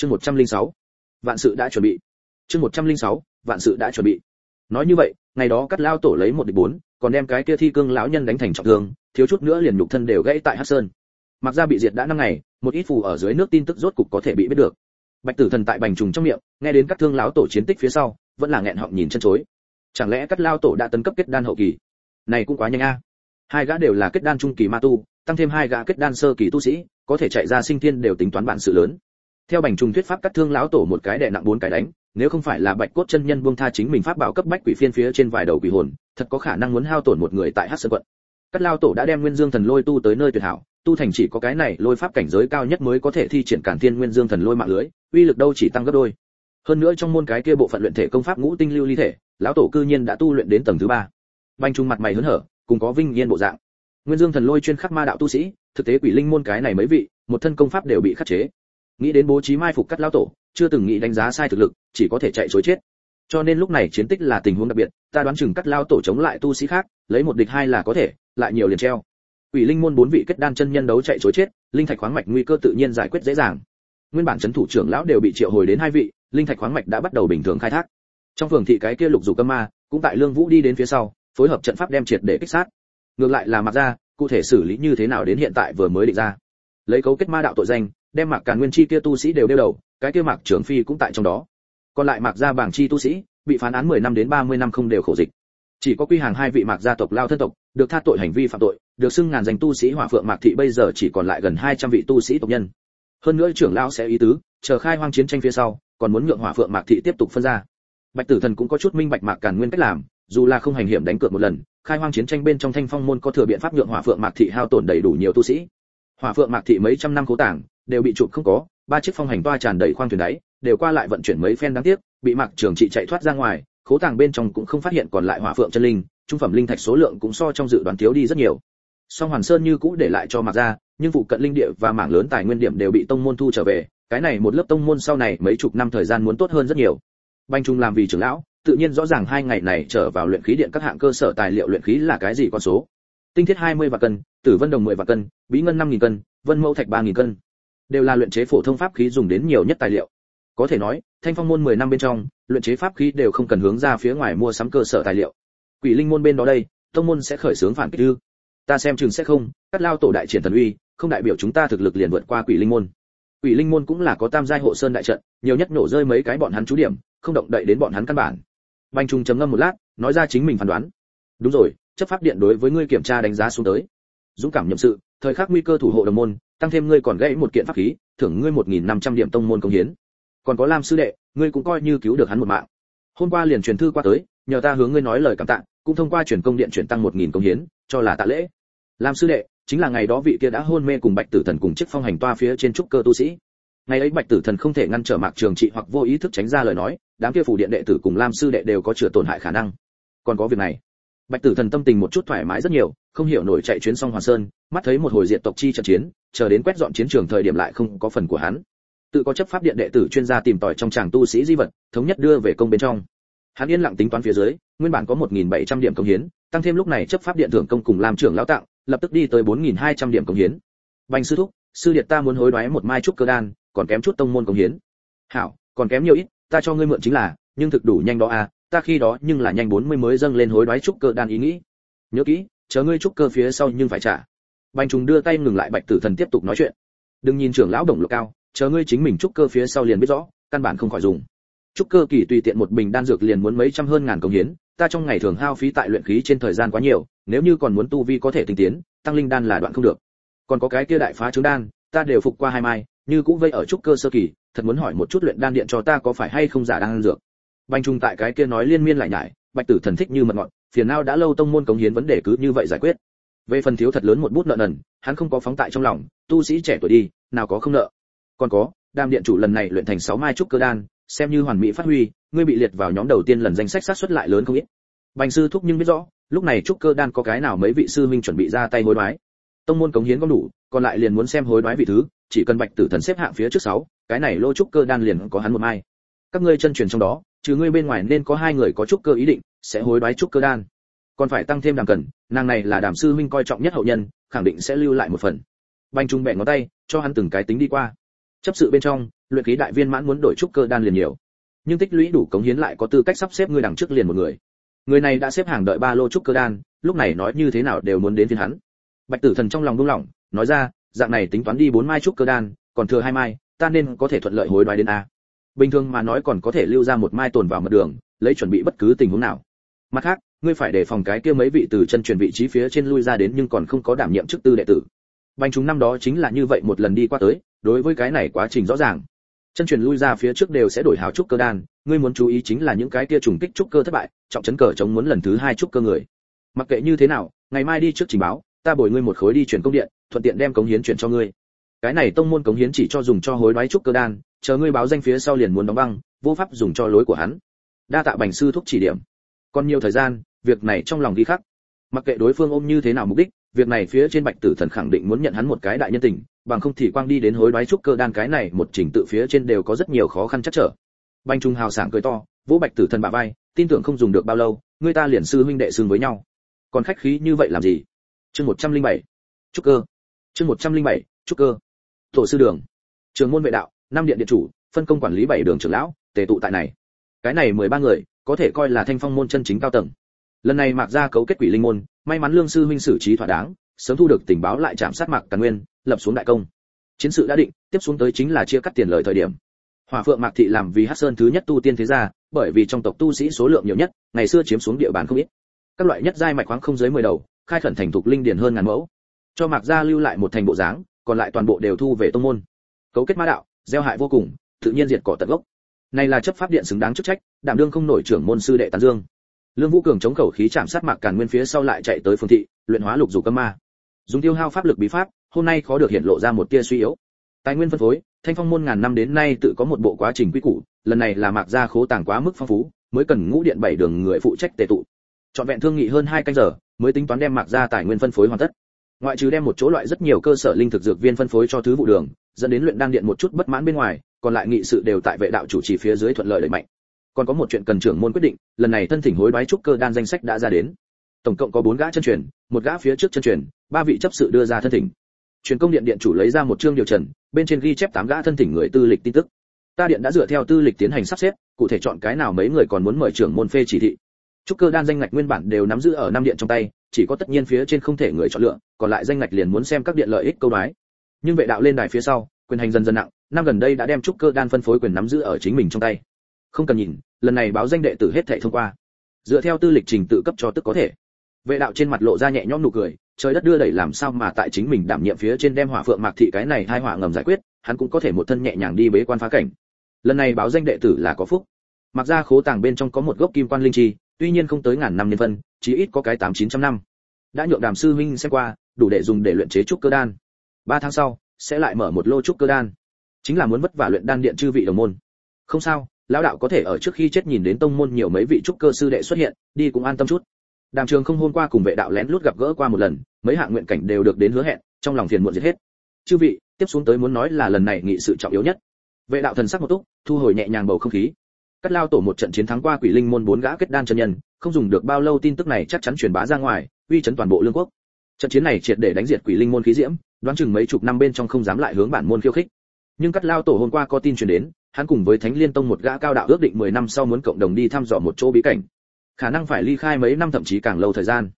chương 106. vạn sự đã chuẩn bị. chương 106. vạn sự đã chuẩn bị. nói như vậy, ngày đó cắt lao tổ lấy một địch bốn, còn đem cái kia thi cương lão nhân đánh thành trọng thương, thiếu chút nữa liền nhục thân đều gãy tại hắc sơn. mặc ra bị diệt đã năm ngày, một ít phù ở dưới nước tin tức rốt cục có thể bị biết được. Bạch tử thần tại bành trùng trong miệng, nghe đến các thương lão tổ chiến tích phía sau, vẫn là nghẹn họng nhìn chân chối. Chẳng lẽ cắt lao tổ đã tấn cấp kết đan hậu kỳ? Này cũng quá nhanh a. Hai gã đều là kết đan trung kỳ ma tu, tăng thêm hai gã kết đan sơ kỳ tu sĩ, có thể chạy ra sinh thiên đều tính toán bản sự lớn theo bành trùng thuyết pháp cắt thương lão tổ một cái đè nặng bốn cái đánh, nếu không phải là bạch cốt chân nhân buông tha chính mình pháp bảo cấp bách quỷ phiên phía trên vài đầu quỷ hồn, thật có khả năng muốn hao tổn một người tại hắc sơn quận. Cắt lao tổ đã đem nguyên dương thần lôi tu tới nơi tuyệt hảo, tu thành chỉ có cái này lôi pháp cảnh giới cao nhất mới có thể thi triển cản thiên nguyên dương thần lôi mạng lưới, uy lực đâu chỉ tăng gấp đôi. Hơn nữa trong môn cái kia bộ phận luyện thể công pháp ngũ tinh lưu ly thể, lão tổ cư nhiên đã tu luyện đến tầng thứ ba. Bành trung mặt mày hớn hở, cùng có vinh nhiên bộ dạng. Nguyên dương thần lôi chuyên khắc ma đạo tu sĩ, thực tế quỷ linh môn cái này mấy vị, một thân công pháp đều bị khắc chế nghĩ đến bố trí mai phục cắt lao tổ chưa từng nghĩ đánh giá sai thực lực chỉ có thể chạy chối chết cho nên lúc này chiến tích là tình huống đặc biệt ta đoán chừng cắt lao tổ chống lại tu sĩ khác lấy một địch hai là có thể lại nhiều liền treo Quỷ linh môn bốn vị kết đan chân nhân đấu chạy chối chết, linh thạch khoáng mạch nguy cơ tự nhiên giải quyết dễ dàng. Nguyên bản chấn thủ trưởng lão đều bị triệu hồi đến hai vị, linh thạch khoáng mạch đã bắt đầu bình thường khai thác. Trong phường thị cái kia lục dục cơm ma, cũng tại Lương Vũ đi đến phía sau, phối hợp trận pháp đem triệt để kích sát. Ngược lại là mặc ra, cụ thể xử lý như thế nào đến hiện tại vừa mới định ra. Lấy cấu kết ma đạo tội danh, đem Mạc Càn Nguyên chi kia tu sĩ đều đeo đầu, cái kia Mạc Trưởng Phi cũng tại trong đó. Còn lại Mạc gia bảng chi tu sĩ, bị phán án 10 năm đến 30 năm không đều khổ dịch. Chỉ có quy hàng hai vị Mạc gia tộc lao thân tộc, được tha tội hành vi phạm tội, được xưng ngàn danh tu sĩ hỏa phượng mạc thị bây giờ chỉ còn lại gần 200 vị tu sĩ tộc nhân. Hơn nữa trưởng lão sẽ ý tứ, chờ khai hoang chiến tranh phía sau, còn muốn nhượng hỏa phượng mạc thị tiếp tục phân ra. Bạch Tử Thần cũng có chút minh bạch mạc càn nguyên cách làm, dù là không hành hiểm đánh cược một lần, khai hoang chiến tranh bên trong thanh phong môn có thừa biện pháp nhượng hỏa phượng mạc thị hao tổn đầy đủ nhiều tu sĩ. Hỏa phượng mạc thị mấy trăm năm cố tảng, đều bị chụp không có, ba chiếc phong hành toa tràn đầy khoang thuyền đáy, đều qua lại vận chuyển mấy phen đáng tiếc, bị mạc trường trị chạy thoát ra ngoài, khố tàng bên trong cũng không phát hiện còn lại hỏa phượng chân linh, trung phẩm linh thạch số lượng cũng so trong dự đoán thiếu đi rất nhiều. Song hoàn sơn như cũ để lại cho mạc ra nhưng vụ cận linh địa và mảng lớn tài nguyên điểm đều bị tông môn thu trở về cái này một lớp tông môn sau này mấy chục năm thời gian muốn tốt hơn rất nhiều. Banh trung làm vì trưởng lão tự nhiên rõ ràng hai ngày này trở vào luyện khí điện các hạng cơ sở tài liệu luyện khí là cái gì con số. Tinh thiết 20 vạn cân tử vân đồng 10 vạn cân bí ngân 5.000 cân vân mẫu thạch 3.000 cân đều là luyện chế phổ thông pháp khí dùng đến nhiều nhất tài liệu. Có thể nói, thanh phong môn 10 năm bên trong, luyện chế pháp khí đều không cần hướng ra phía ngoài mua sắm cơ sở tài liệu. Quỷ linh môn bên đó đây, tông môn sẽ khởi xướng phản kích ư? Ta xem chừng sẽ không cắt lao tổ đại triển thần uy, không đại biểu chúng ta thực lực liền vượt qua quỷ linh môn. Quỷ linh môn cũng là có tam giai hộ sơn đại trận, nhiều nhất nổ rơi mấy cái bọn hắn chú điểm, không động đậy đến bọn hắn căn bản. Banh trung trầm ngâm một lát, nói ra chính mình phán đoán. Đúng rồi, chấp pháp điện đối với ngươi kiểm tra đánh giá xuống tới. Dũng cảm nhậm sự, thời khắc nguy cơ thủ hộ đồng môn tăng thêm ngươi còn gãy một kiện pháp khí, thưởng ngươi một nghìn năm trăm điểm tông môn công hiến. Còn có lam sư đệ, ngươi cũng coi như cứu được hắn một mạng. Hôm qua liền truyền thư qua tới, nhờ ta hướng ngươi nói lời cảm tạ, cũng thông qua truyền công điện chuyển tăng một nghìn công hiến, cho là tạ lễ. Lam sư đệ, chính là ngày đó vị kia đã hôn mê cùng bạch tử thần cùng chiếc phong hành toa phía trên trúc cơ tu sĩ. Ngày ấy bạch tử thần không thể ngăn trở mạc trường trị hoặc vô ý thức tránh ra lời nói, đám kia phủ điện đệ tử cùng lam sư đệ đều có chữa tổn hại khả năng. Còn có việc này. Bạch tử thần tâm tình một chút thoải mái rất nhiều, không hiểu nổi chạy chuyến xong hoàn sơn, mắt thấy một hồi diện tộc chi trận chiến chờ đến quét dọn chiến trường thời điểm lại không có phần của hắn. Tự có chấp pháp điện đệ tử chuyên gia tìm tòi trong chàng tu sĩ di vật, thống nhất đưa về công bên trong. Hắn yên lặng tính toán phía dưới, nguyên bản có 1.700 điểm công hiến, tăng thêm lúc này chấp pháp điện thưởng công cùng làm trưởng lão tặng, lập tức đi tới 4.200 điểm công hiến. Bành sư thúc, sư điện ta muốn hối đoái một mai trúc cơ đan, còn kém chút tông môn công hiến. Hảo, còn kém nhiều ít, ta cho ngươi mượn chính là, nhưng thực đủ nhanh đó à ta khi đó nhưng là nhanh 40 mới dâng lên hối đoái trúc cơ đan ý nghĩ. Nhớ kỹ, chờ ngươi trúc cơ phía sau nhưng phải trả bành trùng đưa tay ngừng lại bạch tử thần tiếp tục nói chuyện. Đừng nhìn trưởng lão đồng lộc cao, chờ ngươi chính mình trúc cơ phía sau liền biết rõ, căn bản không khỏi dùng. Trúc cơ kỳ tùy tiện một bình đan dược liền muốn mấy trăm hơn ngàn công hiến, ta trong ngày thường hao phí tại luyện khí trên thời gian quá nhiều, nếu như còn muốn tu vi có thể tinh tiến, tăng linh đan là đoạn không được. Còn có cái kia đại phá trứng đan, ta đều phục qua hai mai, như cũng vây ở trúc cơ sơ kỳ, thật muốn hỏi một chút luyện đan điện cho ta có phải hay không giả đan dược. Bành trung tại cái kia nói liên miên lại nhải, bạch tử thần thích như mật ngọt phiền não đã lâu tông môn cống hiến vấn đề cứ như vậy giải quyết về phần thiếu thật lớn một bút nợ nần, hắn không có phóng tại trong lòng, tu sĩ trẻ tuổi đi, nào có không nợ. Còn có đam điện chủ lần này luyện thành sáu mai trúc cơ đan, xem như hoàn mỹ phát huy, ngươi bị liệt vào nhóm đầu tiên lần danh sách sát xuất lại lớn không ít. Bành sư thúc nhưng biết rõ, lúc này trúc cơ đan có cái nào mấy vị sư minh chuẩn bị ra tay hối đoái. Tông môn cống hiến có đủ, còn lại liền muốn xem hối đoái vị thứ, chỉ cần bạch tử thần xếp hạng phía trước sáu, cái này lô trúc cơ đan liền có hắn một mai. Các ngươi chân truyền trong đó, trừ ngươi bên ngoài nên có hai người có trúc cơ ý định, sẽ hối đoái trúc cơ đan còn phải tăng thêm đàm cần, nàng này là đàm sư minh coi trọng nhất hậu nhân, khẳng định sẽ lưu lại một phần. Banh trung bẹ ngón tay, cho hắn từng cái tính đi qua. Chấp sự bên trong, luyện khí đại viên mãn muốn đổi trúc cơ đan liền nhiều. Nhưng tích lũy đủ cống hiến lại có tư cách sắp xếp người đằng trước liền một người. Người này đã xếp hàng đợi ba lô trúc cơ đan, lúc này nói như thế nào đều muốn đến phiên hắn. Bạch tử thần trong lòng buông lỏng, nói ra, dạng này tính toán đi bốn mai trúc cơ đan, còn thừa hai mai, ta nên có thể thuận lợi hối đoái đến a. Bình thường mà nói còn có thể lưu ra một mai tồn vào mật đường, lấy chuẩn bị bất cứ tình huống nào. Mặt khác ngươi phải đề phòng cái kia mấy vị từ chân truyền vị trí phía trên lui ra đến nhưng còn không có đảm nhiệm chức tư đệ tử. Bành chúng năm đó chính là như vậy một lần đi qua tới, đối với cái này quá trình rõ ràng. Chân truyền lui ra phía trước đều sẽ đổi hào trúc cơ đan, ngươi muốn chú ý chính là những cái kia trùng kích trúc cơ thất bại, trọng chấn cờ chống muốn lần thứ hai trúc cơ người. Mặc kệ như thế nào, ngày mai đi trước trình báo, ta bồi ngươi một khối đi chuyển công điện, thuận tiện đem cống hiến chuyển cho ngươi. Cái này tông môn cống hiến chỉ cho dùng cho hối đoái trúc cơ đan, chờ ngươi báo danh phía sau liền muốn đóng băng, vô pháp dùng cho lối của hắn. Đa tạ bành sư thúc chỉ điểm. Còn nhiều thời gian việc này trong lòng ghi khắc. Mặc kệ đối phương ôm như thế nào mục đích, việc này phía trên bạch tử thần khẳng định muốn nhận hắn một cái đại nhân tình, bằng không thì quang đi đến hối đoái trúc cơ đan cái này một trình tự phía trên đều có rất nhiều khó khăn chắc trở. Banh trung hào sảng cười to vỗ bạch tử thần bà vai, tin tưởng không dùng được bao lâu, người ta liền sư huynh đệ xương với nhau. Còn khách khí như vậy làm gì? Chương một trăm linh bảy, trúc cơ. Chương một trăm linh bảy, trúc cơ. Tổ sư đường. Trường môn vệ đạo, năm điện điện chủ, phân công quản lý bảy đường trưởng lão, tề tụ tại này. Cái này mười ba người, có thể coi là thanh phong môn chân chính cao tầng lần này mạc gia cấu kết quỷ linh môn, may mắn lương sư huynh xử trí thỏa đáng, sớm thu được tình báo lại chạm sát mạc càn nguyên, lập xuống đại công. Chiến sự đã định, tiếp xuống tới chính là chia cắt tiền lợi thời điểm. Hỏa phượng mạc thị làm vì hát sơn thứ nhất tu tiên thế gia, bởi vì trong tộc tu sĩ số lượng nhiều nhất, ngày xưa chiếm xuống địa bàn không ít. Các loại nhất giai mạch khoáng không dưới mười đầu, khai khẩn thành thục linh điển hơn ngàn mẫu. Cho mạc gia lưu lại một thành bộ dáng, còn lại toàn bộ đều thu về tông môn. Cấu kết ma đạo, gieo hại vô cùng, tự nhiên diệt cỏ tận gốc. Này là chấp pháp điện xứng đáng chức trách, đảm đương không nổi trưởng môn sư đệ tán dương lương vũ cường chống khẩu khí chạm sát mạc càn nguyên phía sau lại chạy tới phương thị, luyện hóa lục dục cấm ma. Dùng tiêu hao pháp lực bí pháp, hôm nay khó được hiện lộ ra một tia suy yếu. Tài nguyên phân phối, thanh phong môn ngàn năm đến nay tự có một bộ quá trình quy củ, lần này là mạc gia khố tàng quá mức phong phú, mới cần ngũ điện bảy đường người phụ trách tề tụ. Chọn vẹn thương nghị hơn hai canh giờ, mới tính toán đem mạc gia tài nguyên phân phối hoàn tất. Ngoại trừ đem một chỗ loại rất nhiều cơ sở linh thực dược viên phân phối cho thứ vụ đường, dẫn đến luyện đan điện một chút bất mãn bên ngoài, còn lại nghị sự đều tại vệ đạo chủ trì phía dưới thuận lợi đẩy mạnh còn có một chuyện cần trưởng môn quyết định, lần này thân thỉnh hối đoái trúc cơ đan danh sách đã ra đến. Tổng cộng có bốn gã chân truyền, một gã phía trước chân truyền, ba vị chấp sự đưa ra thân thỉnh. Truyền công điện điện chủ lấy ra một chương điều trần, bên trên ghi chép tám gã thân thỉnh người tư lịch tin tức. Ta điện đã dựa theo tư lịch tiến hành sắp xếp, cụ thể chọn cái nào mấy người còn muốn mời trưởng môn phê chỉ thị. Trúc cơ đan danh ngạch nguyên bản đều nắm giữ ở năm điện trong tay, chỉ có tất nhiên phía trên không thể người chọn lựa, còn lại danh ngạch liền muốn xem các điện lợi ích câu nói nhưng vệ đạo lên đài phía sau, quyền hành dần dần nặng, năm gần đây đã đem trúc cơ đan phân phối quyền nắm giữ ở chính mình trong tay không cần nhìn, lần này báo danh đệ tử hết thảy thông qua. Dựa theo tư lịch trình tự cấp cho tức có thể. Vệ đạo trên mặt lộ ra nhẹ nhõm nụ cười, trời đất đưa đẩy làm sao mà tại chính mình đảm nhiệm phía trên đem hỏa phượng mạc thị cái này hai hỏa ngầm giải quyết, hắn cũng có thể một thân nhẹ nhàng đi bế quan phá cảnh. Lần này báo danh đệ tử là có phúc. Mặc ra khố tàng bên trong có một gốc kim quan linh chi, tuy nhiên không tới ngàn năm niên phân chỉ ít có cái tám chín trăm năm. Đã nhượng đàm sư huynh xem qua, đủ để dùng để luyện chế trúc cơ đan. Ba tháng sau, sẽ lại mở một lô trúc cơ đan. Chính là muốn vất vả luyện đan điện chư vị đồng môn. Không sao lão đạo có thể ở trước khi chết nhìn đến tông môn nhiều mấy vị trúc cơ sư đệ xuất hiện, đi cũng an tâm chút. Đàm trường không hôm qua cùng vệ đạo lén lút gặp gỡ qua một lần, mấy hạng nguyện cảnh đều được đến hứa hẹn, trong lòng phiền muộn diệt hết. Chư vị, tiếp xuống tới muốn nói là lần này nghị sự trọng yếu nhất. Vệ đạo thần sắc một túc, thu hồi nhẹ nhàng bầu không khí. Cắt lao tổ một trận chiến thắng qua quỷ linh môn bốn gã kết đan chân nhân, không dùng được bao lâu tin tức này chắc chắn truyền bá ra ngoài, uy chấn toàn bộ lương quốc. Trận chiến này triệt để đánh diệt quỷ linh môn khí diễm, đoán chừng mấy chục năm bên trong không dám lại hướng bản môn khiêu khích. Nhưng cắt lao tổ hôm qua có tin truyền đến hắn cùng với thánh liên tông một gã cao đạo ước định 10 năm sau muốn cộng đồng đi thăm dò một chỗ bí cảnh. Khả năng phải ly khai mấy năm thậm chí càng lâu thời gian.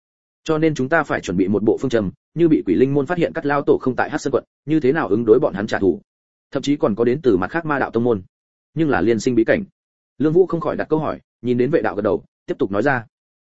Cho nên chúng ta phải chuẩn bị một bộ phương trầm như bị quỷ linh môn phát hiện cắt lao tổ không tại hát sơn quận, như thế nào ứng đối bọn hắn trả thù. Thậm chí còn có đến từ mặt khác ma đạo tông môn. Nhưng là liên sinh bí cảnh. Lương vũ không khỏi đặt câu hỏi, nhìn đến vệ đạo gật đầu, tiếp tục nói ra.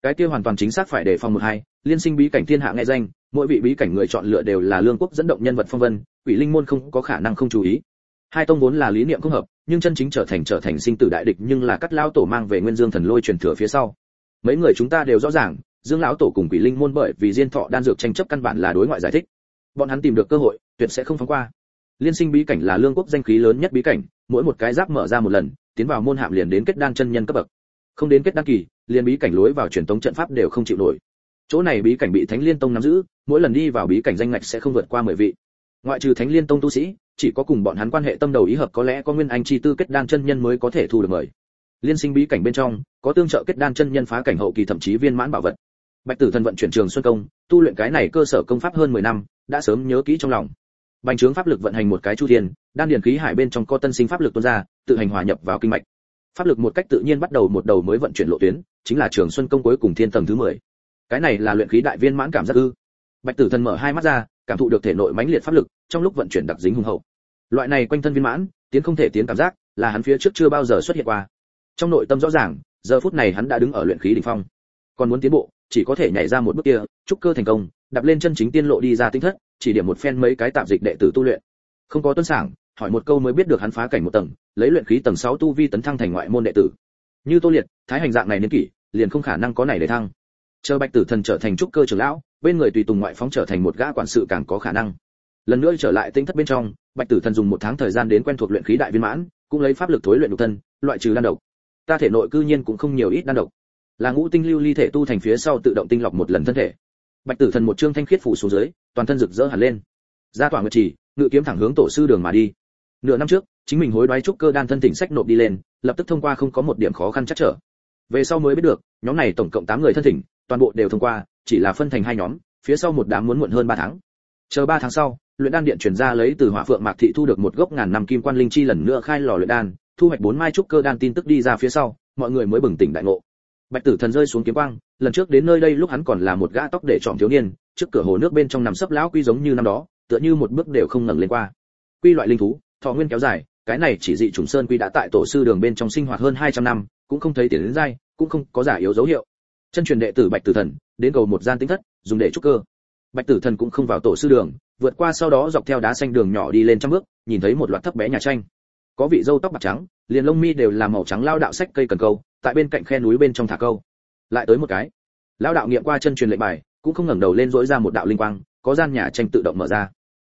Cái kia hoàn toàn chính xác phải đề phòng một hai, liên sinh bí cảnh thiên hạ nghe danh, mỗi vị bí cảnh người chọn lựa đều là lương quốc dẫn động nhân vật phong vân, quỷ linh môn không có khả năng không chú ý. Hai tông vốn là lý niệm không hợp nhưng chân chính trở thành trở thành sinh tử đại địch nhưng là cắt lao tổ mang về nguyên dương thần lôi truyền thừa phía sau. Mấy người chúng ta đều rõ ràng, dương lão tổ cùng quỷ linh môn bởi vì diên thọ đan dược tranh chấp căn bản là đối ngoại giải thích. Bọn hắn tìm được cơ hội, tuyệt sẽ không phóng qua. Liên sinh bí cảnh là lương quốc danh khí lớn nhất bí cảnh, mỗi một cái giáp mở ra một lần, tiến vào môn hạm liền đến kết đan chân nhân cấp bậc. Không đến kết đan kỳ, liền bí cảnh lối vào truyền tống trận pháp đều không chịu nổi. Chỗ này bí cảnh bị thánh liên tông nắm giữ, mỗi lần đi vào bí cảnh danh ngạch sẽ không vượt qua mười vị. Ngoại trừ thánh liên tông tu sĩ chỉ có cùng bọn hắn quan hệ tâm đầu ý hợp có lẽ có nguyên anh chi tư kết đan chân nhân mới có thể thu được mời. Liên sinh bí cảnh bên trong, có tương trợ kết đan chân nhân phá cảnh hậu kỳ thậm chí viên mãn bảo vật. Bạch tử thần vận chuyển trường xuân công, tu luyện cái này cơ sở công pháp hơn 10 năm, đã sớm nhớ kỹ trong lòng. Bành trướng pháp lực vận hành một cái chu thiên, đan điền khí hải bên trong có tân sinh pháp lực tuôn ra, tự hành hòa nhập vào kinh mạch. Pháp lực một cách tự nhiên bắt đầu một đầu mới vận chuyển lộ tuyến, chính là trường xuân công cuối cùng thiên tầng thứ 10. cái này là luyện khí đại viên mãn cảm giác ư? Bạch tử thần mở hai mắt ra cảm thụ được thể nội mãnh liệt pháp lực, trong lúc vận chuyển đặc dính hùng hậu. Loại này quanh thân viên mãn, tiến không thể tiến cảm giác, là hắn phía trước chưa bao giờ xuất hiện qua. Trong nội tâm rõ ràng, giờ phút này hắn đã đứng ở luyện khí đỉnh phong. Còn muốn tiến bộ, chỉ có thể nhảy ra một bước kia, trúc cơ thành công, đạp lên chân chính tiên lộ đi ra tinh thất, chỉ điểm một phen mấy cái tạm dịch đệ tử tu luyện. Không có tuân sảng, hỏi một câu mới biết được hắn phá cảnh một tầng, lấy luyện khí tầng 6 tu vi tấn thăng thành ngoại môn đệ tử. Như tô liệt, thái hành dạng này niên kỷ, liền không khả năng có này để thăng. Chờ bạch tử thần trở thành trúc cơ trưởng lão bên người tùy tùng ngoại phóng trở thành một gã quản sự càng có khả năng. Lần nữa trở lại tinh thất bên trong, bạch tử thần dùng một tháng thời gian đến quen thuộc luyện khí đại viên mãn, cũng lấy pháp lực thối luyện nội thân, loại trừ đan độc. Ta thể nội cư nhiên cũng không nhiều ít đan độc. Là ngũ tinh lưu ly thể tu thành phía sau tự động tinh lọc một lần thân thể. Bạch tử thần một trương thanh khiết phủ xuống dưới, toàn thân rực rỡ hẳn lên. Ra tỏa ngự chỉ ngự kiếm thẳng hướng tổ sư đường mà đi. Nửa năm trước, chính mình hối đoái trúc cơ đan thân thỉnh sách nộp đi lên, lập tức thông qua không có một điểm khó khăn chắc trở. Về sau mới biết được, nhóm này tổng cộng 8 người thân thỉnh, toàn bộ đều thông qua chỉ là phân thành hai nhóm, phía sau một đám muốn muộn hơn 3 tháng. Chờ 3 tháng sau, luyện đan điện truyền ra lấy từ hỏa phượng mạc thị thu được một gốc ngàn năm kim quan linh chi lần nữa khai lò luyện đan, thu hoạch bốn mai trúc cơ đan tin tức đi ra phía sau, mọi người mới bừng tỉnh đại ngộ. Bạch tử thần rơi xuống kiếm quang, lần trước đến nơi đây lúc hắn còn là một gã tóc để trọm thiếu niên, trước cửa hồ nước bên trong nằm sấp lão quy giống như năm đó, tựa như một bước đều không ngẩng lên qua. Quy loại linh thú, thọ nguyên kéo dài, cái này chỉ dị trùng sơn quy đã tại tổ sư đường bên trong sinh hoạt hơn 200 năm, cũng không thấy tiền đến dai, cũng không có giả yếu dấu hiệu. Chân truyền đệ tử bạch tử thần đến cầu một gian tính thất, dùng để trúc cơ. Bạch tử thần cũng không vào tổ sư đường, vượt qua sau đó dọc theo đá xanh đường nhỏ đi lên trăm bước, nhìn thấy một loạt thấp bé nhà tranh. Có vị dâu tóc bạc trắng, liền lông mi đều là màu trắng lao đạo sách cây cần câu, tại bên cạnh khe núi bên trong thả câu. Lại tới một cái. Lao đạo nghiệm qua chân truyền lệnh bài, cũng không ngẩng đầu lên dỗi ra một đạo linh quang, có gian nhà tranh tự động mở ra.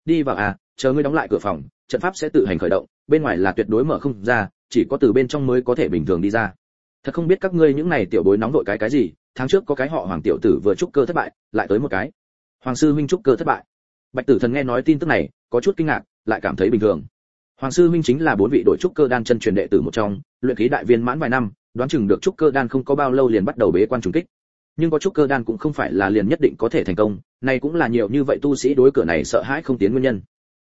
Đi vào à chờ ngươi đóng lại cửa phòng, trận pháp sẽ tự hành khởi động, bên ngoài là tuyệt đối mở không ra, chỉ có từ bên trong mới có thể bình thường đi ra. Thật không biết các ngươi những này tiểu bối nóng vội cái cái gì tháng trước có cái họ hoàng tiểu tử vừa trúc cơ thất bại, lại tới một cái. Hoàng sư huynh trúc cơ thất bại. Bạch tử thần nghe nói tin tức này, có chút kinh ngạc, lại cảm thấy bình thường. Hoàng sư huynh chính là bốn vị đội trúc cơ đan chân truyền đệ tử một trong, luyện khí đại viên mãn vài năm, đoán chừng được trúc cơ đan không có bao lâu liền bắt đầu bế quan trùng kích. Nhưng có trúc cơ đan cũng không phải là liền nhất định có thể thành công này cũng là nhiều như vậy tu sĩ đối cửa này sợ hãi không tiến nguyên nhân.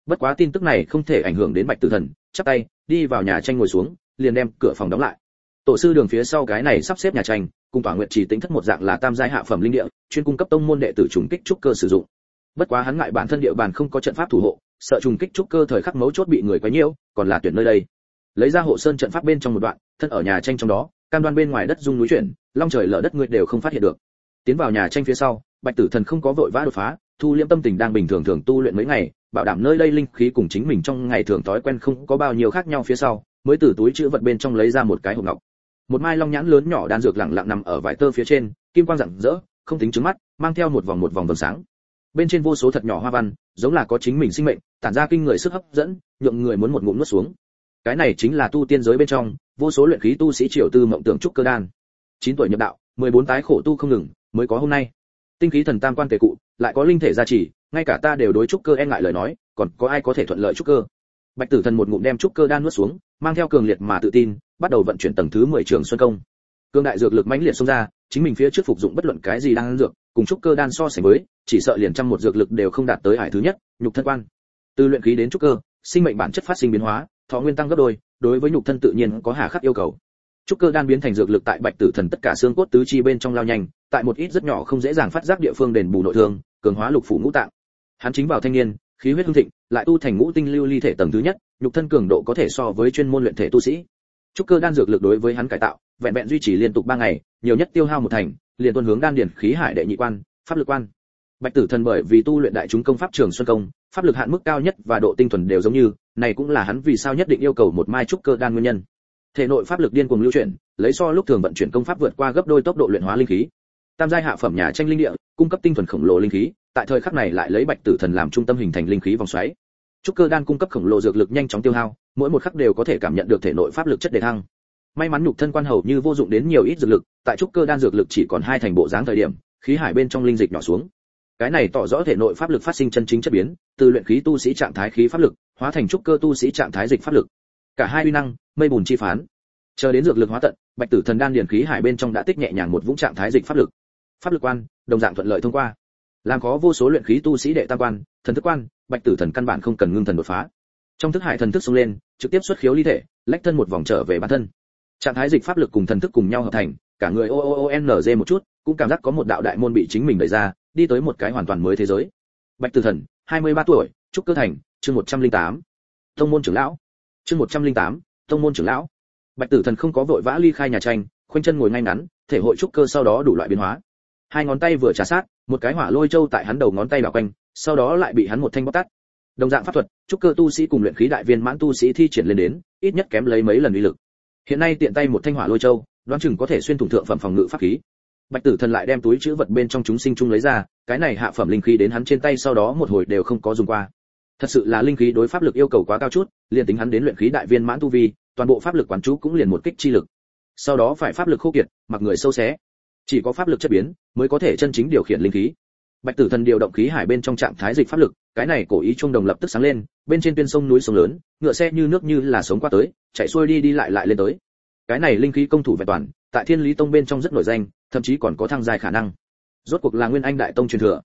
Bất quá tin tức này không thể ảnh hưởng đến bạch tử thần, chắp tay, đi vào nhà tranh ngồi xuống, liền đem cửa phòng đóng lại tổ sư đường phía sau cái này sắp xếp nhà tranh, cùng tỏa nguyện chỉ tính thất một dạng là tam giai hạ phẩm linh địa, chuyên cung cấp tông môn đệ tử trùng kích trúc cơ sử dụng. Bất quá hắn ngại bản thân địa bàn không có trận pháp thủ hộ, sợ trùng kích trúc cơ thời khắc mấu chốt bị người quấy nhiễu, còn là tuyển nơi đây. Lấy ra hộ sơn trận pháp bên trong một đoạn, thân ở nhà tranh trong đó, cam đoan bên ngoài đất dung núi chuyển, long trời lở đất người đều không phát hiện được. Tiến vào nhà tranh phía sau, bạch tử thần không có vội vã đột phá, thu liễm tâm tình đang bình thường thường tu luyện mấy ngày, bảo đảm nơi đây linh khí cùng chính mình trong ngày thường thói quen không có bao nhiêu khác nhau phía sau, mới từ túi chữ vật bên trong lấy ra một cái hộp ngọc một mai long nhãn lớn nhỏ đan dược lặng lặng nằm ở vải tơ phía trên, kim quang rạng rỡ, không tính trứng mắt, mang theo một vòng một vòng vầng sáng. Bên trên vô số thật nhỏ hoa văn, giống là có chính mình sinh mệnh, tản ra kinh người sức hấp dẫn, nhượng người muốn một ngụm nuốt xuống. Cái này chính là tu tiên giới bên trong, vô số luyện khí tu sĩ triều tư mộng tưởng trúc cơ đan. Chín tuổi nhập đạo, mười bốn tái khổ tu không ngừng, mới có hôm nay. Tinh khí thần tam quan tề cụ, lại có linh thể gia trì, ngay cả ta đều đối trúc cơ e ngại lời nói, còn có ai có thể thuận lợi trúc cơ? Bạch tử thần một ngụm đem trúc cơ đan nuốt xuống, mang theo cường liệt mà tự tin bắt đầu vận chuyển tầng thứ 10 trường xuân công. Cương đại dược lực mãnh liệt xông ra, chính mình phía trước phục dụng bất luận cái gì đang dược, cùng trúc cơ đan so sánh với, chỉ sợ liền trăm một dược lực đều không đạt tới hải thứ nhất, nhục thân quan. Từ luyện khí đến trúc cơ, sinh mệnh bản chất phát sinh biến hóa, thọ nguyên tăng gấp đôi, đối với nhục thân tự nhiên có hà khắc yêu cầu. Trúc cơ đan biến thành dược lực tại bạch tử thần tất cả xương cốt tứ chi bên trong lao nhanh, tại một ít rất nhỏ không dễ dàng phát giác địa phương đền bù nội thương, cường hóa lục phủ ngũ tạng. Hắn chính vào thanh niên, khí huyết hưng thịnh, lại tu thành ngũ tinh lưu ly thể tầng thứ nhất, nhục thân cường độ có thể so với chuyên môn luyện thể tu sĩ trúc cơ đan dược lực đối với hắn cải tạo, vẹn vẹn duy trì liên tục ba ngày, nhiều nhất tiêu hao một thành, liền tuân hướng đan điển khí hải đệ nhị quan, pháp lực quan. Bạch tử thần bởi vì tu luyện đại chúng công pháp trường xuân công, pháp lực hạn mức cao nhất và độ tinh thuần đều giống như, này cũng là hắn vì sao nhất định yêu cầu một mai trúc cơ đan nguyên nhân. Thể nội pháp lực điên cuồng lưu chuyển, lấy so lúc thường vận chuyển công pháp vượt qua gấp đôi tốc độ luyện hóa linh khí. Tam giai hạ phẩm nhà tranh linh địa, cung cấp tinh thuần khổng lồ linh khí, tại thời khắc này lại lấy bạch tử thần làm trung tâm hình thành linh khí vòng xoáy. Trúc cơ đan cung cấp khổng lồ dược lực nhanh chóng tiêu hao mỗi một khắc đều có thể cảm nhận được thể nội pháp lực chất đề thăng. May mắn nhục thân quan hầu như vô dụng đến nhiều ít dược lực, tại trúc cơ đan dược lực chỉ còn hai thành bộ dáng thời điểm, khí hải bên trong linh dịch nhỏ xuống. Cái này tỏ rõ thể nội pháp lực phát sinh chân chính chất biến, từ luyện khí tu sĩ trạng thái khí pháp lực, hóa thành trúc cơ tu sĩ trạng thái dịch pháp lực. Cả hai uy năng, mây bùn chi phán. Chờ đến dược lực hóa tận, bạch tử thần đan điển khí hải bên trong đã tích nhẹ nhàng một vũng trạng thái dịch pháp lực. Pháp lực quan, đồng dạng thuận lợi thông qua. Làm có vô số luyện khí tu sĩ đệ tam quan, thần thức quan, bạch tử thần căn bản không cần ngưng thần đột phá trong thức hải thần thức xông lên trực tiếp xuất khiếu ly thể lách thân một vòng trở về bản thân. Trạng thái dịch pháp lực cùng thần thức cùng nhau hợp thành cả người o o o n g một chút cũng cảm giác có một đạo đại môn bị chính mình đẩy ra đi tới một cái hoàn toàn mới thế giới. Bạch tử thần 23 tuổi trúc cơ thành chương 108. tông môn trưởng lão. Chương 108, tông môn trưởng lão. Bạch tử thần không có vội vã ly khai nhà tranh khoanh chân ngồi ngay ngắn thể hội trúc cơ sau đó đủ loại biến hóa. Hai ngón tay vừa trà sát một cái hỏa lôi châu tại hắn đầu ngón tay bảo quanh sau đó lại bị hắn một thanh bóc tắt đồng dạng pháp thuật trúc cơ tu sĩ cùng luyện khí đại viên mãn tu sĩ thi triển lên đến, ít nhất kém lấy mấy lần uy lực. Hiện nay tiện tay một thanh hỏa lôi châu, đoán chừng có thể xuyên thủng thượng phẩm phòng ngự pháp khí. Bạch tử thần lại đem túi chữ vật bên trong chúng sinh chung lấy ra, cái này hạ phẩm linh khí đến hắn trên tay sau đó một hồi đều không có dùng qua. Thật sự là linh khí đối pháp lực yêu cầu quá cao chút, liền tính hắn đến luyện khí đại viên mãn tu vi, toàn bộ pháp lực quán chú cũng liền một kích chi lực. Sau đó phải pháp lực khô kiệt, mặc người sâu xé. Chỉ có pháp lực chất biến, mới có thể chân chính điều khiển linh khí bạch tử thần điều động khí hải bên trong trạng thái dịch pháp lực cái này cổ ý trung đồng lập tức sáng lên bên trên tuyên sông núi sông lớn ngựa xe như nước như là sống qua tới chạy xuôi đi đi lại lại lên tới. Cái này linh khí công thủ vẹn toàn tại thiên lý tông bên trong rất nổi danh thậm chí còn có thăng dài khả năng. Rốt cuộc là nguyên anh đại tông truyền thừa.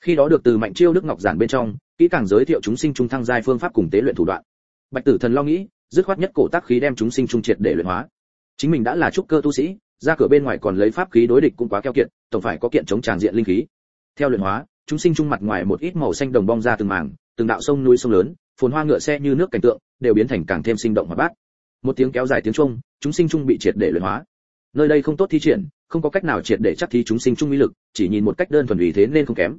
Khi đó được từ mạnh chiêu đức ngọc giản bên trong kỹ càng giới thiệu chúng sinh trung thăng giai phương pháp cùng tế luyện thủ đoạn. Bạch tử thần lo nghĩ dứt khoát nhất cổ tác khí đem chúng sinh trung triệt để luyện hóa. Chính mình đã là trúc cơ tu sĩ ra cửa bên ngoài còn lấy pháp khí đối địch cũng quá keo kiệt, tổng phải có kiện chống tràng diện linh khí theo luyện hóa, chúng sinh trung mặt ngoài một ít màu xanh đồng bong ra từng mảng, từng đạo sông núi sông lớn, phồn hoa ngựa xe như nước cảnh tượng, đều biến thành càng thêm sinh động hoạt bát. Một tiếng kéo dài tiếng trung chúng sinh trung bị triệt để luyện hóa. Nơi đây không tốt thi triển, không có cách nào triệt để chắc thi chúng sinh trung uy lực, chỉ nhìn một cách đơn thuần vì thế nên không kém.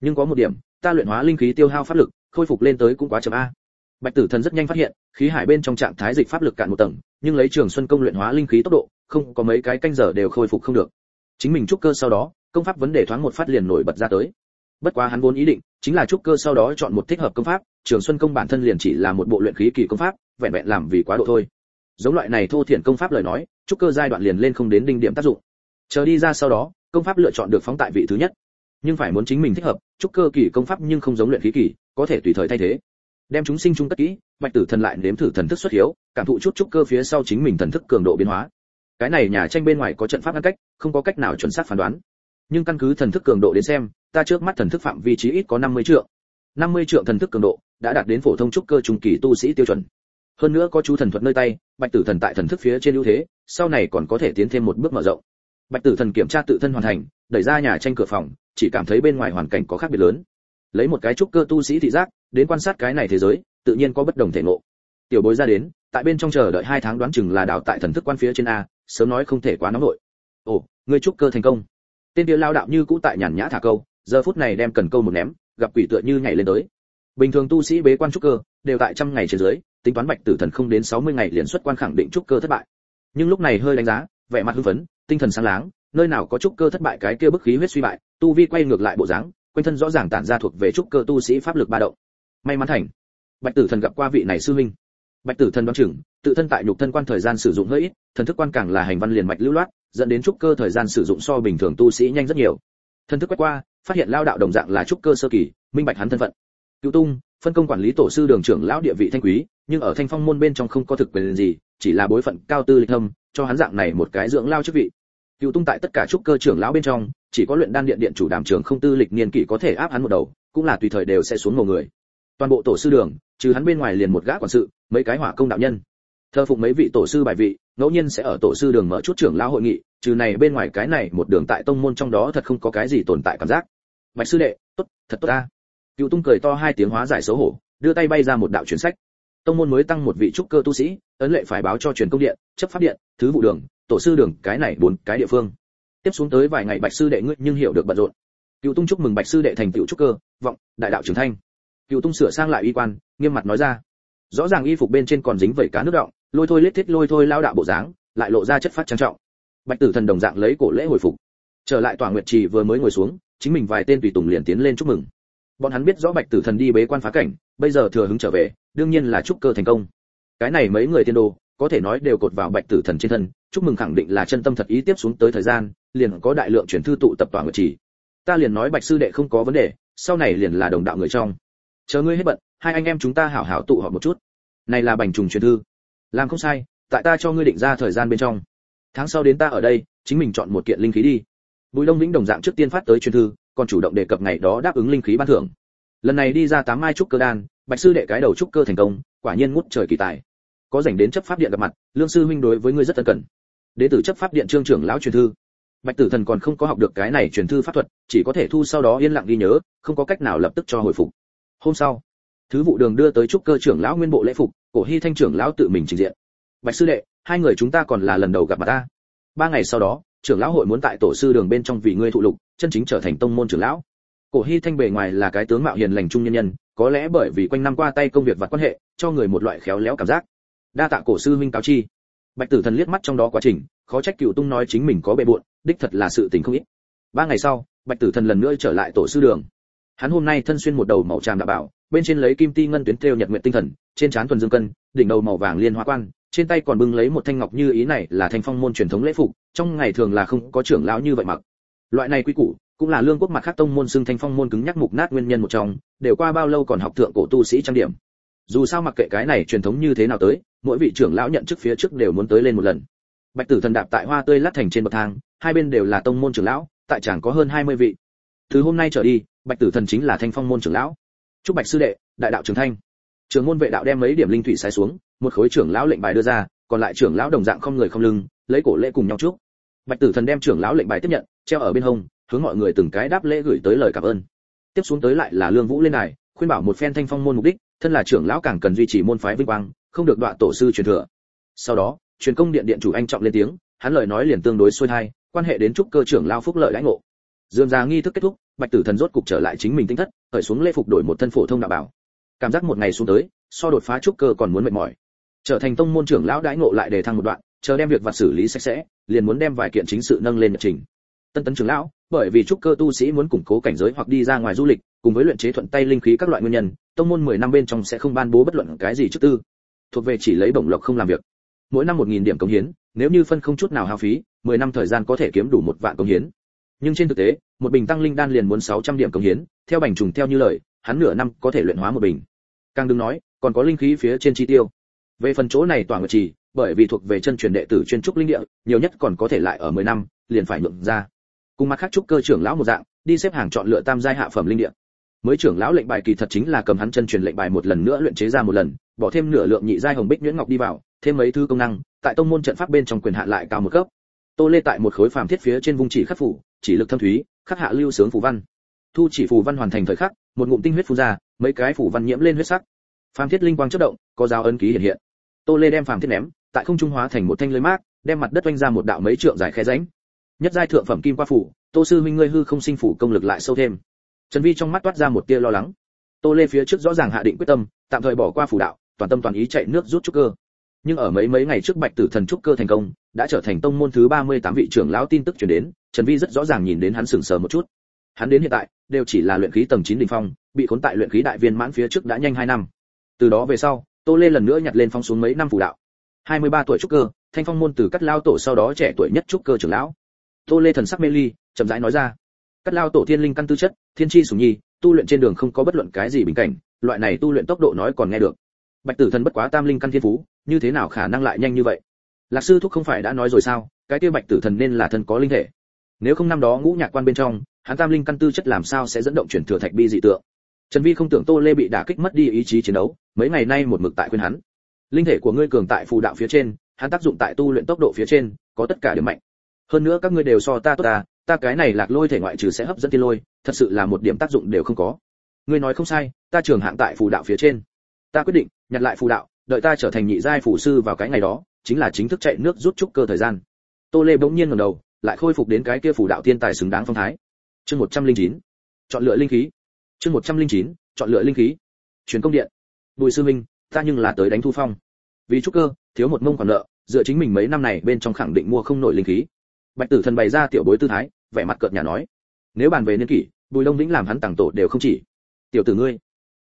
Nhưng có một điểm, ta luyện hóa linh khí tiêu hao pháp lực, khôi phục lên tới cũng quá chậm a. Bạch tử thần rất nhanh phát hiện, khí hải bên trong trạng thái dịch pháp lực cạn một tầng, nhưng lấy trường xuân công luyện hóa linh khí tốc độ, không có mấy cái canh giờ đều khôi phục không được. Chính mình trúc cơ sau đó công pháp vấn đề thoáng một phát liền nổi bật ra tới. Bất quá hắn vốn ý định, chính là trúc cơ sau đó chọn một thích hợp công pháp, trường xuân công bản thân liền chỉ là một bộ luyện khí kỳ công pháp, vẹn vẹn làm vì quá độ thôi. Giống loại này thô thiển công pháp lời nói trúc cơ giai đoạn liền lên không đến đinh điểm tác dụng. Chờ đi ra sau đó, công pháp lựa chọn được phóng tại vị thứ nhất. Nhưng phải muốn chính mình thích hợp trúc cơ kỳ công pháp nhưng không giống luyện khí kỳ, có thể tùy thời thay thế. Đem chúng sinh trung tất kỹ bạch tử thần lại nếm thử thần thức xuất hiếu, cảm thụ chút trúc cơ phía sau chính mình thần thức cường độ biến hóa. Cái này nhà tranh bên ngoài có trận pháp ngăn cách, không có cách nào chuẩn xác phán đoán nhưng căn cứ thần thức cường độ đến xem, ta trước mắt thần thức phạm vi trí ít có 50 trượng. 50 trượng thần thức cường độ đã đạt đến phổ thông trúc cơ trung kỳ tu sĩ tiêu chuẩn. Hơn nữa có chú thần thuật nơi tay, bạch tử thần tại thần thức phía trên ưu thế, sau này còn có thể tiến thêm một bước mở rộng. Bạch tử thần kiểm tra tự thân hoàn thành, đẩy ra nhà tranh cửa phòng, chỉ cảm thấy bên ngoài hoàn cảnh có khác biệt lớn. Lấy một cái trúc cơ tu sĩ thị giác, đến quan sát cái này thế giới, tự nhiên có bất đồng thể ngộ. Tiểu bối ra đến, tại bên trong chờ đợi hai tháng đoán chừng là đào tại thần thức quan phía trên a, sớm nói không thể quá nóng nội ồ, ngươi trúc cơ thành công tên kia lao đạo như cũ tại nhàn nhã thả câu, giờ phút này đem cần câu một ném, gặp quỷ tựa như nhảy lên tới. Bình thường tu sĩ bế quan trúc cơ, đều tại trăm ngày trên dưới, tính toán bạch tử thần không đến 60 ngày liền xuất quan khẳng định trúc cơ thất bại. Nhưng lúc này hơi đánh giá, vẻ mặt hưng phấn, tinh thần sáng láng, nơi nào có trúc cơ thất bại cái kia bức khí huyết suy bại, tu vi quay ngược lại bộ dáng, quanh thân rõ ràng tản ra thuộc về trúc cơ tu sĩ pháp lực ba động. May mắn thành. Bạch tử thần gặp qua vị này sư huynh. Bạch tử thần đoán chừng tự thân tại nhục thân quan thời gian sử dụng hơi ít, thần thức quan càng là hành văn liền mạch lưu loát, dẫn đến trúc cơ thời gian sử dụng so bình thường tu sĩ nhanh rất nhiều. Thần thức quét qua, phát hiện lao đạo đồng dạng là trúc cơ sơ kỳ, minh bạch hắn thân phận. Cựu tung, phân công quản lý tổ sư đường trưởng lão địa vị thanh quý, nhưng ở thanh phong môn bên trong không có thực quyền gì, chỉ là bối phận cao tư lịch thâm, cho hắn dạng này một cái dưỡng lao chức vị. Cựu tung tại tất cả trúc cơ trưởng lão bên trong, chỉ có luyện đan điện điện chủ đảm trưởng không tư lịch niên kỷ có thể áp hắn một đầu, cũng là tùy thời đều sẽ xuống một người. Toàn bộ tổ sư đường, trừ hắn bên ngoài liền một gã quản sự, mấy cái hỏa công đạo nhân thờ phụng mấy vị tổ sư bài vị, ngẫu nhiên sẽ ở tổ sư đường mở chút trưởng lão hội nghị, trừ này bên ngoài cái này một đường tại tông môn trong đó thật không có cái gì tồn tại cảm giác. Bạch sư đệ, tốt, thật tốt ta. Cựu tung cười to hai tiếng hóa giải xấu hổ, đưa tay bay ra một đạo truyền sách. Tông môn mới tăng một vị trúc cơ tu sĩ, ấn lệ phải báo cho truyền công điện, chấp pháp điện, thứ vụ đường, tổ sư đường, cái này bốn cái địa phương. Tiếp xuống tới vài ngày bạch sư đệ ngươi nhưng hiểu được bận rộn. Cựu tung chúc mừng bạch sư đệ thành tựu trúc cơ, vọng, đại đạo trưởng thanh cựu tung sửa sang lại y quan, nghiêm mặt nói ra rõ ràng y phục bên trên còn dính vẩy cá nước động lôi thôi lết thiết lôi thôi lao đạo bộ dáng, lại lộ ra chất phát trang trọng. Bạch tử thần đồng dạng lấy cổ lễ hồi phục. Trở lại tòa nguyệt trì vừa mới ngồi xuống, chính mình vài tên tùy tùng liền tiến lên chúc mừng. Bọn hắn biết rõ bạch tử thần đi bế quan phá cảnh, bây giờ thừa hứng trở về, đương nhiên là chúc cơ thành công. Cái này mấy người tiên đồ, có thể nói đều cột vào bạch tử thần trên thân, chúc mừng khẳng định là chân tâm thật ý tiếp xuống tới thời gian, liền có đại lượng chuyển thư tụ tập tòa nguyệt trì. Ta liền nói bạch sư đệ không có vấn đề, sau này liền là đồng đạo người trong. Chờ ngươi hết bận hai anh em chúng ta hảo hảo tụ họp một chút. Này là bành trùng truyền thư. Làm không sai, tại ta cho ngươi định ra thời gian bên trong. Tháng sau đến ta ở đây, chính mình chọn một kiện linh khí đi. Bùi đông vĩnh đồng dạng trước tiên phát tới truyền thư, còn chủ động đề cập ngày đó đáp ứng linh khí ban thưởng. Lần này đi ra tám mai trúc cơ đan, bạch sư đệ cái đầu trúc cơ thành công, quả nhiên ngút trời kỳ tài. Có dành đến chấp pháp điện gặp mặt, lương sư huynh đối với ngươi rất ân cần. Đệ tử chấp pháp điện trương trưởng lão truyền thư. Bạch tử thần còn không có học được cái này truyền thư pháp thuật, chỉ có thể thu sau đó yên lặng ghi nhớ, không có cách nào lập tức cho hồi phục. Hôm sau thứ vụ đường đưa tới trúc cơ trưởng lão nguyên bộ lễ phục, cổ hy thanh trưởng lão tự mình trình diện. Bạch sư đệ, hai người chúng ta còn là lần đầu gặp mặt ta. Ba ngày sau đó, trưởng lão hội muốn tại tổ sư đường bên trong vì ngươi thụ lục, chân chính trở thành tông môn trưởng lão. Cổ hy thanh bề ngoài là cái tướng mạo hiền lành trung nhân nhân, có lẽ bởi vì quanh năm qua tay công việc và quan hệ, cho người một loại khéo léo cảm giác. Đa tạ cổ sư huynh cáo chi. Bạch tử thần liếc mắt trong đó quá trình, khó trách cựu tung nói chính mình có bề bộn, đích thật là sự tình không ít. Ba ngày sau, bạch tử thần lần nữa trở lại tổ sư đường hắn hôm nay thân xuyên một đầu màu tràm đạo bảo, bên trên lấy kim ti ngân tuyến thêu nhật nguyện tinh thần, trên trán thuần dương cân, đỉnh đầu màu vàng liên hoa quan trên tay còn bưng lấy một thanh ngọc như ý này là thanh phong môn truyền thống lễ phục, trong ngày thường là không có trưởng lão như vậy mặc. Loại này quy củ, cũng là lương quốc mặt khác tông môn xưng thanh phong môn cứng nhắc mục nát nguyên nhân một trong, đều qua bao lâu còn học thượng cổ tu sĩ trang điểm. Dù sao mặc kệ cái này truyền thống như thế nào tới, mỗi vị trưởng lão nhận chức phía trước đều muốn tới lên một lần. Bạch tử thần đạp tại hoa tươi lát thành trên bậc thang, hai bên đều là tông môn trưởng lão, tại chẳng có hơn 20 vị. Thứ hôm nay trở đi bạch tử thần chính là thanh phong môn trưởng lão. Chúc bạch sư đệ, đại đạo trường thanh. Trường môn vệ đạo đem mấy điểm linh thủy sai xuống, một khối trưởng lão lệnh bài đưa ra, còn lại trưởng lão đồng dạng không người không lưng, lấy cổ lễ cùng nhau trước bạch tử thần đem trưởng lão lệnh bài tiếp nhận, treo ở bên hông, hướng mọi người từng cái đáp lễ gửi tới lời cảm ơn. Tiếp xuống tới lại là lương vũ lên đài, khuyên bảo một phen thanh phong môn mục đích, thân là trưởng lão càng cần duy trì môn phái vinh quang, không được đọa tổ sư truyền thừa. Sau đó, truyền công điện điện chủ anh trọng lên tiếng, hắn lời nói liền tương đối xuôi thai, quan hệ đến trúc cơ trưởng lao phúc lợi lãnh ngộ. Dường ra nghi thức kết thúc bạch tử thần rốt cục trở lại chính mình tinh thất khởi xuống lễ phục đổi một thân phổ thông đạo bảo. Cảm giác một ngày xuống tới, so đột phá trúc cơ còn muốn mệt mỏi. Trở thành tông môn trưởng lão đãi ngộ lại để thăng một đoạn, chờ đem việc vặt xử lý sạch sẽ, liền muốn đem vài kiện chính sự nâng lên nhật trình. Tân tấn trưởng lão, bởi vì trúc cơ tu sĩ muốn củng cố cảnh giới hoặc đi ra ngoài du lịch, cùng với luyện chế thuận tay linh khí các loại nguyên nhân, tông môn 10 năm bên trong sẽ không ban bố bất luận cái gì trước tư. Thuộc về chỉ lấy bổng lộc không làm việc. Mỗi năm 1.000 điểm công hiến, nếu như phân không chút nào hao phí 10 năm thời gian có thể kiếm đủ một vạn công hiến nhưng trên thực tế, một bình tăng linh đan liền muốn 600 điểm công hiến, theo bành trùng theo như lời, hắn nửa năm có thể luyện hóa một bình. Càng đừng nói, còn có linh khí phía trên chi tiêu. Về phần chỗ này toàn ngự trì, bởi vì thuộc về chân truyền đệ tử chuyên trúc linh địa, nhiều nhất còn có thể lại ở 10 năm, liền phải nhượng ra. Cùng mặt khác trúc cơ trưởng lão một dạng, đi xếp hàng chọn lựa tam giai hạ phẩm linh địa. Mới trưởng lão lệnh bài kỳ thật chính là cầm hắn chân truyền lệnh bài một lần nữa luyện chế ra một lần, bỏ thêm nửa lượng nhị giai hồng bích nhuyễn ngọc đi vào, thêm mấy thứ công năng, tại tông môn trận pháp bên trong quyền hạn lại cao một cấp. Tô lê tại một khối phàm thiết phía trên vùng chỉ khắc phủ chỉ lực thâm thúy, khắc hạ lưu sướng phù văn. Thu chỉ phù văn hoàn thành thời khắc, một ngụm tinh huyết phun ra, mấy cái phù văn nhiễm lên huyết sắc. Phàm thiết linh quang chớp động, có dao ấn ký hiện hiện. Tô lê đem phàm thiết ném, tại không trung hóa thành một thanh lưới mát, đem mặt đất vênh ra một đạo mấy trượng dài khe rãnh. Nhất giai thượng phẩm kim qua phủ, tô sư huynh ngươi hư không sinh phủ công lực lại sâu thêm. Trần vi trong mắt toát ra một tia lo lắng. Tô lê phía trước rõ ràng hạ định quyết tâm, tạm thời bỏ qua phủ đạo, toàn tâm toàn ý chạy nước rút chút cơ nhưng ở mấy mấy ngày trước bạch tử thần trúc cơ thành công, đã trở thành tông môn thứ 38 vị trưởng lão tin tức truyền đến, trần vi rất rõ ràng nhìn đến hắn sừng sờ một chút. Hắn đến hiện tại, đều chỉ là luyện khí tầng 9 đỉnh phong, bị khốn tại luyện khí đại viên mãn phía trước đã nhanh 2 năm. Từ đó về sau, tô lê lần nữa nhặt lên phong xuống mấy năm phủ đạo. 23 tuổi trúc cơ, thanh phong môn từ cắt lao tổ sau đó trẻ tuổi nhất trúc cơ trưởng lão. Tô lê thần sắc mê ly, chậm rãi nói ra. Cắt lao tổ thiên linh căn tư chất, thiên chi sủng nhi, tu luyện trên đường không có bất luận cái gì bình cảnh, loại này tu luyện tốc độ nói còn nghe được bạch tử thần bất quá tam linh căn thiên phú, như thế nào khả năng lại nhanh như vậy? Lạc sư thúc không phải đã nói rồi sao, cái kia bạch tử thần nên là thần có linh thể. Nếu không năm đó ngũ nhạc quan bên trong, hắn tam linh căn tư chất làm sao sẽ dẫn động chuyển thừa thạch bi dị tượng? Trần vi không tưởng tô lê bị đả kích mất đi ý chí chiến đấu, mấy ngày nay một mực tại khuyên hắn. Linh thể của ngươi cường tại phù đạo phía trên, hắn tác dụng tại tu luyện tốc độ phía trên, có tất cả điểm mạnh. Hơn nữa các ngươi đều so ta tốt ta ta cái này lạc lôi thể ngoại trừ sẽ hấp dẫn tiên lôi, thật sự là một điểm tác dụng đều không có. Ngươi nói không sai, ta trường hạng tại phù đạo phía trên. Ta quyết định nhặt lại phù đạo, đợi ta trở thành nhị giai phù sư vào cái ngày đó, chính là chính thức chạy nước rút trúc cơ thời gian. Tô lê bỗng nhiên ngẩng đầu, lại khôi phục đến cái kia phù đạo tiên tài xứng đáng phong thái. Chương 109. chọn lựa linh khí. Chương 109. chọn lựa linh khí. Truyền công điện. Bùi sư minh ta nhưng là tới đánh thu phong. Vì trúc cơ, thiếu một mông khoản nợ, dựa chính mình mấy năm này bên trong khẳng định mua không nổi linh khí. Bạch tử thần bày ra tiểu bối tư thái, vẻ mặt cợt nhà nói, nếu bàn về niên kỷ, bùi đông vĩnh làm hắn tàng tổ đều không chỉ. Tiểu tử ngươi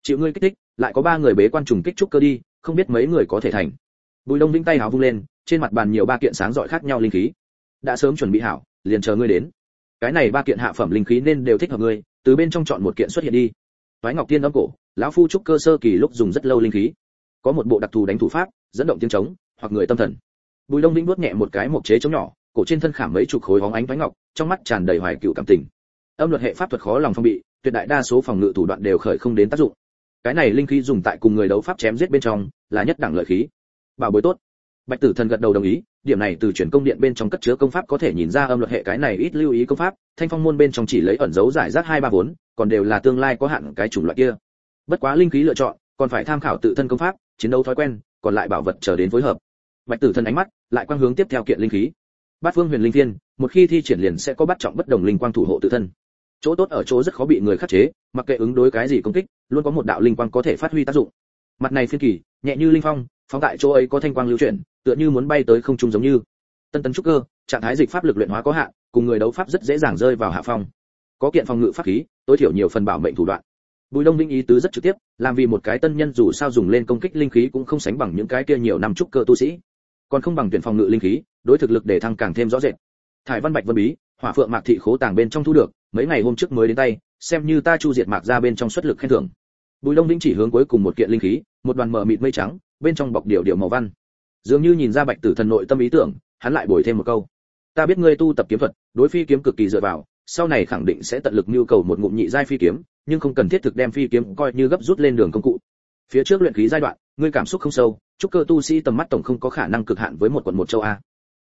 chịu ngươi kích thích lại có ba người bế quan trùng kích trúc cơ đi không biết mấy người có thể thành bùi đông vĩnh tay háo vung lên trên mặt bàn nhiều ba kiện sáng giỏi khác nhau linh khí đã sớm chuẩn bị hảo liền chờ ngươi đến cái này ba kiện hạ phẩm linh khí nên đều thích hợp ngươi từ bên trong chọn một kiện xuất hiện đi Toái Ngọc Tiên âm cổ, lão phu trúc cơ sơ kỳ lúc dùng rất lâu linh khí. Có một bộ đặc thù đánh thủ pháp, dẫn động tiếng trống, hoặc người tâm thần. Bùi Đông Vĩnh vuốt nhẹ một cái mộc chế trống nhỏ, cổ trên thân khảm mấy chục khối bóng ánh toái ngọc, trong mắt tràn đầy hoài cựu cảm tình. âm luật hệ pháp thuật khó lòng phòng bị tuyệt đại đa số phòng ngự thủ đoạn đều khởi không đến tác dụng cái này linh khí dùng tại cùng người đấu pháp chém giết bên trong là nhất đẳng lợi khí. Bảo bối tốt. Bạch tử thần gật đầu đồng ý, điểm này từ chuyển công điện bên trong cất chứa công pháp có thể nhìn ra âm luật hệ cái này ít lưu ý công pháp, thanh phong môn bên trong chỉ lấy ẩn dấu giải rác hai ba vốn còn đều là tương lai có hạn cái chủng loại kia. Bất quá linh khí lựa chọn, còn phải tham khảo tự thân công pháp, chiến đấu thói quen, còn lại bảo vật chờ đến phối hợp. Bạch tử thần ánh mắt lại quang hướng tiếp theo kiện linh khí. Bát phương huyền linh thiên, một khi thi triển liền sẽ có bắt trọng bất đồng linh quang thủ hộ tự thân chỗ tốt ở chỗ rất khó bị người khắc chế, mặc kệ ứng đối cái gì công kích, luôn có một đạo linh quang có thể phát huy tác dụng. Mặt này phiên kỳ, nhẹ như linh phong, phóng tại chỗ ấy có thanh quang lưu chuyển, tựa như muốn bay tới không trung giống như. Tân tấn trúc cơ, trạng thái dịch pháp lực luyện hóa có hạn, cùng người đấu pháp rất dễ dàng rơi vào hạ phong. Có kiện phòng ngự pháp khí, tối thiểu nhiều phần bảo mệnh thủ đoạn. Bùi đông linh ý tứ rất trực tiếp, làm vì một cái tân nhân dù sao dùng lên công kích linh khí cũng không sánh bằng những cái kia nhiều năm trúc cơ tu sĩ. Còn không bằng tuyển phòng ngự linh khí, đối thực lực để thăng càng thêm rõ rệt. Thải văn bạch vân bí, hỏa phượng mạc thị khố tàng bên trong thu được mấy ngày hôm trước mới đến tay, xem như ta chu diệt mạc ra bên trong xuất lực khen thưởng. Bùi đông vĩnh chỉ hướng cuối cùng một kiện linh khí, một đoàn mờ mịt mây trắng, bên trong bọc điều điều màu văn. Dường như nhìn ra bạch tử thần nội tâm ý tưởng, hắn lại bồi thêm một câu. Ta biết ngươi tu tập kiếm thuật, đối phi kiếm cực kỳ dựa vào, sau này khẳng định sẽ tận lực nhu cầu một ngụm nhị giai phi kiếm, nhưng không cần thiết thực đem phi kiếm coi như gấp rút lên đường công cụ. Phía trước luyện khí giai đoạn, ngươi cảm xúc không sâu, chúc cơ tu sĩ tầm mắt tổng không có khả năng cực hạn với một quận một châu a.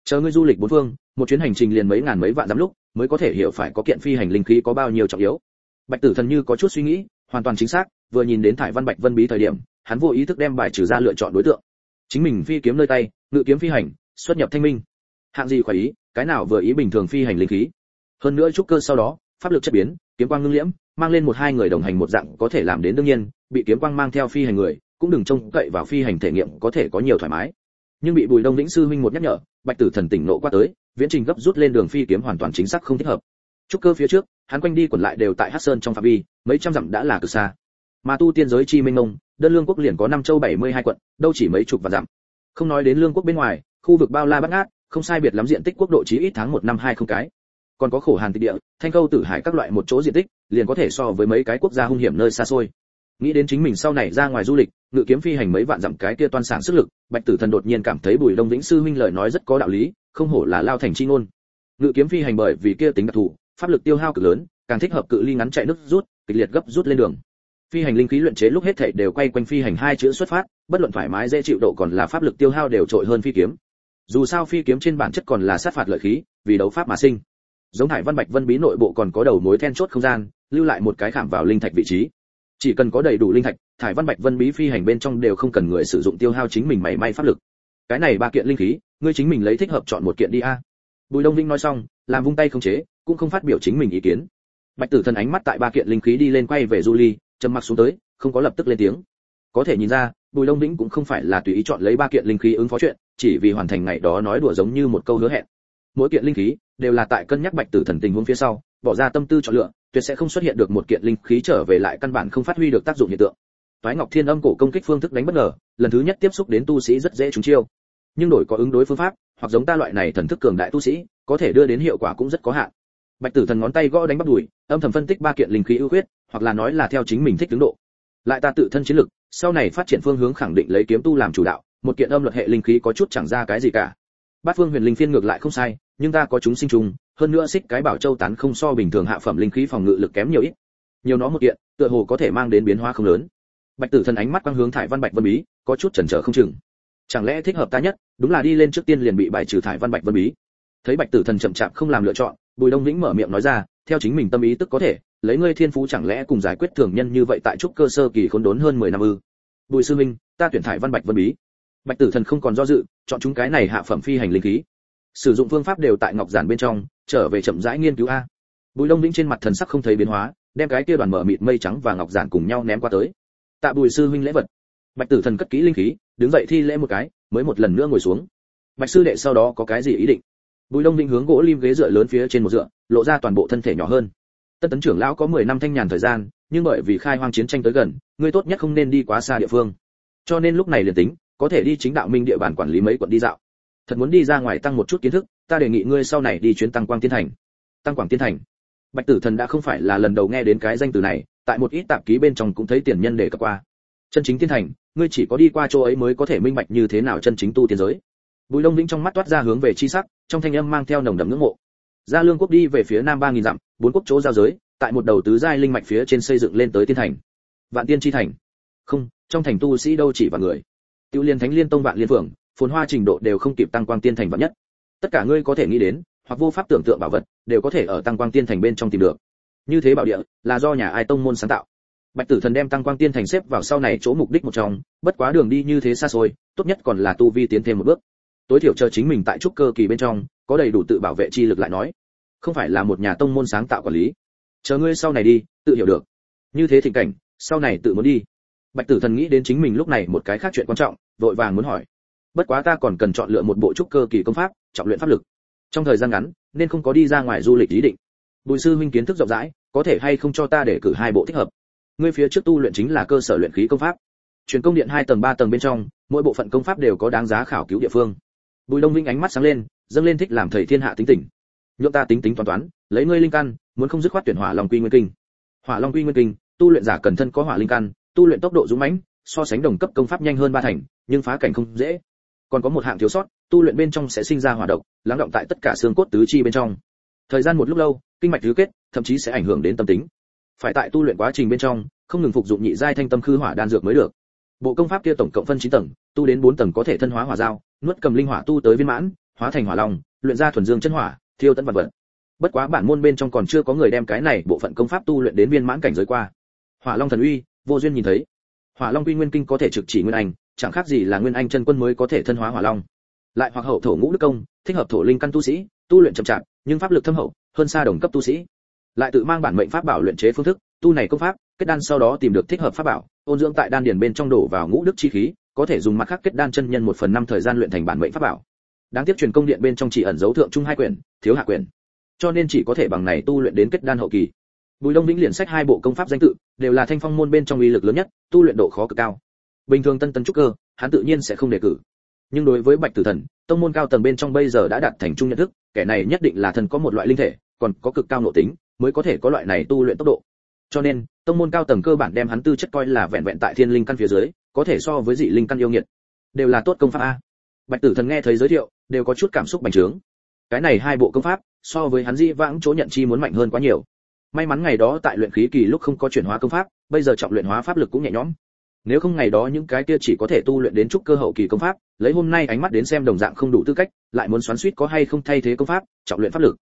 Chờ ngươi du lịch bốn phương, một chuyến hành trình liền mấy ngàn mấy vạn dặm lúc mới có thể hiểu phải có kiện phi hành linh khí có bao nhiêu trọng yếu. Bạch tử thần như có chút suy nghĩ, hoàn toàn chính xác, vừa nhìn đến thải văn bạch vân bí thời điểm, hắn vô ý thức đem bài trừ ra lựa chọn đối tượng. Chính mình phi kiếm nơi tay, ngự kiếm phi hành, xuất nhập thanh minh. Hạng gì khỏi ý, cái nào vừa ý bình thường phi hành linh khí. Hơn nữa trúc cơ sau đó, pháp lực chất biến, kiếm quang ngưng liễm, mang lên một hai người đồng hành một dạng có thể làm đến đương nhiên, bị kiếm quang mang theo phi hành người, cũng đừng trông cậy vào phi hành thể nghiệm có thể có nhiều thoải mái. Nhưng bị bùi đông lĩnh sư huynh một nhắc nhở, bạch tử thần tỉnh nộ qua tới viễn trình gấp rút lên đường phi kiếm hoàn toàn chính xác không thích hợp. Trúc cơ phía trước, hắn quanh đi quẩn lại đều tại hắc sơn trong phạm vi, mấy trăm dặm đã là cực xa. Mà tu tiên giới chi minh mông, đơn lương quốc liền có năm châu bảy mươi hai quận, đâu chỉ mấy chục và dặm. Không nói đến lương quốc bên ngoài, khu vực bao la bát ngát, không sai biệt lắm diện tích quốc độ chí ít tháng một năm hai không cái. Còn có khổ hàn tịch địa, thanh câu tử hải các loại một chỗ diện tích, liền có thể so với mấy cái quốc gia hung hiểm nơi xa xôi. Nghĩ đến chính mình sau này ra ngoài du lịch, ngự kiếm phi hành mấy vạn dặm cái kia toan sản sức lực, bạch tử thần đột nhiên cảm thấy bùi đông vĩnh sư huynh lời nói rất có đạo lý không hổ là lao thành chi ngôn. Ngự kiếm phi hành bởi vì kia tính đặc thù, pháp lực tiêu hao cực lớn, càng thích hợp cự ly ngắn chạy nước rút, kịch liệt gấp rút lên đường. Phi hành linh khí luyện chế lúc hết thảy đều quay quanh phi hành hai chữ xuất phát, bất luận thoải mái dễ chịu độ còn là pháp lực tiêu hao đều trội hơn phi kiếm. Dù sao phi kiếm trên bản chất còn là sát phạt lợi khí, vì đấu pháp mà sinh. Giống hải văn bạch vân bí nội bộ còn có đầu mối then chốt không gian, lưu lại một cái khảm vào linh thạch vị trí. Chỉ cần có đầy đủ linh thạch thải văn bạch vân bí phi hành bên trong đều không cần người sử dụng tiêu hao chính mình mảy may pháp lực cái này ba kiện linh khí ngươi chính mình lấy thích hợp chọn một kiện đi a. Bùi đông vinh nói xong làm vung tay không chế cũng không phát biểu chính mình ý kiến. Bạch tử thần ánh mắt tại ba kiện linh khí đi lên quay về Julie, trầm mặc xuống tới không có lập tức lên tiếng. Có thể nhìn ra bùi đông vĩnh cũng không phải là tùy ý chọn lấy ba kiện linh khí ứng phó chuyện chỉ vì hoàn thành ngày đó nói đùa giống như một câu hứa hẹn. Mỗi kiện linh khí đều là tại cân nhắc bạch tử thần tình huống phía sau bỏ ra tâm tư chọn lựa tuyệt sẽ không xuất hiện được một kiện linh khí trở về lại căn bản không phát huy được tác dụng hiện tượng. Toái ngọc thiên âm cổ công kích phương thức đánh bất ngờ lần thứ nhất tiếp xúc đến tu sĩ rất dễ trúng chiêu nhưng đổi có ứng đối phương pháp, hoặc giống ta loại này thần thức cường đại tu sĩ, có thể đưa đến hiệu quả cũng rất có hạn. Bạch tử thần ngón tay gõ đánh bắt đùi, âm thầm phân tích ba kiện linh khí ưu khuyết, hoặc là nói là theo chính mình thích tướng độ. Lại ta tự thân chiến lực, sau này phát triển phương hướng khẳng định lấy kiếm tu làm chủ đạo, một kiện âm luật hệ linh khí có chút chẳng ra cái gì cả. Bát phương huyền linh phiên ngược lại không sai, nhưng ta có chúng sinh trùng, hơn nữa xích cái bảo châu tán không so bình thường hạ phẩm linh khí phòng ngự lực kém nhiều ít. Nhiều nó một kiện, tựa hồ có thể mang đến biến hóa không lớn. Bạch tử thần ánh mắt quang hướng thải văn bạch vân bí, có chút chần chờ không chừng chẳng lẽ thích hợp ta nhất? Đúng là đi lên trước tiên liền bị bài trừ thải văn bạch vân bí. Thấy bạch tử thần chậm chạp không làm lựa chọn, bùi đông lĩnh mở miệng nói ra, theo chính mình tâm ý tức có thể, lấy ngươi thiên phú chẳng lẽ cùng giải quyết thường nhân như vậy tại trúc cơ sơ kỳ khốn đốn hơn 10 năm ư? Bùi sư minh ta tuyển thải văn bạch vân bí. Bạch tử thần không còn do dự, chọn chúng cái này hạ phẩm phi hành linh khí. Sử dụng phương pháp đều tại ngọc giản bên trong, trở về chậm rãi nghiên cứu a. Bùi đông lĩnh trên mặt thần sắc không thấy biến hóa, đem cái kia đoàn mở mịt mây trắng và ngọc giản cùng nhau ném qua tới. Tạ bùi sư huynh lễ vật. Bạch tử thần cất kỹ linh khí đứng dậy thi lễ một cái, mới một lần nữa ngồi xuống. Bạch sư đệ sau đó có cái gì ý định? Bùi đông vinh hướng gỗ lim ghế dựa lớn phía trên một dựa, lộ ra toàn bộ thân thể nhỏ hơn. Tân tấn trưởng lão có 10 năm thanh nhàn thời gian, nhưng bởi vì khai hoang chiến tranh tới gần ngươi tốt nhất không nên đi quá xa địa phương. Cho nên lúc này liền tính, có thể đi chính đạo minh địa bàn quản lý mấy quận đi dạo. Thật muốn đi ra ngoài tăng một chút kiến thức, ta đề nghị ngươi sau này đi chuyến tăng quang tiên thành. Tăng quảng tiên thành. Bạch tử thần đã không phải là lần đầu nghe đến cái danh từ này, tại một ít tạp ký bên trong cũng thấy tiền nhân để cập qua. Chân chính tiên thành ngươi chỉ có đi qua chỗ ấy mới có thể minh bạch như thế nào chân chính tu tiên giới. Bùi đông vĩnh trong mắt toát ra hướng về chi sắc, trong thanh âm mang theo nồng đậm ngưỡng mộ. Gia lương quốc đi về phía nam ba nghìn dặm, bốn quốc chỗ giao giới, tại một đầu tứ giai linh mạch phía trên xây dựng lên tới tiên thành. Vạn tiên chi thành. Không, trong thành tu sĩ đâu chỉ vài người. Tiêu liên thánh liên tông vạn liên phượng, phồn hoa trình độ đều không kịp tăng quang tiên thành vạn nhất. Tất cả ngươi có thể nghĩ đến, hoặc vô pháp tưởng tượng bảo vật, đều có thể ở tăng quang tiên thành bên trong tìm được. Như thế bảo địa, là do nhà ai tông môn sáng tạo bạch tử thần đem tăng quang tiên thành xếp vào sau này chỗ mục đích một trong, bất quá đường đi như thế xa xôi, tốt nhất còn là tu vi tiến thêm một bước. Tối thiểu chờ chính mình tại trúc cơ kỳ bên trong, có đầy đủ tự bảo vệ chi lực lại nói. Không phải là một nhà tông môn sáng tạo quản lý. Chờ ngươi sau này đi, tự hiểu được. Như thế thịnh cảnh, sau này tự muốn đi. Bạch tử thần nghĩ đến chính mình lúc này một cái khác chuyện quan trọng, vội vàng muốn hỏi. Bất quá ta còn cần chọn lựa một bộ trúc cơ kỳ công pháp, trọng luyện pháp lực. Trong thời gian ngắn, nên không có đi ra ngoài du lịch ý định. Bùi sư huynh kiến thức rộng rãi, có thể hay không cho ta để cử hai bộ thích hợp? Ngươi phía trước tu luyện chính là cơ sở luyện khí công pháp. Truyền công điện hai tầng ba tầng bên trong, mỗi bộ phận công pháp đều có đáng giá khảo cứu địa phương. Bùi đông vinh ánh mắt sáng lên, dâng lên thích làm thầy thiên hạ tính tình. Nhượng ta tính tính toán toán, lấy ngươi linh căn, muốn không dứt khoát tuyển hỏa long quy nguyên kinh. Hỏa long quy nguyên kinh, tu luyện giả cần thân có hỏa linh căn, tu luyện tốc độ dũng mãnh, so sánh đồng cấp công pháp nhanh hơn ba thành, nhưng phá cảnh không dễ. Còn có một hạng thiếu sót, tu luyện bên trong sẽ sinh ra hỏa độc, lắng động tại tất cả xương cốt tứ chi bên trong. Thời gian một lúc lâu, kinh mạch tứ kết, thậm chí sẽ ảnh hưởng đến tâm tính phải tại tu luyện quá trình bên trong, không ngừng phục dụng nhị giai thanh tâm khư hỏa đan dược mới được. Bộ công pháp kia tổng cộng phân 9 tầng, tu đến 4 tầng có thể thân hóa hỏa dao, nuốt cầm linh hỏa tu tới viên mãn, hóa thành hỏa long, luyện ra thuần dương chân hỏa, thiêu tận vật vật. Bất quá bản môn bên trong còn chưa có người đem cái này bộ phận công pháp tu luyện đến viên mãn cảnh giới qua. Hỏa long thần uy, vô duyên nhìn thấy. Hỏa long quy nguyên kinh có thể trực chỉ nguyên anh, chẳng khác gì là nguyên anh chân quân mới có thể thân hóa hỏa long. Lại hoặc hậu thổ ngũ đức công, thích hợp thổ linh căn tu sĩ, tu luyện chậm chạp, nhưng pháp lực thâm hậu, hơn xa đồng cấp tu sĩ lại tự mang bản mệnh pháp bảo luyện chế phương thức, tu này công pháp, kết đan sau đó tìm được thích hợp pháp bảo, ôn dưỡng tại đan điền bên trong đổ vào ngũ đức chi khí, có thể dùng mặt khác kết đan chân nhân một phần năm thời gian luyện thành bản mệnh pháp bảo. Đáng tiếc truyền công điện bên trong chỉ ẩn dấu thượng trung hai quyển, thiếu hạ quyển. Cho nên chỉ có thể bằng này tu luyện đến kết đan hậu kỳ. Bùi đông vĩnh liền sách hai bộ công pháp danh tự, đều là thanh phong môn bên trong uy lực lớn nhất, tu luyện độ khó cực cao. Bình thường tân tân trúc cơ, hắn tự nhiên sẽ không đề cử. Nhưng đối với bạch tử thần, tông môn cao tầng bên trong bây giờ đã đạt thành trung nhận thức, kẻ này nhất định là thần có một loại linh thể, còn có cực cao nội tính mới có thể có loại này tu luyện tốc độ. Cho nên, tông môn cao tầng cơ bản đem hắn tư chất coi là vẹn vẹn tại thiên linh căn phía dưới, có thể so với dị linh căn yêu nghiệt. Đều là tốt công pháp a. Bạch tử thần nghe thấy giới thiệu, đều có chút cảm xúc bành trướng. Cái này hai bộ công pháp, so với hắn dị vãng chỗ nhận chi muốn mạnh hơn quá nhiều. May mắn ngày đó tại luyện khí kỳ lúc không có chuyển hóa công pháp, bây giờ trọng luyện hóa pháp lực cũng nhẹ nhõm. Nếu không ngày đó những cái kia chỉ có thể tu luyện đến trúc cơ hậu kỳ công pháp, lấy hôm nay ánh mắt đến xem đồng dạng không đủ tư cách, lại muốn xoắn suýt có hay không thay thế công pháp, trọng luyện pháp lực.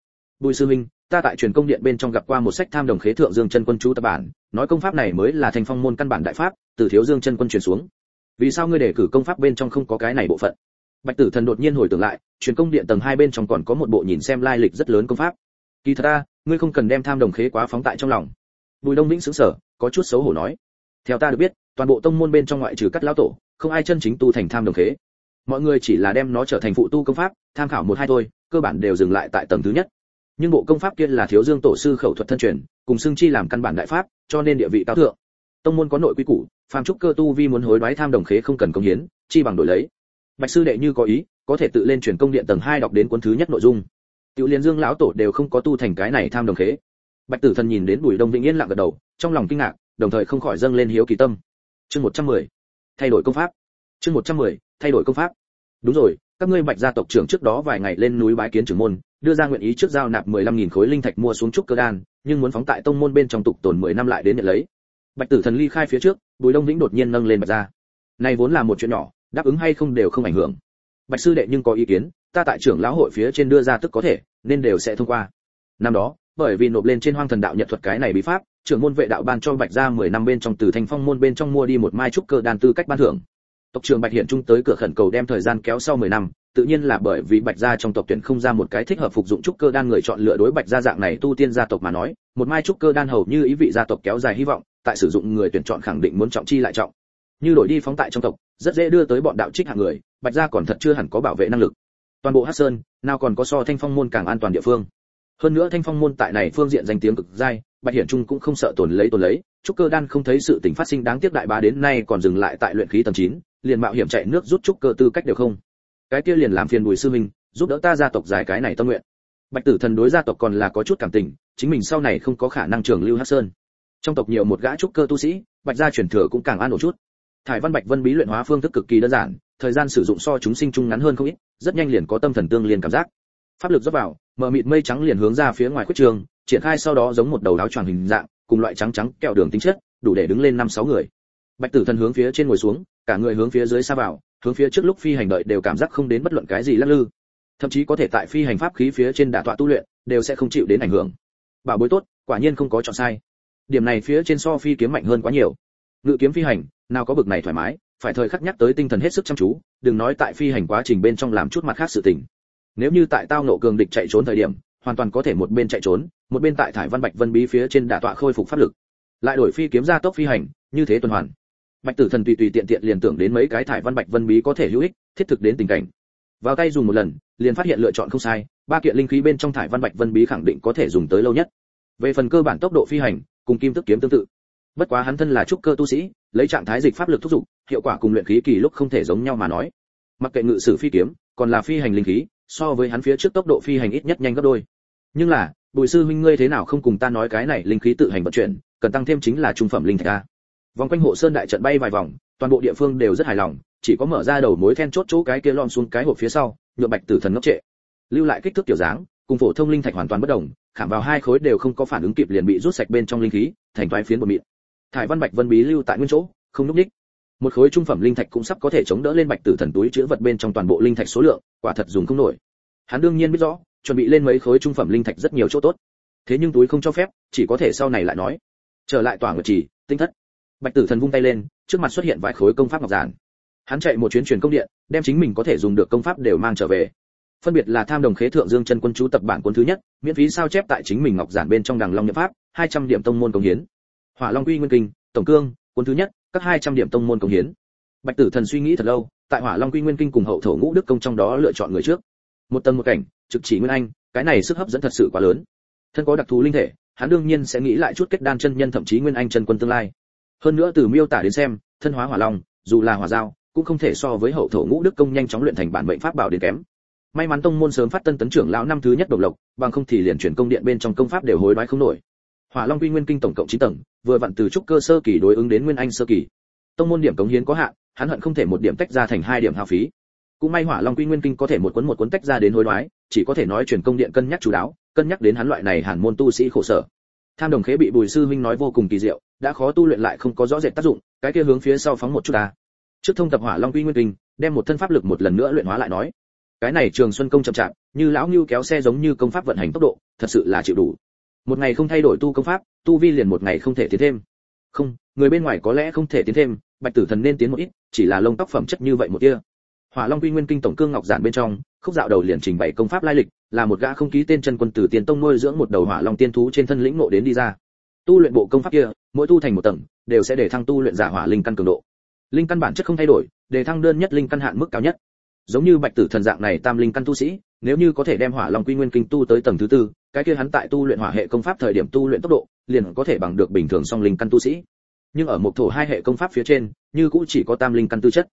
Bùi sư minh ta tại truyền công điện bên trong gặp qua một sách tham đồng khế thượng dương chân quân chú tập bản, nói công pháp này mới là thành phong môn căn bản đại pháp, từ thiếu dương chân quân truyền xuống. Vì sao ngươi để cử công pháp bên trong không có cái này bộ phận? Bạch tử thần đột nhiên hồi tưởng lại, truyền công điện tầng hai bên trong còn có một bộ nhìn xem lai lịch rất lớn công pháp. Kỳ thật ta, ngươi không cần đem tham đồng khế quá phóng tại trong lòng. Bùi đông vĩnh sững sờ, có chút xấu hổ nói. Theo ta được biết, toàn bộ tông môn bên trong ngoại trừ cắt lão tổ, không ai chân chính tu thành tham đồng khế. Mọi người chỉ là đem nó trở thành phụ tu công pháp, tham khảo một hai thôi, cơ bản đều dừng lại tại tầng thứ nhất nhưng bộ công pháp kia là thiếu dương tổ sư khẩu thuật thân truyền, cùng xưng chi làm căn bản đại pháp, cho nên địa vị cao thượng. Tông môn có nội quy củ, phàm trúc cơ tu vi muốn hối đoái tham đồng khế không cần công hiến, chi bằng đổi lấy. Bạch sư đệ như có ý, có thể tự lên truyền công điện tầng hai đọc đến cuốn thứ nhất nội dung. Tiểu liên dương lão tổ đều không có tu thành cái này tham đồng khế. Bạch tử thần nhìn đến bùi đông vĩnh yên lặng gật đầu, trong lòng kinh ngạc, đồng thời không khỏi dâng lên hiếu kỳ tâm. Chương 110. thay đổi công pháp. Chương 110. thay đổi công pháp. Đúng rồi các ngươi bạch gia tộc trưởng trước đó vài ngày lên núi bái kiến trưởng môn, đưa ra nguyện ý trước giao nạp 15.000 khối linh thạch mua xuống trúc cơ đan, nhưng muốn phóng tại tông môn bên trong tục tồn 10 năm lại đến nhận lấy. Bạch tử thần ly khai phía trước, bùi đông vĩnh đột nhiên nâng lên bạch gia. Này vốn là một chuyện nhỏ, đáp ứng hay không đều không ảnh hưởng. Bạch sư đệ nhưng có ý kiến, ta tại trưởng lão hội phía trên đưa ra tức có thể, nên đều sẽ thông qua. Năm đó, bởi vì nộp lên trên hoang thần đạo nhật thuật cái này bí pháp, trưởng môn vệ đạo ban cho bạch gia 10 năm bên trong từ thanh phong môn bên trong mua đi một mai trúc cơ đan tư cách ban thưởng tộc trưởng bạch hiện trung tới cửa khẩn cầu đem thời gian kéo sau 10 năm tự nhiên là bởi vì bạch gia trong tộc tuyển không ra một cái thích hợp phục dụng trúc cơ đan người chọn lựa đối bạch gia dạng này tu tiên gia tộc mà nói một mai trúc cơ đan hầu như ý vị gia tộc kéo dài hy vọng tại sử dụng người tuyển chọn khẳng định muốn trọng chi lại trọng. Như đổi đi phóng tại trong tộc rất dễ đưa tới bọn đạo trích hạng người bạch gia còn thật chưa hẳn có bảo vệ năng lực. Toàn bộ hắc sơn nào còn có so thanh phong môn càng an toàn địa phương. Hơn nữa thanh phong môn tại này phương diện danh tiếng cực dai bạch hiển trung cũng không sợ tổn lấy tổn lấy trúc cơ đan không thấy sự tình phát sinh đáng tiếc đại bá đến nay còn dừng lại tại luyện khí tầng 9, liền mạo hiểm chạy nước rút trúc cơ tư cách đều không. Cái kia liền làm phiền bùi sư minh, giúp đỡ ta gia tộc giải cái này tâm nguyện. Bạch tử thần đối gia tộc còn là có chút cảm tình, chính mình sau này không có khả năng trường lưu hắc sơn. Trong tộc nhiều một gã trúc cơ tu sĩ, bạch gia truyền thừa cũng càng an ổn chút. Thải văn bạch vân bí luyện hóa phương thức cực kỳ đơn giản, thời gian sử dụng so chúng sinh chung ngắn hơn không ít, rất nhanh liền có tâm thần tương liên cảm giác. Pháp lực rót vào, mờ mịt mây trắng liền hướng ra phía ngoài khuất trường, triển khai sau đó giống một đầu đáo tròn hình dạng, cùng loại trắng trắng kẹo đường tính chất, đủ để đứng lên năm sáu người bạch tử thần hướng phía trên ngồi xuống, cả người hướng phía dưới xa vào, hướng phía trước lúc phi hành đợi đều cảm giác không đến bất luận cái gì lắc lư. Thậm chí có thể tại phi hành pháp khí phía trên đả tọa tu luyện, đều sẽ không chịu đến ảnh hưởng. Bảo bối tốt, quả nhiên không có chọn sai. Điểm này phía trên so phi kiếm mạnh hơn quá nhiều. Ngự kiếm phi hành, nào có bực này thoải mái, phải thời khắc nhắc tới tinh thần hết sức chăm chú, đừng nói tại phi hành quá trình bên trong làm chút mặt khác sự tình. Nếu như tại tao nộ cường địch chạy trốn thời điểm, hoàn toàn có thể một bên chạy trốn, một bên tại thải văn bạch vân bí phía trên đả tọa khôi phục pháp lực. Lại đổi phi kiếm ra tốc phi hành, như thế tuần hoàn bạch tử thần tùy tùy tiện tiện liền tưởng đến mấy cái thải văn bạch vân bí có thể hữu ích, thiết thực đến tình cảnh. Vào tay dùng một lần, liền phát hiện lựa chọn không sai, ba kiện linh khí bên trong thải văn bạch vân bí khẳng định có thể dùng tới lâu nhất. Về phần cơ bản tốc độ phi hành, cùng kim tức kiếm tương tự. Bất quá hắn thân là trúc cơ tu sĩ, lấy trạng thái dịch pháp lực thúc giục, hiệu quả cùng luyện khí kỳ lúc không thể giống nhau mà nói. Mặc kệ ngự sử phi kiếm, còn là phi hành linh khí, so với hắn phía trước tốc độ phi hành ít nhất nhanh gấp đôi. Nhưng là, bùi sư huynh ngươi thế nào không cùng ta nói cái này linh khí tự hành vận chuyển, cần tăng thêm chính là trung phẩm linh thạch a vòng quanh hộ sơn đại trận bay vài vòng, toàn bộ địa phương đều rất hài lòng, chỉ có mở ra đầu mối then chốt chỗ cái kia lom xuống cái hộp phía sau nhựa bạch tử thần ngốc trệ. Lưu lại kích thước kiểu dáng, cùng phổ thông linh thạch hoàn toàn bất đồng, khảm vào hai khối đều không có phản ứng kịp liền bị rút sạch bên trong linh khí, thành toái phiến bột mịn. Thải văn bạch vân bí lưu tại nguyên chỗ, không núp đích. Một khối trung phẩm linh thạch cũng sắp có thể chống đỡ lên bạch tử thần túi chứa vật bên trong toàn bộ linh thạch số lượng, quả thật dùng không nổi. Hắn đương nhiên biết rõ, chuẩn bị lên mấy khối trung phẩm linh thạch rất nhiều chỗ tốt. Thế nhưng túi không cho phép, chỉ có thể sau này lại nói. Trở lại tòa ngự trì, tinh thất bạch tử thần vung tay lên, trước mặt xuất hiện vài khối công pháp ngọc giản. Hắn chạy một chuyến truyền công điện, đem chính mình có thể dùng được công pháp đều mang trở về. Phân biệt là tham đồng khế thượng dương chân quân chú tập bản quân thứ nhất, miễn phí sao chép tại chính mình ngọc giản bên trong đằng long nhập pháp 200 điểm tông môn công hiến. Hỏa long quy nguyên kinh, tổng cương quân thứ nhất, các 200 điểm tông môn công hiến. Bạch tử thần suy nghĩ thật lâu, tại hỏa long quy nguyên kinh cùng hậu thổ ngũ đức công trong đó lựa chọn người trước. Một tầng một cảnh, trực chỉ nguyên anh, cái này sức hấp dẫn thật sự quá lớn. Thân có đặc thù linh thể, hắn đương nhiên sẽ nghĩ lại chút kết đan chân nhân thậm chí nguyên anh chân quân tương lai hơn nữa từ miêu tả đến xem, thân hóa hỏa long, dù là hỏa giao cũng không thể so với hậu thổ ngũ đức công nhanh chóng luyện thành bản mệnh pháp bảo đến kém. May mắn tông môn sớm phát tân tấn trưởng lão năm thứ nhất độc lộc, bằng không thì liền chuyển công điện bên trong công pháp đều hối đoái không nổi. Hỏa long quy nguyên kinh tổng cộng chín tầng, vừa vặn từ trúc cơ sơ kỳ đối ứng đến nguyên anh sơ kỳ. Tông môn điểm cống hiến có hạn, hắn hận không thể một điểm tách ra thành hai điểm hao phí. Cũng may hỏa long quy nguyên kinh có thể một cuốn một cuốn tách ra đến hối đoái, chỉ có thể nói chuyển công điện cân nhắc chú đáo, cân nhắc đến hắn loại này hàn môn tu sĩ khổ sở tham đồng khế bị bùi sư huynh nói vô cùng kỳ diệu, đã khó tu luyện lại không có rõ rệt tác dụng, cái kia hướng phía sau phóng một chút ta. Trước thông tập hỏa long quy nguyên kinh, đem một thân pháp lực một lần nữa luyện hóa lại nói. Cái này trường xuân công chậm chạp, như lão ngưu kéo xe giống như công pháp vận hành tốc độ, thật sự là chịu đủ. Một ngày không thay đổi tu công pháp, tu vi liền một ngày không thể tiến thêm. Không, người bên ngoài có lẽ không thể tiến thêm, bạch tử thần nên tiến một ít, chỉ là lông tóc phẩm chất như vậy một kia hỏa long quy nguyên kinh tổng cương ngọc giản bên trong, khúc dạo đầu liền trình bày công pháp lai lịch, là một gã không ký tên chân quân tử tiền tông nuôi dưỡng một đầu hỏa long tiên thú trên thân lĩnh ngộ đến đi ra. Tu luyện bộ công pháp kia, mỗi tu thành một tầng, đều sẽ để thăng tu luyện giả hỏa linh căn cường độ. Linh căn bản chất không thay đổi, để thăng đơn nhất linh căn hạn mức cao nhất. Giống như bạch tử thần dạng này tam linh căn tu sĩ, nếu như có thể đem hỏa long quy nguyên kinh tu tới tầng thứ tư, cái kia hắn tại tu luyện hỏa hệ công pháp thời điểm tu luyện tốc độ, liền có thể bằng được bình thường song linh căn tu sĩ. Nhưng ở một thổ hai hệ công pháp phía trên, như cũng chỉ có tam linh căn tư chất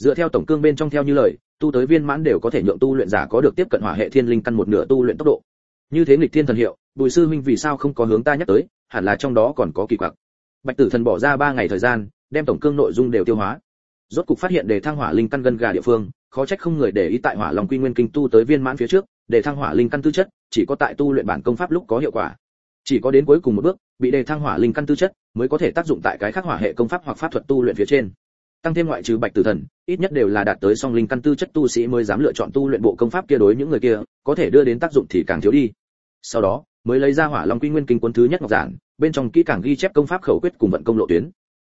dựa theo tổng cương bên trong theo như lời, tu tới viên mãn đều có thể nhượng tu luyện giả có được tiếp cận hỏa hệ thiên linh căn một nửa tu luyện tốc độ. Như thế nghịch thiên thần hiệu, bùi sư huynh vì sao không có hướng ta nhắc tới, hẳn là trong đó còn có kỳ quặc. Bạch tử thần bỏ ra ba ngày thời gian, đem tổng cương nội dung đều tiêu hóa. Rốt cục phát hiện đề thăng hỏa linh căn gân gà địa phương, khó trách không người để ý tại hỏa long quy nguyên kinh tu tới viên mãn phía trước để thăng hỏa linh căn tư chất, chỉ có tại tu luyện bản công pháp lúc có hiệu quả. Chỉ có đến cuối cùng một bước, bị đề thăng hỏa linh căn tư chất, mới có thể tác dụng tại cái khác hỏa hệ công pháp hoặc pháp thuật tu luyện phía trên tăng thêm ngoại trừ bạch tử thần, ít nhất đều là đạt tới song linh căn tư chất tu sĩ mới dám lựa chọn tu luyện bộ công pháp kia đối những người kia, có thể đưa đến tác dụng thì càng thiếu đi. Sau đó, mới lấy ra hỏa long quy nguyên kinh cuốn thứ nhất ngọc giản, bên trong kỹ càng ghi chép công pháp khẩu quyết cùng vận công lộ tuyến.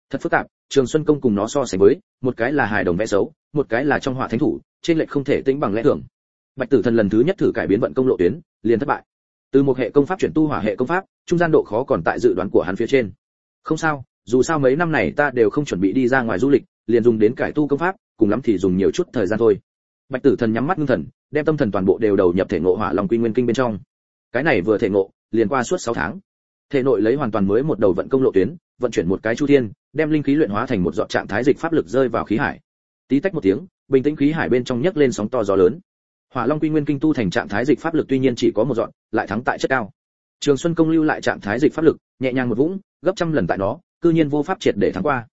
Thật phức tạp, trường xuân công cùng nó so sánh với, một cái là hài đồng vẽ xấu, một cái là trong hỏa thánh thủ, trên lệch không thể tính bằng lẽ thường. Bạch tử thần lần thứ nhất thử cải biến vận công lộ tuyến, liền thất bại. Từ một hệ công pháp chuyển tu hỏa hệ công pháp, trung gian độ khó còn tại dự đoán của hắn phía trên. Không sao, dù sao mấy năm này ta đều không chuẩn bị đi ra ngoài du lịch liền dùng đến cải tu công pháp cùng lắm thì dùng nhiều chút thời gian thôi. Bạch tử thần nhắm mắt ngưng thần đem tâm thần toàn bộ đều đầu nhập thể ngộ hỏa long quy nguyên kinh bên trong. Cái này vừa thể ngộ liền qua suốt 6 tháng. Thể nội lấy hoàn toàn mới một đầu vận công lộ tuyến vận chuyển một cái chu thiên đem linh khí luyện hóa thành một dọn trạng thái dịch pháp lực rơi vào khí hải. Tí tách một tiếng bình tĩnh khí hải bên trong nhấc lên sóng to gió lớn. Hỏa long quy nguyên kinh tu thành trạng thái dịch pháp lực tuy nhiên chỉ có một dọn, lại thắng tại chất cao. Trường xuân công lưu lại trạng thái dịch pháp lực nhẹ nhàng một vũng gấp trăm lần tại nó cư nhiên vô pháp triệt để thắng qua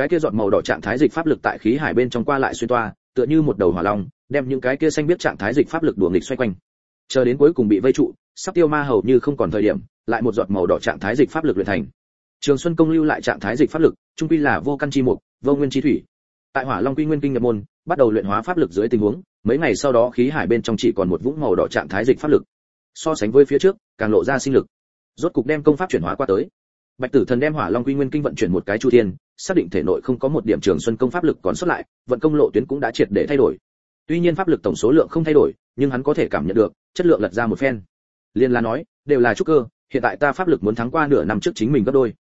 cái kia giọt màu đỏ trạng thái dịch pháp lực tại khí hải bên trong qua lại xuyên toa, tựa như một đầu hỏa long, đem những cái kia xanh biết trạng thái dịch pháp lực đùa nghịch xoay quanh. Chờ đến cuối cùng bị vây trụ, sắp tiêu ma hầu như không còn thời điểm, lại một giọt màu đỏ trạng thái dịch pháp lực luyện thành. Trường xuân công lưu lại trạng thái dịch pháp lực, trung quy là vô căn chi mục, vô nguyên chi thủy. Tại hỏa long quy nguyên kinh nhập môn, bắt đầu luyện hóa pháp lực dưới tình huống, mấy ngày sau đó khí hải bên trong chỉ còn một vũng màu đỏ trạng thái dịch pháp lực. So sánh với phía trước, càng lộ ra sinh lực. Rốt cục đem công pháp chuyển hóa qua tới. Bạch tử thần đem hỏa long quy nguyên kinh vận chuyển một cái chu thiên xác định thể nội không có một điểm trường xuân công pháp lực còn xuất lại, vận công lộ tuyến cũng đã triệt để thay đổi. Tuy nhiên pháp lực tổng số lượng không thay đổi, nhưng hắn có thể cảm nhận được, chất lượng lật ra một phen. Liên la nói, đều là trúc cơ, hiện tại ta pháp lực muốn thắng qua nửa năm trước chính mình gấp đôi.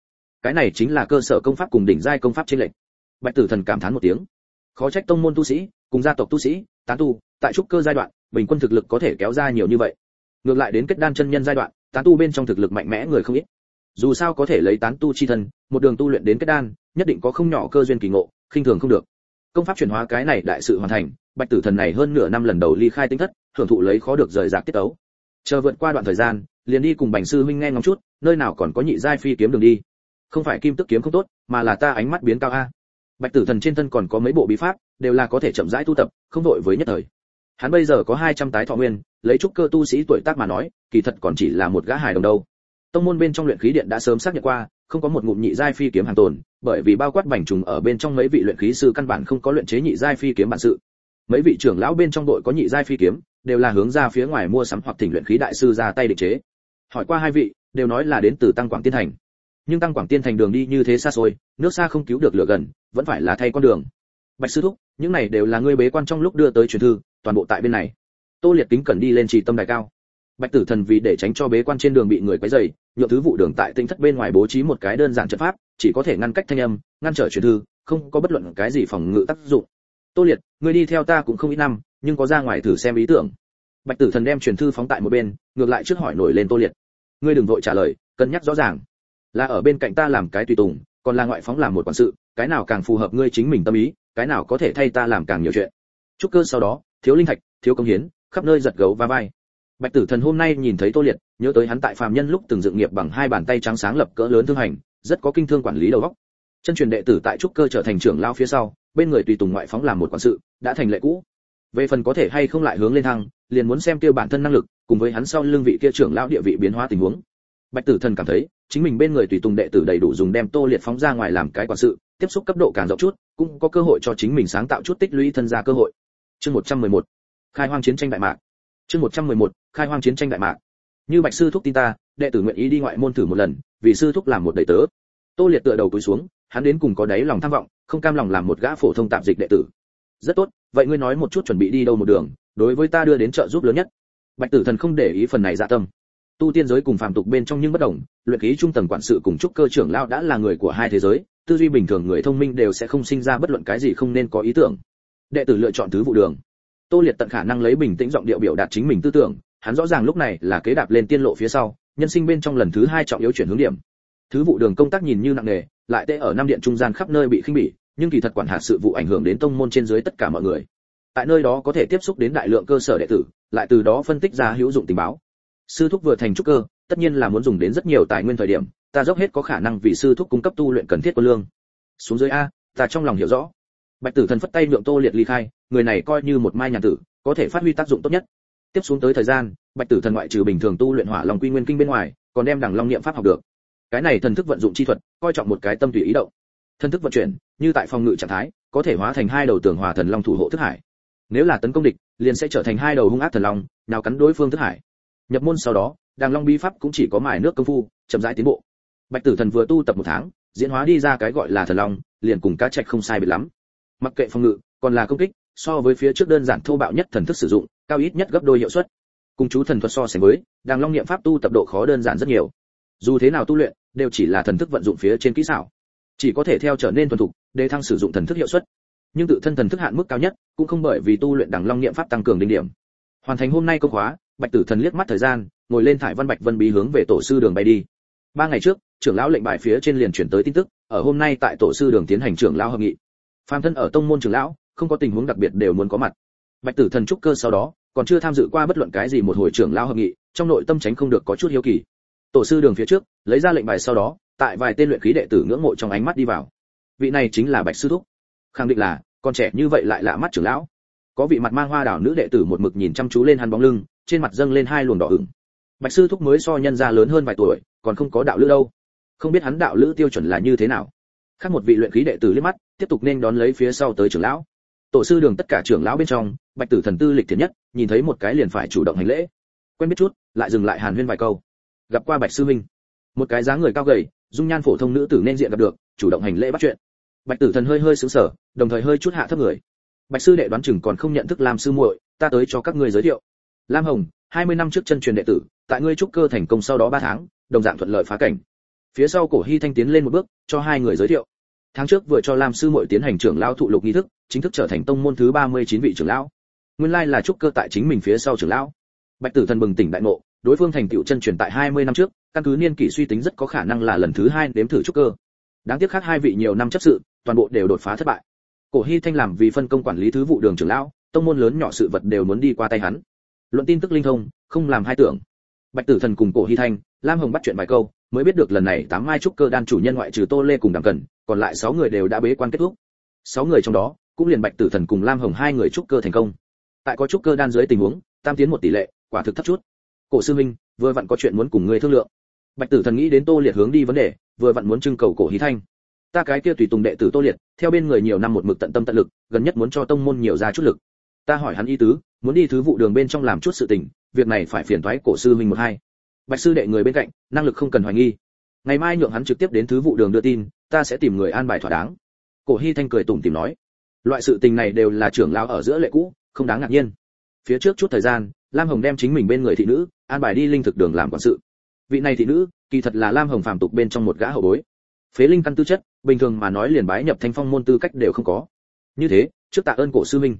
Cái này chính là cơ sở công pháp cùng đỉnh giai công pháp trên lệnh bạch tử thần cảm thán một tiếng. Khó trách tông môn tu sĩ, cùng gia tộc tu sĩ, tán tu, tại trúc cơ giai đoạn, bình quân thực lực có thể kéo ra nhiều như vậy. Ngược lại đến kết đan chân nhân giai đoạn, tán tu bên trong thực lực mạnh mẽ người không ít dù sao có thể lấy tán tu chi thân, một đường tu luyện đến kết đan, nhất định có không nhỏ cơ duyên kỳ ngộ, khinh thường không được. Công pháp chuyển hóa cái này đại sự hoàn thành, bạch tử thần này hơn nửa năm lần đầu ly khai tinh thất, hưởng thụ lấy khó được rời rạc tiết tấu. Chờ vượt qua đoạn thời gian, liền đi cùng bành sư huynh nghe ngóng chút, nơi nào còn có nhị giai phi kiếm đường đi. Không phải kim tức kiếm không tốt, mà là ta ánh mắt biến cao a. Bạch tử thần trên thân còn có mấy bộ bí pháp, đều là có thể chậm rãi tu tập, không đội với nhất thời. Hắn bây giờ có 200 tái thọ nguyên, lấy trúc cơ tu sĩ tuổi tác mà nói, kỳ thật còn chỉ là một gã hài đồng đâu tông môn bên trong luyện khí điện đã sớm xác nhận qua, không có một ngụm nhị giai phi kiếm hàng tồn, bởi vì bao quát bành trùng ở bên trong mấy vị luyện khí sư căn bản không có luyện chế nhị giai phi kiếm bản sự. Mấy vị trưởng lão bên trong đội có nhị giai phi kiếm, đều là hướng ra phía ngoài mua sắm hoặc thỉnh luyện khí đại sư ra tay định chế. Hỏi qua hai vị, đều nói là đến từ tăng quảng tiên thành. Nhưng tăng quảng tiên thành đường đi như thế xa xôi, nước xa không cứu được lửa gần, vẫn phải là thay con đường. Bạch sư thúc, những này đều là ngươi bế quan trong lúc đưa tới truyền thư, toàn bộ tại bên này. Tô liệt kính cần đi lên trì tâm đài cao. Bạch tử thần vì để tránh cho bế quan trên đường bị người quấy rầy nhượng thứ vụ đường tại tinh thất bên ngoài bố trí một cái đơn giản trận pháp, chỉ có thể ngăn cách thanh âm, ngăn trở truyền thư, không có bất luận cái gì phòng ngự tác dụng. Tô liệt ngươi đi theo ta cũng không ít năm, nhưng có ra ngoài thử xem ý tưởng. Bạch tử thần đem truyền thư phóng tại một bên, ngược lại trước hỏi nổi lên tô liệt. Ngươi đừng vội trả lời, cân nhắc rõ ràng. Là ở bên cạnh ta làm cái tùy tùng, còn là ngoại phóng làm một quản sự, cái nào càng phù hợp ngươi chính mình tâm ý, cái nào có thể thay ta làm càng nhiều chuyện. Chúc cơ sau đó, thiếu linh thạch, thiếu công hiến, khắp nơi giật gấu và vai bạch tử thần hôm nay nhìn thấy tô liệt, nhớ tới hắn tại phàm nhân lúc từng dựng nghiệp bằng hai bàn tay trắng sáng lập cỡ lớn thương hành, rất có kinh thương quản lý đầu óc. Chân truyền đệ tử tại trúc cơ trở thành trưởng lao phía sau, bên người tùy tùng ngoại phóng làm một quản sự, đã thành lệ cũ. Về phần có thể hay không lại hướng lên thăng, liền muốn xem tiêu bản thân năng lực, cùng với hắn sau lưng vị kia trưởng lão địa vị biến hóa tình huống. Bạch tử thần cảm thấy, chính mình bên người tùy tùng đệ tử đầy đủ dùng đem tô liệt phóng ra ngoài làm cái quản sự, tiếp xúc cấp độ càng rộng chút, cũng có cơ hội cho chính mình sáng tạo chút tích lũy thân gia cơ hội. Chương 111 khai hoang chiến tranh đại mạc chương 111 khai hoang chiến tranh đại mạc. Như bạch sư thúc tin ta, đệ tử nguyện ý đi ngoại môn thử một lần, vì sư thúc làm một đầy tớ. Tô liệt tựa đầu cúi xuống, hắn đến cùng có đáy lòng tham vọng, không cam lòng làm một gã phổ thông tạm dịch đệ tử. Rất tốt, vậy ngươi nói một chút chuẩn bị đi đâu một đường, đối với ta đưa đến trợ giúp lớn nhất. Bạch tử thần không để ý phần này dạ tâm. Tu tiên giới cùng phàm tục bên trong nhưng bất đồng, luyện khí trung tầng quản sự cùng trúc cơ trưởng lao đã là người của hai thế giới, tư duy bình thường người thông minh đều sẽ không sinh ra bất luận cái gì không nên có ý tưởng. Đệ tử lựa chọn thứ vụ đường tô liệt tận khả năng lấy bình tĩnh giọng điệu biểu đạt chính mình tư tưởng, hắn rõ ràng lúc này là kế đạp lên tiên lộ phía sau, nhân sinh bên trong lần thứ hai trọng yếu chuyển hướng điểm. Thứ vụ đường công tác nhìn như nặng nề, lại tệ ở năm điện trung gian khắp nơi bị khinh bỉ, nhưng kỳ thật quản hạt sự vụ ảnh hưởng đến tông môn trên dưới tất cả mọi người. Tại nơi đó có thể tiếp xúc đến đại lượng cơ sở đệ tử, lại từ đó phân tích ra hữu dụng tình báo. Sư thúc vừa thành trúc cơ, tất nhiên là muốn dùng đến rất nhiều tài nguyên thời điểm, ta dốc hết có khả năng vì sư thúc cung cấp tu luyện cần thiết quân lương. Xuống dưới a, ta trong lòng hiểu rõ bạch tử thần phất tay nhượng tô liệt ly khai, người này coi như một mai nhàn tử, có thể phát huy tác dụng tốt nhất. Tiếp xuống tới thời gian, bạch tử thần ngoại trừ bình thường tu luyện hỏa long quy nguyên kinh bên ngoài, còn đem đẳng long niệm pháp học được. Cái này thần thức vận dụng chi thuật, coi trọng một cái tâm tùy ý động. Thần thức vận chuyển, như tại phòng ngự trạng thái, có thể hóa thành hai đầu tường hòa thần long thủ hộ thức hải. Nếu là tấn công địch, liền sẽ trở thành hai đầu hung ác thần long, nào cắn đối phương thức hải. Nhập môn sau đó đàng long bí pháp cũng chỉ có mài nước công phu, chậm rãi tiến bộ. Bạch tử thần vừa tu tập một tháng, diễn hóa đi ra cái gọi là thần long, liền cùng cá trạch không sai biệt lắm mặc kệ phòng ngự, còn là công kích, so với phía trước đơn giản thô bạo nhất thần thức sử dụng, cao ít nhất gấp đôi hiệu suất. Cùng chú thần thuật so sánh với, đàng long niệm pháp tu tập độ khó đơn giản rất nhiều. Dù thế nào tu luyện, đều chỉ là thần thức vận dụng phía trên kỹ xảo. Chỉ có thể theo trở nên thuần thục, để thăng sử dụng thần thức hiệu suất. Nhưng tự thân thần thức hạn mức cao nhất, cũng không bởi vì tu luyện đằng long niệm pháp tăng cường đỉnh điểm. Hoàn thành hôm nay công khóa, bạch tử thần liếc mắt thời gian, ngồi lên thải văn bạch vân bí hướng về tổ sư đường bay đi. Ba ngày trước, trưởng lão lệnh bài phía trên liền chuyển tới tin tức, ở hôm nay tại tổ sư đường tiến hành trưởng lão hợp nghị phàm thân ở tông môn trưởng lão, không có tình huống đặc biệt đều muốn có mặt. Bạch tử thần trúc cơ sau đó, còn chưa tham dự qua bất luận cái gì một hồi trưởng lão hợp nghị, trong nội tâm tránh không được có chút hiếu kỳ. Tổ sư đường phía trước, lấy ra lệnh bài sau đó, tại vài tên luyện khí đệ tử ngưỡng mộ trong ánh mắt đi vào. Vị này chính là bạch sư thúc. Khẳng định là, con trẻ như vậy lại lạ mắt trưởng lão. Có vị mặt mang hoa đảo nữ đệ tử một mực nhìn chăm chú lên hắn bóng lưng, trên mặt dâng lên hai luồng đỏ ửng. Bạch sư thúc mới so nhân gia lớn hơn vài tuổi, còn không có đạo lữ đâu. Không biết hắn đạo lữ tiêu chuẩn là như thế nào khác một vị luyện khí đệ tử liếc mắt, tiếp tục nên đón lấy phía sau tới trưởng lão. Tổ sư đường tất cả trưởng lão bên trong, bạch tử thần tư lịch thiện nhất, nhìn thấy một cái liền phải chủ động hành lễ. Quen biết chút, lại dừng lại hàn huyên vài câu. Gặp qua bạch sư minh. Một cái dáng người cao gầy, dung nhan phổ thông nữ tử nên diện gặp được, chủ động hành lễ bắt chuyện. Bạch tử thần hơi hơi sững sờ, đồng thời hơi chút hạ thấp người. Bạch sư đệ đoán chừng còn không nhận thức lam sư muội, ta tới cho các ngươi giới thiệu. Lam hồng 20 năm trước chân truyền đệ tử, tại ngươi trúc cơ thành công sau đó 3 tháng, đồng dạng thuận lợi phá cảnh phía sau cổ hy thanh tiến lên một bước, cho hai người giới thiệu. Tháng trước vừa cho lam sư Mội tiến hành trưởng lão thụ lục nghi thức, chính thức trở thành tông môn thứ 39 vị trưởng lão. Nguyên lai là trúc cơ tại chính mình phía sau trưởng lão. Bạch tử thần bừng tỉnh đại ngộ, đối phương thành tựu chân truyền tại 20 năm trước, căn cứ niên kỷ suy tính rất có khả năng là lần thứ hai đếm thử trúc cơ. Đáng tiếc khác hai vị nhiều năm chấp sự, toàn bộ đều đột phá thất bại. Cổ hy thanh làm vì phân công quản lý thứ vụ đường trưởng lão, tông môn lớn nhỏ sự vật đều muốn đi qua tay hắn. Luận tin tức linh thông, không làm hai tưởng bạch tử thần cùng cổ hy thanh, lam hồng bắt chuyện vài câu, mới biết được lần này tám mai trúc cơ đan chủ nhân ngoại trừ tô lê cùng đàm cần còn lại sáu người đều đã bế quan kết thúc. Sáu người trong đó, cũng liền bạch tử thần cùng lam hồng hai người trúc cơ thành công. Tại có trúc cơ đan dưới tình huống, tam tiến một tỷ lệ, quả thực thấp chút. Cổ sư minh, vừa vặn có chuyện muốn cùng ngươi thương lượng. Bạch tử thần nghĩ đến tô liệt hướng đi vấn đề, vừa vặn muốn trưng cầu cổ hí thanh. Ta cái kia tùy tùng đệ tử tô liệt, theo bên người nhiều năm một mực tận tâm tận lực, gần nhất muốn cho tông môn nhiều ra chút lực. Ta hỏi hắn ý tứ muốn đi thứ vụ đường bên trong làm chút sự tình, việc này phải phiền toái cổ sư huynh một hai. Bạch sư đệ người bên cạnh, năng lực không cần hoài nghi. Ngày mai nhượng hắn trực tiếp đến thứ vụ đường đưa tin, ta sẽ tìm người an bài thỏa đáng. Cổ hy thanh cười tủm tìm nói. Loại sự tình này đều là trưởng lão ở giữa lệ cũ, không đáng ngạc nhiên. Phía trước chút thời gian, lam hồng đem chính mình bên người thị nữ, an bài đi linh thực đường làm quản sự. Vị này thị nữ, kỳ thật là lam hồng phàm tục bên trong một gã hậu bối. Phế linh căn tư chất, bình thường mà nói liền bái nhập thanh phong môn tư cách đều không có. Như thế, trước tạ ơn cổ sư minh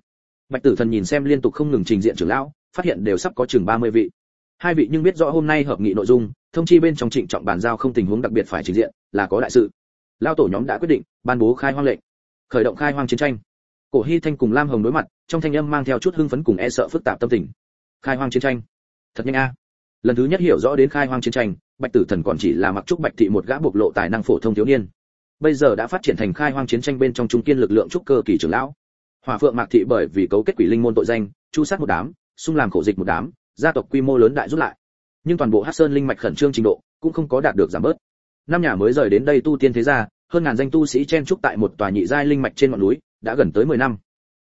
bạch tử thần nhìn xem liên tục không ngừng trình diện trưởng lão, phát hiện đều sắp có chừng 30 vị. Hai vị nhưng biết rõ hôm nay hợp nghị nội dung, thông chi bên trong trịnh trọng bàn giao không tình huống đặc biệt phải trình diện, là có đại sự. Lao tổ nhóm đã quyết định ban bố khai hoang lệnh, khởi động khai hoang chiến tranh. Cổ hy thanh cùng lam hồng đối mặt, trong thanh âm mang theo chút hưng phấn cùng e sợ phức tạp tâm tình. Khai hoang chiến tranh. Thật nhanh a. Lần thứ nhất hiểu rõ đến khai hoang chiến tranh, bạch tử thần còn chỉ là mặc trúc bạch thị một gã bộc lộ tài năng phổ thông thiếu niên. Bây giờ đã phát triển thành khai hoang chiến tranh bên trong trung kiên lực lượng trúc cơ kỳ trưởng lão hỏa phượng mạc thị bởi vì cấu kết quỷ linh môn tội danh, chu sát một đám, xung làm khổ dịch một đám, gia tộc quy mô lớn đại rút lại. Nhưng toàn bộ hắc sơn linh mạch khẩn trương trình độ, cũng không có đạt được giảm bớt. Năm nhà mới rời đến đây tu tiên thế gia, hơn ngàn danh tu sĩ chen trúc tại một tòa nhị giai linh mạch trên ngọn núi, đã gần tới 10 năm.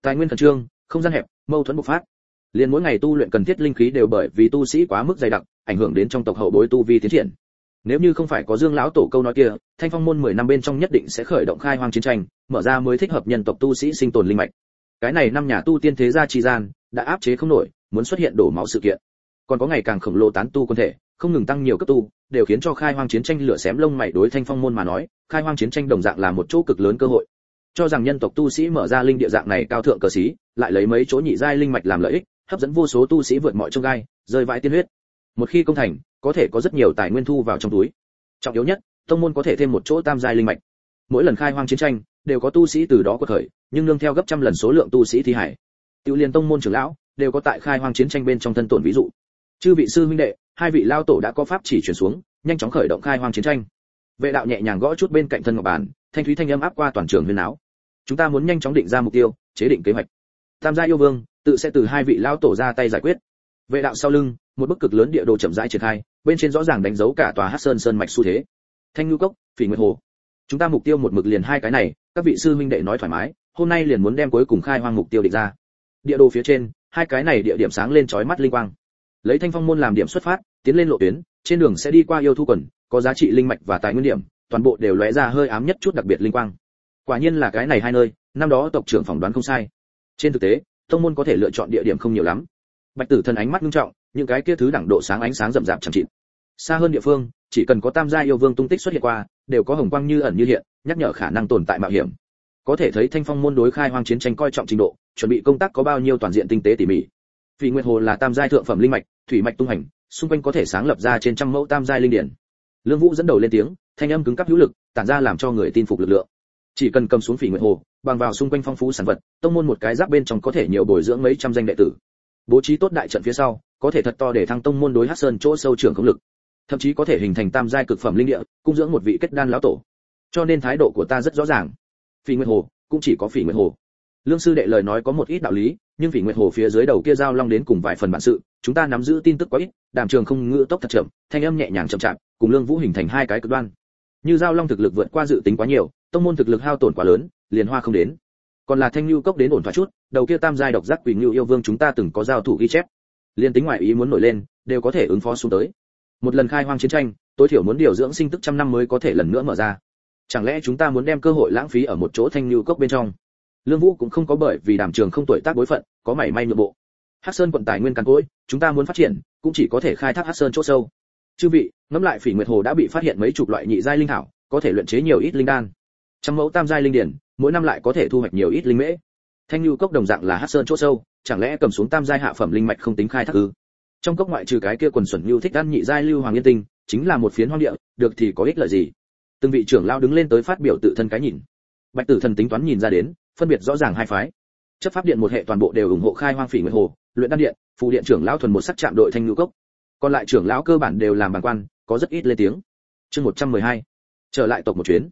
Tài nguyên khẩn trương, không gian hẹp, mâu thuẫn bộc phát. Liền mỗi ngày tu luyện cần thiết linh khí đều bởi vì tu sĩ quá mức dày đặc, ảnh hưởng đến trong tộc hậu bối tu vi tiến triển nếu như không phải có dương lão tổ câu nói kia, thanh phong môn 10 năm bên trong nhất định sẽ khởi động khai hoang chiến tranh, mở ra mới thích hợp nhân tộc tu sĩ sinh tồn linh mạch. Cái này năm nhà tu tiên thế gia trì gian, đã áp chế không nổi, muốn xuất hiện đổ máu sự kiện. Còn có ngày càng khổng lồ tán tu quân thể, không ngừng tăng nhiều cấp tu, đều khiến cho khai hoang chiến tranh lửa xém lông mày đối thanh phong môn mà nói, khai hoang chiến tranh đồng dạng là một chỗ cực lớn cơ hội. Cho rằng nhân tộc tu sĩ mở ra linh địa dạng này cao thượng cờ sĩ lại lấy mấy chỗ nhị giai linh mạch làm lợi ích, hấp dẫn vô số tu sĩ vượt mọi trông gai, rơi vãi tiên huyết. Một khi công thành có thể có rất nhiều tài nguyên thu vào trong túi. Trọng yếu nhất, tông môn có thể thêm một chỗ tam giai linh mạch. Mỗi lần khai hoang chiến tranh, đều có tu sĩ từ đó quật khởi, nhưng nương theo gấp trăm lần số lượng tu sĩ thi hải. Tiêu liên tông môn trưởng lão, đều có tại khai hoang chiến tranh bên trong thân tổn ví dụ. Chư vị sư huynh đệ, hai vị lao tổ đã có pháp chỉ chuyển xuống, nhanh chóng khởi động khai hoang chiến tranh. Vệ đạo nhẹ nhàng gõ chút bên cạnh thân ngọc bàn, thanh thúy thanh âm áp qua toàn trường huyên áo chúng ta muốn nhanh chóng định ra mục tiêu, chế định kế hoạch. Tam gia yêu vương, tự sẽ từ hai vị lao tổ ra tay giải quyết. Vệ đạo sau lưng, một bức cực lớn địa đồ chậm rãi triển khai bên trên rõ ràng đánh dấu cả tòa hát sơn sơn mạch xu thế. Thanh ngưu cốc, phỉ nguyệt hồ. Chúng ta mục tiêu một mực liền hai cái này, các vị sư huynh đệ nói thoải mái, hôm nay liền muốn đem cuối cùng khai hoang mục tiêu định ra. Địa đồ phía trên, hai cái này địa điểm sáng lên chói mắt linh quang. Lấy thanh phong môn làm điểm xuất phát, tiến lên lộ tuyến, trên đường sẽ đi qua yêu thu quần, có giá trị linh mạch và tài nguyên điểm, toàn bộ đều lóe ra hơi ám nhất chút đặc biệt linh quang. Quả nhiên là cái này hai nơi, năm đó tộc trưởng phỏng đoán không sai. Trên thực tế, tông môn có thể lựa chọn địa điểm không nhiều lắm. Bạch tử thần ánh mắt nghiêm trọng, những cái kia thứ đẳng độ sáng ánh sáng rậm rạp chẳng chịt xa hơn địa phương, chỉ cần có tam gia yêu vương tung tích xuất hiện qua, đều có hồng quang như ẩn như hiện, nhắc nhở khả năng tồn tại mạo hiểm. Có thể thấy thanh phong môn đối khai hoang chiến tranh coi trọng trình độ, chuẩn bị công tác có bao nhiêu toàn diện tinh tế tỉ mỉ. Vì nguyệt hồ là tam giai thượng phẩm linh mạch, thủy mạch tung hành, xung quanh có thể sáng lập ra trên trăm mẫu tam giai linh điển. Lương vũ dẫn đầu lên tiếng, thanh âm cứng cắp hữu lực, tản ra làm cho người tin phục lực lượng. Chỉ cần cầm xuống phỉ nguyệt hồ, bằng vào xung quanh phong phú sản vật, tông môn một cái giáp bên trong có thể nhiều bồi dưỡng mấy trăm danh đệ tử. Bố trí tốt đại trận phía sau, có thể thật to để thăng tông môn đối hắc sơn chỗ sâu trưởng công lực thậm chí có thể hình thành tam giai cực phẩm linh địa, cung dưỡng một vị kết đan lão tổ. Cho nên thái độ của ta rất rõ ràng. Phỉ nguyệt hồ, cũng chỉ có phỉ nguyệt hồ. Lương sư đệ lời nói có một ít đạo lý, nhưng phỉ nguyệt hồ phía dưới đầu kia giao long đến cùng vài phần bản sự, chúng ta nắm giữ tin tức quá ít, đàm trường không ngựa tốc thật chậm, thanh âm nhẹ nhàng chậm chạp, cùng lương vũ hình thành hai cái cực đoan. Như giao long thực lực vượt qua dự tính quá nhiều, tông môn thực lực hao tổn quá lớn, liền hoa không đến. Còn là thanh lưu cốc đến ổn thỏa chút, đầu kia tam giai độc giác quỷ ngưu yêu vương chúng ta từng có giao thủ ghi chép. Liên tính ngoại ý muốn nổi lên, đều có thể ứng phó xuống tới một lần khai hoang chiến tranh, tối thiểu muốn điều dưỡng sinh tức trăm năm mới có thể lần nữa mở ra. Chẳng lẽ chúng ta muốn đem cơ hội lãng phí ở một chỗ thanh lưu cốc bên trong? Lương vũ cũng không có bởi vì đàm trường không tuổi tác bối phận, có mảy may nhượng bộ. Hắc sơn quận tài nguyên càn cỗi, chúng ta muốn phát triển, cũng chỉ có thể khai thác hắc sơn chỗ sâu. Chư vị, ngẫm lại phỉ nguyệt hồ đã bị phát hiện mấy chục loại nhị giai linh thảo, có thể luyện chế nhiều ít linh đan. Trăm mẫu tam giai linh điển, mỗi năm lại có thể thu hoạch nhiều ít linh mễ. Thanh lưu cốc đồng dạng là hắc sơn chỗ sâu, chẳng lẽ cầm xuống tam giai hạ phẩm linh mạch không tính khai thác ư? Trong cốc ngoại trừ cái kia quần xuẩn lưu thích ăn nhị giai lưu hoàng yên tinh, chính là một phiến hoang địa, được thì có ích lợi gì? Từng vị trưởng lao đứng lên tới phát biểu tự thân cái nhìn. Bạch tử thần tính toán nhìn ra đến, phân biệt rõ ràng hai phái. Chấp pháp điện một hệ toàn bộ đều ủng hộ khai hoang phỉ nguyệt hồ, luyện đan điện phụ điện trưởng lão thuần một sắc chạm đội thanh ngũ cốc. Còn lại trưởng lão cơ bản đều làm bằng quan, có rất ít lên tiếng. Chương 112. trở lại tộc một chuyến.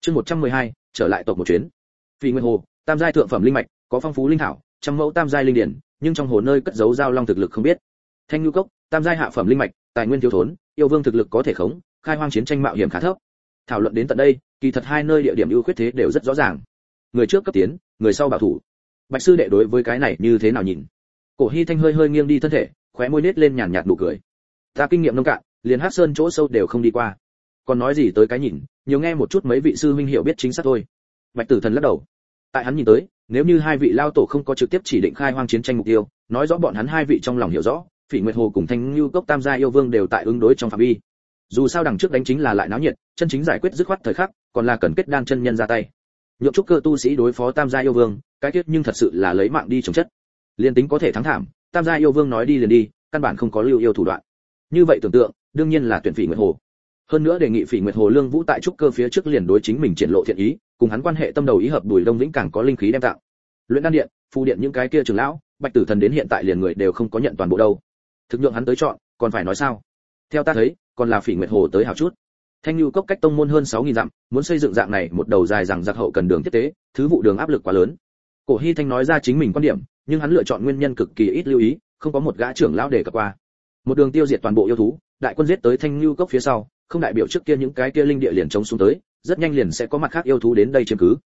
Chương 112. trở lại tộc một chuyến. Phỉ nguyệt hồ, tam giai thượng phẩm linh mạch, có phong phú linh thảo, trăm mẫu tam giai linh điển, nhưng trong hồ nơi cất giấu giao long thực lực không biết thanh Nhu cốc, tam giai hạ phẩm linh mạch, tài nguyên thiếu thốn, yêu vương thực lực có thể khống, khai hoang chiến tranh mạo hiểm khá thấp. Thảo luận đến tận đây, kỳ thật hai nơi địa điểm ưu khuyết thế đều rất rõ ràng. Người trước cấp tiến, người sau bảo thủ. Bạch sư đệ đối với cái này như thế nào nhìn? Cổ hy thanh hơi hơi nghiêng đi thân thể, khóe môi nết lên nhàn nhạt nụ cười. Ta kinh nghiệm nông cạn, liền hát sơn chỗ sâu đều không đi qua. Còn nói gì tới cái nhìn, nhiều nghe một chút mấy vị sư huynh hiểu biết chính xác thôi. Bạch tử thần lắc đầu. Tại hắn nhìn tới, nếu như hai vị lao tổ không có trực tiếp chỉ định khai hoang chiến tranh mục tiêu, nói rõ bọn hắn hai vị trong lòng hiểu rõ phỉ nguyệt hồ cùng thanh lưu cốc tam gia yêu vương đều tại ứng đối trong phạm vi. Dù sao đằng trước đánh chính là lại náo nhiệt, chân chính giải quyết dứt khoát thời khắc, còn là cần kết đan chân nhân ra tay. Nhượng trúc cơ tu sĩ đối phó tam gia yêu vương, cái kết nhưng thật sự là lấy mạng đi chống chất. Liên tính có thể thắng thảm, tam gia yêu vương nói đi liền đi, căn bản không có lưu yêu thủ đoạn. Như vậy tưởng tượng, đương nhiên là tuyển phỉ nguyệt hồ. Hơn nữa đề nghị phỉ nguyệt hồ lương vũ tại trúc cơ phía trước liền đối chính mình triển lộ thiện ý, cùng hắn quan hệ tâm đầu ý hợp đùi đông vĩnh càng có linh khí đem tạo luyện đan điện, phù điện những cái kia trưởng lão, bạch tử thần đến hiện tại liền người đều không có nhận toàn bộ đâu thực nhượng hắn tới chọn, còn phải nói sao? Theo ta thấy, còn là phỉ nguyệt hồ tới hào chút. Thanh lưu cốc cách tông môn hơn sáu nghìn dặm, muốn xây dựng dạng này một đầu dài rằng giặc hậu cần đường tiếp tế, thứ vụ đường áp lực quá lớn. Cổ hy thanh nói ra chính mình quan điểm, nhưng hắn lựa chọn nguyên nhân cực kỳ ít lưu ý, không có một gã trưởng lão để cập qua. Một đường tiêu diệt toàn bộ yêu thú, đại quân giết tới thanh lưu cốc phía sau, không đại biểu trước kia những cái kia linh địa liền chống xuống tới, rất nhanh liền sẽ có mặt khác yêu thú đến đây chiếm cứ.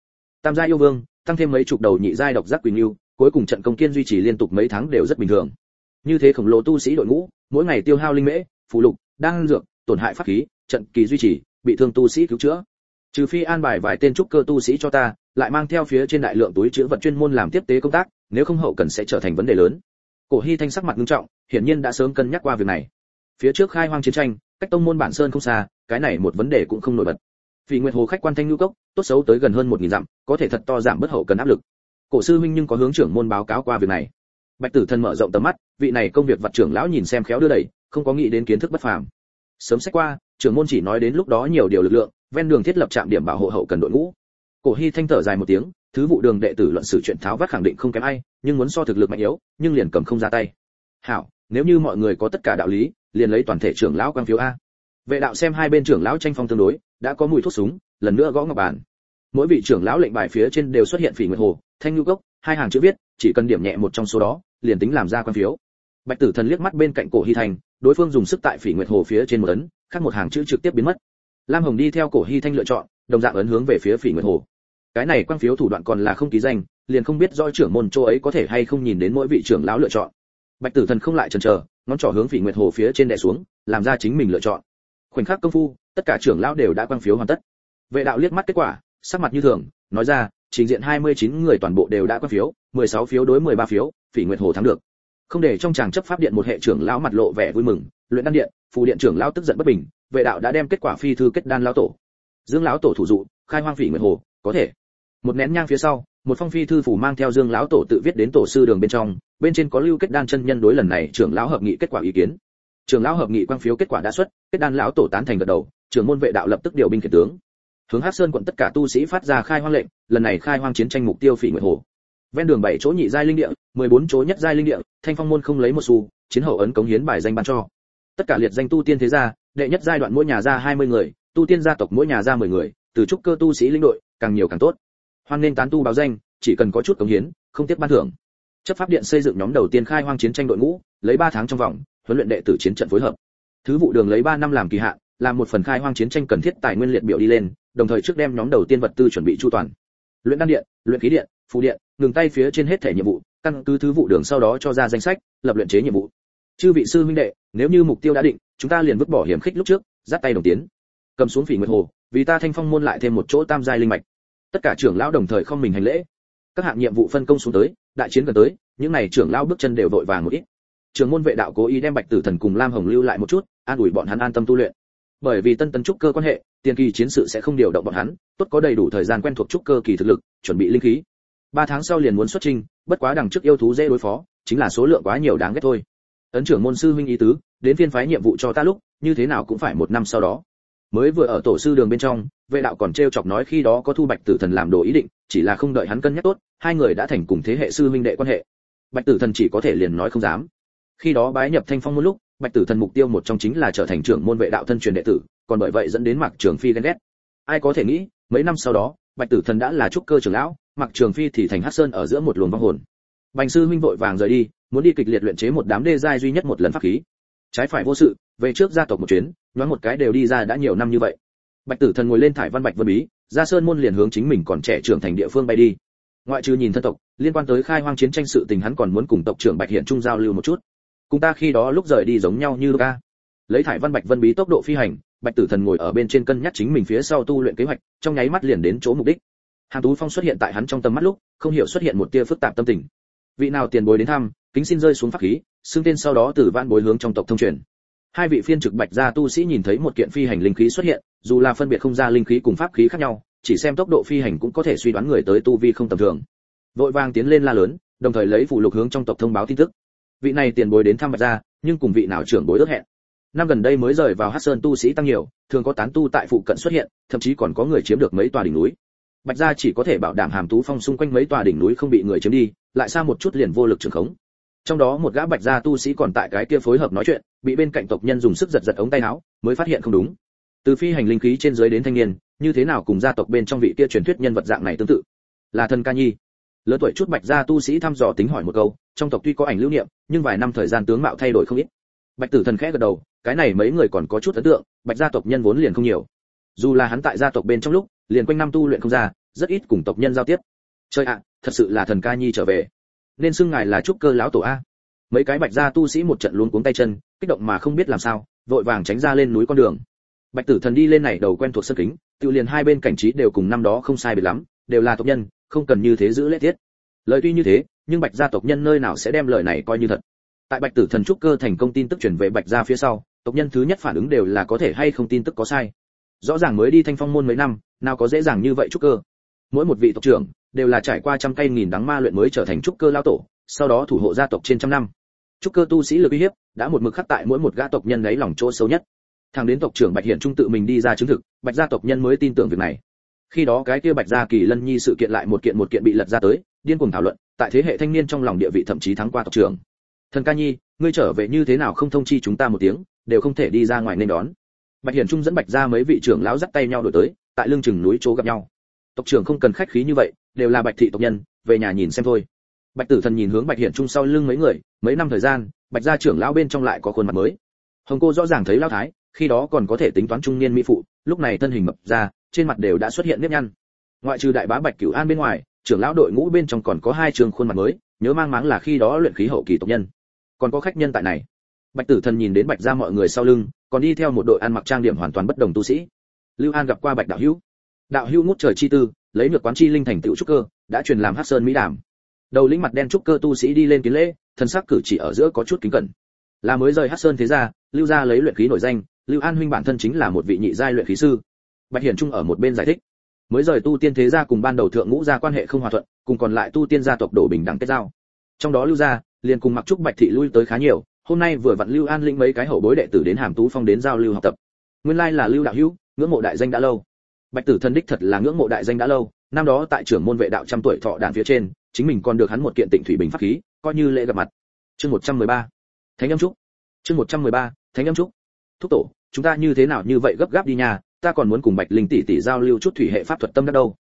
Tam gia yêu vương, tăng thêm mấy chục đầu nhị giai độc giác quỳnh lưu cuối cùng trận công kiên duy trì liên tục mấy tháng đều rất bình thường như thế khổng lồ tu sĩ đội ngũ, mỗi ngày tiêu hao linh mễ, phù lục đang dược, tổn hại pháp khí, trận kỳ duy trì, bị thương tu sĩ cứu chữa. Trừ phi an bài vài tên trúc cơ tu sĩ cho ta, lại mang theo phía trên đại lượng túi chứa vật chuyên môn làm tiếp tế công tác, nếu không hậu cần sẽ trở thành vấn đề lớn. Cổ hy thanh sắc mặt nghiêm trọng, hiển nhiên đã sớm cân nhắc qua việc này. Phía trước khai hoang chiến tranh, cách tông môn bản sơn không xa, cái này một vấn đề cũng không nổi bật. Vì nguyệt hồ khách quan thanh lưu cốc, tốt xấu tới gần hơn một nghìn dặm, có thể thật to giảm bất hậu cần áp lực. Cổ sư huynh nhưng có hướng trưởng môn báo cáo qua việc này bạch tử thần mở rộng tầm mắt, vị này công việc vật trưởng lão nhìn xem khéo đưa đẩy, không có nghĩ đến kiến thức bất phàm. Sớm xét qua, trưởng môn chỉ nói đến lúc đó nhiều điều lực lượng, ven đường thiết lập trạm điểm bảo hộ hậu cần đội ngũ. Cổ hy thanh thở dài một tiếng, thứ vụ đường đệ tử luận sử chuyện tháo vát khẳng định không kém ai, nhưng muốn so thực lực mạnh yếu, nhưng liền cầm không ra tay. Hảo, nếu như mọi người có tất cả đạo lý, liền lấy toàn thể trưởng lão quang phiếu a. Vệ đạo xem hai bên trưởng lão tranh phong tương đối, đã có mùi thuốc súng, lần nữa gõ ngọc bàn. Mỗi vị trưởng lão lệnh bài phía trên đều xuất hiện phỉ nguyệt hồ, thanh nhu cốc hai hàng chữ viết, chỉ cần điểm nhẹ một trong số đó liền tính làm ra quan phiếu. Bạch tử thần liếc mắt bên cạnh cổ hy thành đối phương dùng sức tại phỉ nguyệt hồ phía trên một ấn, khác một hàng chữ trực tiếp biến mất. Lam hồng đi theo cổ hy thanh lựa chọn, đồng dạng ấn hướng về phía phỉ nguyệt hồ. Cái này quan phiếu thủ đoạn còn là không ký danh, liền không biết do trưởng môn châu ấy có thể hay không nhìn đến mỗi vị trưởng lão lựa chọn. Bạch tử thần không lại chần chờ, ngón trỏ hướng phỉ nguyệt hồ phía trên đè xuống, làm ra chính mình lựa chọn. Khoảnh khắc công phu, tất cả trưởng lão đều đã quan phiếu hoàn tất. Vệ đạo liếc mắt kết quả, sắc mặt như thường, nói ra trình diện 29 người toàn bộ đều đã quan phiếu 16 phiếu đối 13 phiếu, phỉ nguyệt hồ thắng được. Không để trong tràng chấp pháp điện một hệ trưởng lão mặt lộ vẻ vui mừng, luyện đan điện, phù điện trưởng lão tức giận bất bình, vệ đạo đã đem kết quả phi thư kết đan lão tổ. Dương lão tổ thủ dụ, khai hoang phỉ nguyệt hồ, có thể. Một nén nhang phía sau, một phong phi thư phủ mang theo dương lão tổ tự viết đến tổ sư đường bên trong, bên trên có lưu kết đan chân nhân đối lần này trưởng lão hợp nghị kết quả ý kiến. Trưởng lão hợp nghị quang phiếu kết quả đã xuất, kết đan lão tổ tán thành gật đầu, trưởng môn vệ đạo lập tức điều binh khiển tướng hướng hát sơn quận tất cả tu sĩ phát ra khai hoang lệnh, lần này khai hoang chiến tranh mục tiêu phỉ nguyệt hồ. Ven đường bảy chỗ nhị giai linh địa 14 chỗ nhất giai linh địa, thanh phong môn không lấy một xu, chiến hậu ấn cống hiến bài danh ban cho. Tất cả liệt danh tu tiên thế gia, đệ nhất giai đoạn mỗi nhà ra 20 người, tu tiên gia tộc mỗi nhà ra 10 người, từ trúc cơ tu sĩ linh đội, càng nhiều càng tốt. Hoan nên tán tu báo danh, chỉ cần có chút cống hiến, không tiếp ban thưởng. Chấp pháp điện xây dựng nhóm đầu tiên khai hoang chiến tranh đội ngũ, lấy 3 tháng trong vòng, huấn luyện đệ tử chiến trận phối hợp. Thứ vụ đường lấy 3 năm làm kỳ hạn, làm một phần khai hoang chiến tranh cần thiết tài nguyên liệt biểu đi lên đồng thời trước đem nhóm đầu tiên vật tư chuẩn bị chu toàn. Luyện đan điện, luyện khí điện, phù điện, ngừng tay phía trên hết thể nhiệm vụ, căn cứ thứ vụ đường sau đó cho ra danh sách, lập luyện chế nhiệm vụ. Chư vị sư huynh đệ, nếu như mục tiêu đã định, chúng ta liền vứt bỏ hiểm khích lúc trước giáp tay đồng tiến. Cầm xuống phỉ nguyệt hồ, vì ta thanh phong môn lại thêm một chỗ tam giai linh mạch. Tất cả trưởng lão đồng thời không mình hành lễ. Các hạng nhiệm vụ phân công xuống tới, đại chiến gần tới, những này trưởng lão bước chân đều vội vàng một ít. Trưởng môn vệ đạo cố ý đem bạch tử thần cùng lam hồng lưu lại một chút, an ủi bọn hắn an tâm tu luyện. Bởi vì tân tấn trúc cơ quan hệ tiền kỳ chiến sự sẽ không điều động bọn hắn, tốt có đầy đủ thời gian quen thuộc trúc cơ kỳ thực lực, chuẩn bị linh khí. Ba tháng sau liền muốn xuất trình bất quá đằng trước yêu thú dễ đối phó, chính là số lượng quá nhiều đáng ghét thôi. Ấn trưởng môn sư huynh ý tứ, đến phiên phái nhiệm vụ cho ta lúc, như thế nào cũng phải một năm sau đó. Mới vừa ở tổ sư đường bên trong, vệ đạo còn trêu chọc nói khi đó có thu bạch tử thần làm đồ ý định, chỉ là không đợi hắn cân nhắc tốt, hai người đã thành cùng thế hệ sư huynh đệ quan hệ. Bạch tử thần chỉ có thể liền nói không dám. Khi đó bái nhập thanh phong một lúc, bạch tử thần mục tiêu một trong chính là trở thành trưởng môn vệ đạo thân truyền đệ tử còn bởi vậy dẫn đến mạc trường phi ghen ghét. Ai có thể nghĩ, mấy năm sau đó, bạch tử thần đã là trúc cơ trưởng lão, mạc trường phi thì thành hắc sơn ở giữa một luồng vong hồn. Bành sư huynh vội vàng rời đi, muốn đi kịch liệt luyện chế một đám đê giai duy nhất một lần pháp khí. Trái phải vô sự, về trước gia tộc một chuyến, nhoáng một cái đều đi ra đã nhiều năm như vậy. Bạch tử thần ngồi lên thải văn bạch vân bí, ra sơn môn liền hướng chính mình còn trẻ trưởng thành địa phương bay đi. Ngoại trừ nhìn thân tộc, liên quan tới khai hoang chiến tranh sự tình hắn còn muốn cùng tộc trưởng bạch hiện trung giao lưu một chút. Cùng ta khi đó lúc rời đi giống nhau như ca lấy thải văn bạch vân bí tốc độ phi hành, bạch tử thần ngồi ở bên trên cân nhắc chính mình phía sau tu luyện kế hoạch, trong nháy mắt liền đến chỗ mục đích. Hàn tú phong xuất hiện tại hắn trong tầm mắt lúc, không hiểu xuất hiện một tia phức tạp tâm tình. Vị nào tiền bối đến thăm, kính xin rơi xuống pháp khí, xưng tên sau đó từ van bối hướng trong tộc thông truyền. Hai vị phiên trực bạch gia tu sĩ nhìn thấy một kiện phi hành linh khí xuất hiện, dù là phân biệt không ra linh khí cùng pháp khí khác nhau, chỉ xem tốc độ phi hành cũng có thể suy đoán người tới tu vi không tầm thường. Vội vàng tiến lên la lớn, đồng thời lấy phụ lục hướng trong tộc thông báo tin tức. Vị này tiền bối đến thăm bạch gia, nhưng cùng vị nào trưởng bối ước hẹn năm gần đây mới rời vào hát sơn tu sĩ tăng nhiều, thường có tán tu tại phụ cận xuất hiện, thậm chí còn có người chiếm được mấy tòa đỉnh núi. Bạch gia chỉ có thể bảo đảm hàm tú phong xung quanh mấy tòa đỉnh núi không bị người chiếm đi, lại xa một chút liền vô lực trường khống. Trong đó một gã bạch gia tu sĩ còn tại cái kia phối hợp nói chuyện, bị bên cạnh tộc nhân dùng sức giật giật ống tay áo, mới phát hiện không đúng. Từ phi hành linh khí trên dưới đến thanh niên, như thế nào cùng gia tộc bên trong vị kia truyền thuyết nhân vật dạng này tương tự? Là thần ca nhi. Lớn tuổi chút bạch gia tu sĩ thăm dò tính hỏi một câu, trong tộc tuy có ảnh lưu niệm, nhưng vài năm thời gian tướng mạo thay đổi không ít bạch tử thần khẽ gật đầu, cái này mấy người còn có chút ấn tượng, bạch gia tộc nhân vốn liền không nhiều. Dù là hắn tại gia tộc bên trong lúc, liền quanh năm tu luyện không ra, rất ít cùng tộc nhân giao tiếp. Chơi ạ, thật sự là thần ca nhi trở về. Nên xưng ngài là trúc cơ lão tổ a. Mấy cái bạch gia tu sĩ một trận luống cuống tay chân, kích động mà không biết làm sao, vội vàng tránh ra lên núi con đường. Bạch tử thần đi lên này đầu quen thuộc sân kính, tự liền hai bên cảnh trí đều cùng năm đó không sai biệt lắm, đều là tộc nhân, không cần như thế giữ lễ tiết. Lời tuy như thế, nhưng bạch gia tộc nhân nơi nào sẽ đem lời này coi như thật tại bạch tử thần trúc cơ thành công tin tức truyền về bạch gia phía sau, tộc nhân thứ nhất phản ứng đều là có thể hay không tin tức có sai. Rõ ràng mới đi thanh phong môn mấy năm, nào có dễ dàng như vậy trúc cơ. Mỗi một vị tộc trưởng đều là trải qua trăm cây nghìn đắng ma luyện mới trở thành trúc cơ lao tổ, sau đó thủ hộ gia tộc trên trăm năm. Trúc cơ tu sĩ lực uy hiếp đã một mực khắc tại mỗi một gã tộc nhân lấy lòng chỗ sâu nhất. Thằng đến tộc trưởng bạch hiển trung tự mình đi ra chứng thực, bạch gia tộc nhân mới tin tưởng việc này. Khi đó cái kia bạch gia kỳ lân nhi sự kiện lại một kiện một kiện bị lật ra tới, điên cuồng thảo luận, tại thế hệ thanh niên trong lòng địa vị thậm chí thắng qua tộc trưởng thần ca nhi, ngươi trở về như thế nào không thông chi chúng ta một tiếng, đều không thể đi ra ngoài nên đón. Bạch hiển trung dẫn bạch gia mấy vị trưởng lão dắt tay nhau đổi tới, tại lưng chừng núi chỗ gặp nhau. Tộc trưởng không cần khách khí như vậy, đều là bạch thị tộc nhân, về nhà nhìn xem thôi. Bạch tử thần nhìn hướng bạch hiển trung sau lưng mấy người, mấy năm thời gian, bạch gia trưởng lão bên trong lại có khuôn mặt mới. Hồng cô rõ ràng thấy lão thái, khi đó còn có thể tính toán trung niên mỹ phụ, lúc này thân hình mập ra, trên mặt đều đã xuất hiện nếp nhăn. Ngoại trừ đại bá bạch cửu an bên ngoài, trưởng lão đội ngũ bên trong còn có hai trường khuôn mặt mới, nhớ mang máng là khi đó luyện khí hậu kỳ tộc nhân còn có khách nhân tại này. Bạch tử thần nhìn đến bạch gia mọi người sau lưng, còn đi theo một đội ăn mặc trang điểm hoàn toàn bất đồng tu sĩ. Lưu an gặp qua bạch đạo hữu. Đạo hữu ngút trời chi tư, lấy được quán chi linh thành tựu trúc cơ, đã truyền làm hắc sơn mỹ đàm. Đầu lĩnh mặt đen trúc cơ tu sĩ đi lên kiến lễ thân sắc cử chỉ ở giữa có chút kính cẩn. Là mới rời hắc sơn thế ra lưu gia lấy luyện khí nổi danh, lưu an huynh bản thân chính là một vị nhị giai luyện khí sư. Bạch hiển trung ở một bên giải thích. Mới rời tu tiên thế gia cùng ban đầu thượng ngũ gia quan hệ không hòa thuận, cùng còn lại tu tiên gia tộc đổ bình đẳng kết giao. Trong đó lưu gia liền cùng mặc trúc bạch thị lui tới khá nhiều, hôm nay vừa vặn lưu an linh mấy cái hậu bối đệ tử đến hàm tú phong đến giao lưu học tập. Nguyên lai là lưu đạo hữu, ngưỡng mộ đại danh đã lâu. Bạch tử thần đích thật là ngưỡng mộ đại danh đã lâu, năm đó tại trưởng môn vệ đạo trăm tuổi thọ đàn phía trên, chính mình còn được hắn một kiện tịnh thủy bình pháp khí, coi như lễ gặp mặt. Chương 113. thánh âm trúc. Chương 113. thánh âm trúc. Thúc tổ, chúng ta như thế nào như vậy gấp gáp đi nhà ta còn muốn cùng bạch linh tỷ tỷ giao lưu chút thủy hệ pháp thuật tâm đắc đâu.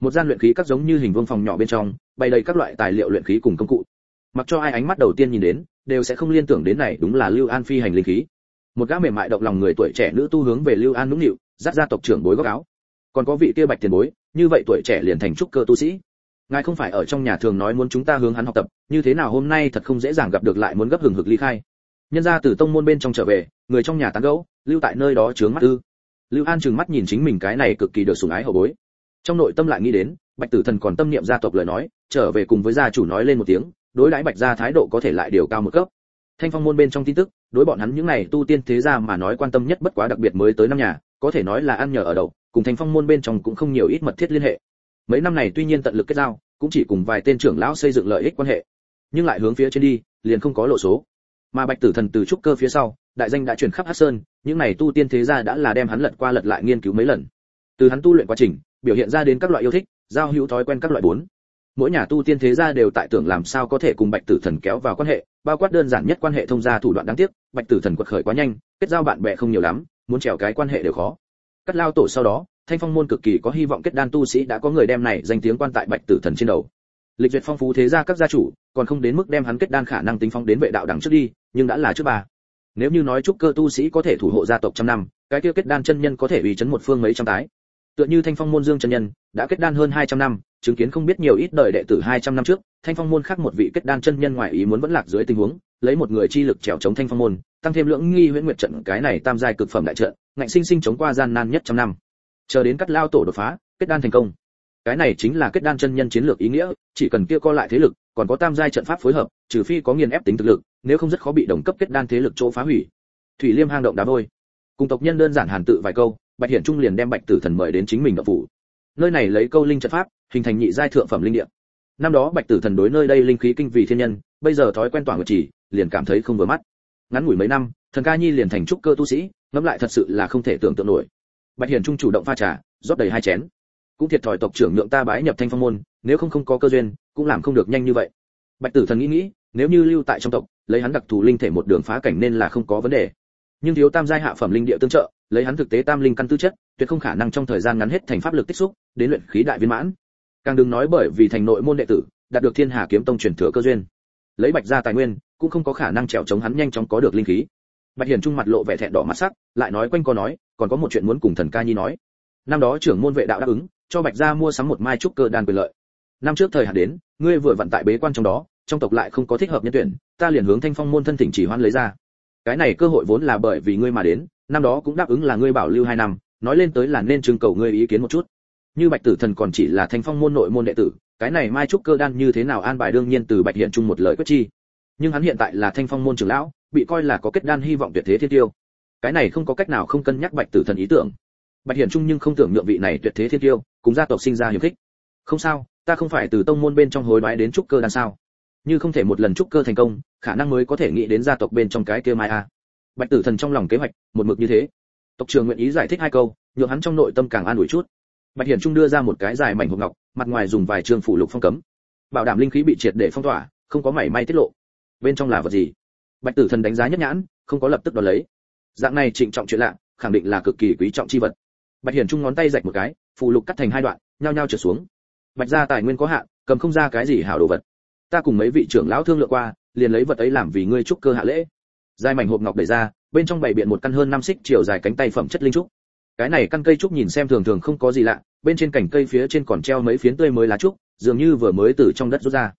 Một gian luyện khí các giống như hình vuông phòng nhỏ bên trong, bày đầy các loại tài liệu luyện khí cùng công cụ mặc cho ai ánh mắt đầu tiên nhìn đến, đều sẽ không liên tưởng đến này đúng là lưu an phi hành linh khí. Một gã mềm mại động lòng người tuổi trẻ nữ tu hướng về lưu an nũng nịu, dắt ra tộc trưởng bối góc áo. Còn có vị kia bạch tiền bối, như vậy tuổi trẻ liền thành trúc cơ tu sĩ. Ngài không phải ở trong nhà thường nói muốn chúng ta hướng hắn học tập, như thế nào hôm nay thật không dễ dàng gặp được lại muốn gấp hừng hực ly khai. Nhân ra từ tông môn bên trong trở về, người trong nhà tán gẫu, lưu tại nơi đó chướng mắt ư. Lưu an trừng mắt nhìn chính mình cái này cực kỳ được sủng ái hậu bối. Trong nội tâm lại nghĩ đến, bạch tử thần còn tâm niệm gia tộc lời nói, trở về cùng với gia chủ nói lên một tiếng đối đãi bạch gia thái độ có thể lại điều cao một cấp. Thanh phong môn bên trong tin tức, đối bọn hắn những này tu tiên thế gia mà nói quan tâm nhất bất quá đặc biệt mới tới năm nhà, có thể nói là ăn nhờ ở đậu, cùng thanh phong môn bên trong cũng không nhiều ít mật thiết liên hệ. Mấy năm này tuy nhiên tận lực kết giao, cũng chỉ cùng vài tên trưởng lão xây dựng lợi ích quan hệ, nhưng lại hướng phía trên đi, liền không có lộ số. Mà bạch tử thần từ trúc cơ phía sau, đại danh đã truyền khắp hắc sơn, những này tu tiên thế gia đã là đem hắn lật qua lật lại nghiên cứu mấy lần. Từ hắn tu luyện quá trình, biểu hiện ra đến các loại yêu thích, giao hữu thói quen các loại bốn mỗi nhà tu tiên thế gia đều tại tưởng làm sao có thể cùng bạch tử thần kéo vào quan hệ, bao quát đơn giản nhất quan hệ thông gia thủ đoạn đáng tiếc, bạch tử thần quật khởi quá nhanh, kết giao bạn bè không nhiều lắm, muốn trèo cái quan hệ đều khó. Cắt lao tổ sau đó, thanh phong môn cực kỳ có hy vọng kết đan tu sĩ đã có người đem này danh tiếng quan tại bạch tử thần trên đầu. Lịch duyệt phong phú thế gia các gia chủ, còn không đến mức đem hắn kết đan khả năng tính phong đến vệ đạo đẳng trước đi, nhưng đã là trước bà nếu như nói trúc cơ tu sĩ có thể thủ hộ gia tộc trăm năm, cái kia kết đan chân nhân có thể uy chấn một phương mấy trăm tái. Tựa như thanh phong môn dương chân nhân, đã kết đan hơn 200 năm chứng kiến không biết nhiều ít đời đệ tử 200 năm trước, thanh phong môn khác một vị kết đan chân nhân ngoại ý muốn vẫn lạc dưới tình huống, lấy một người chi lực trèo chống thanh phong môn, tăng thêm lượng nghi huyễn nguyệt trận cái này tam giai cực phẩm đại trận, ngạnh sinh sinh chống qua gian nan nhất trăm năm. Chờ đến cắt lao tổ đột phá, kết đan thành công. Cái này chính là kết đan chân nhân chiến lược ý nghĩa, chỉ cần kia co lại thế lực, còn có tam giai trận pháp phối hợp, trừ phi có nghiền ép tính thực lực, nếu không rất khó bị đồng cấp kết đan thế lực chỗ phá hủy. Thủy liêm hang động đá vôi. Cùng tộc nhân đơn giản hàn tự vài câu, bạch hiển trung liền đem bạch tử thần mời đến chính mình đậu phủ nơi này lấy câu linh trận pháp, hình thành nhị giai thượng phẩm linh địa. Năm đó bạch tử thần đối nơi đây linh khí kinh vì thiên nhân, bây giờ thói quen toàn nguyệt chỉ, liền cảm thấy không vừa mắt. Ngắn ngủi mấy năm, thần ca nhi liền thành trúc cơ tu sĩ, ngẫm lại thật sự là không thể tưởng tượng nổi. Bạch hiển trung chủ động pha trà, rót đầy hai chén. Cũng thiệt thòi tộc trưởng nhượng ta bái nhập thanh phong môn, nếu không không có cơ duyên, cũng làm không được nhanh như vậy. Bạch tử thần nghĩ nghĩ, nếu như lưu tại trong tộc, lấy hắn đặc thù linh thể một đường phá cảnh nên là không có vấn đề. Nhưng thiếu tam giai hạ phẩm linh địa tương trợ lấy hắn thực tế tam linh căn tư chất, tuyệt không khả năng trong thời gian ngắn hết thành pháp lực tích xúc, đến luyện khí đại viên mãn. Càng đừng nói bởi vì thành nội môn đệ tử, đạt được thiên hà kiếm tông truyền thừa cơ duyên. Lấy bạch gia tài nguyên, cũng không có khả năng trèo chống hắn nhanh chóng có được linh khí. Bạch hiển trung mặt lộ vẻ thẹn đỏ mặt sắc, lại nói quanh co nói, còn có một chuyện muốn cùng thần ca nhi nói. Năm đó trưởng môn vệ đạo đáp ứng, cho bạch gia mua sắm một mai trúc cơ đan quyền lợi. Năm trước thời hạn đến, ngươi vừa vận tại bế quan trong đó, trong tộc lại không có thích hợp nhân tuyển, ta liền hướng thanh phong môn thân thỉnh chỉ hoan lấy ra. Cái này cơ hội vốn là bởi vì ngươi mà đến năm đó cũng đáp ứng là ngươi bảo lưu hai năm, nói lên tới là nên trưng cầu ngươi ý kiến một chút. Như bạch tử thần còn chỉ là thanh phong môn nội môn đệ tử, cái này mai trúc cơ đan như thế nào an bài đương nhiên từ bạch hiện chung một lời quyết chi. Nhưng hắn hiện tại là thanh phong môn trưởng lão, bị coi là có kết đan hy vọng tuyệt thế thiên tiêu. Cái này không có cách nào không cân nhắc bạch tử thần ý tưởng. Bạch hiển trung nhưng không tưởng nhượng vị này tuyệt thế thiên tiêu, cùng gia tộc sinh ra hiểm khích. Không sao, ta không phải từ tông môn bên trong hối đoái đến trúc cơ đan sao? Như không thể một lần trúc cơ thành công, khả năng mới có thể nghĩ đến gia tộc bên trong cái kia mai a bạch tử thần trong lòng kế hoạch, một mực như thế. Tộc trưởng nguyện ý giải thích hai câu, nhượng hắn trong nội tâm càng an ủi chút. Bạch hiển trung đưa ra một cái dài mảnh hộp ngọc, mặt ngoài dùng vài trường phủ lục phong cấm. Bảo đảm linh khí bị triệt để phong tỏa, không có mảy may tiết lộ. Bên trong là vật gì? Bạch tử thần đánh giá nhất nhãn, không có lập tức đo lấy. Dạng này trịnh trọng chuyện lạ, khẳng định là cực kỳ quý trọng chi vật. Bạch hiển trung ngón tay rạch một cái, phù lục cắt thành hai đoạn, nhao nhao trở xuống. Bạch gia tài nguyên có hạn, cầm không ra cái gì hảo đồ vật. Ta cùng mấy vị trưởng lão thương lượng qua, liền lấy vật ấy làm vì ngươi trúc cơ hạ lễ dài mảnh hộp ngọc đẩy ra, bên trong bảy biện một căn hơn năm xích chiều dài cánh tay phẩm chất linh trúc. Cái này căn cây trúc nhìn xem thường thường không có gì lạ, bên trên cành cây phía trên còn treo mấy phiến tươi mới lá trúc, dường như vừa mới từ trong đất rút ra.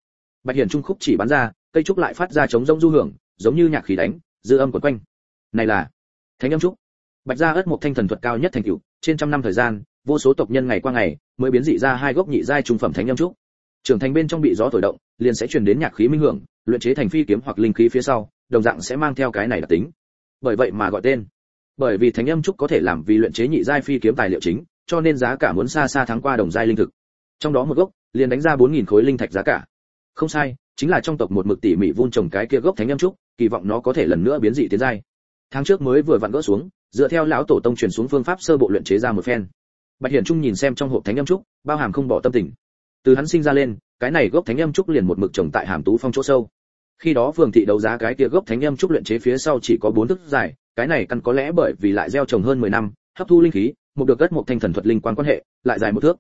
Bạch hiển trung khúc chỉ bắn ra, cây trúc lại phát ra chống rỗng du hưởng, giống như nhạc khí đánh, dư âm quấn quanh. Này là thánh âm trúc. Bạch gia ớt một thanh thần thuật cao nhất thành cửu trên trăm năm thời gian, vô số tộc nhân ngày qua ngày mới biến dị ra hai gốc nhị giai trung phẩm thánh âm trúc. Trưởng thành bên trong bị gió thổi động, liền sẽ truyền đến nhạc khí minh hưởng, luyện chế thành phi kiếm hoặc linh khí phía sau đồng dạng sẽ mang theo cái này đặc tính. Bởi vậy mà gọi tên. Bởi vì thánh âm trúc có thể làm vì luyện chế nhị giai phi kiếm tài liệu chính, cho nên giá cả muốn xa xa thắng qua đồng giai linh thực. Trong đó một gốc, liền đánh ra 4.000 khối linh thạch giá cả. Không sai, chính là trong tộc một mực tỉ mỉ vun trồng cái kia gốc thánh âm trúc, kỳ vọng nó có thể lần nữa biến dị tiến giai. Tháng trước mới vừa vặn gỡ xuống, dựa theo lão tổ tông truyền xuống phương pháp sơ bộ luyện chế ra một phen. Bạch hiển trung nhìn xem trong hộp thánh âm trúc, bao hàm không bỏ tâm tình. Từ hắn sinh ra lên, cái này gốc thánh âm trúc liền một mực trồng tại hàm tú phong chỗ sâu khi đó phường thị đấu giá cái kia gốc thánh âm trúc luyện chế phía sau chỉ có bốn thước dài, cái này căn có lẽ bởi vì lại gieo trồng hơn 10 năm, hấp thu linh khí, một được gất một thanh thần thuật linh quan quan hệ, lại dài một thước.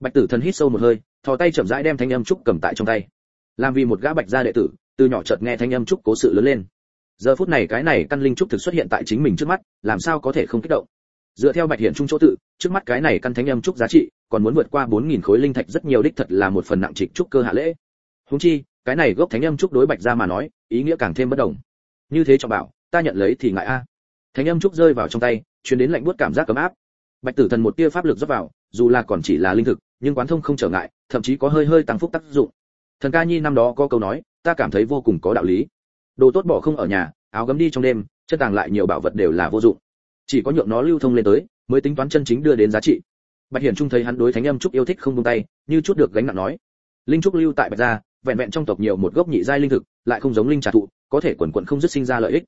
Bạch tử thần hít sâu một hơi, thò tay chậm rãi đem thánh âm trúc cầm tại trong tay. Làm vì một gã bạch gia đệ tử, từ nhỏ chợt nghe thanh âm trúc cố sự lớn lên. Giờ phút này cái này căn linh trúc thực xuất hiện tại chính mình trước mắt, làm sao có thể không kích động? Dựa theo bạch hiển trung chỗ tự, trước mắt cái này căn thánh âm trúc giá trị, còn muốn vượt qua 4.000 khối linh thạch rất nhiều đích thật là một phần nặng trịch trúc cơ hạ lễ. Húng chi cái này gốc thánh âm trúc đối bạch gia mà nói, ý nghĩa càng thêm bất đồng. Như thế cho bảo, ta nhận lấy thì ngại a. Thánh âm trúc rơi vào trong tay, truyền đến lạnh buốt cảm giác cấm áp. Bạch tử thần một tia pháp lực dốc vào, dù là còn chỉ là linh thực, nhưng quán thông không trở ngại, thậm chí có hơi hơi tăng phúc tác dụng. Thần ca nhi năm đó có câu nói, ta cảm thấy vô cùng có đạo lý. Đồ tốt bỏ không ở nhà, áo gấm đi trong đêm, chân tàng lại nhiều bảo vật đều là vô dụng. Chỉ có nhượng nó lưu thông lên tới, mới tính toán chân chính đưa đến giá trị. Bạch hiển trung thấy hắn đối thánh âm trúc yêu thích không buông tay, như chút được gánh nặng nói. Linh trúc lưu tại bạch gia vẹn vẹn trong tộc nhiều một gốc nhị giai linh thực, lại không giống linh trà thụ, có thể quần quần không dứt sinh ra lợi ích.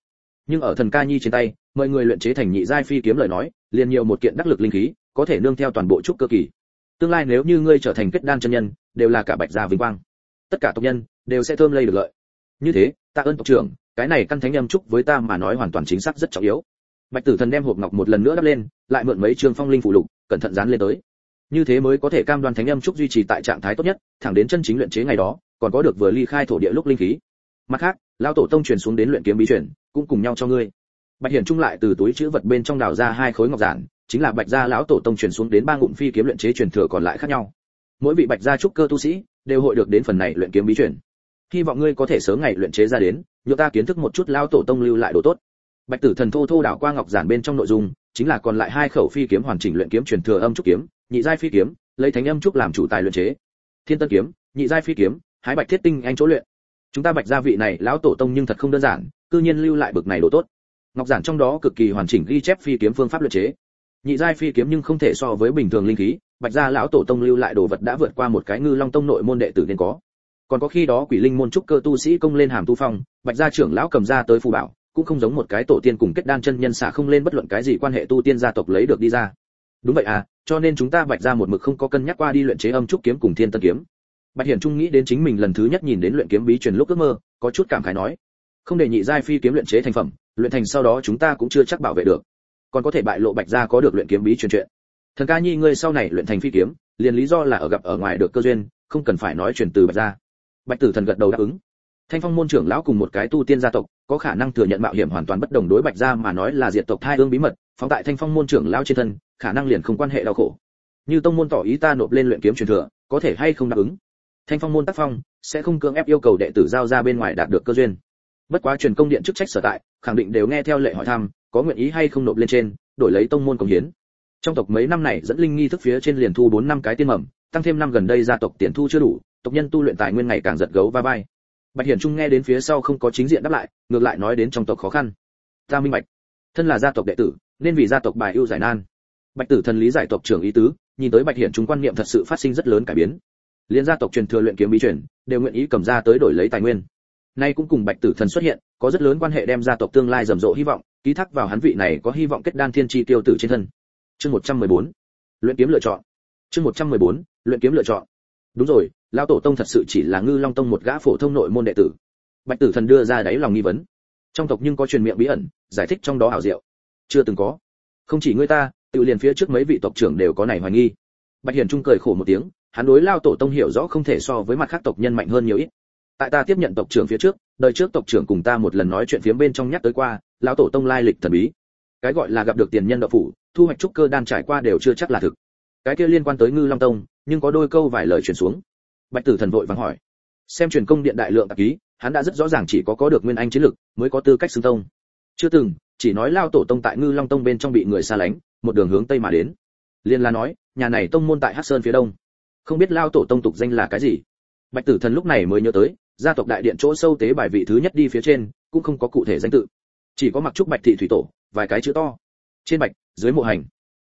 Nhưng ở thần ca nhi trên tay, mọi người luyện chế thành nhị giai phi kiếm lời nói, liền nhiều một kiện đắc lực linh khí, có thể nương theo toàn bộ trúc cơ kỳ. Tương lai nếu như ngươi trở thành kết đan chân nhân, đều là cả bạch gia vinh quang. Tất cả tộc nhân đều sẽ thơm lây được lợi. Như thế, ta ơn tộc trưởng, cái này căn thánh âm trúc với ta mà nói hoàn toàn chính xác rất trọng yếu. Bạch tử thần đem hộp ngọc một lần nữa đắp lên, lại mượn mấy trường phong linh phụ lục, cẩn thận dán lên tới. Như thế mới có thể cam đoan thánh âm trúc duy trì tại trạng thái tốt nhất, thẳng đến chân chính luyện chế ngày đó còn có được vừa ly khai thổ địa lúc linh khí. Mặt khác lao tổ tông truyền xuống đến luyện kiếm bí truyền, cũng cùng nhau cho ngươi. Bạch hiển trung lại từ túi chữ vật bên trong đào ra hai khối ngọc giản, chính là bạch gia lão tổ tông truyền xuống đến ba ngụm phi kiếm luyện chế truyền thừa còn lại khác nhau. Mỗi vị bạch gia trúc cơ tu sĩ, đều hội được đến phần này luyện kiếm bí truyền. Hy vọng ngươi có thể sớm ngày luyện chế ra đến nhựa ta kiến thức một chút lao tổ tông lưu lại đồ tốt. Bạch tử thần thô thô đảo qua ngọc giản bên trong nội dung, chính là còn lại hai khẩu phi kiếm hoàn chỉnh luyện kiếm truyền thừa âm trúc kiếm, nhị giai phi kiếm, lấy thánh âm trúc làm chủ tài luyện chế. Thiên tân kiếm, nhị giai phi kiếm hái bạch thiết tinh anh chỗ luyện. Chúng ta bạch gia vị này, lão tổ tông nhưng thật không đơn giản, cư nhiên lưu lại bực này đồ tốt. Ngọc giản trong đó cực kỳ hoàn chỉnh ghi chép phi kiếm phương pháp luyện chế. Nhị giai phi kiếm nhưng không thể so với bình thường linh khí, bạch gia lão tổ tông lưu lại đồ vật đã vượt qua một cái ngư long tông nội môn đệ tử nên có. Còn có khi đó quỷ linh môn trúc cơ tu sĩ công lên hàm tu phong, bạch gia trưởng lão cầm ra tới phù bảo, cũng không giống một cái tổ tiên cùng kết đan chân nhân xả không lên bất luận cái gì quan hệ tu tiên gia tộc lấy được đi ra. Đúng vậy à cho nên chúng ta bạch gia một mực không có cân nhắc qua đi luyện chế âm trúc kiếm cùng thiên tân kiếm bạch hiển trung nghĩ đến chính mình lần thứ nhất nhìn đến luyện kiếm bí truyền lúc ước mơ, có chút cảm khái nói, không để nhị giai phi kiếm luyện chế thành phẩm, luyện thành sau đó chúng ta cũng chưa chắc bảo vệ được. Còn có thể bại lộ bạch gia có được luyện kiếm bí truyền chuyện thần ca nhi, ngươi sau này luyện thành phi kiếm, liền lý do là ở gặp ở ngoài được cơ duyên, không cần phải nói truyền từ bạch gia. Bạch tử thần gật đầu đáp ứng. Thanh phong môn trưởng lão cùng một cái tu tiên gia tộc, có khả năng thừa nhận mạo hiểm hoàn toàn bất đồng đối bạch gia mà nói là diệt tộc thai ương bí mật, phóng tại thanh phong môn trưởng lão trên thân, khả năng liền không quan hệ đau khổ. Như tông môn tỏ ý ta nộp lên luyện kiếm truyền thừa, có thể hay không đáp ứng? Thanh phong môn tác phong, sẽ không cưỡng ép yêu cầu đệ tử giao ra bên ngoài đạt được cơ duyên. Bất quá truyền công điện chức trách sở tại, khẳng định đều nghe theo lệ hỏi thăm, có nguyện ý hay không nộp lên trên, đổi lấy tông môn công hiến. Trong tộc mấy năm này dẫn linh nghi thức phía trên liền thu bốn năm cái tiên mầm, tăng thêm năm gần đây gia tộc tiền thu chưa đủ, tộc nhân tu luyện tài nguyên ngày càng giật gấu va vai. Bạch hiển trung nghe đến phía sau không có chính diện đáp lại, ngược lại nói đến trong tộc khó khăn. Ta minh bạch. Thân là gia tộc đệ tử, nên vì gia tộc bài ưu giải nan. Bạch tử thần lý giải tộc trưởng ý tứ, nhìn tới bạch hiển trung quan niệm thật sự phát sinh rất lớn cải biến liên gia tộc truyền thừa luyện kiếm bí truyền, đều nguyện ý cầm ra tới đổi lấy tài nguyên. Nay cũng cùng bạch tử thần xuất hiện, có rất lớn quan hệ đem gia tộc tương lai rầm rộ hy vọng, ký thác vào hắn vị này có hy vọng kết đan thiên chi tiêu tử trên thân. Chương 114. luyện kiếm lựa chọn. Chương 114. luyện kiếm lựa chọn. Đúng rồi, lão tổ tông thật sự chỉ là ngư long tông một gã phổ thông nội môn đệ tử. Bạch tử thần đưa ra đáy lòng nghi vấn. Trong tộc nhưng có truyền miệng bí ẩn, giải thích trong đó hảo diệu. Chưa từng có. Không chỉ ngươi ta, tự liền phía trước mấy vị tộc trưởng đều có này hoài nghi. Bạch hiển trung cười khổ một tiếng hắn đối lao tổ tông hiểu rõ không thể so với mặt khác tộc nhân mạnh hơn nhiều ít. Tại ta tiếp nhận tộc trưởng phía trước, đời trước tộc trưởng cùng ta một lần nói chuyện phía bên trong nhắc tới qua lão tổ tông lai lịch thần bí. Cái gọi là gặp được tiền nhân đạo phủ, thu hoạch trúc cơ đan trải qua đều chưa chắc là thực. Cái kia liên quan tới ngư long tông, nhưng có đôi câu vài lời truyền xuống. Bạch tử thần vội vàng hỏi. Xem truyền công điện đại lượng tạp ký, hắn đã rất rõ ràng chỉ có có được nguyên anh chiến lực, mới có tư cách xưng tông. Chưa từng, chỉ nói lao tổ tông tại ngư long tông bên trong bị người xa lánh, một đường hướng tây mà đến. Liên la nói, nhà này tông môn tại hắc sơn phía đông không biết lao tổ tông tục danh là cái gì. Bạch tử thần lúc này mới nhớ tới, gia tộc đại điện chỗ sâu tế bài vị thứ nhất đi phía trên, cũng không có cụ thể danh tự. Chỉ có mặc trúc bạch thị thủy tổ, vài cái chữ to. Trên bạch, dưới mộ hành.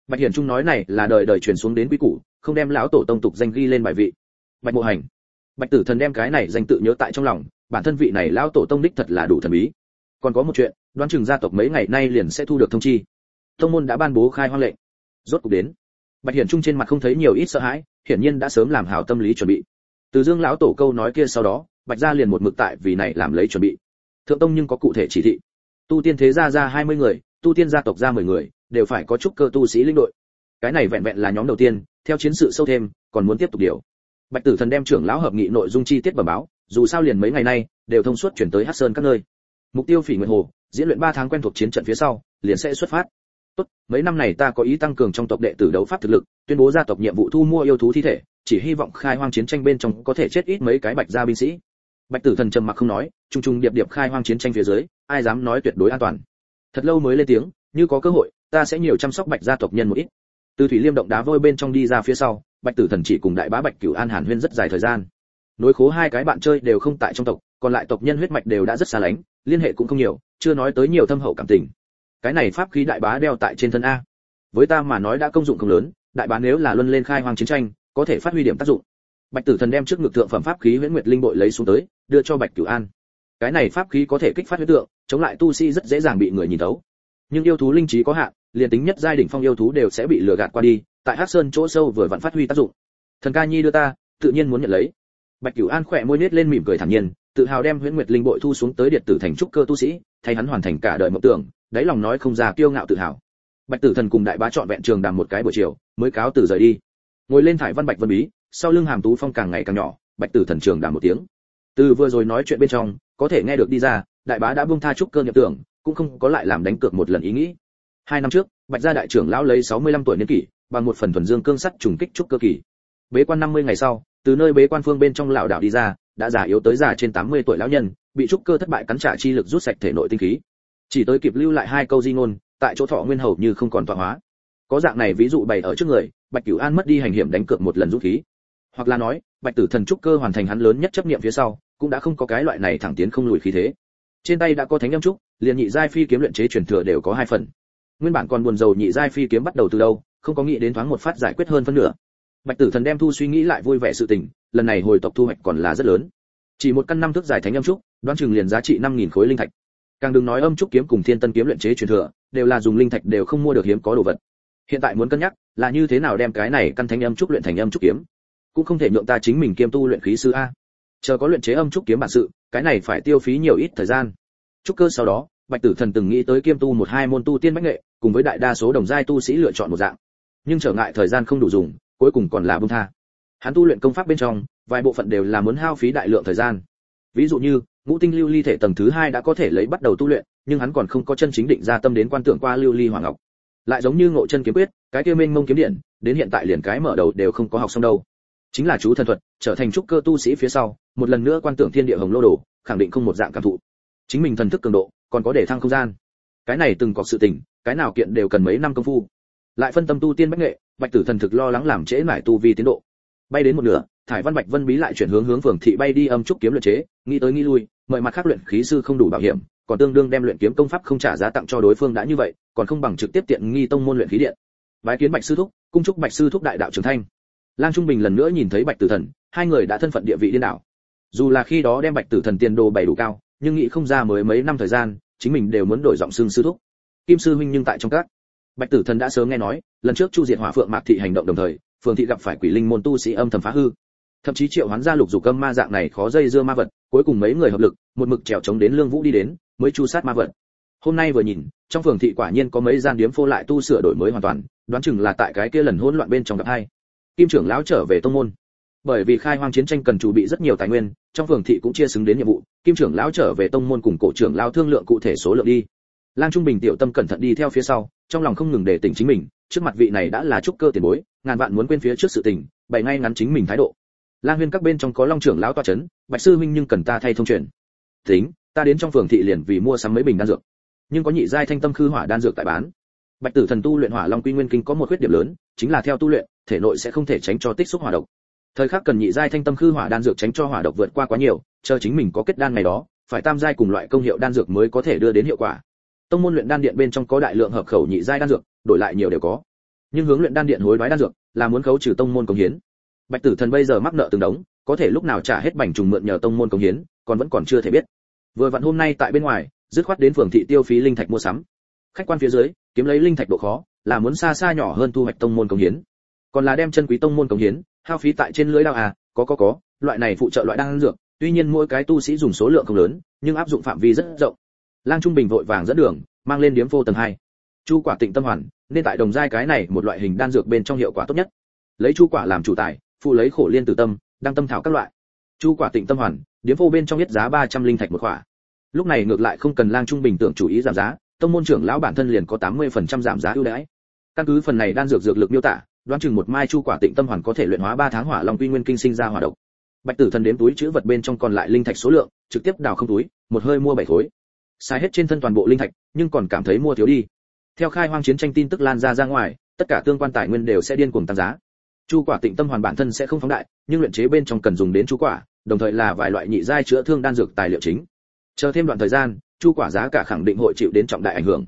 Bạch hiển trung nói này là đời đời truyền xuống đến quý củ, không đem lão tổ tông tục danh ghi lên bài vị. Bạch mộ hành. Bạch tử thần đem cái này danh tự nhớ tại trong lòng, bản thân vị này lão tổ tông đích thật là đủ thần bí. Còn có một chuyện, đoán chừng gia tộc mấy ngày nay liền sẽ thu được thông chi. Tông môn đã ban bố khai hoang lệnh. Rốt cục đến bạch hiển trung trên mặt không thấy nhiều ít sợ hãi, hiển nhiên đã sớm làm hảo tâm lý chuẩn bị. Từ dương lão tổ câu nói kia sau đó, bạch gia liền một mực tại vì này làm lấy chuẩn bị. Thượng tông nhưng có cụ thể chỉ thị. Tu tiên thế gia ra 20 người, tu tiên gia tộc ra 10 người, đều phải có chút cơ tu sĩ linh đội. Cái này vẹn vẹn là nhóm đầu tiên, theo chiến sự sâu thêm, còn muốn tiếp tục điều. Bạch tử thần đem trưởng lão hợp nghị nội dung chi tiết bẩm báo, dù sao liền mấy ngày nay, đều thông suốt chuyển tới hắc sơn các nơi. Mục tiêu phỉ nguyệt hồ, diễn luyện 3 tháng quen thuộc chiến trận phía sau, liền sẽ xuất phát tốt, mấy năm này ta có ý tăng cường trong tộc đệ tử đấu pháp thực lực, tuyên bố gia tộc nhiệm vụ thu mua yêu thú thi thể, chỉ hy vọng khai hoang chiến tranh bên trong có thể chết ít mấy cái bạch gia binh sĩ. Bạch tử thần trầm mặc không nói trung trung điệp điệp khai hoang chiến tranh phía dưới, ai dám nói tuyệt đối an toàn. Thật lâu mới lên tiếng, như có cơ hội, ta sẽ nhiều chăm sóc bạch gia tộc nhân một ít. Từ thủy liêm động đá vôi bên trong đi ra phía sau, bạch tử thần chỉ cùng đại bá bạch cửu an hàn huyên rất dài thời gian. Nối khố hai cái bạn chơi đều không tại trong tộc, còn lại tộc nhân huyết mạch đều đã rất xa lánh, liên hệ cũng không nhiều, chưa nói tới nhiều thâm hậu cảm tình cái này pháp khí đại bá đeo tại trên thân a. Với ta mà nói đã công dụng không lớn, đại bá nếu là luân lên khai hoang chiến tranh, có thể phát huy điểm tác dụng. Bạch tử thần đem trước ngực thượng phẩm pháp khí huyễn nguyệt linh bội lấy xuống tới, đưa cho bạch cửu an. Cái này pháp khí có thể kích phát huyết tượng, chống lại tu sĩ rất dễ dàng bị người nhìn thấu. Nhưng yêu thú linh trí có hạn, liền tính nhất giai đỉnh phong yêu thú đều sẽ bị lừa gạt qua đi, tại hắc sơn chỗ sâu vừa vặn phát huy tác dụng. Thần ca nhi đưa ta, tự nhiên muốn nhận lấy. Bạch cửu an khỏe môi nết lên mỉm cười thản nhiên, tự hào đem huyễn nguyệt linh bội thu xuống tới điện tử thành trúc cơ tu sĩ, thay hắn hoàn thành cả đời mộng tưởng đáy lòng nói không ra kiêu ngạo tự hào. Bạch tử thần cùng đại bá chọn vẹn trường đàm một cái buổi chiều, mới cáo từ rời đi. Ngồi lên thải văn bạch vân bí, sau lưng hàm tú phong càng ngày càng nhỏ, bạch tử thần trường đàm một tiếng. Từ vừa rồi nói chuyện bên trong, có thể nghe được đi ra, đại bá đã buông tha trúc cơ nhập tưởng, cũng không có lại làm đánh cược một lần ý nghĩ. Hai năm trước, bạch gia đại trưởng lão lấy 65 tuổi niên kỷ, bằng một phần thuần dương cương sắt trùng kích trúc cơ kỳ. Bế quan 50 ngày sau, từ nơi bế quan phương bên trong lão đảo đi ra, đã già yếu tới già trên 80 tuổi lão nhân, bị trúc cơ thất bại cắn trả chi lực rút sạch thể nội tinh khí chỉ tới kịp lưu lại hai câu di ngôn, tại chỗ thọ nguyên hầu như không còn tọa hóa. Có dạng này ví dụ bày ở trước người, bạch cửu an mất đi hành hiểm đánh cược một lần rút khí. Hoặc là nói, bạch tử thần trúc cơ hoàn thành hắn lớn nhất chấp niệm phía sau, cũng đã không có cái loại này thẳng tiến không lùi khí thế. Trên tay đã có thánh âm trúc, liền nhị giai phi kiếm luyện chế truyền thừa đều có hai phần. Nguyên bản còn buồn rầu nhị giai phi kiếm bắt đầu từ đâu, không có nghĩ đến thoáng một phát giải quyết hơn phân nửa. Bạch tử thần đem thu suy nghĩ lại vui vẻ sự tình, lần này hồi tộc thu hoạch còn là rất lớn. Chỉ một căn năm thước giải thánh âm trúc, đoán chừng liền giá trị năm nghìn khối linh thạch càng đừng nói âm trúc kiếm cùng thiên tân kiếm luyện chế truyền thừa, đều là dùng linh thạch đều không mua được hiếm có đồ vật. Hiện tại muốn cân nhắc, là như thế nào đem cái này căn thánh âm trúc luyện thành âm trúc kiếm. Cũng không thể nhượng ta chính mình kiêm tu luyện khí sư a. Chờ có luyện chế âm trúc kiếm bản sự, cái này phải tiêu phí nhiều ít thời gian. Trúc cơ sau đó, bạch tử thần từng nghĩ tới kiêm tu một hai môn tu tiên bách nghệ, cùng với đại đa số đồng giai tu sĩ lựa chọn một dạng. Nhưng trở ngại thời gian không đủ dùng, cuối cùng còn là buông tha. Hắn tu luyện công pháp bên trong, vài bộ phận đều là muốn hao phí đại lượng thời gian. Ví dụ như ngũ tinh lưu ly thể tầng thứ hai đã có thể lấy bắt đầu tu luyện, nhưng hắn còn không có chân chính định ra tâm đến quan tưởng qua lưu ly hoàng ngọc. Lại giống như ngộ chân kiếm quyết, cái kia mênh mông kiếm điện, đến hiện tại liền cái mở đầu đều không có học xong đâu. Chính là chú thần thuật, trở thành trúc cơ tu sĩ phía sau, một lần nữa quan tưởng thiên địa hồng lô đồ, khẳng định không một dạng cảm thụ. Chính mình thần thức cường độ, còn có để thăng không gian. Cái này từng có sự tình, cái nào kiện đều cần mấy năm công phu. Lại phân tâm tu tiên bách nghệ, bạch tử thần thực lo lắng làm trễ mải tu vi tiến độ. Bay đến một nửa, thải văn bạch vân bí lại chuyển hướng hướng phường thị bay đi âm trúc kiếm luyện chế, nghĩ tới nghĩ lui mời mặt khác luyện khí sư không đủ bảo hiểm, còn tương đương đem luyện kiếm công pháp không trả giá tặng cho đối phương đã như vậy, còn không bằng trực tiếp tiện nghi tông môn luyện khí điện. Bái kiến bạch sư thúc, cung trúc bạch sư thúc đại đạo trường thanh lang trung bình lần nữa nhìn thấy bạch tử thần, hai người đã thân phận địa vị điên đảo. Dù là khi đó đem bạch tử thần tiền đồ bảy đủ cao, nhưng nghĩ không ra mới mấy năm thời gian, chính mình đều muốn đổi giọng xương sư thúc. Kim sư huynh nhưng tại trong các. Bạch tử thần đã sớm nghe nói, lần trước chu diệt hỏa phượng mạc thị hành động đồng thời, phường thị gặp phải quỷ linh môn tu sĩ âm thầm phá hư. Thậm chí triệu hoán ra lục dục âm ma dạng này khó dây dưa ma vật cuối cùng mấy người hợp lực, một mực trèo chống đến lương vũ đi đến, mới chu sát ma vật. Hôm nay vừa nhìn, trong phường thị quả nhiên có mấy gian điếm phô lại tu sửa đổi mới hoàn toàn, đoán chừng là tại cái kia lần hỗn loạn bên trong gặp hai. Kim trưởng lão trở về tông môn. Bởi vì khai hoang chiến tranh cần chuẩn bị rất nhiều tài nguyên, trong phường thị cũng chia xứng đến nhiệm vụ, kim trưởng lão trở về tông môn cùng cổ trưởng lão thương lượng cụ thể số lượng đi. Lang trung bình tiểu tâm cẩn thận đi theo phía sau, trong lòng không ngừng để tỉnh chính mình, trước mặt vị này đã là trúc cơ tiền bối, ngàn vạn muốn quên phía trước sự tình, bày ngay ngắn chính mình thái độ lang huyên các bên trong có long trưởng lão toa chấn, bạch sư huynh nhưng cần ta thay thông truyền. Tính, ta đến trong phường thị liền vì mua sắm mấy bình đan dược. Nhưng có nhị giai thanh tâm khư hỏa đan dược tại bán. Bạch tử thần tu luyện hỏa long quy nguyên kinh có một khuyết điểm lớn, chính là theo tu luyện, thể nội sẽ không thể tránh cho tích xúc hỏa độc. Thời khắc cần nhị giai thanh tâm khư hỏa đan dược tránh cho hỏa độc vượt qua quá nhiều, chờ chính mình có kết đan ngày đó, phải tam giai cùng loại công hiệu đan dược mới có thể đưa đến hiệu quả. Tông môn luyện đan điện bên trong có đại lượng hợp khẩu nhị giai đan dược, đổi lại nhiều đều có. Nhưng hướng luyện đan điện hối đoái đan dược là muốn khấu trừ tông môn công hiến bạch tử thần bây giờ mắc nợ từng đống, có thể lúc nào trả hết bành trùng mượn nhờ tông môn công hiến, còn vẫn còn chưa thể biết. Vừa vặn hôm nay tại bên ngoài, dứt khoát đến phường thị tiêu phí linh thạch mua sắm. Khách quan phía dưới, kiếm lấy linh thạch độ khó, là muốn xa xa nhỏ hơn thu hoạch tông môn công hiến. Còn là đem chân quý tông môn công hiến, hao phí tại trên lưới đao à có có có, loại này phụ trợ loại đan dược, tuy nhiên mỗi cái tu sĩ dùng số lượng không lớn, nhưng áp dụng phạm vi rất rộng. Lang trung bình vội vàng dẫn đường, mang lên điếm phô tầng hai. Chu quả tịnh tâm hoàn, nên tại đồng giai cái này một loại hình đan dược bên trong hiệu quả tốt nhất. Lấy chu quả làm chủ tài phụ lấy khổ liên tử tâm đăng tâm thảo các loại. Chu quả tịnh tâm hoàn, điếm vô bên trong biết giá 300 linh thạch một khỏa lúc này ngược lại không cần lang trung bình tưởng chủ ý giảm giá, tông môn trưởng lão bản thân liền có 80% giảm giá ưu đãi. Căn cứ phần này đan dược dược lực miêu tả, đoán chừng một mai chu quả tịnh tâm hoàn có thể luyện hóa 3 tháng hỏa long quy nguyên kinh sinh ra hỏa độc. Bạch tử thần đếm túi chứa vật bên trong còn lại linh thạch số lượng, trực tiếp đào không túi, một hơi mua bảy khối. Xài hết trên thân toàn bộ linh thạch, nhưng còn cảm thấy mua thiếu đi. Theo khai hoang chiến tranh tin tức lan ra ra ngoài, tất cả tương quan tài nguyên đều sẽ điên cuồng tăng giá chu quả tịnh tâm hoàn bản thân sẽ không phóng đại, nhưng luyện chế bên trong cần dùng đến chu quả, đồng thời là vài loại nhị giai chữa thương đan dược tài liệu chính. Chờ thêm đoạn thời gian, chu quả giá cả khẳng định hội chịu đến trọng đại ảnh hưởng.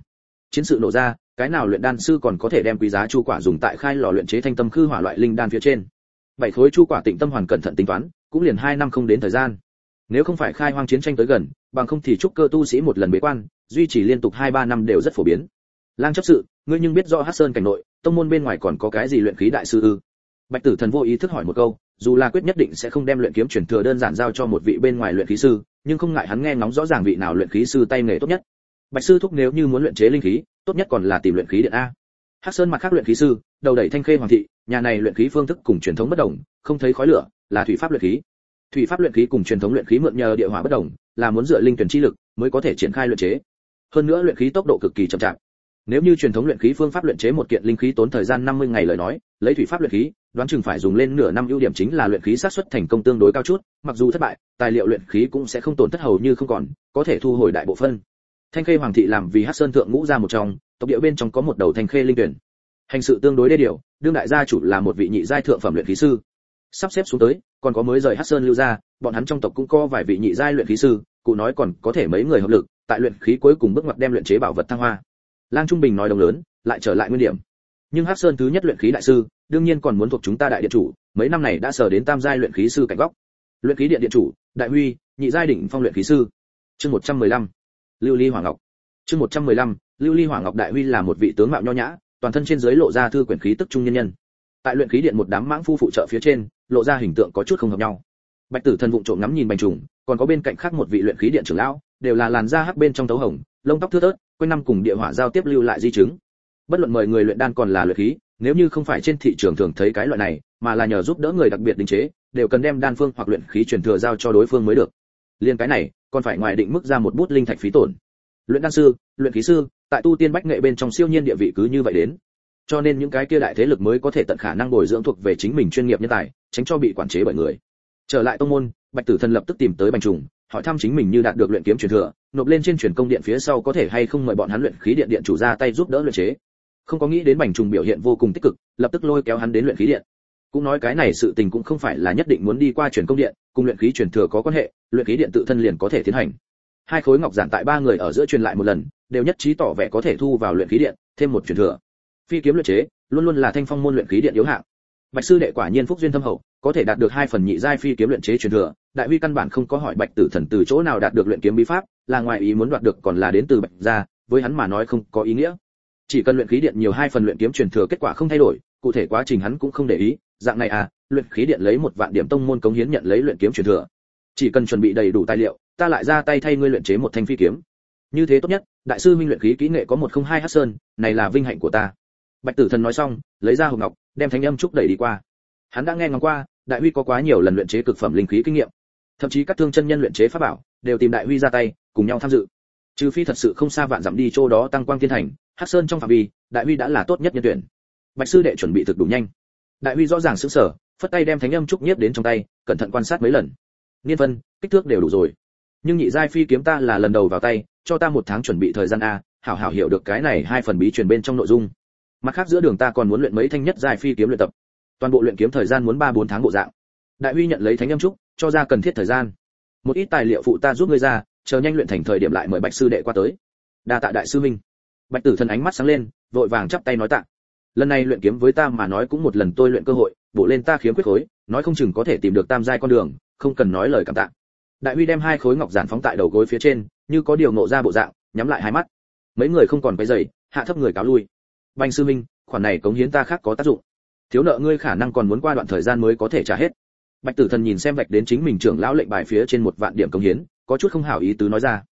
Chiến sự nổ ra, cái nào luyện đan sư còn có thể đem quý giá chu quả dùng tại khai lò luyện chế thanh tâm khư hỏa loại linh đan phía trên. Bảy khối chu quả tịnh tâm hoàn cẩn thận tính toán, cũng liền hai năm không đến thời gian. Nếu không phải khai hoang chiến tranh tới gần, bằng không thì trúc cơ tu sĩ một lần bế quan, duy trì liên tục hai ba năm đều rất phổ biến. Lang chấp sự, ngươi nhưng biết rõ hắc sơn cảnh nội, tông môn bên ngoài còn có cái gì luyện khí đại sư ư? Bạch tử thần vô ý thức hỏi một câu, dù là quyết nhất định sẽ không đem luyện kiếm truyền thừa đơn giản giao cho một vị bên ngoài luyện khí sư, nhưng không ngại hắn nghe ngóng rõ ràng vị nào luyện khí sư tay nghề tốt nhất. Bạch sư thúc nếu như muốn luyện chế linh khí, tốt nhất còn là tìm luyện khí điện a. Hắc sơn mặt khác luyện khí sư, đầu đẩy thanh khê hoàng thị, nhà này luyện khí phương thức cùng truyền thống bất đồng, không thấy khói lửa, là thủy pháp luyện khí. Thủy pháp luyện khí cùng truyền thống luyện khí mượn nhờ địa hỏa bất đồng, là muốn dựa linh tuyển chi lực mới có thể triển khai luyện chế. Hơn nữa luyện khí tốc độ cực kỳ chậm chạp nếu như truyền thống luyện khí phương pháp luyện chế một kiện linh khí tốn thời gian 50 ngày lời nói, lấy thủy pháp luyện khí, đoán chừng phải dùng lên nửa năm ưu điểm chính là luyện khí xác suất thành công tương đối cao chút, mặc dù thất bại, tài liệu luyện khí cũng sẽ không tổn thất hầu như không còn, có thể thu hồi đại bộ phân. Thanh khê hoàng thị làm vì hắc sơn thượng ngũ ra một trong, tộc địa bên trong có một đầu thanh khê linh tuyển. Hành sự tương đối đê điều, đương đại gia chủ là một vị nhị giai thượng phẩm luyện khí sư. Sắp xếp xuống tới, còn có mới rời hắc sơn lưu ra bọn hắn trong tộc cũng có vài vị nhị giai luyện khí sư, cụ nói còn có thể mấy người hợp lực, tại luyện khí cuối cùng bước ngoặt đem luyện chế bảo vật thăng hoa lang trung bình nói đồng lớn, lại trở lại nguyên điểm nhưng hắc sơn thứ nhất luyện khí đại sư, đương nhiên còn muốn thuộc chúng ta đại điện chủ, mấy năm này đã sở đến tam giai luyện khí sư cạnh góc luyện khí điện điện chủ, đại huy, nhị giai đỉnh phong luyện khí sư chương 115. lưu ly hoàng ngọc chương 115. lưu ly hoàng ngọc đại huy là một vị tướng mạo nho nhã, toàn thân trên dưới lộ ra thư quyển khí tức trung nhân nhân tại luyện khí điện một đám mãng phu phụ trợ phía trên, lộ ra hình tượng có chút không hợp nhau bạch tử thần vụng trộm ngắm nhìn bành trùng, còn có bên cạnh khác một vị luyện khí điện trưởng lão, đều là làn da hắc bên trong tấu hồng, lông tóc thưa thớt quanh năm cùng địa hỏa giao tiếp lưu lại di chứng. Bất luận mời người luyện đan còn là luyện khí, nếu như không phải trên thị trường thường thấy cái loại này, mà là nhờ giúp đỡ người đặc biệt định chế, đều cần đem đan phương hoặc luyện khí truyền thừa giao cho đối phương mới được. Liên cái này, còn phải ngoài định mức ra một bút linh thạch phí tổn. Luyện đan sư, luyện khí sư, tại tu tiên bách nghệ bên trong siêu nhiên địa vị cứ như vậy đến. Cho nên những cái kia đại thế lực mới có thể tận khả năng bồi dưỡng thuộc về chính mình chuyên nghiệp nhân tài, tránh cho bị quản chế bởi người. Trở lại tông môn, bạch tử thần lập tức tìm tới bành trùng hỏi thăm chính mình như đạt được luyện kiếm truyền thừa, nộp lên trên truyền công điện phía sau có thể hay không mời bọn hắn luyện khí điện điện chủ ra tay giúp đỡ luyện chế. Không có nghĩ đến bành trùng biểu hiện vô cùng tích cực, lập tức lôi kéo hắn đến luyện khí điện. Cũng nói cái này sự tình cũng không phải là nhất định muốn đi qua truyền công điện, cùng luyện khí truyền thừa có quan hệ, luyện khí điện tự thân liền có thể tiến hành. Hai khối ngọc giản tại ba người ở giữa truyền lại một lần, đều nhất trí tỏ vẻ có thể thu vào luyện khí điện, thêm một truyền thừa. Phi kiếm luyện chế, luôn luôn là thanh phong môn luyện khí điện yếu hạng. Bạch sư đệ quả nhiên phúc duyên thâm hậu, có thể đạt được hai phần nhị giai phi kiếm luyện chế truyền thừa đại huy căn bản không có hỏi bạch tử thần từ chỗ nào đạt được luyện kiếm bí pháp, là ngoài ý muốn đoạt được còn là đến từ bạch gia, với hắn mà nói không có ý nghĩa. Chỉ cần luyện khí điện nhiều hai phần luyện kiếm truyền thừa kết quả không thay đổi, cụ thể quá trình hắn cũng không để ý, dạng này à luyện khí điện lấy một vạn điểm tông môn cống hiến nhận lấy luyện kiếm truyền thừa. Chỉ cần chuẩn bị đầy đủ tài liệu, ta lại ra tay thay ngươi luyện chế một thanh phi kiếm. Như thế tốt nhất, đại sư minh luyện khí kỹ nghệ có một không hai hát sơn, này là vinh hạnh của ta. Bạch tử thần nói xong, lấy ra hộp ngọc, đem thanh âm trúc đẩy đi qua. Hắn đã nghe ngóng qua, đại huy có quá nhiều lần luyện chế cực phẩm linh khí kinh nghiệm thậm chí các thương chân nhân luyện chế pháp bảo đều tìm đại huy ra tay, cùng nhau tham dự. Trừ phi thật sự không xa vạn dặm đi chỗ đó tăng quang thiên thành, hắc sơn trong phạm vi, đại huy đã là tốt nhất nhân tuyển. Bạch sư đệ chuẩn bị thực đủ nhanh. Đại huy rõ ràng sững sờ, phất tay đem thánh âm trúc nhiếp đến trong tay, cẩn thận quan sát mấy lần. Niên phân, kích thước đều đủ rồi. Nhưng nhị giai phi kiếm ta là lần đầu vào tay, cho ta một tháng chuẩn bị thời gian a, hảo hảo hiểu được cái này hai phần bí truyền bên trong nội dung. Mặt khác giữa đường ta còn muốn luyện mấy thanh nhất giai phi kiếm luyện tập. Toàn bộ luyện kiếm thời gian muốn ba bốn tháng bộ dạng đại huy nhận lấy thánh âm trúc, cho ra cần thiết thời gian. Một ít tài liệu phụ ta giúp ngươi ra, chờ nhanh luyện thành thời điểm lại mời bạch sư đệ qua tới. Đa tạ đại sư minh. Bạch tử thần ánh mắt sáng lên, vội vàng chắp tay nói tạ. Lần này luyện kiếm với ta mà nói cũng một lần tôi luyện cơ hội, bổ lên ta khiếm khuyết khối, nói không chừng có thể tìm được tam giai con đường, không cần nói lời cảm tạ. Đại huy đem hai khối ngọc giản phóng tại đầu gối phía trên, như có điều nộ ra bộ dạng, nhắm lại hai mắt. Mấy người không còn cái giày hạ thấp người cáo lui. Bành sư minh, khoản này cống hiến ta khác có tác dụng. Thiếu nợ ngươi khả năng còn muốn qua đoạn thời gian mới có thể trả hết bạch tử thần nhìn xem vạch đến chính mình trưởng lão lệnh bài phía trên một vạn điểm cống hiến, có chút không hảo ý tứ nói ra.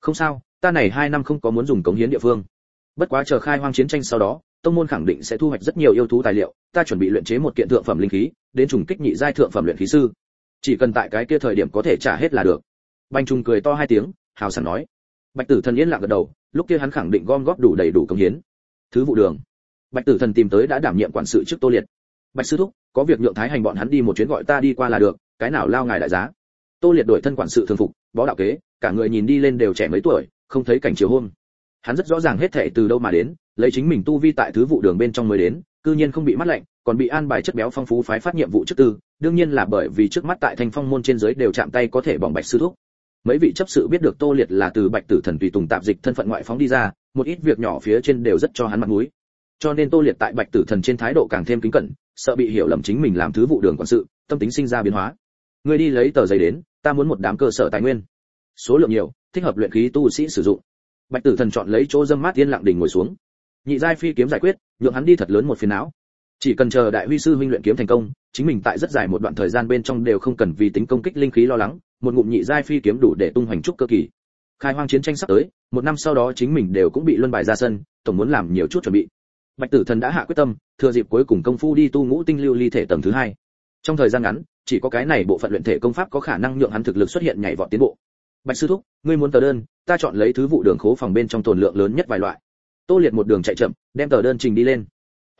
Không sao, ta này hai năm không có muốn dùng cống hiến địa phương. Bất quá chờ khai hoang chiến tranh sau đó, tông môn khẳng định sẽ thu hoạch rất nhiều yêu thú tài liệu, ta chuẩn bị luyện chế một kiện thượng phẩm linh khí, đến trùng kích nhị giai thượng phẩm luyện khí sư. Chỉ cần tại cái kia thời điểm có thể trả hết là được. Bành trung cười to hai tiếng, hào sảng nói. Bạch tử thần yên lặng gật đầu, lúc kia hắn khẳng định gom góp đủ đầy đủ công hiến. Thứ vụ đường. Bạch tử thần tìm tới đã đảm nhiệm quản sự trước tô liệt bạch sư thúc, có việc nhượng thái hành bọn hắn đi một chuyến gọi ta đi qua là được, cái nào lao ngài đại giá? Tô liệt đổi thân quản sự thường phục bó đạo kế, cả người nhìn đi lên đều trẻ mấy tuổi, không thấy cảnh chiều hôm. Hắn rất rõ ràng hết thệ từ đâu mà đến, lấy chính mình tu vi tại thứ vụ đường bên trong mới đến, cư nhiên không bị mắt lạnh, còn bị an bài chất béo phong phú phái phát nhiệm vụ trước tư, đương nhiên là bởi vì trước mắt tại thanh phong môn trên giới đều chạm tay có thể bỏng bạch sư thúc. Mấy vị chấp sự biết được tô liệt là từ bạch tử thần tùy tùng tạp dịch thân phận ngoại phóng đi ra, một ít việc nhỏ phía trên đều rất cho hắn mặt mũi cho nên tô liệt tại bạch tử thần trên thái độ càng thêm kính cẩn, sợ bị hiểu lầm chính mình làm thứ vụ đường quản sự, tâm tính sinh ra biến hóa. Người đi lấy tờ giấy đến, ta muốn một đám cơ sở tài nguyên. Số lượng nhiều, thích hợp luyện khí tu sĩ sử dụng. Bạch tử thần chọn lấy chỗ dâm mát yên lặng đình ngồi xuống. Nhị giai phi kiếm giải quyết, nhượng hắn đi thật lớn một phiền não. Chỉ cần chờ đại huy sư huynh luyện kiếm thành công, chính mình tại rất dài một đoạn thời gian bên trong đều không cần vì tính công kích linh khí lo lắng, một ngụm nhị giai phi kiếm đủ để tung hoành trúc cơ kỳ. Khai hoang chiến tranh sắp tới, một năm sau đó chính mình đều cũng bị luân bài ra sân, tổng muốn làm nhiều chút chuẩn bị bạch tử thần đã hạ quyết tâm, thừa dịp cuối cùng công phu đi tu ngũ tinh lưu ly thể tầng thứ hai. Trong thời gian ngắn, chỉ có cái này bộ phận luyện thể công pháp có khả năng nhượng hắn thực lực xuất hiện nhảy vọt tiến bộ. Bạch sư thúc, ngươi muốn tờ đơn, ta chọn lấy thứ vụ đường khố phòng bên trong tồn lượng lớn nhất vài loại. Tô liệt một đường chạy chậm, đem tờ đơn trình đi lên.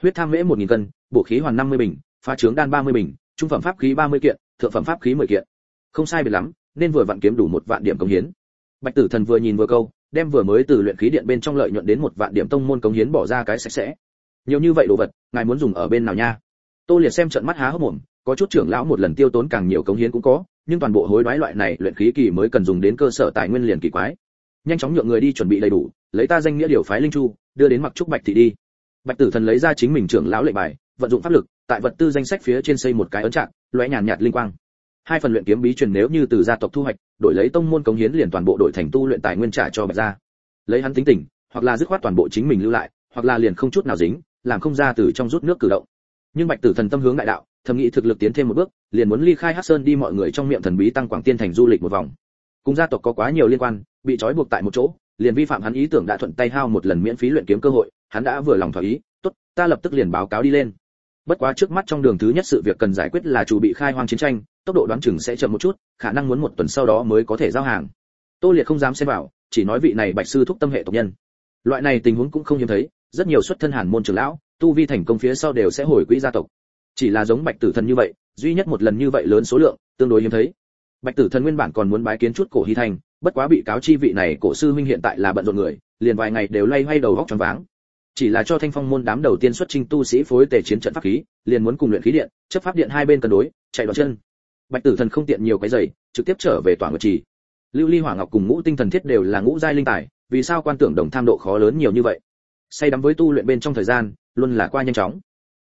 Huyết tham mễ một nghìn cân, bổ khí hoàn năm mươi bình, phá trướng đan ba mươi bình, trung phẩm pháp khí ba mươi kiện, thượng phẩm pháp khí mười kiện. Không sai biệt lắm, nên vừa vặn kiếm đủ một vạn điểm công hiến. Bạch tử thần vừa nhìn vừa câu, đem vừa mới từ luyện khí điện bên trong lợi nhuận đến một vạn điểm tông môn công hiến bỏ ra cái sạch sẽ nhiều như vậy đồ vật, ngài muốn dùng ở bên nào nha? Tô liệt xem trận mắt há hốc mồm, có chút trưởng lão một lần tiêu tốn càng nhiều công hiến cũng có, nhưng toàn bộ hối đoái loại này luyện khí kỳ mới cần dùng đến cơ sở tài nguyên liền kỳ quái. Nhanh chóng nhượng người đi chuẩn bị đầy đủ, lấy ta danh nghĩa điều phái linh chu, đưa đến mặc trúc bạch thị đi. Bạch tử thần lấy ra chính mình trưởng lão lệnh bài, vận dụng pháp lực, tại vật tư danh sách phía trên xây một cái ấn trạng, lóe nhàn nhạt linh quang. Hai phần luyện kiếm bí truyền nếu như từ gia tộc thu hoạch, đổi lấy tông môn cống hiến liền toàn bộ đội thành tu luyện tài nguyên trả cho bạch gia. Lấy hắn tính tình, hoặc là dứt khoát toàn bộ chính mình lưu lại, hoặc là liền không chút nào dính làm không ra từ trong rút nước cử động. Nhưng bạch tử thần tâm hướng đại đạo, thầm nghĩ thực lực tiến thêm một bước, liền muốn ly khai hắc sơn đi mọi người trong miệng thần bí tăng quảng tiên thành du lịch một vòng. Cùng gia tộc có quá nhiều liên quan, bị trói buộc tại một chỗ, liền vi phạm hắn ý tưởng đã thuận tay hao một lần miễn phí luyện kiếm cơ hội, hắn đã vừa lòng thỏa ý, tốt, ta lập tức liền báo cáo đi lên. Bất quá trước mắt trong đường thứ nhất sự việc cần giải quyết là chủ bị khai hoang chiến tranh, tốc độ đoán chừng sẽ chậm một chút, khả năng muốn một tuần sau đó mới có thể giao hàng. Tô liệt không dám xem vào, chỉ nói vị này bạch sư thúc tâm hệ tộc nhân. Loại này tình huống cũng không hiếm thấy rất nhiều xuất thân hàn môn trưởng lão, tu vi thành công phía sau đều sẽ hồi quỹ gia tộc. Chỉ là giống bạch tử thần như vậy, duy nhất một lần như vậy lớn số lượng, tương đối hiếm thấy. Bạch tử thần nguyên bản còn muốn bái kiến chút cổ hy thành, bất quá bị cáo chi vị này cổ sư huynh hiện tại là bận rộn người, liền vài ngày đều loay hoay đầu góc tròn váng. Chỉ là cho thanh phong môn đám đầu tiên xuất trình tu sĩ phối tề chiến trận pháp khí, liền muốn cùng luyện khí điện, chấp pháp điện hai bên cân đối, chạy vào chân. Bạch tử thần không tiện nhiều cái giày, trực tiếp trở về tòa ngự trì. Lưu ly hỏa ngọc cùng ngũ tinh thần thiết đều là ngũ giai linh tài, vì sao quan tưởng đồng tham độ khó lớn nhiều như vậy? Say đắm với tu luyện bên trong thời gian, luôn là qua nhanh chóng.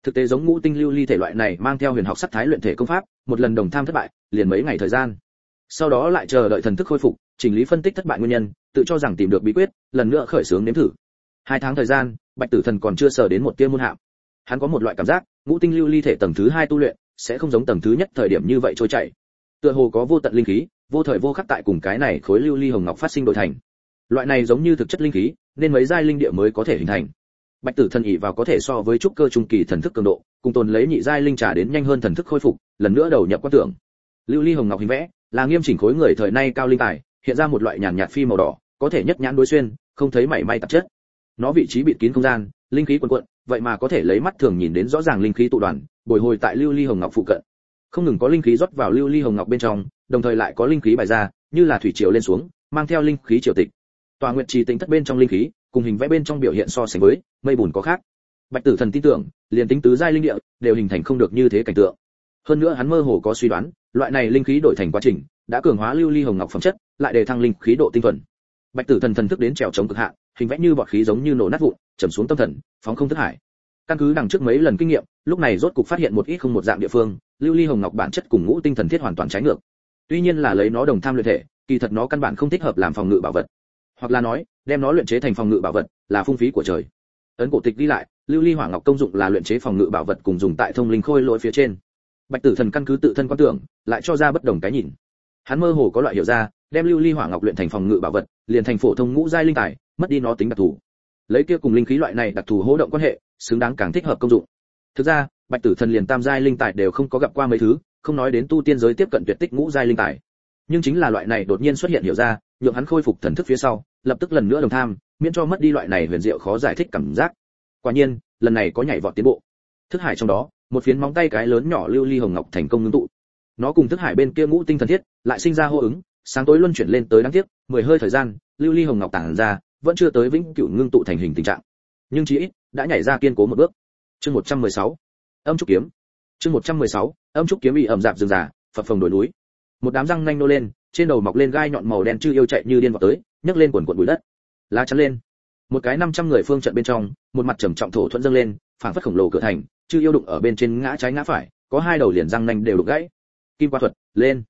Thực tế giống ngũ tinh lưu ly thể loại này mang theo huyền học sắc thái luyện thể công pháp, một lần đồng tham thất bại, liền mấy ngày thời gian. Sau đó lại chờ đợi thần thức khôi phục, chỉnh lý phân tích thất bại nguyên nhân, tự cho rằng tìm được bí quyết, lần nữa khởi xướng nếm thử. Hai tháng thời gian, bạch tử thần còn chưa sờ đến một tia môn hạm hắn có một loại cảm giác, ngũ tinh lưu ly thể tầng thứ hai tu luyện, sẽ không giống tầng thứ nhất thời điểm như vậy trôi chảy. Tựa hồ có vô tận linh khí, vô thời vô khắc tại cùng cái này khối lưu ly hồng ngọc phát sinh đổi thành loại này giống như thực chất linh khí, nên mấy giai linh địa mới có thể hình thành. Bạch tử thần ỉ vào có thể so với trúc cơ trung kỳ thần thức cường độ, cùng tồn lấy nhị giai linh trà đến nhanh hơn thần thức khôi phục, lần nữa đầu nhập quan tưởng. Lưu ly hồng ngọc hình vẽ, là nghiêm chỉnh khối người thời nay cao linh tài, hiện ra một loại nhàn nhạt phi màu đỏ, có thể nhất nhãn đối xuyên, không thấy mảy may tạp chất. Nó vị trí bịt kín không gian, linh khí quần quận vậy mà có thể lấy mắt thường nhìn đến rõ ràng linh khí tụ đoàn, bồi hồi tại lưu ly hồng ngọc phụ cận. Không ngừng có linh khí rót vào lưu ly hồng ngọc bên trong, đồng thời lại có linh khí bài ra, như là thủy triều lên xuống, mang theo linh khí triều tịch tòa nguyện trì tính thất bên trong linh khí, cùng hình vẽ bên trong biểu hiện so sánh với, mây bùn có khác. Bạch tử thần tin tưởng, liền tính tứ giai linh địa, đều hình thành không được như thế cảnh tượng. Hơn nữa hắn mơ hồ có suy đoán, loại này linh khí đổi thành quá trình, đã cường hóa lưu ly hồng ngọc phẩm chất, lại đề thăng linh khí độ tinh thuần. Bạch tử thần thần thức đến trèo chống cực hạn hình vẽ như bọt khí giống như nổ nát vụn trầm xuống tâm thần, phóng không thức hải. Căn cứ đằng trước mấy lần kinh nghiệm, lúc này rốt cục phát hiện một ít không một dạng địa phương, lưu ly hồng ngọc bản chất cùng ngũ tinh thần thiết hoàn toàn trái ngược. Tuy nhiên là lấy nó đồng tham luyện thể, kỳ thật nó căn bản không thích hợp làm phòng ngự bảo vật hoặc là nói, đem nó luyện chế thành phòng ngự bảo vật là phung phí của trời. Ấn cổ tịch đi lại, lưu ly hỏa ngọc công dụng là luyện chế phòng ngự bảo vật cùng dùng tại thông linh khôi lỗi phía trên. Bạch tử thần căn cứ tự thân quan tưởng, lại cho ra bất đồng cái nhìn. Hắn mơ hồ có loại hiểu ra, đem lưu ly hỏa ngọc luyện thành phòng ngự bảo vật, liền thành phổ thông ngũ giai linh tài, mất đi nó tính đặc thù. Lấy kia cùng linh khí loại này đặc thù hỗ động quan hệ, xứng đáng càng thích hợp công dụng. Thực ra, bạch tử thần liền tam giai linh tài đều không có gặp qua mấy thứ, không nói đến tu tiên giới tiếp cận tuyệt tích ngũ giai linh tài nhưng chính là loại này đột nhiên xuất hiện hiểu ra, nhượng hắn khôi phục thần thức phía sau, lập tức lần nữa đồng tham, miễn cho mất đi loại này huyền diệu khó giải thích cảm giác. Quả nhiên, lần này có nhảy vọt tiến bộ. Thức hải trong đó, một phiến móng tay cái lớn nhỏ lưu ly hồng ngọc thành công ngưng tụ. Nó cùng thức hải bên kia ngũ tinh thần thiết, lại sinh ra hô ứng, sáng tối luân chuyển lên tới đáng tiếc, mười hơi thời gian, lưu ly hồng ngọc tản ra, vẫn chưa tới vĩnh cửu ngưng tụ thành hình tình trạng. Nhưng chí ít, đã nhảy ra kiên cố một bước. Chương 116. âm trúc kiếm. Chương 116. âm trúc kiếm bị ẩm dạp rừng già phập phồng đồi núi một đám răng nanh nô lên, trên đầu mọc lên gai nhọn màu đen chư yêu chạy như điên vào tới, nhấc lên quần quần bụi đất. Lá chắn lên. Một cái 500 người phương trận bên trong, một mặt trầm trọng thổ thuận dâng lên, phảng phất khổng lồ cửa thành, chư yêu đụng ở bên trên ngã trái ngã phải, có hai đầu liền răng nanh đều đục gãy. Kim qua thuật, lên.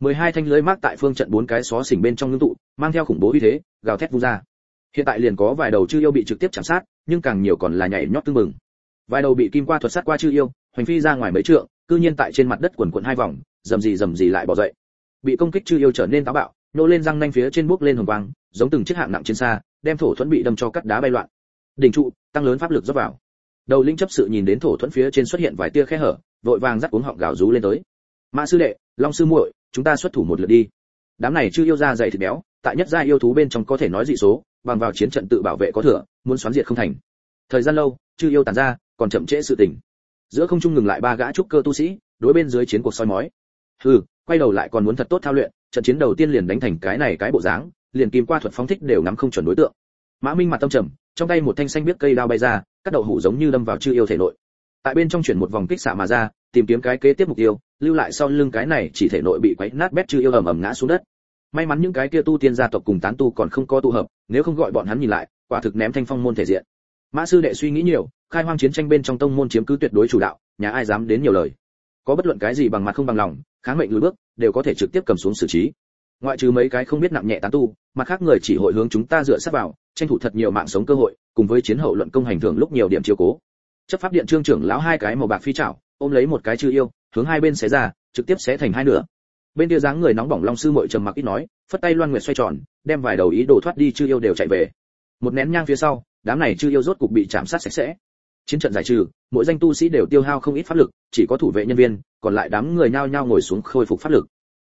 Mười hai thanh lưới mác tại phương trận bốn cái xó xỉnh bên trong ngưng tụ, mang theo khủng bố uy thế, gào thét vung ra. Hiện tại liền có vài đầu chư yêu bị trực tiếp chạm sát, nhưng càng nhiều còn là nhảy nhót tương mừng vài đầu bị kim qua thuật sát qua chư yêu, hoành phi ra ngoài mấy trượng, cư nhiên tại trên mặt đất quần quần hai vòng dầm gì dầm gì lại bỏ dậy. Bị công kích chư yêu trở nên táo bạo, nô lên răng nanh phía trên bước lên hồng quang, giống từng chiếc hạng nặng trên xa, đem thổ thuẫn bị đâm cho cắt đá bay loạn. Đỉnh trụ, tăng lớn pháp lực dốc vào. Đầu linh chấp sự nhìn đến thổ thuẫn phía trên xuất hiện vài tia khe hở, vội vàng dắt uống họng gào rú lên tới. Mã sư đệ, long sư muội, chúng ta xuất thủ một lượt đi. Đám này chưa yêu ra dày thịt béo, tại nhất gia yêu thú bên trong có thể nói dị số, bằng vào chiến trận tự bảo vệ có thừa, muốn xoắn diệt không thành. Thời gian lâu chưa yêu tàn ra, còn chậm trễ sự tình. Giữa không trung ngừng lại ba gã trúc cơ tu sĩ, đối bên dưới chiến cuộc soi mói hừ, quay đầu lại còn muốn thật tốt thao luyện, trận chiến đầu tiên liền đánh thành cái này cái bộ dáng, liền kim qua thuật phóng thích đều nắm không chuẩn đối tượng. Mã minh mặt tâm trầm, trong tay một thanh xanh biết cây đao bay ra cắt đầu hủ giống như đâm vào chư yêu thể nội. Tại bên trong chuyển một vòng kích xạ mà ra, tìm kiếm cái kế tiếp mục tiêu, lưu lại sau lưng cái này chỉ thể nội bị quấy nát bét chư yêu ầm ầm ngã xuống đất. May mắn những cái kia tu tiên gia tộc cùng tán tu còn không có tụ hợp, nếu không gọi bọn hắn nhìn lại, quả thực ném thanh phong môn thể diện. Mã sư đệ suy nghĩ nhiều, khai hoang chiến tranh bên trong tông môn chiếm cứ tuyệt đối chủ đạo, nhà ai dám đến nhiều lời. Có bất luận cái gì bằng mặt không bằng lòng kháng mệnh lùi bước, đều có thể trực tiếp cầm xuống xử trí. Ngoại trừ mấy cái không biết nặng nhẹ tán tu, mặt khác người chỉ hội hướng chúng ta dựa sát vào, tranh thủ thật nhiều mạng sống cơ hội, cùng với chiến hậu luận công hành thường lúc nhiều điểm chiếu cố. Chấp pháp điện trương trưởng lão hai cái màu bạc phi chảo, ôm lấy một cái chư yêu, hướng hai bên xé ra, trực tiếp xé thành hai nửa. Bên kia dáng người nóng bỏng long sư muội trầm mặc ít nói, phất tay loan nguyệt xoay tròn, đem vài đầu ý đồ thoát đi chư yêu đều chạy về. Một nén nhang phía sau, đám này chư yêu rốt cục bị chạm sát sạch sẽ chiến trận giải trừ, mỗi danh tu sĩ đều tiêu hao không ít pháp lực, chỉ có thủ vệ nhân viên, còn lại đám người nhao nhao ngồi xuống khôi phục pháp lực.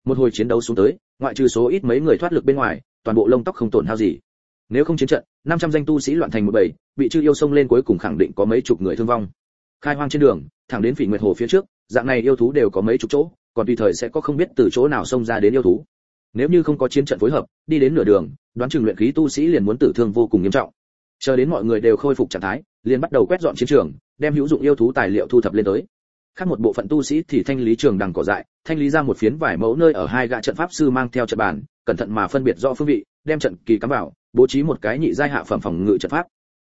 Một hồi chiến đấu xuống tới, ngoại trừ số ít mấy người thoát lực bên ngoài, toàn bộ lông tóc không tổn hao gì. Nếu không chiến trận 500 danh tu sĩ loạn thành một bầy bị chư yêu sông lên cuối cùng khẳng định có mấy chục người thương vong. Khai hoang trên đường, thẳng đến phỉ nguyệt hồ phía trước, dạng này yêu thú đều có mấy chục chỗ, còn tùy thời sẽ có không biết từ chỗ nào xông ra đến yêu thú. Nếu như không có chiến trận phối hợp, đi đến nửa đường, đoán chừng luyện khí tu sĩ liền muốn tử thương vô cùng nghiêm trọng. Chờ đến mọi người đều khôi phục trạng thái liền bắt đầu quét dọn chiến trường, đem hữu dụng yêu thú tài liệu thu thập lên tới. Khác một bộ phận tu sĩ thì thanh lý trường đằng cỏ dại, thanh lý ra một phiến vải mẫu nơi ở hai gã trận pháp sư mang theo trận bàn, cẩn thận mà phân biệt rõ phương vị, đem trận kỳ cắm vào, bố trí một cái nhị giai hạ phẩm phòng ngự trận pháp.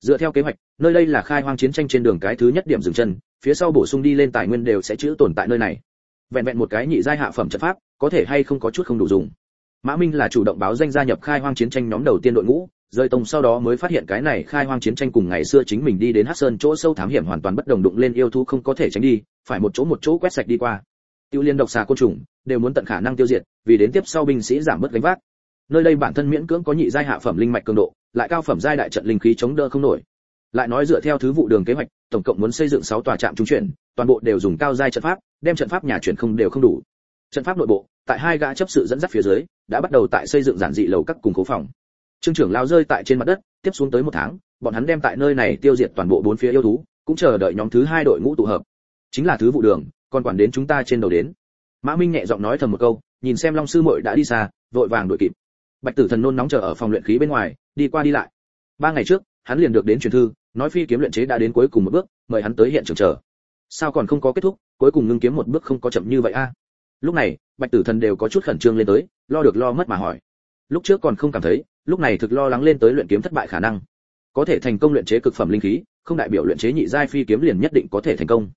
Dựa theo kế hoạch, nơi đây là khai hoang chiến tranh trên đường cái thứ nhất điểm dừng chân, phía sau bổ sung đi lên tài nguyên đều sẽ chữ tồn tại nơi này. Vẹn vẹn một cái nhị giai hạ phẩm trận pháp, có thể hay không có chút không đủ dùng. Mã minh là chủ động báo danh gia nhập khai hoang chiến tranh nhóm đầu tiên đội ngũ rời tông sau đó mới phát hiện cái này khai hoang chiến tranh cùng ngày xưa chính mình đi đến hắc sơn chỗ sâu thám hiểm hoàn toàn bất đồng đụng lên yêu thú không có thể tránh đi, phải một chỗ một chỗ quét sạch đi qua. Tiêu liên độc xà côn trùng, đều muốn tận khả năng tiêu diệt, vì đến tiếp sau binh sĩ giảm bớt gánh vác. Nơi đây bản thân miễn cưỡng có nhị giai hạ phẩm linh mạch cường độ, lại cao phẩm giai đại trận linh khí chống đỡ không nổi. Lại nói dựa theo thứ vụ đường kế hoạch, tổng cộng muốn xây dựng 6 tòa trạm trung chuyển, toàn bộ đều dùng cao giai trận pháp, đem trận pháp nhà chuyển không đều không đủ. Trận pháp nội bộ, tại hai gã chấp sự dẫn dắt phía dưới, đã bắt đầu tại xây dựng giản dị lầu các cùng cố phòng trương trưởng lao rơi tại trên mặt đất, tiếp xuống tới một tháng, bọn hắn đem tại nơi này tiêu diệt toàn bộ bốn phía yêu thú, cũng chờ đợi nhóm thứ hai đội ngũ tụ hợp. Chính là thứ vụ đường, còn quản đến chúng ta trên đầu đến. Mã minh nhẹ giọng nói thầm một câu, nhìn xem long sư muội đã đi xa, vội vàng đuổi kịp. Bạch tử thần nôn nóng chờ ở phòng luyện khí bên ngoài, đi qua đi lại. Ba ngày trước, hắn liền được đến truyền thư, nói phi kiếm luyện chế đã đến cuối cùng một bước, mời hắn tới hiện trường chờ. Sao còn không có kết thúc, cuối cùng ngưng kiếm một bước không có chậm như vậy a? Lúc này, bạch tử thần đều có chút khẩn trương lên tới, lo được lo mất mà hỏi. Lúc trước còn không cảm thấy lúc này thực lo lắng lên tới luyện kiếm thất bại khả năng. Có thể thành công luyện chế cực phẩm linh khí, không đại biểu luyện chế nhị giai phi kiếm liền nhất định có thể thành công.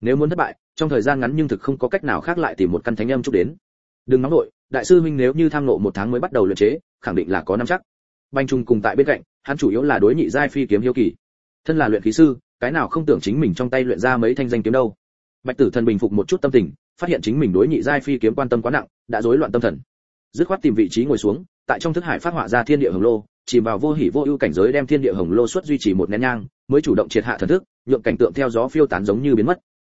Nếu muốn thất bại, trong thời gian ngắn nhưng thực không có cách nào khác lại tìm một căn thánh âm chúc đến. Đừng nóng nội đại sư minh nếu như tham nộ một tháng mới bắt đầu luyện chế, khẳng định là có năm chắc. Banh trung cùng tại bên cạnh, hắn chủ yếu là đối nhị giai phi kiếm hiếu kỳ. Thân là luyện khí sư, cái nào không tưởng chính mình trong tay luyện ra mấy thanh danh kiếm đâu. Bạch tử thần bình phục một chút tâm tình, phát hiện chính mình đối nhị giai phi kiếm quan tâm quá nặng, đã rối loạn tâm thần. Dứt khoát tìm vị trí ngồi xuống tại trong thức hải phát họa ra thiên địa hồng lô, chìm vào vô hỉ vô ưu cảnh giới đem thiên địa hồng lô suốt duy trì một nén nhang, mới chủ động triệt hạ thần thức, nhượng cảnh tượng theo gió phiêu tán giống như biến mất.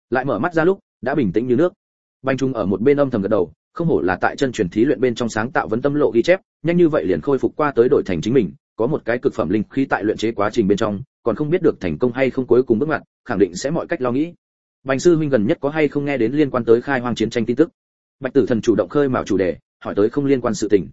Lại mở mắt ra lúc, đã bình tĩnh như nước. Banh trung ở một bên âm thầm gật đầu, không hổ là tại chân truyền thí luyện bên trong sáng tạo vấn tâm lộ ghi chép, nhanh như vậy liền khôi phục qua tới đổi thành chính mình, có một cái cực phẩm linh khí tại luyện chế quá trình bên trong, còn không biết được thành công hay không cuối cùng bước ngoặt, khẳng định sẽ mọi cách lo nghĩ. Bành sư huynh gần nhất có hay không nghe đến liên quan tới khai hoang chiến tranh tin tức? Bạch tử thần chủ động khơi mào chủ đề, hỏi tới không liên quan sự tình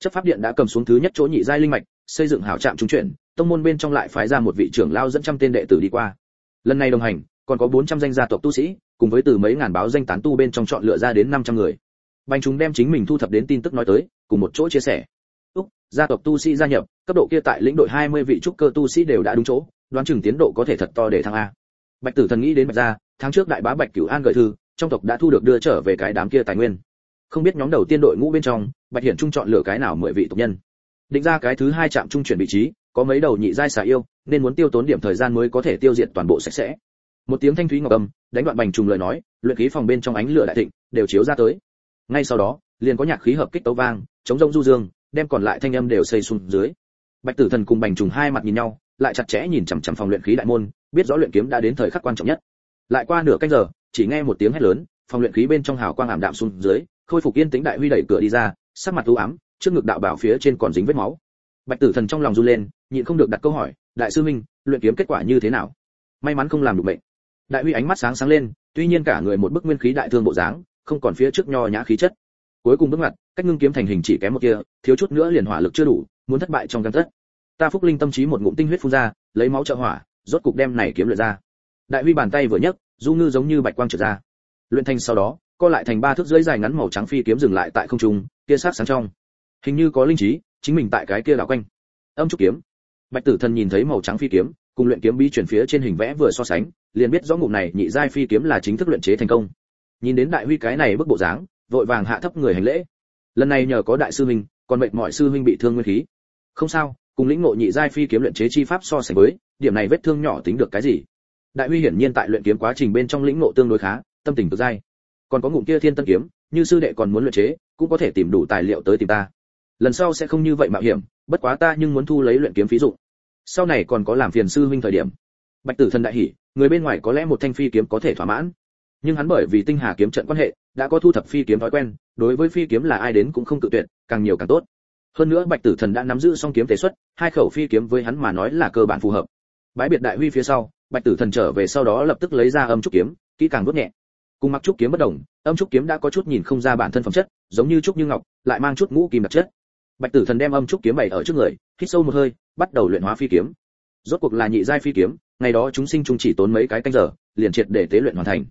chấp pháp điện đã cầm xuống thứ nhất chỗ nhị giai linh mạch, xây dựng hảo trạm trung chuyển, tông môn bên trong lại phái ra một vị trưởng lao dẫn trăm tên đệ tử đi qua. Lần này đồng hành, còn có 400 danh gia tộc tu sĩ, cùng với từ mấy ngàn báo danh tán tu bên trong chọn lựa ra đến 500 người. Bành chúng đem chính mình thu thập đến tin tức nói tới, cùng một chỗ chia sẻ. Úc, gia tộc tu sĩ gia nhập, cấp độ kia tại lĩnh đội 20 vị trúc cơ tu sĩ đều đã đúng chỗ, đoán chừng tiến độ có thể thật to để thăng a. Bạch tử thần nghĩ đến bạch gia, tháng trước đại bá bạch cửu an gửi thư, trong tộc đã thu được đưa trở về cái đám kia tài nguyên. Không biết nhóm đầu tiên đội ngũ bên trong bạch hiển trung chọn lựa cái nào mười vị tộc nhân? Định ra cái thứ hai chạm trung chuyển vị trí, có mấy đầu nhị giai xà yêu, nên muốn tiêu tốn điểm thời gian mới có thể tiêu diệt toàn bộ sạch sẽ. Một tiếng thanh thúy ngọc âm, đánh đoạn bành trùng lời nói, luyện khí phòng bên trong ánh lửa đại thịnh, đều chiếu ra tới. Ngay sau đó, liền có nhạc khí hợp kích tấu vang, chống rông du dương, đem còn lại thanh âm đều xây xuống dưới. Bạch tử thần cùng bành trùng hai mặt nhìn nhau, lại chặt chẽ nhìn chằm chằm phòng luyện khí đại môn, biết rõ luyện kiếm đã đến thời khắc quan trọng nhất. Lại qua nửa canh giờ, chỉ nghe một tiếng hét lớn, phòng luyện khí bên trong hào quang ảm đạm xuống dưới, khôi phục yên tĩnh đại huy đẩy cửa đi ra sắc mặt u ám, trước ngực đạo bảo phía trên còn dính vết máu. Bạch tử thần trong lòng run lên, nhịn không được đặt câu hỏi, đại sư minh luyện kiếm kết quả như thế nào? May mắn không làm được bệnh. Đại huy ánh mắt sáng sáng lên, tuy nhiên cả người một bức nguyên khí đại thương bộ dáng, không còn phía trước nho nhã khí chất. Cuối cùng bước ngoặt, cách ngưng kiếm thành hình chỉ kém một kia, thiếu chút nữa liền hỏa lực chưa đủ, muốn thất bại trong căn tất ta phúc linh tâm trí một ngụm tinh huyết phun ra, lấy máu trợ hỏa, rốt cục đem này kiếm luyện ra. Đại huy bàn tay vừa nhấc, du ngư giống như bạch quang trở ra. Luyện thành sau đó, co lại thành ba thước dưới dài ngắn màu trắng phi kiếm dừng lại tại không trung kia sắc sáng trong. Hình như có linh trí, chính mình tại cái kia đảo quanh. Âm trúc kiếm. Bạch tử thần nhìn thấy màu trắng phi kiếm, cùng luyện kiếm bí chuyển phía trên hình vẽ vừa so sánh, liền biết rõ ngụm này nhị giai phi kiếm là chính thức luyện chế thành công. Nhìn đến đại huy cái này bức bộ dáng, vội vàng hạ thấp người hành lễ. Lần này nhờ có đại sư huynh, còn mệnh mọi sư huynh bị thương nguyên khí. Không sao, cùng lĩnh ngộ nhị giai phi kiếm luyện chế chi pháp so sánh với, điểm này vết thương nhỏ tính được cái gì? Đại huy hiển nhiên tại luyện kiếm quá trình bên trong lĩnh ngộ tương đối khá, tâm tình cực dai. Còn có ngụm kia thiên tân kiếm, như sư đệ còn muốn luyện chế cũng có thể tìm đủ tài liệu tới tìm ta. Lần sau sẽ không như vậy mạo hiểm, bất quá ta nhưng muốn thu lấy luyện kiếm phí dụng. Sau này còn có làm phiền sư huynh thời điểm. Bạch tử thần đại hỉ, người bên ngoài có lẽ một thanh phi kiếm có thể thỏa mãn. Nhưng hắn bởi vì tinh hà kiếm trận quan hệ, đã có thu thập phi kiếm thói quen, đối với phi kiếm là ai đến cũng không tự tuyệt, càng nhiều càng tốt. Hơn nữa bạch tử thần đã nắm giữ song kiếm thể xuất, hai khẩu phi kiếm với hắn mà nói là cơ bản phù hợp. Bãi biệt đại huy phía sau, bạch tử thần trở về sau đó lập tức lấy ra âm trúc kiếm, kỹ càng vớt nhẹ cùng mặc trúc kiếm bất đồng, âm trúc kiếm đã có chút nhìn không ra bản thân phẩm chất, giống như trúc như ngọc, lại mang chút ngũ kim đặc chất. Bạch tử thần đem âm trúc kiếm bày ở trước người, hít sâu một hơi, bắt đầu luyện hóa phi kiếm. Rốt cuộc là nhị giai phi kiếm, ngày đó chúng sinh chúng chỉ tốn mấy cái canh giờ, liền triệt để tế luyện hoàn thành.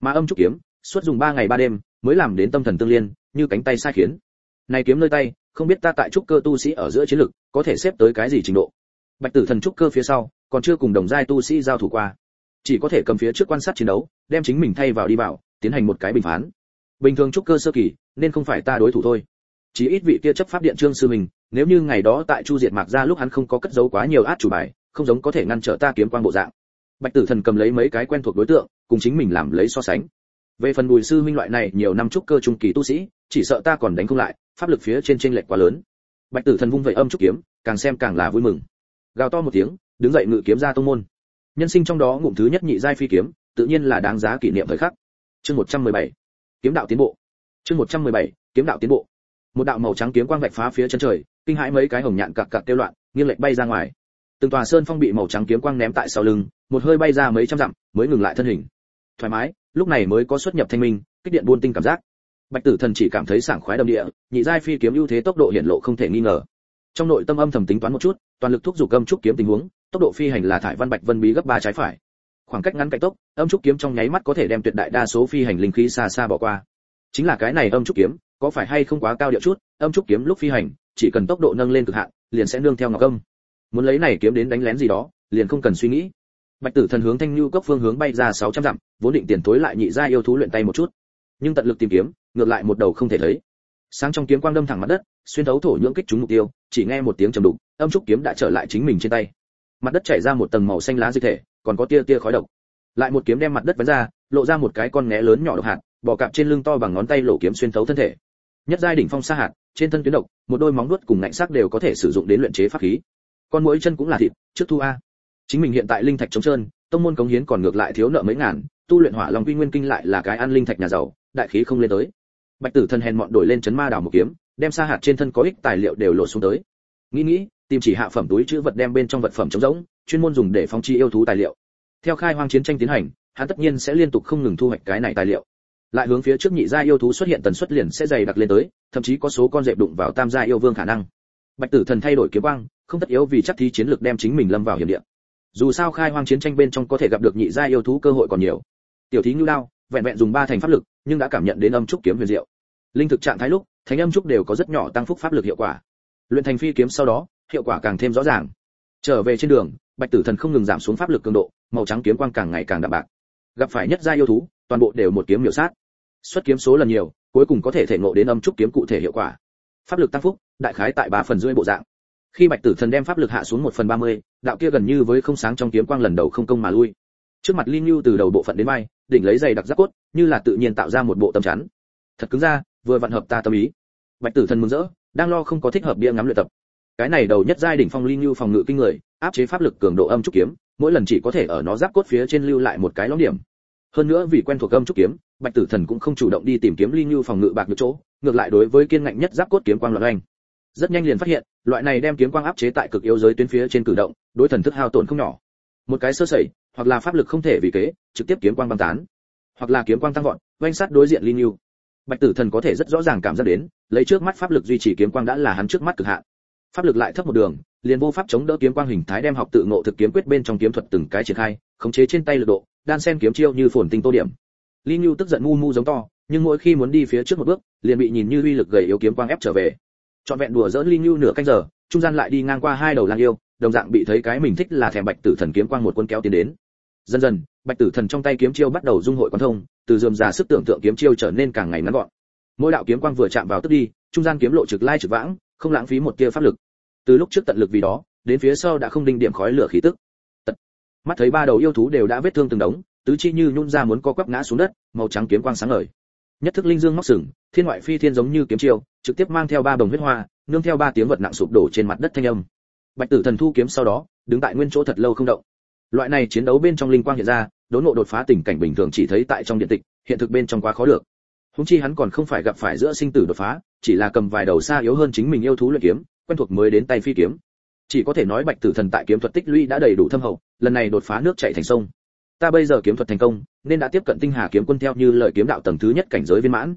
Mà âm trúc kiếm, suốt dùng ba ngày ba đêm, mới làm đến tâm thần tương liên, như cánh tay sai khiến. Này kiếm nơi tay, không biết ta tại trúc cơ tu sĩ ở giữa chiến lực, có thể xếp tới cái gì trình độ. Bạch tử thần trúc cơ phía sau, còn chưa cùng đồng giai tu sĩ giao thủ qua chỉ có thể cầm phía trước quan sát chiến đấu, đem chính mình thay vào đi vào, tiến hành một cái bình phán. Bình thường trúc cơ sơ kỳ, nên không phải ta đối thủ thôi. Chỉ ít vị kia chấp pháp điện trương sư mình, nếu như ngày đó tại chu diệt mạc ra lúc hắn không có cất giấu quá nhiều át chủ bài, không giống có thể ngăn trở ta kiếm quang bộ dạng. Bạch tử thần cầm lấy mấy cái quen thuộc đối tượng, cùng chính mình làm lấy so sánh. Về phần bùi sư minh loại này nhiều năm trúc cơ trung kỳ tu sĩ, chỉ sợ ta còn đánh không lại, pháp lực phía trên trên lệch quá lớn. Bạch tử thần vung vậy âm trúc kiếm, càng xem càng là vui mừng. Gào to một tiếng, đứng dậy ngự kiếm ra tông môn nhân sinh trong đó ngụm thứ nhất nhị giai phi kiếm, tự nhiên là đáng giá kỷ niệm thời khắc. Chương 117. kiếm đạo tiến bộ. Chương 117. kiếm đạo tiến bộ. Một đạo màu trắng kiếm quang vạch phá phía chân trời, kinh hãi mấy cái hồng nhạn cặc cặc tiêu loạn, nghiêng lệch bay ra ngoài. Từng tòa sơn phong bị màu trắng kiếm quang ném tại sau lưng, một hơi bay ra mấy trăm dặm, mới ngừng lại thân hình. Thoải mái, lúc này mới có xuất nhập thanh minh, kích điện buôn tinh cảm giác. Bạch tử thần chỉ cảm thấy sảng khoái đầm địa, nhị giai phi kiếm ưu thế tốc độ hiện lộ không thể nghi ngờ. Trong nội tâm âm thầm tính toán một chút, toàn lực thúc giục gâm trúc kiếm tình huống tốc độ phi hành là thải văn bạch vân bí gấp ba trái phải. Khoảng cách ngắn cạnh tốc, âm trúc kiếm trong nháy mắt có thể đem tuyệt đại đa số phi hành linh khí xa xa bỏ qua. Chính là cái này âm trúc kiếm, có phải hay không quá cao điệu chút, âm trúc kiếm lúc phi hành, chỉ cần tốc độ nâng lên cực hạn, liền sẽ nương theo ngọc âm. Muốn lấy này kiếm đến đánh lén gì đó, liền không cần suy nghĩ. Bạch tử thần hướng thanh nhu cấp phương hướng bay ra 600 dặm, vốn định tiền tối lại nhị ra yêu thú luyện tay một chút. Nhưng tận lực tìm kiếm, ngược lại một đầu không thể thấy. Sáng trong kiếm quang đâm thẳng mặt đất, xuyên thấu thổ nhưỡng kích trúng mục tiêu, chỉ nghe một tiếng trầm đục, âm trúc kiếm đã trở lại chính mình trên tay mặt đất chảy ra một tầng màu xanh lá dịch thể, còn có tia tia khói độc. Lại một kiếm đem mặt đất vén ra, lộ ra một cái con ngẽ lớn nhỏ độc hạt, bò cạp trên lưng to bằng ngón tay lộ kiếm xuyên thấu thân thể. Nhất giai đỉnh phong sa hạt, trên thân tuyến độc, một đôi móng vuốt cùng ngạnh sắc đều có thể sử dụng đến luyện chế pháp khí. Con mũi chân cũng là thịt, trước thu a. Chính mình hiện tại linh thạch trống trơn, tông môn cống hiến còn ngược lại thiếu nợ mấy ngàn, tu luyện hỏa long quy nguyên kinh lại là cái ăn linh thạch nhà giàu, đại khí không lên tới. Bạch tử thần hèn mọn đổi lên chấn ma đảo một kiếm, đem sa hạt trên thân có ích tài liệu đều lộ xuống tới. Nghĩ nghĩ tìm chỉ hạ phẩm túi chữ vật đem bên trong vật phẩm chống rỗng, chuyên môn dùng để phong chi yêu thú tài liệu. Theo khai hoang chiến tranh tiến hành, hắn tất nhiên sẽ liên tục không ngừng thu hoạch cái này tài liệu. Lại hướng phía trước nhị gia yêu thú xuất hiện tần suất liền sẽ dày đặc lên tới, thậm chí có số con dẹp đụng vào tam gia yêu vương khả năng. Bạch tử thần thay đổi kiếm quang, không tất yếu vì chắc thí chiến lược đem chính mình lâm vào hiểm địa. Dù sao khai hoang chiến tranh bên trong có thể gặp được nhị gia yêu thú cơ hội còn nhiều. Tiểu thí ngưu đao, vẹn vẹn dùng ba thành pháp lực, nhưng đã cảm nhận đến âm trúc kiếm huyền diệu. Linh thực trạng thái lúc, thánh âm trúc đều có rất nhỏ tăng phúc pháp lực hiệu quả luyện thành phi kiếm sau đó, hiệu quả càng thêm rõ ràng. Trở về trên đường, bạch tử thần không ngừng giảm xuống pháp lực cường độ, màu trắng kiếm quang càng ngày càng đậm bạc. Gặp phải nhất gia yêu thú, toàn bộ đều một kiếm miểu sát. Xuất kiếm số lần nhiều, cuối cùng có thể thể ngộ đến âm trúc kiếm cụ thể hiệu quả. Pháp lực tăng phúc, đại khái tại ba phần rưỡi bộ dạng. Khi bạch tử thần đem pháp lực hạ xuống một phần ba mươi, đạo kia gần như với không sáng trong kiếm quang lần đầu không công mà lui. Trước mặt linh lưu từ đầu bộ phận đến mai, đỉnh lấy giày đặc giáp cốt, như là tự nhiên tạo ra một bộ tâm chắn. Thật cứng ra, vừa vận hợp ta tâm ý. Bạch tử thần mừng rỡ đang lo không có thích hợp bia ngắm luyện tập. Cái này đầu nhất giai đỉnh phong linh lưu phòng ngự kinh người, áp chế pháp lực cường độ âm trúc kiếm, mỗi lần chỉ có thể ở nó giáp cốt phía trên lưu lại một cái lõm điểm. Hơn nữa vì quen thuộc âm trúc kiếm, bạch tử thần cũng không chủ động đi tìm kiếm linh lưu phòng ngự bạc nhược chỗ, ngược lại đối với kiên ngạnh nhất giáp cốt kiếm quang loạn anh rất nhanh liền phát hiện, loại này đem kiếm quang áp chế tại cực yếu giới tuyến phía trên cử động, đối thần thức hao tổn không nhỏ. Một cái sơ sẩy, hoặc là pháp lực không thể vì kế, trực tiếp kiếm quang băng tán. Hoặc là kiếm quang tăng vọt oanh sát đối diện linh lưu bạch tử thần có thể rất rõ ràng cảm giác đến lấy trước mắt pháp lực duy trì kiếm quang đã là hắn trước mắt cực hạn. Pháp lực lại thấp một đường, liền vô pháp chống đỡ kiếm quang hình thái đem học tự ngộ thực kiếm quyết bên trong kiếm thuật từng cái triển khai, khống chế trên tay lực độ, đan sen kiếm chiêu như phồn tinh tô điểm. Lý lưu tức giận ngu mu giống to, nhưng mỗi khi muốn đi phía trước một bước, liền bị nhìn như uy lực gầy yếu kiếm quang ép trở về. Trọn vẹn đùa giỡn Lý lưu nửa canh giờ, trung gian lại đi ngang qua hai đầu lang yêu, đồng dạng bị thấy cái mình thích là thèm bạch tử thần kiếm quang một quân kéo tiến đến. Dần dần, bạch tử thần trong tay kiếm chiêu bắt đầu dung hội quan thông, từ dườm già sức tưởng tượng kiếm chiêu trở nên càng ngày ngắn gọn mỗi đạo kiếm quang vừa chạm vào tức đi, trung gian kiếm lộ trực lai trực vãng, không lãng phí một tia pháp lực. Từ lúc trước tận lực vì đó, đến phía sau đã không đinh điểm khói lửa khí tức. Tật. mắt thấy ba đầu yêu thú đều đã vết thương từng đống, tứ chi như nhún ra muốn co quắp ngã xuống đất, màu trắng kiếm quang sáng ngời. Nhất thức linh dương móc sừng, thiên ngoại phi thiên giống như kiếm chiêu, trực tiếp mang theo ba bồng huyết hoa, nương theo ba tiếng vật nặng sụp đổ trên mặt đất thanh âm. Bạch tử thần thu kiếm sau đó, đứng tại nguyên chỗ thật lâu không động. Loại này chiến đấu bên trong linh quang hiện ra, đốn ngộ đột phá tình cảnh bình thường chỉ thấy tại trong điện tịch, hiện thực bên trong quá khó được húng chi hắn còn không phải gặp phải giữa sinh tử đột phá, chỉ là cầm vài đầu xa yếu hơn chính mình yêu thú luyện kiếm, quen thuộc mới đến tay phi kiếm. Chỉ có thể nói bạch tử thần tại kiếm thuật tích lũy đã đầy đủ thâm hậu, lần này đột phá nước chảy thành sông. Ta bây giờ kiếm thuật thành công, nên đã tiếp cận tinh hà kiếm quân theo như lời kiếm đạo tầng thứ nhất cảnh giới viên mãn.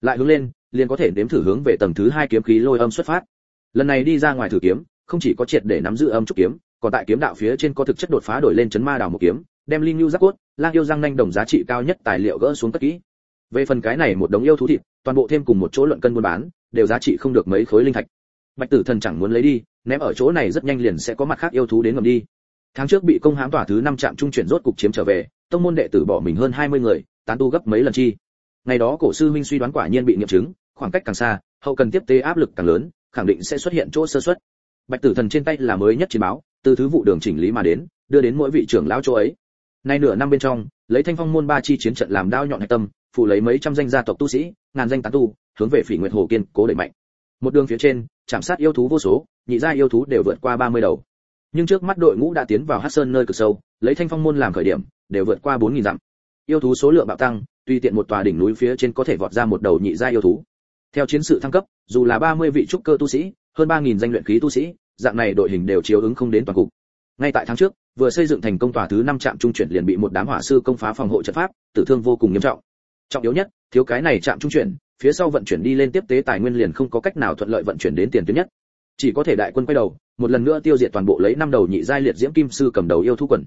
Lại hướng lên, liền có thể nếm thử hướng về tầng thứ hai kiếm khí lôi âm xuất phát. Lần này đi ra ngoài thử kiếm, không chỉ có triệt để nắm giữ âm trúc kiếm, còn tại kiếm đạo phía trên có thực chất đột phá đổi lên chấn ma đào một kiếm, đem linh lưu giác cốt, lang yêu răng nanh đồng giá trị cao nhất tài liệu gỡ xuống tất kỹ về phần cái này một đống yêu thú thịt, toàn bộ thêm cùng một chỗ luận cân buôn bán, đều giá trị không được mấy khối linh thạch. Bạch tử thần chẳng muốn lấy đi, ném ở chỗ này rất nhanh liền sẽ có mặt khác yêu thú đến ngầm đi. Tháng trước bị công hãm tỏa thứ năm trạm trung chuyển rốt cục chiếm trở về, tông môn đệ tử bỏ mình hơn 20 người, tán tu gấp mấy lần chi. Ngày đó cổ sư minh suy đoán quả nhiên bị nghiệm chứng, khoảng cách càng xa, hậu cần tiếp tế áp lực càng lớn, khẳng định sẽ xuất hiện chỗ sơ suất. Bạch tử thần trên tay là mới nhất chiến báo, từ thứ vụ đường chỉnh lý mà đến, đưa đến mỗi vị trưởng lão chỗ ấy. Nay nửa năm bên trong, lấy thanh phong môn ba chi chiến trận làm đao nhọn hạch tâm phụ lấy mấy trăm danh gia tộc tu sĩ, ngàn danh tán tu, hướng về phỉ nguyệt hồ kiên cố đẩy mạnh. Một đường phía trên, chạm sát yêu thú vô số, nhị gia yêu thú đều vượt qua 30 đầu. Nhưng trước mắt đội ngũ đã tiến vào hắc sơn nơi cực sâu, lấy thanh phong môn làm khởi điểm, đều vượt qua 4.000 dặm. Yêu thú số lượng bạo tăng tùy tiện một tòa đỉnh núi phía trên có thể vọt ra một đầu nhị gia yêu thú. Theo chiến sự thăng cấp, dù là 30 vị trúc cơ tu sĩ, hơn 3.000 danh luyện khí tu sĩ, dạng này đội hình đều chiếu ứng không đến toàn cục. Ngay tại tháng trước, vừa xây dựng thành công tòa thứ năm trạm trung chuyển liền bị một đám hỏa sư công phá phòng hộ trận pháp, tử thương vô cùng nghiêm trọng trọng yếu nhất, thiếu cái này chạm trung chuyển, phía sau vận chuyển đi lên tiếp tế tài nguyên liền không có cách nào thuận lợi vận chuyển đến tiền tuyến nhất. Chỉ có thể đại quân quay đầu, một lần nữa tiêu diệt toàn bộ lấy năm đầu nhị giai liệt diễm kim sư cầm đầu yêu thú quần.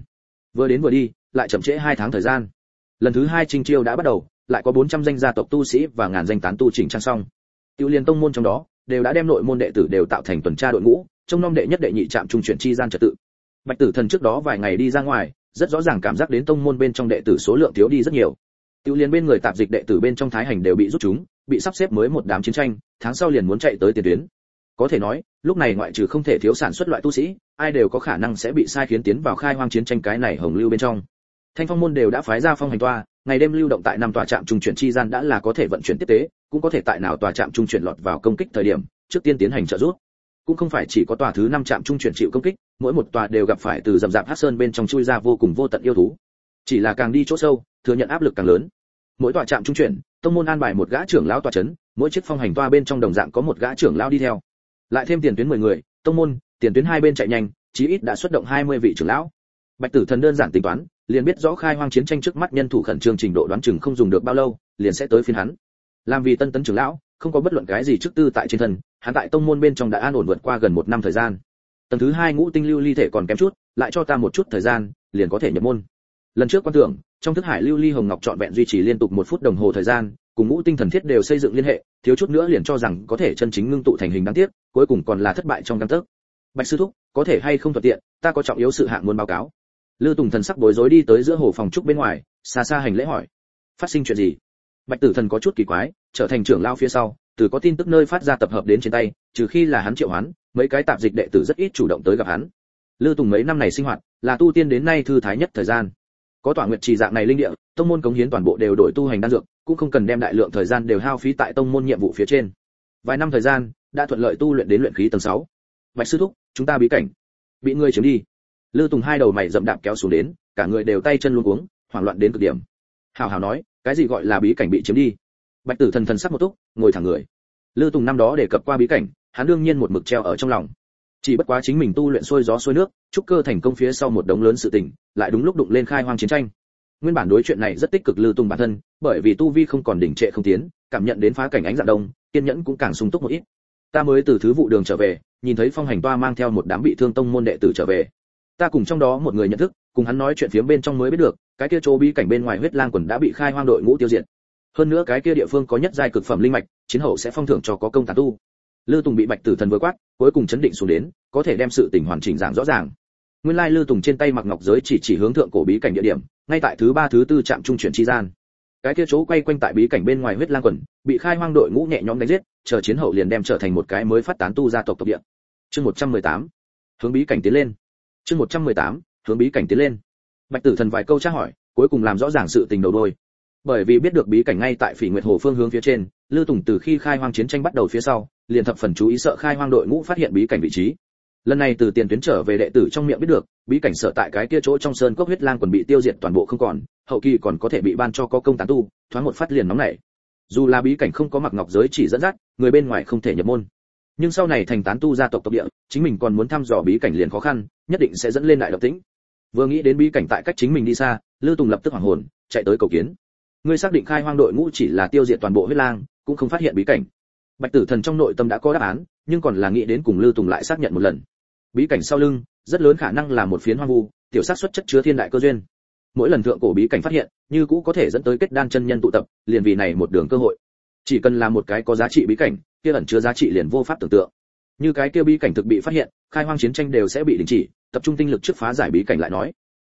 Vừa đến vừa đi, lại chậm trễ hai tháng thời gian. Lần thứ hai trinh chiêu đã bắt đầu, lại có 400 danh gia tộc tu sĩ và ngàn danh tán tu chỉnh trang xong. Tiêu liên tông môn trong đó, đều đã đem nội môn đệ tử đều tạo thành tuần tra đội ngũ trong nom đệ nhất đệ nhị trạm trung chuyển chi gian trật tự. Bạch tử thần trước đó vài ngày đi ra ngoài, rất rõ ràng cảm giác đến tông môn bên trong đệ tử số lượng thiếu đi rất nhiều tiêu liên bên người tạp dịch đệ tử bên trong thái hành đều bị rút chúng, bị sắp xếp mới một đám chiến tranh, tháng sau liền muốn chạy tới tiền tuyến. Có thể nói, lúc này ngoại trừ không thể thiếu sản xuất loại tu sĩ, ai đều có khả năng sẽ bị sai khiến tiến vào khai hoang chiến tranh cái này hồng lưu bên trong. Thanh phong môn đều đã phái ra phong hành toa, ngày đêm lưu động tại năm tòa trạm trung chuyển chi gian đã là có thể vận chuyển tiếp tế, cũng có thể tại nào tòa trạm trung chuyển lọt vào công kích thời điểm, trước tiên tiến hành trợ giúp. Cũng không phải chỉ có tòa thứ năm trạm trung chuyển chịu công kích, mỗi một tòa đều gặp phải từ dầm dạp hát sơn bên trong chui ra vô cùng vô tận yêu thú chỉ là càng đi chỗ sâu, thừa nhận áp lực càng lớn. Mỗi tòa trạm trung chuyển, tông môn an bài một gã trưởng lão tòa chấn, mỗi chiếc phong hành toa bên trong đồng dạng có một gã trưởng lão đi theo. Lại thêm tiền tuyến 10 người, tông môn, tiền tuyến hai bên chạy nhanh, chí ít đã xuất động 20 vị trưởng lão. Bạch tử thần đơn giản tính toán, liền biết rõ khai hoang chiến tranh trước mắt nhân thủ khẩn trương trình độ đoán chừng không dùng được bao lâu, liền sẽ tới phiên hắn. Làm vì tân tấn trưởng lão, không có bất luận cái gì trước tư tại trên thân, hắn tại tông môn bên trong đã an ổn vượt qua gần một năm thời gian. Tầng thứ hai ngũ tinh lưu ly thể còn kém chút, lại cho ta một chút thời gian, liền có thể nhập môn lần trước quan tưởng, trong thức hải lưu ly hồng ngọc trọn vẹn duy trì liên tục một phút đồng hồ thời gian, cùng ngũ tinh thần thiết đều xây dựng liên hệ, thiếu chút nữa liền cho rằng có thể chân chính ngưng tụ thành hình đáng tiếc, cuối cùng còn là thất bại trong căn tấc. Bạch sư thúc, có thể hay không thuận tiện, ta có trọng yếu sự hạng muốn báo cáo. Lư tùng thần sắc bối rối đi tới giữa hồ phòng trúc bên ngoài, xa xa hành lễ hỏi. Phát sinh chuyện gì? Bạch tử thần có chút kỳ quái, trở thành trưởng lao phía sau, từ có tin tức nơi phát ra tập hợp đến trên tay, trừ khi là hắn triệu hoán, mấy cái tạp dịch đệ tử rất ít chủ động tới gặp hắn. Lư tùng mấy năm này sinh hoạt, là tu tiên đến nay thư thái nhất thời gian có tỏa nguyện trì dạng này linh địa, tông môn cống hiến toàn bộ đều đổi tu hành đan dược, cũng không cần đem đại lượng thời gian đều hao phí tại tông môn nhiệm vụ phía trên. Vài năm thời gian, đã thuận lợi tu luyện đến luyện khí tầng 6. bạch sư thúc, chúng ta bí cảnh. Bị ngươi chiếm đi. Lư tùng hai đầu mày rậm đạp kéo xuống đến, cả người đều tay chân luống cuống, hoảng loạn đến cực điểm. Hào hào nói, cái gì gọi là bí cảnh bị chiếm đi? Bạch tử thần thần sắc một túc, ngồi thẳng người. Lư tùng năm đó đề cập qua bí cảnh, hắn đương nhiên một mực treo ở trong lòng chỉ bất quá chính mình tu luyện xuôi gió xuôi nước trúc cơ thành công phía sau một đống lớn sự tình, lại đúng lúc đụng lên khai hoang chiến tranh. Nguyên bản đối chuyện này rất tích cực lưu tùng bản thân, bởi vì tu vi không còn đỉnh trệ không tiến, cảm nhận đến phá cảnh ánh dạng đông, kiên nhẫn cũng càng sung túc một ít. Ta mới từ thứ vụ đường trở về, nhìn thấy phong hành toa mang theo một đám bị thương tông môn đệ tử trở về. Ta cùng trong đó một người nhận thức, cùng hắn nói chuyện phía bên trong mới biết được, cái kia chỗ bí cảnh bên ngoài huyết lang quần đã bị khai hoang đội ngũ tiêu diệt. Hơn nữa cái kia địa phương có nhất giai cực phẩm linh mạch, chiến hậu sẽ phong thưởng cho có công tán tu lư tùng bị bạch tử thần vừa quát, cuối cùng chấn định xuống đến, có thể đem sự tình hoàn chỉnh giảng rõ ràng nguyên lai lư tùng trên tay mặc ngọc giới chỉ chỉ hướng thượng cổ bí cảnh địa điểm, ngay tại thứ ba, thứ tư trạm trung chuyển chi gian cái kia chỗ quay quanh tại bí cảnh bên ngoài huyết lang quần, bị khai hoang đội ngũ nhẹ nhõm đánh giết, chờ chiến hậu liền đem trở thành một cái mới phát tán tu gia tộc tộc địa chương 118. hướng bí cảnh tiến lên chương 118. hướng bí cảnh tiến lên bạch tử thần vài câu tra hỏi, cuối cùng làm rõ ràng sự tình đầu đôi bởi vì biết được bí cảnh ngay tại phỉ nguyệt hồ phương hướng phía trên Lưu tùng từ khi khai hoang chiến tranh bắt đầu phía sau, liền thập phần chú ý sợ khai hoang đội ngũ phát hiện bí cảnh vị trí. Lần này từ tiền tuyến trở về đệ tử trong miệng biết được, bí cảnh sợ tại cái kia chỗ trong sơn cốc huyết lang còn bị tiêu diệt toàn bộ không còn, hậu kỳ còn có thể bị ban cho có công tán tu, thoáng một phát liền nóng nảy. Dù là bí cảnh không có mặc ngọc giới chỉ dẫn dắt, người bên ngoài không thể nhập môn. Nhưng sau này thành tán tu gia tộc tộc địa, chính mình còn muốn thăm dò bí cảnh liền khó khăn, nhất định sẽ dẫn lên đại độc tĩnh. Vừa nghĩ đến bí cảnh tại cách chính mình đi xa Lưu tùng lập tức hoảng hồn, chạy tới cầu kiến ngươi xác định khai hoang đội ngũ chỉ là tiêu diệt toàn bộ huyết lang, cũng không phát hiện bí cảnh. Bạch tử thần trong nội tâm đã có đáp án, nhưng còn là nghĩ đến cùng lư tùng lại xác nhận một lần. Bí cảnh sau lưng, rất lớn khả năng là một phiến hoang vu, tiểu sát xuất chất chứa thiên đại cơ duyên. Mỗi lần thượng cổ bí cảnh phát hiện, như cũ có thể dẫn tới kết đan chân nhân tụ tập, liền vì này một đường cơ hội. Chỉ cần là một cái có giá trị bí cảnh, kia ẩn chứa giá trị liền vô pháp tưởng tượng. Như cái kia bí cảnh thực bị phát hiện, khai hoang chiến tranh đều sẽ bị đình chỉ, tập trung tinh lực trước phá giải bí cảnh lại nói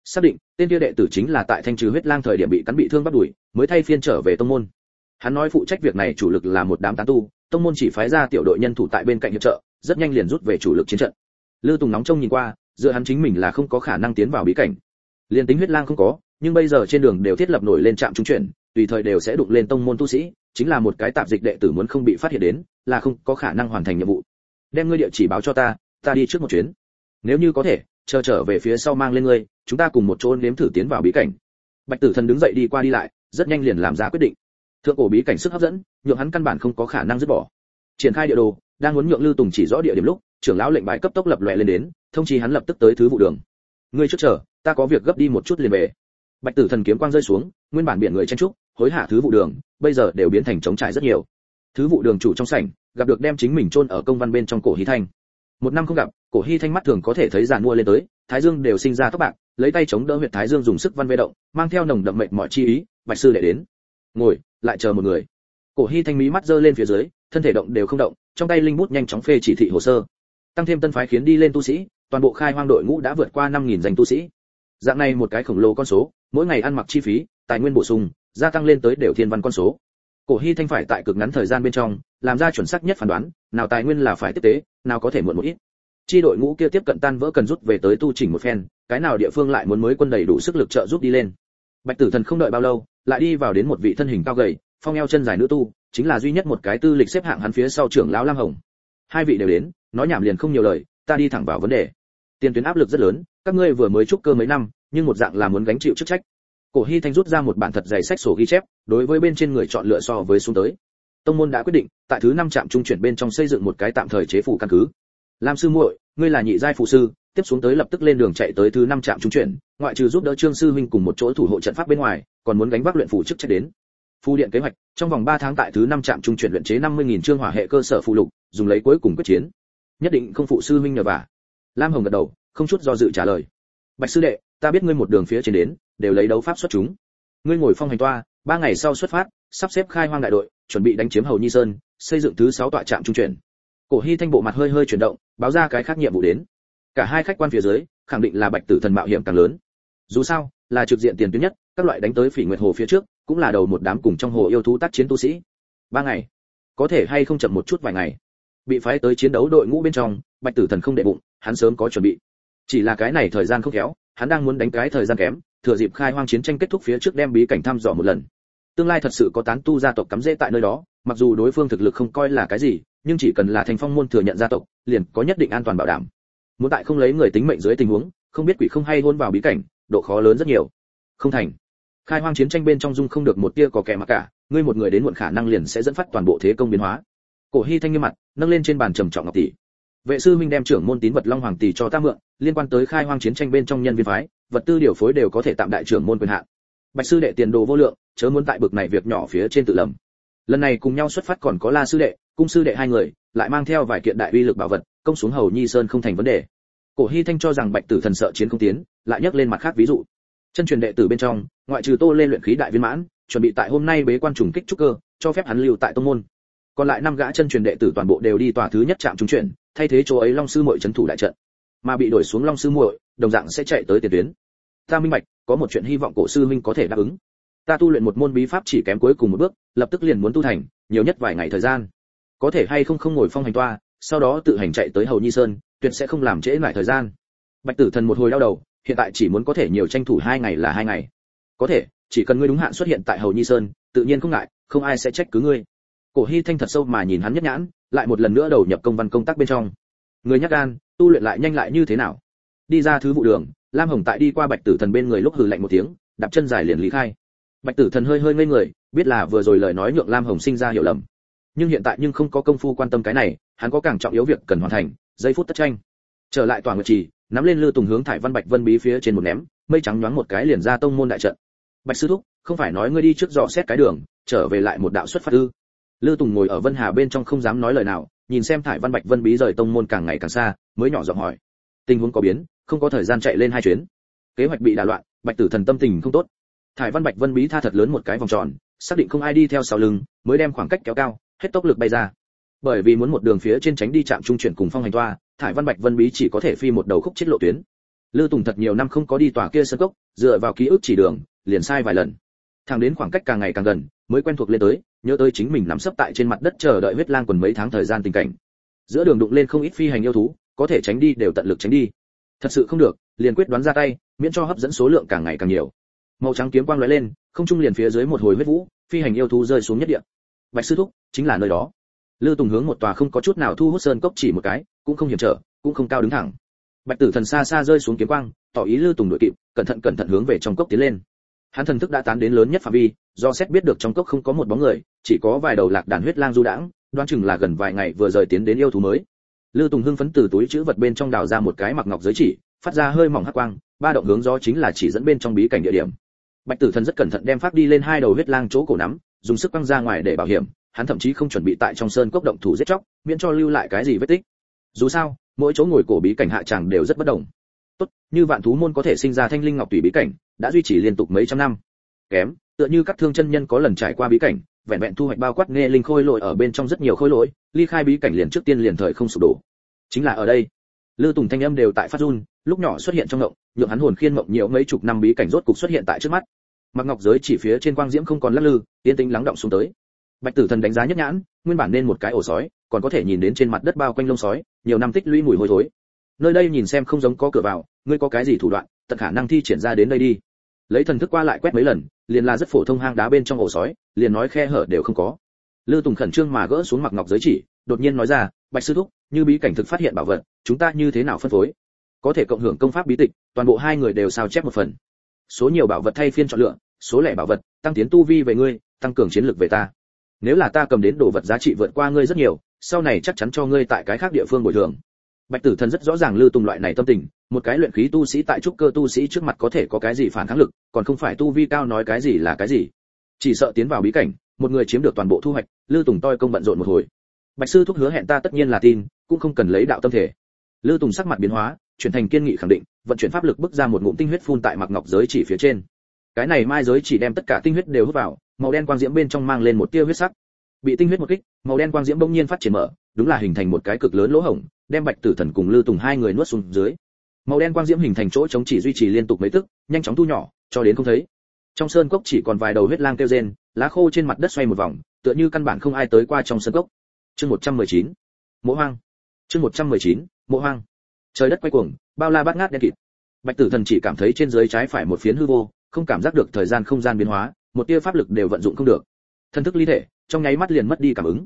xác định, tên kia đệ tử chính là tại thanh trừ huyết lang thời điểm bị cắn bị thương bắt đuổi mới thay phiên trở về tông môn. Hắn nói phụ trách việc này chủ lực là một đám tán tu, tông môn chỉ phái ra tiểu đội nhân thủ tại bên cạnh hiệp trợ, rất nhanh liền rút về chủ lực chiến trận. Lư tùng nóng trông nhìn qua dựa hắn chính mình là không có khả năng tiến vào bí cảnh. Liền tính huyết lang không có, nhưng bây giờ trên đường đều thiết lập nổi lên trạm trung chuyển, tùy thời đều sẽ đụng lên tông môn tu sĩ, chính là một cái tạp dịch đệ tử muốn không bị phát hiện đến, là không có khả năng hoàn thành nhiệm vụ. Đem ngươi địa chỉ báo cho ta ta đi trước một chuyến. Nếu như có thể chờ trở về phía sau mang lên ngươi, chúng ta cùng một chỗ nếm thử tiến vào bí cảnh. Bạch tử thần đứng dậy đi qua đi lại, rất nhanh liền làm ra quyết định. Thượng cổ bí cảnh sức hấp dẫn, nhượng hắn căn bản không có khả năng dứt bỏ. Triển khai địa đồ, đang muốn nhượng lưu tùng chỉ rõ địa điểm lúc, trưởng lão lệnh bài cấp tốc lập lòe lên đến, thông chi hắn lập tức tới thứ vụ đường. Ngươi trước chờ, ta có việc gấp đi một chút liền về. Bạch tử thần kiếm quang rơi xuống, nguyên bản biển người chen trúc hối hả thứ vụ đường, bây giờ đều biến thành trống trải rất nhiều. Thứ vụ đường chủ trong sảnh, gặp được đem chính mình chôn ở công văn bên trong cổ hí thanh một năm không gặp, cổ hy thanh mắt thường có thể thấy giàn mua lên tới, thái dương đều sinh ra tóc bạc, lấy tay chống đỡ huyệt thái dương dùng sức văn vê động, mang theo nồng đậm mệnh mọi chi ý, bạch sư để đến. Ngồi, lại chờ một người. Cổ hy thanh mí mắt giơ lên phía dưới, thân thể động đều không động, trong tay linh bút nhanh chóng phê chỉ thị hồ sơ. Tăng thêm tân phái khiến đi lên tu sĩ, toàn bộ khai hoang đội ngũ đã vượt qua năm nghìn danh tu sĩ. Dạng này một cái khổng lồ con số, mỗi ngày ăn mặc chi phí, tài nguyên bổ sung, gia tăng lên tới đều thiên văn con số cổ hy thanh phải tại cực ngắn thời gian bên trong, làm ra chuẩn xác nhất phán đoán, nào tài nguyên là phải tiếp tế, nào có thể muộn một ít. Chi đội ngũ kia tiếp cận tan vỡ cần rút về tới tu chỉnh một phen, cái nào địa phương lại muốn mới quân đầy đủ sức lực trợ giúp đi lên. Bạch tử thần không đợi bao lâu, lại đi vào đến một vị thân hình cao gầy, phong eo chân dài nữ tu, chính là duy nhất một cái tư lịch xếp hạng hắn phía sau trưởng lão lam hồng. Hai vị đều đến, nói nhảm liền không nhiều lời, ta đi thẳng vào vấn đề. Tiền tuyến áp lực rất lớn, các ngươi vừa mới trúc cơ mấy năm, nhưng một dạng là muốn gánh chịu chức trách cổ hy thanh rút ra một bản thật dày sách sổ ghi chép đối với bên trên người chọn lựa so với xuống tới tông môn đã quyết định tại thứ năm trạm trung chuyển bên trong xây dựng một cái tạm thời chế phủ căn cứ lam sư muội ngươi là nhị giai phụ sư tiếp xuống tới lập tức lên đường chạy tới thứ năm trạm trung chuyển ngoại trừ giúp đỡ trương sư huynh cùng một chỗ thủ hộ trận pháp bên ngoài còn muốn gánh vác luyện phủ chức trách đến Phu điện kế hoạch, trong vòng 3 tháng tại thứ năm trạm trung chuyển luyện chế 50000 chương hỏa hệ cơ sở phụ lục, dùng lấy cuối cùng quyết chiến. Nhất định không phụ sư huynh nhờ vả. Lam Hồng gật đầu, không chút do dự trả lời. Bạch sư đệ, ta biết ngươi một đường phía trên đến, đều lấy đấu pháp xuất chúng. Ngươi ngồi phong hành toa, ba ngày sau xuất phát, sắp xếp khai hoang đại đội, chuẩn bị đánh chiếm Hầu Nhi Sơn, xây dựng thứ sáu tọa trạm trung chuyển. Cổ Hi Thanh bộ mặt hơi hơi chuyển động, báo ra cái khác nhiệm vụ đến. Cả hai khách quan phía dưới, khẳng định là Bạch Tử Thần mạo hiểm càng lớn. Dù sao, là trực diện tiền tuyến nhất, các loại đánh tới Phỉ Nguyệt Hồ phía trước, cũng là đầu một đám cùng trong hồ yêu thú tác chiến tu sĩ ba ngày có thể hay không chậm một chút vài ngày bị phái tới chiến đấu đội ngũ bên trong bạch tử thần không để bụng hắn sớm có chuẩn bị chỉ là cái này thời gian không kéo hắn đang muốn đánh cái thời gian kém thừa dịp khai hoang chiến tranh kết thúc phía trước đem bí cảnh thăm dò một lần. Tương lai thật sự có tán tu gia tộc cắm rễ tại nơi đó, mặc dù đối phương thực lực không coi là cái gì, nhưng chỉ cần là thành phong môn thừa nhận gia tộc, liền có nhất định an toàn bảo đảm. Muốn tại không lấy người tính mệnh dưới tình huống, không biết quỷ không hay hôn vào bí cảnh, độ khó lớn rất nhiều. Không thành. Khai hoang chiến tranh bên trong dung không được một tia có kẻ mà cả, ngươi một người đến muộn khả năng liền sẽ dẫn phát toàn bộ thế công biến hóa. Cổ hy thanh nghiêm mặt, nâng lên trên bàn trầm trọng ngọc tỷ vệ sư minh đem trưởng môn tín vật long hoàng tỷ cho ta mượn, liên quan tới khai hoang chiến tranh bên trong nhân viên phái, vật tư điều phối đều có thể tạm đại trưởng môn quyền hạn. Bạch sư đệ tiền đồ vô lượng, chớ muốn tại bực này việc nhỏ phía trên tự lầm. Lần này cùng nhau xuất phát còn có la sư đệ, cung sư đệ hai người, lại mang theo vài kiện đại uy lực bảo vật, công xuống hầu nhi sơn không thành vấn đề. Cổ hy thanh cho rằng bạch tử thần sợ chiến không tiến, lại nhắc lên mặt khác ví dụ. Chân truyền đệ tử bên trong, ngoại trừ tô lên luyện khí đại viên mãn, chuẩn bị tại hôm nay bế quan trùng kích trúc cơ, cho phép hắn lưu tại tông môn còn lại năm gã chân truyền đệ tử toàn bộ đều đi tòa thứ nhất trạm trung chuyển, thay thế chỗ ấy long sư muội trấn thủ đại trận. Mà bị đổi xuống long sư muội, đồng dạng sẽ chạy tới tiền tuyến. Ta minh bạch, có một chuyện hy vọng cổ sư minh có thể đáp ứng. Ta tu luyện một môn bí pháp chỉ kém cuối cùng một bước, lập tức liền muốn tu thành, nhiều nhất vài ngày thời gian. Có thể hay không không ngồi phong hành toa, sau đó tự hành chạy tới hầu nhi sơn, tuyệt sẽ không làm trễ lại thời gian. Bạch tử thần một hồi đau đầu, hiện tại chỉ muốn có thể nhiều tranh thủ hai ngày là hai ngày. Có thể, chỉ cần ngươi đúng hạn xuất hiện tại hầu nhi sơn, tự nhiên không ngại, không ai sẽ trách cứ ngươi cổ hy thanh thật sâu mà nhìn hắn nhất nhãn, lại một lần nữa đầu nhập công văn công tác bên trong. Người nhắc gan, tu luyện lại nhanh lại như thế nào? Đi ra thứ vụ đường, lam hồng tại đi qua bạch tử thần bên người lúc hừ lạnh một tiếng, đạp chân dài liền lý khai. Bạch tử thần hơi hơi ngây người, biết là vừa rồi lời nói nhượng lam hồng sinh ra hiểu lầm. Nhưng hiện tại nhưng không có công phu quan tâm cái này, hắn có càng trọng yếu việc cần hoàn thành, giây phút tất tranh. Trở lại toàn nguyệt trì, nắm lên lư tùng hướng thải văn bạch vân bí phía trên một ném, mây trắng nhoáng một cái liền ra tông môn đại trận. Bạch sư thúc, không phải nói ngươi đi trước dò xét cái đường, trở về lại một đạo xuất phát ư? Lư tùng ngồi ở vân hà bên trong không dám nói lời nào, nhìn xem thải văn bạch vân bí rời tông môn càng ngày càng xa, mới nhỏ giọng hỏi. Tình huống có biến, không có thời gian chạy lên hai chuyến. Kế hoạch bị đà loạn, bạch tử thần tâm tình không tốt. Thải văn bạch vân bí tha thật lớn một cái vòng tròn, xác định không ai đi theo sau lưng, mới đem khoảng cách kéo cao, hết tốc lực bay ra. Bởi vì muốn một đường phía trên tránh đi trạm trung chuyển cùng phong hành toa, thải văn bạch vân bí chỉ có thể phi một đầu khúc chết lộ tuyến. Lư tùng thật nhiều năm không có đi tòa kia sân cốc, dựa vào ký ức chỉ đường, liền sai vài lần. Thẳng đến khoảng cách càng ngày càng gần mới quen thuộc lên tới, nhớ tới chính mình nắm sấp tại trên mặt đất chờ đợi huyết lang quần mấy tháng thời gian tình cảnh. Giữa đường đụng lên không ít phi hành yêu thú, có thể tránh đi đều tận lực tránh đi. Thật sự không được, liền quyết đoán ra tay, miễn cho hấp dẫn số lượng càng ngày càng nhiều. Màu trắng kiếm quang lóe lên, không trung liền phía dưới một hồi huyết vũ, phi hành yêu thú rơi xuống nhất địa. Bạch sư thúc, chính là nơi đó. Lư tùng hướng một tòa không có chút nào thu hút sơn cốc chỉ một cái, cũng không hiểm trở, cũng không cao đứng thẳng. Bạch tử thần xa xa rơi xuống kiếm quang, tỏ ý lư tùng đội kịp, cẩn thận cẩn thận hướng về trong cốc tiến lên hắn thần thức đã tán đến lớn nhất phạm vi, do xét biết được trong cốc không có một bóng người, chỉ có vài đầu lạc đàn huyết lang du đãng, đoán chừng là gần vài ngày vừa rời tiến đến yêu thú mới. Lư tùng hưng phấn từ túi chữ vật bên trong đào ra một cái mặc ngọc giới chỉ, phát ra hơi mỏng hắc quang, ba động hướng gió chính là chỉ dẫn bên trong bí cảnh địa điểm. Bạch tử thần rất cẩn thận đem phát đi lên hai đầu huyết lang chỗ cổ nắm, dùng sức quăng ra ngoài để bảo hiểm, hắn thậm chí không chuẩn bị tại trong sơn cốc động thủ giết chóc, miễn cho lưu lại cái gì vết tích. Dù sao, mỗi chỗ ngồi cổ bí cảnh hạ tràng đều rất bất đồng tốt, như vạn thú môn có thể sinh ra thanh linh ngọc tùy bí cảnh, đã duy trì liên tục mấy trăm năm. Kém, tựa như các thương chân nhân có lần trải qua bí cảnh, vẹn vẹn thu hoạch bao quát nghe linh khôi lỗi ở bên trong rất nhiều khôi lỗi, ly khai bí cảnh liền trước tiên liền thời không sụp đổ. Chính là ở đây, lư tùng thanh âm đều tại phát run, lúc nhỏ xuất hiện trong ngộng, nhượng hắn hồn khiên ngộng nhiều mấy chục năm bí cảnh rốt cục xuất hiện tại trước mắt. Mặc ngọc giới chỉ phía trên quang diễm không còn lắc lư, yên tĩnh lắng động xuống tới. Bạch tử thần đánh giá nhất nhãn, nguyên bản nên một cái ổ sói, còn có thể nhìn đến trên mặt đất bao quanh lông sói, nhiều năm tích lũy mùi hôi thối nơi đây nhìn xem không giống có cửa vào, ngươi có cái gì thủ đoạn, tận khả năng thi triển ra đến đây đi. Lấy thần thức qua lại quét mấy lần, liền là rất phổ thông hang đá bên trong ổ sói, liền nói khe hở đều không có. Lư tùng khẩn trương mà gỡ xuống mặc ngọc giới chỉ, đột nhiên nói ra, bạch sư thúc, như bí cảnh thực phát hiện bảo vật, chúng ta như thế nào phân phối? Có thể cộng hưởng công pháp bí tịch, toàn bộ hai người đều sao chép một phần. Số nhiều bảo vật thay phiên chọn lựa, số lẻ bảo vật, tăng tiến tu vi về ngươi, tăng cường chiến lược về ta. Nếu là ta cầm đến đồ vật giá trị vượt qua ngươi rất nhiều, sau này chắc chắn cho ngươi tại cái khác địa phương bồi thường bạch tử thần rất rõ ràng lưu tùng loại này tâm tình, một cái luyện khí tu sĩ tại trúc cơ tu sĩ trước mặt có thể có cái gì phản kháng lực, còn không phải tu vi cao nói cái gì là cái gì. Chỉ sợ tiến vào bí cảnh, một người chiếm được toàn bộ thu hoạch, lưu tùng toi công bận rộn một hồi. Bạch sư thúc hứa hẹn ta tất nhiên là tin, cũng không cần lấy đạo tâm thể. Lưu tùng sắc mặt biến hóa, chuyển thành kiên nghị khẳng định, vận chuyển pháp lực bức ra một ngụm tinh huyết phun tại mặc ngọc giới chỉ phía trên. Cái này mai giới chỉ đem tất cả tinh huyết đều hút vào, màu đen quang diễm bên trong mang lên một tia huyết sắc. Bị tinh huyết một kích, màu đen quang diễm bỗng nhiên phát triển mở, đúng là hình thành một cái cực lớn lỗ hổng đem bạch tử thần cùng lưu tùng hai người nuốt xuống dưới. Màu đen quang diễm hình thành chỗ chống chỉ duy trì liên tục mấy tức, nhanh chóng thu nhỏ, cho đến không thấy. Trong sơn cốc chỉ còn vài đầu huyết lang kêu rên, lá khô trên mặt đất xoay một vòng, tựa như căn bản không ai tới qua trong sơn cốc. Chương 119. mộ hoang. Chương 119. mộ hoang. Trời đất quay cuồng, bao la bát ngát đen kịt. Bạch tử thần chỉ cảm thấy trên dưới trái phải một phiến hư vô, không cảm giác được thời gian không gian biến hóa, một tia pháp lực đều vận dụng không được. Thân thức ly thể, trong nháy mắt liền mất đi cảm ứng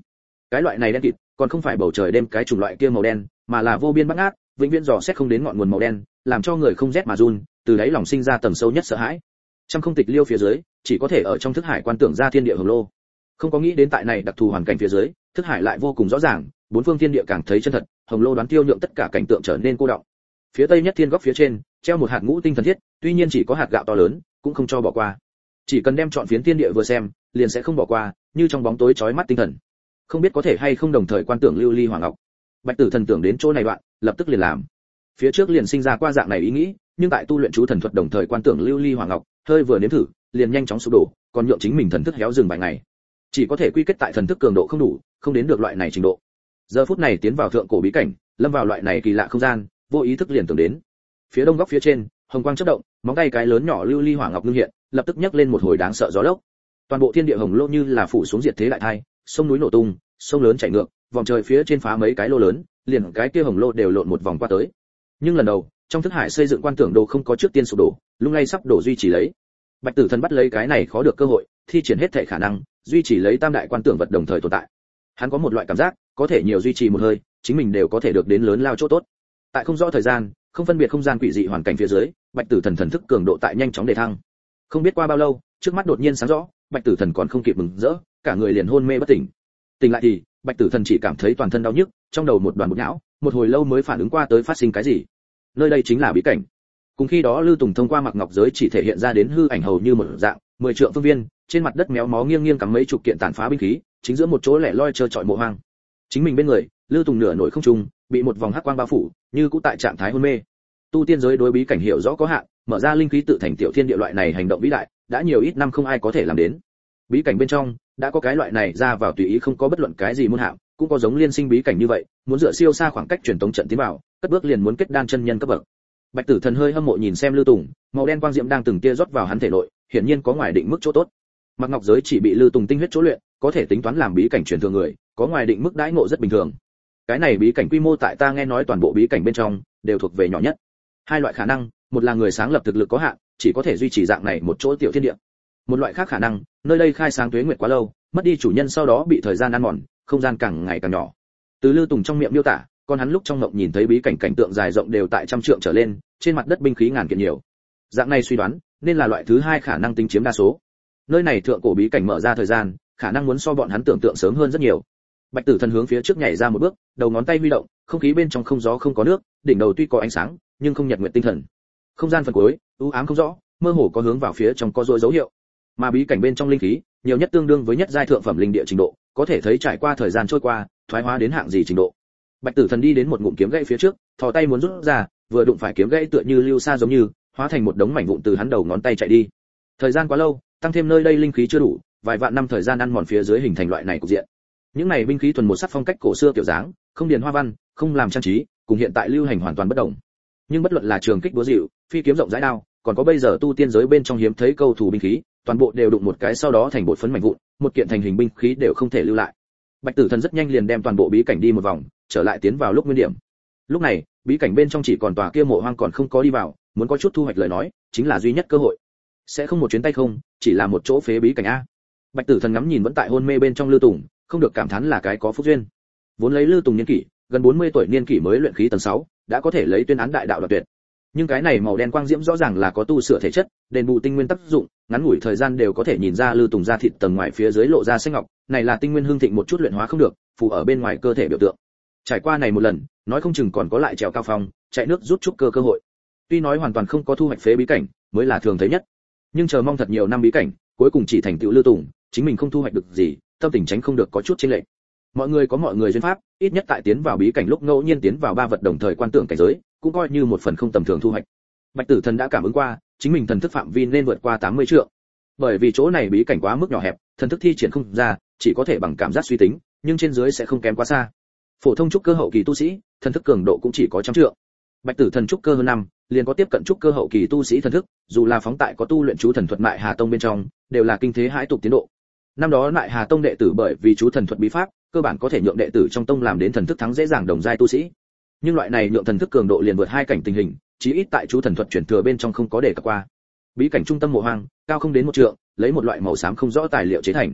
cái loại này đen kịt, còn không phải bầu trời đêm cái chủng loại kia màu đen, mà là vô biên bát ngát vĩnh viễn dò xét không đến ngọn nguồn màu đen, làm cho người không rét mà run, từ đấy lòng sinh ra tầng sâu nhất sợ hãi. Trong không tịch liêu phía dưới, chỉ có thể ở trong thức hải quan tưởng ra thiên địa hồng lô. Không có nghĩ đến tại này đặc thù hoàn cảnh phía dưới, thức hải lại vô cùng rõ ràng, bốn phương thiên địa càng thấy chân thật, hồng lô đoán tiêu nhượng tất cả cảnh tượng trở nên cô động. Phía tây nhất thiên góc phía trên, treo một hạt ngũ tinh thần thiết, tuy nhiên chỉ có hạt gạo to lớn, cũng không cho bỏ qua. Chỉ cần đem chọn phiến thiên địa vừa xem, liền sẽ không bỏ qua, như trong bóng tối chói mắt tinh thần không biết có thể hay không đồng thời quan tưởng lưu ly hoàng ngọc. Bạch tử thần tưởng đến chỗ này đoạn, lập tức liền làm. Phía trước liền sinh ra qua dạng này ý nghĩ, nhưng tại tu luyện chú thần thuật đồng thời quan tưởng lưu ly hoàng ngọc, hơi vừa nếm thử, liền nhanh chóng sụp đổ, còn nhượng chính mình thần thức héo dừng vài ngày. Chỉ có thể quy kết tại thần thức cường độ không đủ, không đến được loại này trình độ. Giờ phút này tiến vào thượng cổ bí cảnh, lâm vào loại này kỳ lạ không gian, vô ý thức liền tưởng đến. Phía đông góc phía trên, hồng quang chớp động, móng tay cái lớn nhỏ lưu ly hỏa ngọc ngưng hiện, lập tức nhấc lên một hồi đáng sợ gió lốc. Toàn bộ thiên địa hồng lô như là phủ xuống diệt thế đại thai sông núi nổ tung, sông lớn chảy ngược, vòng trời phía trên phá mấy cái lô lớn, liền cái kia hồng lô đều lộn một vòng qua tới. Nhưng lần đầu, trong thức hải xây dựng quan tưởng đồ không có trước tiên sụp đổ, lung lay sắp đổ duy trì lấy. Bạch tử thần bắt lấy cái này khó được cơ hội, thi triển hết thể khả năng, duy trì lấy tam đại quan tưởng vật đồng thời tồn tại. Hắn có một loại cảm giác, có thể nhiều duy trì một hơi, chính mình đều có thể được đến lớn lao chỗ tốt. Tại không rõ thời gian, không phân biệt không gian quỷ dị hoàn cảnh phía dưới, bạch tử thần thần thức cường độ tại nhanh chóng đề thăng. Không biết qua bao lâu, trước mắt đột nhiên sáng rõ bạch tử thần còn không kịp mừng rỡ, cả người liền hôn mê bất tỉnh. Tỉnh lại thì, bạch tử thần chỉ cảm thấy toàn thân đau nhức, trong đầu một đoàn bột não, một hồi lâu mới phản ứng qua tới phát sinh cái gì. Nơi đây chính là bí cảnh. Cùng khi đó lưu tùng thông qua mặc ngọc giới chỉ thể hiện ra đến hư ảnh hầu như một dạng, mười trượng phương viên, trên mặt đất méo mó nghiêng nghiêng cắm mấy chục kiện tàn phá binh khí, chính giữa một chỗ lẻ loi trơ trọi mộ hoang. Chính mình bên người, lưu tùng nửa nổi không trung, bị một vòng hắc quang bao phủ, như cũ tại trạng thái hôn mê. Tu tiên giới đối bí cảnh hiểu rõ có hạn, mở ra linh khí tự thành tiểu thiên địa loại này hành động vĩ đại đã nhiều ít năm không ai có thể làm đến. Bí cảnh bên trong, đã có cái loại này ra vào tùy ý không có bất luận cái gì muốn hạng, cũng có giống liên sinh bí cảnh như vậy, muốn dựa siêu xa khoảng cách truyền tống trận tiến vào, cất bước liền muốn kết đan chân nhân cấp bậc. Bạch tử thần hơi hâm mộ nhìn xem lưu tùng, màu đen quang diệm đang từng tia rót vào hắn thể nội, hiển nhiên có ngoài định mức chỗ tốt. Mặc ngọc giới chỉ bị lưu tùng tinh huyết chỗ luyện, có thể tính toán làm bí cảnh truyền thường người, có ngoài định mức đãi ngộ rất bình thường. Cái này bí cảnh quy mô tại ta nghe nói toàn bộ bí cảnh bên trong, đều thuộc về nhỏ nhất. Hai loại khả năng, một là người sáng lập thực lực có hạn chỉ có thể duy trì dạng này một chỗ tiểu thiên địa. Một loại khác khả năng, nơi đây khai sáng tuế nguyệt quá lâu, mất đi chủ nhân sau đó bị thời gian ăn mòn, không gian càng ngày càng nhỏ. Từ lưu tùng trong miệng miêu tả, con hắn lúc trong ngộng nhìn thấy bí cảnh cảnh tượng dài rộng đều tại trăm trượng trở lên, trên mặt đất binh khí ngàn kiện nhiều. Dạng này suy đoán, nên là loại thứ hai khả năng tính chiếm đa số. Nơi này thượng cổ bí cảnh mở ra thời gian, khả năng muốn so bọn hắn tưởng tượng sớm hơn rất nhiều. Bạch tử thần hướng phía trước nhảy ra một bước, đầu ngón tay huy động, không khí bên trong không gió không có nước, đỉnh đầu tuy có ánh sáng, nhưng không nhật nguyện tinh thần. Không gian phần cuối u ám không rõ, mơ hồ có hướng vào phía trong có dối dấu hiệu. Mà bí cảnh bên trong linh khí, nhiều nhất tương đương với nhất giai thượng phẩm linh địa trình độ, có thể thấy trải qua thời gian trôi qua, thoái hóa đến hạng gì trình độ. Bạch tử thần đi đến một ngụm kiếm gãy phía trước, thò tay muốn rút ra, vừa đụng phải kiếm gãy tựa như lưu xa giống như, hóa thành một đống mảnh vụn từ hắn đầu ngón tay chạy đi. Thời gian quá lâu, tăng thêm nơi đây linh khí chưa đủ, vài vạn năm thời gian ăn mòn phía dưới hình thành loại này cục diện. Những này binh khí thuần một sắc phong cách cổ xưa kiểu dáng, không điền hoa văn, không làm trang trí, cùng hiện tại lưu hành hoàn toàn bất động nhưng bất luận là trường kích búa dịu, phi kiếm rộng rãi đao còn có bây giờ tu tiên giới bên trong hiếm thấy câu thủ binh khí toàn bộ đều đụng một cái sau đó thành bột phấn mảnh vụn một kiện thành hình binh khí đều không thể lưu lại. Bạch tử thần rất nhanh liền đem toàn bộ bí cảnh đi một vòng trở lại tiến vào lúc nguyên điểm. Lúc này bí cảnh bên trong chỉ còn tòa kia mộ hoang còn không có đi vào muốn có chút thu hoạch lời nói chính là duy nhất cơ hội. Sẽ không một chuyến tay không chỉ là một chỗ phế bí cảnh a. Bạch tử thần ngắm nhìn vẫn tại hôn mê bên trong lưu tùng không được cảm thán là cái có phúc duyên. Vốn lấy lưu tùng niên kỷ gần 40 tuổi niên kỷ mới luyện khí tầng 6, đã có thể lấy tuyên án đại đạo đoạt tuyệt nhưng cái này màu đen quang diễm rõ ràng là có tu sửa thể chất, đền bù tinh nguyên tác dụng, ngắn ngủi thời gian đều có thể nhìn ra lư tùng da thịt tầng ngoài phía dưới lộ ra xanh ngọc, này là tinh nguyên hương thịnh một chút luyện hóa không được, phù ở bên ngoài cơ thể biểu tượng. Trải qua này một lần, nói không chừng còn có lại trèo cao phong, chạy nước rút chút cơ cơ hội. Tuy nói hoàn toàn không có thu hoạch phế bí cảnh, mới là thường thấy nhất. Nhưng chờ mong thật nhiều năm bí cảnh, cuối cùng chỉ thành tựu lưu tùng, chính mình không thu hoạch được gì, tâm tình tránh không được có chút chênh lệch mọi người có mọi người duyên pháp, ít nhất tại tiến vào bí cảnh lúc ngẫu nhiên tiến vào ba vật đồng thời quan tưởng cảnh giới, cũng coi như một phần không tầm thường thu hoạch. Bạch tử thần đã cảm ứng qua, chính mình thần thức phạm vi nên vượt qua 80 trượng. Bởi vì chỗ này bí cảnh quá mức nhỏ hẹp, thần thức thi triển không ra, chỉ có thể bằng cảm giác suy tính, nhưng trên dưới sẽ không kém quá xa. Phổ thông trúc cơ hậu kỳ tu sĩ, thần thức cường độ cũng chỉ có trăm trượng. Bạch tử thần trúc cơ hơn năm, liền có tiếp cận trúc cơ hậu kỳ tu sĩ thần thức, dù là phóng tại có tu luyện chú thần thuật mại hà tông bên trong, đều là kinh thế hãi tục tiến độ. Năm đó mại hà tông đệ tử bởi vì chú thần thuật bí pháp cơ bản có thể nhượng đệ tử trong tông làm đến thần thức thắng dễ dàng đồng giai tu sĩ. Nhưng loại này nhượng thần thức cường độ liền vượt hai cảnh tình hình, chí ít tại chú thần thuật chuyển thừa bên trong không có đề cập qua. Bí cảnh trung tâm mộ hoang, cao không đến một trượng, lấy một loại màu xám không rõ tài liệu chế thành.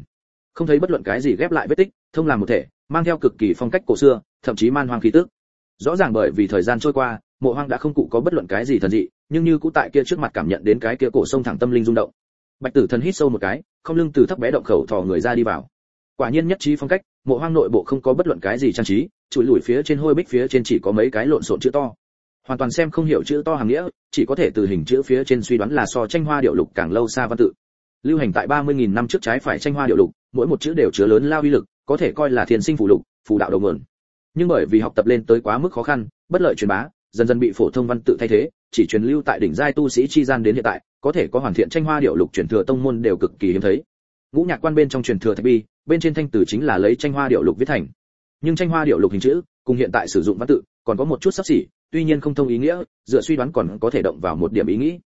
Không thấy bất luận cái gì ghép lại vết tích, thông làm một thể, mang theo cực kỳ phong cách cổ xưa, thậm chí man hoang khí tức. Rõ ràng bởi vì thời gian trôi qua, mộ hoang đã không cụ có bất luận cái gì thần dị, nhưng như cũ tại kia trước mặt cảm nhận đến cái kia cổ sông thẳng tâm linh rung động. Bạch tử thần hít sâu một cái, không lưng từ thấp bé động khẩu thò người ra đi vào. Quả nhiên nhất trí phong cách mộ hoang nội bộ không có bất luận cái gì trang trí, trụi lùi phía trên hôi bích phía trên chỉ có mấy cái lộn xộn chữ to. Hoàn toàn xem không hiểu chữ to hàng nghĩa, chỉ có thể từ hình chữ phía trên suy đoán là so tranh hoa điệu lục càng lâu xa văn tự. Lưu hành tại 30.000 năm trước trái phải tranh hoa điệu lục, mỗi một chữ đều chứa lớn lao uy lực, có thể coi là thiên sinh phù lục, phù đạo đầu nguồn. Nhưng bởi vì học tập lên tới quá mức khó khăn, bất lợi truyền bá, dần dần bị phổ thông văn tự thay thế, chỉ truyền lưu tại đỉnh giai tu sĩ chi gian đến hiện tại, có thể có hoàn thiện tranh hoa điệu lục truyền thừa tông môn đều cực kỳ hiếm thấy. Ngũ nhạc quan bên trong truyền thừa thạch bi bên trên thanh tử chính là lấy tranh hoa điệu lục viết thành. Nhưng tranh hoa điệu lục hình chữ, cùng hiện tại sử dụng văn tự, còn có một chút sắp xỉ, tuy nhiên không thông ý nghĩa, dựa suy đoán còn có thể động vào một điểm ý nghĩ.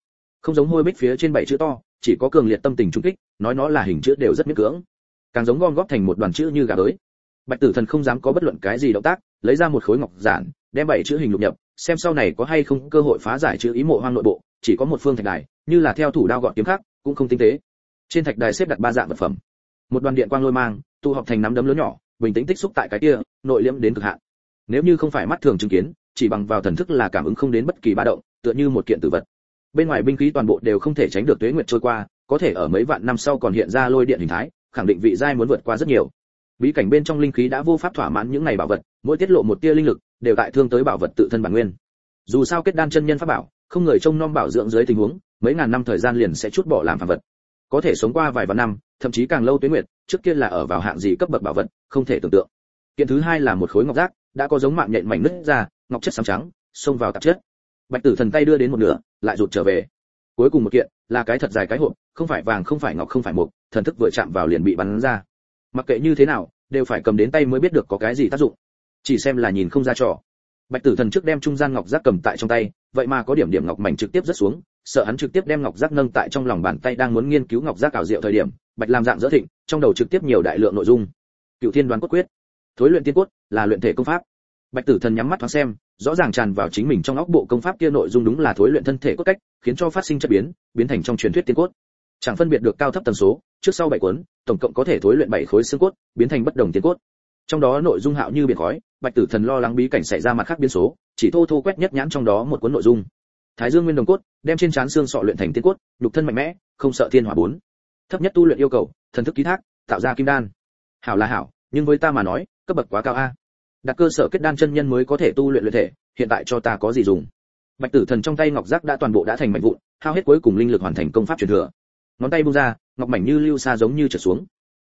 Không giống hôi bích phía trên bảy chữ to, chỉ có cường liệt tâm tình trung kích, nói nó là hình chữ đều rất miễn cưỡng. Càng giống gom góp thành một đoàn chữ như gà đới. Bạch tử thần không dám có bất luận cái gì động tác, lấy ra một khối ngọc giản, đem bảy chữ hình lục nhập, xem sau này có hay không cơ hội phá giải chữ ý mộ hoang nội bộ, chỉ có một phương thạch đài, như là theo thủ đao gọn kiếm khác, cũng không tinh tế. Trên thạch đài xếp đặt ba dạng vật phẩm một đoàn điện quang lôi mang, tụ họp thành nắm đấm lớn nhỏ, bình tĩnh tích xúc tại cái kia, nội liễm đến cực hạn. Nếu như không phải mắt thường chứng kiến, chỉ bằng vào thần thức là cảm ứng không đến bất kỳ ba động, tựa như một kiện tử vật. Bên ngoài binh khí toàn bộ đều không thể tránh được tuế nguyệt trôi qua, có thể ở mấy vạn năm sau còn hiện ra lôi điện hình thái, khẳng định vị giai muốn vượt qua rất nhiều. Bí cảnh bên trong linh khí đã vô pháp thỏa mãn những này bảo vật, mỗi tiết lộ một tia linh lực, đều tại thương tới bảo vật tự thân bản nguyên. Dù sao kết đan chân nhân pháp bảo, không người trông nom bảo dưỡng dưới tình huống, mấy ngàn năm thời gian liền sẽ chút bỏ làm phàm vật có thể sống qua vài vạn năm, thậm chí càng lâu tuyến nguyệt, trước kia là ở vào hạng gì cấp bậc bảo vật, không thể tưởng tượng. Kiện thứ hai là một khối ngọc giác đã có giống mạng nhện mảnh nứt ra, ngọc chất sáng trắng, xông vào tạp chất. Bạch tử thần tay đưa đến một nửa, lại rụt trở về. Cuối cùng một kiện, là cái thật dài cái hộp, không phải vàng, không phải ngọc, không phải mộc, thần thức vừa chạm vào liền bị bắn ra. Mặc kệ như thế nào, đều phải cầm đến tay mới biết được có cái gì tác dụng. Chỉ xem là nhìn không ra trò. Bạch tử thần trước đem trung gian ngọc giác cầm tại trong tay, vậy mà có điểm điểm ngọc mảnh trực tiếp rất xuống sợ hắn trực tiếp đem ngọc giác nâng tại trong lòng bàn tay đang muốn nghiên cứu ngọc giác ảo diệu thời điểm, bạch làm dạng dỡ thịnh, trong đầu trực tiếp nhiều đại lượng nội dung. Cựu thiên đoán cốt quyết, thối luyện tiên cốt, là luyện thể công pháp. Bạch tử thần nhắm mắt thoáng xem, rõ ràng tràn vào chính mình trong óc bộ công pháp kia nội dung đúng là thối luyện thân thể cốt cách, khiến cho phát sinh chất biến biến thành trong truyền thuyết tiên cốt. Chẳng phân biệt được cao thấp tần số, trước sau bảy cuốn, tổng cộng có thể thối luyện bảy khối xương cốt, biến thành bất đồng tiên cốt. Trong đó nội dung hạo như biển khói, bạch tử thần lo lắng bí cảnh xảy ra mặt khác biến số, chỉ thô thô quét nhất nhãn trong đó một cuốn nội dung thái dương nguyên đồng cốt, đem trên trán xương sọ luyện thành tiên cốt, nhục thân mạnh mẽ, không sợ thiên hỏa bốn. Thấp nhất tu luyện yêu cầu, thần thức ký thác, tạo ra kim đan. Hảo là hảo, nhưng với ta mà nói, cấp bậc quá cao a. Đặt cơ sở kết đan chân nhân mới có thể tu luyện luyện thể, hiện tại cho ta có gì dùng? Bạch tử thần trong tay ngọc giác đã toàn bộ đã thành mảnh vụn, hao hết cuối cùng linh lực hoàn thành công pháp truyền thừa. Ngón tay buông ra, ngọc mảnh như lưu xa giống như trở xuống.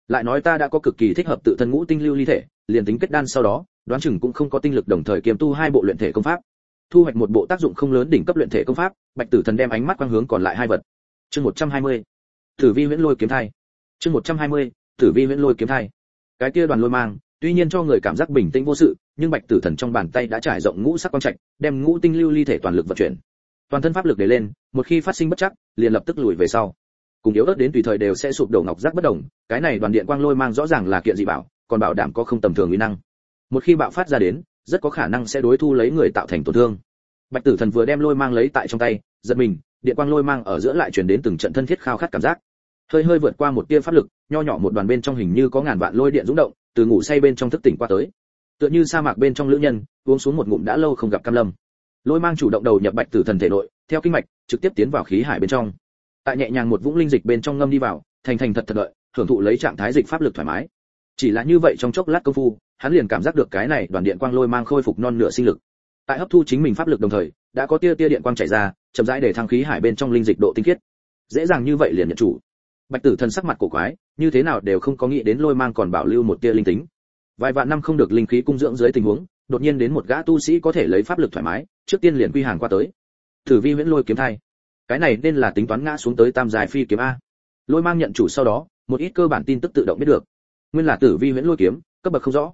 Lại nói ta đã có cực kỳ thích hợp tự thân ngũ tinh lưu ly thể, liền tính kết đan sau đó, đoán chừng cũng không có tinh lực đồng thời kiềm tu hai bộ luyện thể công pháp thu hoạch một bộ tác dụng không lớn đỉnh cấp luyện thể công pháp bạch tử thần đem ánh mắt quang hướng còn lại hai vật chương 120. tử vi huyễn lôi kiếm thai chương 120. tử vi huyễn lôi kiếm thai cái kia đoàn lôi mang tuy nhiên cho người cảm giác bình tĩnh vô sự nhưng bạch tử thần trong bàn tay đã trải rộng ngũ sắc quang trạch đem ngũ tinh lưu ly thể toàn lực vận chuyển toàn thân pháp lực để lên một khi phát sinh bất chắc liền lập tức lùi về sau cùng yếu ớt đến tùy thời đều sẽ sụp đổ ngọc giác bất động, cái này đoàn điện quang lôi mang rõ ràng là kiện dị bảo còn bảo đảm có không tầm thường uy năng một khi bạo phát ra đến rất có khả năng sẽ đối thu lấy người tạo thành tổn thương. Bạch tử thần vừa đem lôi mang lấy tại trong tay, giật mình, điện quang lôi mang ở giữa lại truyền đến từng trận thân thiết khao khát cảm giác. Hơi hơi vượt qua một tia pháp lực, nho nhỏ một đoàn bên trong hình như có ngàn vạn lôi điện rung động, từ ngủ say bên trong thức tỉnh qua tới. Tựa như sa mạc bên trong lữ nhân, uống xuống một ngụm đã lâu không gặp cam lâm. Lôi mang chủ động đầu nhập bạch tử thần thể nội, theo kinh mạch, trực tiếp tiến vào khí hải bên trong. Tại nhẹ nhàng một vũng linh dịch bên trong ngâm đi vào, thành thành thật thật đợi, hưởng thụ lấy trạng thái dịch pháp lực thoải mái chỉ là như vậy trong chốc lát công phu, hắn liền cảm giác được cái này đoàn điện quang lôi mang khôi phục non nửa sinh lực. Tại hấp thu chính mình pháp lực đồng thời, đã có tia tia điện quang chảy ra, chậm rãi để thăng khí hải bên trong linh dịch độ tinh khiết. Dễ dàng như vậy liền nhận chủ. Bạch tử thần sắc mặt cổ quái, như thế nào đều không có nghĩ đến lôi mang còn bảo lưu một tia linh tính. Vài vạn năm không được linh khí cung dưỡng dưới tình huống, đột nhiên đến một gã tu sĩ có thể lấy pháp lực thoải mái, trước tiên liền quy hàng qua tới. Thử vi huyễn lôi kiếm thai. Cái này nên là tính toán ngã xuống tới tam dài phi kiếm a. Lôi mang nhận chủ sau đó, một ít cơ bản tin tức tự động biết được nguyên là tử vi huyễn lôi kiếm, cấp bậc không rõ.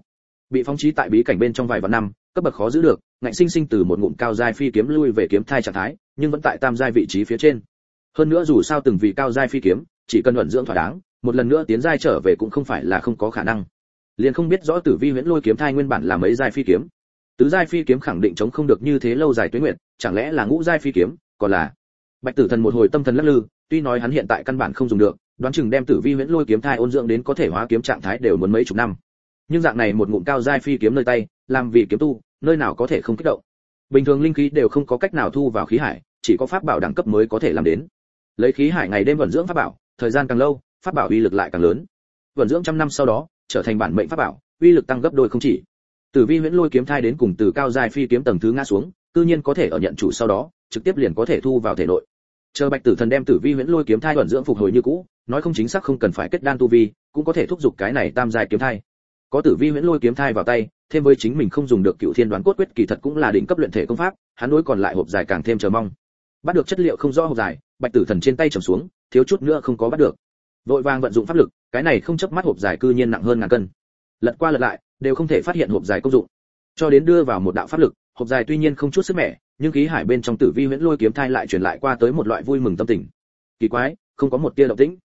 Bị phóng trí tại bí cảnh bên trong vài vạn năm, cấp bậc khó giữ được, ngạnh sinh sinh từ một ngụm cao giai phi kiếm lui về kiếm thai trạng thái, nhưng vẫn tại tam giai vị trí phía trên. Hơn nữa dù sao từng vị cao giai phi kiếm, chỉ cần luận dưỡng thỏa đáng, một lần nữa tiến giai trở về cũng không phải là không có khả năng. Liền không biết rõ tử vi huyễn lôi kiếm thai nguyên bản là mấy giai phi kiếm. Tứ giai phi kiếm khẳng định chống không được như thế lâu dài tuế nguyện chẳng lẽ là ngũ giai phi kiếm, còn là bạch tử thần một hồi tâm thần lắc lư, tuy nói hắn hiện tại căn bản không dùng được đoán chừng đem tử vi huyễn lôi kiếm thai ôn dưỡng đến có thể hóa kiếm trạng thái đều muốn mấy chục năm. Nhưng dạng này một ngụm cao giai phi kiếm nơi tay, làm vì kiếm tu, nơi nào có thể không kích động. Bình thường linh khí đều không có cách nào thu vào khí hải, chỉ có pháp bảo đẳng cấp mới có thể làm đến. Lấy khí hải ngày đêm vận dưỡng pháp bảo, thời gian càng lâu, pháp bảo uy lực lại càng lớn. Vận dưỡng trăm năm sau đó, trở thành bản mệnh pháp bảo, uy lực tăng gấp đôi không chỉ. Tử vi huyễn lôi kiếm thai đến cùng từ cao giai phi kiếm tầng thứ ngã xuống tự nhiên có thể ở nhận chủ sau đó, trực tiếp liền có thể thu vào thể nội. Chờ bạch tử thần đem tử vi huyễn lôi kiếm thai vận dưỡng phục hồi như cũ nói không chính xác không cần phải kết đan tu vi, cũng có thể thúc giục cái này tam giai kiếm thai. Có tử vi huyễn lôi kiếm thai vào tay, thêm với chính mình không dùng được cựu thiên đoán cốt quyết kỳ thật cũng là đỉnh cấp luyện thể công pháp, hắn đối còn lại hộp dài càng thêm chờ mong. Bắt được chất liệu không rõ hộp dài, bạch tử thần trên tay trầm xuống, thiếu chút nữa không có bắt được. Vội vàng vận dụng pháp lực, cái này không chấp mắt hộp dài cư nhiên nặng hơn ngàn cân. Lật qua lật lại, đều không thể phát hiện hộp dài công dụng. Cho đến đưa vào một đạo pháp lực, hộp dài tuy nhiên không chút sức mẻ, nhưng khí hải bên trong tử vi huyễn lôi kiếm thai lại truyền lại qua tới một loại vui mừng tâm tình. Kỳ quái, không có một tia động tĩnh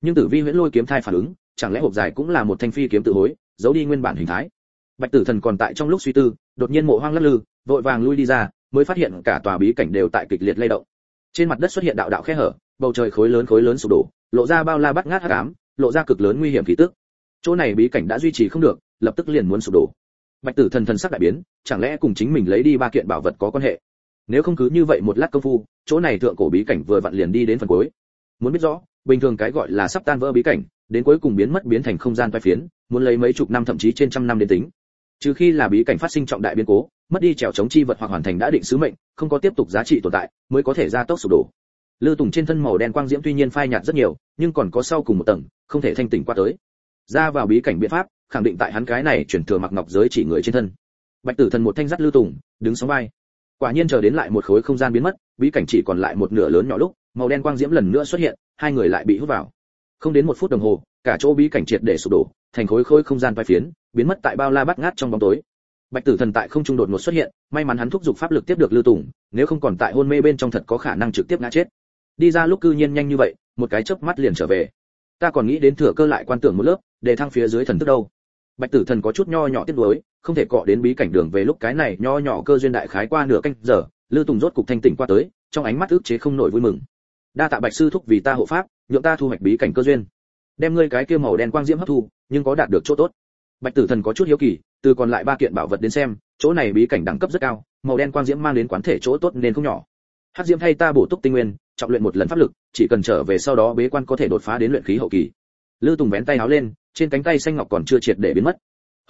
nhưng tử vi huyễn lôi kiếm thai phản ứng, chẳng lẽ hộp dài cũng là một thanh phi kiếm tự hối, giấu đi nguyên bản hình thái? Bạch tử thần còn tại trong lúc suy tư, đột nhiên mộ hoang lắc lư, vội vàng lui đi ra, mới phát hiện cả tòa bí cảnh đều tại kịch liệt lay động. Trên mặt đất xuất hiện đạo đạo khe hở, bầu trời khối lớn khối lớn sụp đổ, lộ ra bao la bắt ngát hắc ám, lộ ra cực lớn nguy hiểm khí tức. Chỗ này bí cảnh đã duy trì không được, lập tức liền muốn sụp đổ. Bạch tử thần thần sắc đại biến, chẳng lẽ cùng chính mình lấy đi ba kiện bảo vật có quan hệ? Nếu không cứ như vậy một lát công phu, chỗ này thượng cổ bí cảnh vừa vặn liền đi đến phần cuối. Muốn biết rõ bình thường cái gọi là sắp tan vỡ bí cảnh, đến cuối cùng biến mất biến thành không gian vai phiến, muốn lấy mấy chục năm thậm chí trên trăm năm đến tính. Trừ khi là bí cảnh phát sinh trọng đại biến cố, mất đi trèo chống chi vật hoặc hoàn thành đã định sứ mệnh, không có tiếp tục giá trị tồn tại, mới có thể ra tốc sụp đổ. Lư tùng trên thân màu đen quang diễm tuy nhiên phai nhạt rất nhiều, nhưng còn có sau cùng một tầng, không thể thanh tỉnh qua tới. Ra vào bí cảnh biện pháp, khẳng định tại hắn cái này chuyển thừa mặc ngọc giới chỉ người trên thân. Bạch tử thần một thanh dắt lư tùng, đứng sóng vai quả nhiên chờ đến lại một khối không gian biến mất, bí cảnh chỉ còn lại một nửa lớn nhỏ lúc, màu đen quang diễm lần nữa xuất hiện, hai người lại bị hút vào. Không đến một phút đồng hồ, cả chỗ bí cảnh triệt để sụp đổ, thành khối khối không gian vai phiến, biến mất tại bao la bắt ngát trong bóng tối. Bạch tử thần tại không trung đột ngột xuất hiện, may mắn hắn thúc giục pháp lực tiếp được lưu tùng, nếu không còn tại hôn mê bên trong thật có khả năng trực tiếp ngã chết. Đi ra lúc cư nhiên nhanh như vậy, một cái chớp mắt liền trở về. Ta còn nghĩ đến thừa cơ lại quan tưởng một lớp, để thăng phía dưới thần thức đâu bạch tử thần có chút nho nhỏ tiếc nuối, không thể cọ đến bí cảnh đường về lúc cái này nho nhỏ cơ duyên đại khái qua nửa canh giờ, lưu tùng rốt cục thanh tỉnh qua tới, trong ánh mắt ức chế không nổi vui mừng. Đa tạ bạch sư thúc vì ta hộ pháp, nhượng ta thu hoạch bí cảnh cơ duyên. Đem ngươi cái kia màu đen quang diễm hấp thu, nhưng có đạt được chỗ tốt. Bạch tử thần có chút hiếu kỳ, từ còn lại ba kiện bảo vật đến xem, chỗ này bí cảnh đẳng cấp rất cao, màu đen quang diễm mang đến quán thể chỗ tốt nên không nhỏ. Hắc diễm thay ta bổ túc tinh nguyên, trọng luyện một lần pháp lực, chỉ cần trở về sau đó bế quan có thể đột phá đến luyện khí hậu kỳ. Lư tùng vén tay áo lên trên cánh tay xanh ngọc còn chưa triệt để biến mất.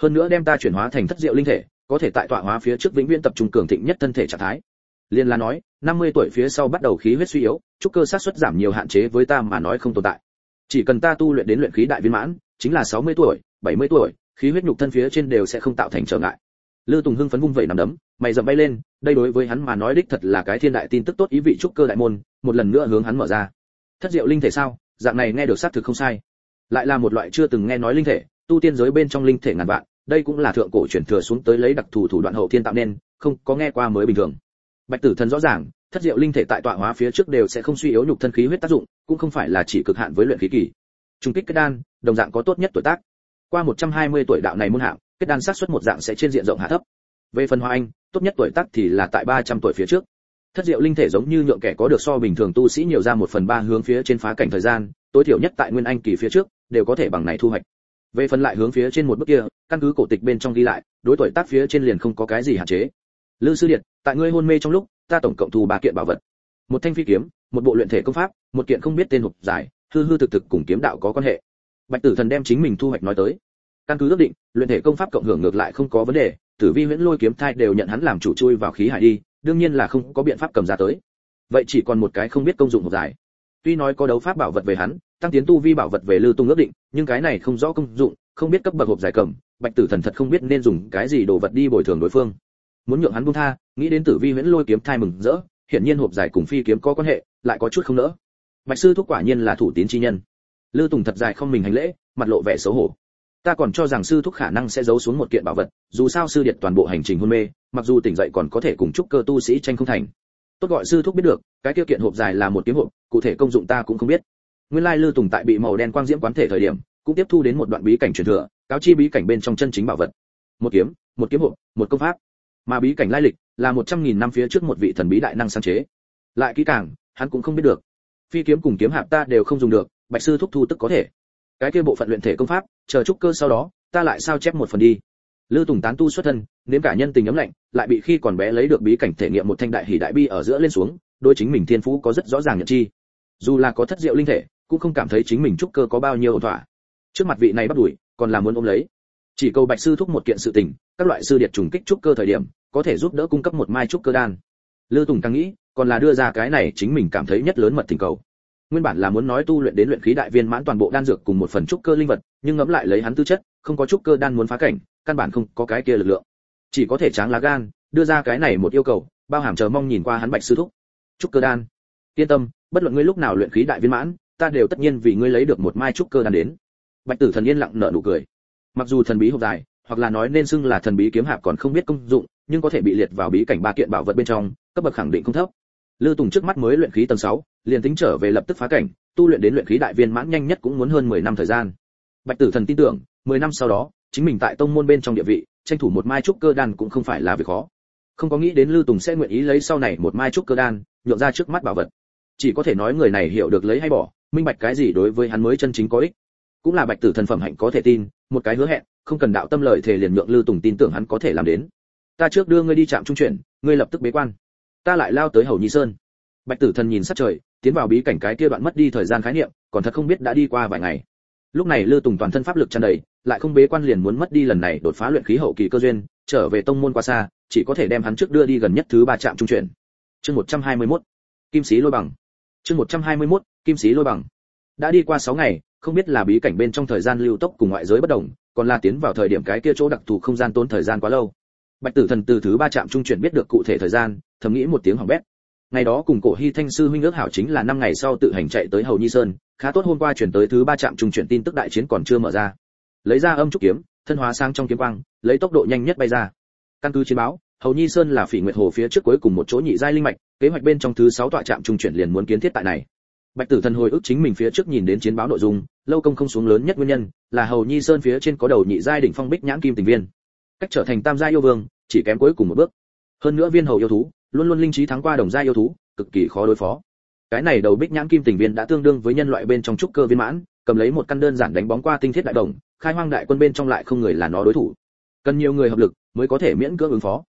Hơn nữa đem ta chuyển hóa thành thất diệu linh thể, có thể tại tọa hóa phía trước vĩnh viễn tập trung cường thịnh nhất thân thể trạng thái. Liên là nói 50 tuổi phía sau bắt đầu khí huyết suy yếu trúc cơ sát suất giảm nhiều hạn chế với ta mà nói không tồn tại. Chỉ cần ta tu luyện đến luyện khí đại viên mãn, chính là 60 tuổi 70 tuổi, khí huyết nhục thân phía trên đều sẽ không tạo thành trở ngại. Lư tùng hưng phấn vung vẩy nằm đấm, mày dậm bay lên, đây đối với hắn mà nói đích thật là cái thiên đại tin tức tốt, ý vị trúc cơ đại môn, một lần nữa hướng hắn mở ra. Thất diệu linh thể sao? Dạng này nghe được xác thực không sai lại là một loại chưa từng nghe nói linh thể, tu tiên giới bên trong linh thể ngàn vạn, đây cũng là thượng cổ truyền thừa xuống tới lấy đặc thù thủ đoạn hậu thiên tạo nên, không có nghe qua mới bình thường. Bạch tử thần rõ ràng, thất diệu linh thể tại tọa hóa phía trước đều sẽ không suy yếu nhục thân khí huyết tác dụng, cũng không phải là chỉ cực hạn với luyện khí kỳ. Trung kích kết đan, đồng dạng có tốt nhất tuổi tác. Qua 120 tuổi đạo này môn hạng, kết đan xác suất một dạng sẽ trên diện rộng hạ thấp. Về phần hoa anh, tốt nhất tuổi tác thì là tại 300 tuổi phía trước thất diệu linh thể giống như nhượng kẻ có được so bình thường tu sĩ nhiều ra một phần ba hướng phía trên phá cảnh thời gian, tối thiểu nhất tại nguyên anh kỳ phía trước, đều có thể bằng này thu hoạch. Về phần lại hướng phía trên một bước kia, căn cứ cổ tịch bên trong ghi lại, đối tuổi tác phía trên liền không có cái gì hạn chế. Lư sư điện, tại ngươi hôn mê trong lúc, ta tổng cộng thu ba kiện bảo vật. Một thanh phi kiếm, một bộ luyện thể công pháp, một kiện không biết tên hộp giải hư hư thực thực cùng kiếm đạo có quan hệ. Bạch tử thần đem chính mình thu hoạch nói tới. Căn cứ ước định, luyện thể công pháp cộng hưởng ngược lại không có vấn đề, tử vi huyễn lôi kiếm thai đều nhận hắn làm chủ chui vào khí hải đi đương nhiên là không có biện pháp cầm ra tới. Vậy chỉ còn một cái không biết công dụng hộp giải tuy nói có đấu pháp bảo vật về hắn, tăng tiến tu vi bảo vật về lưu tung ước định, nhưng cái này không rõ công dụng, không biết cấp bậc hộp giải cầm, bạch tử thần thật không biết nên dùng cái gì đồ vật đi bồi thường đối phương. Muốn nhượng hắn buông tha, nghĩ đến tử vi huyễn lôi kiếm thai mừng rỡ, hiển nhiên hộp giải cùng phi kiếm có quan hệ, lại có chút không nỡ. Bạch sư thúc quả nhiên là thủ tín chi nhân. Lư tùng thật dài không mình hành lễ, mặt lộ vẻ xấu hổ. Ta còn cho rằng sư thúc khả năng sẽ giấu xuống một kiện bảo vật, dù sao sư điệt toàn bộ hành trình hôn mê mặc dù tỉnh dậy còn có thể cùng chúc cơ tu sĩ tranh không thành. Tốt gọi sư thúc biết được, cái tiêu kiện hộp dài là một kiếm hộp, cụ thể công dụng ta cũng không biết. Nguyên lai lư tùng tại bị màu đen quang diễm quán thể thời điểm, cũng tiếp thu đến một đoạn bí cảnh truyền thừa, cáo chi bí cảnh bên trong chân chính bảo vật. Một kiếm một kiếm hộp, một công pháp. Mà bí cảnh lai lịch là một trăm nghìn năm phía trước một vị thần bí đại năng sáng chế. Lại kỹ càng, hắn cũng không biết được. Phi kiếm cùng kiếm hạp ta đều không dùng được, bạch sư thúc thu tức có thể. Cái kia bộ phận luyện thể công pháp, chờ trúc cơ sau đó, ta lại sao chép một phần đi lư tùng tán tu xuất thân, nếm cả nhân tình ấm lạnh, lại bị khi còn bé lấy được bí cảnh thể nghiệm một thanh đại hỷ đại bi ở giữa lên xuống đôi chính mình thiên phú có rất rõ ràng nhận chi. Dù là có thất diệu linh thể, cũng không cảm thấy chính mình trúc cơ có bao nhiêu ổn thỏa. Trước mặt vị này bắt đuổi, còn là muốn ôm lấy. Chỉ cầu bạch sư thúc một kiện sự tình, các loại sư điệt trùng kích trúc cơ thời điểm, có thể giúp đỡ cung cấp một mai trúc cơ đan. Lư tùng càng nghĩ, còn là đưa ra cái này chính mình cảm thấy nhất lớn mật tình cầu. Nguyên bản là muốn nói tu luyện đến luyện khí đại viên mãn toàn bộ đan dược cùng một phần trúc cơ linh vật, nhưng ngẫm lại lấy hắn tư chất, không có trúc cơ đan muốn phá cảnh căn bản không có cái kia lực lượng. Chỉ có thể tráng lá gan đưa ra cái này một yêu cầu bao hàm chờ mong nhìn qua hắn bạch sư thúc. Trúc cơ đan. Yên tâm bất luận ngươi lúc nào luyện khí đại viên mãn ta đều tất nhiên vì ngươi lấy được một mai trúc cơ đan đến. Bạch tử thần yên lặng nở nụ cười. Mặc dù thần bí hộp dài hoặc là nói nên xưng là thần bí kiếm hạp còn không biết công dụng nhưng có thể bị liệt vào bí cảnh ba kiện bảo vật bên trong cấp bậc khẳng định không thấp. Lư Tùng trước mắt mới luyện khí tầng 6, liền tính trở về lập tức phá cảnh, tu luyện đến luyện khí đại viên mãn nhanh nhất cũng muốn hơn 10 năm thời gian. Bạch Tử Thần tin tưởng, 10 năm sau đó, chính mình tại tông môn bên trong địa vị, tranh thủ một mai trúc cơ đan cũng không phải là việc khó. Không có nghĩ đến lưu Tùng sẽ nguyện ý lấy sau này một mai trúc cơ đan, nhượng ra trước mắt bảo vật. Chỉ có thể nói người này hiểu được lấy hay bỏ, minh bạch cái gì đối với hắn mới chân chính có ích. Cũng là Bạch Tử Thần phẩm hạnh có thể tin, một cái hứa hẹn, không cần đạo tâm lợi thể liền nhượng lưu Tùng tin tưởng hắn có thể làm đến. Ta trước đưa ngươi đi trạm trung chuyển, ngươi lập tức bế quan. Ta lại lao tới Hầu Nhi Sơn bạch tử thần nhìn sát trời tiến vào bí cảnh cái kia đoạn mất đi thời gian khái niệm còn thật không biết đã đi qua vài ngày lúc này lư tùng toàn thân pháp lực tràn đầy lại không bế quan liền muốn mất đi lần này đột phá luyện khí hậu kỳ cơ duyên, trở về tông môn qua xa, chỉ có thể đem hắn trước đưa đi gần nhất thứ ba trạm trung chuyển chương 121. kim sĩ lôi bằng chương 121. kim sĩ lôi bằng đã đi qua 6 ngày, không biết là bí cảnh bên trong thời gian lưu tốc cùng ngoại giới bất đồng, còn là tiến vào thời điểm cái kia chỗ đặc thù không gian tốn thời gian quá lâu bạch tử thần từ thứ ba trạm trung chuyển biết được cụ thể thời gian, thầm nghĩ một tiếng hỏng bét ngày đó cùng cổ hy thanh sư huynh ước hảo chính là năm ngày sau tự hành chạy tới hầu nhi sơn, khá tốt hôm qua chuyển tới thứ ba trạm trung chuyển tin tức đại chiến còn chưa mở ra lấy ra âm trúc kiếm, thân hóa sang trong kiếm quang, lấy tốc độ nhanh nhất bay ra. Căn cứ chiến báo, hầu nhi sơn là phỉ nguyệt hồ phía trước cuối cùng một chỗ nhị giai linh mạch, kế hoạch bên trong thứ sáu tọa trạm trung chuyển liền muốn kiến thiết tại này. Bạch tử thần hồi ức chính mình phía trước nhìn đến chiến báo nội dung, lâu công không xuống lớn nhất nguyên nhân, là hầu nhi sơn phía trên có đầu nhị giai đỉnh phong bích nhãn kim tình viên. Cách trở thành tam giai yêu vương, chỉ kém cuối cùng một bước. Hơn nữa viên hầu yêu thú, luôn luôn linh trí thắng qua đồng gia yêu thú, cực kỳ khó đối phó. Cái này đầu bích nhãn kim tình viên đã tương đương với nhân loại bên trong trúc cơ viên mãn cầm lấy một căn đơn giản đánh bóng qua tinh thiết đại đồng, khai hoang đại quân bên trong lại không người là nó đối thủ. Cần nhiều người hợp lực mới có thể miễn cưỡng ứng phó.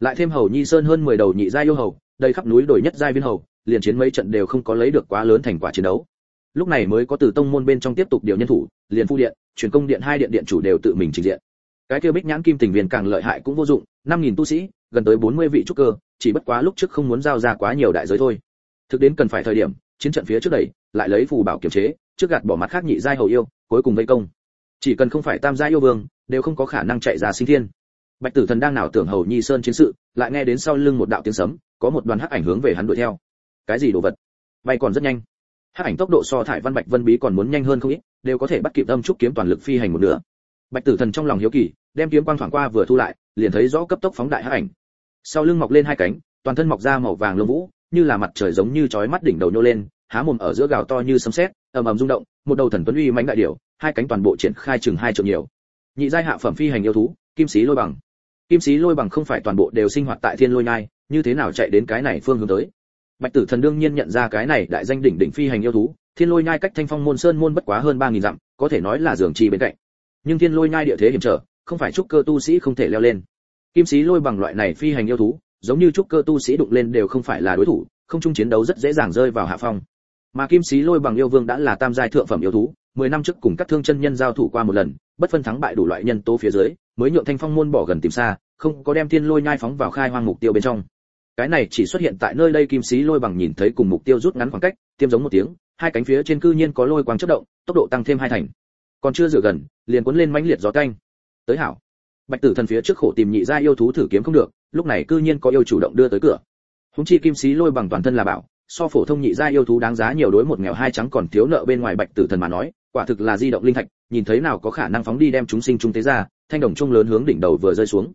Lại thêm hầu nhi sơn hơn 10 đầu nhị giai yêu hầu, đầy khắp núi đồi nhất giai viên hầu, liền chiến mấy trận đều không có lấy được quá lớn thành quả chiến đấu. Lúc này mới có từ tông môn bên trong tiếp tục điều nhân thủ, liền phu điện, truyền công điện hai điện điện chủ đều tự mình trình diện. Cái kia bích nhãn kim tình viên càng lợi hại cũng vô dụng 5.000 tu sĩ, gần tới 40 vị trúc cơ, chỉ bất quá lúc trước không muốn giao ra quá nhiều đại giới thôi. Thực đến cần phải thời điểm, chiến trận phía trước đẩy, lại lấy phù bảo kiểm chế trước gạt bỏ mặt khác nhị giai hầu yêu, cuối cùng vây công. Chỉ cần không phải tam giai yêu vương, đều không có khả năng chạy ra sinh thiên. Bạch tử thần đang nào tưởng hầu nhi sơn chiến sự, lại nghe đến sau lưng một đạo tiếng sấm, có một đoàn hắc ảnh hướng về hắn đuổi theo. Cái gì đồ vật? Bay còn rất nhanh. Hắc ảnh tốc độ so thải văn bạch vân bí còn muốn nhanh hơn không ít, đều có thể bắt kịp âm trúc kiếm toàn lực phi hành một nửa. Bạch tử thần trong lòng hiếu kỳ, đem kiếm quang thoảng qua vừa thu lại, liền thấy rõ cấp tốc phóng đại hắc ảnh. Sau lưng mọc lên hai cánh, toàn thân mọc ra màu vàng lông vũ, như là mặt trời giống như chói mắt đỉnh đầu nhô lên, há mồm ở giữa gào to như sấm sét ầm ầm rung động, một đầu thần tuấn uy mãnh đại điểu, hai cánh toàn bộ triển khai chừng hai trượng nhiều. Nhị giai hạ phẩm phi hành yêu thú, kim sĩ lôi bằng. Kim sĩ lôi bằng không phải toàn bộ đều sinh hoạt tại thiên lôi nhai, như thế nào chạy đến cái này phương hướng tới? Bạch tử thần đương nhiên nhận ra cái này đại danh đỉnh đỉnh phi hành yêu thú, thiên lôi nhai cách thanh phong môn sơn môn bất quá hơn ba nghìn dặm, có thể nói là giường trì bên cạnh. Nhưng thiên lôi nhai địa thế hiểm trở, không phải trúc cơ tu sĩ không thể leo lên. Kim sĩ lôi bằng loại này phi hành yêu thú, giống như trúc cơ tu sĩ đụng lên đều không phải là đối thủ, không chung chiến đấu rất dễ dàng rơi vào hạ phong mà kim sĩ lôi bằng yêu vương đã là tam giai thượng phẩm yêu thú, mười năm trước cùng các thương chân nhân giao thủ qua một lần, bất phân thắng bại đủ loại nhân tố phía dưới, mới nhượng thanh phong môn bỏ gần tìm xa, không có đem thiên lôi nhai phóng vào khai hoang mục tiêu bên trong. Cái này chỉ xuất hiện tại nơi đây kim sĩ lôi bằng nhìn thấy cùng mục tiêu rút ngắn khoảng cách, tiêm giống một tiếng, hai cánh phía trên cư nhiên có lôi quang chất động, tốc độ tăng thêm hai thành. Còn chưa dựa gần, liền cuốn lên mãnh liệt gió canh tới hảo. Bạch tử thần phía trước khổ tìm nhị ra yêu thú thử kiếm không được, lúc này cư nhiên có yêu chủ động đưa tới cửa. Húng chi kim sĩ lôi bằng toàn thân là bảo so phổ thông nhị gia yêu thú đáng giá nhiều đối một nghèo hai trắng còn thiếu nợ bên ngoài bạch tử thần mà nói, quả thực là di động linh thạch, nhìn thấy nào có khả năng phóng đi đem chúng sinh trung tế ra, thanh đồng trung lớn hướng đỉnh đầu vừa rơi xuống.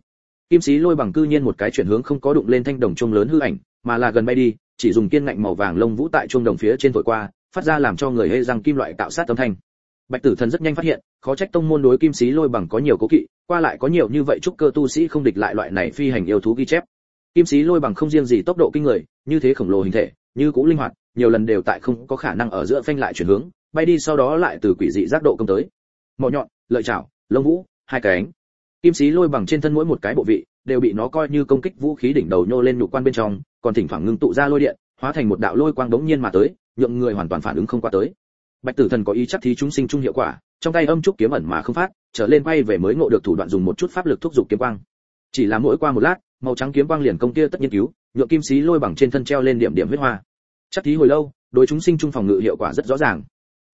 Kim sĩ lôi bằng cư nhiên một cái chuyển hướng không có đụng lên thanh đồng trung lớn hư ảnh, mà là gần bay đi, chỉ dùng kiên ngạnh màu vàng lông vũ tại trung đồng phía trên thổi qua, phát ra làm cho người hê răng kim loại tạo sát âm thanh. Bạch tử thần rất nhanh phát hiện, khó trách tông môn đối kim sĩ lôi bằng có nhiều cố kỵ, qua lại có nhiều như vậy chúc cơ tu sĩ không địch lại loại này phi hành yêu thú ghi chép. Kim sĩ lôi bằng không riêng gì tốc độ kinh người, như thế khổng lồ hình thể như cũ linh hoạt, nhiều lần đều tại không có khả năng ở giữa phanh lại chuyển hướng, bay đi sau đó lại từ quỷ dị giác độ công tới. Mỏ nhọn, lợi chảo, lông vũ, hai cánh kim sĩ lôi bằng trên thân mỗi một cái bộ vị đều bị nó coi như công kích vũ khí đỉnh đầu nhô lên nhục quan bên trong, còn thỉnh thoảng ngưng tụ ra lôi điện, hóa thành một đạo lôi quang đống nhiên mà tới, nhượng người hoàn toàn phản ứng không qua tới. Bạch tử thần có ý chắc thí chúng sinh chung hiệu quả, trong tay âm trúc kiếm ẩn mà không phát, trở lên bay về mới ngộ được thủ đoạn dùng một chút pháp lực thúc dục kiếm quang chỉ là mỗi qua một lát, màu trắng kiếm quang liền công kia tất nhiên cứu nhựa kim xí lôi bằng trên thân treo lên điểm điểm huyết hoa. Chắc thí hồi lâu, đối chúng sinh chung phòng ngự hiệu quả rất rõ ràng.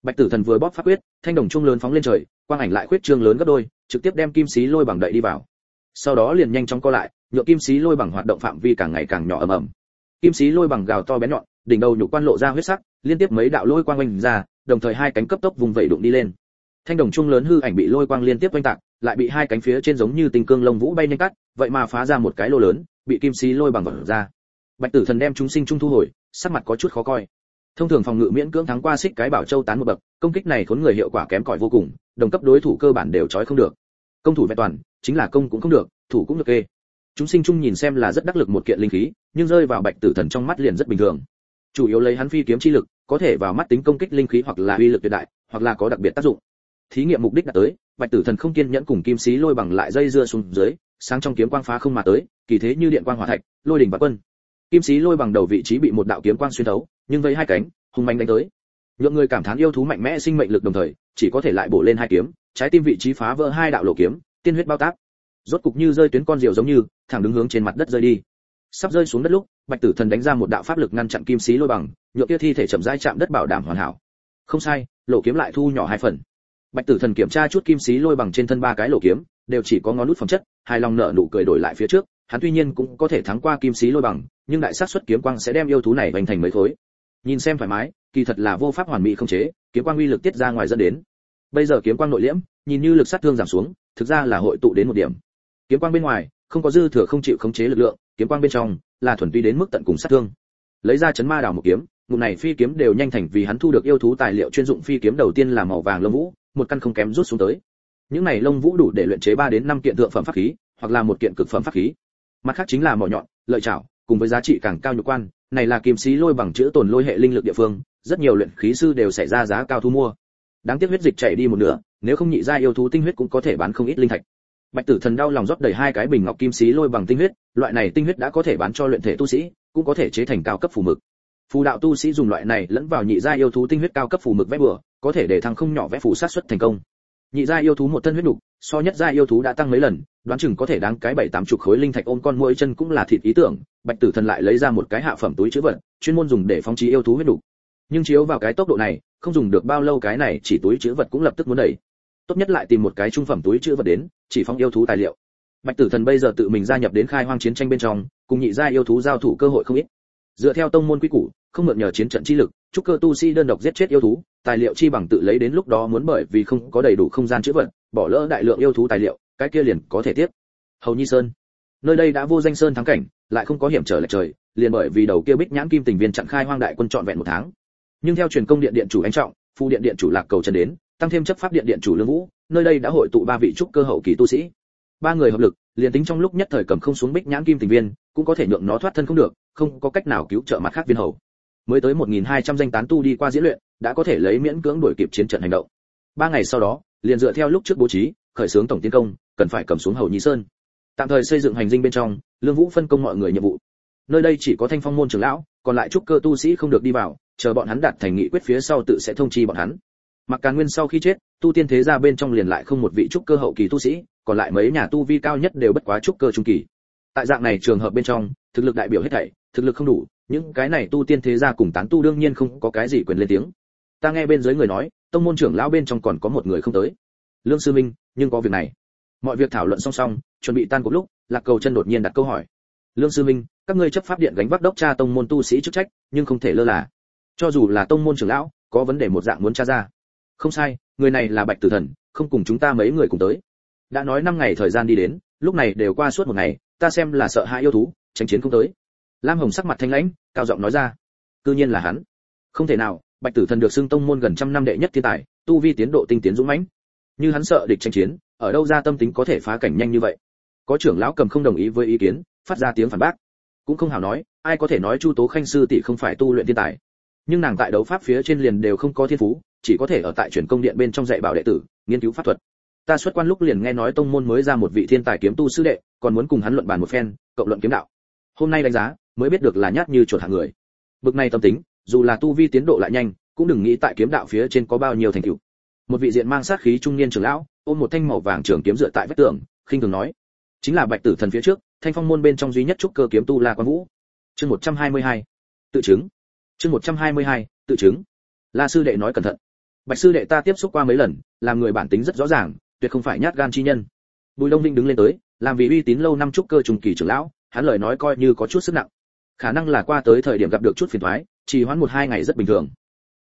Bạch tử thần vừa bóp pháp quyết, thanh đồng trung lớn phóng lên trời, quang ảnh lại khuyết trương lớn gấp đôi, trực tiếp đem kim xí lôi bằng đậy đi vào. Sau đó liền nhanh chóng co lại nhựa kim xí lôi bằng hoạt động phạm vi càng ngày càng nhỏ ầm ầm. Kim xí lôi bằng gào to bén nhọn, đỉnh đầu nhục quan lộ ra huyết sắc, liên tiếp mấy đạo lôi quang quanh ra, đồng thời hai cánh cấp tốc vùng vẩy đụng đi lên. Thanh đồng trung lớn hư ảnh bị lôi quang liên tiếp quanh tạc lại bị hai cánh phía trên giống như tình cương lông vũ bay nhanh cắt, vậy mà phá ra một cái lô lớn, bị kim xí lôi bằng vỏ ra. Bạch tử thần đem chúng sinh trung thu hồi, sắc mặt có chút khó coi. Thông thường phòng ngự miễn cưỡng thắng qua xích cái bảo châu tán một bậc, công kích này khốn người hiệu quả kém cỏi vô cùng, đồng cấp đối thủ cơ bản đều trói không được. Công thủ vẹn toàn, chính là công cũng không được, thủ cũng được kê. Chúng sinh chung nhìn xem là rất đắc lực một kiện linh khí, nhưng rơi vào bạch tử thần trong mắt liền rất bình thường. Chủ yếu lấy hắn phi kiếm chi lực, có thể vào mắt tính công kích linh khí hoặc là uy lực tuyệt đại, hoặc là có đặc biệt tác dụng. Thí nghiệm mục đích đã tới bạch tử thần không kiên nhẫn cùng kim sĩ lôi bằng lại dây dưa xuống dưới, sáng trong kiếm quang phá không mà tới, kỳ thế như điện quang hỏa thạch, lôi đỉnh và quân. Kim sĩ lôi bằng đầu vị trí bị một đạo kiếm quang xuyên thấu, nhưng với hai cánh, hung manh đánh tới. Nhượng người cảm thán yêu thú mạnh mẽ sinh mệnh lực đồng thời, chỉ có thể lại bổ lên hai kiếm, trái tim vị trí phá vỡ hai đạo lộ kiếm, tiên huyết bao tác. Rốt cục như rơi tuyến con diều giống như, thẳng đứng hướng trên mặt đất rơi đi. Sắp rơi xuống đất lúc, bạch tử thần đánh ra một đạo pháp lực ngăn chặn kim sĩ lôi bằng nhựa kia thi thể chậm rãi chạm đất bảo đảm hoàn hảo. Không sai, lộ kiếm lại thu nhỏ hai phần bạch tử thần kiểm tra chút kim xí lôi bằng trên thân ba cái lỗ kiếm, đều chỉ có ngón nút phẩm chất, hài lòng nợ nụ cười đổi lại phía trước, hắn tuy nhiên cũng có thể thắng qua kim xí lôi bằng, nhưng đại sát xuất kiếm quang sẽ đem yêu thú này hoành thành mấy khối. Nhìn xem thoải mái, kỳ thật là vô pháp hoàn mỹ không chế, kiếm quang uy lực tiết ra ngoài dẫn đến. Bây giờ kiếm quang nội liễm, nhìn như lực sát thương giảm xuống, thực ra là hội tụ đến một điểm. Kiếm quang bên ngoài, không có dư thừa không chịu khống chế lực lượng, kiếm quang bên trong, là thuần túy đến mức tận cùng sát thương. Lấy ra chấn ma đào một kiếm ngụ này phi kiếm đều nhanh thành vì hắn thu được yêu thú tài liệu chuyên dụng phi kiếm đầu tiên là màu vàng lông vũ một căn không kém rút xuống tới. Những này lông vũ đủ để luyện chế 3 đến 5 kiện thượng phẩm pháp khí, hoặc là một kiện cực phẩm pháp khí. Mặt khác chính là mỏ nhọn, lợi chảo, cùng với giá trị càng cao nhục quan. Này là kim sĩ lôi bằng chữ tồn lôi hệ linh lực địa phương, rất nhiều luyện khí sư đều xảy ra giá cao thu mua. Đáng tiếc huyết dịch chảy đi một nửa, nếu không nhị ra yêu thú tinh huyết cũng có thể bán không ít linh thạch. Bạch tử thần đau lòng rót đầy hai cái bình ngọc kim xí lôi bằng tinh huyết, loại này tinh huyết đã có thể bán cho luyện thể tu sĩ, cũng có thể chế thành cao cấp phù mực phù đạo tu sĩ dùng loại này lẫn vào nhị gia yêu thú tinh huyết cao cấp phù mực vẽ bừa có thể để thăng không nhỏ vẽ phù sát xuất thành công. Nhị gia yêu thú một thân huyết đủ, so nhất gia yêu thú đã tăng mấy lần đoán chừng có thể đáng cái bảy tám chục khối linh thạch ôm con mỗi chân cũng là thịt ý tưởng bạch tử thần lại lấy ra một cái hạ phẩm túi chứa vật chuyên môn dùng để phóng trí yêu thú huyết đủ. nhưng chiếu vào cái tốc độ này không dùng được bao lâu cái này chỉ túi chứa vật cũng lập tức muốn đẩy. Tốt nhất lại tìm một cái trung phẩm túi chứa vật đến chỉ phong yêu thú tài liệu. Bạch tử thần bây giờ tự mình gia nhập đến khai hoang chiến tranh bên trong cùng nhị gia yêu thú giao thủ cơ hội không ít dựa theo tông môn quy củ, không mượn nhờ chiến trận chi lực chúc cơ tu sĩ đơn độc giết chết yêu thú, tài liệu chi bằng tự lấy đến lúc đó muốn bởi vì không có đầy đủ không gian chữa vật, bỏ lỡ đại lượng yêu thú tài liệu, cái kia liền có thể tiếp. Hầu nhi sơn. Nơi đây đã vô danh sơn thắng cảnh, lại không có hiểm trở lại trời, liền bởi vì đầu kia bích nhãn kim tình viên chặn khai hoang đại quân trọn vẹn một tháng. Nhưng theo truyền công điện điện chủ anh trọng phu điện điện chủ lạc cầu chân đến, tăng thêm chấp pháp điện điện chủ lương vũ, nơi đây đã hội tụ ba vị trúc cơ hậu kỳ tu sĩ. Ba người hợp lực, liền tính trong lúc nhất thời cầm không xuống bích nhãn kim tình viên, cũng có thể nhượng nó thoát thân không được không có cách nào cứu trợ mặt khác viên hầu. Mới tới 1.200 danh tán tu đi qua diễn luyện, đã có thể lấy miễn cưỡng đuổi kịp chiến trận hành động. Ba ngày sau đó, liền dựa theo lúc trước bố trí, khởi xướng tổng tiến công, cần phải cầm xuống hầu nhi sơn. Tạm thời xây dựng hành dinh bên trong, lương vũ phân công mọi người nhiệm vụ. Nơi đây chỉ có thanh phong môn trưởng lão, còn lại trúc cơ tu sĩ không được đi vào, chờ bọn hắn đạt thành nghị quyết phía sau tự sẽ thông chi bọn hắn. Mặc càn nguyên sau khi chết, tu tiên thế gia bên trong liền lại không một vị trúc cơ hậu kỳ tu sĩ, còn lại mấy nhà tu vi cao nhất đều bất quá trúc cơ trung kỳ. Tại dạng này trường hợp bên trong, thực lực đại biểu hết thảy thực lực không đủ, những cái này tu tiên thế gia cùng tán tu đương nhiên không có cái gì quyền lên tiếng. Ta nghe bên dưới người nói, tông môn trưởng lão bên trong còn có một người không tới. Lương sư minh, nhưng có việc này. Mọi việc thảo luận song song, chuẩn bị tan cuộc lúc, lạc cầu chân đột nhiên đặt câu hỏi. Lương sư minh, các ngươi chấp pháp điện gánh vác đốc tra tông môn tu sĩ chức trách, nhưng không thể lơ là. Cho dù là tông môn trưởng lão, có vấn đề một dạng muốn tra ra. Không sai, người này là bạch tử thần, không cùng chúng ta mấy người cùng tới. Đã nói năm ngày thời gian đi đến, lúc này đều qua suốt một ngày, ta xem là sợ hãi yêu thú tránh chiến không tới lam hồng sắc mặt thanh lãnh, cao giọng nói ra. Cư nhiên là hắn. Không thể nào, bạch tử thần được xưng tông môn gần trăm năm đệ nhất thiên tài, tu vi tiến độ tinh tiến dũng mãnh. Như hắn sợ địch tranh chiến, ở đâu ra tâm tính có thể phá cảnh nhanh như vậy? Có trưởng lão cầm không đồng ý với ý kiến, phát ra tiếng phản bác. Cũng không hảo nói, ai có thể nói chu tố khanh sư tỷ không phải tu luyện thiên tài. Nhưng nàng tại đấu pháp phía trên liền đều không có thiên phú, chỉ có thể ở tại truyền công điện bên trong dạy bảo đệ tử, nghiên cứu pháp thuật. Ta xuất quan lúc liền nghe nói tông môn mới ra một vị thiên tài kiếm tu sư đệ, còn muốn cùng hắn luận bàn một phen cộng luận kiếm đạo. Hôm nay đánh giá mới biết được là nhát như chuột hạng người. Bực này tâm tính dù là tu vi tiến độ lại nhanh cũng đừng nghĩ tại kiếm đạo phía trên có bao nhiêu thành tựu. Một vị diện mang sát khí trung niên trưởng lão ôm một thanh màu vàng trường kiếm dựa tại vách tường khinh thường nói chính là bạch tử thần phía trước thanh phong môn bên trong duy nhất trúc cơ kiếm tu la quan vũ. Chương 122. tự chứng. Chương 122, tự chứng. La sư đệ nói cẩn thận. Bạch sư đệ ta tiếp xúc qua mấy lần làm người bản tính rất rõ ràng tuyệt không phải nhát gan chi nhân. Bùi đông vinh đứng lên tới làm vì uy tín lâu năm trúc cơ trùng kỳ trưởng lão hắn lời nói coi như có chút sức nặng khả năng là qua tới thời điểm gặp được chút phiền toái chỉ hoãn một hai ngày rất bình thường.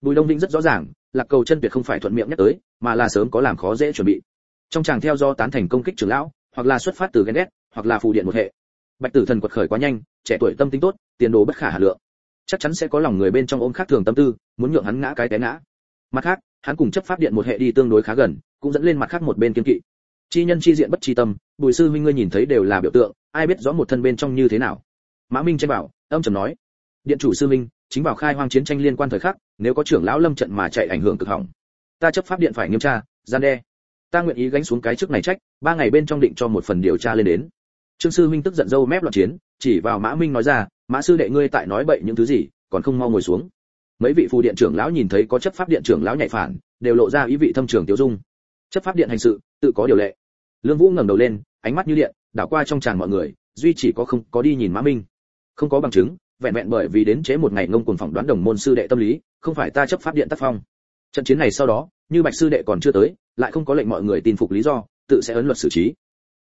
Bùi đông Vĩnh rất rõ ràng, lạc cầu chân tuyệt không phải thuận miệng nhắc tới, mà là sớm có làm khó dễ chuẩn bị. Trong chàng theo do tán thành công kích trưởng lão, hoặc là xuất phát từ ghen ghét, hoặc là phù điện một hệ. Bạch tử thần quật khởi quá nhanh, trẻ tuổi tâm tính tốt, tiền đồ bất khả hà lượng. Chắc chắn sẽ có lòng người bên trong ôm khác thường tâm tư, muốn nhượng hắn ngã cái té ngã. Mặt khác, hắn cùng chấp pháp điện một hệ đi tương đối khá gần, cũng dẫn lên mặt khác một bên kiên kỵ. Chi nhân chi diện bất chi tâm, bùi sư huynh ngươi nhìn thấy đều là biểu tượng, ai biết rõ một thân bên trong như thế nào. Mã minh trên bảo âm trầm nói, điện chủ sư minh, chính vào khai hoang chiến tranh liên quan thời khắc, nếu có trưởng lão lâm trận mà chạy ảnh hưởng cực hỏng, ta chấp pháp điện phải nghiêm tra, gian đe. Ta nguyện ý gánh xuống cái chức này trách, ba ngày bên trong định cho một phần điều tra lên đến. Trương sư minh tức giận dâu mép loạn chiến, chỉ vào mã minh nói ra, mã sư đệ ngươi tại nói bậy những thứ gì, còn không mau ngồi xuống. Mấy vị phù điện trưởng lão nhìn thấy có chấp pháp điện trưởng lão nhạy phản, đều lộ ra ý vị thâm trường tiêu dung. Chấp pháp điện hành sự, tự có điều lệ. Lương vũ ngẩng đầu lên, ánh mắt như điện, đảo qua trong tràn mọi người, duy chỉ có không có đi nhìn mã minh không có bằng chứng, vẹn vẹn bởi vì đến chế một ngày ngông cuồng phỏng đoán đồng môn sư đệ tâm lý, không phải ta chấp pháp điện tác phong. Trận chiến này sau đó, như bạch sư đệ còn chưa tới, lại không có lệnh mọi người tin phục lý do, tự sẽ ấn luật xử trí.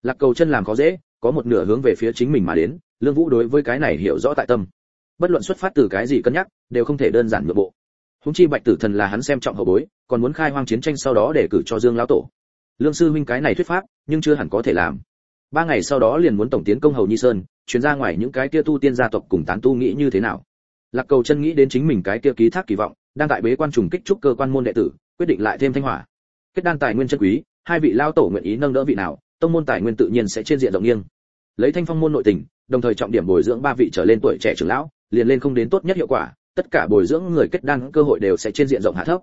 Lạc cầu chân làm khó dễ, có một nửa hướng về phía chính mình mà đến, lương vũ đối với cái này hiểu rõ tại tâm. Bất luận xuất phát từ cái gì cân nhắc, đều không thể đơn giản nội bộ. Húng chi bạch tử thần là hắn xem trọng hậu bối, còn muốn khai hoang chiến tranh sau đó để cử cho dương lão tổ. Lương sư huynh cái này thuyết pháp, nhưng chưa hẳn có thể làm ba ngày sau đó liền muốn tổng tiến công hầu nhi sơn chuyến ra ngoài những cái kia tu tiên gia tộc cùng tán tu nghĩ như thế nào. Lạc cầu chân nghĩ đến chính mình cái kia ký thác kỳ vọng, đang tại bế quan trùng kích trúc cơ quan môn đệ tử, quyết định lại thêm thanh hỏa. Kết đan tài nguyên chân quý, hai vị lao tổ nguyện ý nâng đỡ vị nào, tông môn tài nguyên tự nhiên sẽ trên diện rộng nghiêng. Lấy thanh phong môn nội tình, đồng thời trọng điểm bồi dưỡng ba vị trở lên tuổi trẻ trưởng lão, liền lên không đến tốt nhất hiệu quả, tất cả bồi dưỡng người kết đan cơ hội đều sẽ trên diện rộng hạ thấp.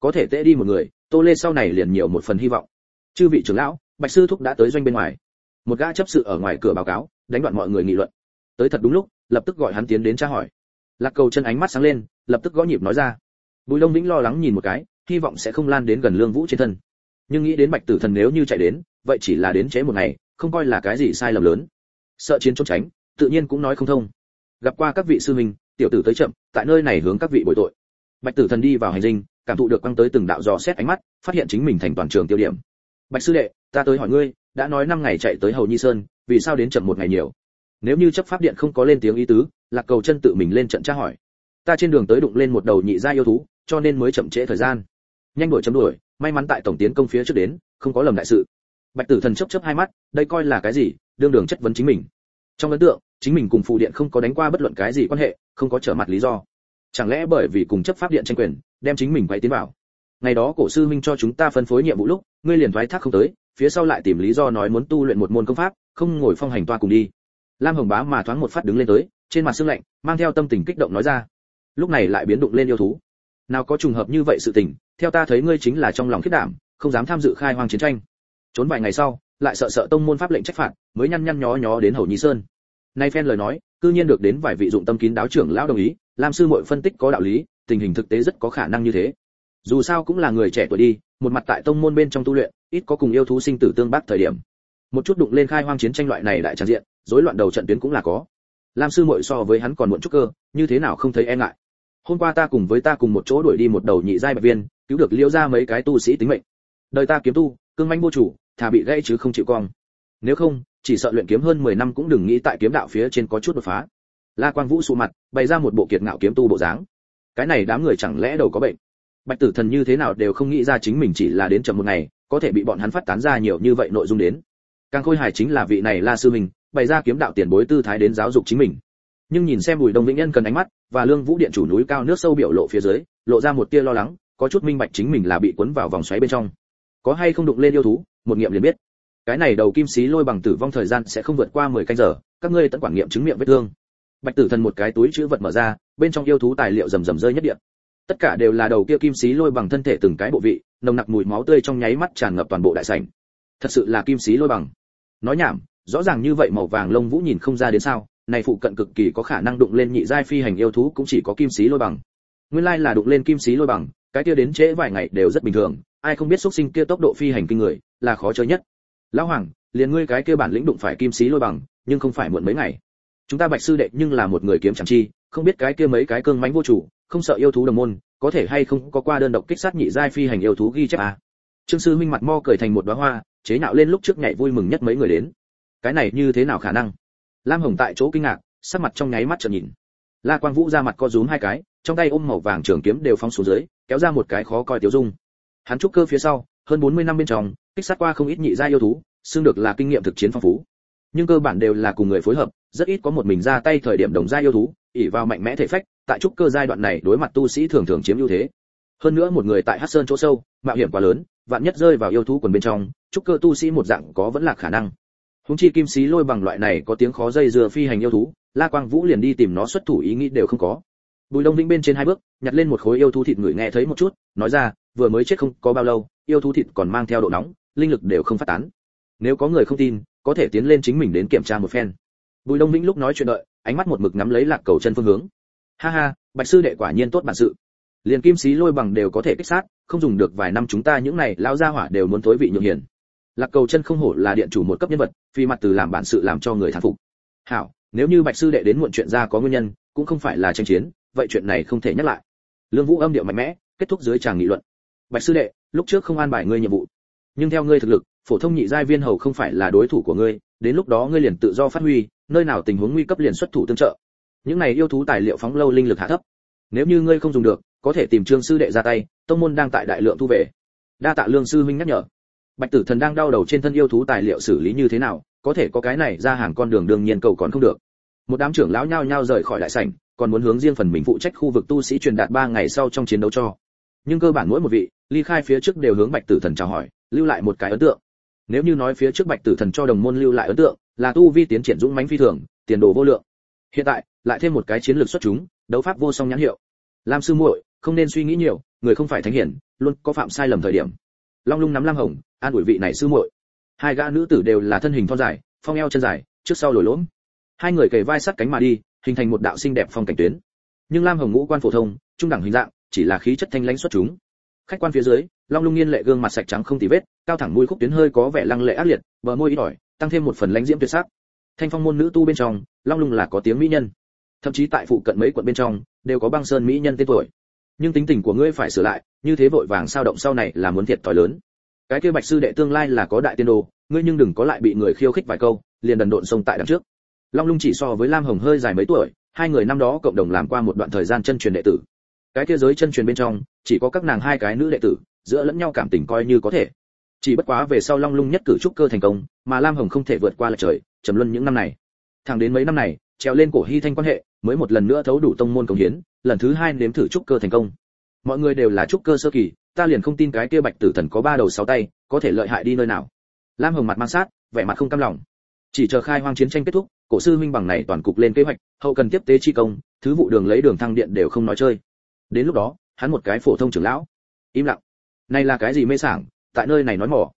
Có thể tệ đi một người, tô lê sau này liền nhiều một phần hy vọng. Chư vị trưởng lão, bạch sư thúc đã tới doanh bên ngoài một gã chấp sự ở ngoài cửa báo cáo, đánh đoạn mọi người nghị luận. Tới thật đúng lúc, lập tức gọi hắn tiến đến tra hỏi. Lạc cầu chân ánh mắt sáng lên, lập tức gõ nhịp nói ra. Bùi long vĩnh lo lắng nhìn một cái, hy vọng sẽ không lan đến gần lương vũ trên thân. Nhưng nghĩ đến bạch tử thần nếu như chạy đến, vậy chỉ là đến chế một ngày, không coi là cái gì sai lầm lớn. Sợ chiến trốn tránh, tự nhiên cũng nói không thông. Gặp qua các vị sư huynh, tiểu tử tới chậm, tại nơi này hướng các vị bồi tội. Bạch tử thần đi vào hành dinh, cảm thụ được quăng tới từng đạo dò xét ánh mắt, phát hiện chính mình thành toàn trường tiêu điểm. Bạch sư đệ, ta tới hỏi ngươi đã nói năm ngày chạy tới hầu nhi sơn, vì sao đến chậm một ngày nhiều? Nếu như chấp pháp điện không có lên tiếng ý tứ, lạc cầu chân tự mình lên trận tra hỏi. Ta trên đường tới đụng lên một đầu nhị gia yêu thú, cho nên mới chậm trễ thời gian. Nhanh đuổi chấm đuổi, may mắn tại tổng tiến công phía trước đến, không có lầm đại sự. Bạch tử thần chớp chớp hai mắt, đây coi là cái gì? Đương đường chất vấn chính mình. Trong ấn tượng, chính mình cùng phụ điện không có đánh qua bất luận cái gì quan hệ, không có trở mặt lý do. Chẳng lẽ bởi vì cùng chấp pháp điện tranh quyền, đem chính mình quay tiến vào? Ngày đó cổ sư minh cho chúng ta phân phối nhiệm vụ lúc, ngươi liền thoái thác không tới phía sau lại tìm lý do nói muốn tu luyện một môn công pháp, không ngồi phong hành toa cùng đi. Lam hồng bá mà thoáng một phát đứng lên tới, trên mặt sương lạnh, mang theo tâm tình kích động nói ra, lúc này lại biến động lên yêu thú. Nào có trùng hợp như vậy sự tình, theo ta thấy ngươi chính là trong lòng khiết đảm, không dám tham dự khai hoang chiến tranh. Trốn vài ngày sau, lại sợ sợ tông môn pháp lệnh trách phạt, mới nhăn nhăn nhó nhó đến hầu nhi sơn. Nay phen lời nói, cư nhiên được đến vài vị dụng tâm kín đáo trưởng lão đồng ý, lam sư muội phân tích có đạo lý, tình hình thực tế rất có khả năng như thế dù sao cũng là người trẻ tuổi đi, một mặt tại tông môn bên trong tu luyện, ít có cùng yêu thú sinh tử tương bác thời điểm. Một chút đụng lên khai hoang chiến tranh loại này đại tràn diện, rối loạn đầu trận tuyến cũng là có. Lam sư muội so với hắn còn muộn chút cơ, như thế nào không thấy e ngại. Hôm qua ta cùng với ta cùng một chỗ đuổi đi một đầu nhị giai bạch viên, cứu được liêu ra mấy cái tu sĩ tính mệnh. Đời ta kiếm tu, cương manh vô chủ, thà bị gãy chứ không chịu cong. Nếu không, chỉ sợ luyện kiếm hơn 10 năm cũng đừng nghĩ tại kiếm đạo phía trên có chút đột phá. La quang vũ sụ mặt, bày ra một bộ kiệt ngạo kiếm tu bộ dáng. Cái này đám người chẳng lẽ đầu có bệnh? Bạch tử thần như thế nào đều không nghĩ ra chính mình chỉ là đến chậm một ngày, có thể bị bọn hắn phát tán ra nhiều như vậy nội dung đến. Càng khôi hài chính là vị này la sư mình bày ra kiếm đạo tiền bối tư thái đến giáo dục chính mình. Nhưng nhìn xem bùi đông vĩnh nhân cần ánh mắt, và lương vũ điện chủ núi cao nước sâu biểu lộ phía dưới, lộ ra một tia lo lắng, có chút minh bạch chính mình là bị cuốn vào vòng xoáy bên trong. Có hay không đụng lên yêu thú, một nghiệm liền biết. Cái này đầu kim xí lôi bằng tử vong thời gian sẽ không vượt qua 10 canh giờ, các ngươi tận quản nghiệm chứng miệng vết thương. Bạch tử thần một cái túi chứa vật mở ra, bên trong yêu thú tài liệu rầm rầm rơi nhất điện tất cả đều là đầu kia kim xí lôi bằng thân thể từng cái bộ vị, nồng nặc mùi máu tươi trong nháy mắt tràn ngập toàn bộ đại sảnh. Thật sự là kim xí lôi bằng. Nói nhảm, rõ ràng như vậy màu vàng lông vũ nhìn không ra đến sao, này phụ cận cực kỳ có khả năng đụng lên nhị giai phi hành yêu thú cũng chỉ có kim xí lôi bằng. Nguyên lai là đụng lên kim xí lôi bằng, cái kia đến trễ vài ngày đều rất bình thường, ai không biết xuất sinh kia tốc độ phi hành kinh người, là khó chơi nhất. Lão hoàng, liền ngươi cái kia bản lĩnh đụng phải kim xí lôi bằng, nhưng không phải muộn mấy ngày. Chúng ta bạch sư đệ nhưng là một người kiếm chẳng chi không biết cái kia mấy cái cương mãnh vô chủ, không sợ yêu thú đồng môn, có thể hay không có qua đơn độc kích sát nhị giai phi hành yêu thú ghi chép à. trương sư minh mặt mo cười thành một đóa hoa, chế nhạo lên lúc trước nhảy vui mừng nhất mấy người đến. Cái này như thế nào khả năng? Lam hồng tại chỗ kinh ngạc, sắc mặt trong nháy mắt trợn nhìn. La quang vũ ra mặt co rúm hai cái, trong tay ôm màu vàng trường kiếm đều phóng xuống dưới, kéo ra một cái khó coi tiểu dung. Hắn trúc cơ phía sau, hơn 40 năm bên trong, kích sát qua không ít nhị giai yêu thú xương được là kinh nghiệm thực chiến phong phú nhưng cơ bản đều là cùng người phối hợp, rất ít có một mình ra tay thời điểm đồng gia yêu thú ỉ vào mạnh mẽ thể phách, tại trúc cơ giai đoạn này đối mặt tu sĩ thường thường chiếm ưu thế. Hơn nữa một người tại hắc sơn chỗ sâu, mạo hiểm quá lớn, vạn nhất rơi vào yêu thú quần bên trong, trúc cơ tu sĩ một dạng có vẫn là khả năng. Húng chi kim sĩ lôi bằng loại này có tiếng khó dây dừa phi hành yêu thú, la quang vũ liền đi tìm nó xuất thủ ý nghĩ đều không có. Bùi đông vĩnh bên trên hai bước, nhặt lên một khối yêu thú thịt người nghe thấy một chút, nói ra, vừa mới chết không có bao lâu, yêu thú thịt còn mang theo độ nóng, linh lực đều không phát tán. Nếu có người không tin có thể tiến lên chính mình đến kiểm tra một phen. Bùi đông vĩnh lúc nói chuyện đợi, ánh mắt một mực nắm lấy lạc cầu chân phương hướng. Ha ha, bạch sư đệ quả nhiên tốt bản sự. Liền kim sĩ lôi bằng đều có thể kích sát, không dùng được vài năm chúng ta những này lao ra hỏa đều muốn tối vị nhượng hiền. Lạc cầu chân không hổ là điện chủ một cấp nhân vật vì mặt từ làm bản sự làm cho người thán phục. Hảo, nếu như bạch sư đệ đến muộn chuyện ra có nguyên nhân, cũng không phải là tranh chiến, vậy chuyện này không thể nhắc lại. Lương vũ âm điệu mạnh mẽ, kết thúc dưới tràng nghị luận. Bạch sư đệ, lúc trước không an bài ngươi nhiệm vụ, nhưng theo ngươi thực lực phổ thông nhị giai viên hầu không phải là đối thủ của ngươi, đến lúc đó ngươi liền tự do phát huy, nơi nào tình huống nguy cấp liền xuất thủ tương trợ. Những này yêu thú tài liệu phóng lâu linh lực hạ thấp. Nếu như ngươi không dùng được, có thể tìm trương sư đệ ra tay, tông môn đang tại đại lượng thu về. Đa tạ lương sư huynh nhắc nhở. Bạch tử thần đang đau đầu trên thân yêu thú tài liệu xử lý như thế nào, có thể có cái này ra hàng con đường đương nhiên cầu còn không được. Một đám trưởng lão nhao nhao rời khỏi đại sảnh, còn muốn hướng riêng phần mình phụ trách khu vực tu sĩ truyền đạt ba ngày sau trong chiến đấu cho. Nhưng cơ bản mỗi một vị, ly khai phía trước đều hướng bạch tử thần chào hỏi, lưu lại một cái ấn tượng nếu như nói phía trước bạch tử thần cho đồng môn lưu lại ấn tượng, là tu vi tiến triển dũng mãnh phi thường, tiền đồ vô lượng. Hiện tại, lại thêm một cái chiến lược xuất chúng, đấu pháp vô song nhãn hiệu. Lam sư muội, không nên suy nghĩ nhiều, người không phải thánh hiển, luôn có phạm sai lầm thời điểm. Long lung nắm lam hồng, an ủi vị này sư muội. Hai gã nữ tử đều là thân hình thon dài, phong eo chân dài, trước sau lồi lõm. Hai người kề vai sát cánh mà đi, hình thành một đạo xinh đẹp phong cảnh tuyến. Nhưng lam hồng ngũ quan phổ thông, trung đẳng hình dạng, chỉ là khí chất thanh lãnh xuất chúng khách quan phía dưới, long lung nghiên lệ gương mặt sạch trắng không tì vết, cao thẳng mũi khúc tuyến hơi có vẻ lăng lệ ác liệt, bờ môi ít ỏi, tăng thêm một phần lãnh diễm tuyệt sắc. Thanh phong môn nữ tu bên trong, long lung là có tiếng mỹ nhân. Thậm chí tại phụ cận mấy quận bên trong, đều có băng sơn mỹ nhân tên tuổi. Nhưng tính tình của ngươi phải sửa lại, như thế vội vàng sao động sau này là muốn thiệt thòi lớn. Cái kia bạch sư đệ tương lai là có đại tiên đồ, ngươi nhưng đừng có lại bị người khiêu khích vài câu, liền đần độn xông tại đằng trước. Long lung chỉ so với lam hồng hơi dài mấy tuổi, hai người năm đó cộng đồng làm qua một đoạn thời gian chân truyền đệ tử cái kia giới chân truyền bên trong, chỉ có các nàng hai cái nữ đệ tử, giữa lẫn nhau cảm tình coi như có thể. Chỉ bất quá về sau long lung nhất cử trúc cơ thành công, mà lam hồng không thể vượt qua lại trời, trầm luân những năm này. Thẳng đến mấy năm này, trèo lên cổ hy thanh quan hệ, mới một lần nữa thấu đủ tông môn công hiến, lần thứ hai nếm thử trúc cơ thành công. Mọi người đều là trúc cơ sơ kỳ, ta liền không tin cái kia bạch tử thần có ba đầu sáu tay, có thể lợi hại đi nơi nào. Lam hồng mặt mang sát, vẻ mặt không cam lòng. Chỉ chờ khai hoang chiến tranh kết thúc, cổ sư minh bằng này toàn cục lên kế hoạch, hậu cần tiếp tế chi công, thứ vụ đường lấy đường thăng điện đều không nói chơi đến lúc đó, hắn một cái phổ thông trưởng lão. Im lặng. Này là cái gì mê sảng? Tại nơi này nói mỏ.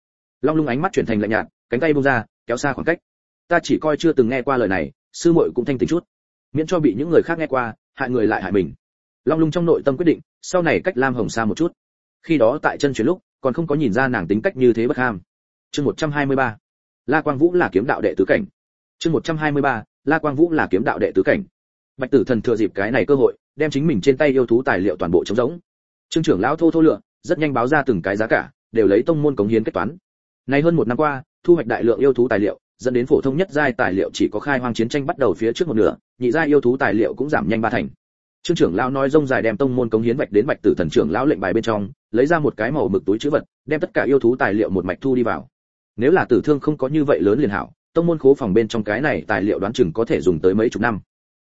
Long lung ánh mắt chuyển thành lạnh nhạt, cánh tay buông ra, kéo xa khoảng cách. Ta chỉ coi chưa từng nghe qua lời này, sư muội cũng thanh tỉnh chút. Miễn cho bị những người khác nghe qua, hại người lại hại mình. Long lung trong nội tâm quyết định, sau này cách lam hồng xa một chút. Khi đó tại chân chuyển lúc, còn không có nhìn ra nàng tính cách như thế bất ham. Chương 123. la quang vũ là kiếm đạo đệ tứ cảnh. Chương 123. la quang vũ là kiếm đạo đệ tứ cảnh. Bạch tử thần thừa dịp cái này cơ hội đem chính mình trên tay yêu thú tài liệu toàn bộ trống rỗng. Trương trưởng lão thô thô lựa, rất nhanh báo ra từng cái giá cả, đều lấy tông môn cống hiến kết toán. Nay hơn một năm qua, thu hoạch đại lượng yêu thú tài liệu, dẫn đến phổ thông nhất giai tài liệu chỉ có khai hoang chiến tranh bắt đầu phía trước một nửa, nhị giai yêu thú tài liệu cũng giảm nhanh ba thành. Trương trưởng lão nói rông dài đem tông môn cống hiến vạch đến bạch tử thần trưởng lão lệnh bài bên trong, lấy ra một cái màu mực túi chữ vật, đem tất cả yêu thú tài liệu một mạch thu đi vào. Nếu là tử thương không có như vậy lớn liền hảo, tông môn khố phòng bên trong cái này tài liệu đoán chừng có thể dùng tới mấy chục năm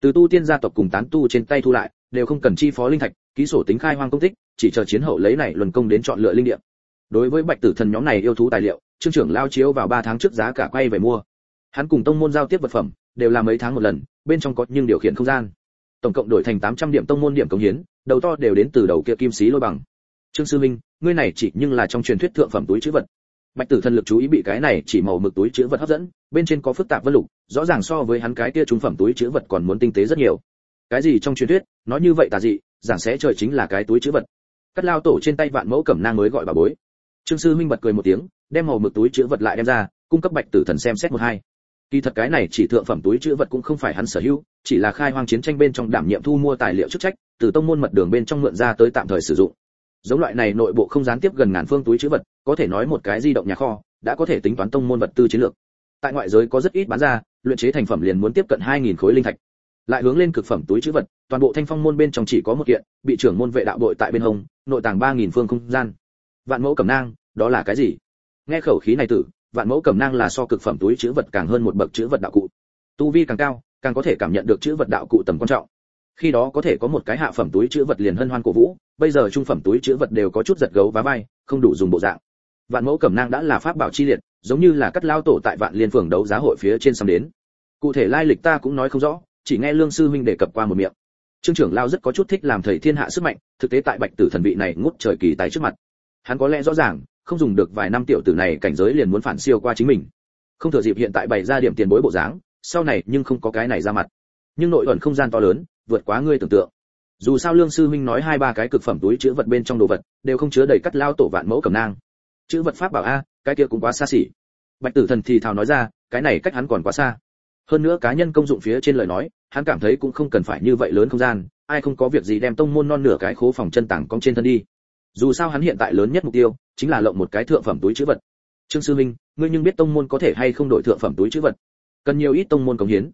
từ tu tiên gia tộc cùng tán tu trên tay thu lại, đều không cần chi phó linh thạch, ký sổ tính khai hoang công tích, chỉ chờ chiến hậu lấy này luân công đến chọn lựa linh địa. Đối với bạch tử thần nhóm này yêu thú tài liệu, trương trưởng lao chiếu vào 3 tháng trước giá cả quay về mua. Hắn cùng tông môn giao tiếp vật phẩm, đều là mấy tháng một lần, bên trong có nhưng điều khiển không gian. Tổng cộng đổi thành 800 điểm tông môn điểm công hiến, đầu to đều đến từ đầu kia kim sĩ lôi bằng. Trương sư minh, ngươi này chỉ nhưng là trong truyền thuyết thượng phẩm túi chữ vật. Bạch tử thần lực chú ý bị cái này chỉ màu mực túi chữ vật hấp dẫn bên trên có phức tạp vân lục, rõ ràng so với hắn cái kia trung phẩm túi chữ vật còn muốn tinh tế rất nhiều. Cái gì trong truyền thuyết, nói như vậy tà dị, giảng sẽ trời chính là cái túi chữ vật. Cắt lao tổ trên tay vạn mẫu cẩm nang mới gọi bà bối. Trương sư minh bật cười một tiếng, đem màu mực túi chữ vật lại đem ra, cung cấp bạch tử thần xem xét một hai. Kỳ thật cái này chỉ thượng phẩm túi chữ vật cũng không phải hắn sở hữu, chỉ là khai hoang chiến tranh bên trong đảm nhiệm thu mua tài liệu chức trách, từ tông môn mật đường bên trong mượn ra tới tạm thời sử dụng. Giống loại này nội bộ không gián tiếp gần ngàn phương túi chữ vật, có thể nói một cái di động nhà kho, đã có thể tính toán tông môn vật tư chiến lược tại ngoại giới có rất ít bán ra, luyện chế thành phẩm liền muốn tiếp cận 2.000 khối linh thạch. Lại hướng lên cực phẩm túi chữ vật, toàn bộ thanh phong môn bên trong chỉ có một kiện, bị trưởng môn vệ đạo đội tại bên hông, nội tàng 3000 phương không gian. Vạn mẫu cẩm nang, đó là cái gì? Nghe khẩu khí này tử, vạn mẫu cẩm nang là so cực phẩm túi chữ vật càng hơn một bậc chữ vật đạo cụ. Tu vi càng cao, càng có thể cảm nhận được chữ vật đạo cụ tầm quan trọng. Khi đó có thể có một cái hạ phẩm túi chữ vật liền hân hoan cổ vũ, bây giờ trung phẩm túi chữ vật đều có chút giật gấu vá vai, không đủ dùng bộ dạng. Vạn mẫu cẩm nang đã là pháp bảo chi liệt giống như là cắt lao tổ tại vạn liên phường đấu giá hội phía trên xăm đến. Cụ thể lai lịch ta cũng nói không rõ, chỉ nghe lương sư huynh đề cập qua một miệng. Trương trưởng lao rất có chút thích làm thầy thiên hạ sức mạnh, thực tế tại bạch tử thần vị này ngút trời kỳ tái trước mặt. Hắn có lẽ rõ ràng, không dùng được vài năm tiểu tử này cảnh giới liền muốn phản siêu qua chính mình. Không thừa dịp hiện tại bày ra điểm tiền bối bộ dáng, sau này nhưng không có cái này ra mặt. Nhưng nội ẩn không gian to lớn, vượt quá ngươi tưởng tượng. Dù sao lương sư huynh nói hai ba cái cực phẩm túi chứa vật bên trong đồ vật, đều không chứa đầy cắt lao tổ vạn mẫu cầm nang. Chữ vật pháp bảo a cái kia cũng quá xa xỉ. Bạch tử thần thì thào nói ra, cái này cách hắn còn quá xa. Hơn nữa cá nhân công dụng phía trên lời nói, hắn cảm thấy cũng không cần phải như vậy lớn không gian, ai không có việc gì đem tông môn non nửa cái khố phòng chân tảng cong trên thân đi. Dù sao hắn hiện tại lớn nhất mục tiêu, chính là lộng một cái thượng phẩm túi chữ vật. Trương sư minh, ngươi nhưng biết tông môn có thể hay không đổi thượng phẩm túi chữ vật? Cần nhiều ít tông môn cống hiến.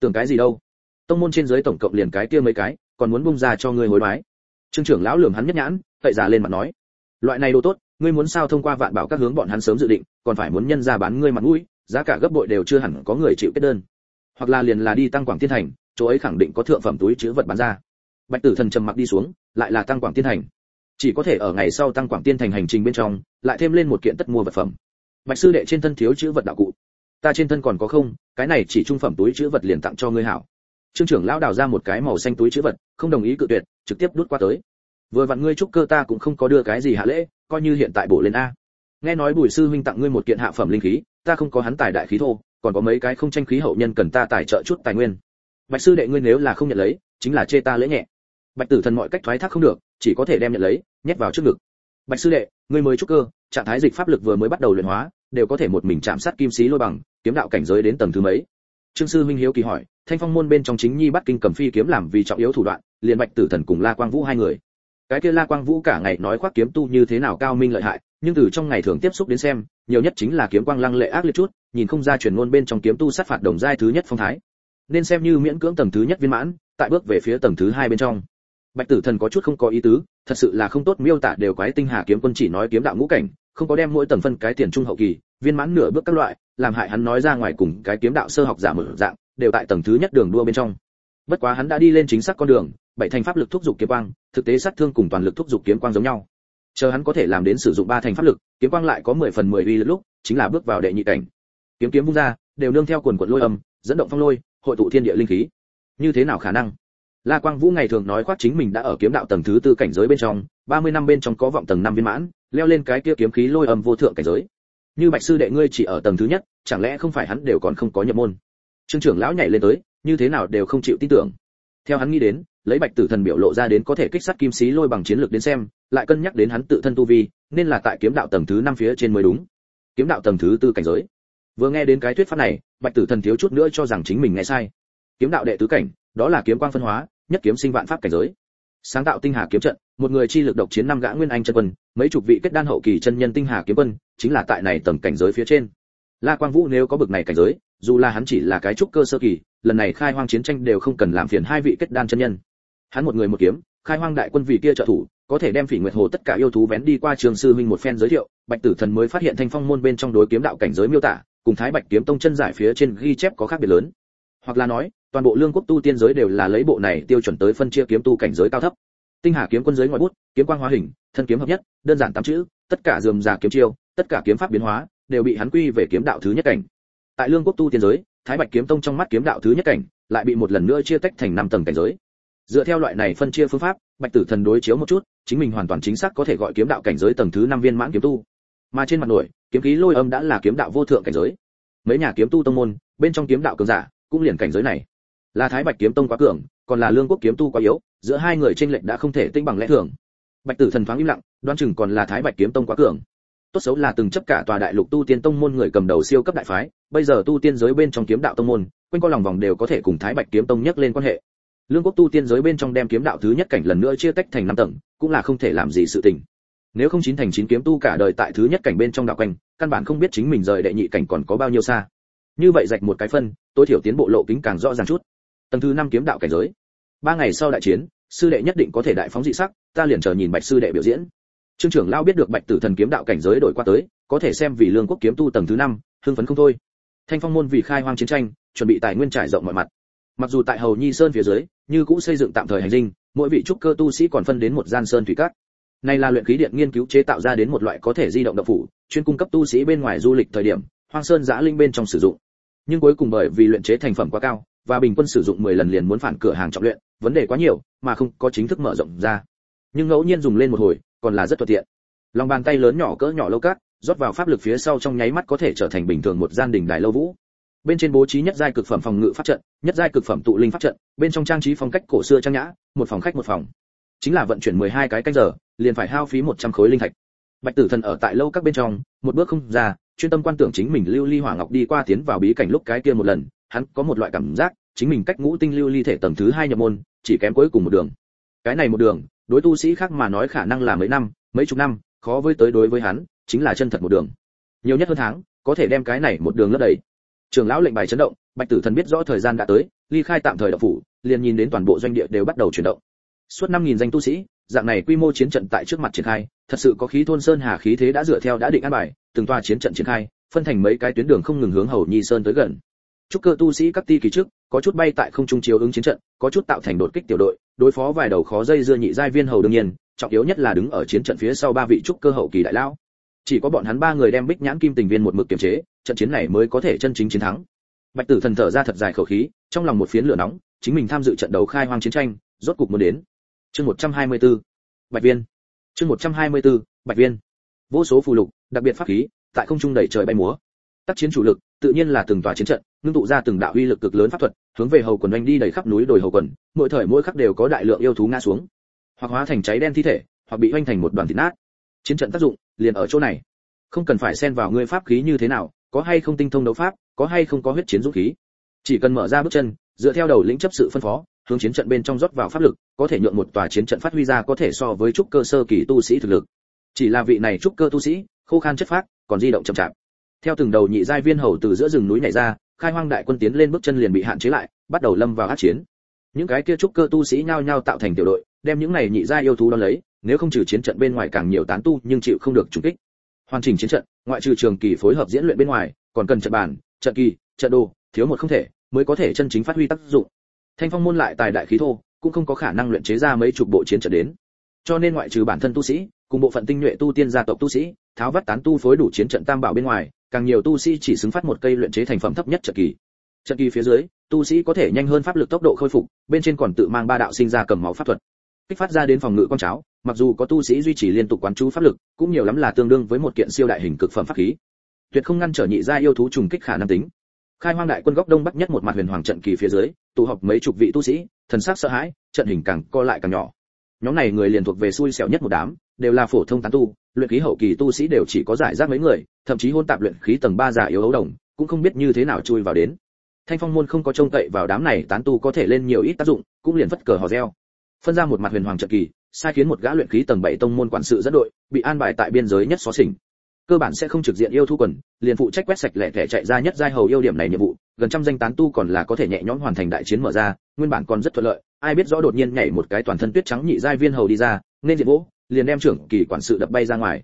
Tưởng cái gì đâu. Tông môn trên dưới tổng cộng liền cái kia mấy cái, còn muốn bung ra cho ngươi hối đoái. Trương trưởng lão lườm hắn nhất nhãn tẩy giả lên mặt nói. Loại này đồ tốt ngươi muốn sao thông qua vạn bảo các hướng bọn hắn sớm dự định, còn phải muốn nhân ra bán ngươi mặt mũi, giá cả gấp bội đều chưa hẳn có người chịu kết đơn. Hoặc là liền là đi tăng quảng thiên thành, chỗ ấy khẳng định có thượng phẩm túi chứa vật bán ra. Bạch tử thần trầm mặc đi xuống, lại là tăng quảng thiên thành. Chỉ có thể ở ngày sau tăng quảng thiên thành hành trình bên trong, lại thêm lên một kiện tất mua vật phẩm. Bạch sư đệ trên thân thiếu chữ vật đạo cụ. Ta trên thân còn có không, cái này chỉ trung phẩm túi chữ vật liền tặng cho ngươi hảo. Trương trưởng lão đào ra một cái màu xanh túi chữ vật, không đồng ý cự tuyệt, trực tiếp đút qua tới. Vừa vặn ngươi trúc cơ ta cũng không có đưa cái gì hạ lễ coi như hiện tại bổ lên a. Nghe nói bùi sư huynh tặng ngươi một kiện hạ phẩm linh khí, ta không có hắn tài đại khí thô, còn có mấy cái không tranh khí hậu nhân cần ta tài trợ chút tài nguyên. Bạch sư đệ ngươi nếu là không nhận lấy, chính là chê ta lễ nhẹ. Bạch tử thần mọi cách thoái thác không được, chỉ có thể đem nhận lấy, nhét vào trước ngực. Bạch sư đệ, ngươi mới trúc cơ, trạng thái dịch pháp lực vừa mới bắt đầu luyện hóa, đều có thể một mình chạm sát kim sĩ lôi bằng, kiếm đạo cảnh giới đến tầng thứ mấy? Trương sư huynh hiếu kỳ hỏi, thanh phong môn bên trong chính nhi bắt kinh cầm phi kiếm làm vì trọng yếu thủ đoạn, liền bạch tử thần cùng la quang vũ hai người cái kia la quang vũ cả ngày nói khoác kiếm tu như thế nào cao minh lợi hại, nhưng từ trong ngày thường tiếp xúc đến xem, nhiều nhất chính là kiếm quang lăng lệ ác liệt chút, nhìn không ra truyền ngôn bên trong kiếm tu sát phạt đồng giai thứ nhất phong thái. Nên xem như miễn cưỡng tầng thứ nhất viên mãn, tại bước về phía tầng thứ hai bên trong. Bạch tử thần có chút không có ý tứ, thật sự là không tốt miêu tả đều quái tinh hà kiếm quân chỉ nói kiếm đạo ngũ cảnh, không có đem mỗi tầng phân cái tiền trung hậu kỳ, viên mãn nửa bước các loại, làm hại hắn nói ra ngoài cùng cái kiếm đạo sơ học giả mở dạng, đều tại tầng thứ nhất đường đua bên trong bất quá hắn đã đi lên chính xác con đường, bảy thành pháp lực thúc giục kiếm quang, thực tế sát thương cùng toàn lực thúc giục kiếm quang giống nhau. Chờ hắn có thể làm đến sử dụng ba thành pháp lực, kiếm quang lại có 10 phần 10 uy lực lúc, chính là bước vào đệ nhị cảnh. Kiếm kiếm vung ra, đều nương theo quần quần lôi âm, dẫn động phong lôi, hội tụ thiên địa linh khí. Như thế nào khả năng? La quang vũ ngày thường nói khoác chính mình đã ở kiếm đạo tầng thứ tư cảnh giới bên trong 30 năm bên trong có vọng tầng năm viên mãn, leo lên cái kia kiếm khí lôi âm vô thượng cảnh giới. Như bạch sư đệ ngươi chỉ ở tầng thứ nhất, chẳng lẽ không phải hắn đều còn không có nhập môn? Trương trưởng lão nhảy lên tới như thế nào đều không chịu tin tưởng. Theo hắn nghĩ đến, lấy bạch tử thần biểu lộ ra đến có thể kích sát kim sĩ lôi bằng chiến lược đến xem, lại cân nhắc đến hắn tự thân tu vi, nên là tại kiếm đạo tầng thứ năm phía trên mới đúng. Kiếm đạo tầng thứ tư cảnh giới. Vừa nghe đến cái thuyết pháp này, bạch tử thần thiếu chút nữa cho rằng chính mình nghe sai. Kiếm đạo đệ tứ cảnh, đó là kiếm quang phân hóa, nhất kiếm sinh vạn pháp cảnh giới. Sáng tạo tinh hà kiếm trận, một người chi lực độc chiến năm gã nguyên anh chân quân, mấy chục vị kết đan hậu kỳ chân nhân tinh hà kiếm quân, chính là tại này tầng cảnh giới phía trên. La quang vũ nếu có bực này cảnh giới dù là hắn chỉ là cái trúc cơ sơ kỳ, lần này khai hoang chiến tranh đều không cần làm phiền hai vị kết đan chân nhân. Hắn một người một kiếm, khai hoang đại quân vì kia trợ thủ, có thể đem phỉ nguyệt hồ tất cả yêu thú vén đi qua trường sư huynh một phen giới thiệu, bạch tử thần mới phát hiện thanh phong môn bên trong đối kiếm đạo cảnh giới miêu tả, cùng thái bạch kiếm tông chân giải phía trên ghi chép có khác biệt lớn. Hoặc là nói, toàn bộ lương quốc tu tiên giới đều là lấy bộ này tiêu chuẩn tới phân chia kiếm tu cảnh giới cao thấp. Tinh hà kiếm quân giới ngoại bút, kiếm quang hóa hình, thân kiếm hợp nhất, đơn giản tám chữ, tất cả dườm già kiếm chiêu, tất cả kiếm pháp biến hóa, đều bị hắn quy về kiếm đạo thứ nhất cảnh tại lương quốc tu tiên giới, thái bạch kiếm tông trong mắt kiếm đạo thứ nhất cảnh, lại bị một lần nữa chia tách thành năm tầng cảnh giới. Dựa theo loại này phân chia phương pháp, bạch tử thần đối chiếu một chút, chính mình hoàn toàn chính xác có thể gọi kiếm đạo cảnh giới tầng thứ năm viên mãn kiếm tu. Mà trên mặt nổi, kiếm khí lôi âm đã là kiếm đạo vô thượng cảnh giới. Mấy nhà kiếm tu tông môn, bên trong kiếm đạo cường giả, cũng liền cảnh giới này. Là thái bạch kiếm tông quá cường, còn là lương quốc kiếm tu quá yếu, giữa hai người tranh lệch đã không thể tinh bằng lẽ thường. Bạch tử thần thoáng im lặng đoan chừng còn là thái bạch kiếm tông quá cường tốt xấu là từng chấp cả tòa đại lục tu tiên tông môn người cầm đầu siêu cấp đại phái, bây giờ tu tiên giới bên trong kiếm đạo tông môn, quanh co lòng vòng đều có thể cùng thái bạch kiếm tông nhắc lên quan hệ. Lương quốc tu tiên giới bên trong đem kiếm đạo thứ nhất cảnh lần nữa chia tách thành năm tầng, cũng là không thể làm gì sự tình. Nếu không chín thành chín kiếm tu cả đời tại thứ nhất cảnh bên trong đạo quanh, căn bản không biết chính mình rời đệ nhị cảnh còn có bao nhiêu xa. Như vậy rạch một cái phân, tối thiểu tiến bộ lộ kính càng rõ ràng chút. Tầng thứ năm kiếm đạo cảnh giới. Ba ngày sau đại chiến, sư đệ nhất định có thể đại phóng dị sắc, ta liền chờ nhìn bạch sư đệ biểu diễn trương trưởng lao biết được bạch tử thần kiếm đạo cảnh giới đổi qua tới, có thể xem vì lương quốc kiếm tu tầng thứ năm, hưng phấn không thôi. Thanh phong môn vì khai hoang chiến tranh, chuẩn bị tài nguyên trải rộng mọi mặt. Mặc dù tại hầu nhi sơn phía dưới, như cũ xây dựng tạm thời hành dinh, mỗi vị trúc cơ tu sĩ còn phân đến một gian sơn thủy cát này là luyện khí điện nghiên cứu chế tạo ra đến một loại có thể di động động phủ, chuyên cung cấp tu sĩ bên ngoài du lịch thời điểm, hoang sơn giã linh bên trong sử dụng. Nhưng cuối cùng bởi vì luyện chế thành phẩm quá cao, và bình quân sử dụng 10 lần liền muốn phản cửa hàng trọng luyện, vấn đề quá nhiều, mà không có chính thức mở rộng ra. Nhưng ngẫu nhiên dùng lên một hồi còn là rất thuận tiện. Lòng bàn tay lớn nhỏ cỡ nhỏ lâu cát, rót vào pháp lực phía sau trong nháy mắt có thể trở thành bình thường một gian đình đài lâu vũ. Bên trên bố trí nhất giai cực phẩm phòng ngự pháp trận, nhất giai cực phẩm tụ linh pháp trận, bên trong trang trí phong cách cổ xưa trang nhã, một phòng khách một phòng. Chính là vận chuyển 12 cái canh giờ, liền phải hao phí 100 khối linh thạch. Bạch tử thần ở tại lâu các bên trong, một bước không ra, chuyên tâm quan tưởng chính mình lưu ly hỏa ngọc đi qua tiến vào bí cảnh lúc cái kia một lần, hắn có một loại cảm giác, chính mình cách ngũ tinh lưu ly thể tầng thứ hai nhập môn, chỉ kém cuối cùng một đường. Cái này một đường đối tu sĩ khác mà nói khả năng là mấy năm, mấy chục năm, khó với tới đối với hắn, chính là chân thật một đường. Nhiều nhất hơn tháng, có thể đem cái này một đường lấp đầy. Trường lão lệnh bài chấn động, bạch tử thần biết rõ thời gian đã tới, ly khai tạm thời đạo phủ, liền nhìn đến toàn bộ doanh địa đều bắt đầu chuyển động. Suốt năm nghìn danh tu sĩ, dạng này quy mô chiến trận tại trước mặt triển khai, thật sự có khí thôn sơn hà khí thế đã dựa theo đã định an bài, từng tòa chiến trận triển khai, phân thành mấy cái tuyến đường không ngừng hướng hầu nhi sơn tới gần. Trúc cơ tu sĩ các ti kỳ trước có chút bay tại không trung chiếu ứng chiến trận, có chút tạo thành đột kích tiểu đội, đối phó vài đầu khó dây dưa nhị giai viên hầu đương nhiên, trọng yếu nhất là đứng ở chiến trận phía sau ba vị trúc cơ hậu kỳ đại lão. Chỉ có bọn hắn ba người đem bích nhãn kim tình viên một mực kiềm chế, trận chiến này mới có thể chân chính chiến thắng. Bạch tử thần thở ra thật dài khẩu khí, trong lòng một phiến lửa nóng, chính mình tham dự trận đấu khai hoang chiến tranh, rốt cục muốn đến. Chương 124. bạch viên. Chương 124. bạch viên. Vô số phù lục, đặc biệt pháp khí, tại không trung đầy trời bay múa. Tác chiến chủ lực, tự nhiên là từng tòa chiến trận ngưng tụ ra từng đạo uy lực cực lớn pháp thuật, hướng về hầu quần anh đi đầy khắp núi đồi hầu quần, mỗi thời mỗi khắc đều có đại lượng yêu thú ngã xuống. Hoặc hóa thành cháy đen thi thể, hoặc bị hoanh thành một đoàn thịt nát. Chiến trận tác dụng, liền ở chỗ này. Không cần phải xen vào ngươi pháp khí như thế nào, có hay không tinh thông đấu pháp, có hay không có huyết chiến dũng khí. Chỉ cần mở ra bước chân, dựa theo đầu lĩnh chấp sự phân phó, hướng chiến trận bên trong rót vào pháp lực, có thể nhượng một tòa chiến trận phát huy ra có thể so với trúc cơ sơ kỳ tu sĩ thực lực. Chỉ là vị này trúc cơ tu sĩ, khô khan chất phác, còn di động chậm chạp. Theo từng đầu nhị giai viên hầu từ giữa rừng núi nhảy ra khai hoang đại quân tiến lên bước chân liền bị hạn chế lại, bắt đầu lâm vào át chiến. Những cái kia trúc cơ tu sĩ nhao nhao tạo thành tiểu đội, đem những này nhị giai yêu thú đón lấy, nếu không trừ chiến trận bên ngoài càng nhiều tán tu nhưng chịu không được trùng kích. Hoàn chỉnh chiến trận, ngoại trừ trường kỳ phối hợp diễn luyện bên ngoài, còn cần trận bàn, trận kỳ, trận đồ, thiếu một không thể mới có thể chân chính phát huy tác dụng. Thanh phong môn lại tài đại khí thô, cũng không có khả năng luyện chế ra mấy chục bộ chiến trận đến. Cho nên ngoại trừ bản thân tu sĩ, cùng bộ phận tinh nhuệ tu tiên gia tộc tu sĩ, tháo vắt tán tu phối đủ chiến trận tam bảo bên ngoài càng nhiều tu sĩ chỉ xứng phát một cây luyện chế thành phẩm thấp nhất trận kỳ. Trận kỳ phía dưới, tu sĩ có thể nhanh hơn pháp lực tốc độ khôi phục, bên trên còn tự mang ba đạo sinh ra cầm máu pháp thuật. Kích phát ra đến phòng ngự con cháo, mặc dù có tu sĩ duy trì liên tục quán chú pháp lực, cũng nhiều lắm là tương đương với một kiện siêu đại hình cực phẩm pháp khí. Tuyệt không ngăn trở nhị gia yêu thú trùng kích khả năng tính. Khai hoang đại quân góc đông bắc nhất một mặt huyền hoàng trận kỳ phía dưới, tụ họp mấy chục vị tu sĩ, thần sắc sợ hãi, trận hình càng co lại càng nhỏ. Nhóm này người liền thuộc về xui xẻo nhất một đám đều là phổ thông tán tu, luyện khí hậu kỳ tu sĩ đều chỉ có giải rác mấy người, thậm chí hôn tạp luyện khí tầng ba giả yếu ấu đồng, cũng không biết như thế nào chui vào đến. Thanh phong môn không có trông cậy vào đám này tán tu có thể lên nhiều ít tác dụng, cũng liền vất cờ hò reo. Phân ra một mặt huyền hoàng trận kỳ, sai khiến một gã luyện khí tầng bảy tông môn quản sự dẫn đội, bị an bài tại biên giới nhất xó xỉnh. Cơ bản sẽ không trực diện yêu thu quần, liền phụ trách quét sạch lẻ thẻ chạy ra nhất giai hầu yêu điểm này nhiệm vụ, gần trăm danh tán tu còn là có thể nhẹ nhõm hoàn thành đại chiến mở ra, nguyên bản còn rất thuận lợi, ai biết rõ đột nhiên nhảy một cái toàn thân tuyết trắng nhị giai viên hầu đi ra, nên diện vỗ liền đem trưởng kỳ quản sự đập bay ra ngoài.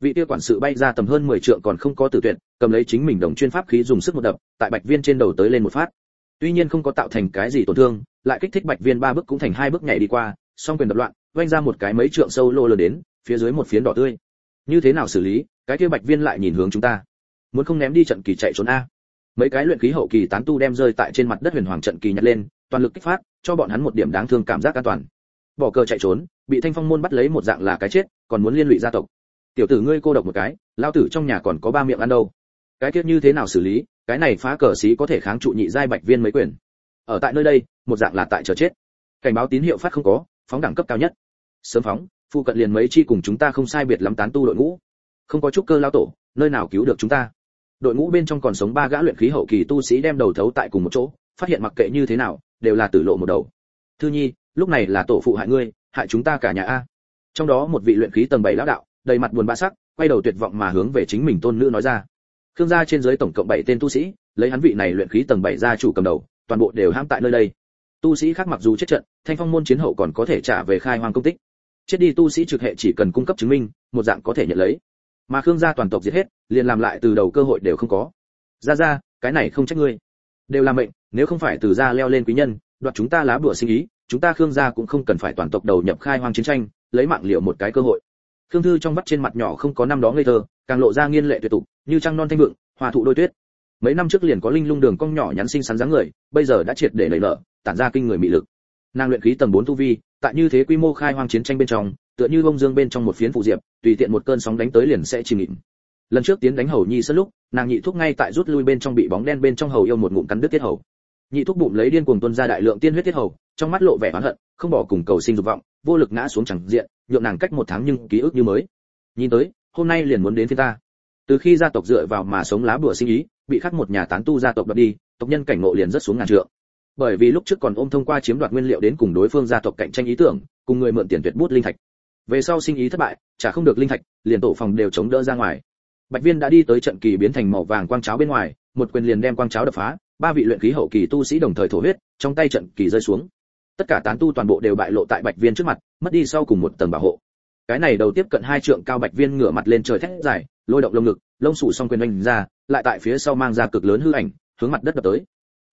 Vị kia quản sự bay ra tầm hơn 10 trượng còn không có tử tuyệt, cầm lấy chính mình đồng chuyên pháp khí dùng sức một đập, tại bạch viên trên đầu tới lên một phát. Tuy nhiên không có tạo thành cái gì tổn thương, lại kích thích bạch viên ba bước cũng thành hai bước nhảy đi qua, song quyền đập loạn vung ra một cái mấy trượng sâu lô lơ đến, phía dưới một phiến đỏ tươi. Như thế nào xử lý, cái kia bạch viên lại nhìn hướng chúng ta. Muốn không ném đi trận kỳ chạy trốn a. Mấy cái luyện khí hậu kỳ tán tu đem rơi tại trên mặt đất huyền hoàng trận kỳ nhặt lên, toàn lực kích phát, cho bọn hắn một điểm đáng thương cảm giác an toàn bỏ cờ chạy trốn, bị thanh phong môn bắt lấy một dạng là cái chết, còn muốn liên lụy gia tộc. Tiểu tử ngươi cô độc một cái lao tử trong nhà còn có ba miệng ăn đâu. Cái kia như thế nào xử lý, cái này phá cờ xí có thể kháng trụ nhị giai bạch viên mấy quyền. Ở tại nơi đây, một dạng là tại chờ chết. Cảnh báo tín hiệu phát không có, phóng đẳng cấp cao nhất. Sớm phóng phụ cận liền mấy chi cùng chúng ta không sai biệt lắm tán tu đội ngũ. Không có chút cơ lao tổ, nơi nào cứu được chúng ta? Đội ngũ bên trong còn sống ba gã luyện khí hậu kỳ tu sĩ đem đầu thấu tại cùng một chỗ, phát hiện mặc kệ như thế nào, đều là tử lộ một đầu. Thư nhi lúc này là tổ phụ hại ngươi, hại chúng ta cả nhà a. Trong đó một vị luyện khí tầng bảy lão đạo, đầy mặt buồn bã sắc, quay đầu tuyệt vọng mà hướng về chính mình tôn nữ nói ra. Khương gia trên dưới tổng cộng bảy tên tu sĩ, lấy hắn vị này luyện khí tầng bảy gia chủ cầm đầu, toàn bộ đều ham tại nơi đây. Tu sĩ khác mặc dù chết trận, thanh phong môn chiến hậu còn có thể trả về khai hoang công tích. Chết đi tu sĩ trực hệ chỉ cần cung cấp chứng minh, một dạng có thể nhận lấy. Mà khương gia toàn tộc giết hết, liền làm lại từ đầu cơ hội đều không có. Ra ra, cái này không trách ngươi. Đều là mệnh, nếu không phải từ gia leo lên quý nhân, đoạt chúng ta lá bùa sinh ý chúng ta khương gia cũng không cần phải toàn tộc đầu nhập khai hoang chiến tranh, lấy mạng liệu một cái cơ hội. Khương thư trong mắt trên mặt nhỏ không có năm đó ngây thơ, càng lộ ra nghiên lệ tuyệt tục, như trăng non thanh vượng, hòa thụ đôi tuyết. Mấy năm trước liền có linh lung đường cong nhỏ nhắn xinh xắn dáng người, bây giờ đã triệt để nảy nở, tản ra kinh người mị lực. Nàng luyện khí tầng 4 tu vi, tại như thế quy mô khai hoang chiến tranh bên trong, tựa như bông dương bên trong một phiến phụ diệp, tùy tiện một cơn sóng đánh tới liền sẽ chìm nghịm. Lần trước tiến đánh hầu nhi sân lúc, nàng nhị thuốc ngay tại rút lui bên trong bị bóng đen bên trong hầu yêu một ngụm cắn đứt tiết hầu. Nhị thuốc bụng lấy điên cuồng tuôn ra đại lượng tiên huyết tiết hầu trong mắt lộ vẻ oán hận, không bỏ cùng cầu sinh dục vọng, vô lực ngã xuống chẳng diện, nhượng nàng cách một tháng nhưng ký ức như mới. Nhìn tới, hôm nay liền muốn đến phía ta. Từ khi gia tộc dựa vào mà sống lá bùa sinh ý, bị khắc một nhà tán tu gia tộc đập đi, tộc nhân cảnh ngộ liền rất xuống ngàn trượng. Bởi vì lúc trước còn ôm thông qua chiếm đoạt nguyên liệu đến cùng đối phương gia tộc cạnh tranh ý tưởng, cùng người mượn tiền tuyệt bút linh thạch. Về sau sinh ý thất bại trả không được linh thạch, liền tổ phòng đều chống đỡ ra ngoài. Bạch viên đã đi tới trận kỳ biến thành màu vàng quang cháo bên ngoài, một quyền liền đem quang cháo đập phá, ba vị luyện khí hậu kỳ tu sĩ đồng thời thổ huyết, trong tay trận kỳ rơi xuống tất cả tán tu toàn bộ đều bại lộ tại bạch viên trước mặt, mất đi sau cùng một tầng bảo hộ. Cái này đầu tiếp cận hai trượng cao bạch viên ngửa mặt lên trời thét dài, lôi động lông ngực, lông sủ xong quyền đánh ra, lại tại phía sau mang ra cực lớn hư ảnh, hướng mặt đất đập tới.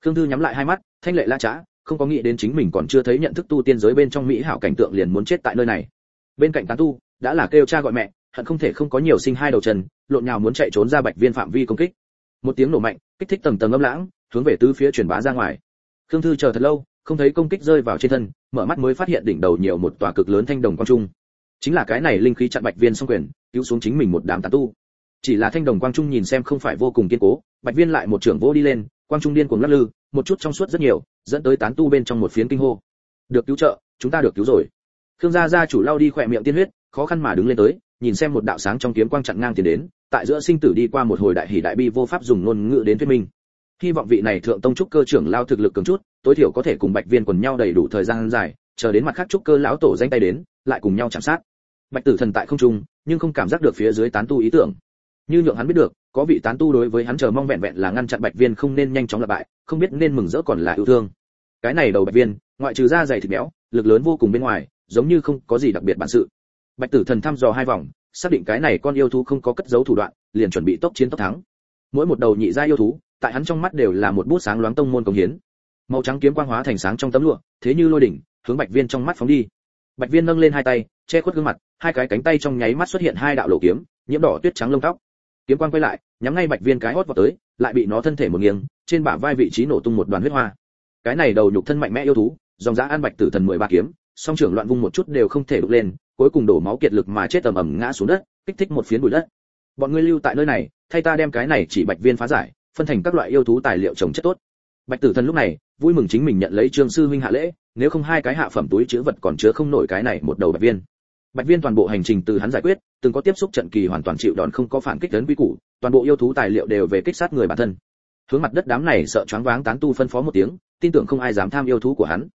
Khương thư nhắm lại hai mắt, thanh lệ la trá, không có nghĩ đến chính mình còn chưa thấy nhận thức tu tiên giới bên trong mỹ hảo cảnh tượng liền muốn chết tại nơi này. Bên cạnh tán tu, đã là kêu cha gọi mẹ, hận không thể không có nhiều sinh hai đầu chân lộn nhào muốn chạy trốn ra bạch viên phạm vi công kích. Một tiếng nổ mạnh, kích thích tầng tầng âm lãng, hướng về tứ phía truyền bá ra ngoài. Khương thư chờ thật lâu không thấy công kích rơi vào trên thân, mở mắt mới phát hiện đỉnh đầu nhiều một tòa cực lớn thanh đồng quang trung. Chính là cái này linh khí chặn bạch viên song quyền, cứu xuống chính mình một đám tán tu. Chỉ là thanh đồng quang trung nhìn xem không phải vô cùng kiên cố, bạch viên lại một trưởng vô đi lên, quang trung điên cuồng lắc lư, một chút trong suốt rất nhiều, dẫn tới tán tu bên trong một phiến kinh hô. Được cứu trợ, chúng ta được cứu rồi. Khương gia gia chủ lao đi khỏe miệng tiên huyết, khó khăn mà đứng lên tới, nhìn xem một đạo sáng trong kiếm quang chặn ngang tiền đến, tại giữa sinh tử đi qua một hồi đại hỉ đại bi vô pháp dùng ngôn ngữ đến thuyết minh hy vọng vị này thượng tông trúc cơ trưởng lao thực lực cường chút, tối thiểu có thể cùng bạch viên quần nhau đầy đủ thời gian dài, chờ đến mặt khác trúc cơ lão tổ danh tay đến, lại cùng nhau chạm sát. Bạch tử thần tại không trung, nhưng không cảm giác được phía dưới tán tu ý tưởng. Như nhượng hắn biết được, có vị tán tu đối với hắn chờ mong vẹn vẹn là ngăn chặn bạch viên không nên nhanh chóng lặp bại, không biết nên mừng rỡ còn là yêu thương. Cái này đầu bạch viên, ngoại trừ da dày thịt béo, lực lớn vô cùng bên ngoài, giống như không có gì đặc biệt bản sự. Bạch tử thần thăm dò hai vòng, xác định cái này con yêu thú không có cất giấu thủ đoạn, liền chuẩn bị tốc chiến tốc thắng. Mỗi một đầu nhị gia yêu thú tại hắn trong mắt đều là một bút sáng loáng tông môn công hiến. Màu trắng kiếm quang hóa thành sáng trong tấm lụa, thế như lôi đỉnh, hướng bạch viên trong mắt phóng đi. Bạch viên nâng lên hai tay, che khuất gương mặt, hai cái cánh tay trong nháy mắt xuất hiện hai đạo lộ kiếm nhiễm đỏ tuyết trắng lông tóc. Kiếm quang quay lại, nhắm ngay bạch viên cái hót vào tới, lại bị nó thân thể một nghiêng, trên bả vai vị trí nổ tung một đoàn huyết hoa. Cái này đầu nhục thân mạnh mẽ yêu thú, dòng dã an bạch tử thần mười ba kiếm, song trưởng loạn vung một chút đều không thể đục lên, cuối cùng đổ máu kiệt lực mà chết ầm ầm ngã xuống đất, kích thích một phiến bụi đất. Bọn ngươi lưu tại nơi này, thay ta đem cái này chỉ bạch viên phá giải phân thành các loại yêu thú tài liệu trồng chất tốt. Bạch tử thần lúc này, vui mừng chính mình nhận lấy trương sư huynh hạ lễ, nếu không hai cái hạ phẩm túi chứa vật còn chứa không nổi cái này một đầu bạch viên. Bạch viên toàn bộ hành trình từ hắn giải quyết, từng có tiếp xúc trận kỳ hoàn toàn chịu đòn không có phản kích lớn quy củ, toàn bộ yêu thú tài liệu đều về kích sát người bản thân. Hướng mặt đất đám này sợ choáng váng tán tu phân phó một tiếng, tin tưởng không ai dám tham yêu thú của hắn.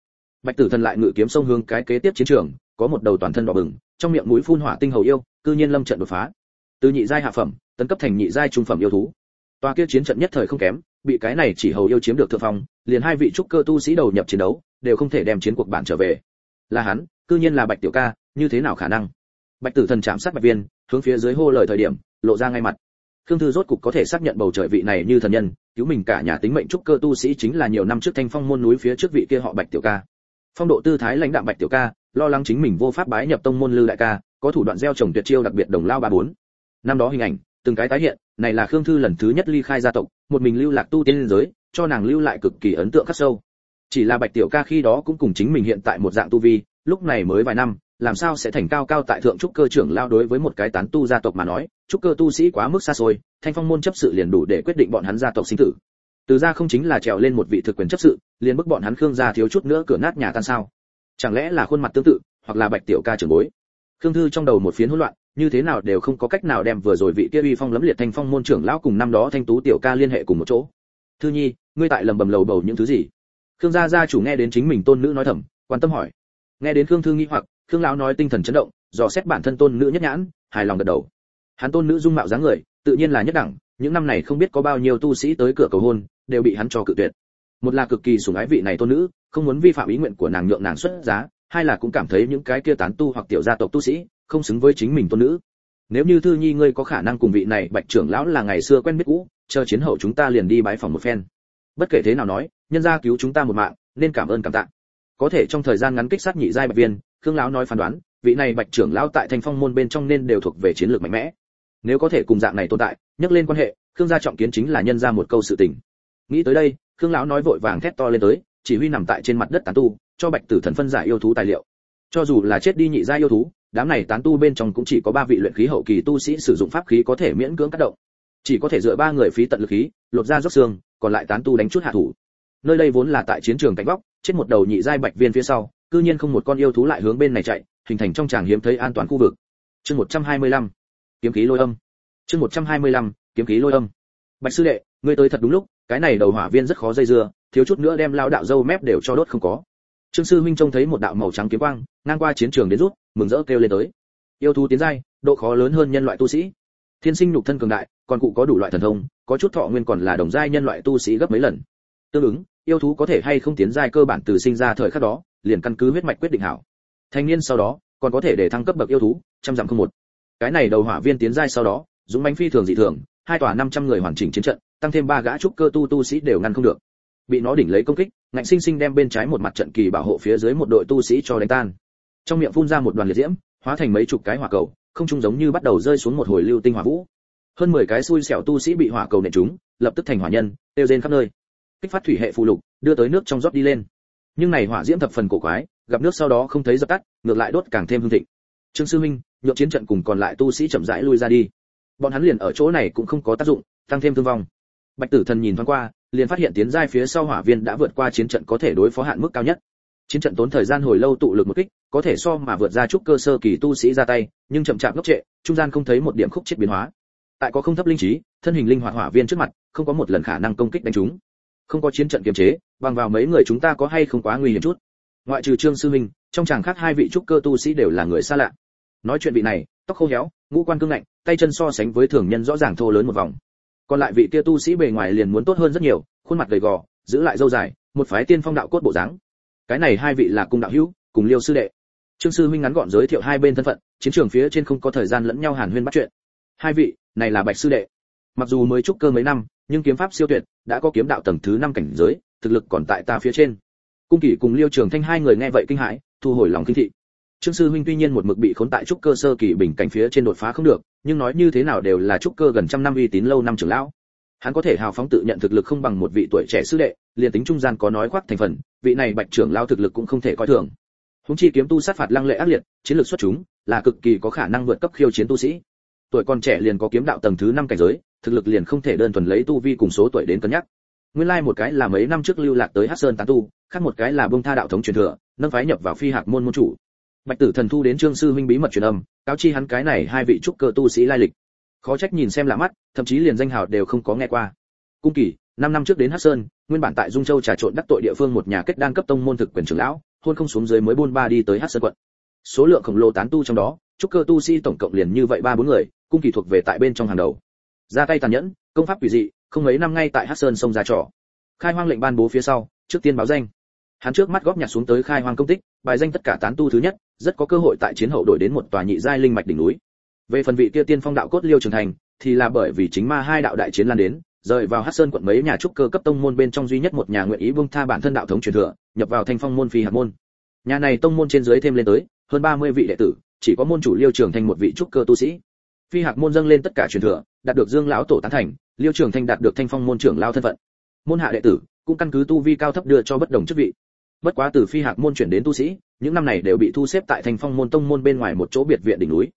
Bạch tử thần lại ngự kiếm sông hướng cái kế tiếp chiến trường, có một đầu toàn thân đỏ bừng, trong miệng mũi phun hỏa tinh hầu yêu, cư nhiên lâm trận đột phá. Từ nhị giai hạ phẩm, tấn cấp thành nhị giai trung phẩm yêu thú toa kia chiến trận nhất thời không kém, bị cái này chỉ hầu yêu chiếm được thượng phong, liền hai vị trúc cơ tu sĩ đầu nhập chiến đấu, đều không thể đem chiến cuộc bản trở về. Là hắn, cư nhiên là bạch tiểu ca, như thế nào khả năng? Bạch tử thần chạm sát bạch viên, hướng phía dưới hô lời thời điểm, lộ ra ngay mặt. Khương thư rốt cục có thể xác nhận bầu trời vị này như thần nhân, cứu mình cả nhà tính mệnh trúc cơ tu sĩ chính là nhiều năm trước thanh phong môn núi phía trước vị kia họ bạch tiểu ca. Phong độ tư thái lãnh đạm bạch tiểu ca, lo lắng chính mình vô pháp bái nhập tông môn lư đại ca, có thủ đoạn gieo trồng tuyệt chiêu đặc biệt đồng lao ba bốn. Năm đó hình ảnh từng cái tái hiện, này là khương thư lần thứ nhất ly khai gia tộc, một mình lưu lạc tu tiên liên giới, cho nàng lưu lại cực kỳ ấn tượng khắc sâu. Chỉ là bạch tiểu ca khi đó cũng cùng chính mình hiện tại một dạng tu vi, lúc này mới vài năm, làm sao sẽ thành cao cao tại thượng trúc cơ trưởng lao đối với một cái tán tu gia tộc mà nói, trúc cơ tu sĩ quá mức xa xôi, thanh phong môn chấp sự liền đủ để quyết định bọn hắn gia tộc sinh tử. Từ ra không chính là trèo lên một vị thực quyền chấp sự, liền bức bọn hắn khương gia thiếu chút nữa cửa nát nhà tan sao? Chẳng lẽ là khuôn mặt tương tự, hoặc là bạch tiểu ca trưởng bối? Khương thư trong đầu một phiến hỗn loạn như thế nào đều không có cách nào đem vừa rồi vị kia uy phong lẫm liệt thanh phong môn trưởng lão cùng năm đó thanh tú tiểu ca liên hệ cùng một chỗ. Thư nhi, ngươi tại lầm bầm lầu bầu những thứ gì? Khương gia gia chủ nghe đến chính mình tôn nữ nói thầm, quan tâm hỏi. Nghe đến khương thư nghĩ hoặc, khương lão nói tinh thần chấn động, dò xét bản thân tôn nữ nhất nhãn, hài lòng gật đầu. Hắn tôn nữ dung mạo dáng người, tự nhiên là nhất đẳng, những năm này không biết có bao nhiêu tu sĩ tới cửa cầu hôn, đều bị hắn cho cự tuyệt. Một là cực kỳ sủng ái vị này tôn nữ, không muốn vi phạm ý nguyện của nàng nhượng nàng xuất giá, hai là cũng cảm thấy những cái kia tán tu hoặc tiểu gia tộc tu sĩ không xứng với chính mình tôn nữ. Nếu như thư nhi ngươi có khả năng cùng vị này bạch trưởng lão là ngày xưa quen biết cũ, chờ chiến hậu chúng ta liền đi bái phòng một phen. Bất kể thế nào nói, nhân gia cứu chúng ta một mạng, nên cảm ơn cảm tạ. Có thể trong thời gian ngắn kích sát nhị giai bạch viên, khương lão nói phán đoán, vị này bạch trưởng lão tại thanh phong môn bên trong nên đều thuộc về chiến lược mạnh mẽ. Nếu có thể cùng dạng này tồn tại, nhắc lên quan hệ, khương gia trọng kiến chính là nhân ra một câu sự tình. Nghĩ tới đây, khương lão nói vội vàng thét to lên tới, chỉ huy nằm tại trên mặt đất tán tu, cho bạch tử thần phân giải yêu thú tài liệu. Cho dù là chết đi nhị gia yêu thú đám này tán tu bên trong cũng chỉ có ba vị luyện khí hậu kỳ tu sĩ sử dụng pháp khí có thể miễn cưỡng tác động chỉ có thể dựa ba người phí tận lực khí, lột ra róc xương, còn lại tán tu đánh chút hạ thủ nơi đây vốn là tại chiến trường cạnh góc, chết một đầu nhị giai bạch viên phía sau, cư nhiên không một con yêu thú lại hướng bên này chạy, hình thành trong tràng hiếm thấy an toàn khu vực chương 125. kiếm khí lôi âm chương 125. kiếm khí lôi âm bạch sư đệ, ngươi tới thật đúng lúc, cái này đầu hỏa viên rất khó dây dưa, thiếu chút nữa đem lao đạo dâu mép đều cho đốt không có trương sư huynh trông thấy một đạo màu trắng kiếm quang, ngang qua chiến trường đến rút mừng rỡ kêu lên tới. Yêu thú tiến giai, độ khó lớn hơn nhân loại tu sĩ. Thiên sinh nhục thân cường đại, còn cụ có đủ loại thần thông, có chút thọ nguyên còn là đồng giai nhân loại tu sĩ gấp mấy lần. Tương ứng, yêu thú có thể hay không tiến giai cơ bản từ sinh ra thời khắc đó, liền căn cứ huyết mạch quyết định hảo. Thanh niên sau đó, còn có thể để thăng cấp bậc yêu thú, trăm dặm không một. Cái này đầu hỏa viên tiến giai sau đó, dũng bánh phi thường dị thường, hai tòa 500 người hoàn chỉnh chiến trận, tăng thêm ba gã trúc cơ tu tu sĩ đều ngăn không được. Bị nó đỉnh lấy công kích, ngạnh sinh sinh đem bên trái một mặt trận kỳ bảo hộ phía dưới một đội tu sĩ cho đánh tan trong miệng phun ra một đoàn liệt diễm, hóa thành mấy chục cái hỏa cầu, không trung giống như bắt đầu rơi xuống một hồi lưu tinh hỏa vũ. Hơn 10 cái xui xẻo tu sĩ bị hỏa cầu nện trúng, lập tức thành hỏa nhân, tiêu rên khắp nơi. Kích phát thủy hệ phù lục, đưa tới nước trong rót đi lên. Nhưng này hỏa diễm thập phần cổ quái, gặp nước sau đó không thấy dập tắt, ngược lại đốt càng thêm hương thịnh. Trương sư minh, nhượng chiến trận cùng còn lại tu sĩ chậm rãi lui ra đi. Bọn hắn liền ở chỗ này cũng không có tác dụng, tăng thêm thương vong. Bạch tử thần nhìn thoáng qua, liền phát hiện tiến giai phía sau hỏa viên đã vượt qua chiến trận có thể đối phó hạn mức cao nhất chiến trận tốn thời gian hồi lâu tụ lực một kích, có thể so mà vượt ra chút cơ sơ kỳ tu sĩ ra tay, nhưng chậm chạp ngốc trệ, trung gian không thấy một điểm khúc chết biến hóa. Tại có không thấp linh trí, thân hình linh hoạt hỏa viên trước mặt, không có một lần khả năng công kích đánh chúng. Không có chiến trận kiềm chế, bằng vào mấy người chúng ta có hay không quá nguy hiểm chút. Ngoại trừ trương sư minh, trong chàng khác hai vị trúc cơ tu sĩ đều là người xa lạ. Nói chuyện vị này, tóc khô héo, ngũ quan cương lạnh tay chân so sánh với thường nhân rõ ràng thô lớn một vòng. Còn lại vị kia tu sĩ bề ngoài liền muốn tốt hơn rất nhiều, khuôn mặt gầy gò, giữ lại dâu dài, một phái tiên phong đạo cốt bộ dáng cái này hai vị là cung đạo hữu, cùng liêu sư đệ. Trương sư huynh ngắn gọn giới thiệu hai bên thân phận, chiến trường phía trên không có thời gian lẫn nhau hàn huyên bắt chuyện. Hai vị, này là bạch sư đệ. Mặc dù mới trúc cơ mấy năm, nhưng kiếm pháp siêu tuyệt, đã có kiếm đạo tầng thứ năm cảnh giới, thực lực còn tại ta phía trên. Cung kỷ cùng liêu trường thanh hai người nghe vậy kinh hãi, thu hồi lòng kinh thị. Trương sư huynh tuy nhiên một mực bị khốn tại trúc cơ sơ kỳ bình cảnh phía trên đột phá không được, nhưng nói như thế nào đều là trúc cơ gần trăm năm uy tín lâu năm trưởng lão hắn có thể hào phóng tự nhận thực lực không bằng một vị tuổi trẻ sư đệ, liền tính trung gian có nói khoác thành phần, vị này bạch trưởng lao thực lực cũng không thể coi thường. Húng chi kiếm tu sát phạt lăng lệ ác liệt, chiến lược xuất chúng, là cực kỳ có khả năng vượt cấp khiêu chiến tu sĩ. Tuổi còn trẻ liền có kiếm đạo tầng thứ năm cảnh giới, thực lực liền không thể đơn thuần lấy tu vi cùng số tuổi đến cân nhắc. Nguyên lai like một cái là mấy năm trước lưu lạc tới hắc sơn tán tu, khác một cái là bông tha đạo thống truyền thừa, nâng phái nhập vào phi hạc môn môn chủ. Bạch tử thần thu đến trương sư huynh bí mật truyền âm, cáo chi hắn cái này hai vị trúc cơ tu sĩ lai lịch khó trách nhìn xem lạ mắt, thậm chí liền danh hào đều không có nghe qua. Cung kỳ, năm năm trước đến hắc sơn, nguyên bản tại dung châu trà trộn đắc tội địa phương một nhà kết đan cấp tông môn thực quyền trưởng lão, hôn không xuống dưới mới buôn ba đi tới hắc sơn quận. Số lượng khổng lồ tán tu trong đó, trúc cơ tu sĩ tổng cộng liền như vậy ba bốn người, cung kỳ thuộc về tại bên trong hàng đầu. Ra tay tàn nhẫn, công pháp quỷ dị, không mấy năm ngay tại hắc sơn sông ra trò. Khai hoang lệnh ban bố phía sau, trước tiên báo danh. Hắn trước mắt góp nhặt xuống tới khai hoang công tích, bài danh tất cả tán tu thứ nhất, rất có cơ hội tại chiến hậu đổi đến một tòa nhị giai linh mạch đỉnh núi về phần vị kia tiên phong đạo cốt liêu trưởng thành, thì là bởi vì chính ma hai đạo đại chiến lan đến, rời vào hắc sơn quận mấy nhà trúc cơ cấp tông môn bên trong duy nhất một nhà nguyện ý buông tha bản thân đạo thống truyền thừa, nhập vào thanh phong môn phi hạt môn. Nhà này tông môn trên dưới thêm lên tới, hơn 30 vị đệ tử, chỉ có môn chủ liêu trưởng thành một vị trúc cơ tu sĩ. Phi hạc môn dâng lên tất cả truyền thừa, đạt được dương lão tổ tán thành, liêu trưởng thành đạt được thanh phong môn trưởng lao thân phận. Môn hạ đệ tử cũng căn cứ tu vi cao thấp đưa cho bất đồng chức vị. Bất quá từ phi hạc môn chuyển đến tu sĩ, những năm này đều bị thu xếp tại thanh phong môn tông môn bên ngoài một chỗ biệt viện đỉnh núi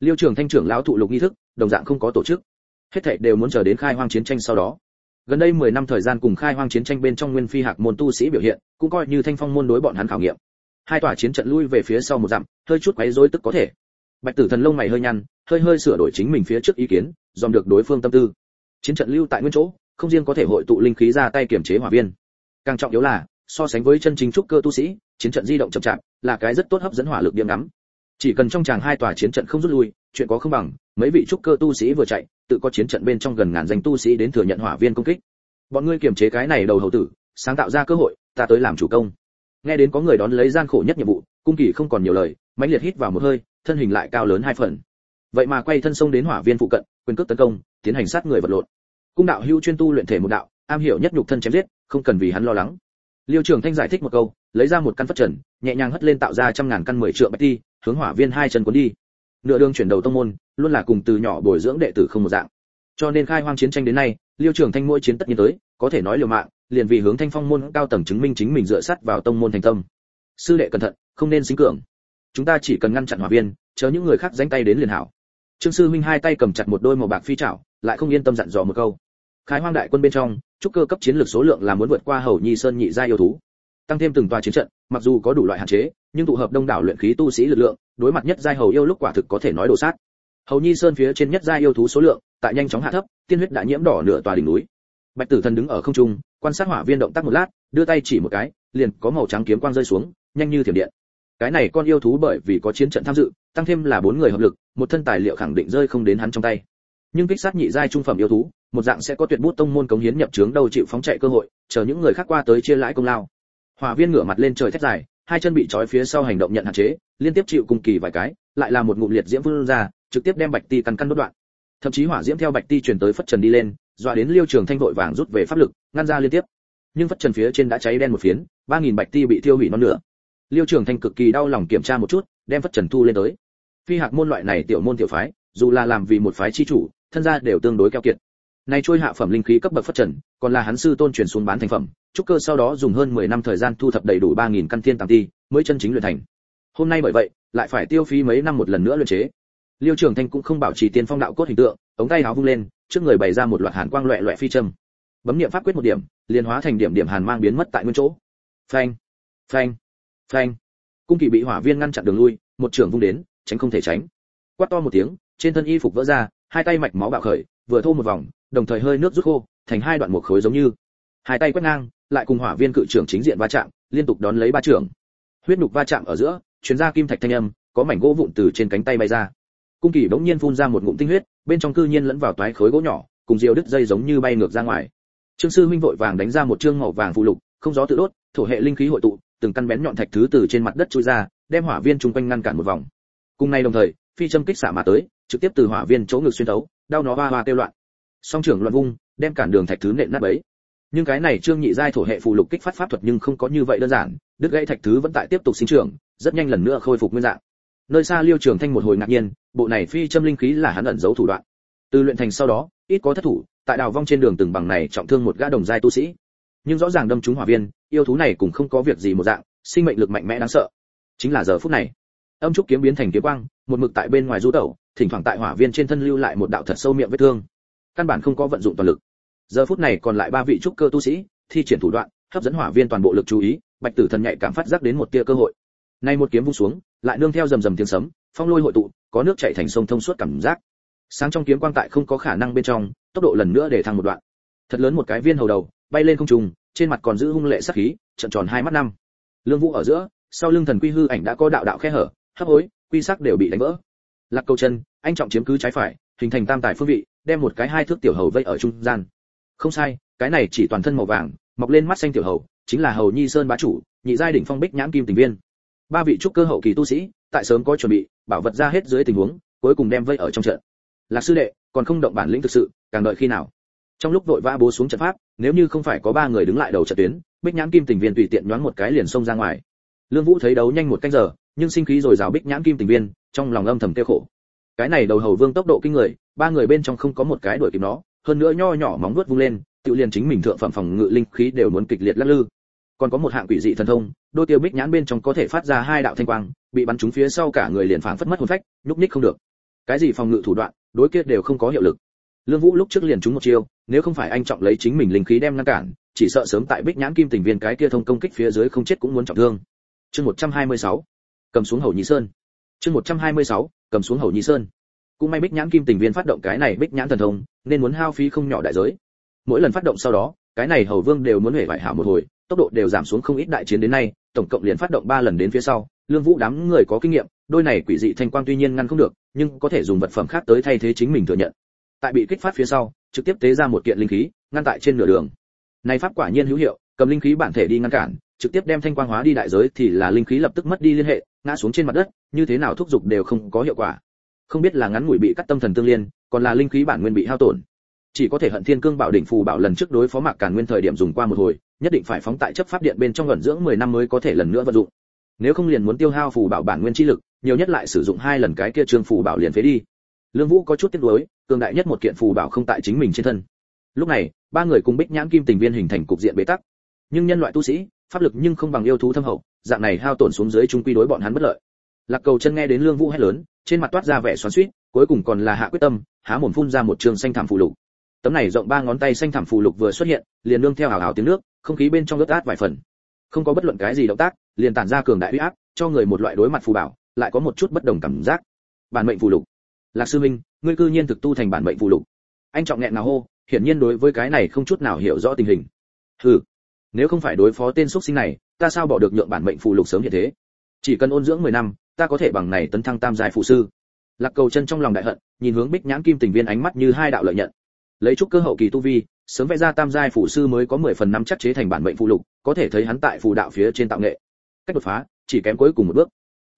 liêu trưởng thanh trưởng lão thụ lục nghi thức, đồng dạng không có tổ chức. Hết thảy đều muốn chờ đến khai hoang chiến tranh sau đó. Gần đây 10 năm thời gian cùng khai hoang chiến tranh bên trong nguyên phi hạc môn tu sĩ biểu hiện, cũng coi như thanh phong môn đối bọn hắn khảo nghiệm. Hai tòa chiến trận lui về phía sau một dặm, hơi chút quấy rối tức có thể. Bạch tử thần lông mày hơi nhăn, hơi hơi sửa đổi chính mình phía trước ý kiến, dòm được đối phương tâm tư. Chiến trận lưu tại nguyên chỗ, không riêng có thể hội tụ linh khí ra tay kiểm chế hỏa viên. Càng trọng yếu là, so sánh với chân chính trúc cơ tu sĩ, chiến trận di động chậm chạp, là cái rất tốt hấp dẫn hỏa lực điểm ngắm chỉ cần trong tràng hai tòa chiến trận không rút lui, chuyện có không bằng, mấy vị trúc cơ tu sĩ vừa chạy, tự có chiến trận bên trong gần ngàn danh tu sĩ đến thừa nhận hỏa viên công kích. Bọn ngươi kiềm chế cái này đầu hầu tử, sáng tạo ra cơ hội, ta tới làm chủ công. Nghe đến có người đón lấy gian khổ nhất nhiệm vụ, cung kỳ không còn nhiều lời, mãnh liệt hít vào một hơi, thân hình lại cao lớn hai phần. Vậy mà quay thân sông đến hỏa viên phụ cận, quyền cước tấn công, tiến hành sát người vật lộn. Cung đạo hưu chuyên tu luyện thể một đạo, am hiểu nhất nhục thân chém giết, không cần vì hắn lo lắng. Liêu trường thanh giải thích một câu, lấy ra một căn phất trần, nhẹ nhàng hất lên tạo ra trăm ngàn căn mười trượng bạch ti hướng hỏa viên hai chân cuốn đi. Nửa đường chuyển đầu tông môn, luôn là cùng từ nhỏ bồi dưỡng đệ tử không một dạng. Cho nên khai hoang chiến tranh đến nay, liêu trường thanh mỗi chiến tất nhiên tới, có thể nói liều mạng, liền vì hướng thanh phong môn cao tầng chứng minh chính mình dựa sát vào tông môn thành tâm. Sư đệ cẩn thận, không nên xính cường. Chúng ta chỉ cần ngăn chặn hỏa viên, chờ những người khác danh tay đến liền hảo. Trương sư huynh hai tay cầm chặt một đôi màu bạc phi trảo lại không yên tâm dặn dò một câu. Khai hoang đại quân bên trong, trúc cơ cấp chiến lược số lượng là muốn vượt qua hầu nhi sơn nhị gia yêu thú. Tăng thêm từng tòa chiến trận, mặc dù có đủ loại hạn chế nhưng tụ hợp đông đảo luyện khí tu sĩ lực lượng, đối mặt nhất giai hầu yêu lúc quả thực có thể nói đồ sát. Hầu nhi sơn phía trên nhất giai yêu thú số lượng, tại nhanh chóng hạ thấp, tiên huyết đã nhiễm đỏ nửa tòa đỉnh núi. Bạch tử thần đứng ở không trung, quan sát hỏa viên động tác một lát, đưa tay chỉ một cái, liền có màu trắng kiếm quang rơi xuống, nhanh như thiểm điện. Cái này con yêu thú bởi vì có chiến trận tham dự, tăng thêm là bốn người hợp lực, một thân tài liệu khẳng định rơi không đến hắn trong tay. Nhưng kích sát nhị giai trung phẩm yêu thú, một dạng sẽ có tuyệt bút tông môn cống hiến nhập trướng đâu chịu phóng chạy cơ hội, chờ những người khác qua tới chia lãi công lao. Hỏa viên ngửa mặt lên trời thét dài hai chân bị trói phía sau hành động nhận hạn chế, liên tiếp chịu cùng kỳ vài cái, lại là một ngụm liệt diễm vươn ra, trực tiếp đem bạch ti căn căn đốt đoạn. Thậm chí hỏa diễm theo bạch ti truyền tới phất trần đi lên, dọa đến liêu trường thanh vội vàng rút về pháp lực, ngăn ra liên tiếp. Nhưng phất trần phía trên đã cháy đen một phiến, ba nghìn bạch ti bị thiêu hủy non nửa. Liêu trường thanh cực kỳ đau lòng kiểm tra một chút, đem phất trần thu lên tới. Phi hạc môn loại này tiểu môn tiểu phái, dù là làm vì một phái chi chủ, thân gia đều tương đối keo kiệt. Nay trôi hạ phẩm linh khí cấp bậc phất trần, còn là hắn sư tôn truyền xuống bán thành phẩm trúc cơ sau đó dùng hơn 10 năm thời gian thu thập đầy đủ 3000 căn thiên tàng ti mới chân chính luyện thành. Hôm nay bởi vậy, lại phải tiêu phí mấy năm một lần nữa luyện chế. Liêu trường thanh cũng không bảo trì tiên phong đạo cốt hình tượng, ống tay áo vung lên, trước người bày ra một loạt hàn quang loẹt loẹt phi châm. Bấm niệm pháp quyết một điểm, liền hóa thành điểm điểm hàn mang biến mất tại nguyên chỗ. Phanh phanh phanh. Cung kỳ bị hỏa viên ngăn chặn đường lui, một trường vung đến, tránh không thể tránh. Quát to một tiếng, trên thân y phục vỡ ra, hai tay mạch máu bạo khởi, vừa thô một vòng, đồng thời hơi nước rút khô, thành hai đoạn một khối giống như. Hai tay quét ngang lại cùng hỏa viên cự trưởng chính diện va chạm, liên tục đón lấy ba trưởng. Huyết nhục va chạm ở giữa, chuyến ra kim thạch thanh âm, có mảnh gỗ vụn từ trên cánh tay bay ra. Cung kỳ bỗng nhiên phun ra một ngụm tinh huyết, bên trong cư nhiên lẫn vào toái khối gỗ nhỏ, cùng diều đứt dây giống như bay ngược ra ngoài. Trương sư huynh vội vàng đánh ra một trương màu vàng phù lục, không gió tự đốt, thổ hệ linh khí hội tụ, từng căn bén nhọn thạch thứ từ trên mặt đất chui ra, đem hỏa viên chung quanh ngăn cản một vòng. Cùng nay đồng thời, phi châm kích xả mà tới, trực tiếp từ hỏa viên chỗ ngực xuyên thấu, đau nó hoa hoa kêu loạn. Song trưởng loạn vung, đem cản đường thạch thứ nện nát bấy nhưng cái này trương nhị giai thổ hệ phù lục kích phát pháp thuật nhưng không có như vậy đơn giản, đứt gãy thạch thứ vẫn tại tiếp tục sinh trưởng, rất nhanh lần nữa khôi phục nguyên dạng. Nơi xa liêu trường thanh một hồi ngạc nhiên, bộ này phi châm linh khí là hắn ẩn giấu thủ đoạn. Từ luyện thành sau đó, ít có thất thủ, tại đào vong trên đường từng bằng này trọng thương một gã đồng giai tu sĩ. Nhưng rõ ràng đâm trúng hỏa viên, yêu thú này cũng không có việc gì một dạng, sinh mệnh lực mạnh mẽ đáng sợ. Chính là giờ phút này, âm trúc kiếm biến thành kiếm quang, một mực tại bên ngoài du tẩu, thỉnh thoảng tại hỏa viên trên thân lưu lại một đạo thật sâu miệng vết thương. Căn bản không có vận dụng toàn lực giờ phút này còn lại ba vị trúc cơ tu sĩ, thi triển thủ đoạn, hấp dẫn hỏa viên toàn bộ lực chú ý, bạch tử thần nhạy cảm phát giác đến một tia cơ hội. Nay một kiếm vung xuống, lại nương theo rầm rầm tiếng sấm, phong lôi hội tụ, có nước chảy thành sông thông suốt cảm giác. Sáng trong kiếm quang tại không có khả năng bên trong, tốc độ lần nữa để thăng một đoạn. Thật lớn một cái viên hầu đầu, bay lên không trung, trên mặt còn giữ hung lệ sắc khí, trận tròn hai mắt năm. Lương vũ ở giữa, sau lưng thần quy hư ảnh đã có đạo đạo khe hở, hấp hối, quy sắc đều bị đánh vỡ. Lạc câu chân, anh trọng chiếm cứ trái phải, hình thành tam tài phương vị, đem một cái hai thước tiểu hầu vây ở trung gian không sai, cái này chỉ toàn thân màu vàng, mọc lên mắt xanh tiểu hầu, chính là hầu nhi sơn bá chủ, nhị giai đỉnh phong bích nhãn kim tình viên. Ba vị trúc cơ hậu kỳ tu sĩ, tại sớm có chuẩn bị, bảo vật ra hết dưới tình huống, cuối cùng đem vây ở trong trận. Lạc sư đệ, còn không động bản lĩnh thực sự, càng đợi khi nào? Trong lúc vội vã bố xuống trận pháp, nếu như không phải có ba người đứng lại đầu trận tuyến, bích nhãn kim tình viên tùy tiện nhoáng một cái liền xông ra ngoài. Lương vũ thấy đấu nhanh một canh giờ, nhưng sinh khí rồi rào bích nhãn kim tình viên, trong lòng âm thầm tiêu khổ. Cái này đầu hầu vương tốc độ kinh người, ba người bên trong không có một cái đuổi kịp nó hơn nữa nho nhỏ móng vuốt vung lên, tự liền chính mình thượng phẩm phòng ngự linh khí đều muốn kịch liệt lắc lư còn có một hạng quỷ dị thần thông, đôi tiêu bích nhãn bên trong có thể phát ra hai đạo thanh quang, bị bắn trúng phía sau cả người liền phảng phất mất hồn phách, nhúc nhích không được cái gì phòng ngự thủ đoạn, đối kia đều không có hiệu lực lương vũ lúc trước liền trúng một chiêu, nếu không phải anh trọng lấy chính mình linh khí đem ngăn cản, chỉ sợ sớm tại bích nhãn kim tình viên cái kia thông công kích phía dưới không chết cũng muốn trọng thương chương 126. cầm xuống hầu nhị sơn chương 126. cầm xuống hầu nhị sơn cũng may bích nhãn kim tình viên phát động cái này bích nhãn thần thông, nên muốn hao phí không nhỏ đại giới. Mỗi lần phát động sau đó, cái này hầu vương đều muốn hể vải hảo một hồi, tốc độ đều giảm xuống không ít đại chiến đến nay, tổng cộng liền phát động ba lần đến phía sau. Lương vũ đám người có kinh nghiệm, đôi này quỷ dị thanh quang tuy nhiên ngăn không được, nhưng có thể dùng vật phẩm khác tới thay thế chính mình thừa nhận. Tại bị kích phát phía sau, trực tiếp tế ra một kiện linh khí, ngăn tại trên nửa đường. Này pháp quả nhiên hữu hiệu, cầm linh khí bản thể đi ngăn cản, trực tiếp đem thanh quang hóa đi đại giới thì là linh khí lập tức mất đi liên hệ, ngã xuống trên mặt đất, như thế nào thúc giục đều không có hiệu quả không biết là ngắn ngủi bị cắt tâm thần tương liên, còn là linh khí bản nguyên bị hao tổn. Chỉ có thể hận thiên cương bảo đỉnh phù bảo lần trước đối phó mạc càn nguyên thời điểm dùng qua một hồi, nhất định phải phóng tại chấp pháp điện bên trong gần dưỡng 10 năm mới có thể lần nữa vận dụng. Nếu không liền muốn tiêu hao phù bảo bản nguyên chi lực, nhiều nhất lại sử dụng hai lần cái kia trương phù bảo liền phế đi. Lương vũ có chút tiếc nuối, cường đại nhất một kiện phù bảo không tại chính mình trên thân. Lúc này, ba người cùng bích nhãn kim tình viên hình thành cục diện bế tắc. Nhưng nhân loại tu sĩ, pháp lực nhưng không bằng yêu thú thâm hậu, dạng này hao tổn xuống dưới trung quy đối bọn hắn bất lợi. Lạc cầu chân nghe đến lương vũ hét lớn trên mặt toát ra vẻ xoắn xuýt, cuối cùng còn là hạ quyết tâm, há mồm phun ra một trường xanh thảm phù lục. Tấm này rộng ba ngón tay xanh thảm phù lục vừa xuất hiện, liền nương theo hào hào tiếng nước, không khí bên trong ướt át vài phần. Không có bất luận cái gì động tác, liền tản ra cường đại uy áp, cho người một loại đối mặt phù bảo, lại có một chút bất đồng cảm giác. Bản mệnh phù lục. Lạc sư minh, ngươi cư nhiên thực tu thành bản mệnh phù lục. Anh trọng nghẹn nào hô, hiển nhiên đối với cái này không chút nào hiểu rõ tình hình. Hừ, nếu không phải đối phó tên xuất sinh này, ta sao bỏ được nhượng bản mệnh phù lục sớm như thế? Chỉ cần ôn dưỡng 10 năm ta có thể bằng này tấn thăng tam giai phụ sư. Lạc cầu chân trong lòng đại hận, nhìn hướng bích nhãn kim tình viên ánh mắt như hai đạo lợi nhận. Lấy chút cơ hậu kỳ tu vi, sớm vẽ ra tam giai phụ sư mới có 10 phần năm chắc chế thành bản mệnh phù lục, có thể thấy hắn tại phù đạo phía trên tạo nghệ. Cách đột phá, chỉ kém cuối cùng một bước.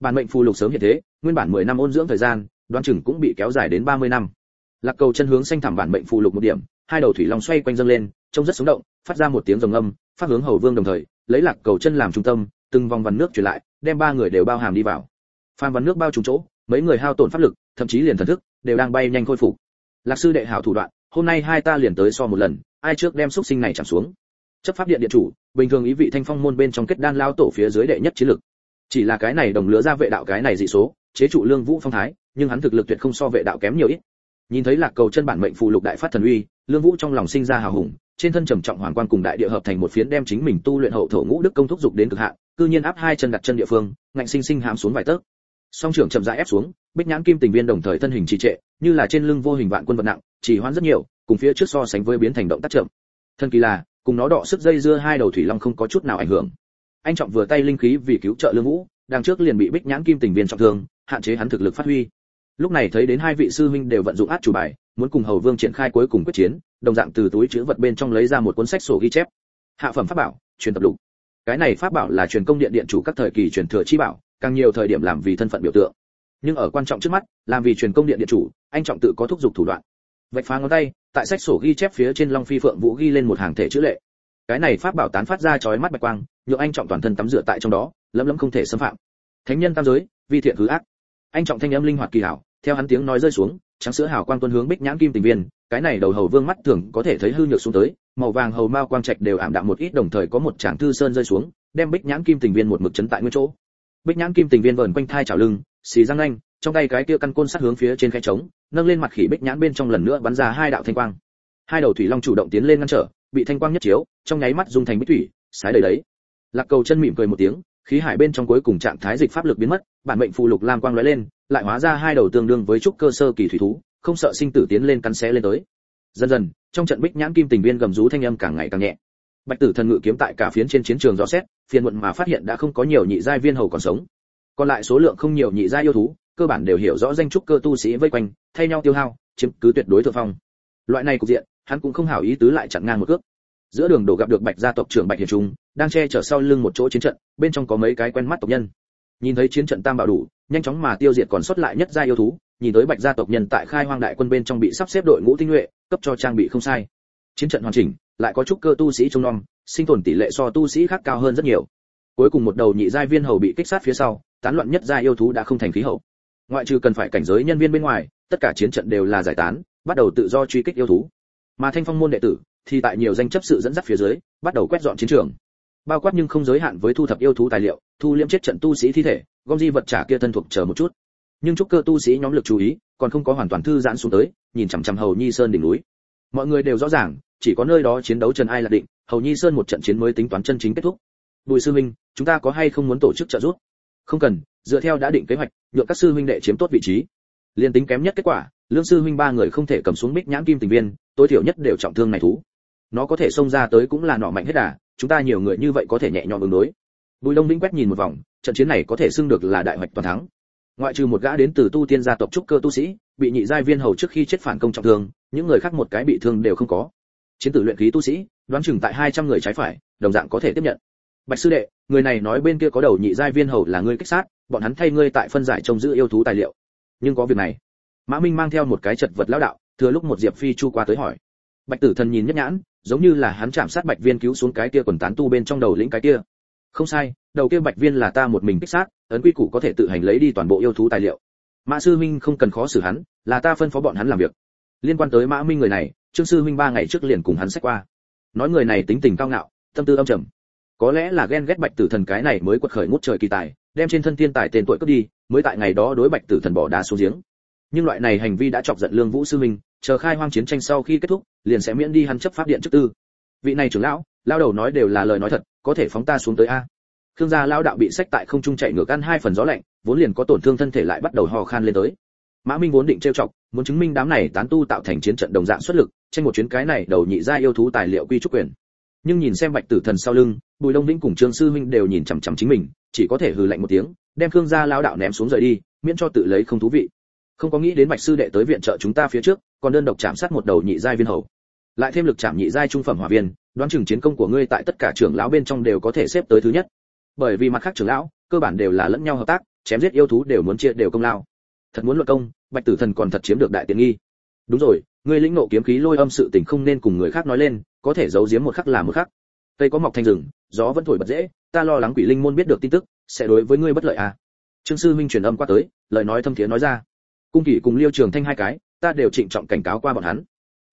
Bản mệnh phù lục sớm hiện thế, nguyên bản 10 năm ôn dưỡng thời gian, đoán chừng cũng bị kéo dài đến 30 năm. Lạc cầu chân hướng xanh thảm bản mệnh phù lục một điểm, hai đầu thủy long xoay quanh dâng lên, trông rất sống động, phát ra một tiếng rồng âm, phát hướng hầu vương đồng thời, lấy lạc cầu chân làm trung tâm, từng vòng vằn nước truyền lại, đem ba người đều bao hàm đi vào phan Văn nước bao trùm chỗ, mấy người hao tổn pháp lực, thậm chí liền thần thức, đều đang bay nhanh khôi phục. Lạc sư đệ hảo thủ đoạn, hôm nay hai ta liền tới so một lần, ai trước đem xúc sinh này chạm xuống? Chấp pháp điện điện chủ, bình thường ý vị thanh phong môn bên trong kết đan lao tổ phía dưới đệ nhất chiến lực. Chỉ là cái này đồng lứa ra vệ đạo cái này dị số, chế trụ lương vũ phong thái, nhưng hắn thực lực tuyệt không so vệ đạo kém nhiều ít. Nhìn thấy lạc cầu chân bản mệnh phù lục đại phát thần uy, lương vũ trong lòng sinh ra hào hùng, trên thân trầm trọng hoàng quan cùng đại địa hợp thành một phiến đem chính mình tu luyện hậu thổ ngũ đức công thúc dục đến cực hạn, cư nhiên áp hai chân đặt chân địa phương, ngạnh sinh sinh hãm xuống vài tấc song trưởng chậm rãi ép xuống, bích nhãn kim tình viên đồng thời thân hình trì trệ, như là trên lưng vô hình vạn quân vật nặng chỉ hoãn rất nhiều, cùng phía trước so sánh với biến thành động tác chậm. Thân kỳ là, cùng nó đọ sức dây dưa hai đầu thủy long không có chút nào ảnh hưởng. Anh trọng vừa tay linh khí vì cứu trợ lương vũ đang trước liền bị bích nhãn kim tình viên trọng thương, hạn chế hắn thực lực phát huy. Lúc này thấy đến hai vị sư huynh đều vận dụng át chủ bài, muốn cùng hầu vương triển khai cuối cùng quyết chiến, đồng dạng từ túi chứa vật bên trong lấy ra một cuốn sách sổ ghi chép. Hạ phẩm pháp bảo, truyền tập lục. Cái này pháp bảo là truyền công điện điện chủ các thời kỳ truyền thừa chi bảo càng nhiều thời điểm làm vì thân phận biểu tượng. Nhưng ở quan trọng trước mắt, làm vì truyền công điện điện chủ, anh trọng tự có thúc giục thủ đoạn. Vạch phá ngón tay, tại sách sổ ghi chép phía trên long phi phượng vũ ghi lên một hàng thể chữ lệ. Cái này pháp bảo tán phát ra chói mắt bạch quang, nhượng anh trọng toàn thân tắm rửa tại trong đó, lấm lấm không thể xâm phạm. Thánh nhân tam giới, vi thiện thứ ác. Anh trọng thanh âm linh hoạt kỳ hảo, theo hắn tiếng nói rơi xuống, trắng sữa hào quang tuân hướng bích nhãn kim tình viên, cái này đầu hầu vương mắt thường có thể thấy hư nhược xuống tới, màu vàng hầu mao quang trạch đều ảm đạm một ít, đồng thời có một tràng thư sơn rơi xuống, đem bích nhãn kim tình viên một mực chấn tại nguyên chỗ bích nhãn kim tình viên vờn quanh thai chảo lưng, xì răng nanh, trong tay cái kia căn côn sắt hướng phía trên khe trống, nâng lên mặt khỉ bích nhãn bên trong lần nữa bắn ra hai đạo thanh quang. Hai đầu thủy long chủ động tiến lên ngăn trở, bị thanh quang nhất chiếu, trong nháy mắt dung thành bích thủy, sái đầy đấy. Lạc cầu chân mỉm cười một tiếng, khí hải bên trong cuối cùng trạng thái dịch pháp lực biến mất, bản mệnh phù lục lam quang lóe lên, lại hóa ra hai đầu tương đương với trúc cơ sơ kỳ thủy thú, không sợ sinh tử tiến lên cắn xé lên tới. Dần dần, trong trận bích nhãn kim tình viên gầm rú thanh âm càng ngày càng nhẹ bạch tử thần ngự kiếm tại cả phiến trên chiến trường rõ xét, phiền muộn mà phát hiện đã không có nhiều nhị giai viên hầu còn sống. Còn lại số lượng không nhiều nhị giai yêu thú, cơ bản đều hiểu rõ danh trúc cơ tu sĩ vây quanh, thay nhau tiêu hao, chiếm cứ tuyệt đối thượng phong. Loại này cục diện, hắn cũng không hảo ý tứ lại chặn ngang một cước. Giữa đường đổ gặp được bạch gia tộc trưởng bạch hiền trung, đang che chở sau lưng một chỗ chiến trận, bên trong có mấy cái quen mắt tộc nhân. Nhìn thấy chiến trận tam bảo đủ, nhanh chóng mà tiêu diệt còn sót lại nhất gia yêu thú, nhìn tới bạch gia tộc nhân tại khai hoang đại quân bên trong bị sắp xếp đội ngũ tinh nhuệ, cấp cho trang bị không sai chiến trận hoàn chỉnh, lại có chút cơ tu sĩ trông nom, sinh tồn tỷ lệ so tu sĩ khác cao hơn rất nhiều. Cuối cùng một đầu nhị giai viên hầu bị kích sát phía sau, tán loạn nhất giai yêu thú đã không thành khí hậu. Ngoại trừ cần phải cảnh giới nhân viên bên ngoài, tất cả chiến trận đều là giải tán, bắt đầu tự do truy kích yêu thú. Mà thanh phong môn đệ tử thì tại nhiều danh chấp sự dẫn dắt phía dưới, bắt đầu quét dọn chiến trường. Bao quát nhưng không giới hạn với thu thập yêu thú tài liệu, thu liễm chết trận tu sĩ thi thể, gom di vật trả kia thân thuộc chờ một chút. Nhưng trúc cơ tu sĩ nhóm lực chú ý, còn không có hoàn toàn thư giãn xuống tới, nhìn chằm chằm hầu nhi sơn đỉnh núi. Mọi người đều rõ ràng chỉ có nơi đó chiến đấu trần ai là định, hầu nhi sơn một trận chiến mới tính toán chân chính kết thúc. Bùi sư huynh, chúng ta có hay không muốn tổ chức trợ giúp? Không cần, dựa theo đã định kế hoạch, nhượng các sư huynh đệ chiếm tốt vị trí. Liên tính kém nhất kết quả, lương sư huynh ba người không thể cầm xuống bích nhãn kim tình viên, tối thiểu nhất đều trọng thương này thú. Nó có thể xông ra tới cũng là nọ mạnh hết đà, chúng ta nhiều người như vậy có thể nhẹ nhõm ứng đối. Bùi đông vĩnh quét nhìn một vòng, trận chiến này có thể xưng được là đại hoạch toàn thắng. Ngoại trừ một gã đến từ tu tiên gia tộc trúc cơ tu sĩ, bị nhị giai viên hầu trước khi chết phản công trọng thương, những người khác một cái bị thương đều không có chiến tử luyện khí tu sĩ, đoán chừng tại 200 người trái phải, đồng dạng có thể tiếp nhận. Bạch sư đệ, người này nói bên kia có đầu nhị giai viên hầu là ngươi kích sát, bọn hắn thay ngươi tại phân giải trông giữ yêu thú tài liệu. Nhưng có việc này. Mã minh mang theo một cái chật vật lão đạo, thừa lúc một diệp phi chu qua tới hỏi. Bạch tử thần nhìn nhất nhãn, giống như là hắn chạm sát bạch viên cứu xuống cái kia quần tán tu bên trong đầu lĩnh cái kia. Không sai, đầu kia bạch viên là ta một mình kích sát, ấn quy củ có thể tự hành lấy đi toàn bộ yêu thú tài liệu. Mã sư minh không cần khó xử hắn, là ta phân phó bọn hắn làm việc. Liên quan tới mã minh người này trương sư minh ba ngày trước liền cùng hắn xét qua. Nói người này tính tình cao ngạo, tâm tư âm trầm. Có lẽ là ghen ghét bạch tử thần cái này mới quật khởi ngút trời kỳ tài, đem trên thân thiên tài tên tuổi cướp đi, mới tại ngày đó đối bạch tử thần bỏ đá xuống giếng. Nhưng loại này hành vi đã chọc giận lương vũ sư minh chờ khai hoang chiến tranh sau khi kết thúc, liền sẽ miễn đi hắn chấp pháp điện chức tư. Vị này trưởng lão, lao đầu nói đều là lời nói thật, có thể phóng ta xuống tới a. Thương gia lao đạo bị sách tại không trung chạy ngược ăn hai phần gió lạnh, vốn liền có tổn thương thân thể lại bắt đầu hò khan lên tới. Mã minh vốn định trêu chọc, muốn chứng minh đám này tán tu tạo thành chiến trận đồng dạng xuất lực tranh một chuyến cái này đầu nhị gia yêu thú tài liệu quy trúc quyền. Nhưng nhìn xem bạch tử thần sau lưng, bùi đông vĩnh cùng trương sư minh đều nhìn chằm chằm chính mình, chỉ có thể hừ lạnh một tiếng, đem khương gia lao đạo ném xuống rời đi, miễn cho tự lấy không thú vị. Không có nghĩ đến bạch sư đệ tới viện trợ chúng ta phía trước, còn đơn độc chạm sát một đầu nhị giai viên hầu. Lại thêm lực chạm nhị giai trung phẩm hỏa viên, đoán chừng chiến công của ngươi tại tất cả trưởng lão bên trong đều có thể xếp tới thứ nhất. Bởi vì mặt khác trưởng lão, cơ bản đều là lẫn nhau hợp tác, chém giết yêu thú đều muốn chia đều công lao. Thật muốn luận công, bạch tử thần còn thật chiếm được đại tiện nghi. Đúng rồi ngươi lĩnh nộ kiếm khí lôi âm sự tình không nên cùng người khác nói lên, có thể giấu giếm một khắc là một khắc. Cây có mọc thành rừng, gió vẫn thổi bật dễ, ta lo lắng quỷ linh môn biết được tin tức, sẽ đối với ngươi bất lợi à. Trương sư minh truyền âm qua tới, lời nói thâm thiế nói ra. Cung kỷ cùng liêu trường thanh hai cái, ta đều trịnh trọng cảnh cáo qua bọn hắn.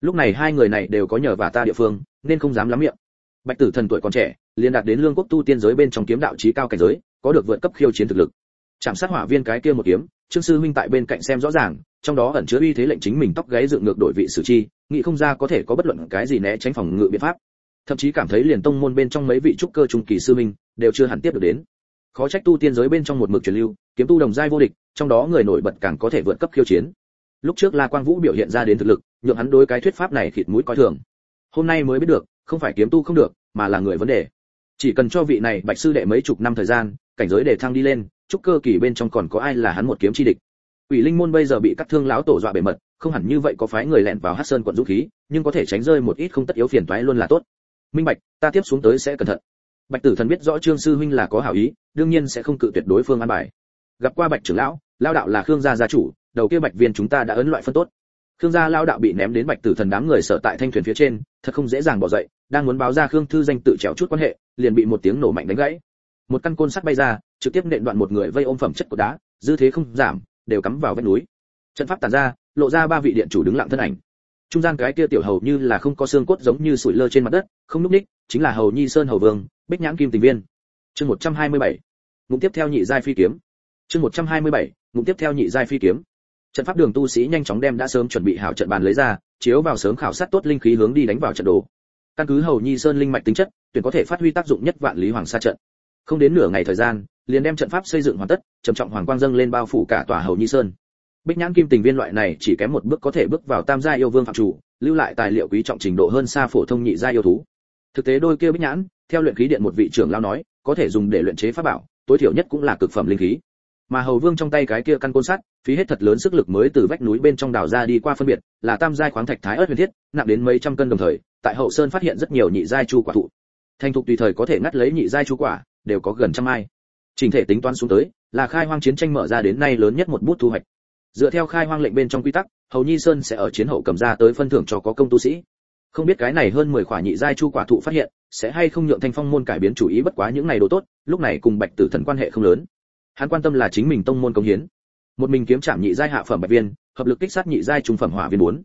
Lúc này hai người này đều có nhờ và ta địa phương, nên không dám lắm miệng. Bạch tử thần tuổi còn trẻ, liền đạt đến lương quốc tu tiên giới bên trong kiếm đạo trí cao cảnh giới, có được vượt cấp khiêu chiến thực lực. Chạm sát hỏa viên cái kia một kiếm trương sư huynh tại bên cạnh xem rõ ràng, trong đó ẩn chứa uy thế lệnh chính mình tóc gáy dựng ngược đổi vị xử chi, nghĩ không ra có thể có bất luận cái gì né tránh phòng ngự biện pháp. Thậm chí cảm thấy liền tông môn bên trong mấy vị trúc cơ trung kỳ sư minh đều chưa hẳn tiếp được đến. Khó trách tu tiên giới bên trong một mực truyền lưu, kiếm tu đồng giai vô địch, trong đó người nổi bật càng có thể vượt cấp khiêu chiến. Lúc trước la quang vũ biểu hiện ra đến thực lực, nhượng hắn đối cái thuyết pháp này khịt mũi coi thường. Hôm nay mới biết được, không phải kiếm tu không được, mà là người vấn đề. Chỉ cần cho vị này bạch sư đệ mấy chục năm thời gian, cảnh giới để thăng đi lên trúc cơ kỳ bên trong còn có ai là hắn một kiếm chi địch Quỷ Linh môn bây giờ bị cắt thương lão tổ dọa bể mật, không hẳn như vậy có phái người lẻn vào Hắc Sơn quận vũ khí, nhưng có thể tránh rơi một ít không tất yếu phiền toái luôn là tốt. Minh Bạch, ta tiếp xuống tới sẽ cẩn thận. Bạch Tử Thần biết rõ Trương sư huynh là có hảo ý, đương nhiên sẽ không cự tuyệt đối phương an bài. Gặp qua Bạch trưởng lão, lão đạo là Khương gia gia chủ, đầu kia Bạch viên chúng ta đã ấn loại phân tốt. Khương gia lão đạo bị ném đến Bạch Tử Thần đám người sợ tại thanh thuyền phía trên, thật không dễ dàng bỏ dậy, đang muốn báo ra Khương thư danh tự trèo chút quan hệ, liền bị một tiếng nổ mạnh đánh gãy. Một căn côn sắt bay ra, trực tiếp nện đoạn một người vây ôm phẩm chất của đá, dư thế không giảm, đều cắm vào vách núi. Trận pháp tản ra lộ ra ba vị điện chủ đứng lặng thân ảnh. Trung gian cái kia tiểu hầu như là không có xương cốt giống như sủi lơ trên mặt đất không núc ních chính là hầu nhi sơn hầu vương bích nhãn kim tình viên. Chương 127. ngụm tiếp theo nhị giai phi kiếm. Chương 127. ngụm tiếp theo nhị giai phi kiếm. Trận pháp đường tu sĩ nhanh chóng đem đã sớm chuẩn bị hảo trận bàn lấy ra chiếu vào sớm khảo sát tốt linh khí hướng đi đánh vào trận đồ. Căn cứ hầu nhi sơn linh mạch tính chất tuyển có thể phát huy tác dụng nhất vạn lý hoàng sa trận không đến nửa ngày thời gian, liền đem trận pháp xây dựng hoàn tất, trầm trọng hoàng quang dâng lên bao phủ cả tòa hầu nhi sơn. Bích nhãn kim tình viên loại này chỉ kém một bước có thể bước vào tam gia yêu vương phạm chủ, lưu lại tài liệu quý trọng trình độ hơn xa phổ thông nhị gia yêu thú. Thực tế đôi kia bích nhãn, theo luyện khí điện một vị trưởng lao nói, có thể dùng để luyện chế pháp bảo, tối thiểu nhất cũng là cực phẩm linh khí. Mà hầu vương trong tay cái kia căn côn sắt, phí hết thật lớn sức lực mới từ vách núi bên trong đào ra đi qua phân biệt, là tam giai khoáng thạch thái ớt huyền thiết, nặng đến mấy trăm cân đồng thời, tại hậu sơn phát hiện rất nhiều nhị giai chu quả thụ. Thành thục tùy thời có thể ngắt lấy nhị giai chu quả đều có gần trăm ai. Trình thể tính toán xuống tới, là khai hoang chiến tranh mở ra đến nay lớn nhất một bút thu hoạch. Dựa theo khai hoang lệnh bên trong quy tắc, hầu nhi sơn sẽ ở chiến hậu cầm ra tới phân thưởng cho có công tu sĩ. Không biết cái này hơn 10 khỏa nhị giai chu quả thụ phát hiện, sẽ hay không nhượng thanh phong môn cải biến chủ ý bất quá những này đồ tốt, lúc này cùng bạch tử thần quan hệ không lớn. Hắn quan tâm là chính mình tông môn công hiến. Một mình kiếm chạm nhị giai hạ phẩm bạch viên, hợp lực kích sát nhị giai trung phẩm hỏa viên bốn.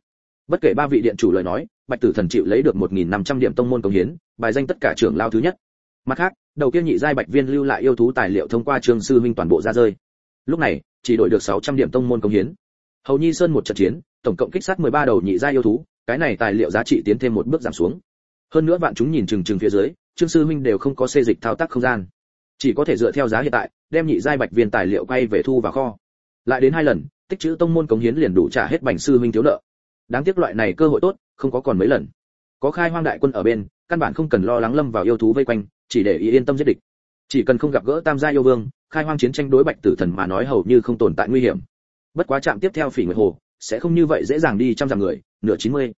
Bất kể ba vị điện chủ lời nói, bạch tử thần chịu lấy được 1.500 điểm tông môn công hiến, bài danh tất cả trưởng lao thứ nhất. Mặt khác đầu kia nhị giai bạch viên lưu lại yêu thú tài liệu thông qua trường sư minh toàn bộ ra rơi. Lúc này, chỉ đổi được 600 điểm tông môn công hiến. Hầu nhi sơn một trận chiến, tổng cộng kích sát 13 đầu nhị giai yêu thú, cái này tài liệu giá trị tiến thêm một bước giảm xuống. Hơn nữa vạn chúng nhìn chừng chừng phía dưới, trương sư minh đều không có xê dịch thao tác không gian. Chỉ có thể dựa theo giá hiện tại, đem nhị giai bạch viên tài liệu quay về thu vào kho. Lại đến hai lần, tích chữ tông môn cống hiến liền đủ trả hết bành sư minh thiếu nợ. Đáng tiếc loại này cơ hội tốt, không có còn mấy lần. Có khai hoang đại quân ở bên, căn bản không cần lo lắng lâm vào yêu thú vây quanh chỉ để y yên tâm giết địch. Chỉ cần không gặp gỡ tam gia yêu vương, khai hoang chiến tranh đối bạch tử thần mà nói hầu như không tồn tại nguy hiểm. Bất quá chạm tiếp theo phỉ nguyệt hồ, sẽ không như vậy dễ dàng đi trăm dặm người, nửa chín mươi.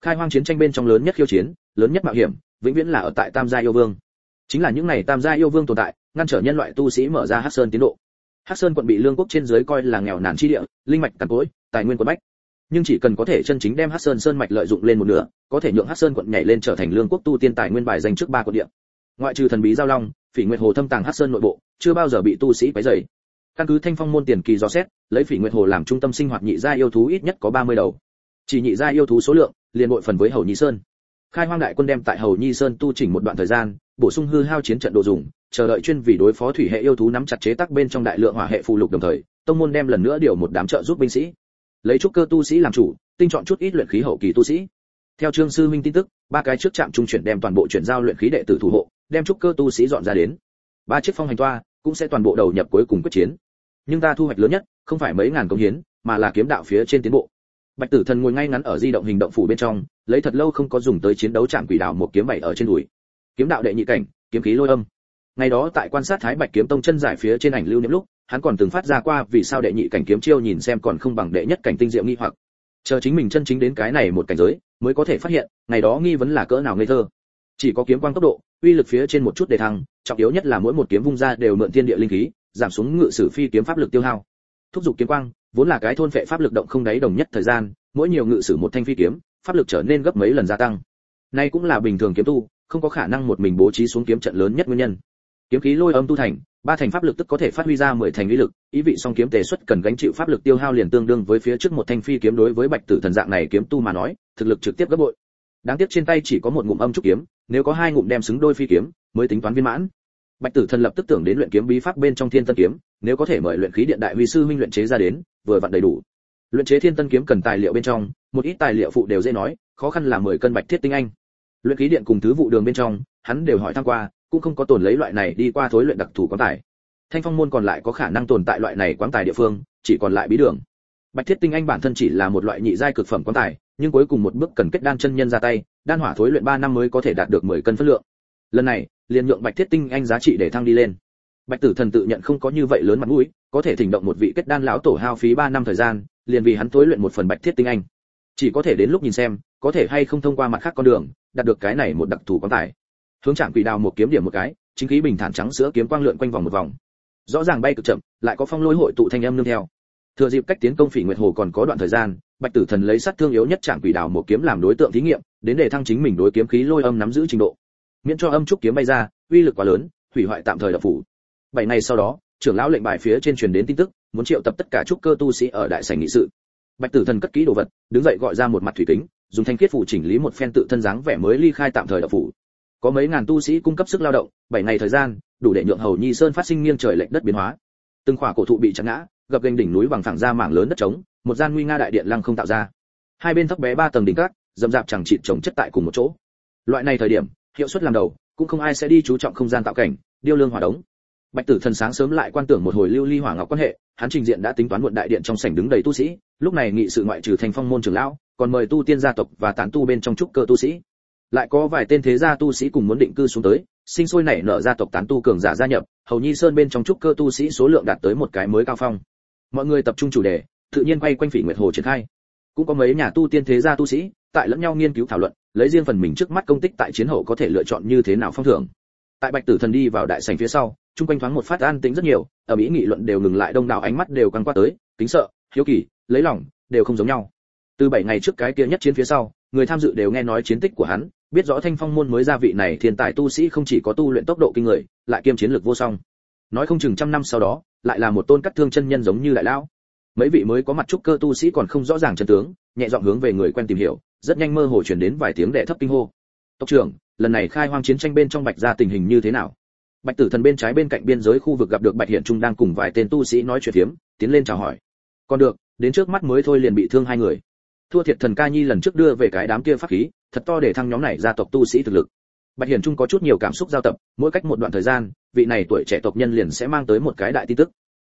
Khai hoang chiến tranh bên trong lớn nhất khiêu chiến, lớn nhất mạo hiểm, vĩnh viễn là ở tại tam gia yêu vương. Chính là những này tam gia yêu vương tồn tại, ngăn trở nhân loại tu sĩ mở ra hắc sơn tiến độ. Hắc sơn quận bị lương quốc trên dưới coi là nghèo nàn chi địa, linh mạch cằn cỗi, tài nguyên quận bách. Nhưng chỉ cần có thể chân chính đem hắc sơn sơn mạch lợi dụng lên một nửa, có thể nhượng hắc sơn quận nhảy lên trở thành lương quốc tu tiên tài nguyên bài danh trước ba quận địa ngoại trừ thần bí giao long, phỉ nguyệt hồ thâm tàng hắc sơn nội bộ, chưa bao giờ bị tu sĩ quấy rầy. Căn cứ thanh phong môn tiền kỳ dò xét, lấy phỉ nguyệt hồ làm trung tâm sinh hoạt nhị gia yêu thú ít nhất có 30 đầu. Chỉ nhị gia yêu thú số lượng, liền bội phần với hầu nhi sơn. Khai hoang đại quân đem tại hầu nhi sơn tu chỉnh một đoạn thời gian, bổ sung hư hao chiến trận đồ dùng, chờ đợi chuyên vì đối phó thủy hệ yêu thú nắm chặt chế tác bên trong đại lượng hỏa hệ phụ lục đồng thời, tông môn đem lần nữa điều một đám trợ giúp binh sĩ. Lấy trúc cơ tu sĩ làm chủ, tinh chọn chút ít luyện khí hậu kỳ tu sĩ. Theo trương sư minh tin tức, ba cái trước trạm trung chuyển đem toàn bộ chuyển giao luyện khí đệ tử thủ hộ đem trúc cơ tu sĩ dọn ra đến. Ba chiếc phong hành toa cũng sẽ toàn bộ đầu nhập cuối cùng quyết chiến. Nhưng ta thu hoạch lớn nhất không phải mấy ngàn công hiến, mà là kiếm đạo phía trên tiến bộ. Bạch tử thần ngồi ngay ngắn ở di động hình động phủ bên trong, lấy thật lâu không có dùng tới chiến đấu chạm quỷ đạo một kiếm bảy ở trên đùi. Kiếm đạo đệ nhị cảnh, kiếm khí lôi âm. Ngày đó tại quan sát thái bạch kiếm tông chân giải phía trên ảnh lưu niệm lúc, hắn còn từng phát ra qua vì sao đệ nhị cảnh kiếm chiêu nhìn xem còn không bằng đệ nhất cảnh tinh diệu nghi hoặc. Chờ chính mình chân chính đến cái này một cảnh giới, mới có thể phát hiện, ngày đó nghi vấn là cỡ nào ngây thơ chỉ có kiếm quang tốc độ, uy lực phía trên một chút đề thăng, trọng yếu nhất là mỗi một kiếm vung ra đều mượn thiên địa linh khí, giảm xuống ngự sử phi kiếm pháp lực tiêu hao. Thúc giục kiếm quang, vốn là cái thôn phệ pháp lực động không đáy đồng nhất thời gian, mỗi nhiều ngự sử một thanh phi kiếm, pháp lực trở nên gấp mấy lần gia tăng. Nay cũng là bình thường kiếm tu, không có khả năng một mình bố trí xuống kiếm trận lớn nhất nguyên nhân. Kiếm khí lôi âm tu thành, ba thành pháp lực tức có thể phát huy ra mười thành uy lực, ý vị song kiếm tề xuất cần gánh chịu pháp lực tiêu hao liền tương đương với phía trước một thanh phi kiếm đối với bạch tử thần dạng này kiếm tu mà nói, thực lực trực tiếp gấp bội đáng tiếc trên tay chỉ có một ngụm âm trúc kiếm, nếu có hai ngụm đem xứng đôi phi kiếm, mới tính toán viên mãn. Bạch tử thần lập tức tưởng đến luyện kiếm bí pháp bên trong thiên tân kiếm, nếu có thể mời luyện khí điện đại huy sư minh luyện chế ra đến, vừa vặn đầy đủ. Luyện chế thiên tân kiếm cần tài liệu bên trong, một ít tài liệu phụ đều dễ nói, khó khăn là mười cân bạch thiết tinh anh. Luyện khí điện cùng thứ vụ đường bên trong, hắn đều hỏi thăm qua, cũng không có tồn lấy loại này đi qua thối luyện đặc thù quán tài. Thanh phong môn còn lại có khả năng tồn tại loại này quán tài địa phương, chỉ còn lại bí đường. Bạch thiết tinh anh bản thân chỉ là một loại nhị giai cực phẩm quán tài nhưng cuối cùng một bước cần kết đan chân nhân ra tay, đan hỏa thối luyện 3 năm mới có thể đạt được 10 cân phân lượng. Lần này, liền nhượng bạch thiết tinh anh giá trị để thăng đi lên. Bạch tử thần tự nhận không có như vậy lớn mặt mũi, có thể thỉnh động một vị kết đan lão tổ hao phí 3 năm thời gian, liền vì hắn tối luyện một phần bạch thiết tinh anh. Chỉ có thể đến lúc nhìn xem, có thể hay không thông qua mặt khác con đường, đạt được cái này một đặc thù quán tài. Hướng chạm quỷ đào một kiếm điểm một cái, chính khí bình thản trắng sữa kiếm quang lượn quanh vòng một vòng. Rõ ràng bay cực chậm, lại có phong lôi hội tụ thanh âm nương theo. Thừa dịp cách tiến công phỉ nguyệt hồ còn có đoạn thời gian bạch tử thần lấy sát thương yếu nhất trạng quỷ đào một kiếm làm đối tượng thí nghiệm, đến để thăng chính mình đối kiếm khí lôi âm nắm giữ trình độ. Miễn cho âm trúc kiếm bay ra, uy lực quá lớn, hủy hoại tạm thời đập phủ. Bảy ngày sau đó, trưởng lão lệnh bài phía trên truyền đến tin tức, muốn triệu tập tất cả trúc cơ tu sĩ ở đại sảnh nghị sự. Bạch tử thần cất kỹ đồ vật, đứng dậy gọi ra một mặt thủy kính, dùng thanh khiết phủ chỉnh lý một phen tự thân dáng vẻ mới ly khai tạm thời đập phủ. Có mấy ngàn tu sĩ cung cấp sức lao động, bảy ngày thời gian, đủ để nhượng hầu nhi sơn phát sinh nghiêng trời lệch đất biến hóa. Từng khỏa cổ thụ bị chặt ngã gập ghềnh đỉnh núi bằng phẳng ra mảng lớn đất trống, một gian nguy nga đại điện lăng không tạo ra. Hai bên thấp bé ba tầng đỉnh cát dầm dạp chẳng chịt trồng chất tại cùng một chỗ. Loại này thời điểm, hiệu suất làm đầu, cũng không ai sẽ đi chú trọng không gian tạo cảnh, điêu lương hỏa đống. Bạch tử thần sáng sớm lại quan tưởng một hồi lưu ly hỏa ngọc quan hệ, hắn trình diện đã tính toán muộn đại điện trong sảnh đứng đầy tu sĩ, lúc này nghị sự ngoại trừ thành phong môn trưởng lão, còn mời tu tiên gia tộc và tán tu bên trong trúc cơ tu sĩ. Lại có vài tên thế gia tu sĩ cùng muốn định cư xuống tới, sinh sôi nảy nở gia tộc tán tu cường giả gia nhập, hầu nhi sơn bên trong trúc cơ tu sĩ số lượng đạt tới một cái mới cao phong mọi người tập trung chủ đề, tự nhiên quay quanh phỉ nguyệt hồ triển khai. Cũng có mấy nhà tu tiên thế gia tu sĩ, tại lẫn nhau nghiên cứu thảo luận, lấy riêng phần mình trước mắt công tích tại chiến hậu có thể lựa chọn như thế nào phong thưởng. Tại bạch tử thần đi vào đại sảnh phía sau, chung quanh thoáng một phát an tĩnh rất nhiều ở mỹ nghị luận đều ngừng lại, đông đảo ánh mắt đều căng qua tới, kính sợ, hiếu kỳ, lấy lòng, đều không giống nhau. Từ bảy ngày trước cái kia nhất chiến phía sau, người tham dự đều nghe nói chiến tích của hắn, biết rõ thanh phong môn mới gia vị này thiên tài tu sĩ không chỉ có tu luyện tốc độ kinh người, lại kiêm chiến lược vô song nói không chừng trăm năm sau đó, lại là một tôn cắt thương chân nhân giống như đại lão. Mấy vị mới có mặt trúc cơ tu sĩ còn không rõ ràng chân tướng, nhẹ dọn hướng về người quen tìm hiểu, rất nhanh mơ hồ truyền đến vài tiếng đệ thấp kinh hô. Tộc trưởng, lần này khai hoang chiến tranh bên trong bạch gia tình hình như thế nào? Bạch tử thần bên trái bên cạnh biên giới khu vực gặp được bạch hiện trung đang cùng vài tên tu sĩ nói chuyện phiếm, tiến lên chào hỏi. Còn được, đến trước mắt mới thôi liền bị thương hai người. Thua thiệt thần ca nhi lần trước đưa về cái đám kia pháp khí, thật to để thăng nhóm này gia tộc tu sĩ thực lực bạch hiển trung có chút nhiều cảm xúc giao tập, mỗi cách một đoạn thời gian, vị này tuổi trẻ tộc nhân liền sẽ mang tới một cái đại tin tức.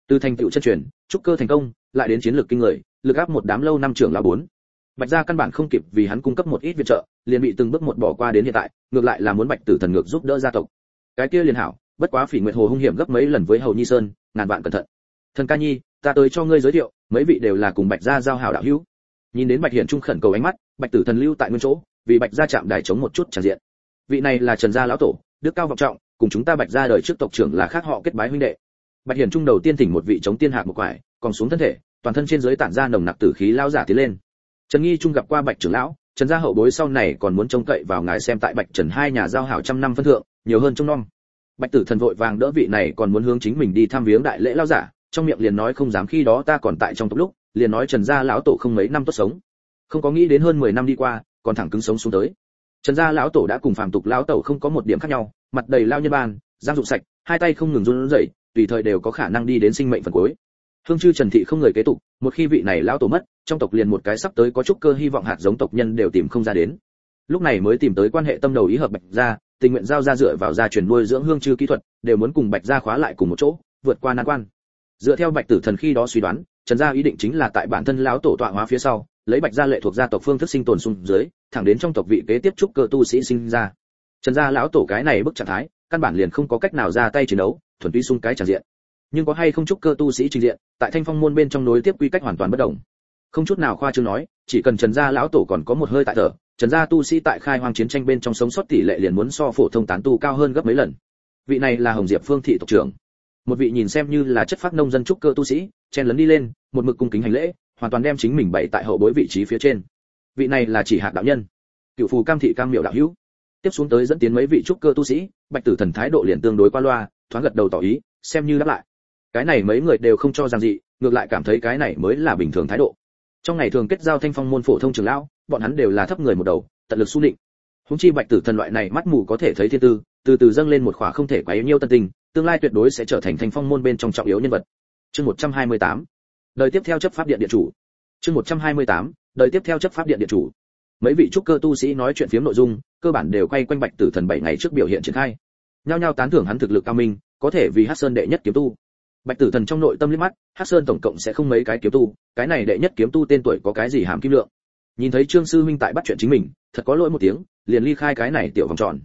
Từ thành tựu chân truyền, trúc cơ thành công, lại đến chiến lược kinh người, lực áp một đám lâu năm trưởng là bốn. Bạch gia căn bản không kịp vì hắn cung cấp một ít viện trợ, liền bị từng bước một bỏ qua đến hiện tại, ngược lại là muốn bạch tử thần ngược giúp đỡ gia tộc. Cái kia liền hảo, bất quá phỉ nguyệt hồ hung hiểm gấp mấy lần với hầu nhi sơn, ngàn vạn cẩn thận. Thần ca nhi, ta tới cho ngươi giới thiệu, mấy vị đều là cùng bạch gia giao hảo đạo hữu. Nhìn đến bạch hiển trung khẩn cầu ánh mắt, bạch tử thần lưu tại nguyên chỗ, vì bạch gia chạm đài chống một chút tràn diện vị này là trần gia lão tổ, đức cao vọng trọng, cùng chúng ta bạch gia đời trước tộc trưởng là khác họ kết bái huynh đệ. Bạch hiển trung đầu tiên thỉnh một vị chống tiên hạc một quải, còn xuống thân thể, toàn thân trên dưới tản ra nồng nặc tử khí lao giả tiến lên. Trần nghi trung gặp qua bạch trưởng lão, trần gia hậu bối sau này còn muốn trông cậy vào ngài xem tại bạch trần hai nhà giao hảo trăm năm phân thượng, nhiều hơn trong non bạch tử thần vội vàng đỡ vị này còn muốn hướng chính mình đi thăm viếng đại lễ lao giả, trong miệng liền nói không dám khi đó ta còn tại trong tộc lúc, liền nói trần gia lão tổ không mấy năm tốt sống. Không có nghĩ đến hơn 10 năm đi qua, còn thẳng cứng sống xuống tới trần gia lão tổ đã cùng phàm tục lão tổ không có một điểm khác nhau, mặt đầy lao nhân ban, giang dụng sạch, hai tay không ngừng run rẩy, tùy thời đều có khả năng đi đến sinh mệnh phần cuối. Hương chư trần thị không người kế tục, một khi vị này lão tổ mất, trong tộc liền một cái sắp tới có chút cơ hy vọng hạt giống tộc nhân đều tìm không ra đến. Lúc này mới tìm tới quan hệ tâm đầu ý hợp bạch gia, tình nguyện giao ra dựa vào gia truyền nuôi dưỡng hương chư kỹ thuật, đều muốn cùng bạch gia khóa lại cùng một chỗ, vượt qua nan quan. Dựa theo bạch tử thần khi đó suy đoán, trần gia ý định chính là tại bản thân lão tổ tọa hóa phía sau lấy bạch gia lệ thuộc gia tộc phương thức sinh tồn xung dưới, thẳng đến trong tộc vị kế tiếp trúc cơ tu sĩ sinh ra. Trần gia lão tổ cái này bức trạng thái, căn bản liền không có cách nào ra tay chiến đấu, thuần túy sung cái tràn diện. Nhưng có hay không trúc cơ tu sĩ trình diện, tại thanh phong môn bên trong nối tiếp quy cách hoàn toàn bất đồng. Không chút nào khoa trương nói, chỉ cần trần gia lão tổ còn có một hơi tại thở, trần gia tu sĩ tại khai hoang chiến tranh bên trong sống sót tỷ lệ liền muốn so phổ thông tán tu cao hơn gấp mấy lần. Vị này là hồng diệp phương thị tộc trưởng. Một vị nhìn xem như là chất phát nông dân trúc cơ tu sĩ, chen lấn đi lên, một mực cung kính hành lễ hoàn toàn đem chính mình bày tại hậu bối vị trí phía trên. Vị này là chỉ hạt đạo nhân. Cựu phù cam thị cam miểu đạo hữu. Tiếp xuống tới dẫn tiến mấy vị trúc cơ tu sĩ, bạch tử thần thái độ liền tương đối qua loa, thoáng gật đầu tỏ ý, xem như đáp lại. Cái này mấy người đều không cho rằng gì, ngược lại cảm thấy cái này mới là bình thường thái độ. Trong ngày thường kết giao thanh phong môn phổ thông trường lão, bọn hắn đều là thấp người một đầu, tận lực xu định húng chi bạch tử thần loại này mắt mù có thể thấy thiên tư, từ từ dâng lên một khóa không thể quá yếu nhiêu tân tình tương lai tuyệt đối sẽ trở thành thanh phong môn bên trong trọng yếu nhân vật. Chương 128 đời tiếp theo chấp pháp điện điện chủ. Chương 128 đời tiếp theo chấp pháp điện điện chủ. Mấy vị trúc cơ tu sĩ nói chuyện phiếm nội dung, cơ bản đều quay quanh bạch tử thần bảy ngày trước biểu hiện triển khai. Nhao nhao tán thưởng hắn thực lực cao minh, có thể vì hắc sơn đệ nhất kiếm tu. Bạch tử thần trong nội tâm liếc mắt, hắc sơn tổng cộng sẽ không mấy cái kiếm tu, cái này đệ nhất kiếm tu tên tuổi có cái gì hàm kim lượng? Nhìn thấy trương sư huynh tại bắt chuyện chính mình, thật có lỗi một tiếng, liền ly khai cái này tiểu vòng tròn.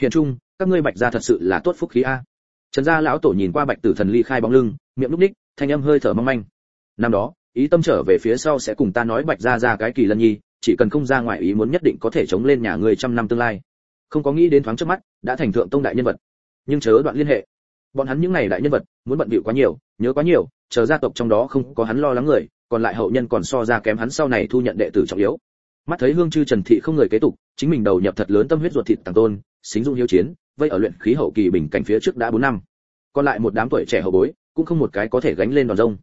Hiện trung, các ngươi bạch gia thật sự là tốt phúc khí a. Trần gia lão tổ nhìn qua bạch tử thần ly khai bóng lưng, miệng núp ních, thanh âm hơi thở mong manh năm đó, ý tâm trở về phía sau sẽ cùng ta nói bạch gia ra cái kỳ lân nhi, chỉ cần không ra ngoài ý muốn nhất định có thể chống lên nhà người trăm năm tương lai. Không có nghĩ đến thoáng trước mắt, đã thành thượng tông đại nhân vật. Nhưng chớ đoạn liên hệ. Bọn hắn những này đại nhân vật, muốn bận bịu quá nhiều, nhớ quá nhiều, chờ gia tộc trong đó không có hắn lo lắng người, còn lại hậu nhân còn so ra kém hắn sau này thu nhận đệ tử trọng yếu. Mắt thấy hương chư trần thị không người kế tục, chính mình đầu nhập thật lớn tâm huyết ruột thịt tàng tôn, xính dung hiếu chiến, vây ở luyện khí hậu kỳ bình cảnh phía trước đã bốn năm. Còn lại một đám tuổi trẻ hậu bối, cũng không một cái có thể gánh lên đòn rông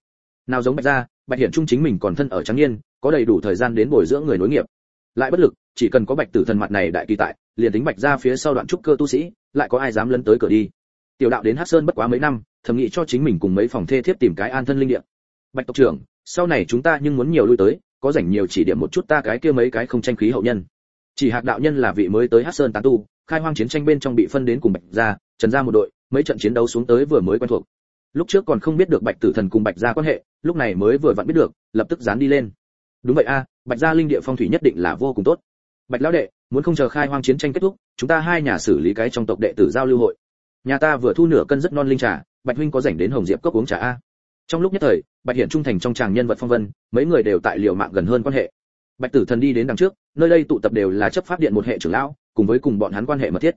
nào giống bạch gia, bạch hiển trung chính mình còn thân ở trắng niên, có đầy đủ thời gian đến bồi dưỡng người nối nghiệp. Lại bất lực, chỉ cần có bạch tử thần mặt này đại kỳ tại, liền tính bạch gia phía sau đoạn trúc cơ tu sĩ, lại có ai dám lấn tới cửa đi. Tiểu đạo đến hắc sơn bất quá mấy năm, thầm nghĩ cho chính mình cùng mấy phòng thê thiếp tìm cái an thân linh địa. Bạch tộc trưởng, sau này chúng ta nhưng muốn nhiều lui tới, có rảnh nhiều chỉ điểm một chút ta cái kia mấy cái không tranh khí hậu nhân. Chỉ hạc đạo nhân là vị mới tới hát sơn tán tu, khai hoang chiến tranh bên trong bị phân đến cùng bạch gia, trần gia một đội, mấy trận chiến đấu xuống tới vừa mới quen thuộc. Lúc trước còn không biết được bạch tử thần cùng bạch gia quan hệ lúc này mới vừa vặn biết được, lập tức dán đi lên. Đúng vậy a, bạch gia linh địa phong thủy nhất định là vô cùng tốt. Bạch lão đệ, muốn không chờ khai hoang chiến tranh kết thúc, chúng ta hai nhà xử lý cái trong tộc đệ tử giao lưu hội. Nhà ta vừa thu nửa cân rất non linh trà, bạch huynh có rảnh đến hồng diệp cốc uống trà a? Trong lúc nhất thời, bạch hiển trung thành trong tràng nhân vật phong vân, mấy người đều tại liều mạng gần hơn quan hệ. Bạch tử thần đi đến đằng trước, nơi đây tụ tập đều là chấp pháp điện một hệ trưởng lão, cùng với cùng bọn hắn quan hệ mật thiết.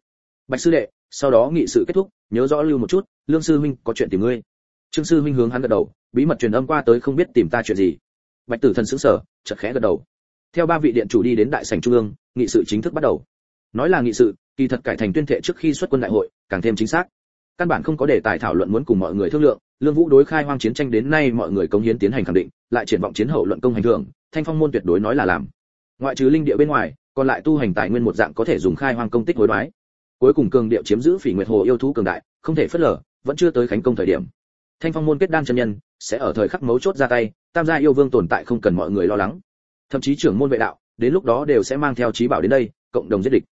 Bạch sư đệ, sau đó nghị sự kết thúc, nhớ rõ lưu một chút, lương sư huynh có chuyện tìm ngươi trương sư huynh hướng hắn gật đầu, bí mật truyền âm qua tới không biết tìm ta chuyện gì. Bạch tử thần sững sờ, chợt khẽ gật đầu. Theo ba vị điện chủ đi đến đại sảnh trung ương, nghị sự chính thức bắt đầu. Nói là nghị sự, kỳ thật cải thành tuyên thệ trước khi xuất quân đại hội, càng thêm chính xác. Căn bản không có đề tài thảo luận muốn cùng mọi người thương lượng, lương vũ đối khai hoang chiến tranh đến nay mọi người công hiến tiến hành khẳng định, lại triển vọng chiến hậu luận công hành thưởng thanh phong môn tuyệt đối nói là làm. Ngoại trừ linh địa bên ngoài, còn lại tu hành tài nguyên một dạng có thể dùng khai hoang công tích hối đoái. Cuối cùng cường điệu chiếm giữ phỉ nguyệt hồ yêu thú cường đại, không thể phớt lờ, vẫn chưa tới khánh công thời điểm thanh phong môn kết đan chân nhân, sẽ ở thời khắc mấu chốt ra tay, tam gia yêu vương tồn tại không cần mọi người lo lắng. Thậm chí trưởng môn vệ đạo, đến lúc đó đều sẽ mang theo trí bảo đến đây, cộng đồng giết địch.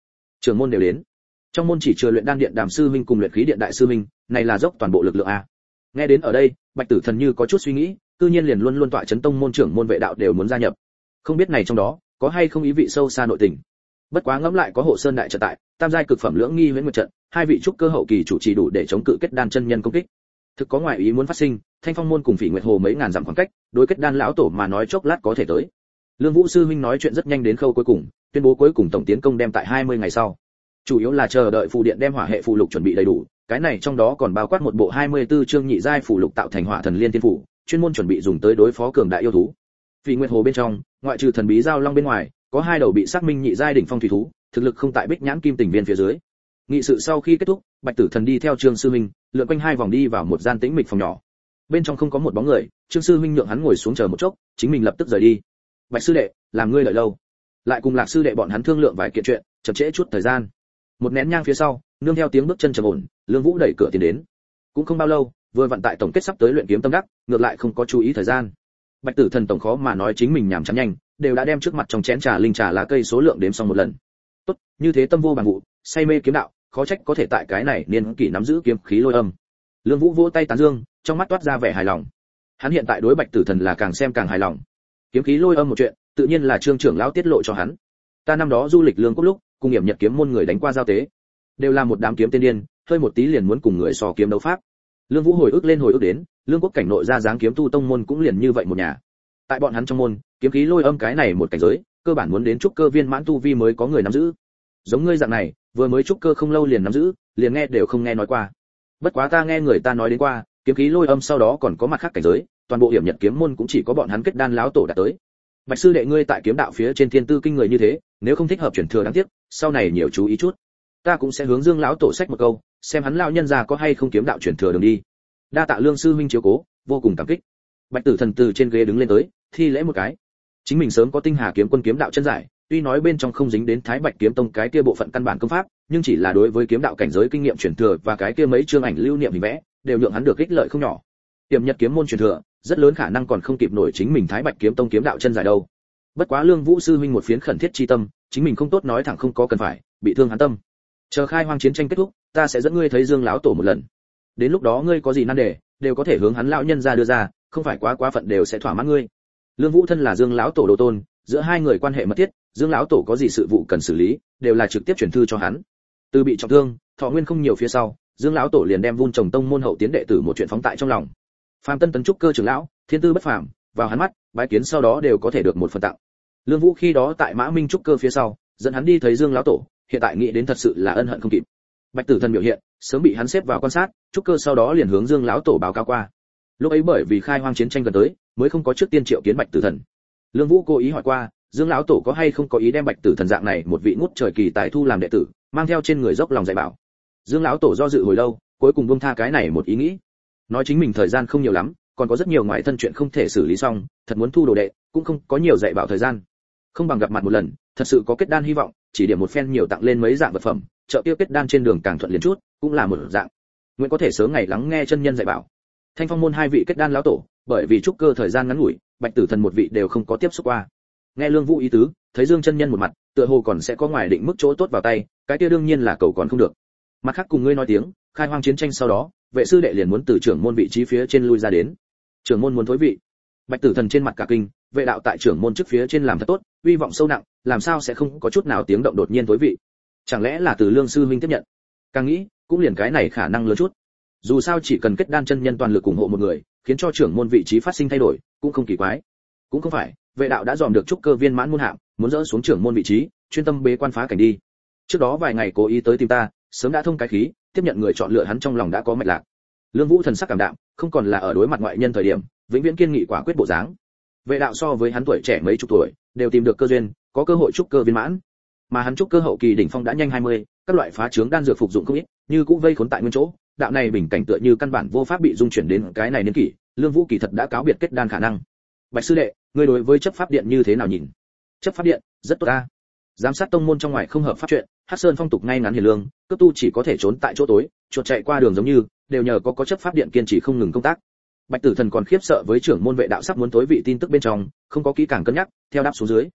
Trưởng môn đều đến. Trong môn chỉ chừa luyện đan điện đàm sư minh cùng luyện khí điện đại sư minh này là dốc toàn bộ lực lượng a. Nghe đến ở đây, bạch tử thần như có chút suy nghĩ, cư nhiên liền luôn luôn tọa chấn tông môn trưởng môn vệ đạo đều muốn gia nhập. Không biết này trong đó, có hay không ý vị sâu xa nội tình. Bất quá ngẫm lại có hộ sơn đại trận tại, tam giai cực phẩm lưỡng nghi huyễn một trận, hai vị trúc cơ hậu kỳ chủ trì đủ để chống cự kết đan chân nhân công kích thực có ngoại ý muốn phát sinh, thanh phong môn cùng phỉ nguyệt hồ mấy ngàn dặm khoảng cách, đối kết đan lão tổ mà nói chốc lát có thể tới. Lương vũ sư huynh nói chuyện rất nhanh đến khâu cuối cùng, tuyên bố cuối cùng tổng tiến công đem tại 20 ngày sau. Chủ yếu là chờ đợi phù điện đem hỏa hệ phù lục chuẩn bị đầy đủ, cái này trong đó còn bao quát một bộ 24 chương nhị giai phù lục tạo thành hỏa thần liên tiên phủ, chuyên môn chuẩn bị dùng tới đối phó cường đại yêu thú. Phỉ nguyệt hồ bên trong, ngoại trừ thần bí giao long bên ngoài, có hai đầu bị xác minh nhị giai đỉnh phong thủy thú, thực lực không tại bích nhãn kim tình viên phía dưới. Nghị sự sau khi kết thúc, bạch tử thần đi theo trương sư minh lượn quanh hai vòng đi vào một gian tĩnh mịch phòng nhỏ. Bên trong không có một bóng người, trương sư minh nhượng hắn ngồi xuống chờ một chốc, chính mình lập tức rời đi. Bạch sư đệ, làm ngươi đợi lâu. Lại cùng lạc sư đệ bọn hắn thương lượng vài kiện chuyện, chậm trễ chút thời gian. Một nén nhang phía sau, nương theo tiếng bước chân trầm ổn, lương vũ đẩy cửa tiến đến. Cũng không bao lâu, vừa vận tại tổng kết sắp tới luyện kiếm tâm đắc, ngược lại không có chú ý thời gian. Bạch tử thần tổng khó mà nói chính mình nhảm chán nhanh, đều đã đem trước mặt trong chén trà linh trà lá cây số lượng đếm xong một lần. Tốt, như thế tâm vô bằng vụ, say mê kiếm đạo khó trách có thể tại cái này niên kỷ nắm giữ kiếm khí lôi âm. Lương vũ vỗ tay tán dương, trong mắt toát ra vẻ hài lòng. Hắn hiện tại đối bạch tử thần là càng xem càng hài lòng. Kiếm khí lôi âm một chuyện, tự nhiên là trương trưởng lão tiết lộ cho hắn. Ta năm đó du lịch lương quốc lúc, cùng hiểm nhật kiếm môn người đánh qua giao tế. Đều là một đám kiếm tiên điên, hơi một tí liền muốn cùng người sò kiếm đấu pháp. Lương vũ hồi ức lên hồi ức đến, lương quốc cảnh nội ra dáng kiếm tu tông môn cũng liền như vậy một nhà. Tại bọn hắn trong môn, kiếm khí lôi âm cái này một cảnh giới, cơ bản muốn đến trúc cơ viên mãn tu vi mới có người nắm giữ. Giống ngươi dạng này vừa mới trúc cơ không lâu liền nắm giữ, liền nghe đều không nghe nói qua. Bất quá ta nghe người ta nói đến qua, kiếm khí lôi âm sau đó còn có mặt khác cảnh giới, toàn bộ hiểm nhật kiếm môn cũng chỉ có bọn hắn kết đan láo tổ đã tới. Bạch sư đệ ngươi tại kiếm đạo phía trên thiên tư kinh người như thế, nếu không thích hợp chuyển thừa đáng tiếc, sau này nhiều chú ý chút. Ta cũng sẽ hướng dương lão tổ sách một câu, xem hắn lão nhân già có hay không kiếm đạo chuyển thừa đường đi. Đa tạ lương sư huynh chiếu cố, vô cùng cảm kích. Bạch tử thần từ trên ghế đứng lên tới, thi lễ một cái. Chính mình sớm có tinh hà kiếm quân kiếm đạo chân giải tuy nói bên trong không dính đến thái bạch kiếm tông cái kia bộ phận căn bản công pháp, nhưng chỉ là đối với kiếm đạo cảnh giới kinh nghiệm chuyển thừa và cái kia mấy chương ảnh lưu niệm hình vẽ, đều nhượng hắn được ích lợi không nhỏ. Tiềm nhật kiếm môn truyền thừa, rất lớn khả năng còn không kịp nổi chính mình thái bạch kiếm tông kiếm đạo chân giải đâu. Bất quá lương vũ sư huynh một phiến khẩn thiết chi tâm, chính mình không tốt nói thẳng không có cần phải, bị thương hắn tâm. Chờ khai hoang chiến tranh kết thúc, ta sẽ dẫn ngươi thấy dương lão tổ một lần. Đến lúc đó ngươi có gì nan đề, đều có thể hướng hắn lão nhân ra đưa ra, không phải quá quá phận đều sẽ thỏa mãn ngươi. Lương vũ thân là dương lão tổ đồ tôn, giữa hai người quan hệ mật thiết dương lão tổ có gì sự vụ cần xử lý, đều là trực tiếp chuyển thư cho hắn. Từ bị trọng thương, thọ nguyên không nhiều phía sau, dương lão tổ liền đem vun trồng tông môn hậu tiến đệ tử một chuyện phóng tại trong lòng. Phạm tân tấn trúc cơ trưởng lão, thiên tư bất phàm, vào hắn mắt, bái kiến sau đó đều có thể được một phần tặng. Lương vũ khi đó tại mã minh trúc cơ phía sau, dẫn hắn đi thấy dương lão tổ, hiện tại nghĩ đến thật sự là ân hận không kịp. Bạch tử thần biểu hiện, sớm bị hắn xếp vào quan sát, trúc cơ sau đó liền hướng dương lão tổ báo cáo qua. Lúc ấy bởi vì khai hoang chiến tranh gần tới, mới không có trước tiên triệu kiến bạch tử thần. Lương vũ cố ý hỏi qua dương lão tổ có hay không có ý đem bạch tử thần dạng này một vị ngút trời kỳ tài thu làm đệ tử, mang theo trên người dốc lòng dạy bảo. Dương lão tổ do dự hồi lâu, cuối cùng buông tha cái này một ý nghĩ. Nói chính mình thời gian không nhiều lắm, còn có rất nhiều ngoại thân chuyện không thể xử lý xong, thật muốn thu đồ đệ, cũng không có nhiều dạy bảo thời gian. Không bằng gặp mặt một lần, thật sự có kết đan hy vọng, chỉ điểm một phen nhiều tặng lên mấy dạng vật phẩm, trợ tiêu kết đan trên đường càng thuận liền chút, cũng là một dạng. Nguyện có thể sớm ngày lắng nghe chân nhân dạy bảo. Thanh phong môn hai vị kết đan lão tổ, bởi vì trúc cơ thời gian ngắn ngủi, bạch tử thần một vị đều không có tiếp xúc qua nghe lương vũ ý tứ, thấy dương chân nhân một mặt, tựa hồ còn sẽ có ngoài định mức chỗ tốt vào tay, cái kia đương nhiên là cầu còn không được. Mặt khác cùng ngươi nói tiếng, khai hoang chiến tranh sau đó, vệ sư đệ liền muốn từ trưởng môn vị trí phía trên lui ra đến. Trưởng môn muốn thối vị. Bạch tử thần trên mặt cả kinh, vệ đạo tại trưởng môn trước phía trên làm thật tốt uy vọng sâu nặng, làm sao sẽ không có chút nào tiếng động đột nhiên thối vị. Chẳng lẽ là từ lương sư huynh tiếp nhận? Càng nghĩ, cũng liền cái này khả năng lớn chút. Dù sao chỉ cần kết đan chân nhân toàn lực ủng hộ một người, khiến cho trưởng môn vị trí phát sinh thay đổi, cũng không kỳ quái. Cũng không phải vệ đạo đã dòm được trúc cơ viên mãn môn hạng muốn dỡ xuống trưởng môn vị trí chuyên tâm bế quan phá cảnh đi. Trước đó vài ngày cố ý tới tìm ta sớm đã thông cái khí tiếp nhận người chọn lựa hắn trong lòng đã có mạch lạc. Lương vũ thần sắc cảm đạm không còn là ở đối mặt ngoại nhân thời điểm vĩnh viễn kiên nghị quả quyết bộ dáng. Vệ đạo so với hắn tuổi trẻ mấy chục tuổi đều tìm được cơ duyên có cơ hội trúc cơ viên mãn. Mà hắn trúc cơ hậu kỳ đỉnh phong đã nhanh 20, các loại phá trướng đan dược phục dụng không ít như cũng vây khốn tại nguyên chỗ. Đạo này bình cảnh tựa như căn bản vô pháp bị dung chuyển đến cái này niên kỷ lương vũ kỳ thật đã cáo biệt kết đan khả năng. Bạch sư đệ ngươi đối với chấp pháp điện như thế nào nhìn? Chấp pháp điện, rất tốt ta. Giám sát tông môn trong ngoài không hợp pháp chuyện hát sơn phong tục ngay ngắn hiền lương cấp tu chỉ có thể trốn tại chỗ tối, chuột chạy qua đường giống như, đều nhờ có có chấp pháp điện kiên trì không ngừng công tác. Bạch tử thần còn khiếp sợ với trưởng môn vệ đạo sắp muốn tối vị tin tức bên trong, không có kỹ càng cân nhắc, theo đáp xuống dưới.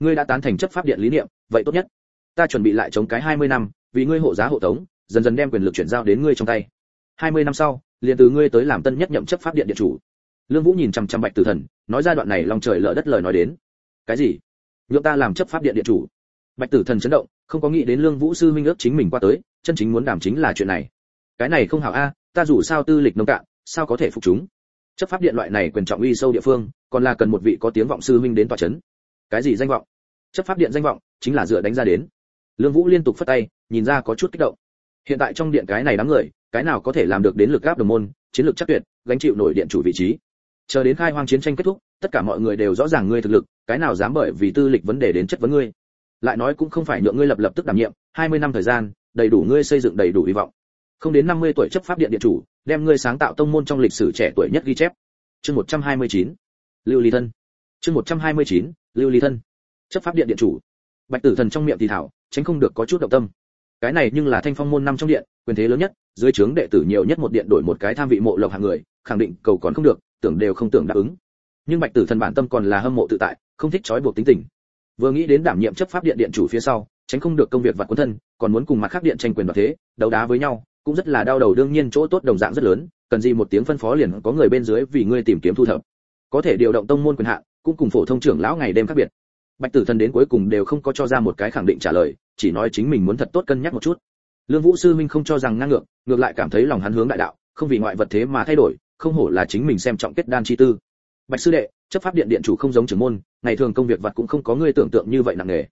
Ngươi đã tán thành chấp pháp điện lý niệm, vậy tốt nhất. Ta chuẩn bị lại chống cái 20 năm, vì ngươi hộ giá hộ tống, dần dần đem quyền lực chuyển giao đến ngươi trong tay. 20 năm sau, liền từ ngươi tới làm tân nhất nhậm chấp pháp điện điện chủ lương vũ nhìn chằm chằm bạch tử thần, nói ra đoạn này lòng trời lở đất lời nói đến. Cái gì? Nhượng ta làm chấp pháp điện điện chủ. Bạch tử thần chấn động, không có nghĩ đến lương vũ sư huynh ước chính mình qua tới, chân chính muốn đảm chính là chuyện này. Cái này không hảo a, ta dù sao tư lịch nông cạn, sao có thể phục chúng? Chấp pháp điện loại này quyền trọng uy sâu địa phương, còn là cần một vị có tiếng vọng sư huynh đến tòa chấn. Cái gì danh vọng? Chấp pháp điện danh vọng, chính là dựa đánh ra đến. Lương vũ liên tục phất tay, nhìn ra có chút kích động. Hiện tại trong điện cái này đám người, cái nào có thể làm được đến lực gáp đồng môn, chiến lược chắc tuyệt, gánh chịu nổi điện chủ vị trí chờ đến khai hoang chiến tranh kết thúc, tất cả mọi người đều rõ ràng ngươi thực lực, cái nào dám bởi vì tư lịch vấn đề đến chất vấn ngươi. Lại nói cũng không phải nhượng ngươi lập lập tức đảm nhiệm 20 năm thời gian, đầy đủ ngươi xây dựng đầy đủ hy vọng. Không đến 50 tuổi chấp pháp điện điện chủ, đem ngươi sáng tạo tông môn trong lịch sử trẻ tuổi nhất ghi chép. Chương 129 lưu ly thân. Chương 129 lưu ly thân. Chấp pháp điện điện chủ. Bạch tử thần trong miệng thì thảo, tránh không được có chút động tâm. Cái này nhưng là thanh phong môn năm trong điện, quyền thế lớn nhất, dưới trướng đệ tử nhiều nhất một điện đổi một cái tham vị mộ lộc hàng người, khẳng định cầu còn không được tưởng đều không tưởng đáp ứng. Nhưng bạch tử thần bản tâm còn là hâm mộ tự tại, không thích trói buộc tính tình. Vừa nghĩ đến đảm nhiệm chấp pháp điện điện chủ phía sau, tránh không được công việc vặt quân thân, còn muốn cùng mặt khác điện tranh quyền đoạt thế, đấu đá với nhau, cũng rất là đau đầu đương nhiên chỗ tốt đồng dạng rất lớn, cần gì một tiếng phân phó liền có người bên dưới vì ngươi tìm kiếm thu thập. Có thể điều động tông môn quyền hạn, cũng cùng phổ thông trưởng lão ngày đêm khác biệt. Bạch tử thần đến cuối cùng đều không có cho ra một cái khẳng định trả lời, chỉ nói chính mình muốn thật tốt cân nhắc một chút. Lương vũ sư minh không cho rằng ngang ngược ngược lại cảm thấy lòng hắn hướng đại đạo, không vì ngoại vật thế mà thay đổi không hổ là chính mình xem trọng kết đan chi tư. Bạch sư đệ, chấp pháp điện điện chủ không giống trưởng môn, ngày thường công việc vật cũng không có ngươi tưởng tượng như vậy nặng nề.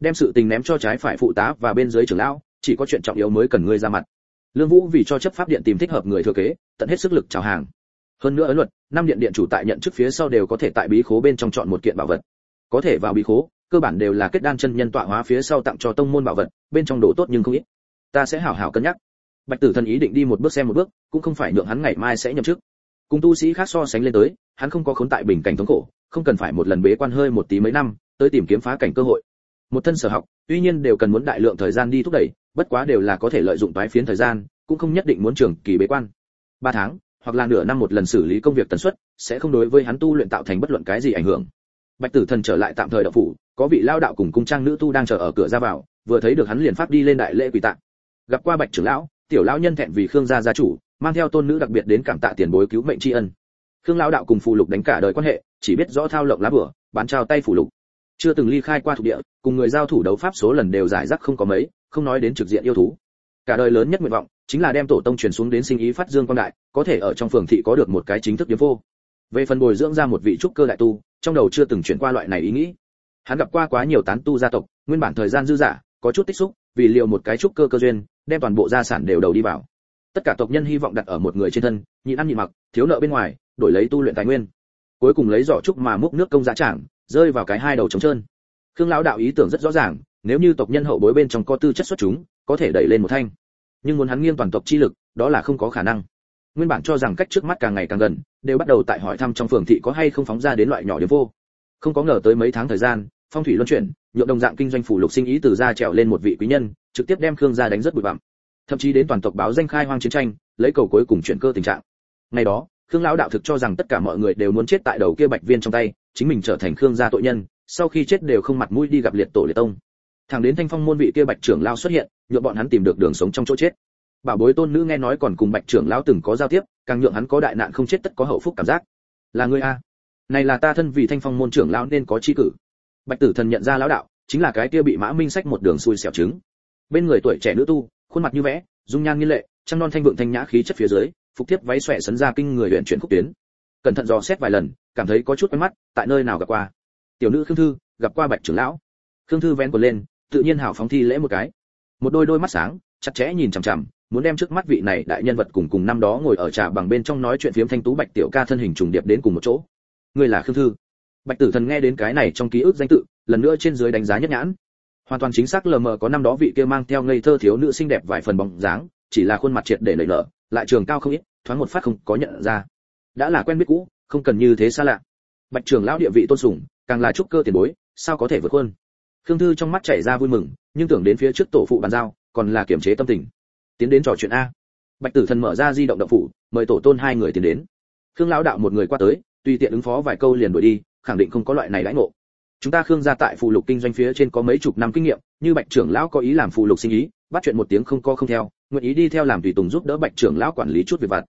Đem sự tình ném cho trái phải phụ tá và bên dưới trưởng lão, chỉ có chuyện trọng yếu mới cần ngươi ra mặt. Lương vũ vì cho chấp pháp điện tìm thích hợp người thừa kế, tận hết sức lực chào hàng. Hơn nữa ấn luật, năm điện điện chủ tại nhận chức phía sau đều có thể tại bí khố bên trong chọn một kiện bảo vật. Có thể vào bí khố, cơ bản đều là kết đan chân nhân tọa hóa phía sau tặng cho tông môn bảo vật, bên trong đồ tốt nhưng không ít. Ta sẽ hảo hảo cân nhắc. Bạch tử thần ý định đi một bước xem một bước, cũng không phải nhượng hắn ngày mai sẽ nhậm chức cùng tu sĩ khác so sánh lên tới, hắn không có khốn tại bình cảnh thống khổ, không cần phải một lần bế quan hơi một tí mấy năm, tới tìm kiếm phá cảnh cơ hội. Một thân sở học, tuy nhiên đều cần muốn đại lượng thời gian đi thúc đẩy, bất quá đều là có thể lợi dụng tái phiến thời gian, cũng không nhất định muốn trường kỳ bế quan. Ba tháng, hoặc là nửa năm một lần xử lý công việc tần suất, sẽ không đối với hắn tu luyện tạo thành bất luận cái gì ảnh hưởng. Bạch tử thần trở lại tạm thời đạo phủ, có vị lao đạo cùng cung trang nữ tu đang chờ ở cửa ra vào, vừa thấy được hắn liền phát đi lên đại lễ quỳ tạng. gặp qua bạch trưởng lão, tiểu lão nhân thẹn vì khương gia gia chủ mang theo tôn nữ đặc biệt đến cảm tạ tiền bối cứu mệnh tri ân. Khương lão đạo cùng phù lục đánh cả đời quan hệ, chỉ biết rõ thao lộng lá bửa, bán trao tay phù lục. Chưa từng ly khai qua thuộc địa, cùng người giao thủ đấu pháp số lần đều giải rác không có mấy, không nói đến trực diện yêu thú. Cả đời lớn nhất nguyện vọng, chính là đem tổ tông truyền xuống đến sinh ý phát dương quang đại, có thể ở trong phường thị có được một cái chính thức điếm vô. Về phần bồi dưỡng ra một vị trúc cơ đại tu, trong đầu chưa từng chuyển qua loại này ý nghĩ. Hắn gặp qua quá nhiều tán tu gia tộc, nguyên bản thời gian dư dả, có chút tích xúc, vì liệu một cái trúc cơ cơ duyên, đem toàn bộ gia sản đều đầu đi vào tất cả tộc nhân hy vọng đặt ở một người trên thân, nhịn ăn nhịn mặc, thiếu nợ bên ngoài, đổi lấy tu luyện tài nguyên. Cuối cùng lấy giỏ trúc mà múc nước công giá trảng, rơi vào cái hai đầu trống trơn. Khương lão đạo ý tưởng rất rõ ràng, nếu như tộc nhân hậu bối bên trong có tư chất xuất chúng, có thể đẩy lên một thanh. Nhưng muốn hắn nghiêng toàn tộc chi lực, đó là không có khả năng. Nguyên bản cho rằng cách trước mắt càng ngày càng gần, đều bắt đầu tại hỏi thăm trong phường thị có hay không phóng ra đến loại nhỏ điểm vô. Không có ngờ tới mấy tháng thời gian, phong thủy luân chuyển, nhượng đồng dạng kinh doanh phủ lục sinh ý từ ra trèo lên một vị quý nhân, trực tiếp đem khương gia đánh rất bụi bặm thậm chí đến toàn tộc báo danh khai hoang chiến tranh, lấy cầu cuối cùng chuyển cơ tình trạng. Ngày đó, khương lão đạo thực cho rằng tất cả mọi người đều muốn chết tại đầu kia bạch viên trong tay, chính mình trở thành khương gia tội nhân, sau khi chết đều không mặt mũi đi gặp liệt tổ liệt tông. Thằng đến thanh phong môn vị kia bạch trưởng lao xuất hiện, nhượng bọn hắn tìm được đường sống trong chỗ chết. Bảo bối tôn nữ nghe nói còn cùng bạch trưởng lão từng có giao tiếp, càng nhượng hắn có đại nạn không chết tất có hậu phúc cảm giác. Là ngươi a? Này là ta thân vì thanh phong môn trưởng lão nên có chi cử. Bạch tử thần nhận ra lão đạo, chính là cái kia bị mã minh sách một đường xui xẻo trứng. Bên người tuổi trẻ nữ tu khuôn mặt như vẽ, dung nhan nghi lệ, trăng non thanh vượng thanh nhã khí chất phía dưới, phục tiếp váy xòe sấn ra kinh người luyện chuyển khúc tuyến. Cẩn thận dò xét vài lần, cảm thấy có chút quen mắt, tại nơi nào gặp qua. Tiểu nữ khương thư, gặp qua bạch trưởng lão. Khương thư vén quần lên, tự nhiên hào phóng thi lễ một cái. Một đôi đôi mắt sáng, chặt chẽ nhìn chằm chằm, muốn đem trước mắt vị này đại nhân vật cùng cùng năm đó ngồi ở trà bằng bên trong nói chuyện phiếm thanh tú bạch tiểu ca thân hình trùng điệp đến cùng một chỗ. Người là khương thư. Bạch tử thần nghe đến cái này trong ký ức danh tự, lần nữa trên dưới đánh giá nhất nhãn hoàn toàn chính xác lờ mờ có năm đó vị kia mang theo ngây thơ thiếu nữ xinh đẹp vài phần bóng dáng, chỉ là khuôn mặt triệt để lầy lở lại trường cao không ít, thoáng một phát không có nhận ra. Đã là quen biết cũ, không cần như thế xa lạ. Bạch trường lão địa vị tôn sùng, càng là trúc cơ tiền bối, sao có thể vượt hơn khương thư trong mắt chảy ra vui mừng, nhưng tưởng đến phía trước tổ phụ bàn giao, còn là kiềm chế tâm tình. Tiến đến trò chuyện a. Bạch tử thần mở ra di động động phủ, mời tổ tôn hai người tiến đến. Khương lão đạo một người qua tới, tùy tiện ứng phó vài câu liền đuổi đi, khẳng định không có loại này lãnh ngộ chúng ta khương gia tại phụ lục kinh doanh phía trên có mấy chục năm kinh nghiệm, như bạch trưởng lão có ý làm phụ lục sinh ý, bắt chuyện một tiếng không co không theo, nguyện ý đi theo làm tùy tùng giúp đỡ bạch trưởng lão quản lý chút việc vặt.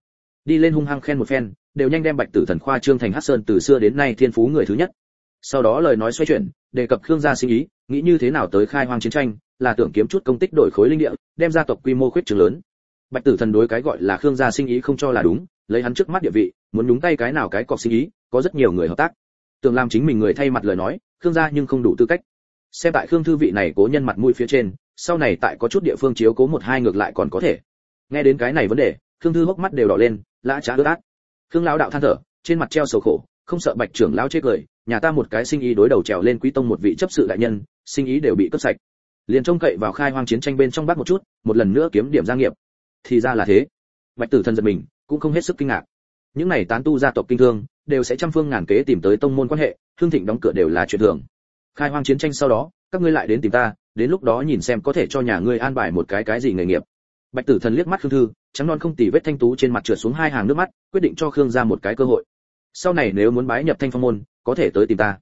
Đi lên hung hăng khen một phen, đều nhanh đem bạch tử thần khoa trương thành hắc sơn từ xưa đến nay thiên phú người thứ nhất. Sau đó lời nói xoay chuyển, đề cập khương gia sinh ý, nghĩ như thế nào tới khai hoang chiến tranh, là tưởng kiếm chút công tích đổi khối linh địa, đem gia tộc quy mô khuyết trường lớn. Bạch tử thần đối cái gọi là khương gia sinh ý không cho là đúng, lấy hắn trước mắt địa vị, muốn nhúng tay cái nào cái cọc sinh ý, có rất nhiều người hợp tác. Tưởng làm chính mình người thay mặt lời nói khương gia nhưng không đủ tư cách. Xem tại khương thư vị này cố nhân mặt mũi phía trên, sau này tại có chút địa phương chiếu cố một hai ngược lại còn có thể. Nghe đến cái này vấn đề, khương thư hốc mắt đều đỏ lên, lã trá ướt át. Khương lão đạo than thở, trên mặt treo sầu khổ, không sợ bạch trưởng lão chết cười, nhà ta một cái sinh ý đối đầu trèo lên quý tông một vị chấp sự đại nhân, sinh ý đều bị cướp sạch. Liền trông cậy vào khai hoang chiến tranh bên trong bác một chút, một lần nữa kiếm điểm gia nghiệp. Thì ra là thế. Bạch tử thần giật mình, cũng không hết sức kinh ngạc những này tán tu gia tộc kinh thương, đều sẽ trăm phương ngàn kế tìm tới tông môn quan hệ, hương thịnh đóng cửa đều là chuyện thường. Khai hoang chiến tranh sau đó, các ngươi lại đến tìm ta, đến lúc đó nhìn xem có thể cho nhà ngươi an bài một cái cái gì nghề nghiệp. Bạch tử thần liếc mắt khương thư, trắng non không tỉ vết thanh tú trên mặt trượt xuống hai hàng nước mắt, quyết định cho khương ra một cái cơ hội. Sau này nếu muốn bái nhập thanh phong môn, có thể tới tìm ta.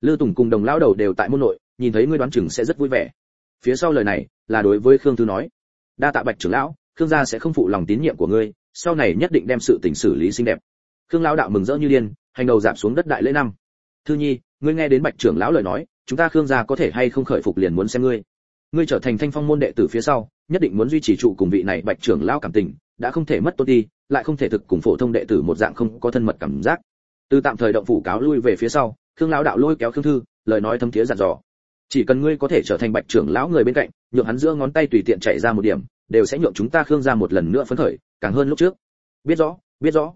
Lư tùng cùng đồng lão đầu đều tại môn nội, nhìn thấy ngươi đoán chừng sẽ rất vui vẻ. Phía sau lời này là đối với khương thư nói. Đa tạ bạch trưởng lão, khương gia sẽ không phụ lòng tín nhiệm của ngươi sau này nhất định đem sự tình xử lý xinh đẹp. Khương lão đạo mừng rỡ như điên, hành đầu giảm xuống đất đại lễ năm. Thư nhi, ngươi nghe đến bạch trưởng lão lời nói, chúng ta khương gia có thể hay không khởi phục liền muốn xem ngươi. Ngươi trở thành thanh phong môn đệ tử phía sau, nhất định muốn duy trì trụ cùng vị này bạch trưởng lão cảm tình, đã không thể mất tôn đi lại không thể thực cùng phổ thông đệ tử một dạng không có thân mật cảm giác. Từ tạm thời động phủ cáo lui về phía sau, khương lão đạo lôi kéo khương thư, lời nói thâm thiế dặn dò. Chỉ cần ngươi có thể trở thành bạch trưởng lão người bên cạnh, nhượng hắn giữa ngón tay tùy tiện chạy ra một điểm, đều sẽ nhượng chúng ta khương ra một lần nữa phấn khởi càng hơn lúc trước. Biết rõ biết rõ.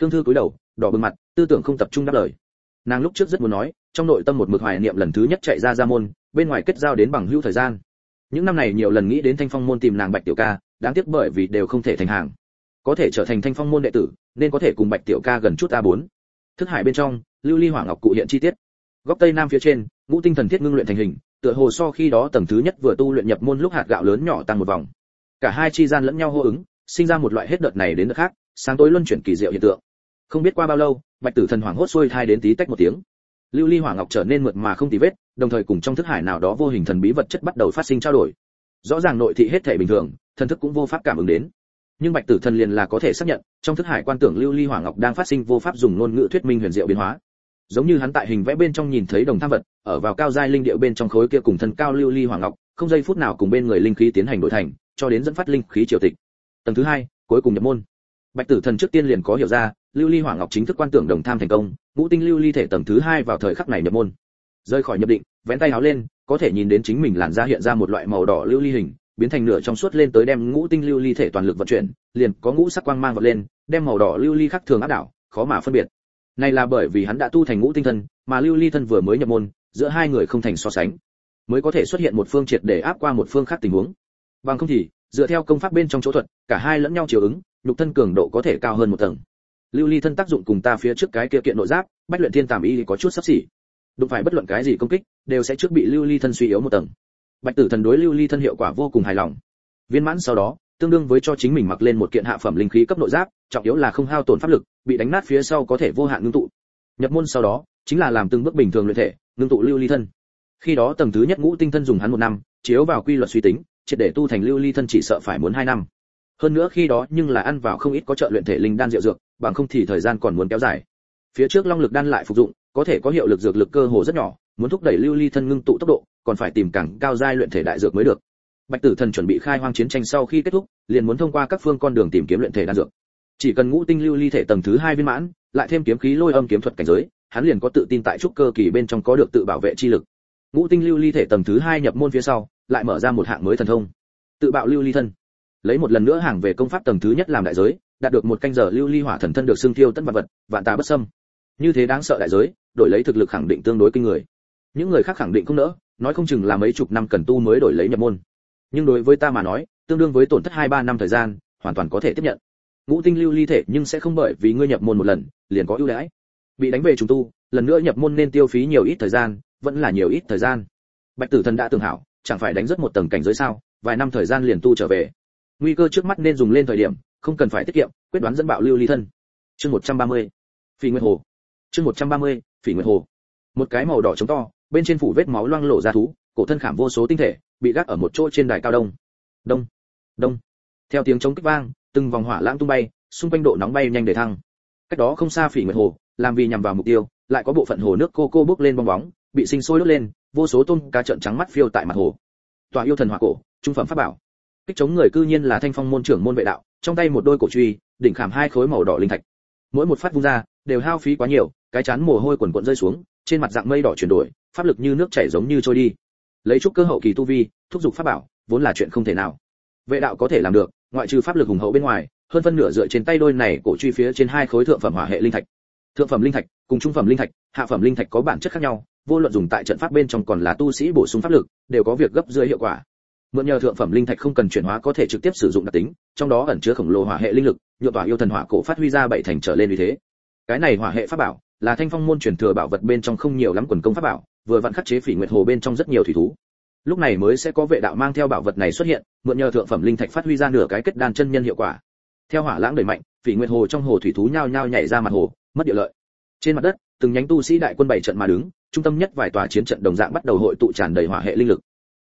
Khương thư cúi đầu, đỏ bừng mặt, tư tưởng không tập trung đáp lời. Nàng lúc trước rất muốn nói, trong nội tâm một mực hoài niệm lần thứ nhất chạy ra ra môn, bên ngoài kết giao đến bằng hữu thời gian. Những năm này nhiều lần nghĩ đến thanh phong môn tìm nàng bạch tiểu ca, đáng tiếc bởi vì đều không thể thành hàng. Có thể trở thành thanh phong môn đệ tử, nên có thể cùng bạch tiểu ca gần chút a bốn. Thức hải bên trong, lưu ly hỏa ngọc cụ hiện chi tiết. Góc tây nam phía trên, ngũ tinh thần thiết ngưng luyện thành hình, tựa hồ so khi đó tầng thứ nhất vừa tu luyện nhập môn lúc hạt gạo lớn nhỏ tăng một vòng. Cả hai chi gian lẫn nhau hô ứng sinh ra một loại hết đợt này đến đợt khác, sáng tối luân chuyển kỳ diệu hiện tượng. Không biết qua bao lâu, bạch tử thần hoảng hốt xuôi thai đến tí tách một tiếng. Lưu ly hỏa ngọc trở nên mượt mà không tì vết, đồng thời cùng trong thức hải nào đó vô hình thần bí vật chất bắt đầu phát sinh trao đổi. Rõ ràng nội thị hết thể bình thường, thần thức cũng vô pháp cảm ứng đến. Nhưng bạch tử thần liền là có thể xác nhận, trong thức hải quan tưởng lưu ly hỏa ngọc đang phát sinh vô pháp dùng ngôn ngữ thuyết minh huyền diệu biến hóa. Giống như hắn tại hình vẽ bên trong nhìn thấy đồng tham vật, ở vào cao giai linh điệu bên trong khối kia cùng thân cao lưu ly hỏa ngọc, không giây phút nào cùng bên người linh khí tiến hành đổi thành, cho đến dẫn phát linh khí triều tịch tầng thứ hai, cuối cùng nhập môn. Bạch tử thần trước tiên liền có hiểu ra, lưu ly hỏa ngọc chính thức quan tưởng đồng tham thành công, ngũ tinh lưu ly thể tầng thứ hai vào thời khắc này nhập môn. Rơi khỏi nhập định, vén tay áo lên, có thể nhìn đến chính mình làn da hiện ra một loại màu đỏ lưu ly hình, biến thành nửa trong suốt lên tới đem ngũ tinh lưu ly thể toàn lực vận chuyển, liền có ngũ sắc quang mang vọt lên, đem màu đỏ lưu ly khắc thường áp đảo, khó mà phân biệt. Này là bởi vì hắn đã tu thành ngũ tinh thân, mà lưu ly thân vừa mới nhập môn, giữa hai người không thành so sánh, mới có thể xuất hiện một phương triệt để áp qua một phương khác tình huống. Bằng không thì dựa theo công pháp bên trong chỗ thuật, cả hai lẫn nhau chiều ứng, nhục thân cường độ có thể cao hơn một tầng. Lưu ly thân tác dụng cùng ta phía trước cái kia kiện nội giáp, bách luyện thiên tàm y có chút sắp xỉ. Đụng phải bất luận cái gì công kích, đều sẽ trước bị lưu ly thân suy yếu một tầng. Bạch tử thần đối lưu ly thân hiệu quả vô cùng hài lòng. Viên mãn sau đó, tương đương với cho chính mình mặc lên một kiện hạ phẩm linh khí cấp nội giáp, trọng yếu là không hao tổn pháp lực, bị đánh nát phía sau có thể vô hạn ngưng tụ. Nhập môn sau đó, chính là làm từng bước bình thường luyện thể, ngưng tụ lưu ly thân. Khi đó tầng thứ nhất ngũ tinh thân dùng hắn một năm, chiếu vào quy luật suy tính triệt để tu thành lưu ly thân chỉ sợ phải muốn hai năm. Hơn nữa khi đó nhưng là ăn vào không ít có trợ luyện thể linh đan diệu dược, bằng không thì thời gian còn muốn kéo dài. Phía trước long lực đan lại phục dụng, có thể có hiệu lực dược lực cơ hồ rất nhỏ, muốn thúc đẩy lưu ly thân ngưng tụ tốc độ, còn phải tìm càng cao giai luyện thể đại dược mới được. Bạch tử thần chuẩn bị khai hoang chiến tranh sau khi kết thúc, liền muốn thông qua các phương con đường tìm kiếm luyện thể đan dược. Chỉ cần ngũ tinh lưu ly thể tầng thứ hai viên mãn, lại thêm kiếm khí lôi âm kiếm thuật cảnh giới, hắn liền có tự tin tại trúc cơ kỳ bên trong có được tự bảo vệ chi lực. Ngũ tinh lưu ly thể tầng thứ hai nhập môn phía sau lại mở ra một hạng mới thần thông. Tự bạo lưu ly thân. Lấy một lần nữa hàng về công pháp tầng thứ nhất làm đại giới, đạt được một canh giờ lưu ly hỏa thần thân được xương thiêu tất vật vật, vạn tà bất xâm. Như thế đáng sợ đại giới, đổi lấy thực lực khẳng định tương đối kinh người. Những người khác khẳng định không nỡ, nói không chừng là mấy chục năm cần tu mới đổi lấy nhập môn. Nhưng đối với ta mà nói, tương đương với tổn thất hai ba năm thời gian, hoàn toàn có thể tiếp nhận. Ngũ tinh lưu ly thể nhưng sẽ không bởi vì ngươi nhập môn một lần, liền có ưu đãi. Bị đánh về trùng tu, lần nữa nhập môn nên tiêu phí nhiều ít thời gian, vẫn là nhiều ít thời gian. Bạch tử thần đã tưởng hảo chẳng phải đánh rất một tầng cảnh giới sao? Vài năm thời gian liền tu trở về. Nguy cơ trước mắt nên dùng lên thời điểm, không cần phải tiết kiệm, quyết đoán dẫn bạo lưu ly thân. Chương 130. phỉ nguyệt hồ. Chương 130. phỉ nguyệt hồ. Một cái màu đỏ trống to, bên trên phủ vết máu loang lổ ra thú, cổ thân khảm vô số tinh thể, bị gác ở một chỗ trên đài cao đông. Đông đông. Theo tiếng chống kích vang, từng vòng hỏa lãng tung bay, xung quanh độ nóng bay nhanh để thăng. Cách đó không xa phỉ nguyệt hồ, làm vì nhằm vào mục tiêu, lại có bộ phận hồ nước cô cô bốc lên bong bóng, bị sinh sôi đốt lên vô số tôm cá trợn trắng mắt phiêu tại mặt hồ. Tòa yêu thần hỏa cổ, trung phẩm pháp bảo. Kích chống người cư nhiên là thanh phong môn trưởng môn vệ đạo, trong tay một đôi cổ truy, đỉnh khảm hai khối màu đỏ linh thạch. Mỗi một phát vung ra, đều hao phí quá nhiều, cái chán mồ hôi quần quận rơi xuống, trên mặt dạng mây đỏ chuyển đổi, pháp lực như nước chảy giống như trôi đi. Lấy chút cơ hậu kỳ tu vi, thúc giục pháp bảo, vốn là chuyện không thể nào. Vệ đạo có thể làm được, ngoại trừ pháp lực hùng hậu bên ngoài, hơn phân nửa dựa trên tay đôi này cổ truy phía trên hai khối thượng phẩm hỏa hệ linh thạch. Thượng phẩm linh thạch cùng trung phẩm linh thạch, hạ phẩm linh thạch có bản chất khác nhau vô luận dùng tại trận pháp bên trong còn là tu sĩ bổ sung pháp lực, đều có việc gấp dưới hiệu quả. Mượn nhờ thượng phẩm linh thạch không cần chuyển hóa có thể trực tiếp sử dụng đặc tính, trong đó ẩn chứa khổng lồ hỏa hệ linh lực, nhựa tỏa yêu thần hỏa cổ phát huy ra bảy thành trở lên như thế. Cái này hỏa hệ pháp bảo, là thanh phong môn truyền thừa bảo vật bên trong không nhiều lắm quần công pháp bảo, vừa vặn khắc chế phỉ nguyệt hồ bên trong rất nhiều thủy thú. Lúc này mới sẽ có vệ đạo mang theo bảo vật này xuất hiện, mượn nhờ thượng phẩm linh thạch phát huy ra nửa cái kết đan chân nhân hiệu quả. Theo hỏa lãng đẩy mạnh, phỉ nguyệt hồ trong hồ thủy thú nhao nhao nhảy ra mặt hồ, mất địa lợi. Trên mặt đất, từng nhánh tu sĩ đại quân bảy trận mà đứng trung tâm nhất vài tòa chiến trận đồng dạng bắt đầu hội tụ tràn đầy hỏa hệ linh lực.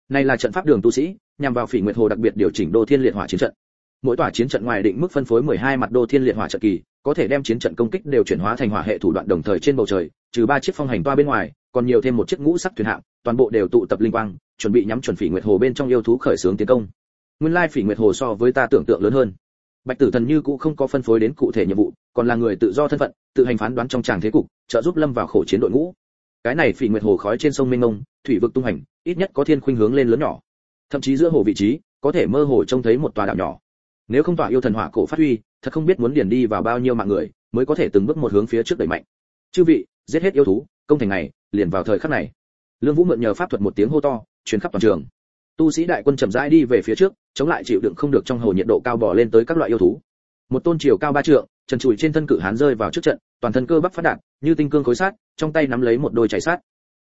Này là trận pháp đường tu sĩ, nhằm vào phỉ nguyệt hồ đặc biệt điều chỉnh đô thiên liệt hỏa chiến trận. Mỗi tòa chiến trận ngoài định mức phân phối 12 mặt đô thiên liệt hỏa trận kỳ, có thể đem chiến trận công kích đều chuyển hóa thành hỏa hệ thủ đoạn đồng thời trên bầu trời, trừ ba chiếc phong hành toa bên ngoài, còn nhiều thêm một chiếc ngũ sắc thuyền hạm, toàn bộ đều tụ tập linh quang, chuẩn bị nhắm chuẩn phỉ nguyệt hồ bên trong yêu thú khởi xướng tiến công. Nguyên lai phỉ nguyệt hồ so với ta tưởng tượng lớn hơn. Bạch tử thần như cũ không có phân phối đến cụ thể nhiệm vụ, còn là người tự do thân phận, tự hành phán đoán trong tràng thế cục, trợ giúp lâm vào khổ chiến đội ngũ cái này phỉ nguyệt hồ khói trên sông mênh mông thủy vực tung hành, ít nhất có thiên khuynh hướng lên lớn nhỏ. Thậm chí giữa hồ vị trí, có thể mơ hồ trông thấy một tòa đảo nhỏ. Nếu không tòa yêu thần hỏa cổ phát huy, thật không biết muốn điền đi vào bao nhiêu mạng người, mới có thể từng bước một hướng phía trước đẩy mạnh. Chư vị, giết hết yêu thú, công thành này, liền vào thời khắc này. Lương vũ mượn nhờ pháp thuật một tiếng hô to, truyền khắp toàn trường. Tu sĩ đại quân chậm rãi đi về phía trước, chống lại chịu đựng không được trong hồ nhiệt độ cao bỏ lên tới các loại yêu thú. Một tôn chiều cao ba trượng, trần trụi trên thân cự hán rơi vào trước trận, toàn thân cơ bắp phát đạt, như tinh cương khối sát trong tay nắm lấy một đôi chảy sát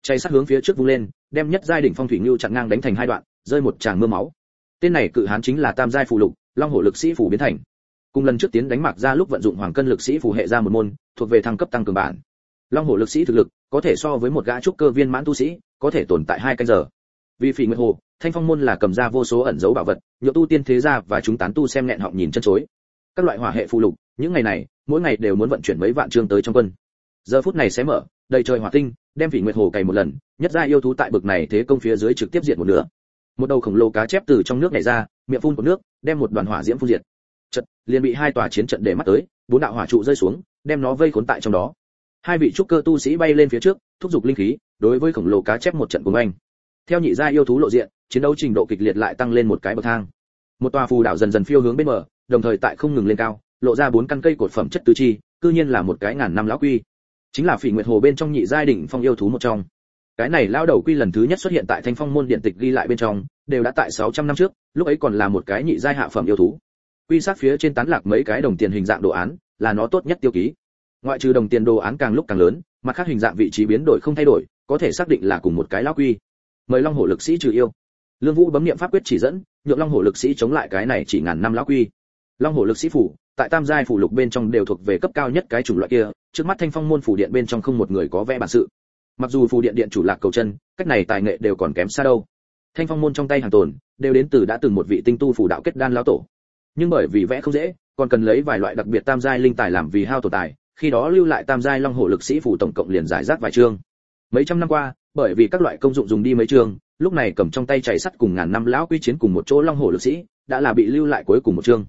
chạy sát hướng phía trước vung lên, đem nhất giai đỉnh phong thủy lưu chặn ngang đánh thành hai đoạn, rơi một tràng mưa máu. Tên này cự hán chính là tam giai phù lục, long hổ lực sĩ phù biến thành. Cùng lần trước tiến đánh mạc ra lúc vận dụng hoàng cân lực sĩ phù hệ ra một môn, thuộc về thăng cấp tăng cường bản. Long hổ lực sĩ thực lực, có thể so với một gã trúc cơ viên mãn tu sĩ, có thể tồn tại hai canh giờ. Vì phỉ nguyệt hồ, thanh phong môn là cầm ra vô số ẩn dấu bảo vật, nhựa tu tiên thế gia và chúng tán tu xem nghẹn họng nhìn chân chối. Các loại hỏa hệ phù lục, những ngày này, mỗi ngày đều muốn vận chuyển mấy vạn trương tới trong quân. Giờ phút này sẽ mở đầy trời hỏa tinh đem phỉ nguyệt hồ cày một lần nhất ra yêu thú tại bực này thế công phía dưới trực tiếp diệt một nửa. Một đầu khổng lồ cá chép từ trong nước nhảy ra miệng phun của nước đem một đoàn hỏa diễm phun diệt. Chợt, liền bị hai tòa chiến trận để mắt tới bốn đạo hỏa trụ rơi xuống đem nó vây khốn tại trong đó. Hai vị trúc cơ tu sĩ bay lên phía trước thúc giục linh khí đối với khổng lồ cá chép một trận cùng anh theo nhị gia yêu thú lộ diện chiến đấu trình độ kịch liệt lại tăng lên một cái bậc thang. Một tòa phù đảo dần dần phiêu hướng bên bờ đồng thời tại không ngừng lên cao lộ ra bốn căn cây cột phẩm chất tứ chi cư nhiên là một cái ngàn năm lão quy chính là phỉ nguyệt hồ bên trong nhị giai đỉnh phong yêu thú một trong. Cái này lao đầu quy lần thứ nhất xuất hiện tại thanh phong môn điện tịch ghi lại bên trong, đều đã tại 600 năm trước, lúc ấy còn là một cái nhị giai hạ phẩm yêu thú. Quy sát phía trên tán lạc mấy cái đồng tiền hình dạng đồ án, là nó tốt nhất tiêu ký. Ngoại trừ đồng tiền đồ án càng lúc càng lớn, mặt khác hình dạng vị trí biến đổi không thay đổi, có thể xác định là cùng một cái lão quy. Mời long hổ lực sĩ trừ yêu. Lương vũ bấm niệm pháp quyết chỉ dẫn, nhượng long hổ lực sĩ chống lại cái này chỉ ngàn năm lão quy. Long hổ lực sĩ phủ tại tam giai phủ lục bên trong đều thuộc về cấp cao nhất cái chủng loại kia, trước mắt thanh phong môn phủ điện bên trong không một người có vẽ bản sự. Mặc dù phủ điện điện chủ lạc cầu chân cách này tài nghệ đều còn kém xa đâu. Thanh phong môn trong tay hàng tồn, đều đến từ đã từng một vị tinh tu phủ đạo kết đan lão tổ. Nhưng bởi vì vẽ không dễ, còn cần lấy vài loại đặc biệt tam giai linh tài làm vì hao tổ tài, khi đó lưu lại tam giai long hổ lực sĩ phủ tổng cộng liền giải rác vài chương. Mấy trăm năm qua, bởi vì các loại công dụng dùng đi mấy chương, lúc này cầm trong tay chảy sắt cùng ngàn năm lão quy chiến cùng một chỗ long hổ lực sĩ, đã là bị lưu lại cuối cùng một chương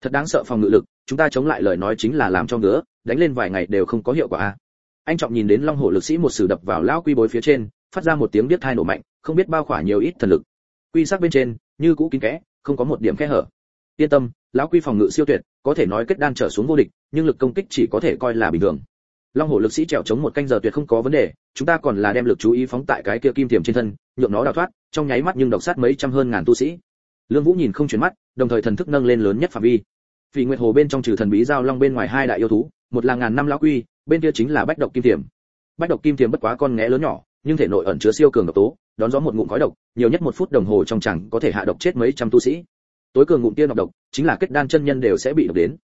thật đáng sợ phòng ngự lực, chúng ta chống lại lời nói chính là làm cho ngứa, đánh lên vài ngày đều không có hiệu quả a. Anh trọng nhìn đến long hổ lực sĩ một sử đập vào lão quy bối phía trên, phát ra một tiếng biết thai nổ mạnh, không biết bao khỏa nhiều ít thần lực. Quy sắc bên trên, như cũ kín kẽ, không có một điểm kẽ hở. Yên tâm, lão quy phòng ngự siêu tuyệt, có thể nói kết đan trở xuống vô địch, nhưng lực công kích chỉ có thể coi là bình thường. Long hổ lực sĩ trèo chống một canh giờ tuyệt không có vấn đề, chúng ta còn là đem lực chú ý phóng tại cái kia kim tiềm trên thân, nhượng nó đào thoát, trong nháy mắt nhưng độc sát mấy trăm hơn ngàn tu sĩ lương vũ nhìn không chuyển mắt, đồng thời thần thức nâng lên lớn nhất phạm vi. Vì nguyệt hồ bên trong trừ thần bí giao long bên ngoài hai đại yêu thú, một là ngàn năm lão quy, bên kia chính là bách độc kim tiềm. Bách độc kim tiềm bất quá con ngẽ lớn nhỏ, nhưng thể nội ẩn chứa siêu cường độc tố, đón gió một ngụm khói độc, nhiều nhất một phút đồng hồ trong chẳng có thể hạ độc chết mấy trăm tu sĩ. Tối cường ngụm tiên độc độc, chính là kết đan chân nhân đều sẽ bị độc đến.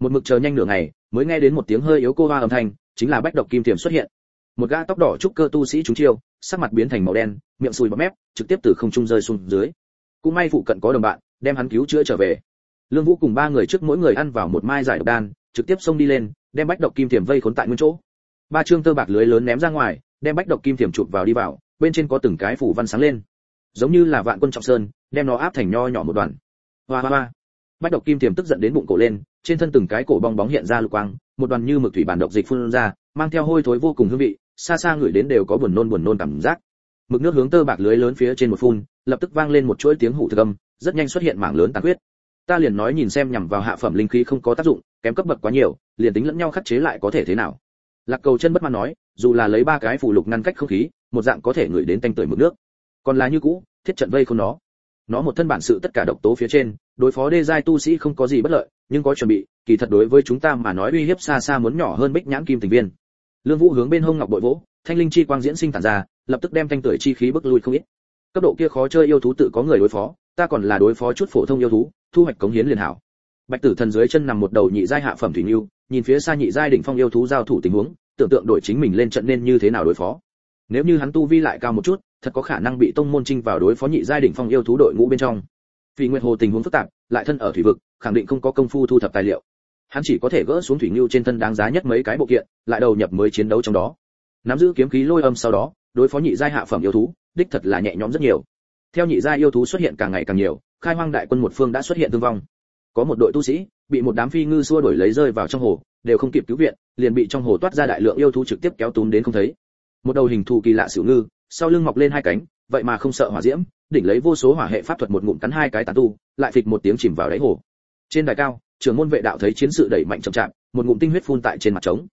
Một mực chờ nhanh nửa ngày, mới nghe đến một tiếng hơi yếu cô hoa âm thanh, chính là bách độc kim tiềm xuất hiện. Một gã tóc đỏ trúc cơ tu sĩ chúng chiêu, sắc mặt biến thành màu đen, miệng sùi bọt mép, trực tiếp từ không trung rơi xuống dưới cũng may phụ cận có đồng bạn, đem hắn cứu chữa trở về. Lương vũ cùng ba người trước mỗi người ăn vào một mai giải độc đan, trực tiếp xông đi lên, đem bách độc kim thiềm vây khốn tại nguyên chỗ. Ba trương tơ bạc lưới lớn ném ra ngoài, đem bách độc kim thiềm chụp vào đi vào, bên trên có từng cái phủ văn sáng lên. Giống như là vạn quân trọng sơn, đem nó áp thành nho nhỏ một đoàn. Hoa hoa hoa. Bách độc kim thiềm tức giận đến bụng cổ lên, trên thân từng cái cổ bong bóng hiện ra lục quang, một đoàn như mực thủy bản độc dịch phun ra, mang theo hôi thối vô cùng hương vị, xa xa người đến đều có buồn nôn buồn nôn cảm giác. Mực nước hướng tơ bạc lưới lớn phía trên một phun lập tức vang lên một chuỗi tiếng hủ thực âm, rất nhanh xuất hiện mảng lớn tàn huyết ta liền nói nhìn xem nhằm vào hạ phẩm linh khí không có tác dụng, kém cấp bậc quá nhiều, liền tính lẫn nhau khắc chế lại có thể thế nào? Lạc cầu chân bất mãn nói, dù là lấy ba cái phù lục ngăn cách không khí, một dạng có thể ngửi đến tanh tưởi mực nước. Còn là như cũ, thiết trận vây không nó. Nó một thân bản sự tất cả độc tố phía trên, đối phó đê giai tu sĩ không có gì bất lợi, nhưng có chuẩn bị, kỳ thật đối với chúng ta mà nói uy hiếp xa xa muốn nhỏ hơn bích nhãn kim tình viên. Lương vũ hướng bên hông ngọc bội vỗ, thanh linh chi quang diễn sinh tản ra, lập tức đem thanh tưởi chi khí bức lui không ít cấp độ kia khó chơi yêu thú tự có người đối phó, ta còn là đối phó chút phổ thông yêu thú, thu hoạch cống hiến liền hảo. Bạch tử thần dưới chân nằm một đầu nhị giai hạ phẩm thủy lưu, nhìn phía xa nhị giai đỉnh phong yêu thú giao thủ tình huống, tưởng tượng đội chính mình lên trận nên như thế nào đối phó. Nếu như hắn tu vi lại cao một chút, thật có khả năng bị tông môn trinh vào đối phó nhị giai đỉnh phong yêu thú đội ngũ bên trong. Vì nguyệt hồ tình huống phức tạp, lại thân ở thủy vực, khẳng định không có công phu thu thập tài liệu. Hắn chỉ có thể gỡ xuống thủy lưu trên thân đáng giá nhất mấy cái bộ kiện, lại đầu nhập mới chiến đấu trong đó nắm giữ kiếm khí lôi âm sau đó, đối phó nhị giai hạ phẩm yêu thú, đích thật là nhẹ nhõm rất nhiều. Theo nhị giai yêu thú xuất hiện càng ngày càng nhiều, khai hoang đại quân một phương đã xuất hiện thương vong. Có một đội tu sĩ, bị một đám phi ngư xua đuổi lấy rơi vào trong hồ, đều không kịp cứu viện, liền bị trong hồ toát ra đại lượng yêu thú trực tiếp kéo túm đến không thấy. Một đầu hình thù kỳ lạ xỉu ngư, sau lưng mọc lên hai cánh, vậy mà không sợ hỏa diễm, đỉnh lấy vô số hỏa hệ pháp thuật một ngụm cắn hai cái tán tu, lại phịch một tiếng chìm vào đáy hồ. Trên đài cao, trưởng môn vệ đạo thấy chiến sự đẩy mạnh chậm chạp, một ngụm tinh huyết phun tại trên mặt trống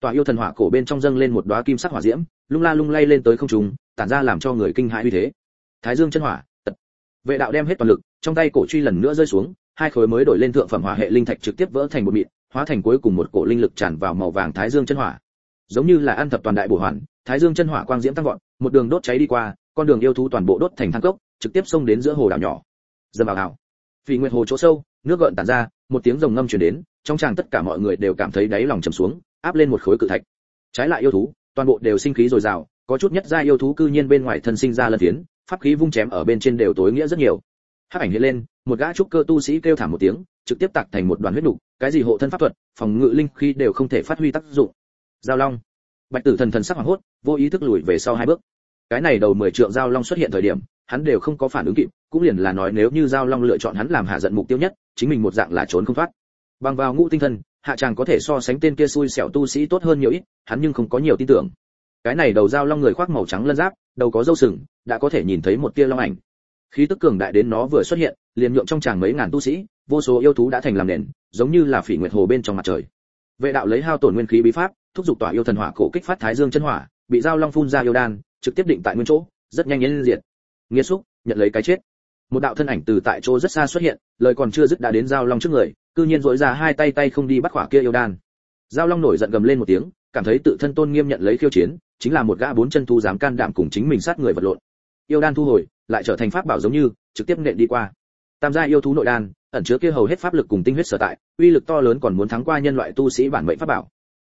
tòa yêu thần hỏa cổ bên trong dâng lên một đóa kim sắc hỏa diễm, lung la lung lay lên tới không trung, tản ra làm cho người kinh hãi uy thế. Thái dương chân hỏa, tật. vệ đạo đem hết toàn lực, trong tay cổ truy lần nữa rơi xuống, hai khối mới đổi lên thượng phẩm hỏa hệ linh thạch trực tiếp vỡ thành một mịn, hóa thành cuối cùng một cổ linh lực tràn vào màu vàng thái dương chân hỏa. Giống như là ăn thập toàn đại bổ hoàn, thái dương chân hỏa quang diễm tăng vọt, một đường đốt cháy đi qua, con đường yêu thú toàn bộ đốt thành thang cốc, trực tiếp xông đến giữa hồ đảo nhỏ. Dầm vào đảo vì nguyệt hồ chỗ sâu, nước gợn tản ra, một tiếng rồng ngâm truyền đến, trong tràng tất cả mọi người đều cảm thấy đáy lòng trầm xuống áp lên một khối cự thạch. Trái lại yêu thú, toàn bộ đều sinh khí dồi dào, có chút nhất gia yêu thú cư nhiên bên ngoài thân sinh ra lân phiến, pháp khí vung chém ở bên trên đều tối nghĩa rất nhiều. Hắc ảnh hiện lên, một gã trúc cơ tu sĩ kêu thảm một tiếng, trực tiếp tạc thành một đoàn huyết nục cái gì hộ thân pháp thuật, phòng ngự linh khí đều không thể phát huy tác dụng. Giao long. Bạch tử thần thần sắc hoảng hốt, vô ý thức lùi về sau hai bước. Cái này đầu mười trượng giao long xuất hiện thời điểm, hắn đều không có phản ứng kịp, cũng liền là nói nếu như giao long lựa chọn hắn làm hạ giận mục tiêu nhất, chính mình một dạng là trốn không thoát. Bằng vào ngũ tinh thần hạ chàng có thể so sánh tên kia xui xẻo tu sĩ tốt hơn nhiều ít, hắn nhưng không có nhiều tin tưởng. Cái này đầu dao long người khoác màu trắng lân giáp, đầu có râu sừng, đã có thể nhìn thấy một tia long ảnh. Khí tức cường đại đến nó vừa xuất hiện, liền nhượng trong chàng mấy ngàn tu sĩ, vô số yêu thú đã thành làm nền, giống như là phỉ nguyệt hồ bên trong mặt trời. Vệ đạo lấy hao tổn nguyên khí bí pháp, thúc giục tỏa yêu thần hỏa cổ kích phát thái dương chân hỏa, bị dao long phun ra yêu đan, trực tiếp định tại nguyên chỗ, rất nhanh nhấn diệt. Nghĩa xúc, nhận lấy cái chết một đạo thân ảnh từ tại chỗ rất xa xuất hiện, lời còn chưa dứt đã đến giao long trước người, cư nhiên dỗi ra hai tay tay không đi bắt khỏa kia yêu đan. Giao long nổi giận gầm lên một tiếng, cảm thấy tự thân tôn nghiêm nhận lấy khiêu chiến, chính là một gã bốn chân thu dám can đảm cùng chính mình sát người vật lộn. Yêu đan thu hồi, lại trở thành pháp bảo giống như, trực tiếp nện đi qua. Tam gia yêu thú nội đan, ẩn chứa kia hầu hết pháp lực cùng tinh huyết sở tại, uy lực to lớn còn muốn thắng qua nhân loại tu sĩ bản mệnh pháp bảo.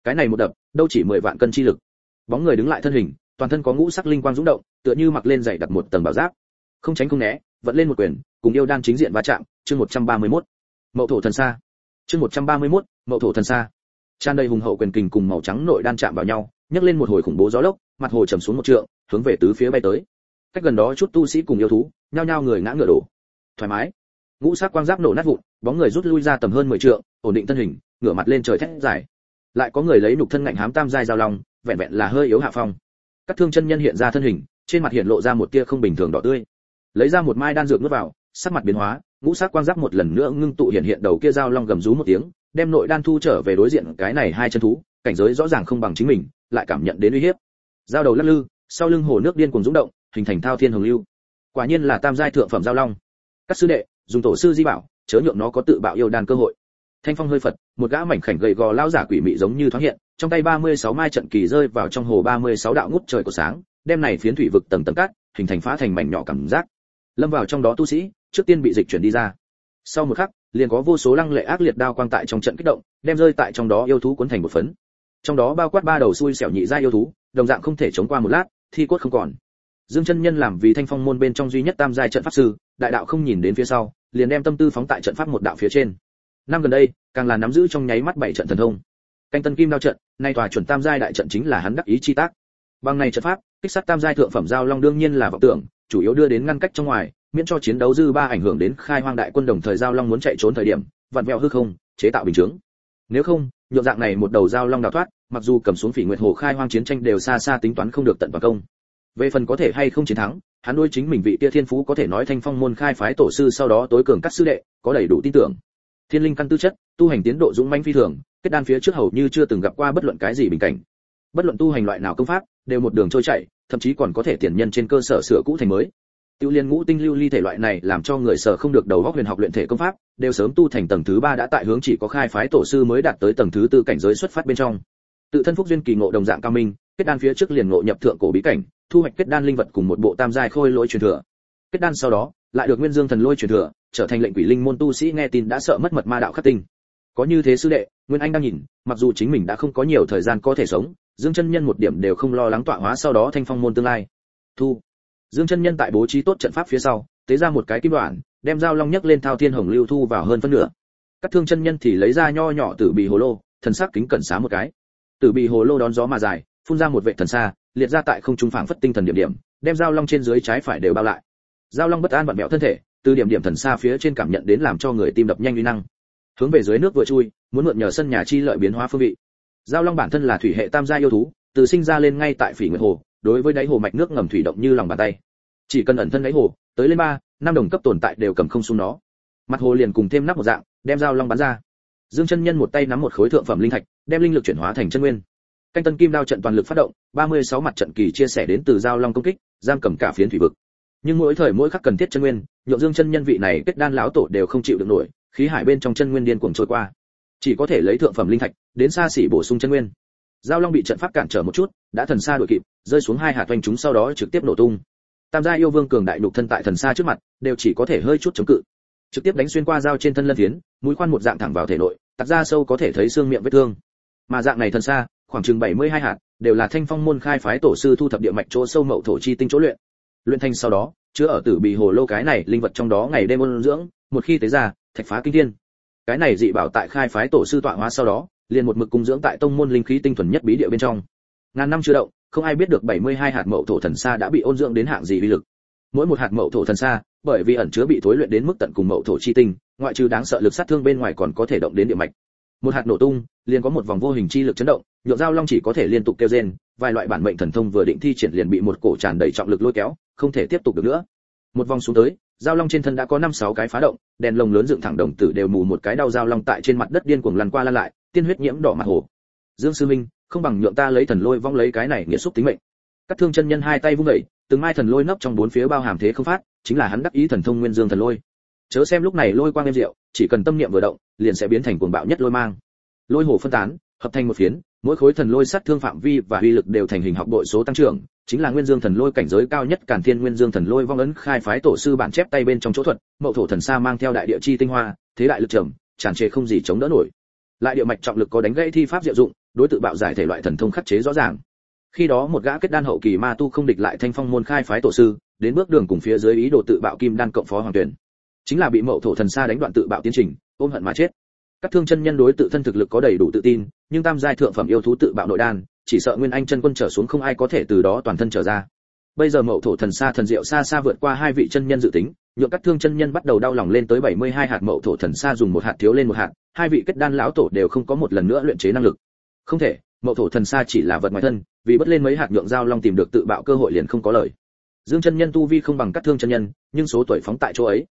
Cái này một đập, đâu chỉ 10 vạn cân chi lực. Bóng người đứng lại thân hình, toàn thân có ngũ sắc linh quang dũng động, tựa như mặc lên dày đặt một tầng bảo giáp. Không tránh không né vẫn lên một quyền cùng yêu đan chính diện va chạm chương 131. mậu thổ thần xa. Chương 131, mậu thổ thần xa. Tràn đầy hùng hậu quyền kình cùng màu trắng nội đan chạm vào nhau nhấc lên một hồi khủng bố gió lốc mặt hồ trầm xuống một trượng hướng về tứ phía bay tới. Cách gần đó chút tu sĩ cùng yêu thú nhao nhao người ngã ngựa đổ. Thoải mái. Ngũ sắc quang giáp nổ nát vụn bóng người rút lui ra tầm hơn 10 trượng ổn định thân hình ngửa mặt lên trời thét giải. lại có người lấy nục thân ngạnh hám tam giai giao long vẹn vẹn là hơi yếu hạ phong. Các thương chân nhân hiện ra thân hình trên mặt hiện lộ ra một tia không bình thường đỏ tươi lấy ra một mai đan dược nuốt vào, sắc mặt biến hóa, ngũ sắc quang giáp một lần nữa ngưng tụ hiện hiện đầu kia giao long gầm rú một tiếng, đem nội đan thu trở về đối diện cái này hai chân thú, cảnh giới rõ ràng không bằng chính mình, lại cảm nhận đến uy hiếp. Giao đầu lắc lư, sau lưng hồ nước điên cuồng rung động, hình thành thao thiên hồng lưu. Quả nhiên là tam giai thượng phẩm giao long. Các sư đệ, dùng tổ sư di bảo, chớ nhượng nó có tự bạo yêu đan cơ hội. Thanh phong hơi phật, một gã mảnh khảnh gầy gò lao giả quỷ mị giống như thoáng hiện, trong tay 36 mai trận kỳ rơi vào trong hồ 36 đạo ngút trời của sáng, đem này phiến thủy vực tầng tầng cát, hình thành phá thành mảnh nhỏ cảm giác lâm vào trong đó tu sĩ, trước tiên bị dịch chuyển đi ra. Sau một khắc, liền có vô số lăng lệ ác liệt đao quang tại trong trận kích động, đem rơi tại trong đó yêu thú cuốn thành một phấn. Trong đó bao quát ba đầu xui xẻo nhị ra yêu thú, đồng dạng không thể chống qua một lát, thi cốt không còn. Dương chân nhân làm vì thanh phong môn bên trong duy nhất tam giai trận pháp sư, đại đạo không nhìn đến phía sau, liền đem tâm tư phóng tại trận pháp một đạo phía trên. Năm gần đây, càng là nắm giữ trong nháy mắt bảy trận thần thông. Canh tân kim đao trận, nay tòa chuẩn tam giai đại trận chính là hắn đắc ý chi tác. Bằng này trận pháp, kích sát tam giai thượng phẩm giao long đương nhiên là vọng tưởng chủ yếu đưa đến ngăn cách trong ngoài, miễn cho chiến đấu dư ba ảnh hưởng đến khai hoang đại quân đồng thời giao long muốn chạy trốn thời điểm, vặn vẹo hư không, chế tạo bình chứng nếu không, nhượng dạng này một đầu giao long đào thoát, mặc dù cầm xuống phỉ nguyệt hồ khai hoang chiến tranh đều xa xa tính toán không được tận vào công. Về phần có thể hay không chiến thắng, hắn đôi chính mình vị tia thiên phú có thể nói thanh phong môn khai phái tổ sư sau đó tối cường các sư đệ, có đầy đủ tin tưởng. Thiên linh căn tư chất, tu hành tiến độ dũng mãnh phi thường, kết đan phía trước hầu như chưa từng gặp qua bất luận cái gì bình cảnh. Bất luận tu hành loại nào công pháp, đều một đường trôi chảy thậm chí còn có thể tiền nhân trên cơ sở sửa cũ thành mới. Tiêu liên ngũ tinh lưu ly thể loại này làm cho người sở không được đầu góc huyền học luyện thể công pháp, đều sớm tu thành tầng thứ ba đã tại hướng chỉ có khai phái tổ sư mới đạt tới tầng thứ tư cảnh giới xuất phát bên trong. Tự thân phúc duyên kỳ ngộ đồng dạng cao minh, kết đan phía trước liền ngộ nhập thượng cổ bí cảnh, thu hoạch kết đan linh vật cùng một bộ tam giai khôi lỗi truyền thừa. Kết đan sau đó, lại được nguyên dương thần lôi truyền thừa, trở thành lệnh quỷ linh môn tu sĩ nghe tin đã sợ mất mật ma đạo khắc tinh. Có như thế sư đệ, nguyên anh đang nhìn, mặc dù chính mình đã không có nhiều thời gian có thể sống dương chân nhân một điểm đều không lo lắng tọa hóa sau đó thanh phong môn tương lai. Thu. Dương chân nhân tại bố trí tốt trận pháp phía sau, tế ra một cái kim đoạn, đem dao long nhấc lên thao thiên hồng lưu thu vào hơn phân nửa. Các thương chân nhân thì lấy ra nho nhỏ tử bì hồ lô, thần sắc kính cẩn xá một cái. Tử bì hồ lô đón gió mà dài, phun ra một vệ thần xa, liệt ra tại không trung phảng phất tinh thần điểm điểm, đem dao long trên dưới trái phải đều bao lại. Dao long bất an vặn vẹo thân thể, từ điểm điểm thần xa phía trên cảm nhận đến làm cho người tim đập nhanh uy năng. Hướng về dưới nước vừa chui, muốn mượn nhờ sân nhà chi lợi biến hóa phương vị giao long bản thân là thủy hệ tam gia yêu thú, từ sinh ra lên ngay tại phỉ nguyệt hồ, đối với đáy hồ mạch nước ngầm thủy động như lòng bàn tay. Chỉ cần ẩn thân đáy hồ, tới lên ba, năm đồng cấp tồn tại đều cầm không xuống nó. Mặt hồ liền cùng thêm nắp một dạng, đem giao long bắn ra. Dương chân nhân một tay nắm một khối thượng phẩm linh thạch, đem linh lực chuyển hóa thành chân nguyên. Canh tân kim đao trận toàn lực phát động 36 mặt trận kỳ chia sẻ đến từ giao long công kích, giam cầm cả phiến thủy vực. Nhưng mỗi thời mỗi khắc cần thiết chân nguyên nhộn dương chân nhân vị này kết đan lão tổ đều không chịu được nổi, khí hải bên trong chân nguyên điên cuồng trôi qua chỉ có thể lấy thượng phẩm linh thạch, đến xa xỉ bổ sung chân nguyên. Giao long bị trận pháp cản trở một chút, đã thần xa đuổi kịp, rơi xuống hai hạt oanh chúng sau đó trực tiếp nổ tung. Tam gia yêu vương cường đại nhục thân tại thần xa trước mặt, đều chỉ có thể hơi chút chống cự. Trực tiếp đánh xuyên qua dao trên thân lân tiến mũi khoan một dạng thẳng vào thể nội tạc ra sâu có thể thấy xương miệng vết thương. Mà dạng này thần xa, khoảng chừng 72 hạt, đều là thanh phong môn khai phái tổ sư thu thập địa mạch chỗ sâu mậu thổ chi tinh chỗ luyện. Luyện thành sau đó, chứa ở tử bì hồ lô cái này linh vật trong đó ngày đêm ôn dưỡng, một khi tế ra, thạch phá kinh thiên cái này dị bảo tại khai phái tổ sư tọa hóa sau đó, liền một mực cung dưỡng tại tông môn linh khí tinh thuần nhất bí địa bên trong. Ngàn năm chưa động, không ai biết được 72 hạt mậu thổ thần sa đã bị ôn dưỡng đến hạng gì uy lực. Mỗi một hạt mậu thổ thần sa, bởi vì ẩn chứa bị thối luyện đến mức tận cùng mậu thổ chi tinh, ngoại trừ đáng sợ lực sát thương bên ngoài còn có thể động đến địa mạch. Một hạt nổ tung, liền có một vòng vô hình chi lực chấn động, nhộn dao long chỉ có thể liên tục kêu rên, vài loại bản mệnh thần thông vừa định thi triển liền bị một cổ tràn đầy trọng lực lôi kéo, không thể tiếp tục được nữa. Một vòng xuống tới dao long trên thân đã có năm sáu cái phá động, đèn lồng lớn dựng thẳng đồng tử đều mù một cái đau dao long tại trên mặt đất điên cuồng lăn qua lăn lại, tiên huyết nhiễm đỏ mặt hồ. Dương sư minh, không bằng nhượng ta lấy thần lôi vong lấy cái này nghĩa xúc tính mệnh. Các thương chân nhân hai tay vung đẩy từng mai thần lôi nấp trong bốn phía bao hàm thế không phát, chính là hắn đắc ý thần thông nguyên dương thần lôi. Chớ xem lúc này lôi quang êm diệu chỉ cần tâm niệm vừa động, liền sẽ biến thành cuồng bạo nhất lôi mang. Lôi hồ phân tán, hợp thành một phiến mỗi khối thần lôi sát thương phạm vi và uy lực đều thành hình học bội số tăng trưởng, chính là nguyên dương thần lôi cảnh giới cao nhất càn thiên nguyên dương thần lôi vong ấn khai phái tổ sư bản chép tay bên trong chỗ thuật, mậu thổ thần sa mang theo đại địa chi tinh hoa, thế đại lực trầm, tràn trề không gì chống đỡ nổi. Lại địa mạch trọng lực có đánh gãy thi pháp diệu dụng, đối tự bạo giải thể loại thần thông khắc chế rõ ràng. Khi đó một gã kết đan hậu kỳ ma tu không địch lại thanh phong môn khai phái tổ sư, đến bước đường cùng phía dưới ý đồ tự bạo kim đan cộng phó hoàng tuyển. Chính là bị mậu thổ thần sa đánh đoạn tự bạo tiến trình, ôm hận mà chết các thương chân nhân đối tự thân thực lực có đầy đủ tự tin, nhưng tam giai thượng phẩm yêu thú tự bạo nội đan, chỉ sợ nguyên anh chân quân trở xuống không ai có thể từ đó toàn thân trở ra. Bây giờ mậu thổ thần xa thần diệu xa xa vượt qua hai vị chân nhân dự tính, nhượng các thương chân nhân bắt đầu đau lòng lên tới 72 hạt mậu thổ thần xa dùng một hạt thiếu lên một hạt, hai vị kết đan lão tổ đều không có một lần nữa luyện chế năng lực. Không thể, mậu thổ thần xa chỉ là vật ngoài thân, vì bất lên mấy hạt nhượng giao long tìm được tự bạo cơ hội liền không có lời. Dương chân nhân tu vi không bằng các thương chân nhân, nhưng số tuổi phóng tại chỗ ấy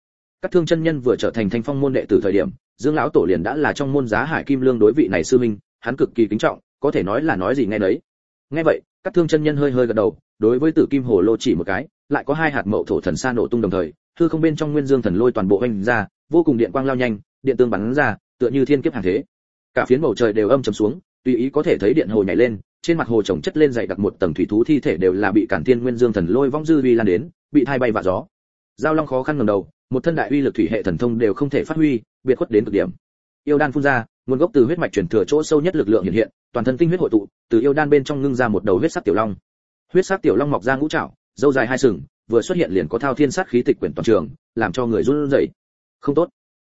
các thương chân nhân vừa trở thành thanh phong môn đệ tử thời điểm, dương lão tổ liền đã là trong môn giá hải kim lương đối vị này sư minh, hắn cực kỳ kính trọng, có thể nói là nói gì nghe đấy nghe vậy, các thương chân nhân hơi hơi gật đầu, đối với tử kim hồ lô chỉ một cái, lại có hai hạt mậu thổ thần sa nổ tung đồng thời hư không bên trong nguyên dương thần lôi toàn bộ anh ra, vô cùng điện quang lao nhanh, điện tương bắn ra, tựa như thiên kiếp hàng thế. Cả phiến bầu trời đều âm trầm xuống, tùy ý có thể thấy điện hồ nhảy lên, trên mặt hồ trồng chất lên dày đặc một tầng thủy thú thi thể đều là bị cản thiên nguyên dương thần lôi vong dư vi lan đến, bị thay bay vạ gió. Giao long khó khăn ngẩng đầu một thân đại uy lực thủy hệ thần thông đều không thể phát huy, biệt khuất đến cực điểm. Yêu đan phun ra, nguồn gốc từ huyết mạch truyền thừa chỗ sâu nhất lực lượng hiện hiện, toàn thân tinh huyết hội tụ, từ yêu đan bên trong ngưng ra một đầu huyết sắc tiểu long. Huyết sắc tiểu long mọc ra ngũ trảo, dâu dài hai sừng, vừa xuất hiện liền có thao thiên sát khí tịch quyển toàn trường, làm cho người run rẩy. Không tốt.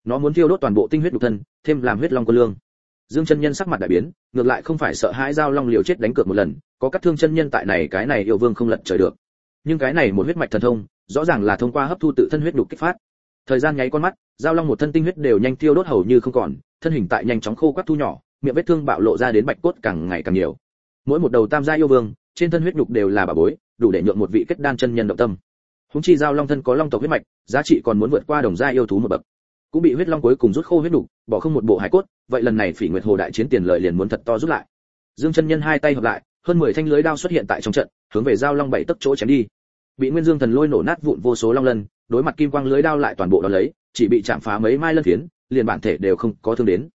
Nó muốn thiêu đốt toàn bộ tinh huyết nhục thân, thêm làm huyết long quân lương. Dương chân nhân sắc mặt đại biến, ngược lại không phải sợ hãi giao long liều chết đánh cược một lần, có cắt thương chân nhân tại này, cái này yêu vương không lật trời được nhưng cái này một huyết mạch thần thông, rõ ràng là thông qua hấp thu tự thân huyết nhục kích phát. Thời gian nháy con mắt, giao long một thân tinh huyết đều nhanh tiêu đốt hầu như không còn, thân hình tại nhanh chóng khô quắt thu nhỏ, miệng vết thương bạo lộ ra đến bạch cốt càng ngày càng nhiều. Mỗi một đầu tam gia yêu vương, trên thân huyết nhục đều là bà bối, đủ để nhượng một vị kết đan chân nhân động tâm. Húng chi giao long thân có long tộc huyết mạch, giá trị còn muốn vượt qua đồng gia yêu thú một bậc. Cũng bị huyết long cuối cùng rút khô huyết nhục, bỏ không một bộ hải cốt, vậy lần này phỉ nguyệt hồ đại chiến tiền lợi liền muốn thật to rút lại. Dương chân nhân hai tay hợp lại, hơn mười thanh lưới đao xuất hiện tại trong trận, hướng về giao long bảy tấc chỗ chém đi bị nguyên dương thần lôi nổ nát vụn vô số long lân, đối mặt kim quang lưới đao lại toàn bộ đó lấy, chỉ bị chạm phá mấy mai lân phiến, liền bản thể đều không có thương đến.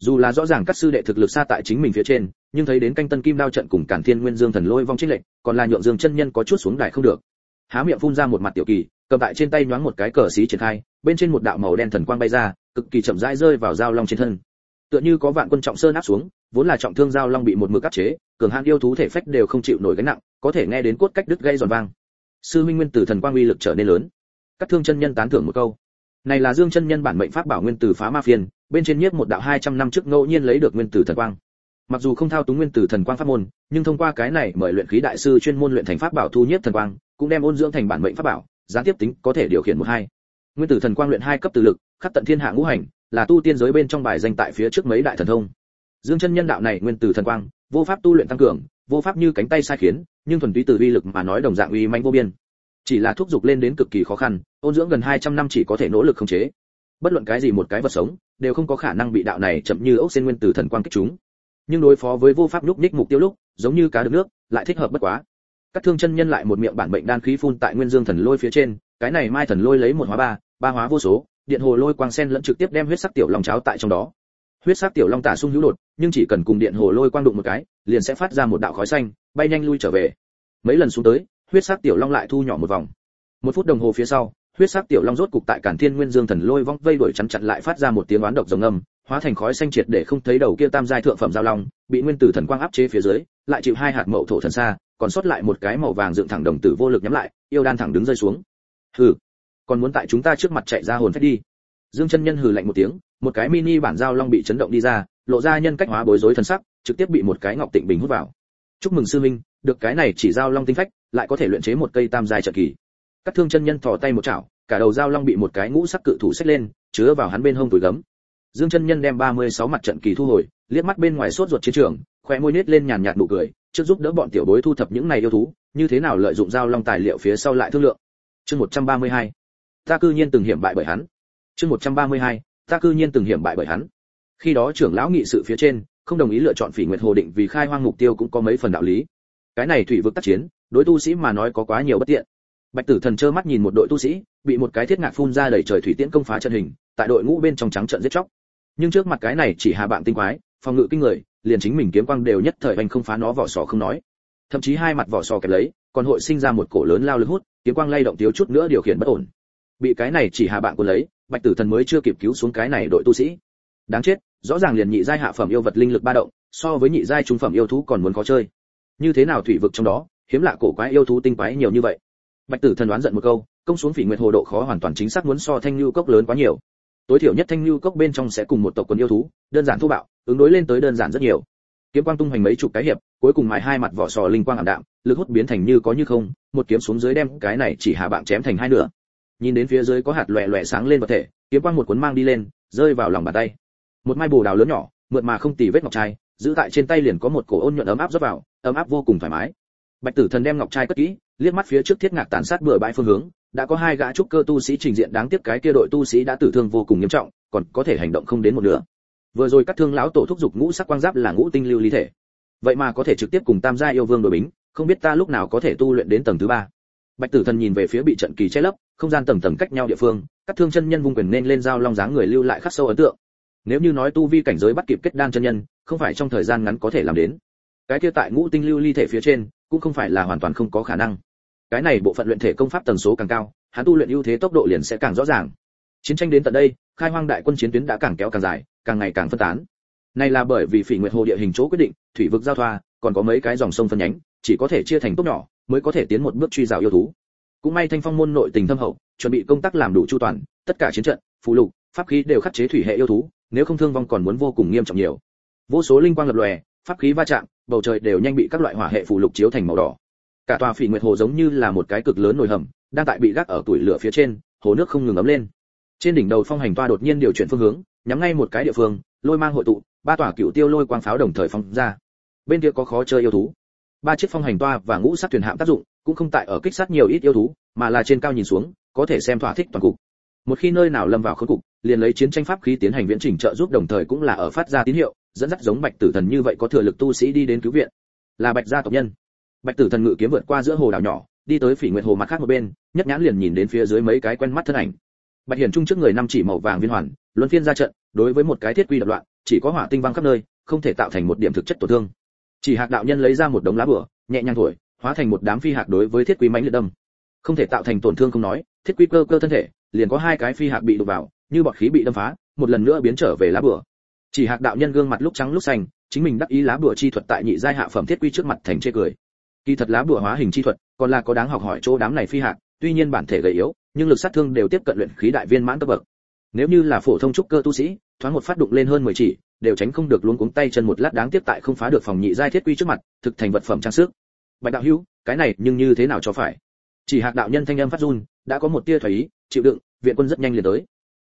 Dù là rõ ràng các sư đệ thực lực xa tại chính mình phía trên, nhưng thấy đến canh tân kim đao trận cùng cản thiên nguyên dương thần lôi vong trích lệnh còn là nhượng dương chân nhân có chút xuống đài không được. Há miệng phun ra một mặt tiểu kỳ, cầm tại trên tay nhoáng một cái cờ xí triển khai, bên trên một đạo màu đen thần quang bay ra, cực kỳ chậm rãi rơi vào dao long trên thân. Tựa như có vạn quân trọng sơn áp xuống, vốn là trọng thương dao long bị một mực áp chế, cường hãn yêu thú thể phách đều không chịu nổi gánh nặng, có thể nghe đến cốt cách đứt gây giòn vang sư minh nguyên tử thần quang uy lực trở nên lớn. Các thương chân nhân tán thưởng một câu. Này là dương chân nhân bản mệnh pháp bảo nguyên tử phá ma phiên bên trên nhiếp một đạo 200 năm trước ngẫu nhiên lấy được nguyên tử thần quang. Mặc dù không thao túng nguyên tử thần quang pháp môn, nhưng thông qua cái này mời luyện khí đại sư chuyên môn luyện thành pháp bảo thu nhiếp thần quang, cũng đem ôn dưỡng thành bản mệnh pháp bảo, gián tiếp tính có thể điều khiển một hai. Nguyên tử thần quang luyện hai cấp từ lực, khắc tận thiên hạ ngũ hành, là tu tiên giới bên trong bài danh tại phía trước mấy đại thần thông. Dương chân nhân đạo này nguyên tử thần quang, vô pháp tu luyện tăng cường, vô pháp như cánh tay sai khiến nhưng thuần túy từ uy lực mà nói đồng dạng uy manh vô biên. Chỉ là thúc giục lên đến cực kỳ khó khăn, ôn dưỡng gần 200 năm chỉ có thể nỗ lực khống chế. Bất luận cái gì một cái vật sống, đều không có khả năng bị đạo này chậm như ốc sen nguyên tử thần quang kích chúng. Nhưng đối phó với vô pháp lúc ních mục tiêu lúc, giống như cá được nước, lại thích hợp bất quá. Các thương chân nhân lại một miệng bản bệnh đan khí phun tại nguyên dương thần lôi phía trên, cái này mai thần lôi lấy một hóa ba ba hóa vô số, điện hồ lôi quang sen lẫn trực tiếp đem huyết sắc tiểu long cháo tại trong đó. Huyết sắc tiểu long tả sung hữu đột, nhưng chỉ cần cùng điện hồ lôi quang đụng một cái, liền sẽ phát ra một đạo khói xanh bay nhanh lui trở về. Mấy lần xuống tới, huyết sắc tiểu long lại thu nhỏ một vòng. Một phút đồng hồ phía sau, huyết sắc tiểu long rốt cục tại cản thiên nguyên dương thần lôi vong vây đuổi chắn chặn lại phát ra một tiếng oán độc rồng âm hóa thành khói xanh triệt để không thấy đầu kia tam giai thượng phẩm giao long, bị nguyên tử thần quang áp chế phía dưới, lại chịu hai hạt mậu thổ thần xa, còn sót lại một cái màu vàng dựng thẳng đồng tử vô lực nhắm lại, yêu đan thẳng đứng rơi xuống. Hừ, còn muốn tại chúng ta trước mặt chạy ra hồn phách đi. Dương chân nhân hừ lạnh một tiếng, một cái mini bản giao long bị chấn động đi ra, lộ ra nhân cách hóa bối rối thần sắc, trực tiếp bị một cái ngọc tịnh bình hút vào chúc mừng sư minh được cái này chỉ giao long tinh phách, lại có thể luyện chế một cây tam dài trợ kỳ. Các thương chân nhân thò tay một chảo, cả đầu giao long bị một cái ngũ sắc cự thủ xách lên, chứa vào hắn bên hông túi gấm. Dương chân nhân đem 36 mặt trận kỳ thu hồi, liếc mắt bên ngoài sốt ruột chiến trường khóe môi nết lên nhàn nhạt nụ cười, trước giúp đỡ bọn tiểu bối thu thập những này yêu thú, như thế nào lợi dụng giao long tài liệu phía sau lại thương lượng. Chương 132 ta cư nhiên từng hiểm bại bởi hắn. Chương 132 ta cư nhiên từng hiểm bại bởi hắn. Khi đó trưởng lão nghị sự phía trên không đồng ý lựa chọn phỉ nguyệt hồ định vì khai hoang mục tiêu cũng có mấy phần đạo lý. Cái này thủy vực tác chiến, đối tu sĩ mà nói có quá nhiều bất tiện. Bạch tử thần trơ mắt nhìn một đội tu sĩ, bị một cái thiết ngạc phun ra đẩy trời thủy tiễn công phá trận hình, tại đội ngũ bên trong trắng trận giết chóc. Nhưng trước mặt cái này chỉ hà bạn tinh quái, phòng ngự kinh người, liền chính mình kiếm quang đều nhất thời anh không phá nó vỏ sò không nói. Thậm chí hai mặt vỏ sò kẹp lấy, còn hội sinh ra một cổ lớn lao lực hút, kiếm quang lay động thiếu chút nữa điều khiển bất ổn. Bị cái này chỉ hạ bạn của lấy, bạch tử thần mới chưa kịp cứu xuống cái này đội tu sĩ. Đáng chết rõ ràng liền nhị giai hạ phẩm yêu vật linh lực ba động, so với nhị giai trung phẩm yêu thú còn muốn khó chơi. Như thế nào thủy vực trong đó, hiếm lạ cổ quái yêu thú tinh quái nhiều như vậy? Bạch tử thần đoán giận một câu, công xuống phỉ nguyệt hồ độ khó hoàn toàn chính xác muốn so thanh lưu cốc lớn quá nhiều. Tối thiểu nhất thanh lưu cốc bên trong sẽ cùng một tộc quần yêu thú, đơn giản thu bạo, ứng đối lên tới đơn giản rất nhiều. Kiếm quang tung hoành mấy chục cái hiệp, cuối cùng mài hai mặt vỏ sò linh quang ảm đạm, lực hút biến thành như có như không, một kiếm xuống dưới đem cái này chỉ hạ bạn chém thành hai nửa. Nhìn đến phía dưới có hạt loẻ loẻ sáng lên vật thể, kiếm quang một cuốn mang đi lên, rơi vào lòng bàn tay một mai bồ đào lớn nhỏ, mượt mà không tì vết ngọc trai, giữ tại trên tay liền có một cổ ôn nhuận ấm áp rót vào, ấm áp vô cùng thoải mái. Bạch tử thần đem ngọc trai cất kỹ, liếc mắt phía trước thiết ngạc tàn sát bừa bãi phương hướng, đã có hai gã trúc cơ tu sĩ trình diện đáng tiếc cái kia đội tu sĩ đã tử thương vô cùng nghiêm trọng, còn có thể hành động không đến một nửa. Vừa rồi các thương lão tổ thúc giục ngũ sắc quang giáp là ngũ tinh lưu lý thể. Vậy mà có thể trực tiếp cùng tam gia yêu vương đội bính, không biết ta lúc nào có thể tu luyện đến tầng thứ ba. Bạch tử thần nhìn về phía bị trận kỳ che lấp, không gian tầng tầng cách nhau địa phương, các thương chân nhân vung quyền nên lên giao long dáng người lưu lại khắc sâu ấn tượng nếu như nói tu vi cảnh giới bắt kịp kết đan chân nhân, không phải trong thời gian ngắn có thể làm đến. Cái kia tại ngũ tinh lưu ly thể phía trên, cũng không phải là hoàn toàn không có khả năng. Cái này bộ phận luyện thể công pháp tần số càng cao, hắn tu luyện ưu thế tốc độ liền sẽ càng rõ ràng. Chiến tranh đến tận đây, khai hoang đại quân chiến tuyến đã càng kéo càng dài, càng ngày càng phân tán. Này là bởi vì phỉ nguyệt hồ địa hình chỗ quyết định, thủy vực giao thoa, còn có mấy cái dòng sông phân nhánh, chỉ có thể chia thành tốt nhỏ, mới có thể tiến một bước truy rào yêu thú. Cũng may thanh phong môn nội tình thâm hậu, chuẩn bị công tác làm đủ chu toàn, tất cả chiến trận, phù lục, pháp khí đều khắc chế thủy hệ yêu thú nếu không thương vong còn muốn vô cùng nghiêm trọng nhiều. Vô số linh quang lập lòe, pháp khí va chạm, bầu trời đều nhanh bị các loại hỏa hệ phù lục chiếu thành màu đỏ. Cả tòa phỉ nguyệt hồ giống như là một cái cực lớn nồi hầm, đang tại bị gác ở tuổi lửa phía trên, hồ nước không ngừng ấm lên. Trên đỉnh đầu phong hành toa đột nhiên điều chuyển phương hướng, nhắm ngay một cái địa phương, lôi mang hội tụ, ba tòa cựu tiêu lôi quang pháo đồng thời phóng ra. Bên kia có khó chơi yêu thú. Ba chiếc phong hành toa và ngũ sát thuyền hạm tác dụng, cũng không tại ở kích sát nhiều ít yêu thú, mà là trên cao nhìn xuống, có thể xem thỏa thích toàn cục. Một khi nơi nào lâm vào khốn cục liền lấy chiến tranh pháp khí tiến hành viễn trình trợ giúp, đồng thời cũng là ở phát ra tín hiệu, dẫn dắt giống bạch tử thần như vậy có thừa lực tu sĩ đi đến cứu viện. Là bạch gia tộc nhân. Bạch tử thần ngự kiếm vượt qua giữa hồ đảo nhỏ, đi tới phỉ nguyệt hồ mặt khác một bên, nhất nhãn liền nhìn đến phía dưới mấy cái quen mắt thân ảnh. Bạch hiển trung trước người năm chỉ màu vàng viên hoàn, luân phiên ra trận, đối với một cái thiết quy đập loạn, chỉ có hỏa tinh văng khắp nơi, không thể tạo thành một điểm thực chất tổn thương. Chỉ hạc đạo nhân lấy ra một đống lá bửa nhẹ nhàng thổi, hóa thành một đám phi hạc đối với thiết quy mãnh liệt đâm. Không thể tạo thành tổn thương không nói, thiết quy cơ cơ thân thể, liền có hai cái phi hạc bị đụng vào như bọt khí bị đâm phá, một lần nữa biến trở về lá bửa chỉ hạc đạo nhân gương mặt lúc trắng lúc xanh, chính mình đắc ý lá bửa chi thuật tại nhị giai hạ phẩm thiết quy trước mặt thành chê cười. Kỳ thật lá bửa hóa hình chi thuật, còn là có đáng học hỏi chỗ đám này phi hạc, tuy nhiên bản thể gầy yếu, nhưng lực sát thương đều tiếp cận luyện khí đại viên mãn cấp bậc. Nếu như là phổ thông trúc cơ tu sĩ, thoáng một phát đụng lên hơn 10 chỉ, đều tránh không được luống cuống tay chân một lát đáng tiếc tại không phá được phòng nhị giai thiết quy trước mặt, thực thành vật phẩm trang sức. Bạch đạo hữu, cái này nhưng như thế nào cho phải? Chỉ hạc đạo nhân thanh âm phát run, đã có một tia thủy ý, chịu đựng, viện quân rất nhanh liền tới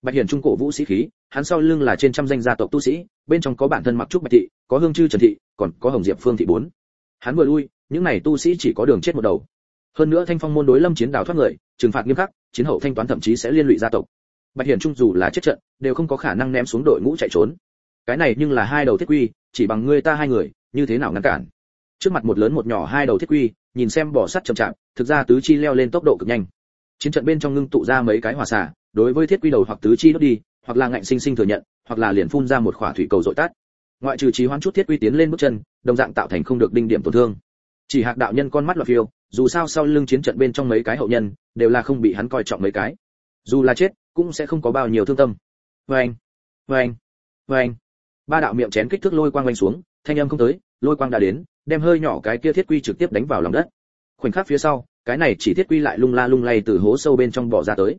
bạch hiển trung cổ vũ sĩ khí, hắn sau lưng là trên trăm danh gia tộc tu sĩ, bên trong có bản thân mặc trúc bạch thị, có hương chư trần thị, còn có hồng diệp phương thị bốn. Hắn vừa lui, những này tu sĩ chỉ có đường chết một đầu. Hơn nữa thanh phong môn đối lâm chiến đào thoát người, trừng phạt nghiêm khắc, chiến hậu thanh toán thậm chí sẽ liên lụy gia tộc. Bạch hiển trung dù là chết trận, đều không có khả năng ném xuống đội ngũ chạy trốn. Cái này nhưng là hai đầu thiết quy, chỉ bằng ngươi ta hai người, như thế nào ngăn cản? Trước mặt một lớn một nhỏ hai đầu thiết quy, nhìn xem bỏ sắt chậm chạp, thực ra tứ chi leo lên tốc độ cực nhanh. Chiến trận bên trong ngưng tụ ra mấy cái hỏa xả đối với thiết quy đầu hoặc tứ chi đốt đi, hoặc là ngạnh sinh sinh thừa nhận, hoặc là liền phun ra một khỏa thủy cầu dội tát ngoại trừ trí hoãn chút thiết quy tiến lên bước chân, đồng dạng tạo thành không được đinh điểm tổn thương. Chỉ hạc đạo nhân con mắt loạt phiêu, dù sao sau lưng chiến trận bên trong mấy cái hậu nhân, đều là không bị hắn coi trọng mấy cái. Dù là chết, cũng sẽ không có bao nhiêu thương tâm. Vâng vâng vâng. Ba đạo miệng chén kích thước lôi quang quanh xuống, thanh âm không tới, lôi quang đã đến, đem hơi nhỏ cái kia thiết quy trực tiếp đánh vào lòng đất. Khoảnh khắc phía sau, cái này chỉ thiết quy lại lung la lung lay từ hố sâu bên trong bỏ ra tới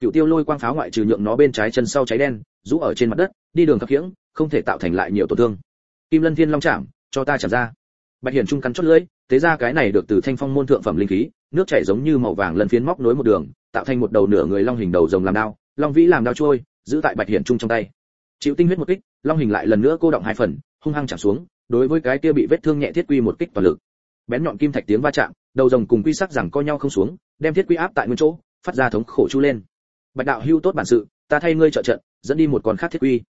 cựu tiêu lôi quang pháo ngoại trừ nhượng nó bên trái chân sau cháy đen, rũ ở trên mặt đất, đi đường khập khiễng, không thể tạo thành lại nhiều tổn thương. Kim lân thiên long chạm, cho ta chạm ra. Bạch hiển trung cắn chốt lưỡi, thế ra cái này được từ thanh phong môn thượng phẩm linh khí, nước chảy giống như màu vàng lần phiến móc nối một đường, tạo thành một đầu nửa người long hình đầu rồng làm đao, long vĩ làm đao trôi, giữ tại bạch hiển trung trong tay. Chịu tinh huyết một kích, long hình lại lần nữa cô động hai phần, hung hăng chạm xuống, đối với cái kia bị vết thương nhẹ thiết quy một kích toàn lực. Bén nhọn kim thạch tiếng va chạm, đầu rồng cùng quy sắc rằng co nhau không xuống, đem thiết quy áp tại nguyên chỗ, phát ra thống khổ chu lên bạch đạo hưu tốt bản sự, ta thay ngươi trợ trận, dẫn đi một con khác thiết quy.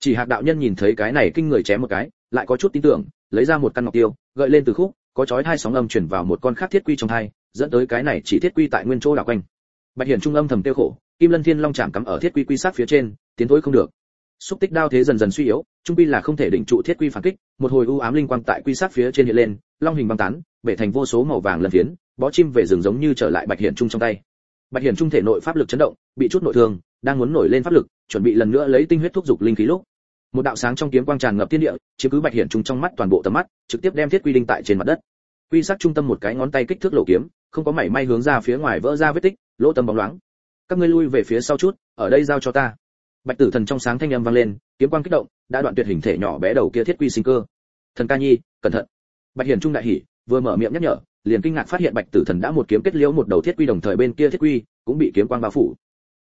Chỉ hạc đạo nhân nhìn thấy cái này kinh người chém một cái, lại có chút tin tưởng, lấy ra một căn ngọc tiêu, gợi lên từ khúc, có chói hai sóng âm chuyển vào một con khác thiết quy trong hai, dẫn tới cái này chỉ thiết quy tại nguyên chỗ đảo quanh. Bạch hiển trung âm thầm tiêu khổ, kim lân thiên long chạm cắm ở thiết quy quy sát phía trên, tiến thối không được. Xúc tích đao thế dần dần suy yếu, trung pi là không thể định trụ thiết quy phản kích, một hồi u ám linh quang tại quy sát phía trên hiện lên, long hình băng tán, bể thành vô số màu vàng lần phiến, bó chim về rừng giống như trở lại bạch hiển trung trong tay bạch hiển trung thể nội pháp lực chấn động, bị chút nội thương, đang muốn nổi lên pháp lực, chuẩn bị lần nữa lấy tinh huyết thúc dục linh khí lúc. Một đạo sáng trong kiếm quang tràn ngập thiên địa chiếm cứ bạch hiển trung trong mắt toàn bộ tầm mắt, trực tiếp đem thiết quy đinh tại trên mặt đất. Quy sát trung tâm một cái ngón tay kích thước lỗ kiếm, không có mảy may hướng ra phía ngoài vỡ ra vết tích, lỗ tâm bóng loáng. Các ngươi lui về phía sau chút, ở đây giao cho ta. Bạch tử thần trong sáng thanh âm vang lên, kiếm quang kích động, đã đoạn tuyệt hình thể nhỏ bé đầu kia thiết quy sinh cơ. Thần ca nhi, cẩn thận. Bạch hiển trung đại hỉ, vừa mở miệng nhắc nhở liền kinh ngạc phát hiện bạch tử thần đã một kiếm kết liễu một đầu thiết quy đồng thời bên kia thiết quy cũng bị kiếm quang bao phủ.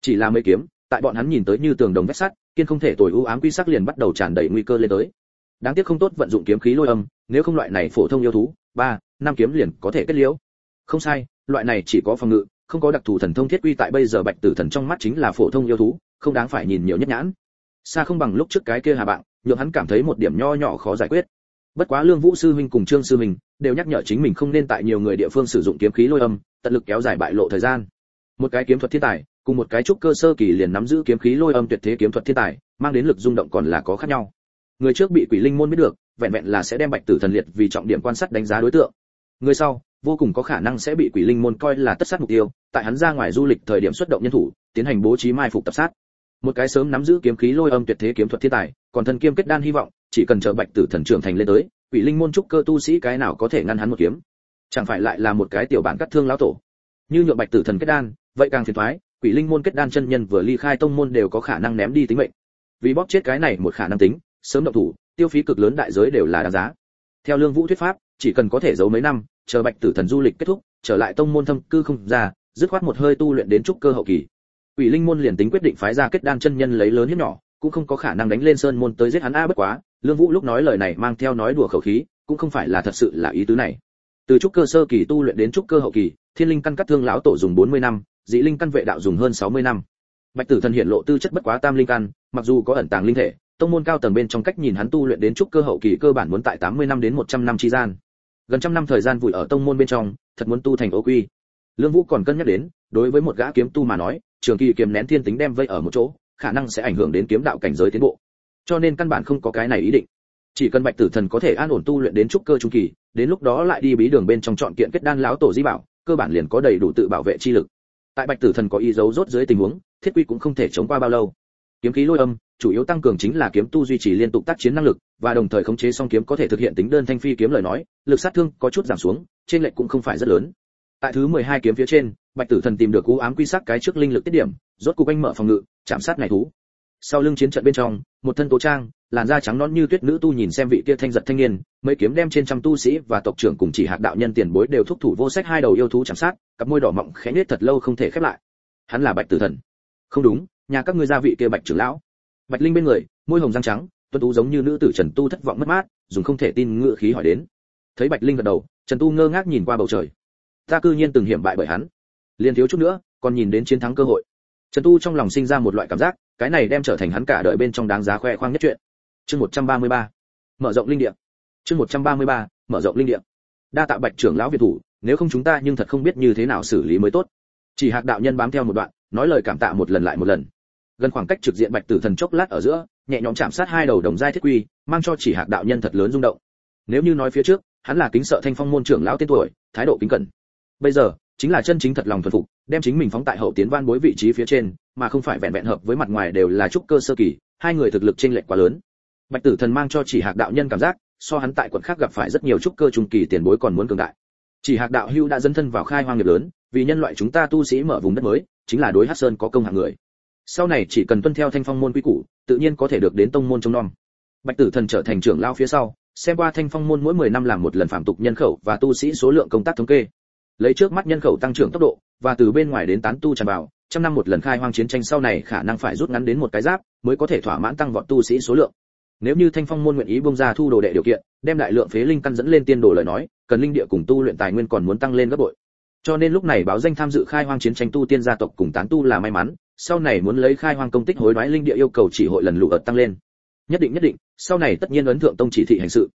Chỉ là mấy kiếm, tại bọn hắn nhìn tới như tường đồng vách sắt, kiên không thể tồi ưu ám quy sắc liền bắt đầu tràn đầy nguy cơ lên tới. Đáng tiếc không tốt vận dụng kiếm khí lôi âm, nếu không loại này phổ thông yêu thú, ba, năm kiếm liền có thể kết liễu. Không sai, loại này chỉ có phòng ngự, không có đặc thù thần thông thiết quy tại bây giờ bạch tử thần trong mắt chính là phổ thông yêu thú, không đáng phải nhìn nhiều nhất nhãn. Xa không bằng lúc trước cái kia hà bạn nhượng hắn cảm thấy một điểm nho nhỏ khó giải quyết bất quá lương vũ sư huynh cùng trương sư huynh đều nhắc nhở chính mình không nên tại nhiều người địa phương sử dụng kiếm khí lôi âm, tận lực kéo dài bại lộ thời gian. Một cái kiếm thuật thiên tài, cùng một cái trúc cơ sơ kỳ liền nắm giữ kiếm khí lôi âm tuyệt thế kiếm thuật thiên tài, mang đến lực rung động còn là có khác nhau. Người trước bị quỷ linh môn biết được, vẹn vẹn là sẽ đem bạch tử thần liệt vì trọng điểm quan sát đánh giá đối tượng. Người sau, vô cùng có khả năng sẽ bị quỷ linh môn coi là tất sát mục tiêu, tại hắn ra ngoài du lịch thời điểm xuất động nhân thủ, tiến hành bố trí mai phục tập sát một cái sớm nắm giữ kiếm khí lôi âm tuyệt thế kiếm thuật thiên tài, còn thần kiêm kết đan hy vọng, chỉ cần chờ bạch tử thần trưởng thành lên tới, quỷ linh môn trúc cơ tu sĩ cái nào có thể ngăn hắn một kiếm? Chẳng phải lại là một cái tiểu bản cắt thương lão tổ? Như nhượng bạch tử thần kết đan, vậy càng phiền toái, quỷ linh môn kết đan chân nhân vừa ly khai tông môn đều có khả năng ném đi tính mệnh. Vì bóp chết cái này một khả năng tính, sớm động thủ, tiêu phí cực lớn đại giới đều là đáng giá. Theo lương vũ thuyết pháp, chỉ cần có thể giấu mấy năm, chờ bạch tử thần du lịch kết thúc, trở lại tông môn thâm cư không ra, dứt khoát một hơi tu luyện đến trúc cơ hậu kỳ quỷ linh môn liền tính quyết định phái ra kết đan chân nhân lấy lớn hiếp nhỏ, cũng không có khả năng đánh lên sơn môn tới giết hắn a bất quá, lương vũ lúc nói lời này mang theo nói đùa khẩu khí, cũng không phải là thật sự là ý tứ này. Từ trúc cơ sơ kỳ tu luyện đến trúc cơ hậu kỳ, thiên linh căn cắt thương lão tổ dùng 40 năm, dị linh căn vệ đạo dùng hơn 60 năm. Bạch tử thần hiện lộ tư chất bất quá tam linh căn, mặc dù có ẩn tàng linh thể, tông môn cao tầng bên trong cách nhìn hắn tu luyện đến trúc cơ hậu kỳ cơ bản muốn tại 80 năm đến 100 năm chi gian. Gần trăm năm thời gian vùi ở tông môn bên trong, thật muốn tu thành ô quy. Lương vũ còn cân nhắc đến, đối với một gã kiếm tu mà nói trường kỳ kiềm nén thiên tính đem vây ở một chỗ, khả năng sẽ ảnh hưởng đến kiếm đạo cảnh giới tiến bộ. Cho nên căn bản không có cái này ý định. Chỉ cần bạch tử thần có thể an ổn tu luyện đến trúc cơ trung kỳ, đến lúc đó lại đi bí đường bên trong chọn kiện kết đan lão tổ di bảo, cơ bản liền có đầy đủ tự bảo vệ chi lực. Tại bạch tử thần có ý giấu rốt dưới tình huống, thiết quy cũng không thể chống qua bao lâu. Kiếm khí lôi âm, chủ yếu tăng cường chính là kiếm tu duy trì liên tục tác chiến năng lực, và đồng thời khống chế song kiếm có thể thực hiện tính đơn thanh phi kiếm lời nói, lực sát thương có chút giảm xuống trên lệch cũng không phải rất lớn. Tại thứ 12 kiếm phía trên bạch tử thần tìm được cú ám quy sắc cái trước linh lực tiết điểm, rốt cục anh mở phòng ngự, chạm sát này thú. Sau lưng chiến trận bên trong, một thân tố trang, làn da trắng nõn như tuyết nữ tu nhìn xem vị kia thanh giật thanh niên, mấy kiếm đem trên trăm tu sĩ và tộc trưởng cùng chỉ hạt đạo nhân tiền bối đều thúc thủ vô sách hai đầu yêu thú chạm sát, cặp môi đỏ mọng khẽ nết thật lâu không thể khép lại. Hắn là bạch tử thần. Không đúng, nhà các ngươi gia vị kia bạch trưởng lão. Bạch linh bên người, môi hồng răng trắng tuân tú giống như nữ tử trần tu thất vọng mất mát, dùng không thể tin ngựa khí hỏi đến. Thấy bạch linh gật đầu, trần tu ngơ ngác nhìn qua bầu trời. Ta cư nhiên từng hiểm bại bởi hắn liền thiếu chút nữa, còn nhìn đến chiến thắng cơ hội. Trần tu trong lòng sinh ra một loại cảm giác, cái này đem trở thành hắn cả đời bên trong đáng giá khoe khoang nhất chuyện. Chương 133. mở rộng linh địa. Chương 133. mở rộng linh địa. Đa tạ bạch trưởng lão việt thủ, nếu không chúng ta nhưng thật không biết như thế nào xử lý mới tốt. Chỉ hạc đạo nhân bám theo một đoạn, nói lời cảm tạ một lần lại một lần. Gần khoảng cách trực diện bạch tử thần chốc lát ở giữa, nhẹ nhõm chạm sát hai đầu đồng giai thiết quy, mang cho chỉ hạc đạo nhân thật lớn rung động. Nếu như nói phía trước, hắn là kính sợ thanh phong môn trưởng lão tên tuổi, thái độ kính cẩn. Bây giờ chính là chân chính thật lòng thuần phục, đem chính mình phóng tại hậu tiến van bối vị trí phía trên, mà không phải vẹn vẹn hợp với mặt ngoài đều là trúc cơ sơ kỳ, hai người thực lực chênh lệch quá lớn. Bạch tử thần mang cho chỉ hạc đạo nhân cảm giác, so hắn tại quận khác gặp phải rất nhiều trúc cơ trung kỳ tiền bối còn muốn cường đại. Chỉ hạc đạo hưu đã dấn thân vào khai hoang nghiệp lớn, vì nhân loại chúng ta tu sĩ mở vùng đất mới, chính là đối hắc sơn có công hạng người. Sau này chỉ cần tuân theo thanh phong môn quy củ, tự nhiên có thể được đến tông môn trông nom. Bạch tử thần trở thành trưởng lao phía sau, xem qua thanh phong môn mỗi 10 năm làm một lần phạm tục nhân khẩu và tu sĩ số lượng công tác thống kê lấy trước mắt nhân khẩu tăng trưởng tốc độ, và từ bên ngoài đến tán tu tràn vào, trăm năm một lần khai hoang chiến tranh sau này khả năng phải rút ngắn đến một cái giáp mới có thể thỏa mãn tăng vọt tu sĩ số lượng. Nếu như thanh phong môn nguyện ý bông ra thu đồ đệ điều kiện, đem đại lượng phế linh căn dẫn lên tiên đồ lời nói, cần linh địa cùng tu luyện tài nguyên còn muốn tăng lên gấp bội. Cho nên lúc này báo danh tham dự khai hoang chiến tranh tu tiên gia tộc cùng tán tu là may mắn, sau này muốn lấy khai hoang công tích hối đoái linh địa yêu cầu chỉ hội lần lụ ợt tăng lên. Nhất định nhất định, sau này tất nhiên ấn thượng tông chỉ thị hành sự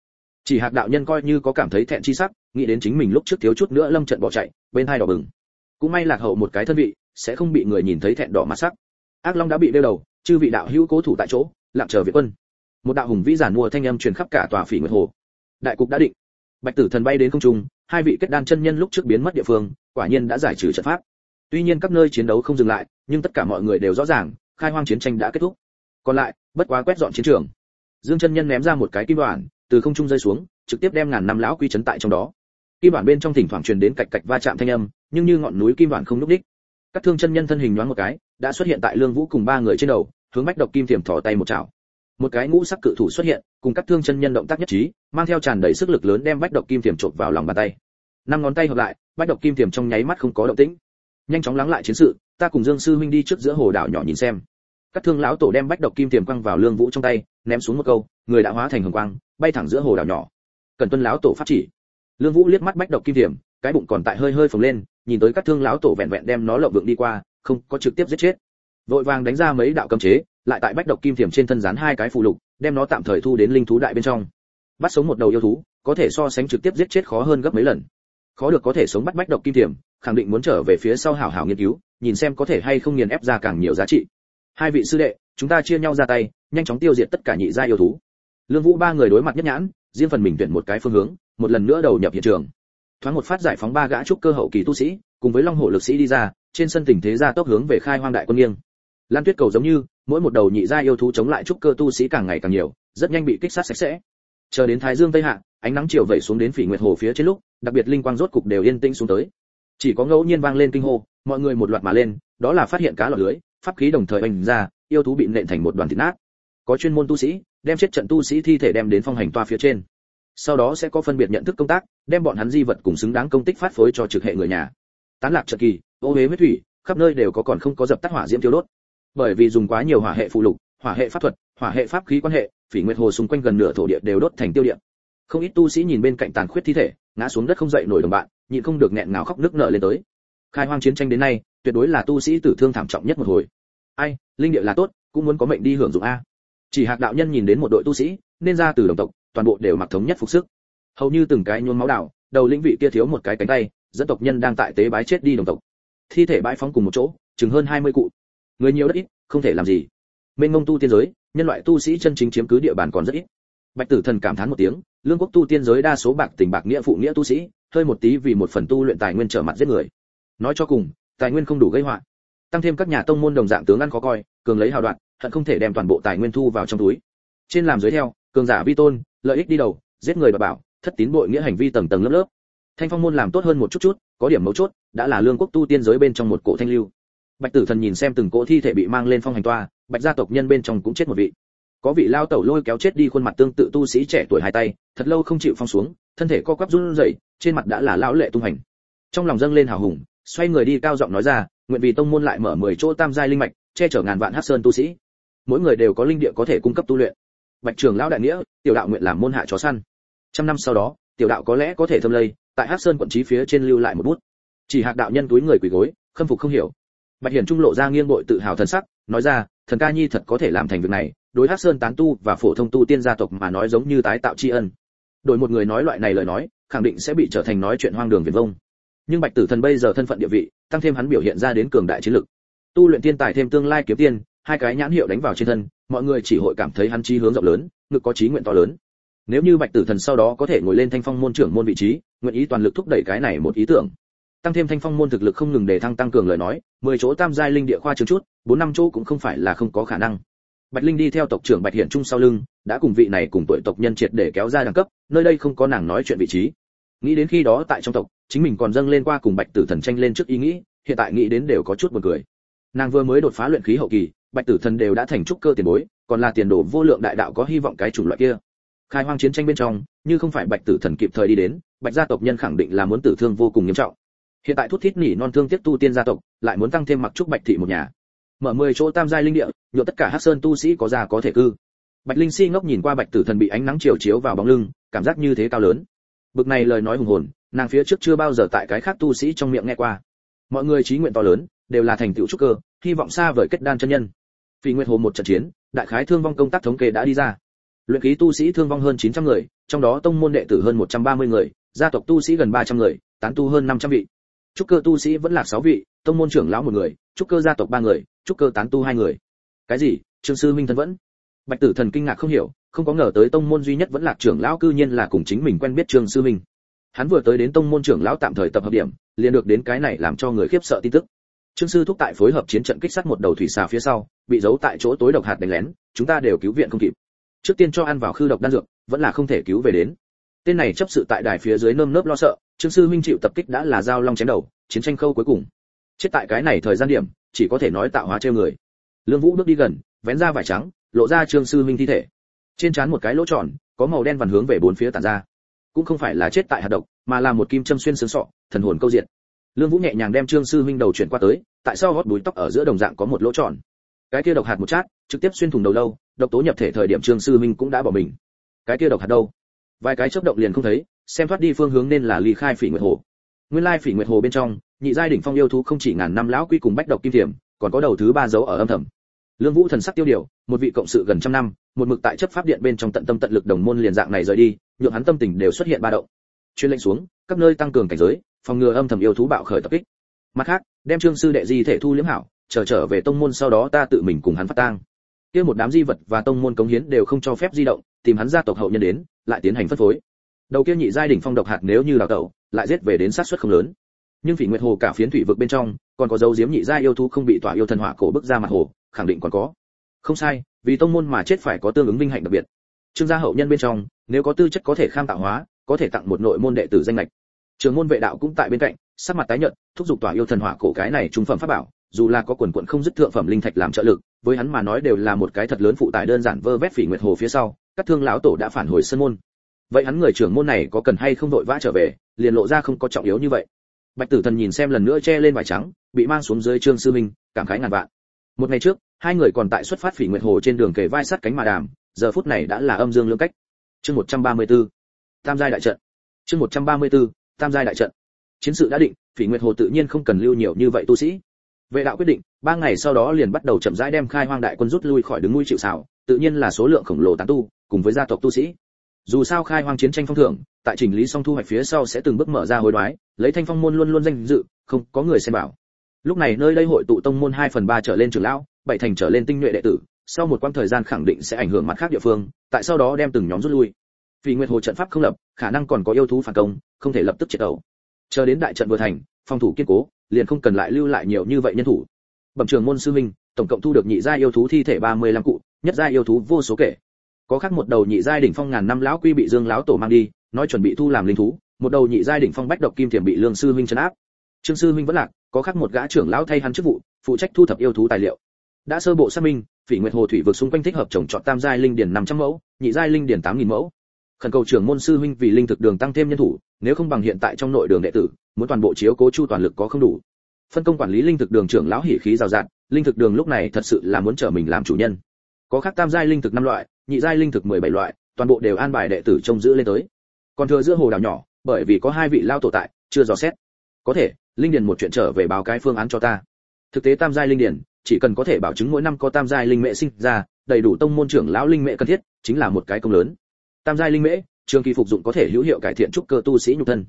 chỉ hạc đạo nhân coi như có cảm thấy thẹn chi sắc, nghĩ đến chính mình lúc trước thiếu chút nữa lâm trận bỏ chạy, bên hai đỏ bừng. Cũng may lạc hậu một cái thân vị, sẽ không bị người nhìn thấy thẹn đỏ mặt sắc. Ác long đã bị đeo đầu, chư vị đạo hữu cố thủ tại chỗ, lặng chờ viện quân. Một đạo hùng vĩ giản mua thanh âm truyền khắp cả tòa phỉ nguyệt hồ. Đại cục đã định. Bạch tử thần bay đến không trung, hai vị kết đan chân nhân lúc trước biến mất địa phương, quả nhiên đã giải trừ trận pháp. Tuy nhiên các nơi chiến đấu không dừng lại, nhưng tất cả mọi người đều rõ ràng, khai hoang chiến tranh đã kết thúc. Còn lại, bất quá quét dọn chiến trường. Dương chân nhân ném ra một cái kim đoàn từ không trung rơi xuống, trực tiếp đem ngàn năm lão quy chấn tại trong đó. Kim bản bên trong thỉnh thoảng truyền đến cạch cạch va chạm thanh âm, nhưng như ngọn núi kim bản không núc đích. Các thương chân nhân thân hình nhoáng một cái, đã xuất hiện tại lương vũ cùng ba người trên đầu, hướng bách độc kim tiềm thò tay một chảo. Một cái ngũ sắc cự thủ xuất hiện, cùng các thương chân nhân động tác nhất trí, mang theo tràn đầy sức lực lớn đem bách độc kim tiềm chộp vào lòng bàn tay. Năm ngón tay hợp lại, bách độc kim tiềm trong nháy mắt không có động tĩnh. Nhanh chóng lắng lại chiến sự, ta cùng dương sư huynh đi trước giữa hồ đảo nhỏ nhìn xem các thương lão tổ đem bách độc kim tiềm quăng vào lương vũ trong tay, ném xuống một câu, người đã hóa thành hồng quang, bay thẳng giữa hồ đảo nhỏ. Cần tuân lão tổ phát chỉ. Lương vũ liếc mắt bách độc kim tiềm, cái bụng còn tại hơi hơi phồng lên, nhìn tới các thương lão tổ vẹn vẹn đem nó lộng vượng đi qua, không có trực tiếp giết chết. Vội vàng đánh ra mấy đạo cấm chế, lại tại bách độc kim tiềm trên thân dán hai cái phù lục, đem nó tạm thời thu đến linh thú đại bên trong. Bắt sống một đầu yêu thú, có thể so sánh trực tiếp giết chết khó hơn gấp mấy lần. Khó được có thể sống bắt bách độc kim tiềm, khẳng định muốn trở về phía sau hảo hảo nghiên cứu, nhìn xem có thể hay không nghiền ép ra càng nhiều giá trị hai vị sư đệ, chúng ta chia nhau ra tay, nhanh chóng tiêu diệt tất cả nhị gia yêu thú. Lương vũ ba người đối mặt nhất nhãn, riêng phần mình tuyển một cái phương hướng, một lần nữa đầu nhập hiện trường. Thoáng một phát giải phóng ba gã trúc cơ hậu kỳ tu sĩ, cùng với long hổ lực sĩ đi ra, trên sân tình thế ra tốc hướng về khai hoang đại quân nghiêng. Lan tuyết cầu giống như, mỗi một đầu nhị gia yêu thú chống lại trúc cơ tu sĩ càng ngày càng nhiều, rất nhanh bị kích sát sạch sẽ. Chờ đến thái dương tây hạ, ánh nắng chiều vẩy xuống đến phỉ nguyệt hồ phía trên lúc, đặc biệt linh quang rốt cục đều yên tĩnh xuống tới. Chỉ có ngẫu nhiên vang lên kinh hô, mọi người một loạt mà lên, đó là phát hiện cá lọt lưới pháp khí đồng thời oanh ra, yêu thú bị nện thành một đoàn thịt nát. Có chuyên môn tu sĩ, đem chết trận tu sĩ thi thể đem đến phong hành toa phía trên. Sau đó sẽ có phân biệt nhận thức công tác, đem bọn hắn di vật cùng xứng đáng công tích phát phối cho trực hệ người nhà. Tán lạc trận kỳ, ô huế huyết thủy, khắp nơi đều có còn không có dập tắt hỏa diễm tiêu đốt. Bởi vì dùng quá nhiều hỏa hệ phụ lục, hỏa hệ pháp thuật, hỏa hệ pháp khí quan hệ, phỉ nguyệt hồ xung quanh gần nửa thổ địa đều đốt thành tiêu điện không ít tu sĩ nhìn bên cạnh tàn khuyết thi thể, ngã xuống đất không dậy nổi đồng bạn, nhịn không được nghẹn ngào khóc nức nở lên tới. Khai hoang chiến tranh đến nay, tuyệt đối là tu sĩ tử thương thảm trọng nhất một hồi ai, linh địa là tốt, cũng muốn có mệnh đi hưởng dụng a. Chỉ hạc đạo nhân nhìn đến một đội tu sĩ, nên ra từ đồng tộc, toàn bộ đều mặc thống nhất phục sức. Hầu như từng cái nhuốm máu đảo, đầu lĩnh vị kia thiếu một cái cánh tay, dẫn tộc nhân đang tại tế bái chết đi đồng tộc. Thi thể bãi phóng cùng một chỗ, chừng hơn 20 cụ. Người nhiều đất ít, không thể làm gì. Mênh mông tu tiên giới, nhân loại tu sĩ chân chính chiếm cứ địa bàn còn rất ít. Bạch tử thần cảm thán một tiếng, lương quốc tu tiên giới đa số bạc tình bạc nghĩa phụ nghĩa tu sĩ, hơi một tí vì một phần tu luyện tài nguyên trở mặt giết người. Nói cho cùng, tài nguyên không đủ gây họa tăng thêm các nhà tông môn đồng dạng tướng ăn khó coi, cường lấy hào đoạn thận không thể đem toàn bộ tài nguyên thu vào trong túi. Trên làm dưới theo, cường giả vi tôn, lợi ích đi đầu, giết người và bảo, thất tín bội nghĩa hành vi tầng tầng lớp lớp. Thanh phong môn làm tốt hơn một chút chút, có điểm mấu chốt, đã là lương quốc tu tiên giới bên trong một cổ thanh lưu. Bạch tử thần nhìn xem từng cỗ thi thể bị mang lên phong hành toa, bạch gia tộc nhân bên trong cũng chết một vị. Có vị lao tẩu lôi kéo chết đi khuôn mặt tương tự tu sĩ trẻ tuổi hai tay, thật lâu không chịu phong xuống, thân thể co quắp run rẩy, trên mặt đã là lão lệ tung hành. Trong lòng dâng lên hào hùng, xoay người đi cao giọng nói ra nguyện vì tông môn lại mở 10 chỗ tam giai linh mạch, che chở ngàn vạn hắc sơn tu sĩ. Mỗi người đều có linh địa có thể cung cấp tu luyện. Bạch trường lão đại nghĩa, tiểu đạo nguyện làm môn hạ chó săn. Trăm năm sau đó, tiểu đạo có lẽ có thể thâm lây, tại hắc sơn quận trí phía trên lưu lại một bút. Chỉ hạc đạo nhân túi người quỳ gối, khâm phục không hiểu. Bạch hiển trung lộ ra nghiêng bội tự hào thần sắc, nói ra, thần ca nhi thật có thể làm thành việc này, đối hắc sơn tán tu và phổ thông tu tiên gia tộc mà nói giống như tái tạo tri ân. Đổi một người nói loại này lời nói, khẳng định sẽ bị trở thành nói chuyện hoang đường viển vông nhưng bạch tử thần bây giờ thân phận địa vị, tăng thêm hắn biểu hiện ra đến cường đại chiến lực. Tu luyện tiên tài thêm tương lai kiếm tiên, hai cái nhãn hiệu đánh vào trên thân, mọi người chỉ hội cảm thấy hắn chí hướng rộng lớn, ngực có chí nguyện to lớn. Nếu như bạch tử thần sau đó có thể ngồi lên thanh phong môn trưởng môn vị trí, nguyện ý toàn lực thúc đẩy cái này một ý tưởng. Tăng thêm thanh phong môn thực lực không ngừng để thăng tăng cường lời nói, mười chỗ tam giai linh địa khoa chứng chút, bốn năm chỗ cũng không phải là không có khả năng. Bạch linh đi theo tộc trưởng bạch hiển trung sau lưng, đã cùng vị này cùng tuổi tộc nhân triệt để kéo ra đẳng cấp, nơi đây không có nàng nói chuyện vị trí. Nghĩ đến khi đó tại trong tộc chính mình còn dâng lên qua cùng bạch tử thần tranh lên trước ý nghĩ, hiện tại nghĩ đến đều có chút buồn cười. Nàng vừa mới đột phá luyện khí hậu kỳ, bạch tử thần đều đã thành trúc cơ tiền bối, còn là tiền đồ vô lượng đại đạo có hy vọng cái chủng loại kia. Khai hoang chiến tranh bên trong, như không phải bạch tử thần kịp thời đi đến, bạch gia tộc nhân khẳng định là muốn tử thương vô cùng nghiêm trọng. Hiện tại thút thít nỉ non thương tiếp tu tiên gia tộc, lại muốn tăng thêm mặc trúc bạch thị một nhà. Mở mười chỗ tam giai linh địa nhựa tất cả hắc sơn tu sĩ có già có thể cư. Bạch linh si ngốc nhìn qua bạch tử thần bị ánh nắng chiều chiếu vào bóng lưng, cảm giác như thế cao lớn. Bực này lời nói hùng hồn nàng phía trước chưa bao giờ tại cái khác tu sĩ trong miệng nghe qua. Mọi người trí nguyện to lớn, đều là thành tựu trúc cơ, hy vọng xa vời kết đan chân nhân. Vì nguyệt hồ một trận chiến, đại khái thương vong công tác thống kê đã đi ra. Luyện khí tu sĩ thương vong hơn 900 người, trong đó tông môn đệ tử hơn 130 người, gia tộc tu sĩ gần 300 người, tán tu hơn 500 vị. Trúc cơ tu sĩ vẫn là 6 vị, tông môn trưởng lão một người, trúc cơ gia tộc ba người, trúc cơ tán tu hai người. Cái gì? Trương sư minh thân vẫn? Bạch tử thần kinh ngạc không hiểu, không có ngờ tới tông môn duy nhất vẫn lạc trưởng lão, cư nhiên là cùng chính mình quen biết trương sư minh hắn vừa tới đến tông môn trưởng lão tạm thời tập hợp điểm, liền được đến cái này làm cho người khiếp sợ tin tức. Trương sư thúc tại phối hợp chiến trận kích sát một đầu thủy xà phía sau, bị giấu tại chỗ tối độc hạt đánh lén, chúng ta đều cứu viện không kịp. Trước tiên cho ăn vào khư độc đan dược, vẫn là không thể cứu về đến. Tên này chấp sự tại đài phía dưới nơm nớp lo sợ, trương sư minh chịu tập kích đã là dao long chém đầu, chiến tranh khâu cuối cùng. Chết tại cái này thời gian điểm, chỉ có thể nói tạo hóa treo người. Lương vũ bước đi gần, vén ra vải trắng, lộ ra trương sư minh thi thể. Trên trán một cái lỗ tròn, có màu đen vằn hướng về bốn phía tản ra cũng không phải là chết tại hạt độc, mà là một kim châm xuyên sướng sọ, thần hồn câu diện lương vũ nhẹ nhàng đem trương sư minh đầu chuyển qua tới, tại sao gót đuôi tóc ở giữa đồng dạng có một lỗ tròn. Cái kia độc hạt một chát, trực tiếp xuyên thủng đầu lâu, độc tố nhập thể thời điểm trương sư minh cũng đã bỏ mình. Cái kia độc hạt đâu? Vài cái chớp động liền không thấy, xem thoát đi phương hướng nên là ly khai phỉ nguyệt hồ. Nguyên lai phỉ nguyệt hồ bên trong, nhị giai đỉnh phong yêu thú không chỉ ngàn năm lão quy cùng bách độc kim thiểm còn có đầu thứ ba dấu ở âm thầm lương vũ thần sắc tiêu điều, một vị cộng sự gần trăm năm, một mực tại chấp pháp điện bên trong tận tâm tận lực đồng môn liền dạng này rời đi, nhượng hắn tâm tình đều xuất hiện ba động. Chuyên lệnh xuống, các nơi tăng cường cảnh giới, phòng ngừa âm thầm yêu thú bạo khởi tập kích. Mặt khác, đem trương sư đệ di thể thu liễm hảo, chờ trở về tông môn sau đó ta tự mình cùng hắn phát tang. Kia một đám di vật và tông môn cống hiến đều không cho phép di động, tìm hắn gia tộc hậu nhân đến, lại tiến hành phân phối. Đầu kia nhị giai đỉnh phong độc hạt nếu như đào tẩu, lại giết về đến sát suất không lớn nhưng phỉ nguyệt hồ cả phiến thủy vực bên trong, còn có dấu diếm nhị gia yêu thú không bị tỏa yêu thần hỏa cổ bức ra mặt hồ, khẳng định còn có. Không sai, vì tông môn mà chết phải có tương ứng vinh hạnh đặc biệt. Trương gia hậu nhân bên trong, nếu có tư chất có thể kham tạo hóa, có thể tặng một nội môn đệ tử danh lệch trường môn vệ đạo cũng tại bên cạnh, sắc mặt tái nhợt, thúc giục tỏa yêu thần hỏa cổ cái này trung phẩm pháp bảo, dù là có quần quận không dứt thượng phẩm linh thạch làm trợ lực, với hắn mà nói đều là một cái thật lớn phụ tải đơn giản vơ vét phỉ nguyệt hồ phía sau, các thương lão tổ đã phản hồi sân môn. Vậy hắn người trưởng môn này có cần hay không đội vã trở về, liền lộ ra không có trọng yếu như vậy bạch tử thần nhìn xem lần nữa che lên vải trắng, bị mang xuống dưới trương sư minh, cảm khái ngàn vạn một ngày trước, hai người còn tại xuất phát phỉ nguyệt hồ trên đường kề vai sát cánh mà đàm, giờ phút này đã là âm dương lưỡng cách chương 134. tam giai đại trận chương 134. tam giai đại trận chiến sự đã định, phỉ nguyệt hồ tự nhiên không cần lưu nhiều như vậy tu sĩ vệ đạo quyết định, ba ngày sau đó liền bắt đầu chậm rãi đem khai hoang đại quân rút lui khỏi đứng nuôi chịu xảo tự nhiên là số lượng khổng lồ tán tu, cùng với gia tộc tu sĩ dù sao khai hoang chiến tranh phong thưởng, tại chỉnh lý xong thu hoạch phía sau sẽ từng bước mở ra hối đoái, lấy thanh phong môn luôn luôn danh dự, không có người xem bảo. Lúc này nơi đây hội tụ tông môn 2 phần 3 trở lên trưởng lão, bảy thành trở lên tinh nhuệ đệ tử, sau một quãng thời gian khẳng định sẽ ảnh hưởng mặt khác địa phương, tại sau đó đem từng nhóm rút lui. Vì nguyệt hồ trận pháp không lập, khả năng còn có yêu thú phản công, không thể lập tức triệt đầu. Chờ đến đại trận vừa thành, phòng thủ kiên cố, liền không cần lại lưu lại nhiều như vậy nhân thủ. Bẩm trường môn sư minh tổng cộng thu được nhị gia yêu thú thi thể 35 cụ, nhất gia yêu thú vô số kể có khác một đầu nhị giai đỉnh phong ngàn năm lão quy bị dương lão tổ mang đi, nói chuẩn bị thu làm linh thú, một đầu nhị giai đỉnh phong bách độc kim thiểm bị lương sư minh trấn áp. Trương sư minh vẫn lạc, có khác một gã trưởng lão thay hắn chức vụ, phụ trách thu thập yêu thú tài liệu. Đã sơ bộ xác minh, phỉ nguyệt hồ thủy vực xung quanh thích hợp trồng trọt tam giai linh điển 500 mẫu, nhị giai linh điển 8.000 mẫu. Khẩn cầu trưởng môn sư huynh vì linh thực đường tăng thêm nhân thủ, nếu không bằng hiện tại trong nội đường đệ tử, muốn toàn bộ chiếu cố chu toàn lực có không đủ. Phân công quản lý linh thực đường trưởng lão hỉ khí rào rạt, linh thực đường lúc này thật sự là muốn trở mình làm chủ nhân. Có khác tam giai linh thực năm loại nhị giai linh thực 17 loại, toàn bộ đều an bài đệ tử trông giữ lên tới. Còn thừa giữa hồ đảo nhỏ, bởi vì có hai vị lao tổ tại, chưa dò xét. Có thể, linh điền một chuyện trở về báo cái phương án cho ta. Thực tế tam giai linh điền, chỉ cần có thể bảo chứng mỗi năm có tam giai linh mẹ sinh ra, đầy đủ tông môn trưởng lão linh mẹ cần thiết, chính là một cái công lớn. Tam giai linh mễ, trường kỳ phục dụng có thể hữu hiệu cải thiện trúc cơ tu sĩ nhục thân.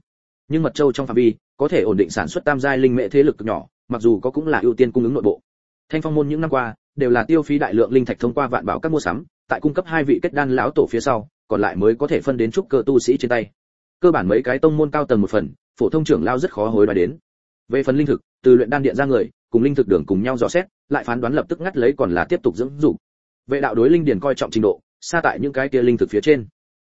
Nhưng mật châu trong phạm vi, có thể ổn định sản xuất tam giai linh mễ thế lực nhỏ, mặc dù có cũng là ưu tiên cung ứng nội bộ. Thanh phong môn những năm qua, đều là tiêu phí đại lượng linh thạch thông qua vạn bảo các mua sắm tại cung cấp hai vị kết đan lão tổ phía sau, còn lại mới có thể phân đến trúc cơ tu sĩ trên tay. Cơ bản mấy cái tông môn cao tầng một phần, phổ thông trưởng lao rất khó hối đoái đến. Về phần linh thực, từ luyện đan điện ra người, cùng linh thực đường cùng nhau dò xét, lại phán đoán lập tức ngắt lấy còn là tiếp tục dưỡng dục. Vệ đạo đối linh điển coi trọng trình độ, xa tại những cái kia linh thực phía trên.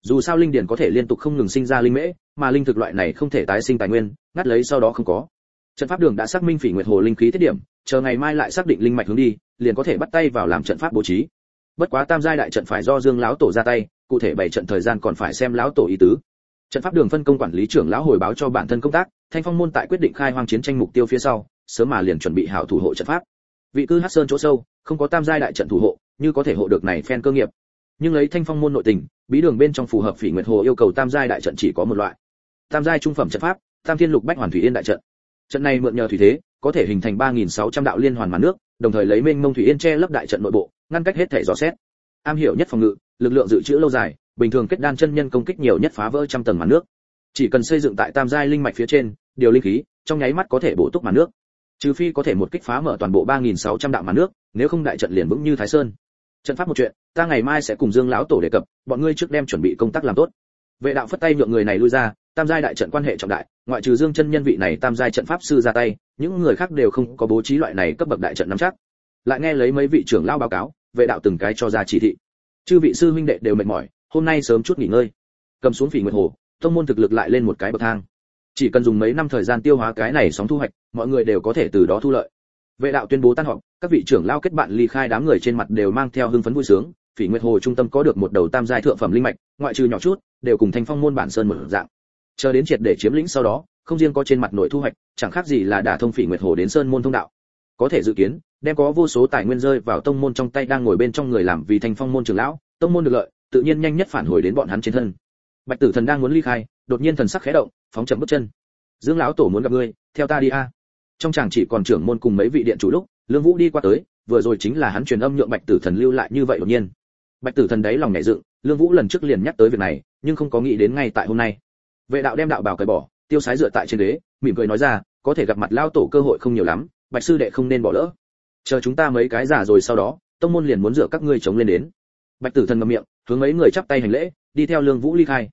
Dù sao linh điển có thể liên tục không ngừng sinh ra linh mễ, mà linh thực loại này không thể tái sinh tài nguyên, ngắt lấy sau đó không có. Trận pháp đường đã xác minh phỉ nguyệt hồ linh khí tiết điểm, chờ ngày mai lại xác định linh mạch hướng đi, liền có thể bắt tay vào làm trận pháp bố trí bất quá tam giai đại trận phải do dương lão tổ ra tay, cụ thể bảy trận thời gian còn phải xem lão tổ ý tứ. Trận pháp đường phân công quản lý trưởng lão hồi báo cho bản thân công tác, thanh phong môn tại quyết định khai hoang chiến tranh mục tiêu phía sau, sớm mà liền chuẩn bị hảo thủ hộ trận pháp. Vị cư hắc sơn chỗ sâu, không có tam giai đại trận thủ hộ, như có thể hộ được này phen cơ nghiệp. Nhưng lấy thanh phong môn nội tình, bí đường bên trong phù hợp phỉ nguyệt hồ yêu cầu tam giai đại trận chỉ có một loại. Tam giai trung phẩm trận pháp, tam thiên lục bách hoàn thủy yên đại trận. Trận này mượn nhờ thủy thế, có thể hình thành 3.600 đạo liên hoàn màn nước, đồng thời lấy mênh mông thủy yên che lấp đại trận nội bộ ngăn cách hết thể dò xét. Am hiểu nhất phòng ngự, lực lượng dự trữ lâu dài, bình thường kết đan chân nhân công kích nhiều nhất phá vỡ trăm tầng màn nước. Chỉ cần xây dựng tại tam giai linh mạch phía trên, điều linh khí, trong nháy mắt có thể bổ túc màn nước. Trừ phi có thể một kích phá mở toàn bộ 3.600 đạo màn nước, nếu không đại trận liền vững như thái sơn. Trận pháp một chuyện, ta ngày mai sẽ cùng dương lão tổ đề cập, bọn ngươi trước đem chuẩn bị công tác làm tốt. Vệ đạo phất tay nhượng người này lui ra, tam giai đại trận quan hệ trọng đại, ngoại trừ dương chân nhân vị này tam giai trận pháp sư ra tay, những người khác đều không có bố trí loại này cấp bậc đại trận nắm chắc. Lại nghe lấy mấy vị trưởng lao báo cáo vệ đạo từng cái cho ra chỉ thị. Chư vị sư huynh đệ đều mệt mỏi, hôm nay sớm chút nghỉ ngơi. Cầm xuống phỉ nguyệt hồ, tông môn thực lực lại lên một cái bậc thang. Chỉ cần dùng mấy năm thời gian tiêu hóa cái này sóng thu hoạch, mọi người đều có thể từ đó thu lợi. Vệ đạo tuyên bố tan họp, các vị trưởng lao kết bạn ly khai đám người trên mặt đều mang theo hưng phấn vui sướng. Phỉ nguyệt hồ trung tâm có được một đầu tam giai thượng phẩm linh mạch, ngoại trừ nhỏ chút, đều cùng thanh phong môn bản sơn một dạng. Chờ đến triệt để chiếm lĩnh sau đó, không riêng có trên mặt nội thu hoạch, chẳng khác gì là đả thông phỉ nguyệt hồ đến sơn môn thông đạo. Có thể dự kiến đem có vô số tài nguyên rơi vào tông môn trong tay đang ngồi bên trong người làm vì thành phong môn trưởng lão, tông môn được lợi, tự nhiên nhanh nhất phản hồi đến bọn hắn trên thân. Bạch tử thần đang muốn ly khai, đột nhiên thần sắc khẽ động, phóng chậm bước chân. Dương lão tổ muốn gặp ngươi, theo ta đi a. Trong chàng chỉ còn trưởng môn cùng mấy vị điện chủ lúc, lương vũ đi qua tới, vừa rồi chính là hắn truyền âm nhượng bạch tử thần lưu lại như vậy đột nhiên. Bạch tử thần đấy lòng nhẹ dựng, lương vũ lần trước liền nhắc tới việc này, nhưng không có nghĩ đến ngay tại hôm nay. Vệ đạo đem đạo bảo cởi bỏ, tiêu sái dựa tại trên ghế mỉm cười nói ra, có thể gặp mặt lao tổ cơ hội không nhiều lắm, bạch sư đệ không nên bỏ lỡ chờ chúng ta mấy cái giả rồi sau đó, tông môn liền muốn dựa các ngươi chống lên đến. Bạch tử thần ngậm miệng, hướng mấy người chắp tay hành lễ, đi theo lương vũ ly khai.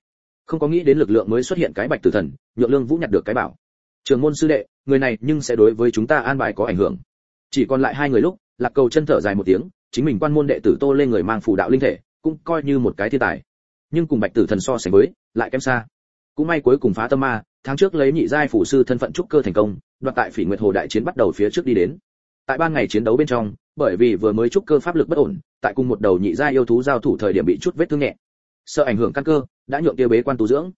Không có nghĩ đến lực lượng mới xuất hiện cái bạch tử thần, nhượng lương vũ nhặt được cái bảo. Trường môn sư đệ, người này nhưng sẽ đối với chúng ta an bài có ảnh hưởng. Chỉ còn lại hai người lúc, lạc cầu chân thở dài một tiếng, chính mình quan môn đệ tử tô lên người mang phù đạo linh thể, cũng coi như một cái thiên tài. Nhưng cùng bạch tử thần so sánh với, lại kém xa. Cũng may cuối cùng phá tâm ma, tháng trước lấy nhị giai phủ sư thân phận trúc cơ thành công, đoạt tại phỉ nguyệt hồ đại chiến bắt đầu phía trước đi đến tại ban ngày chiến đấu bên trong, bởi vì vừa mới trúc cơ pháp lực bất ổn, tại cùng một đầu nhị giai yêu thú giao thủ thời điểm bị chút vết thương nhẹ. Sợ ảnh hưởng căn cơ, đã nhượng tiêu bế quan tu dưỡng.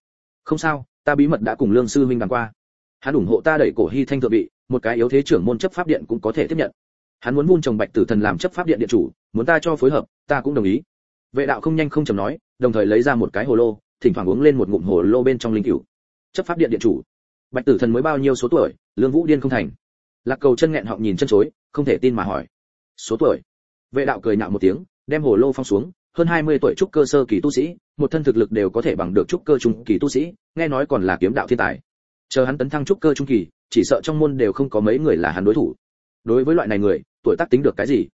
Không sao, ta bí mật đã cùng lương sư huynh bàn qua. Hắn ủng hộ ta đẩy cổ hy thanh thượng vị, một cái yếu thế trưởng môn chấp pháp điện cũng có thể tiếp nhận. Hắn muốn vun trồng bạch tử thần làm chấp pháp điện điện chủ, muốn ta cho phối hợp, ta cũng đồng ý. Vệ đạo không nhanh không chậm nói, đồng thời lấy ra một cái hồ lô, thỉnh thoảng uống lên một ngụm hồ lô bên trong linh cửu. Chấp pháp điện điện chủ. Bạch tử thần mới bao nhiêu số tuổi, lương vũ điên không thành. Lạc cầu chân nghẹn họng nhìn chân chối không thể tin mà hỏi. Số tuổi. Vệ đạo cười nhạo một tiếng, đem hồ lô phong xuống, hơn 20 tuổi trúc cơ sơ kỳ tu sĩ, một thân thực lực đều có thể bằng được trúc cơ trung kỳ tu sĩ, nghe nói còn là kiếm đạo thiên tài. Chờ hắn tấn thăng trúc cơ trung kỳ, chỉ sợ trong môn đều không có mấy người là hắn đối thủ. Đối với loại này người, tuổi tác tính được cái gì?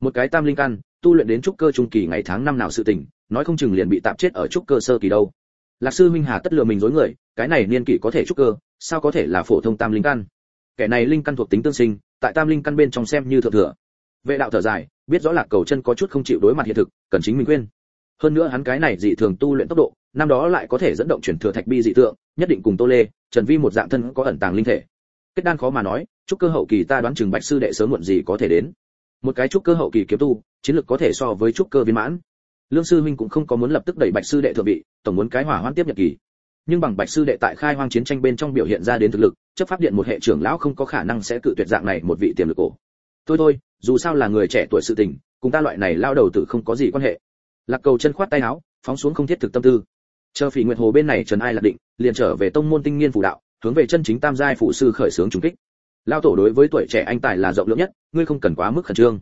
Một cái tam linh căn, tu luyện đến trúc cơ trung kỳ ngày tháng năm nào sự tình, nói không chừng liền bị tạm chết ở trúc cơ sơ kỳ đâu. Lạc sư minh hà tất lừa mình dối người, cái này niên kỷ có thể trúc cơ, sao có thể là phổ thông tam linh căn? Kẻ này linh căn thuộc tính tương sinh tại tam linh căn bên trong xem như thượng thừa. Vệ đạo thở dài, biết rõ lạc cầu chân có chút không chịu đối mặt hiện thực, cần chính mình quên hơn nữa hắn cái này dị thường tu luyện tốc độ, năm đó lại có thể dẫn động chuyển thừa thạch bi dị tượng, nhất định cùng tô lê, trần vi một dạng thân có ẩn tàng linh thể. Kết đan khó mà nói, chúc cơ hậu kỳ ta đoán chừng bạch sư đệ sớm muộn gì có thể đến. Một cái chúc cơ hậu kỳ kiếm tu, chiến lược có thể so với chúc cơ viên mãn. Lương sư huynh cũng không có muốn lập tức đẩy bạch sư đệ thượng vị, tổng muốn cái hỏa hoãn tiếp nhật kỳ nhưng bằng bạch sư đệ tại khai hoang chiến tranh bên trong biểu hiện ra đến thực lực, chấp pháp điện một hệ trưởng lão không có khả năng sẽ cự tuyệt dạng này một vị tiềm lực cổ. Thôi thôi, dù sao là người trẻ tuổi sự tình, cùng ta loại này lao đầu tử không có gì quan hệ. Lạc cầu chân khoát tay áo, phóng xuống không thiết thực tâm tư. Chờ phỉ nguyệt hồ bên này trần ai lạc định, liền trở về tông môn tinh nghiên phủ đạo, hướng về chân chính tam giai phụ sư khởi sướng trùng kích. Lao tổ đối với tuổi trẻ anh tài là rộng lượng nhất, ngươi không cần quá mức khẩn trương.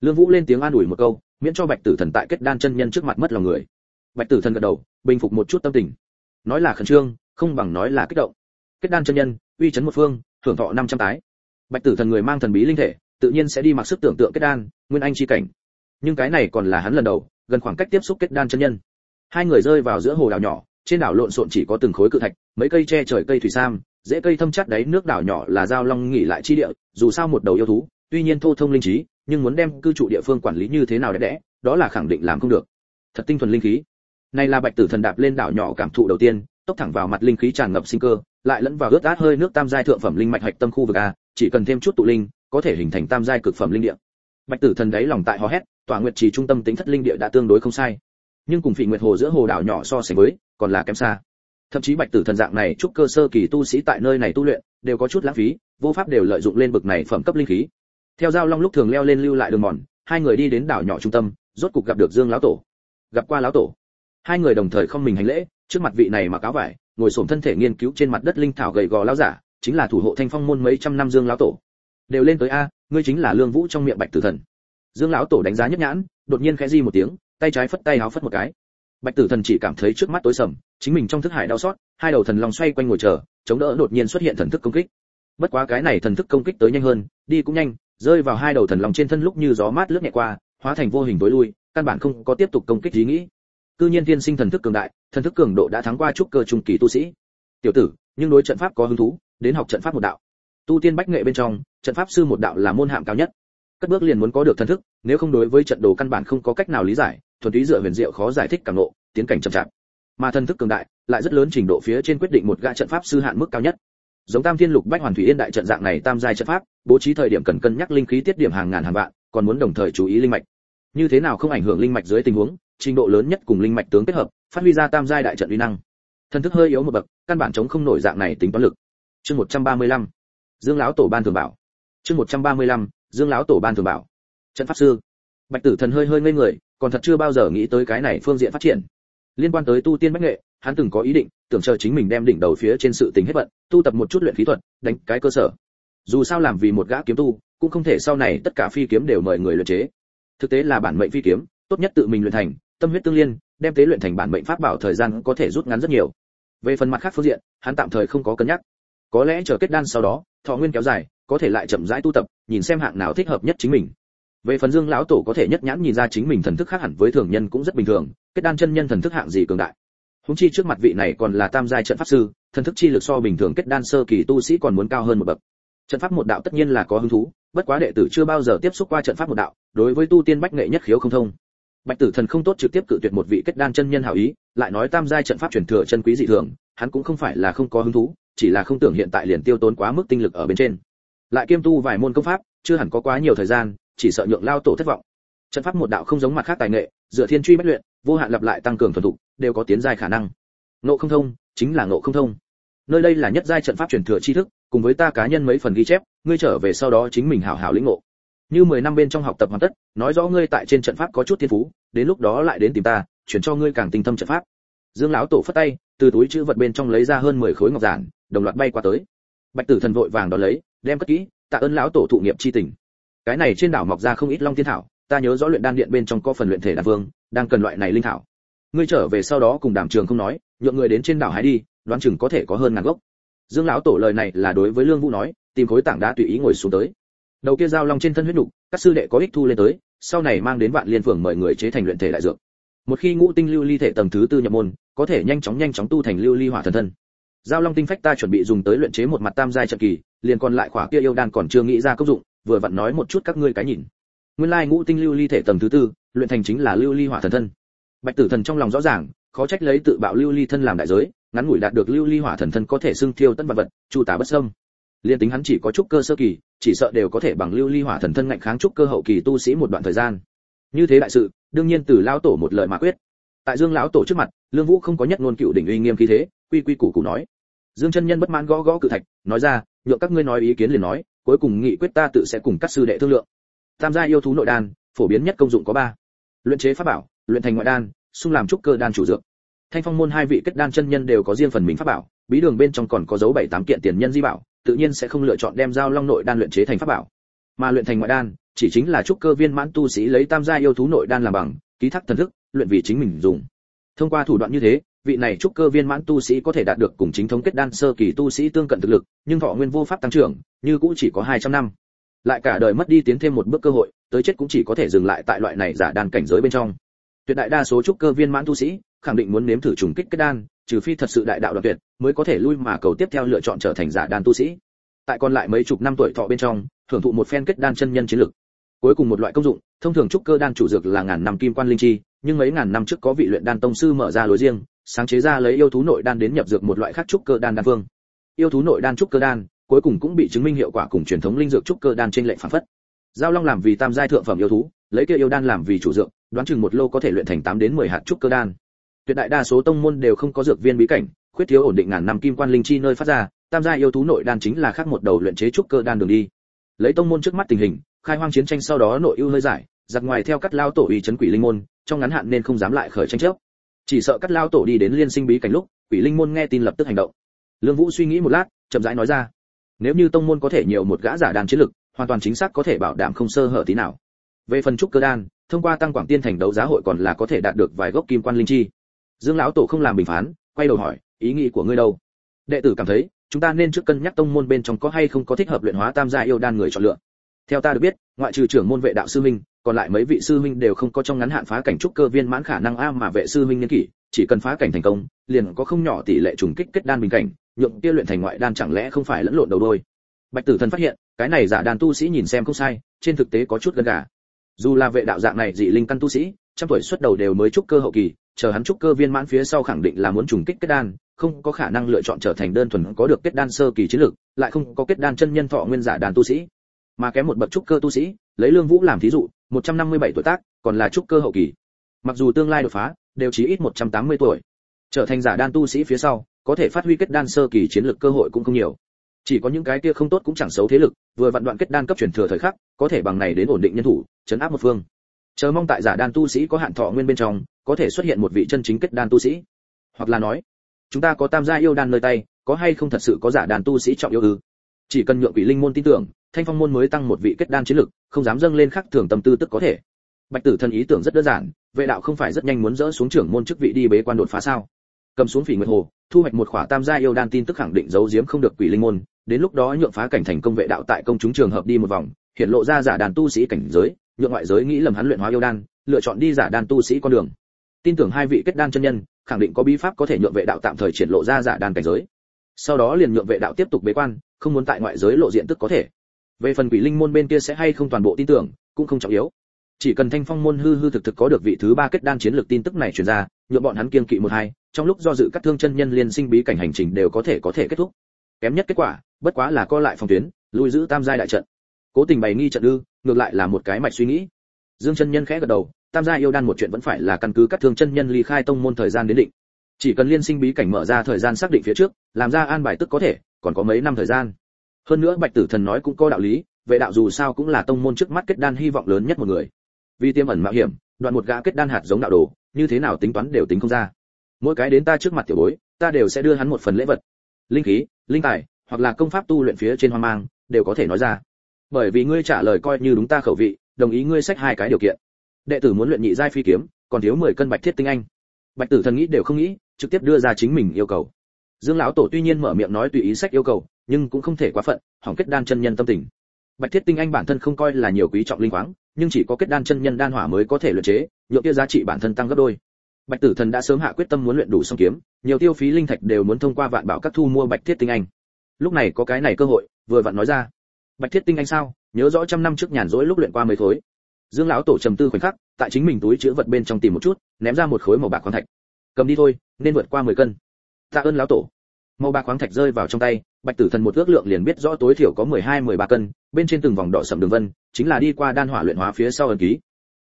Lương vũ lên tiếng an ủi một câu, miễn cho bạch tử thần tại kết đan chân nhân trước mặt mất lòng người. Bạch tử thần gật đầu, bình phục một chút tâm tình nói là khẩn trương, không bằng nói là kích động. Kết đan chân nhân, uy chấn một phương, thưởng thọ năm trăm tái. Bạch tử thần người mang thần bí linh thể, tự nhiên sẽ đi mặc sức tưởng tượng kết đan, nguyên anh chi cảnh. Nhưng cái này còn là hắn lần đầu, gần khoảng cách tiếp xúc kết đan chân nhân. Hai người rơi vào giữa hồ đảo nhỏ, trên đảo lộn xộn chỉ có từng khối cự thạch, mấy cây che trời cây thủy sam, dễ cây thâm chắc đáy nước đảo nhỏ là giao long nghỉ lại chi địa, dù sao một đầu yêu thú, tuy nhiên thô thông linh trí, nhưng muốn đem cư trụ địa phương quản lý như thế nào đẹp đẽ, đó là khẳng định làm không được. Thật tinh thuần linh khí này là bạch tử thần đạp lên đảo nhỏ cảm thụ đầu tiên, tốc thẳng vào mặt linh khí tràn ngập sinh cơ, lại lẫn vào ướt át hơi nước tam giai thượng phẩm linh mạch hạch tâm khu vực a, chỉ cần thêm chút tụ linh, có thể hình thành tam giai cực phẩm linh địa. Bạch tử thần đáy lòng tại hò hét, tòa nguyệt trì trung tâm tính thất linh địa đã tương đối không sai. Nhưng cùng phỉ nguyệt hồ giữa hồ đảo nhỏ so sánh với, còn là kém xa. Thậm chí bạch tử thần dạng này chúc cơ sơ kỳ tu sĩ tại nơi này tu luyện, đều có chút lãng phí, vô pháp đều lợi dụng lên bực này phẩm cấp linh khí. Theo giao long lúc thường leo lên lưu lại đường mòn, hai người đi đến đảo nhỏ trung tâm, rốt cục gặp được dương lão tổ. Gặp qua lão tổ hai người đồng thời không mình hành lễ, trước mặt vị này mà cáo vải, ngồi xổm thân thể nghiên cứu trên mặt đất linh thảo gầy gò lão giả, chính là thủ hộ thanh phong môn mấy trăm năm dương lão tổ. Đều lên tới a, ngươi chính là lương vũ trong miệng bạch tử thần. Dương lão tổ đánh giá nhất nhãn, đột nhiên khẽ di một tiếng, tay trái phất tay áo phất một cái. Bạch tử thần chỉ cảm thấy trước mắt tối sầm, chính mình trong thức hải đau xót, hai đầu thần long xoay quanh ngồi chờ, chống đỡ đột nhiên xuất hiện thần thức công kích. Bất quá cái này thần thức công kích tới nhanh hơn, đi cũng nhanh, rơi vào hai đầu thần long trên thân lúc như gió mát lướt nhẹ qua, hóa thành vô hình tối lui, căn bản không có tiếp tục công kích ý nghĩ cư nhiên tiên sinh thần thức cường đại, thần thức cường độ đã thắng qua trúc cơ trung kỳ tu sĩ. Tiểu tử, nhưng đối trận pháp có hứng thú, đến học trận pháp một đạo. Tu tiên bách nghệ bên trong, trận pháp sư một đạo là môn hạng cao nhất. Cất bước liền muốn có được thần thức, nếu không đối với trận đồ căn bản không có cách nào lý giải, thuần túy dựa huyền diệu khó giải thích cảm nộ tiến cảnh chậm chạp. Mà thần thức cường đại, lại rất lớn trình độ phía trên quyết định một gã trận pháp sư hạn mức cao nhất. Giống tam thiên lục bách hoàn thủy yên đại trận dạng này tam giai trận pháp, bố trí thời điểm cần cân nhắc linh khí tiết điểm hàng ngàn hàng vạn, còn muốn đồng thời chú ý linh mạch. Như thế nào không ảnh hưởng linh mạch dưới tình huống trình độ lớn nhất cùng linh mạch tướng kết hợp, phát huy ra tam giai đại trận uy năng. Thần thức hơi yếu một bậc, căn bản chống không nổi dạng này tính toán lực. Chương 135. dương lão tổ ban thường bảo. Chương 135. dương lão tổ ban thường bảo. Trận pháp sư. Bạch tử thần hơi hơi ngây người, còn thật chưa bao giờ nghĩ tới cái này phương diện phát triển. Liên quan tới tu tiên bách nghệ, hắn từng có ý định, tưởng chờ chính mình đem đỉnh đầu phía trên sự tình hết bận, tu tập một chút luyện khí thuật, đánh cái cơ sở. Dù sao làm vì một gã kiếm tu, cũng không thể sau này tất cả phi kiếm đều mời người luyện chế. Thực tế là bản mệnh phi kiếm, tốt nhất tự mình luyện thành tâm huyết tương liên, đem tế luyện thành bản mệnh pháp bảo thời gian có thể rút ngắn rất nhiều. Về phần mặt khác phương diện, hắn tạm thời không có cân nhắc. Có lẽ chờ kết đan sau đó, thọ nguyên kéo dài, có thể lại chậm rãi tu tập, nhìn xem hạng nào thích hợp nhất chính mình. Về phần dương lão tổ có thể nhất nhãn nhìn ra chính mình thần thức khác hẳn với thường nhân cũng rất bình thường, kết đan chân nhân thần thức hạng gì cường đại. Húng chi trước mặt vị này còn là tam giai trận pháp sư, thần thức chi lực so bình thường kết đan sơ kỳ tu sĩ còn muốn cao hơn một bậc. Trận pháp một đạo tất nhiên là có hứng thú, bất quá đệ tử chưa bao giờ tiếp xúc qua trận pháp một đạo, đối với tu tiên bách nghệ nhất khiếu không thông bạch tử thần không tốt trực tiếp cự tuyệt một vị kết đan chân nhân hảo ý, lại nói tam giai trận pháp truyền thừa chân quý dị thường, hắn cũng không phải là không có hứng thú, chỉ là không tưởng hiện tại liền tiêu tốn quá mức tinh lực ở bên trên. Lại kiêm tu vài môn công pháp, chưa hẳn có quá nhiều thời gian, chỉ sợ nhượng lao tổ thất vọng. Trận pháp một đạo không giống mặt khác tài nghệ, dựa thiên truy bất luyện, vô hạn lặp lại tăng cường thuần thục, đều có tiến giai khả năng. Ngộ không thông, chính là ngộ không thông. Nơi đây là nhất giai trận pháp truyền thừa tri thức, cùng với ta cá nhân mấy phần ghi chép, ngươi trở về sau đó chính mình hảo hảo lĩnh ngộ như 10 năm bên trong học tập hoàn tất, nói rõ ngươi tại trên trận pháp có chút thiên phú, đến lúc đó lại đến tìm ta, chuyển cho ngươi càng tinh tâm trận pháp. Dương lão tổ phất tay, từ túi chữ vật bên trong lấy ra hơn 10 khối ngọc giản, đồng loạt bay qua tới. Bạch tử thần vội vàng đón lấy, đem cất kỹ, tạ ơn lão tổ thụ nghiệp chi tình. Cái này trên đảo mọc ra không ít long thiên thảo, ta nhớ rõ luyện đan điện bên trong có phần luyện thể đan vương, đang cần loại này linh thảo. Ngươi trở về sau đó cùng đảm trường không nói, nhượng người đến trên đảo hái đi, đoán chừng có thể có hơn ngàn gốc. Dương lão tổ lời này là đối với lương vũ nói, tìm khối tảng đá tùy ý ngồi xuống tới đầu kia dao long trên thân huyết nục, các sư đệ có ích thu lên tới, sau này mang đến vạn liên phường mời người chế thành luyện thể đại dược. Một khi ngũ tinh lưu ly thể tầng thứ tư nhập môn, có thể nhanh chóng nhanh chóng tu thành lưu ly hỏa thần thân. Giao long tinh phách ta chuẩn bị dùng tới luyện chế một mặt tam giai trận kỳ, liền còn lại khỏa kia yêu đan còn chưa nghĩ ra công dụng, vừa vặn nói một chút các ngươi cái nhìn. Nguyên lai ngũ tinh lưu ly thể tầng thứ tư, luyện thành chính là lưu ly hỏa thần thân. Bạch tử thần trong lòng rõ ràng, khó trách lấy tự bạo lưu ly thân làm đại giới, ngắn ngủi đạt được lưu ly hỏa thần thân có thể xưng thiêu tất vật vật, chu tả bất sâm liên tính hắn chỉ có chút cơ sơ kỳ chỉ sợ đều có thể bằng lưu ly hỏa thần thân ngạnh kháng trúc cơ hậu kỳ tu sĩ một đoạn thời gian. Như thế đại sự, đương nhiên từ lão tổ một lời mà quyết. Tại dương lão tổ trước mặt, lương vũ không có nhất ngôn cựu đỉnh uy nghiêm khí thế, quy quy củ củ nói. Dương chân nhân bất mãn gõ gõ cự thạch, nói ra, nhượng các ngươi nói ý kiến liền nói, cuối cùng nghị quyết ta tự sẽ cùng các sư đệ thương lượng. Tam gia yêu thú nội đan, phổ biến nhất công dụng có ba. Luyện chế pháp bảo, luyện thành ngoại đan, xung làm trúc cơ đan chủ dược. Thanh phong môn hai vị kết đan chân nhân đều có riêng phần mình pháp bảo, bí đường bên trong còn có dấu bảy tám kiện tiền nhân di bảo tự nhiên sẽ không lựa chọn đem giao long nội đan luyện chế thành pháp bảo. Mà luyện thành ngoại đan, chỉ chính là trúc cơ viên mãn tu sĩ lấy tam gia yêu thú nội đan làm bằng, ký thác thần thức, luyện vì chính mình dùng. Thông qua thủ đoạn như thế, vị này trúc cơ viên mãn tu sĩ có thể đạt được cùng chính thống kết đan sơ kỳ tu sĩ tương cận thực lực, nhưng thọ nguyên vô pháp tăng trưởng, như cũng chỉ có 200 năm. Lại cả đời mất đi tiến thêm một bước cơ hội, tới chết cũng chỉ có thể dừng lại tại loại này giả đan cảnh giới bên trong. Tuyệt đại đa số trúc cơ viên mãn tu sĩ, khẳng định muốn nếm thử trùng kích kết đan, trừ phi thật sự đại đạo đoạn tuyệt mới có thể lui mà cầu tiếp theo lựa chọn trở thành giả đan tu sĩ. Tại còn lại mấy chục năm tuổi thọ bên trong, thưởng thụ một phen kết đan chân nhân chiến lực. Cuối cùng một loại công dụng, thông thường trúc cơ đan chủ dược là ngàn năm kim quan linh chi, nhưng mấy ngàn năm trước có vị luyện đan tông sư mở ra lối riêng, sáng chế ra lấy yêu thú nội đan đến nhập dược một loại khác trúc cơ đan đan phương. Yêu thú nội đan trúc cơ đan, cuối cùng cũng bị chứng minh hiệu quả cùng truyền thống linh dược trúc cơ đan trên lệnh phản phất. Giao long làm vì tam giai thượng phẩm yêu thú, lấy kia yêu đan làm vì chủ dược, đoán chừng một lô có thể luyện thành 8 đến 10 hạt trúc cơ đan. Tuyệt đại đa số tông môn đều không có dược viên bí cảnh khuyết thiếu ổn định ngàn năm kim quan linh chi nơi phát ra, tam gia yêu thú nội đan chính là khác một đầu luyện chế trúc cơ đan đường đi. Lấy tông môn trước mắt tình hình, khai hoang chiến tranh sau đó nội ưu hơi giải, giặc ngoài theo cắt lao tổ uy chấn quỷ linh môn, trong ngắn hạn nên không dám lại khởi tranh chấp. Chỉ sợ cắt lao tổ đi đến liên sinh bí cảnh lúc, quỷ linh môn nghe tin lập tức hành động. Lương vũ suy nghĩ một lát, chậm rãi nói ra, nếu như tông môn có thể nhiều một gã giả đan chiến lực, hoàn toàn chính xác có thể bảo đảm không sơ hở tí nào. Về phần trúc cơ đan, thông qua tăng quảng tiên thành đấu giá hội còn là có thể đạt được vài gốc kim quan linh chi. Dương lão tổ không làm bình phán, quay đầu hỏi ý nghĩ của ngươi đâu? Đệ tử cảm thấy, chúng ta nên trước cân nhắc tông môn bên trong có hay không có thích hợp luyện hóa tam gia yêu đan người chọn lựa. Theo ta được biết, ngoại trừ trưởng môn vệ đạo sư minh còn lại mấy vị sư huynh đều không có trong ngắn hạn phá cảnh trúc cơ viên mãn khả năng a mà vệ sư huynh niên kỷ, chỉ cần phá cảnh thành công, liền có không nhỏ tỷ lệ trùng kích kết đan bình cảnh, nhượng kia luyện thành ngoại đan chẳng lẽ không phải lẫn lộn đầu đôi? Bạch tử thần phát hiện, cái này giả đàn tu sĩ nhìn xem không sai, trên thực tế có chút gần gà. Dù là vệ đạo dạng này dị linh căn tu sĩ, trăm tuổi xuất đầu đều mới trúc cơ hậu kỳ chờ hắn trúc cơ viên mãn phía sau khẳng định là muốn trùng kích kết đan, không có khả năng lựa chọn trở thành đơn thuần có được kết đan sơ kỳ chiến lược lại không có kết đan chân nhân thọ nguyên giả đàn tu sĩ. Mà kém một bậc trúc cơ tu sĩ, lấy lương vũ làm thí dụ 157 tuổi tác, còn là trúc cơ hậu kỳ. Mặc dù tương lai đột phá, đều chỉ ít 180 tuổi. Trở thành giả đan tu sĩ phía sau, có thể phát huy kết đan sơ kỳ chiến lược cơ hội cũng không nhiều. Chỉ có những cái kia không tốt cũng chẳng xấu thế lực, vừa vận đoạn kết đan cấp truyền thừa thời khắc, có thể bằng này đến ổn định nhân thủ, chấn áp một phương chờ mong tại giả đan tu sĩ có hạn thọ nguyên bên trong, có thể xuất hiện một vị chân chính kết đan tu sĩ. Hoặc là nói, chúng ta có tam gia yêu đan nơi tay, có hay không thật sự có giả đàn tu sĩ trọng yêu ư? Chỉ cần nhượng quỷ linh môn tin tưởng, thanh phong môn mới tăng một vị kết đan chiến lực, không dám dâng lên khắc thường tâm tư tức có thể. Bạch tử thần ý tưởng rất đơn giản, vệ đạo không phải rất nhanh muốn dỡ xuống trưởng môn chức vị đi bế quan đột phá sao? Cầm xuống phỉ nguyệt hồ, thu hoạch một khỏa tam gia yêu đan tin tức khẳng định giấu giếm không được quỷ linh môn, đến lúc đó nhượng phá cảnh thành công vệ đạo tại công chúng trường hợp đi một vòng, hiện lộ ra giả đàn tu sĩ cảnh giới nhượng ngoại giới nghĩ lầm hắn luyện hóa yêu đan, lựa chọn đi giả đan tu sĩ con đường. Tin tưởng hai vị kết đan chân nhân, khẳng định có bí pháp có thể nhượng vệ đạo tạm thời triển lộ ra giả đan cảnh giới. Sau đó liền nhượng vệ đạo tiếp tục bế quan, không muốn tại ngoại giới lộ diện tức có thể. Về phần quỷ linh môn bên kia sẽ hay không toàn bộ tin tưởng, cũng không trọng yếu. Chỉ cần thanh phong môn hư hư thực thực có được vị thứ ba kết đan chiến lược tin tức này truyền ra, nhượng bọn hắn kiên kỵ một hai, trong lúc do dự các thương chân nhân liên sinh bí cảnh hành trình đều có thể có thể kết thúc. Kém nhất kết quả, bất quá là co lại phòng tuyến, lui giữ tam giai đại trận. Cố tình bày nghi trận ư? Ngược lại là một cái mạch suy nghĩ. Dương chân nhân khẽ gật đầu, tam gia yêu đan một chuyện vẫn phải là căn cứ các thương chân nhân ly khai tông môn thời gian đến định. Chỉ cần liên sinh bí cảnh mở ra thời gian xác định phía trước, làm ra an bài tức có thể, còn có mấy năm thời gian. Hơn nữa bạch tử thần nói cũng có đạo lý, vệ đạo dù sao cũng là tông môn trước mắt kết đan hy vọng lớn nhất một người. Vì tiêm ẩn mạo hiểm, đoạn một gã kết đan hạt giống đạo đồ, như thế nào tính toán đều tính không ra. Mỗi cái đến ta trước mặt tiểu bối, ta đều sẽ đưa hắn một phần lễ vật. Linh khí, linh tài, hoặc là công pháp tu luyện phía trên hoang mang, đều có thể nói ra bởi vì ngươi trả lời coi như đúng ta khẩu vị, đồng ý ngươi sách hai cái điều kiện. Đệ tử muốn luyện nhị giai phi kiếm, còn thiếu 10 cân bạch thiết tinh anh. Bạch tử thần nghĩ đều không nghĩ, trực tiếp đưa ra chính mình yêu cầu. Dương lão tổ tuy nhiên mở miệng nói tùy ý sách yêu cầu, nhưng cũng không thể quá phận, hỏng kết đan chân nhân tâm tình. Bạch thiết tinh anh bản thân không coi là nhiều quý trọng linh khoáng, nhưng chỉ có kết đan chân nhân đan hỏa mới có thể luyện chế nhượng kia giá trị bản thân tăng gấp đôi. Bạch tử thần đã sớm hạ quyết tâm muốn luyện đủ song kiếm, nhiều tiêu phí linh thạch đều muốn thông qua vạn bảo các thu mua bạch thiết tinh anh. Lúc này có cái này cơ hội, vừa vặn nói ra bạch thiết tinh anh sao? Nhớ rõ trăm năm trước nhàn rỗi lúc luyện qua mấy thối dương lão tổ trầm tư khoảnh khắc, tại chính mình túi chứa vật bên trong tìm một chút, ném ra một khối màu bạc khoáng thạch. Cầm đi thôi, nên vượt qua 10 cân. Tạ ơn lão tổ. Màu bạc khoáng thạch rơi vào trong tay, bạch tử thần một ước lượng liền biết rõ tối thiểu có 12 13 cân, bên trên từng vòng đỏ sầm đường vân, chính là đi qua đan hỏa luyện hóa phía sau ẩn ký.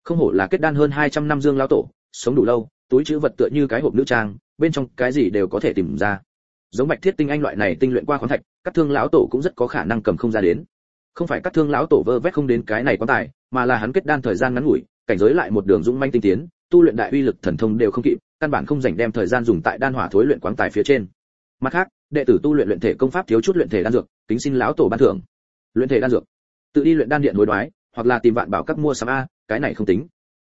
Không hổ là kết đan hơn 200 năm dương lão tổ, sống đủ lâu, túi chứa vật tựa như cái hộp nữ trang, bên trong cái gì đều có thể tìm ra. Giống bạch thiết tinh anh loại này tinh luyện qua khoáng thạch, các thương lão tổ cũng rất có khả năng cầm không ra đến không phải các thương lão tổ vơ vét không đến cái này quan tài, mà là hắn kết đan thời gian ngắn ngủi, cảnh giới lại một đường dũng manh tinh tiến, tu luyện đại uy lực thần thông đều không kịp, căn bản không dành đem thời gian dùng tại đan hỏa thối luyện quáng tài phía trên. Mặt khác, đệ tử tu luyện luyện thể công pháp thiếu chút luyện thể đan dược tính xin lão tổ ban thưởng. Luyện thể đan dược. Tự đi luyện đan điện hối đoái, hoặc là tìm vạn bảo các mua sắm a, cái này không tính.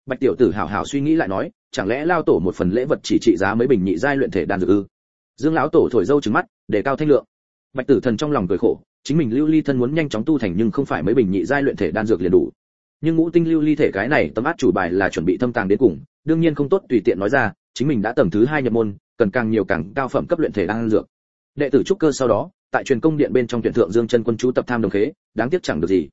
Bạch tiểu tử hảo hảo suy nghĩ lại nói, chẳng lẽ lao tổ một phần lễ vật chỉ trị giá mấy bình nhị giai luyện thể đan dược ư? Dương lão tổ thổi dâu trừng mắt, để cao thanh lượng. Bạch tử thần trong lòng cười khổ chính mình lưu ly thân muốn nhanh chóng tu thành nhưng không phải mấy bình nhị giai luyện thể đan dược liền đủ. Nhưng ngũ tinh lưu ly thể cái này tấm át chủ bài là chuẩn bị thâm tàng đến cùng, đương nhiên không tốt tùy tiện nói ra, chính mình đã tầng thứ hai nhập môn, cần càng nhiều càng cao phẩm cấp luyện thể đan dược. Đệ tử trúc cơ sau đó, tại truyền công điện bên trong tuyển thượng dương chân quân chú tập tham đồng khế, đáng tiếc chẳng được gì.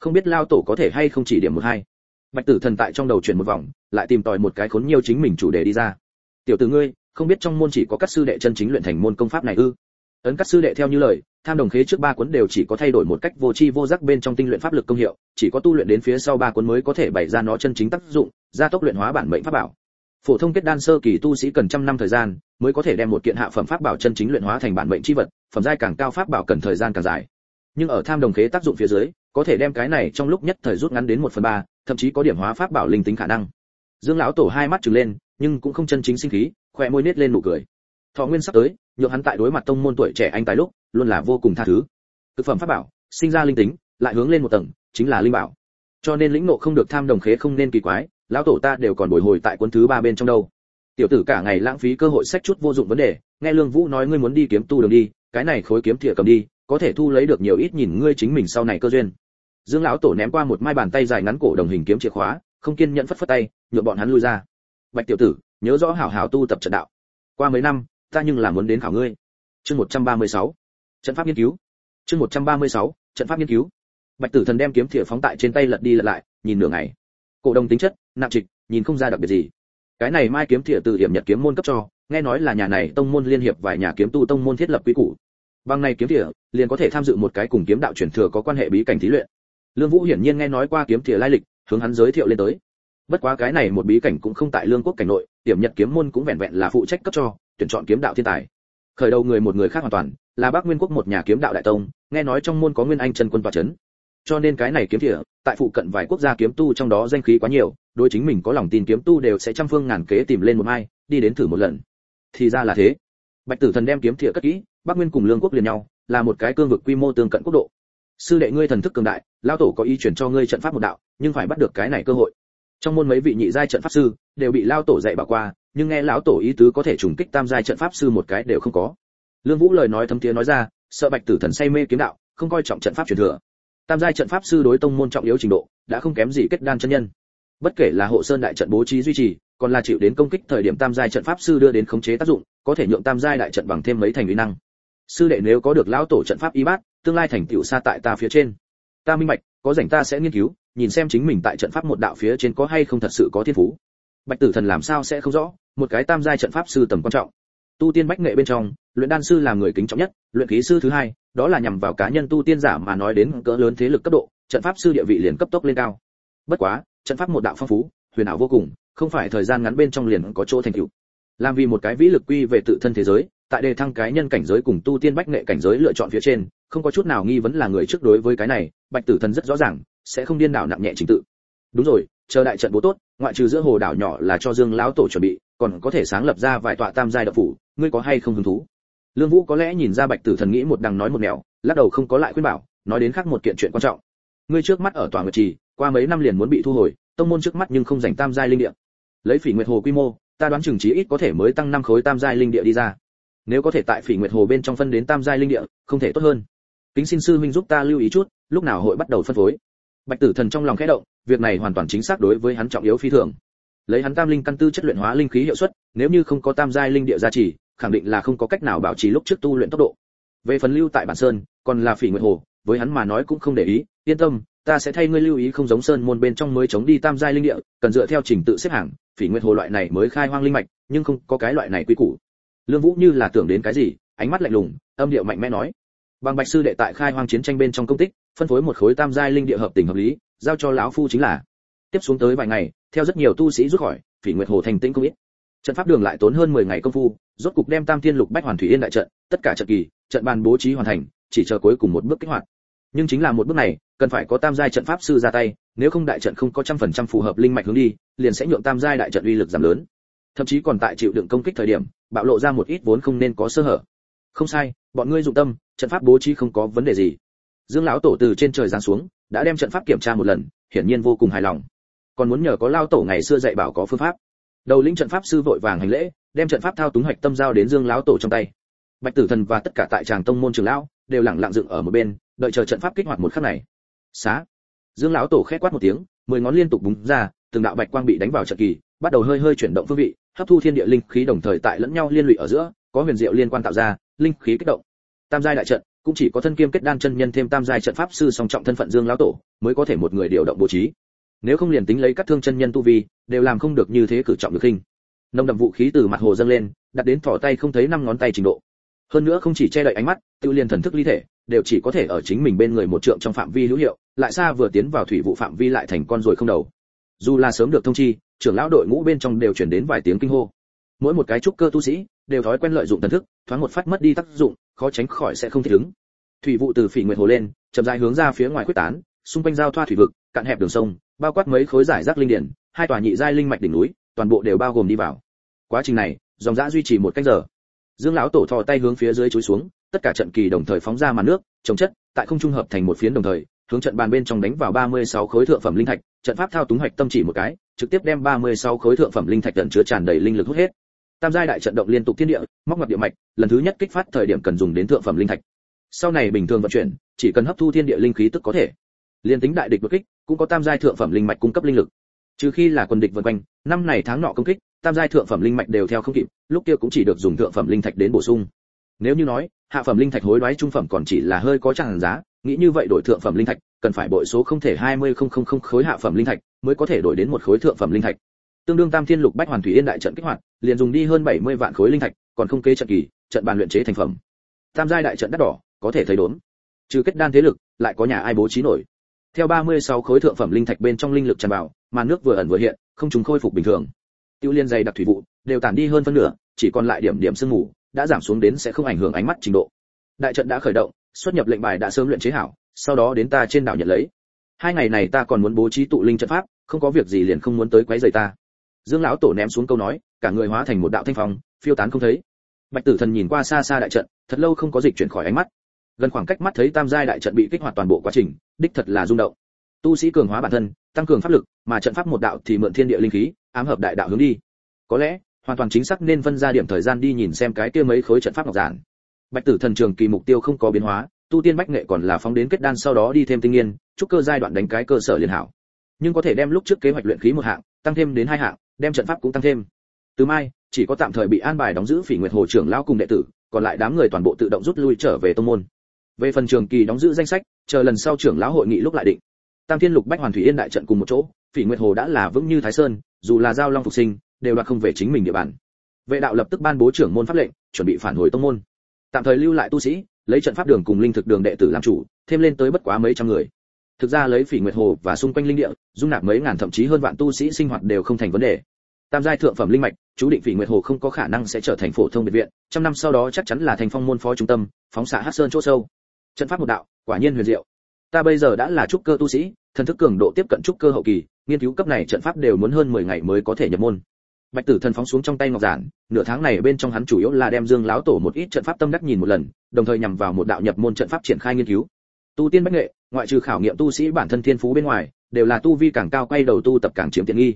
Không biết lao tổ có thể hay không chỉ điểm một hai. Bạch tử thần tại trong đầu chuyển một vòng, lại tìm tòi một cái khốn nhiều chính mình chủ đề đi ra. Tiểu tử ngươi, không biết trong môn chỉ có các sư đệ chân chính luyện thành môn công pháp này ư? Ấn các sư đệ theo như lời tham đồng khế trước ba cuốn đều chỉ có thay đổi một cách vô tri vô giác bên trong tinh luyện pháp lực công hiệu, chỉ có tu luyện đến phía sau ba cuốn mới có thể bày ra nó chân chính tác dụng, gia tốc luyện hóa bản mệnh pháp bảo. Phổ thông kết đan sơ kỳ tu sĩ cần trăm năm thời gian mới có thể đem một kiện hạ phẩm pháp bảo chân chính luyện hóa thành bản mệnh chi vật, phẩm giai càng cao pháp bảo cần thời gian càng dài. Nhưng ở tham đồng khế tác dụng phía dưới, có thể đem cái này trong lúc nhất thời rút ngắn đến một phần ba, thậm chí có điểm hóa pháp bảo linh tính khả năng. Dương lão tổ hai mắt trừng lên, nhưng cũng không chân chính sinh khí, khóe môi nết lên nụ cười. Thọ nguyên sắp tới, nhượng hắn tại đối mặt tông môn tuổi trẻ anh tài lúc luôn là vô cùng tha thứ. Thực phẩm pháp bảo, sinh ra linh tính, lại hướng lên một tầng, chính là linh bảo. Cho nên lĩnh ngộ không được tham đồng khế không nên kỳ quái, lão tổ ta đều còn bồi hồi tại quân thứ ba bên trong đâu. Tiểu tử cả ngày lãng phí cơ hội sách chút vô dụng vấn đề, nghe lương vũ nói ngươi muốn đi kiếm tu đường đi, cái này khối kiếm thìa cầm đi, có thể thu lấy được nhiều ít nhìn ngươi chính mình sau này cơ duyên. Dương lão tổ ném qua một mai bàn tay dài ngắn cổ đồng hình kiếm chìa khóa, không kiên nhẫn phất phất tay, nhượng bọn hắn lui ra. Bạch tiểu tử, nhớ rõ hảo hảo tu tập trận đạo. Qua mấy năm, ta nhưng là muốn đến khảo ngươi. Chương 136 trận pháp nghiên cứu. Chương 136. trận pháp nghiên cứu. Bạch tử thần đem kiếm thìa phóng tại trên tay lật đi lật lại, nhìn nửa ngày. Cổ đồng tính chất, nặng trịch, nhìn không ra đặc biệt gì. Cái này mai kiếm thìa từ hiểm nhật kiếm môn cấp cho, nghe nói là nhà này tông môn liên hiệp vài nhà kiếm tu tông môn thiết lập quy củ. Bằng này kiếm thìa, liền có thể tham dự một cái cùng kiếm đạo truyền thừa có quan hệ bí cảnh thí luyện. Lương vũ hiển nhiên nghe nói qua kiếm thìa lai lịch, hướng hắn giới thiệu lên tới. Bất quá cái này một bí cảnh cũng không tại lương quốc cảnh nội, hiểm nhật kiếm môn cũng vẹn vẹn là phụ trách cấp cho, tuyển chọn kiếm đạo thiên tài. Khởi đầu người một người khác hoàn toàn là bác nguyên quốc một nhà kiếm đạo đại tông, nghe nói trong môn có nguyên anh chân quân tòa chấn. Cho nên cái này kiếm thìa, tại phụ cận vài quốc gia kiếm tu trong đó danh khí quá nhiều, đối chính mình có lòng tin kiếm tu đều sẽ trăm phương ngàn kế tìm lên một mai, đi đến thử một lần. Thì ra là thế. Bạch tử thần đem kiếm thìa cất kỹ, bắc nguyên cùng lương quốc liền nhau, là một cái cương vực quy mô tương cận quốc độ. Sư đệ ngươi thần thức cường đại lao tổ có ý chuyển cho ngươi trận pháp một đạo, nhưng phải bắt được cái này cơ hội. Trong môn mấy vị nhị giai trận pháp sư, đều bị lao tổ dạy bảo qua, nhưng nghe lão tổ ý tứ có thể trùng kích tam giai trận pháp sư một cái đều không có lương vũ lời nói thấm tiếng nói ra, sợ bạch tử thần say mê kiếm đạo, không coi trọng trận pháp truyền thừa. Tam giai trận pháp sư đối tông môn trọng yếu trình độ, đã không kém gì kết đan chân nhân. Bất kể là hộ sơn đại trận bố trí duy trì, còn là chịu đến công kích thời điểm tam giai trận pháp sư đưa đến khống chế tác dụng, có thể nhượng tam giai đại trận bằng thêm mấy thành uy năng. Sư đệ nếu có được lão tổ trận pháp y bát, tương lai thành tựu xa tại ta phía trên. Ta minh bạch, có rảnh ta sẽ nghiên cứu, nhìn xem chính mình tại trận pháp một đạo phía trên có hay không thật sự có thiên phú. Bạch tử thần làm sao sẽ không rõ, một cái tam giai trận pháp sư tầm quan trọng. Tu tiên bách nghệ bên trong luyện đan sư là người kính trọng nhất, luyện khí sư thứ hai, đó là nhằm vào cá nhân tu tiên giả mà nói đến cỡ lớn thế lực cấp độ, trận pháp sư địa vị liền cấp tốc lên cao. Bất quá, trận pháp một đạo phong phú, huyền ảo vô cùng, không phải thời gian ngắn bên trong liền có chỗ thành tựu. Làm vì một cái vĩ lực quy về tự thân thế giới, tại đề thăng cái nhân cảnh giới cùng tu tiên bách nghệ cảnh giới lựa chọn phía trên, không có chút nào nghi vấn là người trước đối với cái này, bạch tử thần rất rõ ràng, sẽ không điên đảo nặng nhẹ chính tự. Đúng rồi, chờ đại trận bố tốt, ngoại trừ giữa hồ đảo nhỏ là cho dương lão tổ chuẩn bị, còn có thể sáng lập ra vài tọa tam giai đập phủ, ngươi có hay không hứng thú? Lương vũ có lẽ nhìn ra bạch tử thần nghĩ một đằng nói một nẻo, lắc đầu không có lại khuyên bảo, nói đến khác một kiện chuyện quan trọng. Ngươi trước mắt ở tòa nguyệt trì, qua mấy năm liền muốn bị thu hồi, tông môn trước mắt nhưng không dành tam giai linh địa. Lấy phỉ nguyệt hồ quy mô, ta đoán chừng chí ít có thể mới tăng năm khối tam giai linh địa đi ra. Nếu có thể tại phỉ nguyệt hồ bên trong phân đến tam giai linh địa, không thể tốt hơn. Kính xin sư huynh giúp ta lưu ý chút, lúc nào hội bắt đầu phân phối. Bạch tử thần trong lòng khẽ động, việc này hoàn toàn chính xác đối với hắn trọng yếu phi thường. Lấy hắn tam linh căn tư chất luyện hóa linh khí hiệu suất, nếu như không có tam giai linh địa gia trì khẳng định là không có cách nào bảo trì lúc trước tu luyện tốc độ. Về phần lưu tại bản sơn, còn là phỉ nguyệt hồ, với hắn mà nói cũng không để ý, yên tâm, ta sẽ thay ngươi lưu ý không giống sơn môn bên trong mới chống đi tam giai linh địa, cần dựa theo trình tự xếp hàng, phỉ nguyệt hồ loại này mới khai hoang linh mạch, nhưng không có cái loại này quy củ. Lương vũ như là tưởng đến cái gì, ánh mắt lạnh lùng, âm điệu mạnh mẽ nói. Bằng bạch sư đệ tại khai hoang chiến tranh bên trong công tích, phân phối một khối tam giai linh địa hợp tình hợp lý, giao cho lão phu chính là. Tiếp xuống tới vài ngày, theo rất nhiều tu sĩ rút khỏi, phỉ nguyệt hồ thành tĩnh không ít trận pháp đường lại tốn hơn 10 ngày công phu, rốt cục đem tam thiên lục bách hoàn thủy yên đại trận, tất cả trận kỳ, trận bàn bố trí hoàn thành, chỉ chờ cuối cùng một bước kích hoạt. Nhưng chính là một bước này, cần phải có tam giai trận pháp sư ra tay, nếu không đại trận không có trăm phần trăm phù hợp linh mạch hướng đi, liền sẽ nhượng tam giai đại trận uy lực giảm lớn. Thậm chí còn tại chịu đựng công kích thời điểm, bạo lộ ra một ít vốn không nên có sơ hở. Không sai, bọn ngươi dụng tâm, trận pháp bố trí không có vấn đề gì. Dương lão tổ từ trên trời giáng xuống, đã đem trận pháp kiểm tra một lần, hiển nhiên vô cùng hài lòng. Còn muốn nhờ có lao tổ ngày xưa dạy bảo có phương pháp đầu lĩnh trận pháp sư vội vàng hành lễ, đem trận pháp thao túng hoạch tâm giao đến dương lão tổ trong tay. Bạch tử thần và tất cả tại tràng tông môn trường lão đều lặng lặng dựng ở một bên, đợi chờ trận pháp kích hoạt một khắc này. Xá. Dương lão tổ khẽ quát một tiếng, mười ngón liên tục búng ra, từng đạo bạch quang bị đánh vào trận kỳ, bắt đầu hơi hơi chuyển động phương vị, hấp thu thiên địa linh khí đồng thời tại lẫn nhau liên lụy ở giữa, có huyền diệu liên quan tạo ra, linh khí kích động. Tam giai đại trận, cũng chỉ có thân kiêm kết đan chân nhân thêm tam giai trận pháp sư song trọng thân phận dương lão tổ, mới có thể một người điều động bố trí nếu không liền tính lấy các thương chân nhân tu vi, đều làm không được như thế cử trọng được khinh nồng đậm vũ khí từ mặt hồ dâng lên, đặt đến thỏ tay không thấy năm ngón tay trình độ. Hơn nữa không chỉ che đậy ánh mắt tự liền thần thức ly thể, đều chỉ có thể ở chính mình bên người một trượng trong phạm vi hữu hiệu, lại xa vừa tiến vào thủy vụ phạm vi lại thành con rồi không đầu. Dù là sớm được thông chi, trưởng lão đội ngũ bên trong đều chuyển đến vài tiếng kinh hô. Mỗi một cái trúc cơ tu sĩ, đều thói quen lợi dụng thần thức, thoáng một phát mất đi tác dụng, khó tránh khỏi sẽ không thích ứng. Thủy vụ từ phỉ nguyệt hồ lên, chậm rãi hướng ra phía ngoài quyết tán, xung quanh giao thoa thủy vực, cạn hẹp đường sông bao quát mấy khối giải rác linh điển, hai tòa nhị giai linh mạch đỉnh núi, toàn bộ đều bao gồm đi vào. Quá trình này, dòng dã duy trì một cách giờ. Dương lão tổ thò tay hướng phía dưới chúi xuống, tất cả trận kỳ đồng thời phóng ra màn nước, chống chất, tại không trung hợp thành một phiến đồng thời, hướng trận bàn bên trong đánh vào 36 khối thượng phẩm linh thạch, trận pháp thao túng hoạch tâm chỉ một cái, trực tiếp đem 36 khối thượng phẩm linh thạch tận chứa tràn đầy linh lực hút hết. Tam giai đại trận động liên tục thiên địa, móc ngoặt địa mạch, lần thứ nhất kích phát thời điểm cần dùng đến thượng phẩm linh thạch. Sau này bình thường vận chuyển, chỉ cần hấp thu thiên địa linh khí tức có thể. Liên tính đại địch đột kích cũng có tam giai thượng phẩm linh mạch cung cấp linh lực. Trừ khi là quân địch vần quanh, năm này tháng nọ công kích, tam giai thượng phẩm linh mạch đều theo không kịp, lúc kia cũng chỉ được dùng thượng phẩm linh thạch đến bổ sung. Nếu như nói, hạ phẩm linh thạch hối đoái trung phẩm còn chỉ là hơi có chẳng giá, nghĩ như vậy đổi thượng phẩm linh thạch, cần phải bội số không thể hai mươi không không không khối hạ phẩm linh thạch mới có thể đổi đến một khối thượng phẩm linh thạch. Tương đương tam thiên lục bách hoàn thủy yên đại trận kích hoạt, liền dùng đi hơn 70 vạn khối linh thạch, còn không kế trận kỳ, trận bàn luyện chế thành phẩm. Tam giai đại trận đắt đỏ, có thể thấy đốn. Trừ kết đan thế lực, lại có nhà ai bố trí nổi theo 36 khối thượng phẩm linh thạch bên trong linh lực tràn vào, mà nước vừa ẩn vừa hiện, không trùng khôi phục bình thường. Tiêu liên dày đặc thủy vụ, đều tản đi hơn phân nửa, chỉ còn lại điểm điểm sương mù, đã giảm xuống đến sẽ không ảnh hưởng ánh mắt trình độ. Đại trận đã khởi động, xuất nhập lệnh bài đã sớm luyện chế hảo, sau đó đến ta trên đảo nhận lấy. Hai ngày này ta còn muốn bố trí tụ linh trận pháp, không có việc gì liền không muốn tới quấy rầy ta. Dương lão tổ ném xuống câu nói, cả người hóa thành một đạo thanh phong, phiêu tán không thấy. Bạch tử thần nhìn qua xa xa đại trận, thật lâu không có dịch chuyển khỏi ánh mắt gần khoảng cách mắt thấy tam giai đại trận bị kích hoạt toàn bộ quá trình, đích thật là rung động. Tu sĩ cường hóa bản thân, tăng cường pháp lực, mà trận pháp một đạo thì mượn thiên địa linh khí, ám hợp đại đạo hướng đi. Có lẽ, hoàn toàn chính xác nên phân ra điểm thời gian đi nhìn xem cái kia mấy khối trận pháp ngọc giản. Bạch tử thần trường kỳ mục tiêu không có biến hóa, tu tiên bách nghệ còn là phóng đến kết đan sau đó đi thêm tinh nghiên trúc cơ giai đoạn đánh cái cơ sở liên hảo. Nhưng có thể đem lúc trước kế hoạch luyện khí một hạng, tăng thêm đến hai hạng, đem trận pháp cũng tăng thêm. Từ mai, chỉ có tạm thời bị an bài đóng giữ phỉ nguyệt hồ trưởng lão cùng đệ tử, còn lại đám người toàn bộ tự động rút lui trở về tông môn về phần trường kỳ đóng giữ danh sách, chờ lần sau trưởng lão hội nghị lúc lại định. Tam thiên lục bách hoàn thủy yên đại trận cùng một chỗ, phỉ nguyệt hồ đã là vững như thái sơn, dù là giao long phục sinh, đều đoạt không về chính mình địa bàn. Vệ đạo lập tức ban bố trưởng môn pháp lệnh, chuẩn bị phản hồi tông môn. Tạm thời lưu lại tu sĩ, lấy trận pháp đường cùng linh thực đường đệ tử làm chủ, thêm lên tới bất quá mấy trăm người. Thực ra lấy phỉ nguyệt hồ và xung quanh linh địa, dung nạp mấy ngàn thậm chí hơn vạn tu sĩ sinh hoạt đều không thành vấn đề. Tam giai thượng phẩm linh mạch, chú định phỉ nguyệt hồ không có khả năng sẽ trở thành phổ thông biệt viện, trăm năm sau đó chắc chắn là thành phong môn phó trung tâm, phóng xạ hắc sơn chỗ sâu trận pháp một đạo, quả nhiên huyền diệu. Ta bây giờ đã là trúc cơ tu sĩ, thần thức cường độ tiếp cận trúc cơ hậu kỳ, nghiên cứu cấp này trận pháp đều muốn hơn 10 ngày mới có thể nhập môn. Bạch tử thần phóng xuống trong tay ngọc giản, nửa tháng này bên trong hắn chủ yếu là đem dương láo tổ một ít trận pháp tâm đắc nhìn một lần, đồng thời nhằm vào một đạo nhập môn trận pháp triển khai nghiên cứu. Tu tiên bách nghệ, ngoại trừ khảo nghiệm tu sĩ bản thân thiên phú bên ngoài, đều là tu vi càng cao quay đầu tu tập càng chiếm tiện nghi.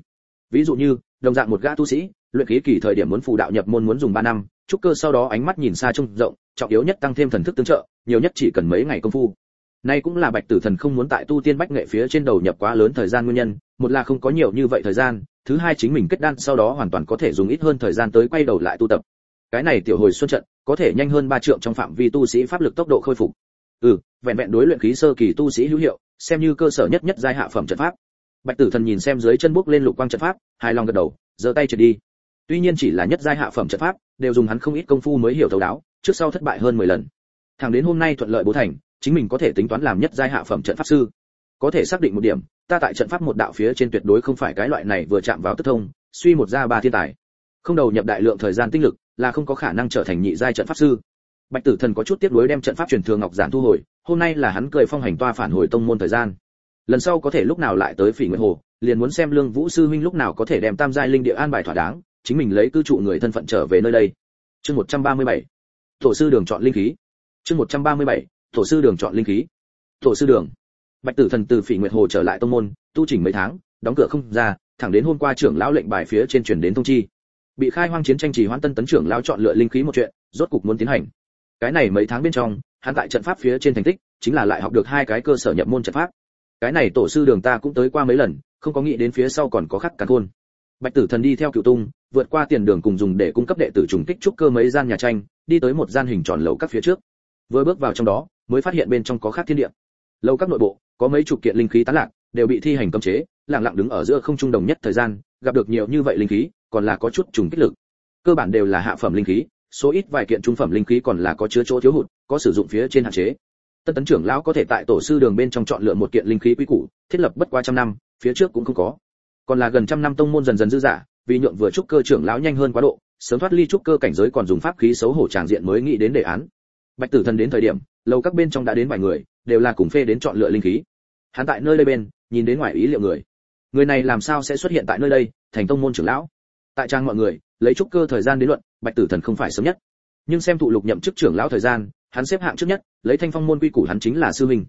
Ví dụ như, đồng dạng một gã tu sĩ, luyện khí kỳ thời điểm muốn phù đạo nhập môn muốn dùng 3 năm, trúc cơ sau đó ánh mắt nhìn xa trông rộng, trọng yếu nhất tăng thêm thần thức tương trợ nhiều nhất chỉ cần mấy ngày công phu Nay cũng là Bạch Tử Thần không muốn tại tu tiên bách nghệ phía trên đầu nhập quá lớn thời gian nguyên nhân, một là không có nhiều như vậy thời gian, thứ hai chính mình kết đan sau đó hoàn toàn có thể dùng ít hơn thời gian tới quay đầu lại tu tập. Cái này tiểu hồi xuân trận, có thể nhanh hơn ba trượng trong phạm vi tu sĩ pháp lực tốc độ khôi phục. Ừ, vẹn vẹn đối luyện khí sơ kỳ tu sĩ hữu hiệu, xem như cơ sở nhất nhất giai hạ phẩm trận pháp. Bạch Tử Thần nhìn xem dưới chân bước lên lục quang trận pháp, hài lòng gật đầu, giơ tay trượt đi. Tuy nhiên chỉ là nhất giai hạ phẩm trận pháp, đều dùng hắn không ít công phu mới hiểu thấu đáo, trước sau thất bại hơn 10 lần. Thẳng đến hôm nay thuận lợi bố thành, chính mình có thể tính toán làm nhất giai hạ phẩm trận pháp sư. Có thể xác định một điểm ta tại trận pháp một đạo phía trên tuyệt đối không phải cái loại này vừa chạm vào tức thông suy một ra ba thiên tài. Không đầu nhập đại lượng thời gian tinh lực là không có khả năng trở thành nhị giai trận pháp sư. Bạch tử thần có chút tiếp nối đem trận pháp truyền thường ngọc giản thu hồi hôm nay là hắn cười phong hành toa phản hồi tông môn thời gian. Lần sau có thể lúc nào lại tới phỉ nguyệt hồ liền muốn xem lương vũ sư huynh lúc nào có thể đem tam giai linh địa an bài thỏa đáng chính mình lấy cư trụ người thân phận trở về nơi đây. Chương 137. tổ sư đường chọn linh khí chương 137, tổ sư đường chọn linh khí. Tổ sư đường. Bạch tử thần từ phỉ nguyệt hồ trở lại tông môn tu chỉnh mấy tháng đóng cửa không ra thẳng đến hôm qua trưởng lão lệnh bài phía trên truyền đến thông chi. Bị khai hoang chiến tranh trì hoãn tân tấn trưởng lão chọn lựa linh khí một chuyện rốt cục muốn tiến hành. Cái này mấy tháng bên trong hắn tại trận pháp phía trên thành tích chính là lại học được hai cái cơ sở nhập môn trận pháp. Cái này tổ sư đường ta cũng tới qua mấy lần không có nghĩ đến phía sau còn có khắc cả thôn bạch tử thần đi theo cửu tung vượt qua tiền đường cùng dùng để cung cấp đệ tử trùng kích trúc cơ mấy gian nhà tranh đi tới một gian hình tròn lầu các phía trước vừa bước vào trong đó, mới phát hiện bên trong có khác thiên địa. Lâu các nội bộ, có mấy chục kiện linh khí tán lạc, đều bị thi hành cấm chế, lặng lặng đứng ở giữa không trung đồng nhất thời gian, gặp được nhiều như vậy linh khí, còn là có chút trùng kích lực. Cơ bản đều là hạ phẩm linh khí, số ít vài kiện trung phẩm linh khí còn là có chứa chỗ thiếu hụt, có sử dụng phía trên hạn chế. Tân tấn trưởng lão có thể tại tổ sư đường bên trong chọn lựa một kiện linh khí quý củ, thiết lập bất quá trăm năm, phía trước cũng không có. Còn là gần trăm năm tông môn dần dần dư giả vì nhượng vừa trúc cơ trưởng lão nhanh hơn quá độ, sớm thoát ly trúc cơ cảnh giới còn dùng pháp khí xấu hổ tràng diện mới nghĩ đến đề án bạch tử thần đến thời điểm lâu các bên trong đã đến vài người, đều là cùng phê đến chọn lựa linh khí. Hắn tại nơi đây bên, nhìn đến ngoài ý liệu người. Người này làm sao sẽ xuất hiện tại nơi đây, thành tông môn trưởng lão? Tại trang mọi người, lấy chút cơ thời gian đến luận, bạch tử thần không phải sớm nhất. Nhưng xem thụ lục nhậm chức trưởng lão thời gian, hắn xếp hạng trước nhất, lấy thanh phong môn quy củ hắn chính là sư huynh.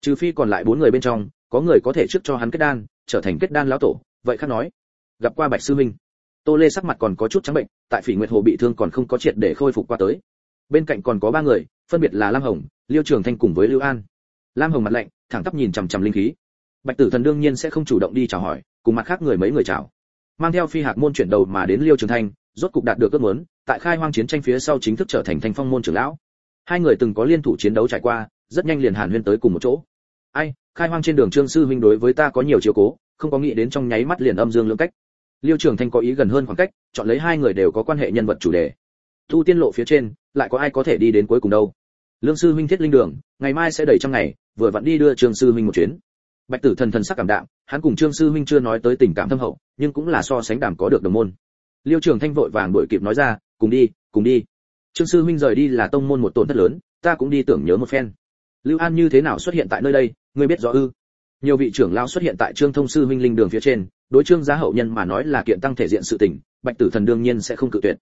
Trừ phi còn lại bốn người bên trong, có người có thể trước cho hắn kết đan, trở thành kết đan lão tổ, vậy khác nói. Gặp qua bạch sư huynh, tô lê sắc mặt còn có chút trắng bệnh, tại phỉ nguyệt hồ bị thương còn không có triệt để khôi phục qua tới bên cạnh còn có ba người, phân biệt là lam hồng, liêu trường thanh cùng với lưu an. Lam hồng mặt lạnh, thẳng tắp nhìn chằm chằm linh khí. Bạch tử thần đương nhiên sẽ không chủ động đi chào hỏi, cùng mặt khác người mấy người chào. Mang theo phi hạt môn chuyển đầu mà đến liêu trường thanh, rốt cục đạt được ước muốn, tại khai hoang chiến tranh phía sau chính thức trở thành thanh phong môn trưởng lão. Hai người từng có liên thủ chiến đấu trải qua, rất nhanh liền hàn huyên tới cùng một chỗ. Ai, khai hoang trên đường trương sư huynh đối với ta có nhiều chiếu cố, không có nghĩ đến trong nháy mắt liền âm dương lưỡng cách. Liêu trường thanh có ý gần hơn khoảng cách, chọn lấy hai người đều có quan hệ nhân vật chủ đề. Thu tiên lộ phía trên lại có ai có thể đi đến cuối cùng đâu. Lương sư huynh thiết linh đường, ngày mai sẽ đầy trăm ngày, vừa vặn đi đưa trương sư huynh một chuyến. Bạch tử thần thần sắc cảm đạm, hắn cùng trương sư huynh chưa nói tới tình cảm thâm hậu, nhưng cũng là so sánh đảm có được đồng môn. Liêu trường thanh vội vàng đuổi kịp nói ra, cùng đi cùng đi. Trương sư huynh rời đi là tông môn một tổn thất lớn, ta cũng đi tưởng nhớ một phen. Lưu an như thế nào xuất hiện tại nơi đây, ngươi biết rõ ư? Nhiều vị trưởng lao xuất hiện tại trương thông sư huynh linh đường phía trên, đối trương giá hậu nhân mà nói là kiện tăng thể diện sự tình, bạch tử thần đương nhiên sẽ không cự tuyệt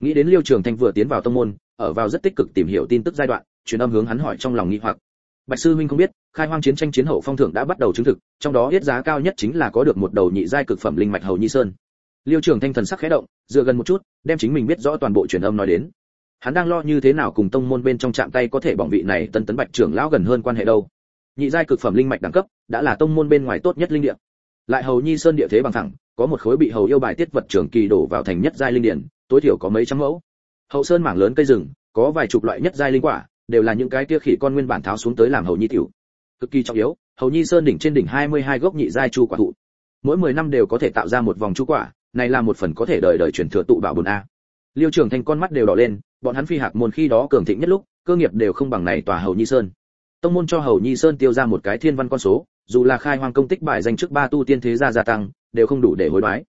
nghĩ đến liêu trường thanh vừa tiến vào tông môn, ở vào rất tích cực tìm hiểu tin tức giai đoạn, truyền âm hướng hắn hỏi trong lòng nghi hoặc. Bạch sư huynh không biết, khai hoang chiến tranh chiến hậu phong thưởng đã bắt đầu chứng thực, trong đó hết giá cao nhất chính là có được một đầu nhị giai cực phẩm linh mạch hầu nhi sơn. Liêu trường thanh thần sắc khẽ động, dựa gần một chút, đem chính mình biết rõ toàn bộ truyền âm nói đến. Hắn đang lo như thế nào cùng tông môn bên trong chạm tay có thể bỏng vị này tân tấn bạch trưởng lão gần hơn quan hệ đâu. Nhị giai cực phẩm linh mạch đẳng cấp, đã là tông môn bên ngoài tốt nhất linh địa. Lại hầu nhi sơn địa thế bằng thẳng, có một khối bị hầu yêu bài tiết vật trưởng kỳ đổ vào thành nhất giai linh điển tối thiểu có mấy trăm mẫu. Hậu sơn mảng lớn cây rừng, có vài chục loại nhất giai linh quả, đều là những cái kia khỉ con nguyên bản tháo xuống tới làm hầu nhi tiểu. Cực kỳ trọng yếu, hầu nhi sơn đỉnh trên đỉnh 22 gốc nhị giai chu quả thụ. Mỗi 10 năm đều có thể tạo ra một vòng chu quả, này là một phần có thể đời đời truyền thừa tụ bảo bồn a. Liêu trưởng thành con mắt đều đỏ lên, bọn hắn phi hạc môn khi đó cường thịnh nhất lúc, cơ nghiệp đều không bằng này tòa hầu nhi sơn. Tông môn cho hầu nhi sơn tiêu ra một cái thiên văn con số, dù là khai hoang công tích bài danh trước ba tu tiên thế gia gia tăng, đều không đủ để hối đoái.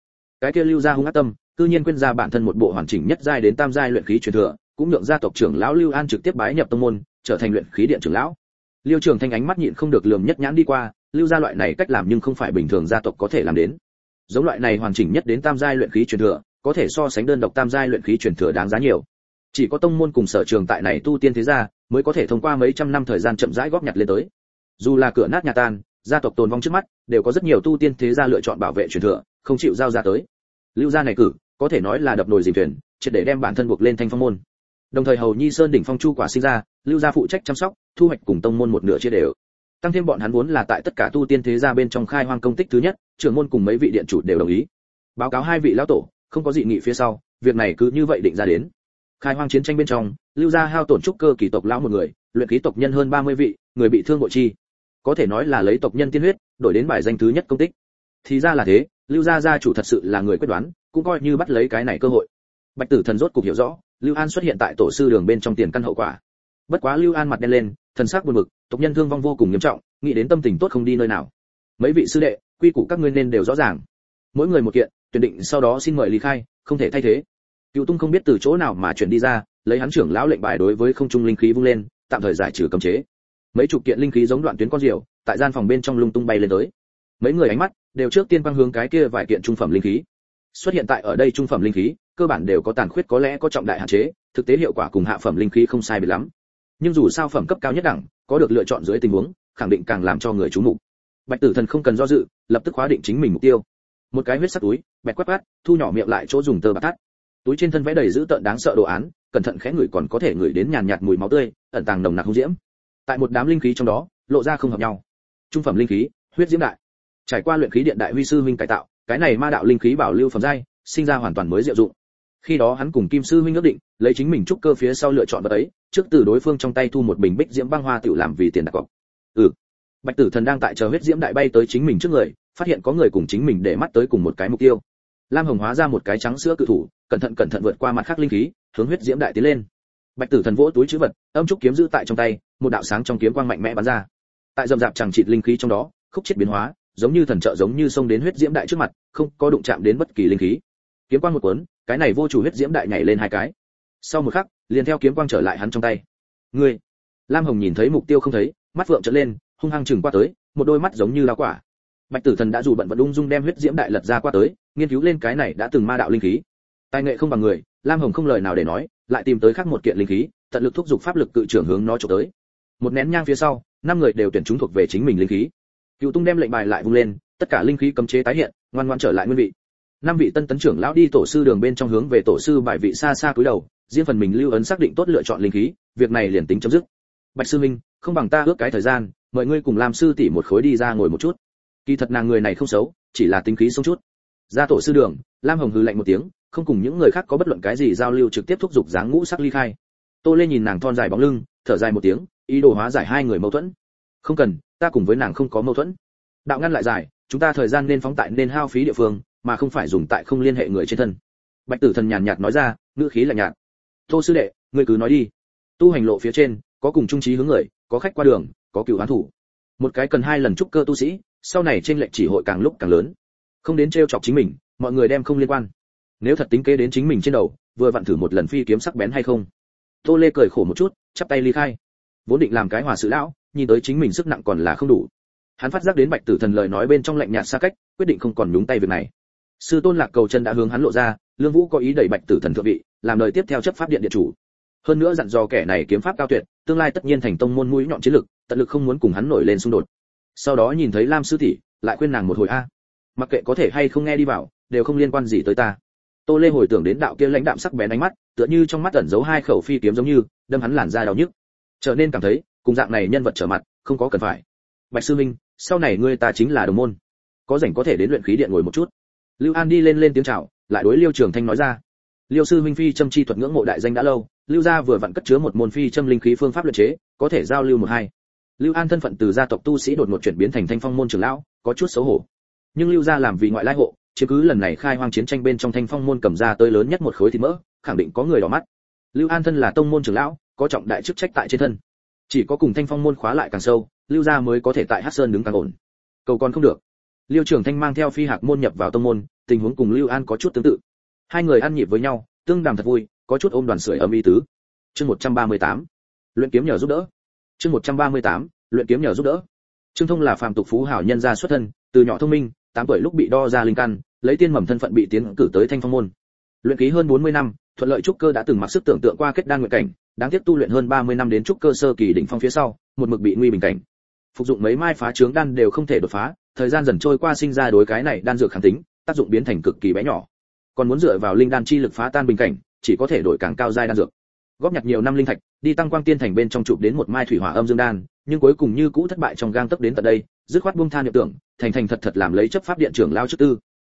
Cái kia lưu gia hung ác tâm cư nhiên quên ra bản thân một bộ hoàn chỉnh nhất giai đến tam giai luyện khí truyền thừa, cũng nhượng gia tộc trưởng lão lưu an trực tiếp bái nhập tông môn, trở thành luyện khí điện trưởng lão. Liêu trường thanh ánh mắt nhịn không được lườm nhất nhãn đi qua, lưu gia loại này cách làm nhưng không phải bình thường gia tộc có thể làm đến. Giống loại này hoàn chỉnh nhất đến tam giai luyện khí truyền thừa, có thể so sánh đơn độc tam giai luyện khí truyền thừa đáng giá nhiều. Chỉ có tông môn cùng sở trường tại này tu tiên thế gia, mới có thể thông qua mấy trăm năm thời gian chậm rãi góp nhặt lên tới. Dù là cửa nát nhà tan, gia tộc tồn vong trước mắt, đều có rất nhiều tu tiên thế gia lựa chọn bảo vệ truyền thừa, không chịu giao ra tới. Lưu gia này cử có thể nói là đập nồi dìm thuyền, triệt để đem bản thân buộc lên thanh phong môn. Đồng thời hầu nhi sơn đỉnh phong chu quả sinh ra, lưu gia phụ trách chăm sóc, thu hoạch cùng tông môn một nửa chia đều. Tăng thêm bọn hắn vốn là tại tất cả tu tiên thế gia bên trong khai hoang công tích thứ nhất, trưởng môn cùng mấy vị điện chủ đều đồng ý. Báo cáo hai vị lão tổ, không có dị nghị phía sau, việc này cứ như vậy định ra đến. Khai hoang chiến tranh bên trong, lưu gia hao tổn trúc cơ kỳ tộc lão một người, luyện khí tộc nhân hơn 30 vị, người bị thương bội chi. Có thể nói là lấy tộc nhân tiên huyết, đổi đến bài danh thứ nhất công tích. Thì ra là thế, lưu gia gia chủ thật sự là người quyết đoán cũng coi như bắt lấy cái này cơ hội. Bạch tử thần rốt cục hiểu rõ, lưu an xuất hiện tại tổ sư đường bên trong tiền căn hậu quả. Bất quá lưu an mặt đen lên, thần sắc buồn bực, tộc nhân thương vong vô cùng nghiêm trọng, nghĩ đến tâm tình tốt không đi nơi nào. Mấy vị sư đệ, quy củ các ngươi nên đều rõ ràng. Mỗi người một kiện, tuyển định sau đó xin mời lý khai, không thể thay thế. Cựu tung không biết từ chỗ nào mà chuyển đi ra, lấy hắn trưởng lão lệnh bài đối với không trung linh khí vung lên, tạm thời giải trừ cấm chế. Mấy chục kiện linh khí giống đoạn tuyến con diều, tại gian phòng bên trong lung tung bay lên tới. Mấy người ánh mắt đều trước tiên quang hướng cái kia vài kiện trung phẩm linh khí xuất hiện tại ở đây trung phẩm linh khí, cơ bản đều có tàn khuyết có lẽ có trọng đại hạn chế, thực tế hiệu quả cùng hạ phẩm linh khí không sai biệt lắm. Nhưng dù sao phẩm cấp cao nhất đẳng, có được lựa chọn dưới tình huống, khẳng định càng làm cho người chú mục. Bạch tử thần không cần do dự, lập tức khóa định chính mình mục tiêu. Một cái huyết sắc túi, bẹt quét quát thu nhỏ miệng lại chỗ dùng tơ bạc thắt. Túi trên thân vẽ đầy dữ tợn đáng sợ đồ án, cẩn thận khẽ người còn có thể ngửi đến nhàn nhạt mùi máu tươi, ẩn tàng nồng nặc hung diễm. Tại một đám linh khí trong đó, lộ ra không hợp nhau. Trung phẩm linh khí, huyết diễm đại. Trải qua luyện khí điện đại huy sư huynh cải tạo cái này ma đạo linh khí bảo lưu phẩm giai, sinh ra hoàn toàn mới diệu dụng. Khi đó hắn cùng kim sư huynh ước định, lấy chính mình trúc cơ phía sau lựa chọn vật ấy, trước từ đối phương trong tay thu một bình bích diễm băng hoa tiểu làm vì tiền đặt cọc. Ừ. Bạch tử thần đang tại chờ huyết diễm đại bay tới chính mình trước người, phát hiện có người cùng chính mình để mắt tới cùng một cái mục tiêu. Lam hồng hóa ra một cái trắng sữa cự thủ, cẩn thận cẩn thận vượt qua mặt khắc linh khí, hướng huyết diễm đại tiến lên. Bạch tử thần vỗ túi trữ vật, âm trúc kiếm giữ tại trong tay, một đạo sáng trong kiếm quang mạnh mẽ bắn ra. Tại dầm dạp chẳng chịt linh khí trong đó, khúc chết biến hóa giống như thần trợ giống như xông đến huyết diễm đại trước mặt, không có đụng chạm đến bất kỳ linh khí. Kiếm quang một cuốn, cái này vô chủ huyết diễm đại nhảy lên hai cái. Sau một khắc, liền theo kiếm quang trở lại hắn trong tay. Ngươi! Lam hồng nhìn thấy mục tiêu không thấy, mắt vượng trợn lên, hung hăng chừng qua tới, một đôi mắt giống như lá quả. Bạch tử thần đã dù bận vận ung dung đem huyết diễm đại lật ra qua tới, nghiên cứu lên cái này đã từng ma đạo linh khí. Tài nghệ không bằng người, lam hồng không lời nào để nói, lại tìm tới khác một kiện linh khí, tận lực thúc giục pháp lực cự trưởng hướng nó chụp tới. Một nén nhang phía sau, năm người đều tuyển chúng thuộc về chính mình linh khí cựu tung đem lệnh bài lại vung lên, tất cả linh khí cấm chế tái hiện, ngoan ngoan trở lại nguyên vị. Năm vị tân tấn trưởng lão đi tổ sư đường bên trong hướng về tổ sư bài vị xa xa cúi đầu, riêng phần mình lưu ấn xác định tốt lựa chọn linh khí, việc này liền tính chấm dứt. Bạch sư minh, không bằng ta ước cái thời gian, mời ngươi cùng làm sư tỷ một khối đi ra ngồi một chút. Kỳ thật nàng người này không xấu, chỉ là tính khí sống chút. Ra tổ sư đường, lam hồng hừ lạnh một tiếng, không cùng những người khác có bất luận cái gì giao lưu trực tiếp thúc giục dáng ngũ sắc ly khai. Tô lê nhìn nàng thon dài bóng lưng, thở dài một tiếng, ý đồ hóa giải hai người mâu thuẫn. Không cần ta cùng với nàng không có mâu thuẫn. Đạo ngăn lại giải chúng ta thời gian nên phóng tại nên hao phí địa phương, mà không phải dùng tại không liên hệ người trên thân. Bạch tử thần nhàn nhạt nói ra, ngữ khí là nhạt. Tô sư đệ, ngươi cứ nói đi. Tu hành lộ phía trên, có cùng trung trí hướng người, có khách qua đường, có cựu hán thủ. Một cái cần hai lần trúc cơ tu sĩ, sau này trên lệnh chỉ hội càng lúc càng lớn. Không đến trêu chọc chính mình, mọi người đem không liên quan. Nếu thật tính kế đến chính mình trên đầu, vừa vặn thử một lần phi kiếm sắc bén hay không. Tô lê cười khổ một chút, chắp tay ly khai. Vốn định làm cái hòa sự lão nhìn tới chính mình sức nặng còn là không đủ. Hắn phát giác đến bạch tử thần lời nói bên trong lạnh nhạt xa cách, quyết định không còn nhúng tay việc này. Sư tôn lạc cầu chân đã hướng hắn lộ ra, lương vũ có ý đẩy bạch tử thần thượng vị, làm lời tiếp theo chấp pháp điện điện chủ. Hơn nữa dặn dò kẻ này kiếm pháp cao tuyệt, tương lai tất nhiên thành tông môn mũi nhọn chiến lực, tận lực không muốn cùng hắn nổi lên xung đột. Sau đó nhìn thấy lam sư tỷ, lại khuyên nàng một hồi a. Mặc kệ có thể hay không nghe đi vào, đều không liên quan gì tới ta. Tô lê hồi tưởng đến đạo kia lãnh đạm sắc bén ánh mắt, tựa như trong mắt ẩn giấu hai khẩu phi kiếm giống như, đâm hắn làn da đau nhức. Trở nên cảm thấy cùng dạng này nhân vật trở mặt, không có cần phải. Bạch sư minh, sau này ngươi ta chính là đồng môn. Có rảnh có thể đến luyện khí điện ngồi một chút. Lưu an đi lên lên tiếng chào, lại đối liêu trường thanh nói ra. Liêu sư minh phi châm chi thuật ngưỡng mộ đại danh đã lâu, lưu gia vừa vặn cất chứa một môn phi châm linh khí phương pháp luyện chế, có thể giao lưu một hai. Lưu an thân phận từ gia tộc tu sĩ đột ngột chuyển biến thành thanh phong môn trưởng lão, có chút xấu hổ. Nhưng lưu gia làm vì ngoại lai hộ chứ cứ lần này khai hoang chiến tranh bên trong thanh phong môn cầm ra tới lớn nhất một khối thịt mỡ, khẳng định có người đỏ mắt. Lưu an thân là tông môn trưởng lão, có trọng đại chức trách tại trên thân chỉ có cùng thanh phong môn khóa lại càng sâu, lưu gia mới có thể tại hắc sơn đứng càng ổn. Cầu còn không được. Liêu trưởng thanh mang theo phi hạc môn nhập vào tông môn, tình huống cùng lưu an có chút tương tự. Hai người ăn nhịp với nhau, tương đàm thật vui, có chút ôm đoàn sưởi ấm y tứ. Chương 138. luyện kiếm nhờ giúp đỡ. Chương 138. luyện kiếm nhờ giúp đỡ. Trương thông là phàm tục phú hảo nhân gia xuất thân, từ nhỏ thông minh, tám tuổi lúc bị đo ra linh căn, lấy tiên mầm thân phận bị tiến cử tới thanh phong môn. Luyện ký hơn 40 năm, thuận lợi trúc cơ đã từng mặc sức tưởng tượng qua kết đan nguyện cảnh đáng tiếc tu luyện hơn 30 năm đến trúc cơ sơ kỳ đỉnh phong phía sau, một mực bị nguy bình cảnh. Phục dụng mấy mai phá trướng đan đều không thể đột phá, thời gian dần trôi qua sinh ra đối cái này đan dược kháng tính, tác dụng biến thành cực kỳ bé nhỏ. Còn muốn dựa vào linh đan chi lực phá tan bình cảnh, chỉ có thể đổi càng cao giai đan dược. Góp nhặt nhiều năm linh thạch, đi tăng quang tiên thành bên trong chụp đến một mai thủy hỏa âm dương đan, nhưng cuối cùng như cũ thất bại trong gang tấc đến tận đây, dứt khoát buông tha niệm tưởng, thành thành thật thật làm lấy chấp pháp điện trưởng lao trước tư.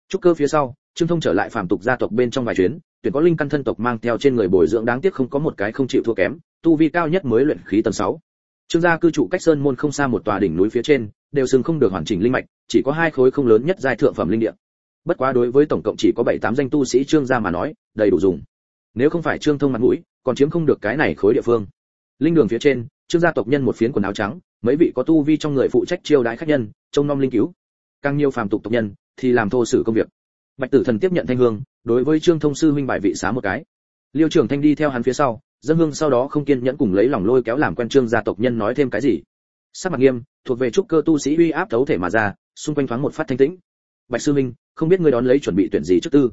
Trúc cơ phía sau, trương thông trở lại phàm tục gia tộc bên trong vài chuyến tuyển có linh căn thân tộc mang theo trên người bồi dưỡng đáng tiếc không có một cái không chịu thua kém, tu vi cao nhất mới luyện khí tầng 6. trương gia cư trụ cách sơn môn không xa một tòa đỉnh núi phía trên, đều sừng không được hoàn chỉnh linh mạch, chỉ có hai khối không lớn nhất giai thượng phẩm linh địa. Bất quá đối với tổng cộng chỉ có bảy tám danh tu sĩ trương gia mà nói, đầy đủ dùng. Nếu không phải trương thông mặt mũi, còn chiếm không được cái này khối địa phương. Linh đường phía trên, trương gia tộc nhân một phiến quần áo trắng, mấy vị có tu vi trong người phụ trách chiêu đãi khách nhân, trông nom linh cứu. Càng nhiều phàm tục tộc nhân, thì làm thô sử công việc bạch tử thần tiếp nhận thanh hương, đối với trương thông sư huynh bài vị xá một cái. Liêu trưởng thanh đi theo hắn phía sau, dân hương sau đó không kiên nhẫn cùng lấy lòng lôi kéo làm quen trương gia tộc nhân nói thêm cái gì. Sắc mặt nghiêm, thuộc về trúc cơ tu sĩ uy áp thấu thể mà ra, xung quanh thoáng một phát thanh tĩnh. Bạch sư minh, không biết ngươi đón lấy chuẩn bị tuyển gì trước tư.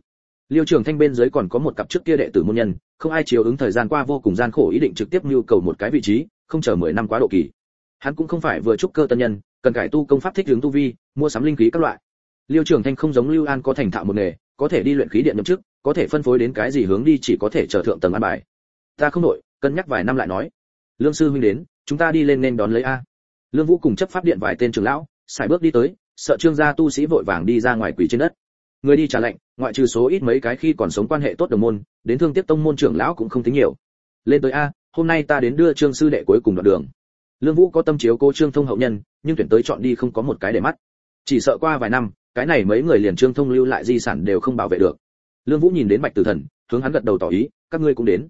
Liêu trường thanh bên dưới còn có một cặp trước kia đệ tử môn nhân, không ai chiều ứng thời gian qua vô cùng gian khổ ý định trực tiếp nhu cầu một cái vị trí, không chờ mười năm quá độ kỳ. Hắn cũng không phải vừa trúc cơ tân nhân, cần cải tu công pháp thích hướng tu vi, mua sắm linh khí các loại liêu trường thanh không giống lưu an có thành thạo một nghề, có thể đi luyện khí điện nhậm chức, có thể phân phối đến cái gì hướng đi chỉ có thể chờ thượng tầng an bài. Ta không nội cân nhắc vài năm lại nói. Lương sư huynh đến, chúng ta đi lên nên đón lấy a. Lương vũ cùng chấp pháp điện vài tên trưởng lão xài bước đi tới, sợ trương gia tu sĩ vội vàng đi ra ngoài quỷ trên đất. Người đi trả lệnh, ngoại trừ số ít mấy cái khi còn sống quan hệ tốt đồng môn, đến thương tiếp tông môn trưởng lão cũng không tính nhiều. Lên tới a, hôm nay ta đến đưa trương sư đệ cuối cùng đoạn đường. Lương vũ có tâm chiếu cô trương thông hậu nhân, nhưng tuyển tới chọn đi không có một cái để mắt. Chỉ sợ qua vài năm cái này mấy người liền trương thông lưu lại di sản đều không bảo vệ được. Lương vũ nhìn đến bạch tử thần, hướng hắn gật đầu tỏ ý, các ngươi cũng đến.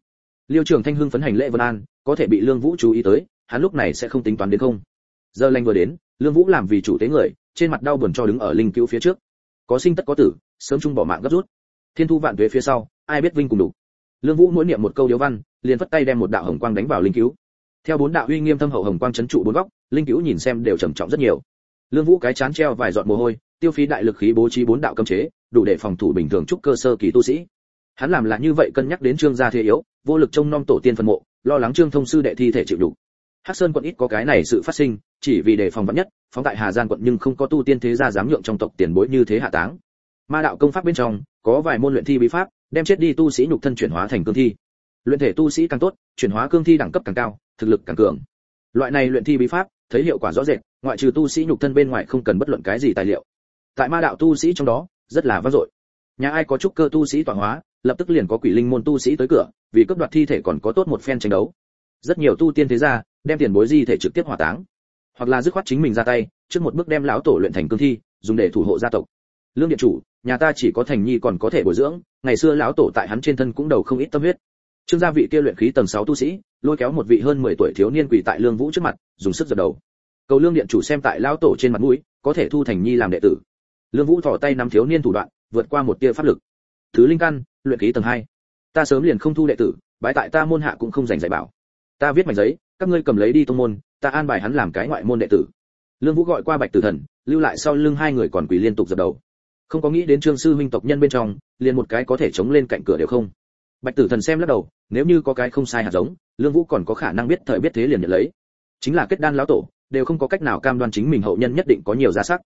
Liêu trường thanh hưng phấn hành lễ vân an, có thể bị lương vũ chú ý tới, hắn lúc này sẽ không tính toán đến không. Giờ lành vừa đến, lương vũ làm vì chủ tế người, trên mặt đau buồn cho đứng ở linh cứu phía trước. Có sinh tất có tử, sớm chung bỏ mạng gấp rút. Thiên thu vạn tuế phía sau, ai biết vinh cùng đủ. Lương vũ mỗi niệm một câu điếu văn, liền phất tay đem một đạo hồng quang đánh vào linh cứu theo bốn đạo uy nghiêm thâm hậu hồng quang chấn trụ bốn góc, linh cứu nhìn xem đều trầm trọng rất nhiều. Lương vũ cái chán treo vài giọt mồ hôi tiêu phí đại lực khí bố trí bốn đạo cấm chế, đủ để phòng thủ bình thường trúc cơ sơ kỳ tu sĩ. Hắn làm là như vậy cân nhắc đến trương gia thế yếu, vô lực trông nom tổ tiên phân mộ, lo lắng trương thông sư đệ thi thể chịu đủ hắc sơn quận ít có cái này sự phát sinh, chỉ vì đề phòng vạn nhất, phóng tại hà giang quận nhưng không có tu tiên thế gia dám nhượng trong tộc tiền bối như thế hạ táng. Ma đạo công pháp bên trong, có vài môn luyện thi bí pháp, đem chết đi tu sĩ nhục thân chuyển hóa thành cương thi. Luyện thể tu sĩ càng tốt, chuyển hóa cương thi đẳng cấp càng cao, thực lực càng cường. Loại này luyện thi bí pháp, thấy hiệu quả rõ rệt, ngoại trừ tu sĩ nhục thân bên ngoài không cần bất luận cái gì tài liệu tại ma đạo tu sĩ trong đó, rất là vang dội. Nhà ai có trúc cơ tu sĩ tọa hóa, lập tức liền có quỷ linh môn tu sĩ tới cửa, vì cướp đoạt thi thể còn có tốt một phen tranh đấu. Rất nhiều tu tiên thế gia, đem tiền bối di thể trực tiếp hỏa táng, hoặc là dứt khoát chính mình ra tay, trước một bước đem lão tổ luyện thành cương thi, dùng để thủ hộ gia tộc. Lương điện chủ, nhà ta chỉ có thành nhi còn có thể bồi dưỡng, ngày xưa lão tổ tại hắn trên thân cũng đầu không ít tâm huyết. Trương gia vị kia luyện khí tầng 6 tu sĩ, lôi kéo một vị hơn 10 tuổi thiếu niên quỳ tại lương vũ trước mặt, dùng sức giật đầu. Cầu lương điện chủ xem tại lão tổ trên mặt mũi, có thể thu thành nhi làm đệ tử lương vũ thò tay nắm thiếu niên thủ đoạn, vượt qua một tia pháp lực. Thứ linh căn, luyện khí tầng hai. ta sớm liền không thu đệ tử, bái tại ta môn hạ cũng không dành dạy bảo. Ta viết mảnh giấy, các ngươi cầm lấy đi tông môn, ta an bài hắn làm cái ngoại môn đệ tử. Lương vũ gọi qua bạch tử thần, lưu lại sau lưng hai người còn quỳ liên tục dập đầu. Không có nghĩ đến trương sư huynh tộc nhân bên trong, liền một cái có thể chống lên cạnh cửa đều không. Bạch tử thần xem lắc đầu, nếu như có cái không sai hạt giống, lương vũ còn có khả năng biết thời biết thế liền nhận lấy. Chính là kết đan lão tổ, đều không có cách nào cam đoan chính mình hậu nhân nhất định có nhiều gia sắc.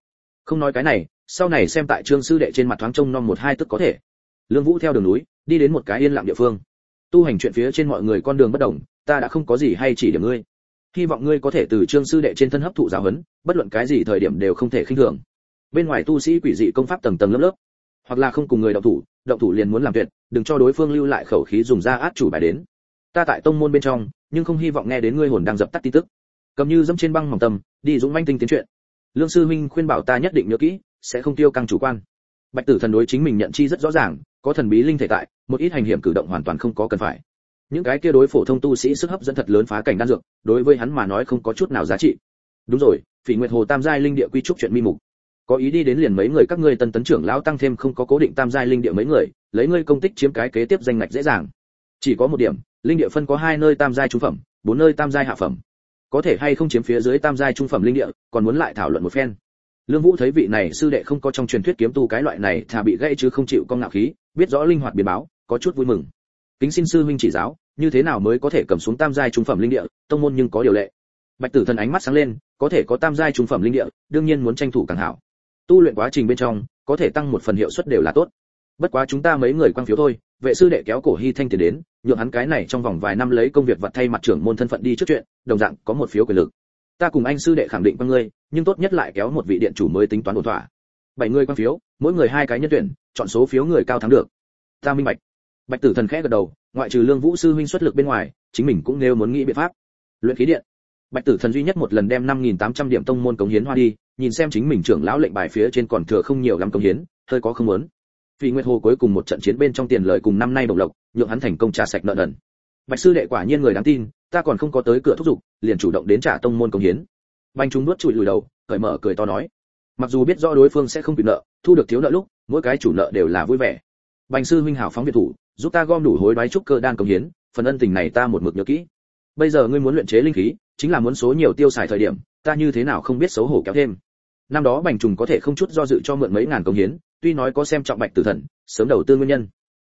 Không nói cái này sau này xem tại trương sư đệ trên mặt thoáng trông non một hai tức có thể. Lương vũ theo đường núi, đi đến một cái yên lặng địa phương. Tu hành chuyện phía trên mọi người con đường bất đồng, ta đã không có gì hay chỉ điểm ngươi. Hy vọng ngươi có thể từ trương sư đệ trên thân hấp thụ giáo huấn, bất luận cái gì thời điểm đều không thể khinh thường. Bên ngoài tu sĩ quỷ dị công pháp tầng tầng lớp lớp. Hoặc là không cùng người động thủ động thủ liền muốn làm tuyệt, đừng cho đối phương lưu lại khẩu khí dùng ra át chủ bài đến. Ta tại tông môn bên trong, nhưng không hy vọng nghe đến ngươi hồn đang dập tắt tin tức. Cầm như dẫm trên băng mỏng tâm đi dũng manh tinh tiến chuyện. Lương sư huynh khuyên bảo ta nhất định nhớ kỹ sẽ không tiêu căng chủ quan. Bạch tử thần đối chính mình nhận chi rất rõ ràng, có thần bí linh thể tại, một ít hành hiểm cử động hoàn toàn không có cần phải. Những cái kia đối phổ thông tu sĩ sức hấp dẫn thật lớn phá cảnh đan dược, đối với hắn mà nói không có chút nào giá trị. Đúng rồi, phỉ nguyệt hồ tam giai linh địa quy trúc chuyện mi mục. Có ý đi đến liền mấy người các ngươi tân tấn trưởng lão tăng thêm không có cố định tam giai linh địa mấy người, lấy ngươi công tích chiếm cái kế tiếp danh ngạch dễ dàng. Chỉ có một điểm, linh địa phân có hai nơi tam giai trung phẩm, bốn nơi tam giai hạ phẩm. Có thể hay không chiếm phía dưới tam giai trung phẩm linh địa, còn muốn lại thảo luận một phen lương vũ thấy vị này sư đệ không có trong truyền thuyết kiếm tu cái loại này thà bị gãy chứ không chịu con ngạo khí, biết rõ linh hoạt biến báo, có chút vui mừng. Kính xin sư huynh chỉ giáo, như thế nào mới có thể cầm xuống tam giai trung phẩm linh địa, tông môn nhưng có điều lệ. Bạch tử thần ánh mắt sáng lên, có thể có tam giai trung phẩm linh địa, đương nhiên muốn tranh thủ càng hảo. Tu luyện quá trình bên trong, có thể tăng một phần hiệu suất đều là tốt. Bất quá chúng ta mấy người quan phiếu thôi, vệ sư đệ kéo cổ hy thanh tiền đến, nhượng hắn cái này trong vòng vài năm lấy công việc vật thay mặt trưởng môn thân phận đi trước chuyện, đồng dạng có một phiếu quyền lực ta cùng anh sư đệ khẳng định con ngươi, nhưng tốt nhất lại kéo một vị điện chủ mới tính toán ổn thỏa. Bảy người quan phiếu, mỗi người hai cái nhân tuyển, chọn số phiếu người cao thắng được. Ta minh bạch. Bạch tử thần khẽ gật đầu, ngoại trừ lương vũ sư huynh xuất lực bên ngoài, chính mình cũng nêu muốn nghĩ biện pháp. Luyện khí điện. Bạch tử thần duy nhất một lần đem năm nghìn tám trăm điểm tông môn cống hiến hoa đi, nhìn xem chính mình trưởng lão lệnh bài phía trên còn thừa không nhiều lắm cống hiến, hơi có không muốn. Vì nguyệt hồ cuối cùng một trận chiến bên trong tiền lợi cùng năm nay bộc lộc, nhượng hắn thành công trả sạch nợ nần. Bạch sư đệ quả nhiên người đáng tin, ta còn không có tới cửa thúc giục liền chủ động đến trả tông môn công hiến. Banh chúng nuốt chùi lùi đầu, cởi mở cười to nói, mặc dù biết rõ đối phương sẽ không bị nợ, thu được thiếu nợ lúc, mỗi cái chủ nợ đều là vui vẻ. Bành sư huynh hảo phóng biệt thủ, giúp ta gom đủ hối đoái trúc cơ đan công hiến, phần ân tình này ta một mực nhớ kỹ. Bây giờ ngươi muốn luyện chế linh khí, chính là muốn số nhiều tiêu xài thời điểm, ta như thế nào không biết xấu hổ kéo thêm. Năm đó bành trùng có thể không chút do dự cho mượn mấy ngàn công hiến, tuy nói có xem trọng bạch tử thần, sớm đầu tư nguyên nhân.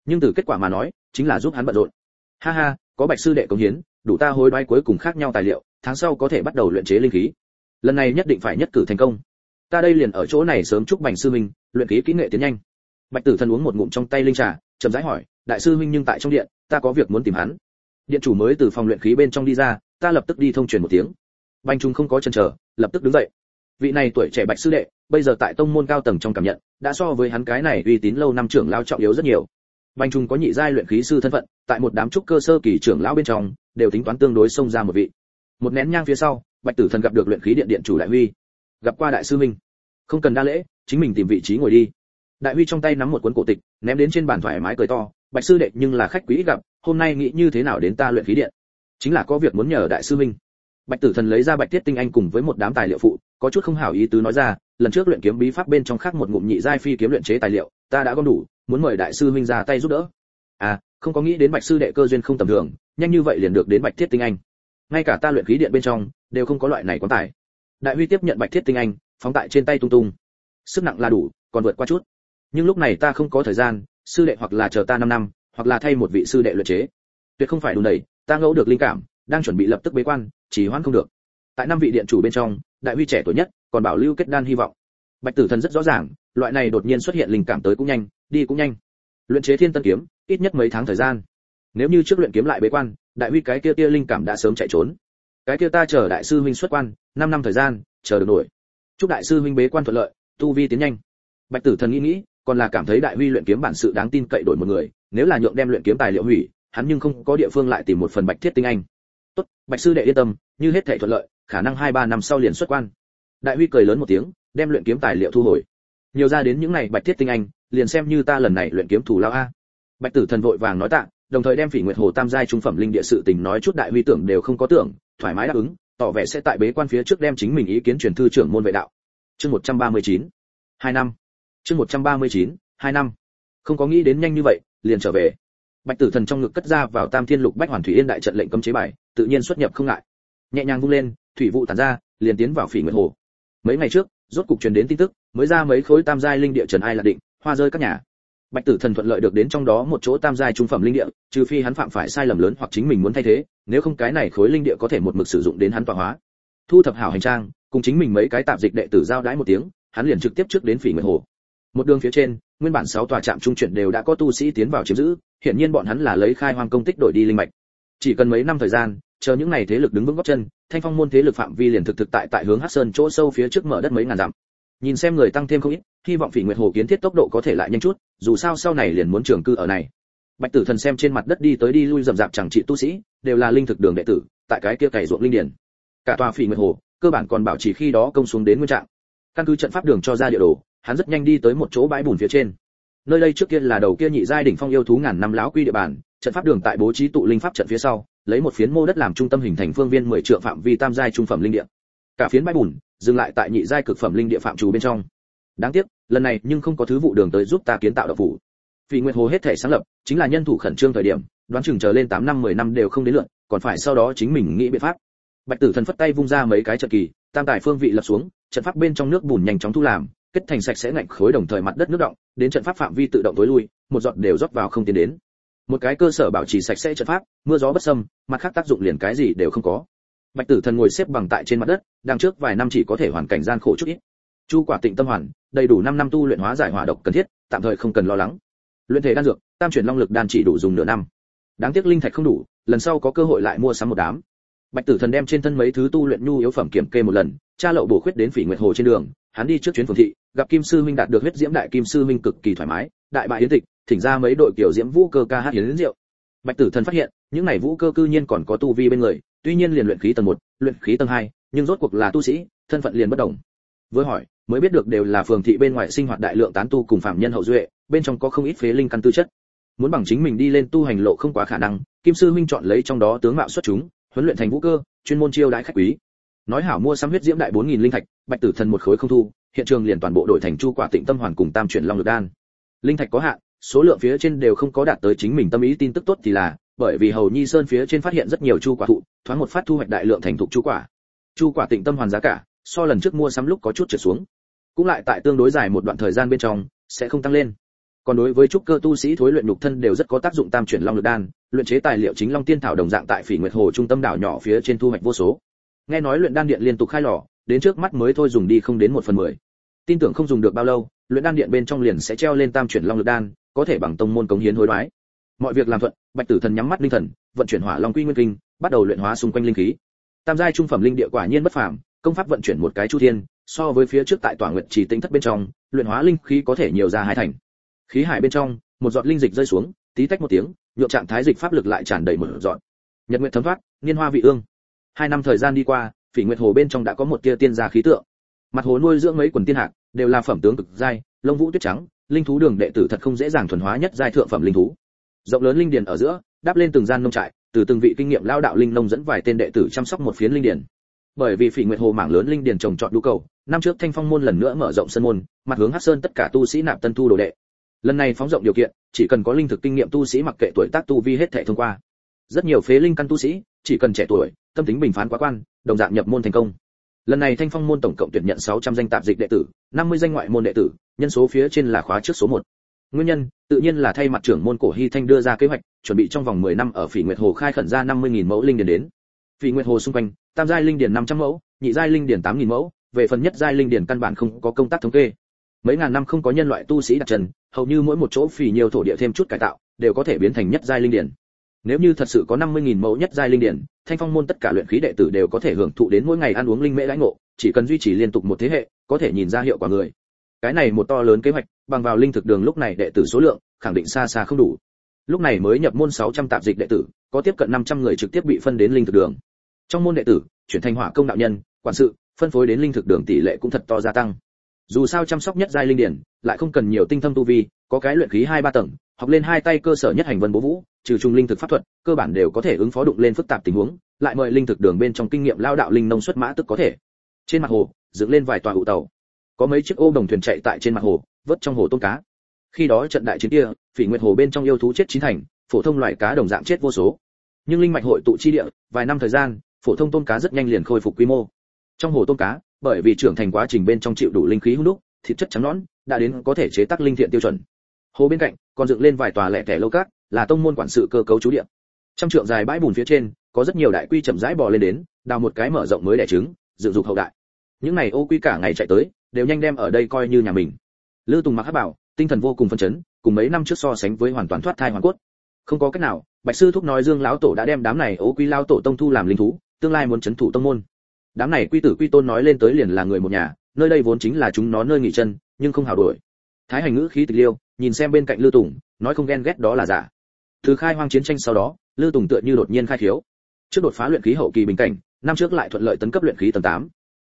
Nhưng từ kết quả mà nói, chính là giúp hắn bận rộn. Ha ha, có bạch sư đệ công hiến đủ ta hối đoái cuối cùng khác nhau tài liệu, tháng sau có thể bắt đầu luyện chế linh khí. Lần này nhất định phải nhất cử thành công. Ta đây liền ở chỗ này sớm chúc bành sư minh luyện khí kỹ nghệ tiến nhanh. Bạch tử thần uống một ngụm trong tay linh trà, chậm rãi hỏi, đại sư huynh nhưng tại trong điện, ta có việc muốn tìm hắn. Điện chủ mới từ phòng luyện khí bên trong đi ra, ta lập tức đi thông truyền một tiếng. Bành trung không có chần chờ, lập tức đứng dậy. Vị này tuổi trẻ bạch sư đệ, bây giờ tại tông môn cao tầng trong cảm nhận, đã so với hắn cái này uy tín lâu năm trưởng lao trọng yếu rất nhiều. Bành trung có nhị giai luyện khí sư thân phận, tại một đám trúc cơ sơ kỳ trưởng lão bên trong đều tính toán tương đối xông ra một vị. Một nén nhang phía sau, bạch tử thần gặp được luyện khí điện điện chủ đại huy. Gặp qua đại sư minh. Không cần đa lễ, chính mình tìm vị trí ngồi đi. Đại huy trong tay nắm một cuốn cổ tịch, ném đến trên bàn thoải mái cười to. Bạch sư đệ, nhưng là khách quý gặp, hôm nay nghĩ như thế nào đến ta luyện khí điện? Chính là có việc muốn nhờ đại sư minh. Bạch tử thần lấy ra bạch tiết tinh anh cùng với một đám tài liệu phụ, có chút không hảo ý tứ nói ra, lần trước luyện kiếm bí pháp bên trong khác một ngụm nhị giai phi kiếm luyện chế tài liệu, ta đã gom đủ, muốn mời đại sư minh ra tay giúp đỡ. À không có nghĩ đến bạch sư đệ cơ duyên không tầm thường nhanh như vậy liền được đến bạch thiết tinh anh. Ngay cả ta luyện khí điện bên trong, đều không có loại này quán tải. Đại huy tiếp nhận bạch thiết tinh anh, phóng tại trên tay tung tung. Sức nặng là đủ, còn vượt qua chút. Nhưng lúc này ta không có thời gian, sư đệ hoặc là chờ ta 5 năm, hoặc là thay một vị sư đệ luyện chế. Tuyệt không phải đủ đẩy, ta ngẫu được linh cảm, đang chuẩn bị lập tức bế quan chỉ hoãn không được. Tại năm vị điện chủ bên trong, đại huy trẻ tuổi nhất, còn bảo lưu kết đan hy vọng. Bạch tử thần rất rõ ràng, loại này đột nhiên xuất hiện linh cảm tới cũng nhanh, đi cũng nhanh. Luyện chế thiên tân kiếm, ít nhất mấy tháng thời gian nếu như trước luyện kiếm lại bế quan, đại huy cái kia kia linh cảm đã sớm chạy trốn. Cái kia ta chờ đại sư huynh xuất quan, năm năm thời gian, chờ được nổi. Chúc đại sư huynh bế quan thuận lợi, tu vi tiến nhanh. Bạch tử thần nghĩ nghĩ, còn là cảm thấy đại huy luyện kiếm bản sự đáng tin cậy đổi một người, nếu là nhượng đem luyện kiếm tài liệu hủy, hắn nhưng không có địa phương lại tìm một phần bạch thiết tinh anh. Tốt, bạch sư đệ yên tâm, như hết thảy thuận lợi, khả năng hai ba năm sau liền xuất quan. Đại huy cười lớn một tiếng, đem luyện kiếm tài liệu thu hồi. Nhiều ra đến những này bạch thiết tinh anh, liền xem như ta lần này luyện kiếm thủ lao a. Bạch tử thần vội vàng nói tạ đồng thời đem phỉ nguyệt hồ tam giai trung phẩm linh địa sự tình nói chút đại huy tưởng đều không có tưởng thoải mái đáp ứng tỏ vẻ sẽ tại bế quan phía trước đem chính mình ý kiến truyền thư trưởng môn vệ đạo. Chương 139. hai năm. Chương 139, hai năm. Không có nghĩ đến nhanh như vậy liền trở về. Bạch tử thần trong ngực cất ra vào tam thiên lục bách hoàn thủy yên đại trận lệnh cấm chế bài tự nhiên xuất nhập không ngại. Nhẹ nhàng vung lên thủy vụ tản ra liền tiến vào phỉ nguyệt hồ. Mấy ngày trước rốt cục truyền đến tin tức mới ra mấy khối tam giai linh địa trần ai là định hoa rơi các nhà bạch tử thần thuận lợi được đến trong đó một chỗ tam giai trung phẩm linh địa, trừ phi hắn phạm phải sai lầm lớn hoặc chính mình muốn thay thế, nếu không cái này khối linh địa có thể một mực sử dụng đến hắn tọa hóa. Thu thập hảo hành trang, cùng chính mình mấy cái tạp dịch đệ tử giao đãi một tiếng, hắn liền trực tiếp trước đến phỉ nguyệt hồ. Một đường phía trên, nguyên bản sáu tòa trạm trung chuyển đều đã có tu sĩ tiến vào chiếm giữ, hiển nhiên bọn hắn là lấy khai hoang công tích đổi đi linh mạch. Chỉ cần mấy năm thời gian, chờ những này thế lực đứng vững gót chân, thanh phong môn thế lực phạm vi liền thực thực tại tại hướng hắc sơn chỗ sâu phía trước mở đất mấy ngàn dặm. Nhìn xem người tăng thêm không ít hy vọng phỉ nguyệt hồ kiến thiết tốc độ có thể lại nhanh chút, dù sao sau này liền muốn trường cư ở này. Bạch tử thần xem trên mặt đất đi tới đi lui rậm rạp chẳng trị tu sĩ, đều là linh thực đường đệ tử, tại cái kia cày ruộng linh điển cả tòa phỉ nguyệt hồ, cơ bản còn bảo trì khi đó công xuống đến nguyên trạng. Căn cứ trận pháp đường cho ra địa đồ, hắn rất nhanh đi tới một chỗ bãi bùn phía trên. Nơi đây trước kia là đầu kia nhị giai đỉnh phong yêu thú ngàn năm láo quy địa bàn, trận pháp đường tại bố trí tụ linh pháp trận phía sau, lấy một phiến mô đất làm trung tâm hình thành phương viên mười trượng phạm vi tam giai trung phẩm linh địa. Cả phiến bãi bùn, dừng lại tại nhị giai cực phẩm linh địa phạm trù bên trong đáng tiếc, lần này nhưng không có thứ vụ đường tới giúp ta kiến tạo đạo phủ. Vì nguyệt hồ hết thể sáng lập, chính là nhân thủ khẩn trương thời điểm, đoán chừng chờ lên 8 năm 10 năm đều không đến lượt, còn phải sau đó chính mình nghĩ biện pháp. Bạch tử thần phất tay vung ra mấy cái trận kỳ, tam tài phương vị lập xuống, trận pháp bên trong nước bùn nhanh chóng thu làm, kết thành sạch sẽ ngạnh khối đồng thời mặt đất nước động, đến trận pháp phạm vi tự động tối lui, một giọt đều rót vào không tiến đến. Một cái cơ sở bảo trì sạch sẽ trận pháp, mưa gió bất xâm, mặt khác tác dụng liền cái gì đều không có. Bạch tử thần ngồi xếp bằng tại trên mặt đất, đằng trước vài năm chỉ có thể hoàn cảnh gian khổ chút ít chu quả tịnh tâm hoàn, đầy đủ 5 năm tu luyện hóa giải hỏa độc cần thiết, tạm thời không cần lo lắng. Luyện thể đan dược, tam chuyển long lực đan chỉ đủ dùng nửa năm. Đáng tiếc linh thạch không đủ, lần sau có cơ hội lại mua sắm một đám. Bạch tử thần đem trên thân mấy thứ tu luyện nhu yếu phẩm kiểm kê một lần, cha lậu bổ khuyết đến phỉ nguyệt hồ trên đường, hắn đi trước chuyến phường thị, gặp kim sư minh đạt được huyết diễm đại kim sư minh cực kỳ thoải mái, đại bại yến tịch, thỉnh ra mấy đội kiểu diễm vũ cơ ca hát hiến rượu. Bạch tử thần phát hiện, những này vũ cơ cư nhiên còn có tu vi bên người, tuy nhiên liền luyện khí tầng một, luyện khí tầng hai, nhưng rốt cuộc là tu sĩ, thân phận liền bất đồng. Với hỏi mới biết được đều là phường thị bên ngoài sinh hoạt đại lượng tán tu cùng phạm nhân hậu duệ, bên trong có không ít phế linh căn tư chất. Muốn bằng chính mình đi lên tu hành lộ không quá khả năng, kim sư huynh chọn lấy trong đó tướng mạo xuất chúng, huấn luyện thành vũ cơ, chuyên môn chiêu đãi khách quý. Nói hảo mua sắm huyết diễm đại 4000 linh thạch, bạch tử thần một khối không thu, hiện trường liền toàn bộ đổi thành chu quả tịnh tâm hoàn cùng tam chuyển long lực đan. Linh thạch có hạn, số lượng phía trên đều không có đạt tới chính mình tâm ý tin tức tốt thì là, bởi vì hầu nhi sơn phía trên phát hiện rất nhiều chu quả thụ, thoáng một phát thu hoạch đại lượng thành thục chu quả. Chu quả tịnh tâm hoàn giá cả, so lần trước mua sắm lúc có chút trượt xuống cũng lại tại tương đối dài một đoạn thời gian bên trong, sẽ không tăng lên. Còn đối với trúc cơ tu sĩ thối luyện nhục thân đều rất có tác dụng tam chuyển long lực đan, luyện chế tài liệu chính long tiên thảo đồng dạng tại phỉ nguyệt hồ trung tâm đảo nhỏ phía trên thu hoạch vô số. Nghe nói luyện đan điện liên tục khai lò, đến trước mắt mới thôi dùng đi không đến một phần mười. Tin tưởng không dùng được bao lâu, luyện đan điện bên trong liền sẽ treo lên tam chuyển long lực đan, có thể bằng tông môn cống hiến hối đoái. Mọi việc làm thuận, bạch tử thần nhắm mắt linh thần, vận chuyển hỏa long quy nguyên kinh, bắt đầu luyện hóa xung quanh linh khí. Tam giai trung phẩm linh địa quả nhiên bất phàm, công pháp vận chuyển một cái chu thiên so với phía trước tại tòa nguyệt trì tinh thất bên trong, luyện hóa linh khí có thể nhiều ra hai thành. Khí hải bên trong, một giọt linh dịch rơi xuống, tí tách một tiếng nhộn trạng thái dịch pháp lực lại tràn đầy một giọt. Nhật nguyện thấm thoát, niên hoa vị ương. Hai năm thời gian đi qua, phỉ nguyệt hồ bên trong đã có một tia tiên gia khí tượng. Mặt hồ nuôi dưỡng mấy quần tiên hạc, đều là phẩm tướng cực giai, lông vũ tuyết trắng, linh thú đường đệ tử thật không dễ dàng thuần hóa nhất giai thượng phẩm linh thú. Rộng lớn linh điền ở giữa đáp lên từng gian nông trại, từ từng vị kinh nghiệm lao đạo linh nông dẫn vài tên đệ tử chăm sóc một phiến linh điền. Bởi vì phỉ nguyệt hồ mảng lớn linh điền trồng trọt đủ cầu năm trước thanh phong môn lần nữa mở rộng sân môn, mặt hướng hắc sơn tất cả tu sĩ nạp tân thu đồ đệ. Lần này phóng rộng điều kiện, chỉ cần có linh thực kinh nghiệm tu sĩ mặc kệ tuổi tác tu vi hết thể thông qua. Rất nhiều phế linh căn tu sĩ, chỉ cần trẻ tuổi, tâm tính bình phán quá quan, đồng dạng nhập môn thành công. Lần này thanh phong môn tổng cộng tuyển nhận 600 danh tạp dịch đệ tử 50 danh ngoại môn đệ tử, nhân số phía trên là khóa trước số 1. nguyên nhân, tự nhiên là thay mặt trưởng môn cổ hy thanh đưa ra kế hoạch, chuẩn bị trong vòng 10 năm ở phỉ nguyệt hồ khai khẩn ra 50.000 mẫu linh điền đến. Phỉ nguyệt hồ xung quanh, tam giai linh điền 500 mẫu, nhị giai linh điền 8.000 mẫu về phần nhất giai linh điển căn bản không có công tác thống kê. Mấy ngàn năm không có nhân loại tu sĩ đặt chân, hầu như mỗi một chỗ phì nhiều thổ địa thêm chút cải tạo, đều có thể biến thành nhất giai linh điển. Nếu như thật sự có 50.000 mẫu nhất giai linh điển, thanh phong môn tất cả luyện khí đệ tử đều có thể hưởng thụ đến mỗi ngày ăn uống linh mễ lãnh ngộ, chỉ cần duy trì liên tục một thế hệ, có thể nhìn ra hiệu quả người. Cái này một to lớn kế hoạch, bằng vào linh thực đường lúc này đệ tử số lượng, khẳng định xa xa không đủ. Lúc này mới nhập môn 600 tạp dịch đệ tử, có tiếp cận 500 người trực tiếp bị phân đến linh thực đường. Trong môn đệ tử, chuyển thành hỏa công đạo nhân, quản sự phân phối đến linh thực đường tỷ lệ cũng thật to gia tăng. Dù sao chăm sóc nhất giai linh điển, lại không cần nhiều tinh thâm tu vi, có cái luyện khí hai ba tầng, học lên hai tay cơ sở nhất hành vân bố vũ, trừ trung linh thực pháp thuật, cơ bản đều có thể ứng phó đụng lên phức tạp tình huống, lại mời linh thực đường bên trong kinh nghiệm lao đạo linh nông xuất mã tức có thể. Trên mặt hồ, dựng lên vài tòa hụ tàu. Có mấy chiếc ô đồng thuyền chạy tại trên mặt hồ, vớt trong hồ tôm cá. Khi đó trận đại chiến kia, phỉ nguyệt hồ bên trong yêu thú chết chín thành, phổ thông loại cá đồng dạng chết vô số. Nhưng linh mạch hội tụ chi địa, vài năm thời gian, phổ thông tôm cá rất nhanh liền khôi phục quy mô trong hồ tôm cá, bởi vì trưởng thành quá trình bên trong chịu đủ linh khí hút đúc, thịt chất trắng nõn, đã đến có thể chế tác linh thiện tiêu chuẩn. Hồ bên cạnh, còn dựng lên vài tòa lẻ tẻ lâu cát, là tông môn quản sự cơ cấu chú địa. Trong trượng dài bãi bùn phía trên, có rất nhiều đại quy chậm rãi bò lên đến, đào một cái mở rộng mới đẻ trứng, dựng dục hậu đại. Những này ô quy cả ngày chạy tới, đều nhanh đem ở đây coi như nhà mình. Lư tùng mặc hát bảo, tinh thần vô cùng phân chấn, cùng mấy năm trước so sánh với hoàn toàn thoát thai hoàn cốt. Không có cách nào, bạch sư thúc nói dương lão tổ đã đem đám này ô quy lao tổ tông thu làm linh thú, tương lai muốn chấn thủ tông môn đám này quy tử quy tôn nói lên tới liền là người một nhà nơi đây vốn chính là chúng nó nơi nghỉ chân nhưng không hào đuổi. Thái hành ngữ khí tịch liêu nhìn xem bên cạnh lư tùng nói không ghen ghét đó là giả. Từ khai hoang chiến tranh sau đó lư tùng tựa như đột nhiên khai thiếu trước đột phá luyện khí hậu kỳ bình cảnh năm trước lại thuận lợi tấn cấp luyện khí tầng 8.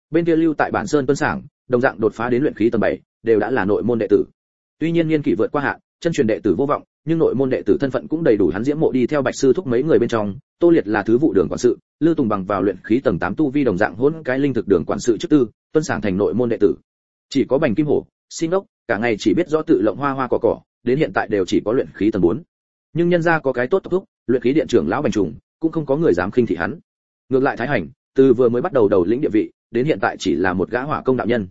bên kia lưu tại bản sơn tuân sảng đồng dạng đột phá đến luyện khí tầng 7, đều đã là nội môn đệ tử. Tuy nhiên niên kỷ vượt qua hạn chân truyền đệ tử vô vọng nhưng nội môn đệ tử thân phận cũng đầy đủ hắn diễm mộ đi theo bạch sư thúc mấy người bên trong, tô liệt là thứ vụ đường quản sự lư tùng bằng vào luyện khí tầng 8 tu vi đồng dạng hỗn cái linh thực đường quản sự chức tư, tuân sàng thành nội môn đệ tử. Chỉ có bành kim hổ, xin ốc cả ngày chỉ biết rõ tự lộng hoa hoa cỏ cỏ, đến hiện tại đều chỉ có luyện khí tầng 4. nhưng nhân gia có cái tốt thúc, luyện khí điện trưởng lão bành trùng, cũng không có người dám khinh thị hắn. Ngược lại thái hành, từ vừa mới bắt đầu đầu lĩnh địa vị, đến hiện tại chỉ là một gã hỏa công đạo nhân.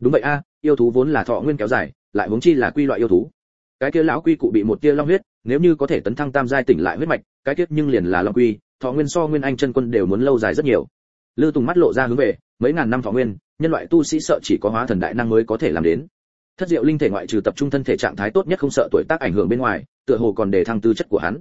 Đúng vậy a, yêu thú vốn là thọ nguyên kéo dài, lại huống chi là quy loại yêu thú cái kia lão quy cụ bị một tia long huyết, nếu như có thể tấn thăng tam giai tỉnh lại huyết mạch, cái kia nhưng liền là long quy, thọ nguyên so nguyên anh chân quân đều muốn lâu dài rất nhiều. Lư tùng mắt lộ ra hướng về, mấy ngàn năm thọ nguyên, nhân loại tu sĩ sợ chỉ có hóa thần đại năng mới có thể làm đến. Thất diệu linh thể ngoại trừ tập trung thân thể trạng thái tốt nhất không sợ tuổi tác ảnh hưởng bên ngoài, tựa hồ còn để thăng tư chất của hắn.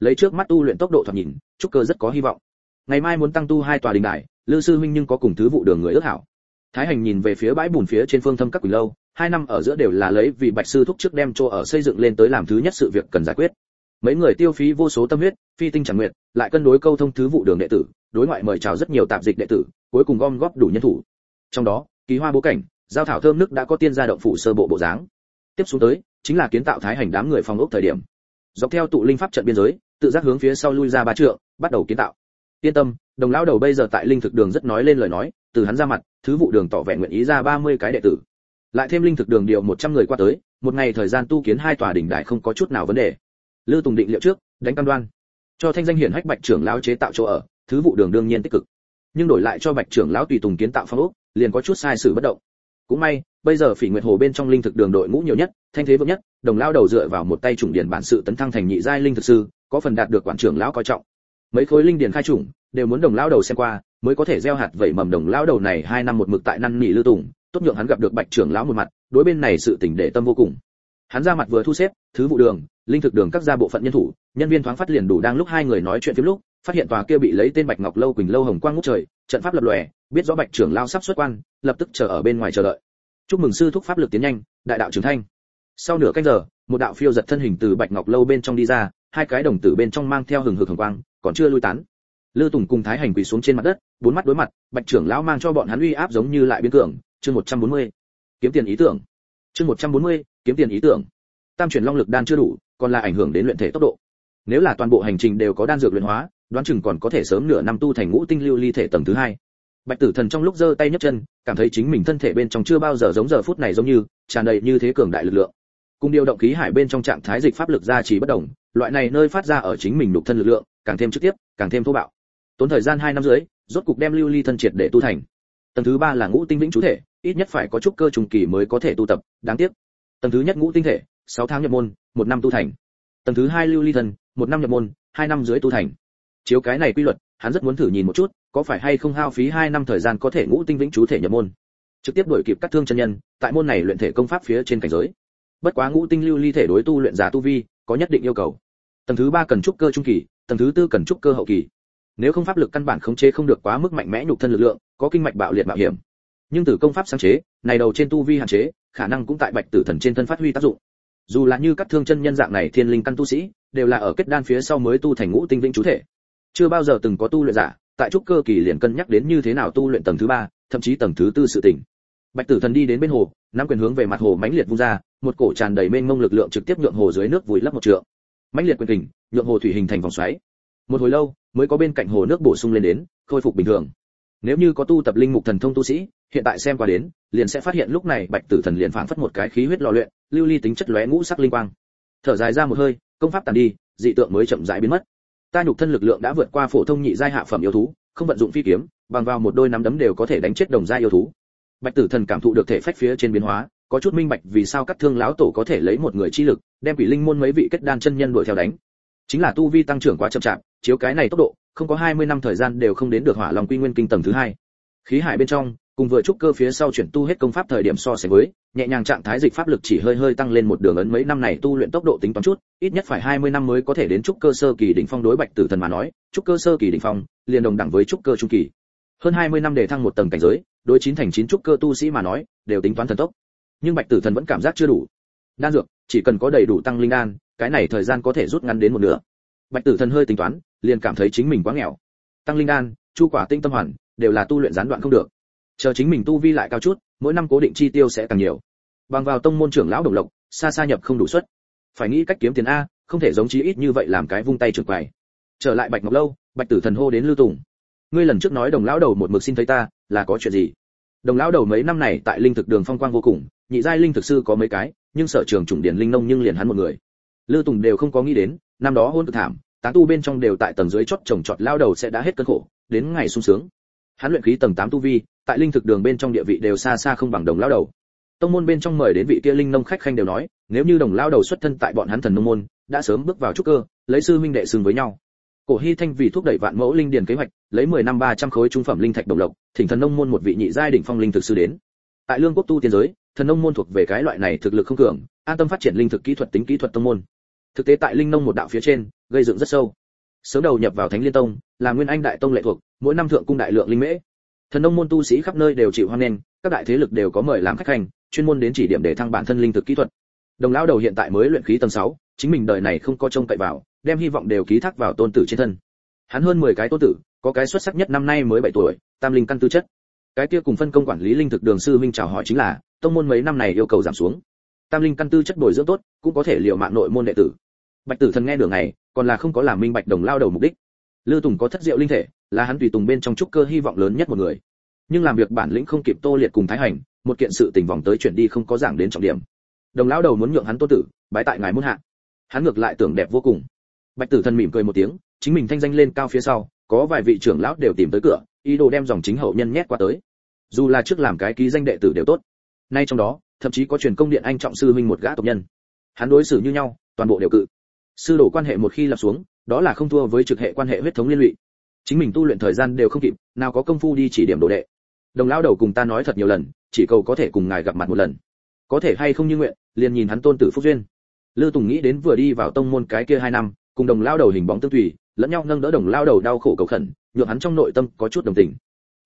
Lấy trước mắt tu luyện tốc độ thoạt nhìn, trúc cơ rất có hy vọng. Ngày mai muốn tăng tu hai tòa đình đài, lư sư huynh nhưng có cùng thứ vụ đường người ước hảo. Thái hành nhìn về phía bãi bùn phía trên phương thâm các quỷ lâu hai năm ở giữa đều là lấy vì bạch sư thúc trước đem chỗ ở xây dựng lên tới làm thứ nhất sự việc cần giải quyết. Mấy người tiêu phí vô số tâm huyết, phi tinh chẳng nguyện, lại cân đối câu thông thứ vụ đường đệ tử, đối ngoại mời chào rất nhiều tạp dịch đệ tử, cuối cùng gom góp đủ nhân thủ. Trong đó ký hoa bố cảnh, giao thảo thơm nước đã có tiên gia động phủ sơ bộ bộ dáng. Tiếp xuống tới, chính là kiến tạo thái hành đám người phòng ốc thời điểm. Dọc theo tụ linh pháp trận biên giới, tự giác hướng phía sau lui ra ba trượng, bắt đầu kiến tạo. Yên tâm, đồng lão đầu bây giờ tại linh thực đường rất nói lên lời nói, từ hắn ra mặt, thứ vụ đường tỏ vẻ nguyện ý ra 30 cái đệ tử lại thêm linh thực đường điều 100 người qua tới, một ngày thời gian tu kiến hai tòa đỉnh đài không có chút nào vấn đề. Lư tùng định liệu trước, đánh cam đoan. Cho thanh danh hiển hách bạch trưởng lão chế tạo chỗ ở, thứ vụ đường đương nhiên tích cực. Nhưng đổi lại cho bạch trưởng lão tùy tùng kiến tạo phong ốc, liền có chút sai sự bất động. Cũng may, bây giờ phỉ nguyệt hồ bên trong linh thực đường đội ngũ nhiều nhất, thanh thế vững nhất, đồng lao đầu dựa vào một tay trùng điển bản sự tấn thăng thành nhị giai linh thực sư, có phần đạt được quản trưởng lão coi trọng. Mấy khối linh điển khai trùng đều muốn đồng lao đầu xem qua, mới có thể gieo hạt vẩy mầm đồng lao đầu này hai năm một mực tại năn nỉ lưu tùng tốt nhượng hắn gặp được bạch trưởng lão một mặt, đối bên này sự tỉnh để tâm vô cùng. Hắn ra mặt vừa thu xếp, thứ vụ đường, linh thực đường các gia bộ phận nhân thủ, nhân viên thoáng phát liền đủ đang lúc hai người nói chuyện phiếm lúc, phát hiện tòa kia bị lấy tên bạch ngọc lâu quỳnh lâu hồng quang ngút trời, trận pháp lập lòe, biết rõ bạch trưởng lao sắp xuất quan, lập tức chờ ở bên ngoài chờ đợi. Chúc mừng sư thúc pháp lực tiến nhanh, đại đạo trưởng thanh sau nửa canh giờ, một đạo phiêu giật thân hình từ bạch ngọc lâu bên trong đi ra, hai cái đồng tử bên trong mang theo hừng hực hồng quang, còn chưa lui tán. Lư tùng cùng thái hành quỳ xuống trên mặt đất, bốn mắt đối mặt, bạch trưởng lão mang cho bọn hắn uy áp giống như lại biến cường chương 140. kiếm tiền ý tưởng. Chương 140, kiếm tiền ý tưởng. Tam chuyển long lực đan chưa đủ còn là ảnh hưởng đến luyện thể tốc độ. Nếu là toàn bộ hành trình đều có đan dược luyện hóa đoán chừng còn có thể sớm nửa năm tu thành ngũ tinh lưu ly thể tầng thứ hai. Bạch tử thần trong lúc giơ tay nhấc chân cảm thấy chính mình thân thể bên trong chưa bao giờ giống giờ phút này giống như tràn đầy như thế cường đại lực lượng. Cùng điều động khí hải bên trong trạng thái dịch pháp lực ra chỉ bất động loại này nơi phát ra ở chính mình đục thân lực lượng càng thêm trực tiếp càng thêm thô bạo. Tốn thời gian hai năm dưới rốt cục đem lưu ly thân triệt để tu thành. Tầng thứ ba là ngũ tinh vĩnh chú thể ít nhất phải có chút cơ trùng kỳ mới có thể tu tập đáng tiếc. Tầng thứ nhất ngũ tinh thể sáu tháng nhập môn một năm tu thành. Tầng thứ hai lưu ly thần, một năm nhập môn hai năm dưới tu thành. Chiếu cái này quy luật hắn rất muốn thử nhìn một chút có phải hay không hao phí hai năm thời gian có thể ngũ tinh vĩnh chú thể nhập môn. Trực tiếp đổi kịp các thương chân nhân tại môn này luyện thể công pháp phía trên cảnh giới. Bất quá ngũ tinh lưu ly thể đối tu luyện giả tu vi có nhất định yêu cầu. Tầng thứ ba cần trúc cơ trung kỳ tầng thứ tư cần trúc cơ hậu kỳ. Nếu không pháp lực căn bản khống chế không được quá mức mạnh mẽ nhục thân lực lượng có kinh mạch bạo liệt mạo hiểm nhưng từ công pháp sáng chế, này đầu trên tu vi hạn chế, khả năng cũng tại bạch tử thần trên thân phát huy tác dụng. Dù là như các thương chân nhân dạng này thiên linh căn tu sĩ, đều là ở kết đan phía sau mới tu thành ngũ tinh vĩnh chú thể. Chưa bao giờ từng có tu luyện giả, tại trúc cơ kỳ liền cân nhắc đến như thế nào tu luyện tầng thứ ba, thậm chí tầng thứ tư sự tỉnh. Bạch tử thần đi đến bên hồ, nắm quyền hướng về mặt hồ mãnh liệt vung ra, một cổ tràn đầy mênh mông lực lượng trực tiếp nhượng hồ dưới nước vùi lấp một trượng. Mãnh liệt quyền kình, nhượng hồ thủy hình thành vòng xoáy. Một hồi lâu, mới có bên cạnh hồ nước bổ sung lên đến, khôi phục bình thường. Nếu như có tu tập linh mục thần thông tu sĩ hiện tại xem qua đến, liền sẽ phát hiện lúc này bạch tử thần liền phảng phất một cái khí huyết lò luyện, lưu ly tính chất lóe ngũ sắc linh quang. Thở dài ra một hơi, công pháp tàn đi, dị tượng mới chậm rãi biến mất. Ta nhục thân lực lượng đã vượt qua phổ thông nhị giai hạ phẩm yêu thú, không vận dụng phi kiếm, bằng vào một đôi nắm đấm đều có thể đánh chết đồng giai yêu thú. Bạch tử thần cảm thụ được thể phách phía trên biến hóa, có chút minh bạch vì sao các thương lão tổ có thể lấy một người chi lực, đem quỷ linh môn mấy vị kết đan chân nhân đuổi theo đánh. Chính là tu vi tăng trưởng quá chậm chạp, chiếu cái này tốc độ, không có 20 năm thời gian đều không đến được hỏa long quy nguyên kinh tầng thứ hai. Khí hải bên trong cùng vừa trúc cơ phía sau chuyển tu hết công pháp thời điểm so sánh với, nhẹ nhàng trạng thái dịch pháp lực chỉ hơi hơi tăng lên một đường ấn mấy năm này tu luyện tốc độ tính toán chút, ít nhất phải 20 năm mới có thể đến trúc cơ sơ kỳ đỉnh phong đối bạch tử thần mà nói, trúc cơ sơ kỳ đỉnh phong, liền đồng đẳng với trúc cơ trung kỳ. Hơn 20 năm để thăng một tầng cảnh giới, đối chín thành chín trúc cơ tu sĩ mà nói, đều tính toán thần tốc. Nhưng bạch tử thần vẫn cảm giác chưa đủ. Đan dược, chỉ cần có đầy đủ tăng linh đan, cái này thời gian có thể rút ngắn đến một nửa. Bạch tử thần hơi tính toán, liền cảm thấy chính mình quá nghèo. Tăng linh đan, chu quả tinh tâm hoàn, đều là tu luyện gián đoạn không được chờ chính mình tu vi lại cao chút, mỗi năm cố định chi tiêu sẽ càng nhiều. Bằng vào tông môn trưởng lão đồng lộc, xa xa nhập không đủ suất. Phải nghĩ cách kiếm tiền a, không thể giống chí ít như vậy làm cái vung tay trưởng quầy. Trở lại bạch ngọc lâu, bạch tử thần hô đến lưu tùng. Ngươi lần trước nói đồng lão đầu một mực xin thấy ta, là có chuyện gì? Đồng lão đầu mấy năm này tại linh thực đường phong quang vô cùng, nhị giai linh thực sư có mấy cái, nhưng sở trường chủng điển linh nông nhưng liền hắn một người. Lưu tùng đều không có nghĩ đến, năm đó hôn cực thảm tán tu bên trong đều tại tầng dưới chót trồng trọt lao đầu sẽ đã hết cơn khổ, đến ngày sung sướng. Hắn luyện khí tầng 8 tu vi tại linh thực đường bên trong địa vị đều xa xa không bằng đồng lao đầu. Tông môn bên trong mời đến vị kia linh nông khách khanh đều nói, nếu như đồng lao đầu xuất thân tại bọn hắn thần nông môn, đã sớm bước vào trúc cơ, lấy sư minh đệ sừng với nhau. Cổ hy thanh vì thúc đẩy vạn mẫu linh điền kế hoạch, lấy 10 năm 300 khối trung phẩm linh thạch đồng lộc, thỉnh thần nông môn một vị nhị giai đỉnh phong linh thực sư đến. Tại lương quốc tu tiên giới, thần nông môn thuộc về cái loại này thực lực không cường, an tâm phát triển linh thực kỹ thuật tính kỹ thuật tông môn. Thực tế tại linh nông một đạo phía trên, gây dựng rất sâu. Sớm đầu nhập vào thánh liên tông, là nguyên anh đại tông lệ thuộc, mỗi năm thượng cung đại lượng linh mễ thần nông môn tu sĩ khắp nơi đều chịu hoan nghênh các đại thế lực đều có mời làm khách hành chuyên môn đến chỉ điểm để thăng bản thân linh thực kỹ thuật. Đồng lão đầu hiện tại mới luyện khí tầng 6, chính mình đời này không có trông cậy vào đem hy vọng đều ký thác vào tôn tử trên thân. Hắn hơn 10 cái tôn tử có cái xuất sắc nhất năm nay mới 7 tuổi tam linh căn tư chất. Cái kia cùng phân công quản lý linh thực đường sư minh chào hỏi chính là tông môn mấy năm này yêu cầu giảm xuống. Tam linh căn tư chất bồi dưỡng tốt cũng có thể liệu mạng nội môn đệ tử. Bạch tử thần nghe đường này còn là không có làm minh bạch đồng lao đầu mục đích. Lư tùng có thất diệu linh thể là hắn tùy tùng bên trong trúc cơ hy vọng lớn nhất một người. Nhưng làm việc bản lĩnh không kịp tô liệt cùng thái hành, một kiện sự tình vòng tới chuyển đi không có giảng đến trọng điểm. Đồng lão đầu muốn nhượng hắn tô tử, bái tại ngài muốn hạ. Hắn ngược lại tưởng đẹp vô cùng. Bạch tử thần mỉm cười một tiếng, chính mình thanh danh lên cao phía sau, có vài vị trưởng lão đều tìm tới cửa, ý đồ đem dòng chính hậu nhân nhét qua tới. Dù là trước làm cái ký danh đệ tử đều tốt. Nay trong đó, thậm chí có truyền công điện anh trọng sư huynh một gã tộc nhân. Hắn đối xử như nhau, toàn bộ đều cự. Sư đổ quan hệ một khi lập xuống, đó là không thua với trực hệ quan hệ huyết thống liên lụy chính mình tu luyện thời gian đều không kịp, nào có công phu đi chỉ điểm đồ đệ. Đồng lão đầu cùng ta nói thật nhiều lần, chỉ cầu có thể cùng ngài gặp mặt một lần. Có thể hay không như nguyện, liền nhìn hắn tôn tử phúc duyên. Lư tùng nghĩ đến vừa đi vào tông môn cái kia hai năm, cùng đồng lao đầu hình bóng tương thủy lẫn nhau nâng đỡ đồng lao đầu đau khổ cầu khẩn, nhượng hắn trong nội tâm có chút đồng tình.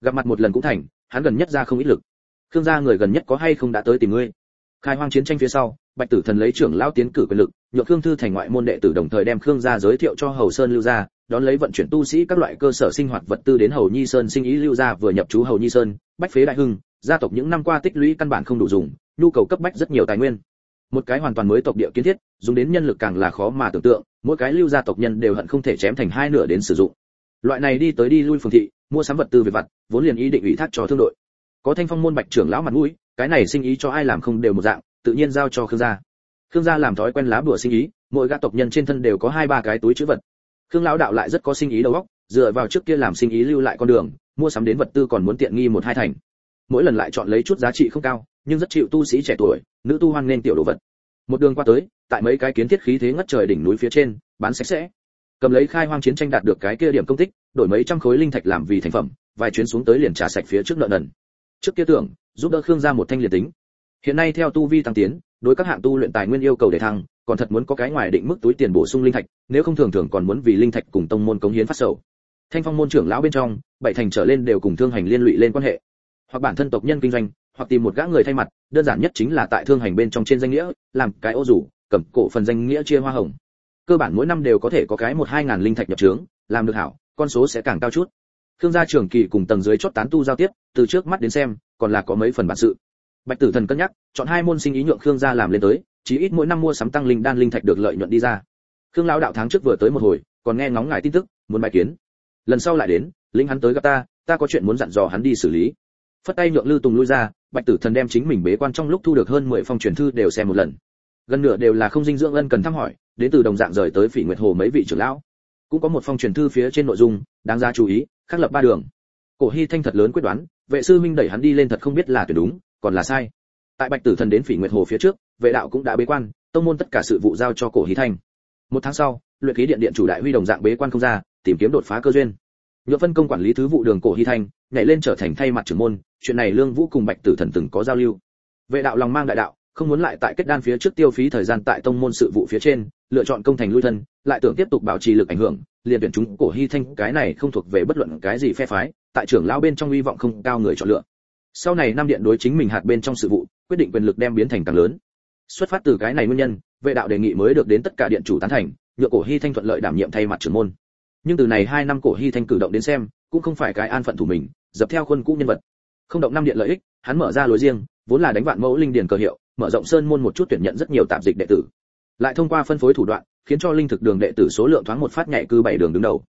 Gặp mặt một lần cũng thành, hắn gần nhất ra không ít lực. Khương gia người gần nhất có hay không đã tới tìm ngươi? Khai hoang chiến tranh phía sau bạch tử thần lấy trưởng lão tiến cử quyền lực, nhượng khương thư thành ngoại môn đệ tử đồng thời đem khương gia giới thiệu cho hầu sơn lưu gia, đón lấy vận chuyển tu sĩ các loại cơ sở sinh hoạt vật tư đến hầu nhi sơn sinh ý lưu gia vừa nhập trú hầu nhi sơn, bách phế đại hưng, gia tộc những năm qua tích lũy căn bản không đủ dùng, nhu cầu cấp bách rất nhiều tài nguyên. Một cái hoàn toàn mới tộc địa kiến thiết, dùng đến nhân lực càng là khó mà tưởng tượng, mỗi cái lưu gia tộc nhân đều hận không thể chém thành hai nửa đến sử dụng. Loại này đi tới đi lui phường thị, mua sắm vật tư về vặt, vốn liền ý định ủy thác cho thương đội. Có thanh phong môn bạch trưởng lão mặt mũi, cái này sinh ý cho ai làm không đều một dạng tự nhiên giao cho khương gia. Khương gia làm thói quen lá bùa sinh ý, mỗi gã tộc nhân trên thân đều có hai ba cái túi chữ vật. Khương lão đạo lại rất có sinh ý đầu óc, dựa vào trước kia làm sinh ý lưu lại con đường, mua sắm đến vật tư còn muốn tiện nghi một hai thành. Mỗi lần lại chọn lấy chút giá trị không cao, nhưng rất chịu tu sĩ trẻ tuổi, nữ tu hoan nên tiểu đồ vật. Một đường qua tới, tại mấy cái kiến thiết khí thế ngất trời đỉnh núi phía trên, bán sạch sẽ. Cầm lấy khai hoang chiến tranh đạt được cái kia điểm công tích, đổi mấy trăm khối linh thạch làm vì thành phẩm, vài chuyến xuống tới liền trả sạch phía trước nợ nần. Trước kia tưởng, giúp đỡ khương gia một thanh liền tính hiện nay theo tu vi tăng tiến đối các hạng tu luyện tài nguyên yêu cầu để thăng còn thật muốn có cái ngoài định mức túi tiền bổ sung linh thạch nếu không thường thường còn muốn vì linh thạch cùng tông môn cống hiến phát sầu. Thanh phong môn trưởng lão bên trong bảy thành trở lên đều cùng thương hành liên lụy lên quan hệ. Hoặc bản thân tộc nhân kinh doanh hoặc tìm một gã người thay mặt đơn giản nhất chính là tại thương hành bên trong trên danh nghĩa làm cái ô rủ cầm cổ phần danh nghĩa chia hoa hồng. Cơ bản mỗi năm đều có thể có cái một hai ngàn linh thạch nhập trướng làm được hảo con số sẽ càng cao chút. Thương gia trưởng kỳ cùng tầng dưới chốt tán tu giao tiếp, từ trước mắt đến xem, còn là có mấy phần bản sự. Bạch Tử Thần cân nhắc, chọn hai môn sinh ý nhượng Khương gia làm lên tới, chí ít mỗi năm mua sắm tăng linh đan linh thạch được lợi nhuận đi ra. Khương lão đạo tháng trước vừa tới một hồi, còn nghe ngóng ngài tin tức, muốn bài kiến. Lần sau lại đến, linh hắn tới gặp ta, ta có chuyện muốn dặn dò hắn đi xử lý. Phất tay nhượng Lư Tùng lui ra, Bạch Tử Thần đem chính mình bế quan trong lúc thu được hơn 10 phong truyền thư đều xem một lần. Gần nửa đều là không dinh dưỡng ân cần thăm hỏi, đến từ đồng dạng rời tới Phỉ Nguyệt Hồ mấy vị trưởng lão. Cũng có một phong truyền thư phía trên nội dung, đáng giá chú ý, khắc lập ba đường cổ hy thanh thật lớn quyết đoán vệ sư minh đẩy hắn đi lên thật không biết là tuyệt đúng còn là sai. Tại bạch tử thần đến phỉ nguyệt hồ phía trước, vệ đạo cũng đã bế quan, tông môn tất cả sự vụ giao cho cổ hí thanh. Một tháng sau, luyện khí điện điện chủ đại huy đồng dạng bế quan không ra, tìm kiếm đột phá cơ duyên. Nhựa phân công quản lý thứ vụ đường cổ hí thanh, nhảy lên trở thành thay mặt trưởng môn, chuyện này lương vũ cùng bạch tử thần từng có giao lưu. Vệ đạo lòng mang đại đạo, không muốn lại tại kết đan phía trước tiêu phí thời gian tại tông môn sự vụ phía trên, lựa chọn công thành lui thân, lại tưởng tiếp tục bảo trì lực ảnh hưởng, liền tuyển chúng cổ hy thanh, cái này không thuộc về bất luận cái gì phe phái, tại trưởng lão bên trong hy vọng không cao người chọn lựa sau này năm điện đối chính mình hạt bên trong sự vụ, quyết định quyền lực đem biến thành càng lớn. Xuất phát từ cái này nguyên nhân, vệ đạo đề nghị mới được đến tất cả điện chủ tán thành, nhựa cổ hy thanh thuận lợi đảm nhiệm thay mặt trưởng môn. Nhưng từ này hai năm cổ hy thanh cử động đến xem, cũng không phải cái an phận thủ mình, dập theo khuôn cũ nhân vật. Không động năm điện lợi ích, hắn mở ra lối riêng, vốn là đánh vạn mẫu linh điền cờ hiệu, mở rộng sơn môn một chút tuyển nhận rất nhiều tạm dịch đệ tử. Lại thông qua phân phối thủ đoạn, khiến cho linh thực đường đệ tử số lượng thoáng một phát nhảy cư bảy đường đứng đầu.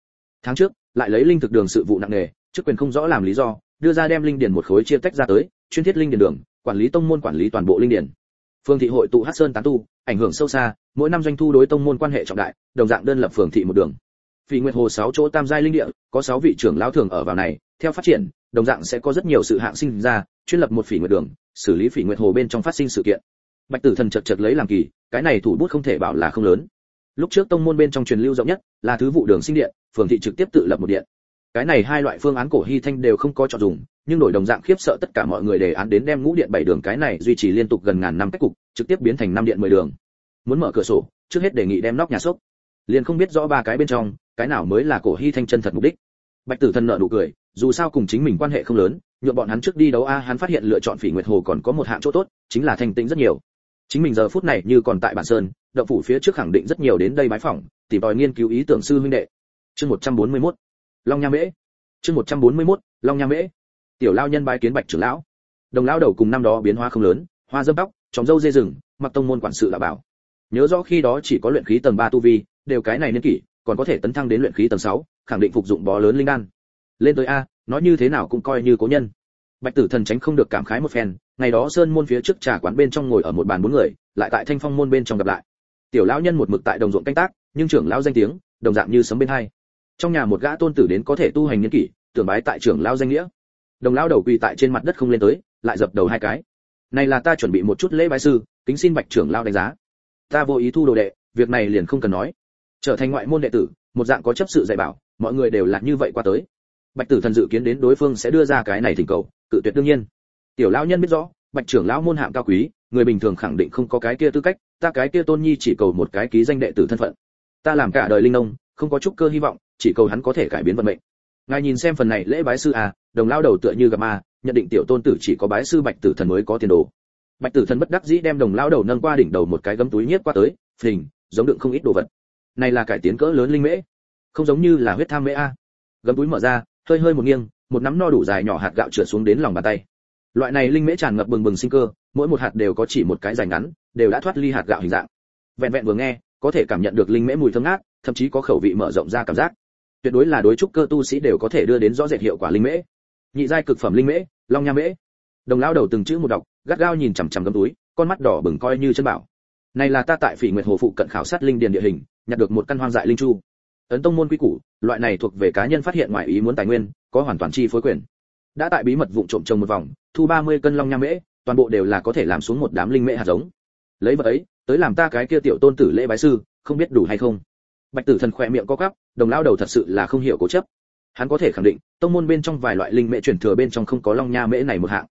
Tháng trước, lại lấy linh thực đường sự vụ nặng nề chức quyền không rõ làm lý do đưa ra đem linh điền một khối chia tách ra tới, chuyên thiết linh điền đường, quản lý tông môn quản lý toàn bộ linh điền. Phương thị hội tụ hắc sơn tán tu, ảnh hưởng sâu xa, mỗi năm doanh thu đối tông môn quan hệ trọng đại, đồng dạng đơn lập phường thị một đường. Vì nguyệt hồ sáu chỗ tam giai linh địa, có sáu vị trưởng lão thường ở vào này, theo phát triển, đồng dạng sẽ có rất nhiều sự hạng sinh ra, chuyên lập một phỉ nguyệt đường, xử lý phỉ nguyệt hồ bên trong phát sinh sự kiện. Bạch tử thần chợt chợt lấy làm kỳ, cái này thủ bút không thể bảo là không lớn. Lúc trước tông môn bên trong truyền lưu rộng nhất, là thứ vụ đường sinh điện phường thị trực tiếp tự lập một điện cái này hai loại phương án cổ hy thanh đều không có chọn dùng, nhưng đổi đồng dạng khiếp sợ tất cả mọi người đề án đến đem ngũ điện bảy đường cái này duy trì liên tục gần ngàn năm cách cục, trực tiếp biến thành năm điện mười đường. Muốn mở cửa sổ, trước hết đề nghị đem nóc nhà sốc liền không biết rõ ba cái bên trong, cái nào mới là cổ hy thanh chân thật mục đích. Bạch tử thần nợ nụ cười, dù sao cùng chính mình quan hệ không lớn nhuộm bọn hắn trước đi đấu a, hắn phát hiện lựa chọn phỉ nguyệt hồ còn có một hạng chỗ tốt, chính là thành tĩnh rất nhiều. Chính mình giờ phút này như còn tại bản sơn, động phủ phía trước khẳng định rất nhiều đến đây bái phỏng, tìm tòi nghiên cứu ý tưởng sư huynh đệ. Chương 141 long nha mễ. Chương 141. long nha mễ. Tiểu lao nhân bái kiến bạch trưởng lão. Đồng lão đầu cùng năm đó biến hóa không lớn hoa dâm tóc trồng dâu dê rừng mặc tông môn quản sự là bảo. Nhớ rõ khi đó chỉ có luyện khí tầng 3 tu vi đều cái này niên kỷ còn có thể tấn thăng đến luyện khí tầng 6, khẳng định phục dụng bó lớn linh đan. Lên tới a nói như thế nào cũng coi như cố nhân. Bạch tử thần tránh không được cảm khái một phen ngày đó sơn môn phía trước trà quán bên trong ngồi ở một bàn bốn người lại tại thanh phong môn bên trong gặp lại. Tiểu lão nhân một mực tại đồng ruộng canh tác nhưng trưởng lão danh tiếng đồng dạng như sấm bên hai trong nhà một gã tôn tử đến có thể tu hành nhân kỷ, tưởng bái tại trưởng lao danh nghĩa. Đồng lao đầu quỳ tại trên mặt đất không lên tới, lại dập đầu hai cái. Này là ta chuẩn bị một chút lễ bái sư, kính xin bạch trưởng lao đánh giá. Ta vô ý thu đồ đệ, việc này liền không cần nói. Trở thành ngoại môn đệ tử, một dạng có chấp sự dạy bảo, mọi người đều là như vậy qua tới. Bạch tử thần dự kiến đến đối phương sẽ đưa ra cái này thỉnh cầu, cự tuyệt đương nhiên. Tiểu lão nhân biết rõ, bạch trưởng lão môn hạng cao quý, người bình thường khẳng định không có cái kia tư cách, ta cái kia tôn nhi chỉ cầu một cái ký danh đệ tử thân phận. Ta làm cả đời linh nông, không có chút cơ hy vọng chỉ cầu hắn có thể cải biến vận mệnh. Ngài nhìn xem phần này lễ bái sư à đồng lao đầu tựa như gặp ma, nhận định tiểu tôn tử chỉ có bái sư bạch tử thần mới có tiền đồ. Bạch tử thần bất đắc dĩ đem đồng lao đầu nâng qua đỉnh đầu một cái gấm túi nhiếp qua tới, phình, giống đựng không ít đồ vật. Này là cải tiến cỡ lớn linh mễ. Không giống như là huyết tham mễ a. Gấm túi mở ra, hơi hơi một nghiêng, một nắm no đủ dài nhỏ hạt gạo trượt xuống đến lòng bàn tay. Loại này linh mễ tràn ngập bừng bừng sinh cơ, mỗi một hạt đều có chỉ một cái dài ngắn, đều đã thoát ly hạt gạo hình dạng. Vẹn vẹn vừa nghe, có thể cảm nhận được linh mễ mùi thơm ngát, thậm chí có khẩu vị mở rộng ra cảm giác tuyệt đối là đối trúc cơ tu sĩ đều có thể đưa đến rõ rệt hiệu quả linh mễ. Nhị giai cực phẩm linh mễ, long nha mễ. Đồng lao đầu từng chữ một đọc, gắt gao nhìn chằm chằm gấm túi, con mắt đỏ bừng coi như chân bảo. Này là ta tại phỉ nguyệt hồ phụ cận khảo sát linh điền địa hình, nhặt được một căn hoang dại linh chu. Ấn tông môn quy củ, loại này thuộc về cá nhân phát hiện ngoài ý muốn tài nguyên, có hoàn toàn chi phối quyền. Đã tại bí mật vụng trộm trồng một vòng, thu 30 cân long nha mễ, toàn bộ đều là có thể làm xuống một đám linh mễ hạt giống. Lấy vật ấy, tới làm ta cái kia tiểu tôn tử lễ bái sư, không biết đủ hay không? Bạch tử thần khỏe miệng co quắp, đồng lao đầu thật sự là không hiểu cố chấp. Hắn có thể khẳng định, tông môn bên trong vài loại linh mễ chuyển thừa bên trong không có long nha mễ này một hạng.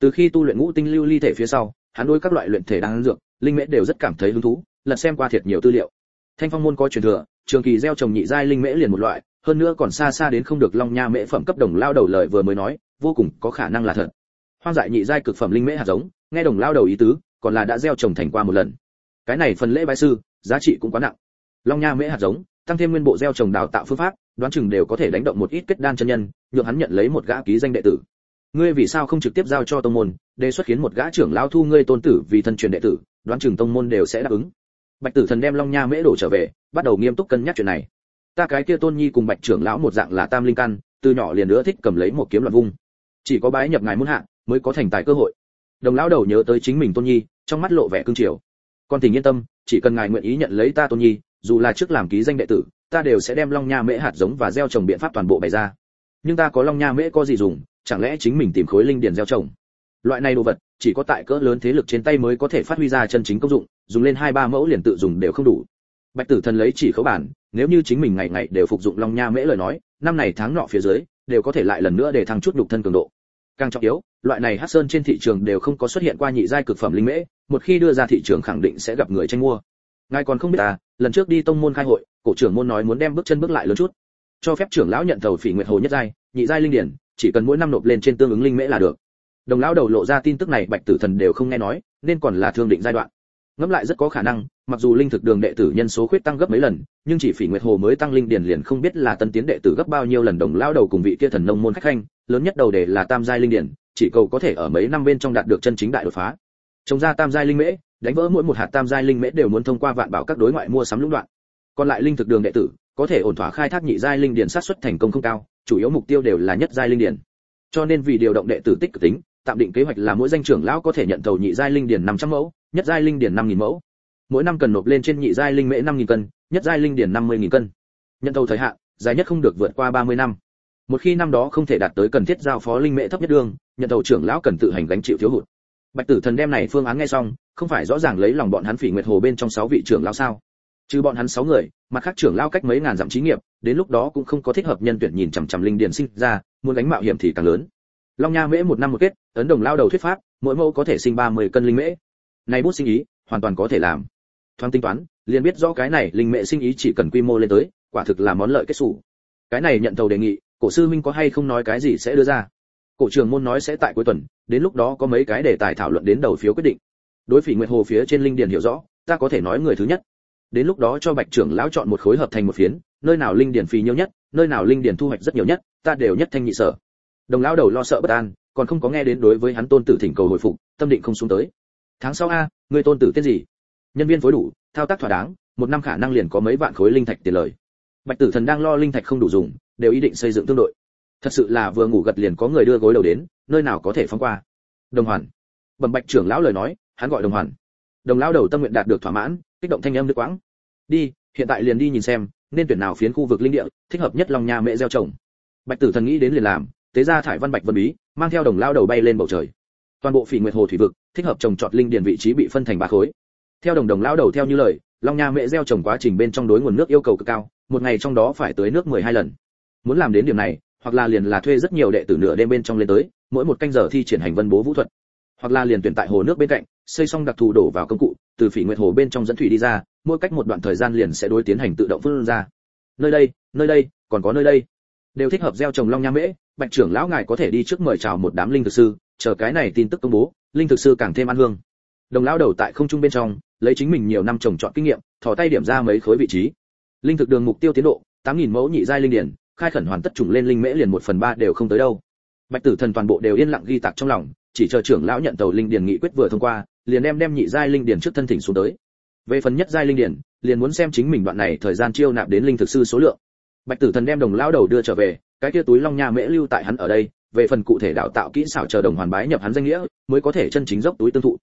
Từ khi tu luyện ngũ tinh lưu ly thể phía sau, hắn đối các loại luyện thể đang dược, linh mễ đều rất cảm thấy hứng thú, lật xem qua thiệt nhiều tư liệu. Thanh phong môn có truyền thừa, trường kỳ gieo trồng nhị giai linh mễ liền một loại, hơn nữa còn xa xa đến không được long nha mễ phẩm cấp đồng lao đầu lời vừa mới nói, vô cùng có khả năng là thật. Hoang dại nhị giai cực phẩm linh mễ hạt giống, nghe đồng lao đầu ý tứ, còn là đã gieo trồng thành qua một lần. Cái này phần lễ bái sư, giá trị cũng quá nặng long nha mễ hạt giống, tăng thêm nguyên bộ gieo trồng đào tạo phương pháp, đoán chừng đều có thể đánh động một ít kết đan chân nhân, nhượng hắn nhận lấy một gã ký danh đệ tử. Ngươi vì sao không trực tiếp giao cho tông môn, đề xuất khiến một gã trưởng lao thu ngươi tôn tử vì thân truyền đệ tử, đoán chừng tông môn đều sẽ đáp ứng. Bạch tử thần đem long nha mễ đổ trở về, bắt đầu nghiêm túc cân nhắc chuyện này. Ta cái kia tôn nhi cùng bạch trưởng lão một dạng là tam linh căn, từ nhỏ liền nữa thích cầm lấy một kiếm loạn vung. Chỉ có bái nhập ngài muốn hạ, mới có thành tài cơ hội. Đồng lão đầu nhớ tới chính mình tôn nhi, trong mắt lộ vẻ cương triều. Con thì yên tâm, chỉ cần ngài nguyện ý nhận lấy ta tôn nhi dù là trước làm ký danh đệ tử, ta đều sẽ đem long nha mễ hạt giống và gieo trồng biện pháp toàn bộ bày ra. Nhưng ta có long nha mễ có gì dùng, chẳng lẽ chính mình tìm khối linh điền gieo trồng? Loại này đồ vật, chỉ có tại cỡ lớn thế lực trên tay mới có thể phát huy ra chân chính công dụng, dùng lên hai ba mẫu liền tự dùng đều không đủ. Bạch tử thần lấy chỉ khấu bản, nếu như chính mình ngày ngày đều phục dụng long nha mễ lời nói, năm này tháng nọ phía dưới, đều có thể lại lần nữa để thăng chút lục thân cường độ. Càng trọng yếu, loại này hắc sơn trên thị trường đều không có xuất hiện qua nhị giai cực phẩm linh mễ, một khi đưa ra thị trường khẳng định sẽ gặp người tranh mua. Ngài còn không biết à lần trước đi tông môn khai hội, cổ trưởng môn nói muốn đem bước chân bước lại lớn chút. Cho phép trưởng lão nhận thầu phỉ nguyệt hồ nhất giai, nhị giai linh điển, chỉ cần mỗi năm nộp lên trên tương ứng linh mễ là được. Đồng lão đầu lộ ra tin tức này, bạch tử thần đều không nghe nói, nên còn là thương định giai đoạn. Ngẫm lại rất có khả năng, mặc dù linh thực đường đệ tử nhân số khuyết tăng gấp mấy lần, nhưng chỉ phỉ nguyệt hồ mới tăng linh điển liền không biết là tân tiến đệ tử gấp bao nhiêu lần đồng lão đầu cùng vị kia thần nông môn khách khanh, lớn nhất đầu đề là tam giai linh điển, chỉ cầu có thể ở mấy năm bên trong đạt được chân chính đại đột phá. Trồng ra tam giai linh mễ đánh vỡ mỗi một hạt tam giai linh mễ đều muốn thông qua vạn bảo các đối ngoại mua sắm lũng đoạn. Còn lại linh thực đường đệ tử, có thể ổn thỏa khai thác nhị giai linh điển sát xuất thành công không cao, chủ yếu mục tiêu đều là nhất giai linh điển cho nên vì điều động đệ tử tích cực tính, tạm định kế hoạch là mỗi danh trưởng lão có thể nhận thầu nhị giai linh điển 500 mẫu, nhất giai linh điển 5.000 mẫu. Mỗi năm cần nộp lên trên nhị giai linh mễ 5.000 cân, nhất giai linh điển 50.000 cân. Nhận thầu thời hạn, dài nhất không được vượt qua 30 năm. Một khi năm đó không thể đạt tới cần thiết giao phó linh mễ thấp nhất đương nhận thầu trưởng lão cần tự hành gánh chịu thiếu hụt. Bạch tử thần đem này phương án nghe xong không phải rõ ràng lấy lòng bọn hắn phỉ nguyệt hồ bên trong sáu vị trưởng lão sao? Trừ bọn hắn sáu người, mặt khác trưởng lao cách mấy ngàn dặm trí nghiệp, đến lúc đó cũng không có thích hợp nhân tuyển nhìn chằm chằm linh điển sinh ra, muốn đánh mạo hiểm thì càng lớn. Long nha mễ một năm một kết, ấn đồng lao đầu thuyết pháp, mỗi mẫu có thể sinh ba mươi cân linh mễ. Này bút sinh ý, hoàn toàn có thể làm. Thoáng tính toán, liền biết rõ cái này linh mễ sinh ý chỉ cần quy mô lên tới, quả thực là món lợi kết sủ cái này nhận thầu đề nghị, cổ sư minh có hay không nói cái gì sẽ đưa ra? Cổ trường môn nói sẽ tại cuối tuần, đến lúc đó có mấy cái đề tài thảo luận đến đầu phiếu quyết định đối phỉ nguyệt hồ phía trên linh điền hiểu rõ, ta có thể nói người thứ nhất. Đến lúc đó cho bạch trưởng lão chọn một khối hợp thành một phiến, nơi nào linh điền phì nhiều nhất, nơi nào linh điền thu hoạch rất nhiều nhất, ta đều nhất thanh nhị sở. Đồng lão đầu lo sợ bất an, còn không có nghe đến đối với hắn tôn tử thỉnh cầu hồi phục, tâm định không xuống tới. Tháng sau a, người tôn tử tên gì? Nhân viên phối đủ, thao tác thỏa đáng, một năm khả năng liền có mấy vạn khối linh thạch tiền lời. Bạch tử thần đang lo linh thạch không đủ dùng, đều ý định xây dựng tương đội. Thật sự là vừa ngủ gật liền có người đưa gối đầu đến, nơi nào có thể phóng qua. Đồng hoàn. Bẩm bạch trưởng lão lời nói hắn gọi đồng hoàn. Đồng lão đầu tâm nguyện đạt được thỏa mãn, kích động thanh âm nước quãng. Đi, hiện tại liền đi nhìn xem, nên tuyển nào phiến khu vực linh địa, thích hợp nhất lòng nhà mẹ gieo trồng. Bạch tử thần nghĩ đến liền làm, tế ra thải văn bạch vân bí, mang theo đồng lao đầu bay lên bầu trời. Toàn bộ phỉ nguyệt hồ thủy vực, thích hợp trồng trọt linh điền vị trí bị phân thành ba khối. Theo đồng đồng lao đầu theo như lời, long nha mẹ gieo trồng quá trình bên trong đối nguồn nước yêu cầu cực cao, một ngày trong đó phải tưới nước 12 lần. Muốn làm đến điểm này, hoặc là liền là thuê rất nhiều đệ tử nửa đêm bên trong lên tới, mỗi một canh giờ thi triển hành vân bố vũ thuật hoặc là liền tuyển tại hồ nước bên cạnh, xây xong đặc thù đổ vào công cụ, từ phỉ nguyệt hồ bên trong dẫn thủy đi ra, mỗi cách một đoạn thời gian liền sẽ đối tiến hành tự động phun ra. Nơi đây nơi đây, còn có nơi đây. Đều thích hợp gieo trồng long nha mễ, bạch trưởng lão ngài có thể đi trước mời chào một đám linh thực sư, chờ cái này tin tức công bố, linh thực sư càng thêm ăn hương. Đồng lão đầu tại không trung bên trong, lấy chính mình nhiều năm trồng chọn kinh nghiệm, thò tay điểm ra mấy khối vị trí. Linh thực đường mục tiêu tiến độ 8.000 mẫu nhị giai linh điển, khai khẩn hoàn tất trùng lên linh mễ liền một phần ba đều không tới đâu. Bạch tử thần toàn bộ đều yên lặng ghi tạc trong lòng chỉ chờ trưởng lão nhận tàu linh điển nghị quyết vừa thông qua, liền đem đem nhị giai linh điển trước thân thỉnh xuống tới. Về phần nhất giai linh điển liền muốn xem chính mình đoạn này thời gian chiêu nạp đến linh thực sư số lượng. Bạch tử thần đem đồng lão đầu đưa trở về, cái kia túi long nha mễ lưu tại hắn ở đây, về phần cụ thể đào tạo kỹ xảo chờ đồng hoàn bái nhập hắn danh nghĩa, mới có thể chân chính dốc túi tương thụ.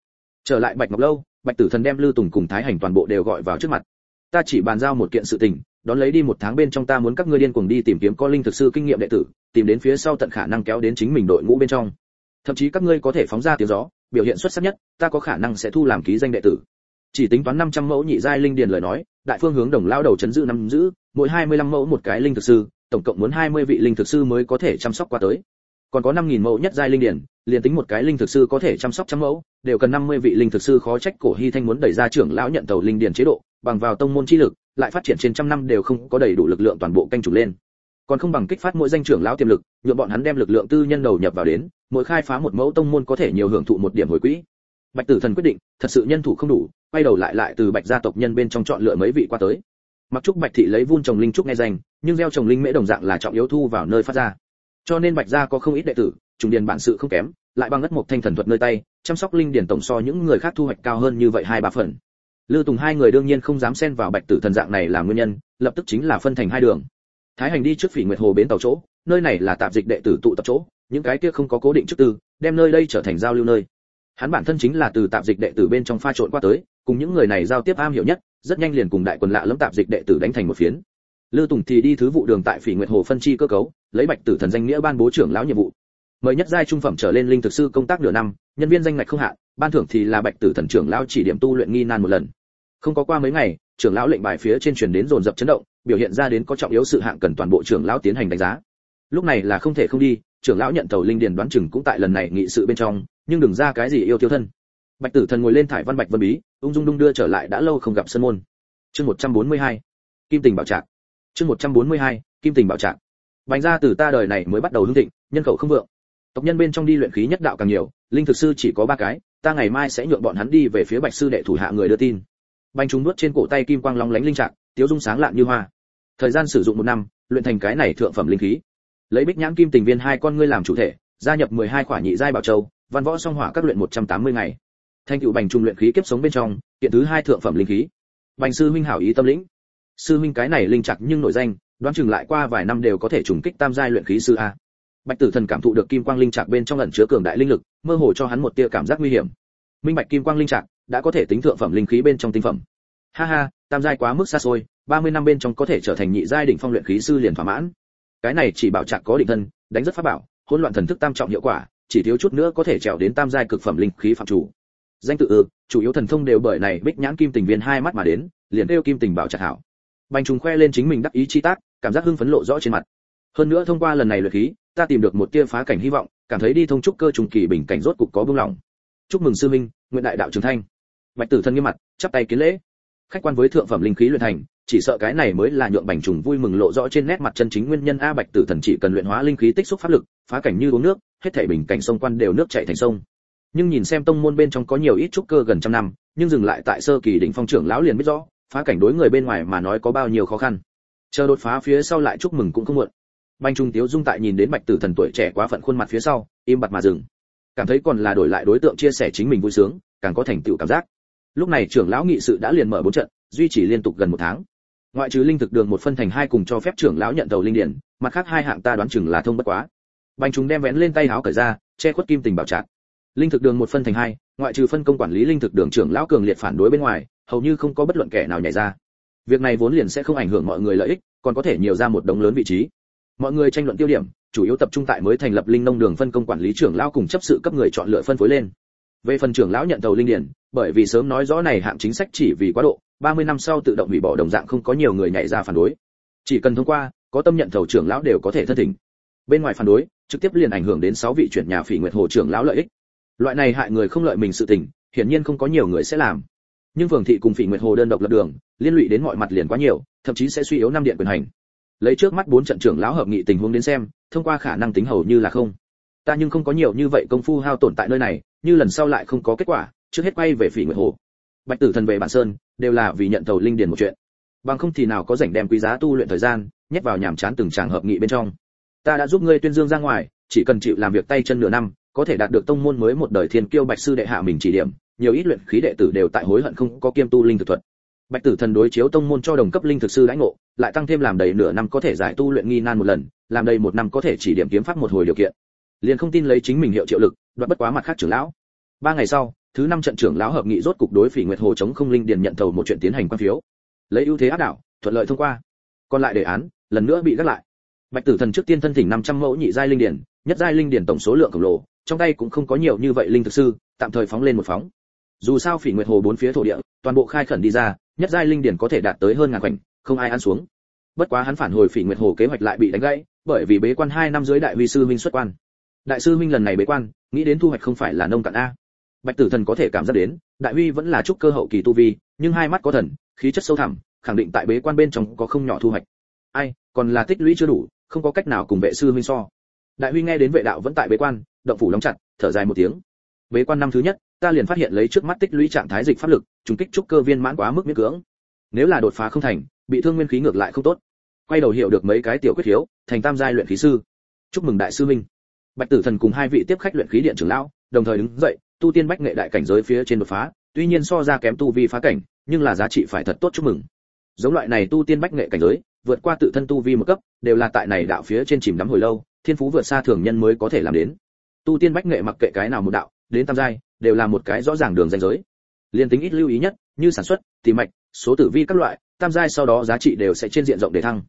Trở lại bạch ngọc lâu, bạch tử thần đem lưu tùng cùng thái hành toàn bộ đều gọi vào trước mặt. Ta chỉ bàn giao một kiện sự tình, đón lấy đi một tháng bên trong ta muốn các ngươi điên cuồng đi tìm kiếm có linh thực sư kinh nghiệm đệ tử, tìm đến phía sau tận khả năng kéo đến chính mình đội ngũ bên trong thậm chí các ngươi có thể phóng ra tiếng gió, biểu hiện xuất sắc nhất, ta có khả năng sẽ thu làm ký danh đệ tử. Chỉ tính toán 500 mẫu nhị giai linh điền lời nói, đại phương hướng đồng lao đầu chấn giữ năm giữ, mỗi 25 mẫu một cái linh thực sư, tổng cộng muốn 20 vị linh thực sư mới có thể chăm sóc qua tới. Còn có 5.000 mẫu nhất giai linh điển liền tính một cái linh thực sư có thể chăm sóc trăm mẫu, đều cần 50 vị linh thực sư khó trách cổ hy thanh muốn đẩy ra trưởng lão nhận tàu linh điển chế độ, bằng vào tông môn chi lực, lại phát triển trên trăm năm đều không có đầy đủ lực lượng toàn bộ canh chủ lên còn không bằng kích phát mỗi danh trưởng lão tiềm lực, nhượng bọn hắn đem lực lượng tư nhân đầu nhập vào đến, mỗi khai phá một mẫu tông môn có thể nhiều hưởng thụ một điểm hồi quỹ. Bạch tử thần quyết định, thật sự nhân thủ không đủ, quay đầu lại lại từ bạch gia tộc nhân bên trong chọn lựa mấy vị qua tới. Mặc trúc bạch thị lấy vun trồng linh trúc nghe danh, nhưng gieo trồng linh mễ đồng dạng là trọng yếu thu vào nơi phát ra. Cho nên bạch gia có không ít đệ tử, trùng điền bản sự không kém, lại bằng ngất một thanh thần thuật nơi tay, chăm sóc linh điển tổng so những người khác thu hoạch cao hơn như vậy hai ba phần. Lư tùng hai người đương nhiên không dám xen vào bạch tử thần dạng này là nguyên nhân, lập tức chính là phân thành hai đường thái hành đi trước phỉ nguyệt hồ bến tàu chỗ, nơi này là tạp dịch đệ tử tụ tập chỗ, những cái kia không có cố định chức tư, đem nơi đây trở thành giao lưu nơi. Hắn bản thân chính là từ tạp dịch đệ tử bên trong pha trộn qua tới, cùng những người này giao tiếp am hiểu nhất, rất nhanh liền cùng đại quần lạ lẫm tạp dịch đệ tử đánh thành một phiến. Lư tùng thì đi thứ vụ đường tại phỉ nguyệt hồ phân chi cơ cấu, lấy bạch tử thần danh nghĩa ban bố trưởng lão nhiệm vụ. Mời nhất giai trung phẩm trở lên linh thực sư công tác nửa năm, nhân viên danh ngạch không hạn, ban thưởng thì là bạch tử thần trưởng lão chỉ điểm tu luyện nghi nan một lần. Không có qua mấy ngày, trưởng lão lệnh bài phía trên truyền đến dồn dập chấn động biểu hiện ra đến có trọng yếu sự hạng cần toàn bộ trưởng lão tiến hành đánh giá. Lúc này là không thể không đi, trưởng lão nhận tàu linh điền đoán chừng cũng tại lần này nghị sự bên trong, nhưng đừng ra cái gì yêu tiêu thân. Bạch tử thần ngồi lên thải văn bạch vân bí, ung dung đung đưa trở lại đã lâu không gặp sân môn. Chương 142. kim tình bảo trạc. Chương 142. kim tình bảo trạc. Bành ra từ ta đời này mới bắt đầu hưng thịnh, nhân khẩu không vượng. Tộc nhân bên trong đi luyện khí nhất đạo càng nhiều, linh thực sư chỉ có ba cái, ta ngày mai sẽ nhượng bọn hắn đi về phía bạch sư đệ thủ hạ người đưa tin. Bành chúng nuốt trên cổ tay kim quang long lánh linh trạng tiếu dung sáng lạn như hoa thời gian sử dụng một năm, luyện thành cái này thượng phẩm linh khí. Lấy bích nhãn kim tình viên hai con ngươi làm chủ thể, gia nhập 12 khỏa nhị giai bảo châu, văn võ song hỏa các luyện 180 ngày. Thanh cựu bành trung luyện khí kiếp sống bên trong, kiện thứ hai thượng phẩm linh khí. Bành sư huynh hảo ý tâm lĩnh. Sư huynh cái này linh chặt nhưng nổi danh, đoán chừng lại qua vài năm đều có thể trùng kích tam giai luyện khí sư a. Bạch tử thần cảm thụ được kim quang linh chặt bên trong ẩn chứa cường đại linh lực, mơ hồ cho hắn một tia cảm giác nguy hiểm. Minh bạch kim quang linh chặt đã có thể tính thượng phẩm linh khí bên trong tinh phẩm. Ha ha, tam giai quá mức xa xôi 30 năm bên trong có thể trở thành nhị giai đỉnh phong luyện khí sư liền thỏa mãn. Cái này chỉ bảo trạng có định thân, đánh rất pháp bảo, hỗn loạn thần thức tam trọng hiệu quả, chỉ thiếu chút nữa có thể trèo đến tam giai cực phẩm linh khí phạm chủ. Danh tự ư, chủ yếu thần thông đều bởi này bích nhãn kim tình viên hai mắt mà đến, liền kêu kim tình bảo chặt hảo. Bành trùng khoe lên chính mình đắc ý chi tác, cảm giác hưng phấn lộ rõ trên mặt. Hơn nữa thông qua lần này luyện khí, ta tìm được một tia phá cảnh hy vọng, cảm thấy đi thông trúc cơ trùng kỳ bình cảnh rốt cục có buông lỏng chúc mừng sư minh, nguyện đại đạo trường thanh. Bạch tử thân nghiêm mặt, chắp tay kiến lễ. Khách quan với thượng phẩm linh khí luyện thành chỉ sợ cái này mới là nhượng bành trùng vui mừng lộ rõ trên nét mặt chân chính nguyên nhân a bạch tử thần chỉ cần luyện hóa linh khí tích xúc pháp lực, phá cảnh như uống nước, hết thảy bình cảnh sông quan đều nước chảy thành sông. Nhưng nhìn xem tông môn bên trong có nhiều ít trúc cơ gần trăm năm, nhưng dừng lại tại sơ kỳ đỉnh phong trưởng lão liền biết rõ, phá cảnh đối người bên ngoài mà nói có bao nhiêu khó khăn. Chờ đột phá phía sau lại chúc mừng cũng không muộn. Bành trung tiếu dung tại nhìn đến bạch tử thần tuổi trẻ quá phận khuôn mặt phía sau, im bặt mà dừng. Cảm thấy còn là đổi lại đối tượng chia sẻ chính mình vui sướng, càng có thành tựu cảm giác. Lúc này trưởng lão nghị sự đã liền mở bốn trận, duy trì liên tục gần một tháng ngoại trừ linh thực đường một phân thành hai cùng cho phép trưởng lão nhận tàu linh điển mặt khác hai hạng ta đoán chừng là thông bất quá. Bành chúng đem vén lên tay áo cởi ra, che khuất kim tình bảo trạc. Linh thực đường một phân thành hai, ngoại trừ phân công quản lý linh thực đường trưởng lão cường liệt phản đối bên ngoài, hầu như không có bất luận kẻ nào nhảy ra. Việc này vốn liền sẽ không ảnh hưởng mọi người lợi ích, còn có thể nhiều ra một đống lớn vị trí. Mọi người tranh luận tiêu điểm, chủ yếu tập trung tại mới thành lập linh nông đường phân công quản lý trưởng lão cùng chấp sự cấp người chọn lựa phân phối lên. Về phần trưởng lão nhận tàu linh điển bởi vì sớm nói rõ này hạng chính sách chỉ vì quá độ 30 năm sau tự động hủy bỏ đồng dạng không có nhiều người nhảy ra phản đối. Chỉ cần thông qua, có tâm nhận thầu trưởng lão đều có thể thân thỉnh. Bên ngoài phản đối, trực tiếp liền ảnh hưởng đến 6 vị chuyển nhà phỉ nguyệt hồ trưởng lão lợi ích. Loại này hại người không lợi mình sự tình, hiển nhiên không có nhiều người sẽ làm. Nhưng vương thị cùng phỉ nguyệt hồ đơn độc lập đường, liên lụy đến mọi mặt liền quá nhiều, thậm chí sẽ suy yếu năm điện quyền hành. Lấy trước mắt bốn trận trưởng lão hợp nghị tình huống đến xem, thông qua khả năng tính hầu như là không. Ta nhưng không có nhiều như vậy công phu hao tổn tại nơi này, như lần sau lại không có kết quả, trước hết quay về phỉ nguyệt hồ bạch tử thần về bản sơn, đều là vì nhận tàu linh điền một chuyện. Bằng không thì nào có rảnh đem quý giá tu luyện thời gian, nhét vào nhàm chán từng tràng hợp nghị bên trong. Ta đã giúp ngươi tuyên dương ra ngoài, chỉ cần chịu làm việc tay chân nửa năm, có thể đạt được tông môn mới một đời thiên kiêu bạch sư đệ hạ mình chỉ điểm, nhiều ít luyện khí đệ tử đều tại hối hận không có kiêm tu linh thực thuật. Bạch tử thần đối chiếu tông môn cho đồng cấp linh thực sư lãnh ngộ, lại tăng thêm làm đầy nửa năm có thể giải tu luyện nghi nan một lần, làm đầy một năm có thể chỉ điểm kiếm pháp một hồi điều kiện. Liền không tin lấy chính mình hiệu triệu lực, đoạt bất quá mặt khác trưởng lão. Ba ngày sau thứ năm trận trưởng lão hợp nghị rốt cục đối phỉ nguyệt hồ chống không linh điền nhận thầu một chuyện tiến hành quan phiếu. Lấy ưu thế áp đảo, thuận lợi thông qua. Còn lại đề án, lần nữa bị gác lại. Bạch tử thần trước tiên thân thỉnh 500 mẫu nhị giai linh điển nhất giai linh điển tổng số lượng khổng lồ, trong tay cũng không có nhiều như vậy linh thực sư, tạm thời phóng lên một phóng. Dù sao phỉ nguyệt hồ bốn phía thổ địa, toàn bộ khai khẩn đi ra, nhất giai linh điển có thể đạt tới hơn ngàn khoảnh, không ai ăn xuống. Bất quá hắn phản hồi phỉ nguyệt hồ kế hoạch lại bị đánh gãy, bởi vì bế quan hai năm dưới đại huy sư minh xuất quan. Đại sư minh lần này bế quan, nghĩ đến thu hoạch không phải là nông cạn a bạch tử thần có thể cảm giác đến, đại huy vẫn là trúc cơ hậu kỳ tu vi, nhưng hai mắt có thần, khí chất sâu thẳm, khẳng định tại bế quan bên trong có không nhỏ thu hoạch. Ai, còn là tích lũy chưa đủ, không có cách nào cùng vệ sư huynh so. Đại huy nghe đến vệ đạo vẫn tại bế quan, động phủ đóng chặt, thở dài một tiếng. Bế quan năm thứ nhất, ta liền phát hiện lấy trước mắt tích lũy trạng thái dịch pháp lực, trùng kích trúc cơ viên mãn quá mức miễn cưỡng. Nếu là đột phá không thành, bị thương nguyên khí ngược lại không tốt. Quay đầu hiểu được mấy cái tiểu quyết hiếu, thành tam giai luyện khí sư. Chúc mừng đại sư minh bạch tử thần cùng hai vị tiếp khách luyện khí điện trưởng lão, đồng thời đứng dậy tu tiên bách nghệ đại cảnh giới phía trên đột phá, tuy nhiên so ra kém tu vi phá cảnh, nhưng là giá trị phải thật tốt chúc mừng. Giống loại này tu tiên bách nghệ cảnh giới, vượt qua tự thân tu vi một cấp, đều là tại này đạo phía trên chìm đắm hồi lâu, thiên phú vượt xa thường nhân mới có thể làm đến. Tu tiên bách nghệ mặc kệ cái nào một đạo, đến tam giai, đều là một cái rõ ràng đường ranh giới. Liên tính ít lưu ý nhất, như sản xuất tìm mạch, số tử vi các loại, tam giai sau đó giá trị đều sẽ trên diện rộng để thăng.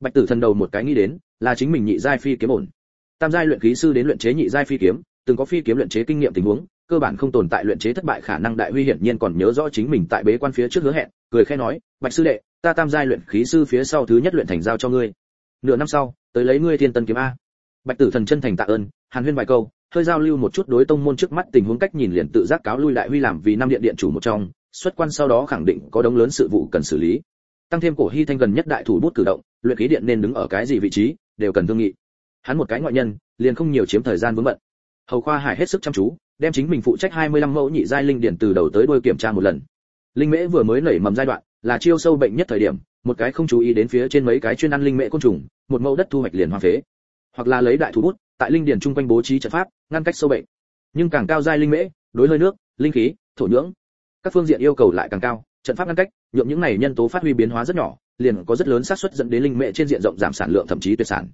Bạch tử thần đầu một cái nghĩ đến, là chính mình nhị giai phi kiếm ổn. Tam giai luyện khí sư đến luyện chế nhị giai phi kiếm, từng có phi kiếm luyện chế kinh nghiệm tình huống cơ bản không tồn tại luyện chế thất bại khả năng đại huy hiển nhiên còn nhớ rõ chính mình tại bế quan phía trước hứa hẹn, cười khẽ nói, bạch sư đệ, ta tam giai luyện khí sư phía sau thứ nhất luyện thành giao cho ngươi. Nửa năm sau, tới lấy ngươi thiên tân kiếm a. Bạch tử thần chân thành tạ ơn, hàn huyên vài câu, hơi giao lưu một chút đối tông môn trước mắt tình huống cách nhìn liền tự giác cáo lui đại huy làm vì năm điện điện chủ một trong, xuất quan sau đó khẳng định có đống lớn sự vụ cần xử lý. Tăng thêm cổ hy thanh gần nhất đại thủ bút cử động, luyện khí điện nên đứng ở cái gì vị trí, đều cần thương nghị. Hắn một cái ngoại nhân, liền không nhiều chiếm thời gian vướng bận hầu khoa hải hết sức chăm chú, đem chính mình phụ trách 25 mẫu nhị giai linh điển từ đầu tới đuôi kiểm tra một lần. Linh mễ vừa mới nảy mầm giai đoạn, là chiêu sâu bệnh nhất thời điểm, một cái không chú ý đến phía trên mấy cái chuyên ăn linh mễ côn trùng, một mẫu đất thu hoạch liền hoang phế. Hoặc là lấy đại thủ bút, tại linh điển chung quanh bố trí trận pháp, ngăn cách sâu bệnh. Nhưng càng cao giai linh mễ, đối hơi nước, linh khí, thổ nhưỡng, các phương diện yêu cầu lại càng cao, trận pháp ngăn cách nhượng những này nhân tố phát huy biến hóa rất nhỏ, liền có rất lớn xác suất dẫn đến linh mễ trên diện rộng giảm sản lượng thậm chí tuyệt sản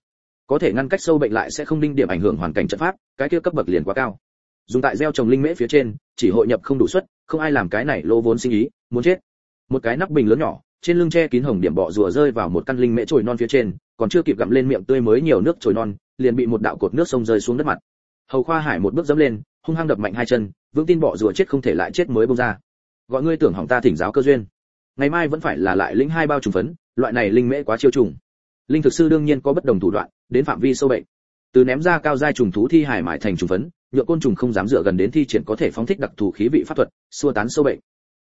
có thể ngăn cách sâu bệnh lại sẽ không đinh điểm ảnh hưởng hoàn cảnh trận pháp, cái kia cấp bậc liền quá cao. Dùng tại gieo trồng linh mễ phía trên, chỉ hội nhập không đủ suất, không ai làm cái này lô vốn sinh ý, muốn chết. Một cái nắp bình lớn nhỏ, trên lưng che kín hồng điểm bọ rùa rơi vào một căn linh mễ trồi non phía trên, còn chưa kịp gặm lên miệng tươi mới nhiều nước trồi non, liền bị một đạo cột nước sông rơi xuống đất mặt. Hầu khoa hải một bước dẫm lên, hung hăng đập mạnh hai chân, vững tin bọ rùa chết không thể lại chết mới bông ra. Gọi ngươi tưởng hỏng ta thỉnh giáo cơ duyên. Ngày mai vẫn phải là lại lĩnh hai bao trùng phấn, loại này linh mễ quá chiêu trùng linh thực sư đương nhiên có bất đồng thủ đoạn, đến phạm vi sâu bệnh. Từ ném ra cao giai trùng thú thi hải mại thành trùng phấn, nhựa côn trùng không dám dựa gần đến thi triển có thể phóng thích đặc thù khí vị pháp thuật, xua tán sâu bệnh.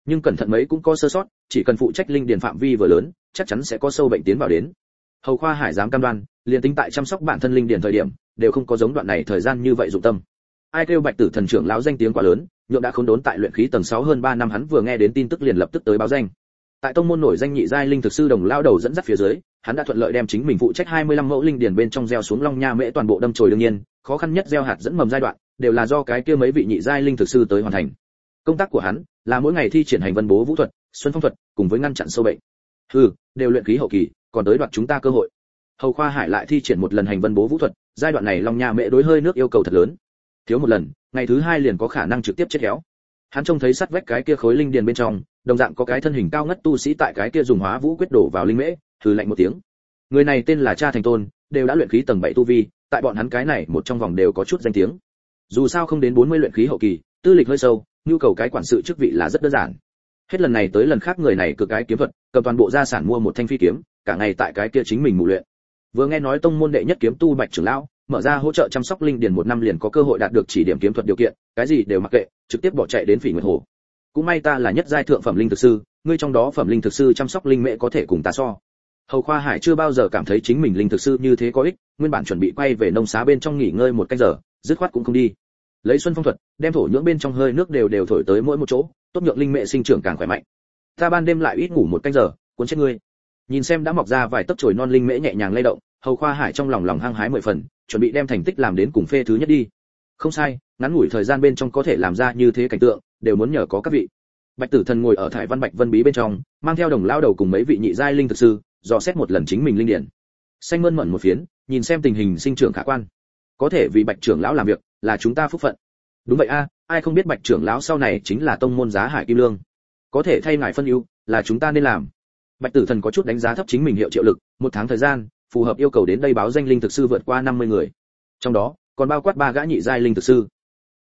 Nhưng cẩn thận mấy cũng có sơ sót, chỉ cần phụ trách linh điền phạm vi vừa lớn, chắc chắn sẽ có sâu bệnh tiến vào đến. Hầu khoa hải dám cam đoan, liền tính tại chăm sóc bản thân linh điền thời điểm, đều không có giống đoạn này thời gian như vậy dụng tâm. Ai kêu bạch tử thần trưởng lão danh tiếng quá lớn, nhượng đã khốn đốn tại luyện khí tầng 6 hơn 3 năm hắn vừa nghe đến tin tức liền lập tức tới báo danh tại tông môn nổi danh nhị giai linh thực sư đồng lao đầu dẫn dắt phía dưới, hắn đã thuận lợi đem chính mình phụ trách 25 mẫu linh điền bên trong gieo xuống long nha mễ toàn bộ đâm chồi đương nhiên, khó khăn nhất gieo hạt dẫn mầm giai đoạn, đều là do cái kia mấy vị nhị giai linh thực sư tới hoàn thành. Công tác của hắn là mỗi ngày thi triển hành vân bố vũ thuật, xuân phong thuật, cùng với ngăn chặn sâu bệnh. Hừ, đều luyện khí hậu kỳ, còn tới đoạt chúng ta cơ hội. Hầu khoa hải lại thi triển một lần hành vân bố vũ thuật, giai đoạn này long nha mễ đối hơi nước yêu cầu thật lớn. Thiếu một lần, ngày thứ hai liền có khả năng trực tiếp chết héo hắn trông thấy sắt vách cái kia khối linh điền bên trong, đồng dạng có cái thân hình cao ngất tu sĩ tại cái kia dùng hóa vũ quyết đổ vào linh mễ thử lạnh một tiếng. Người này tên là cha thành tôn, đều đã luyện khí tầng 7 tu vi, tại bọn hắn cái này một trong vòng đều có chút danh tiếng. Dù sao không đến 40 luyện khí hậu kỳ, tư lịch hơi sâu, nhu cầu cái quản sự chức vị là rất đơn giản. Hết lần này tới lần khác người này cực cái kiếm thuật, cầm toàn bộ gia sản mua một thanh phi kiếm, cả ngày tại cái kia chính mình mù luyện. Vừa nghe nói tông môn đệ nhất kiếm tu bạch trưởng lão mở ra hỗ trợ chăm sóc linh điền một năm liền có cơ hội đạt được chỉ điểm kiếm thuật điều kiện, cái gì đều mặc kệ, trực tiếp bỏ chạy đến phỉ nguyệt hồ. Cũng may ta là nhất giai thượng phẩm linh thực sư, ngươi trong đó phẩm linh thực sư chăm sóc linh mẹ có thể cùng ta so. Hầu khoa hải chưa bao giờ cảm thấy chính mình linh thực sư như thế có ích, nguyên bản chuẩn bị quay về nông xá bên trong nghỉ ngơi một canh giờ, dứt khoát cũng không đi. Lấy xuân phong thuật, đem thổ nhưỡng bên trong hơi nước đều đều thổi tới mỗi một chỗ, tốt nhượng linh mẹ sinh trưởng càng khỏe mạnh. Ta ban đêm lại ít ngủ một canh giờ, cuốn chết ngươi. Nhìn xem đã mọc ra vài tấc chồi non linh mễ nhẹ nhàng lay động, hầu khoa hải trong lòng lòng hăng hái mười phần chuẩn bị đem thành tích làm đến cùng phê thứ nhất đi. Không sai, ngắn ngủi thời gian bên trong có thể làm ra như thế cảnh tượng, đều muốn nhờ có các vị. Bạch tử thần ngồi ở thải văn bạch vân bí bên trong, mang theo đồng lao đầu cùng mấy vị nhị giai linh thực sư, dò xét một lần chính mình linh điển. Xanh mơn mận một phiến, nhìn xem tình hình sinh trưởng khả quan. Có thể vì bạch trưởng lão làm việc, là chúng ta phúc phận. Đúng vậy a, ai không biết bạch trưởng lão sau này chính là tông môn giá hải kim lương. Có thể thay ngài phân ưu, là chúng ta nên làm. Bạch tử thần có chút đánh giá thấp chính mình hiệu triệu lực, một tháng thời gian phù hợp yêu cầu đến đây báo danh linh thực sư vượt qua 50 người. Trong đó, còn bao quát ba gã nhị giai linh thực sư.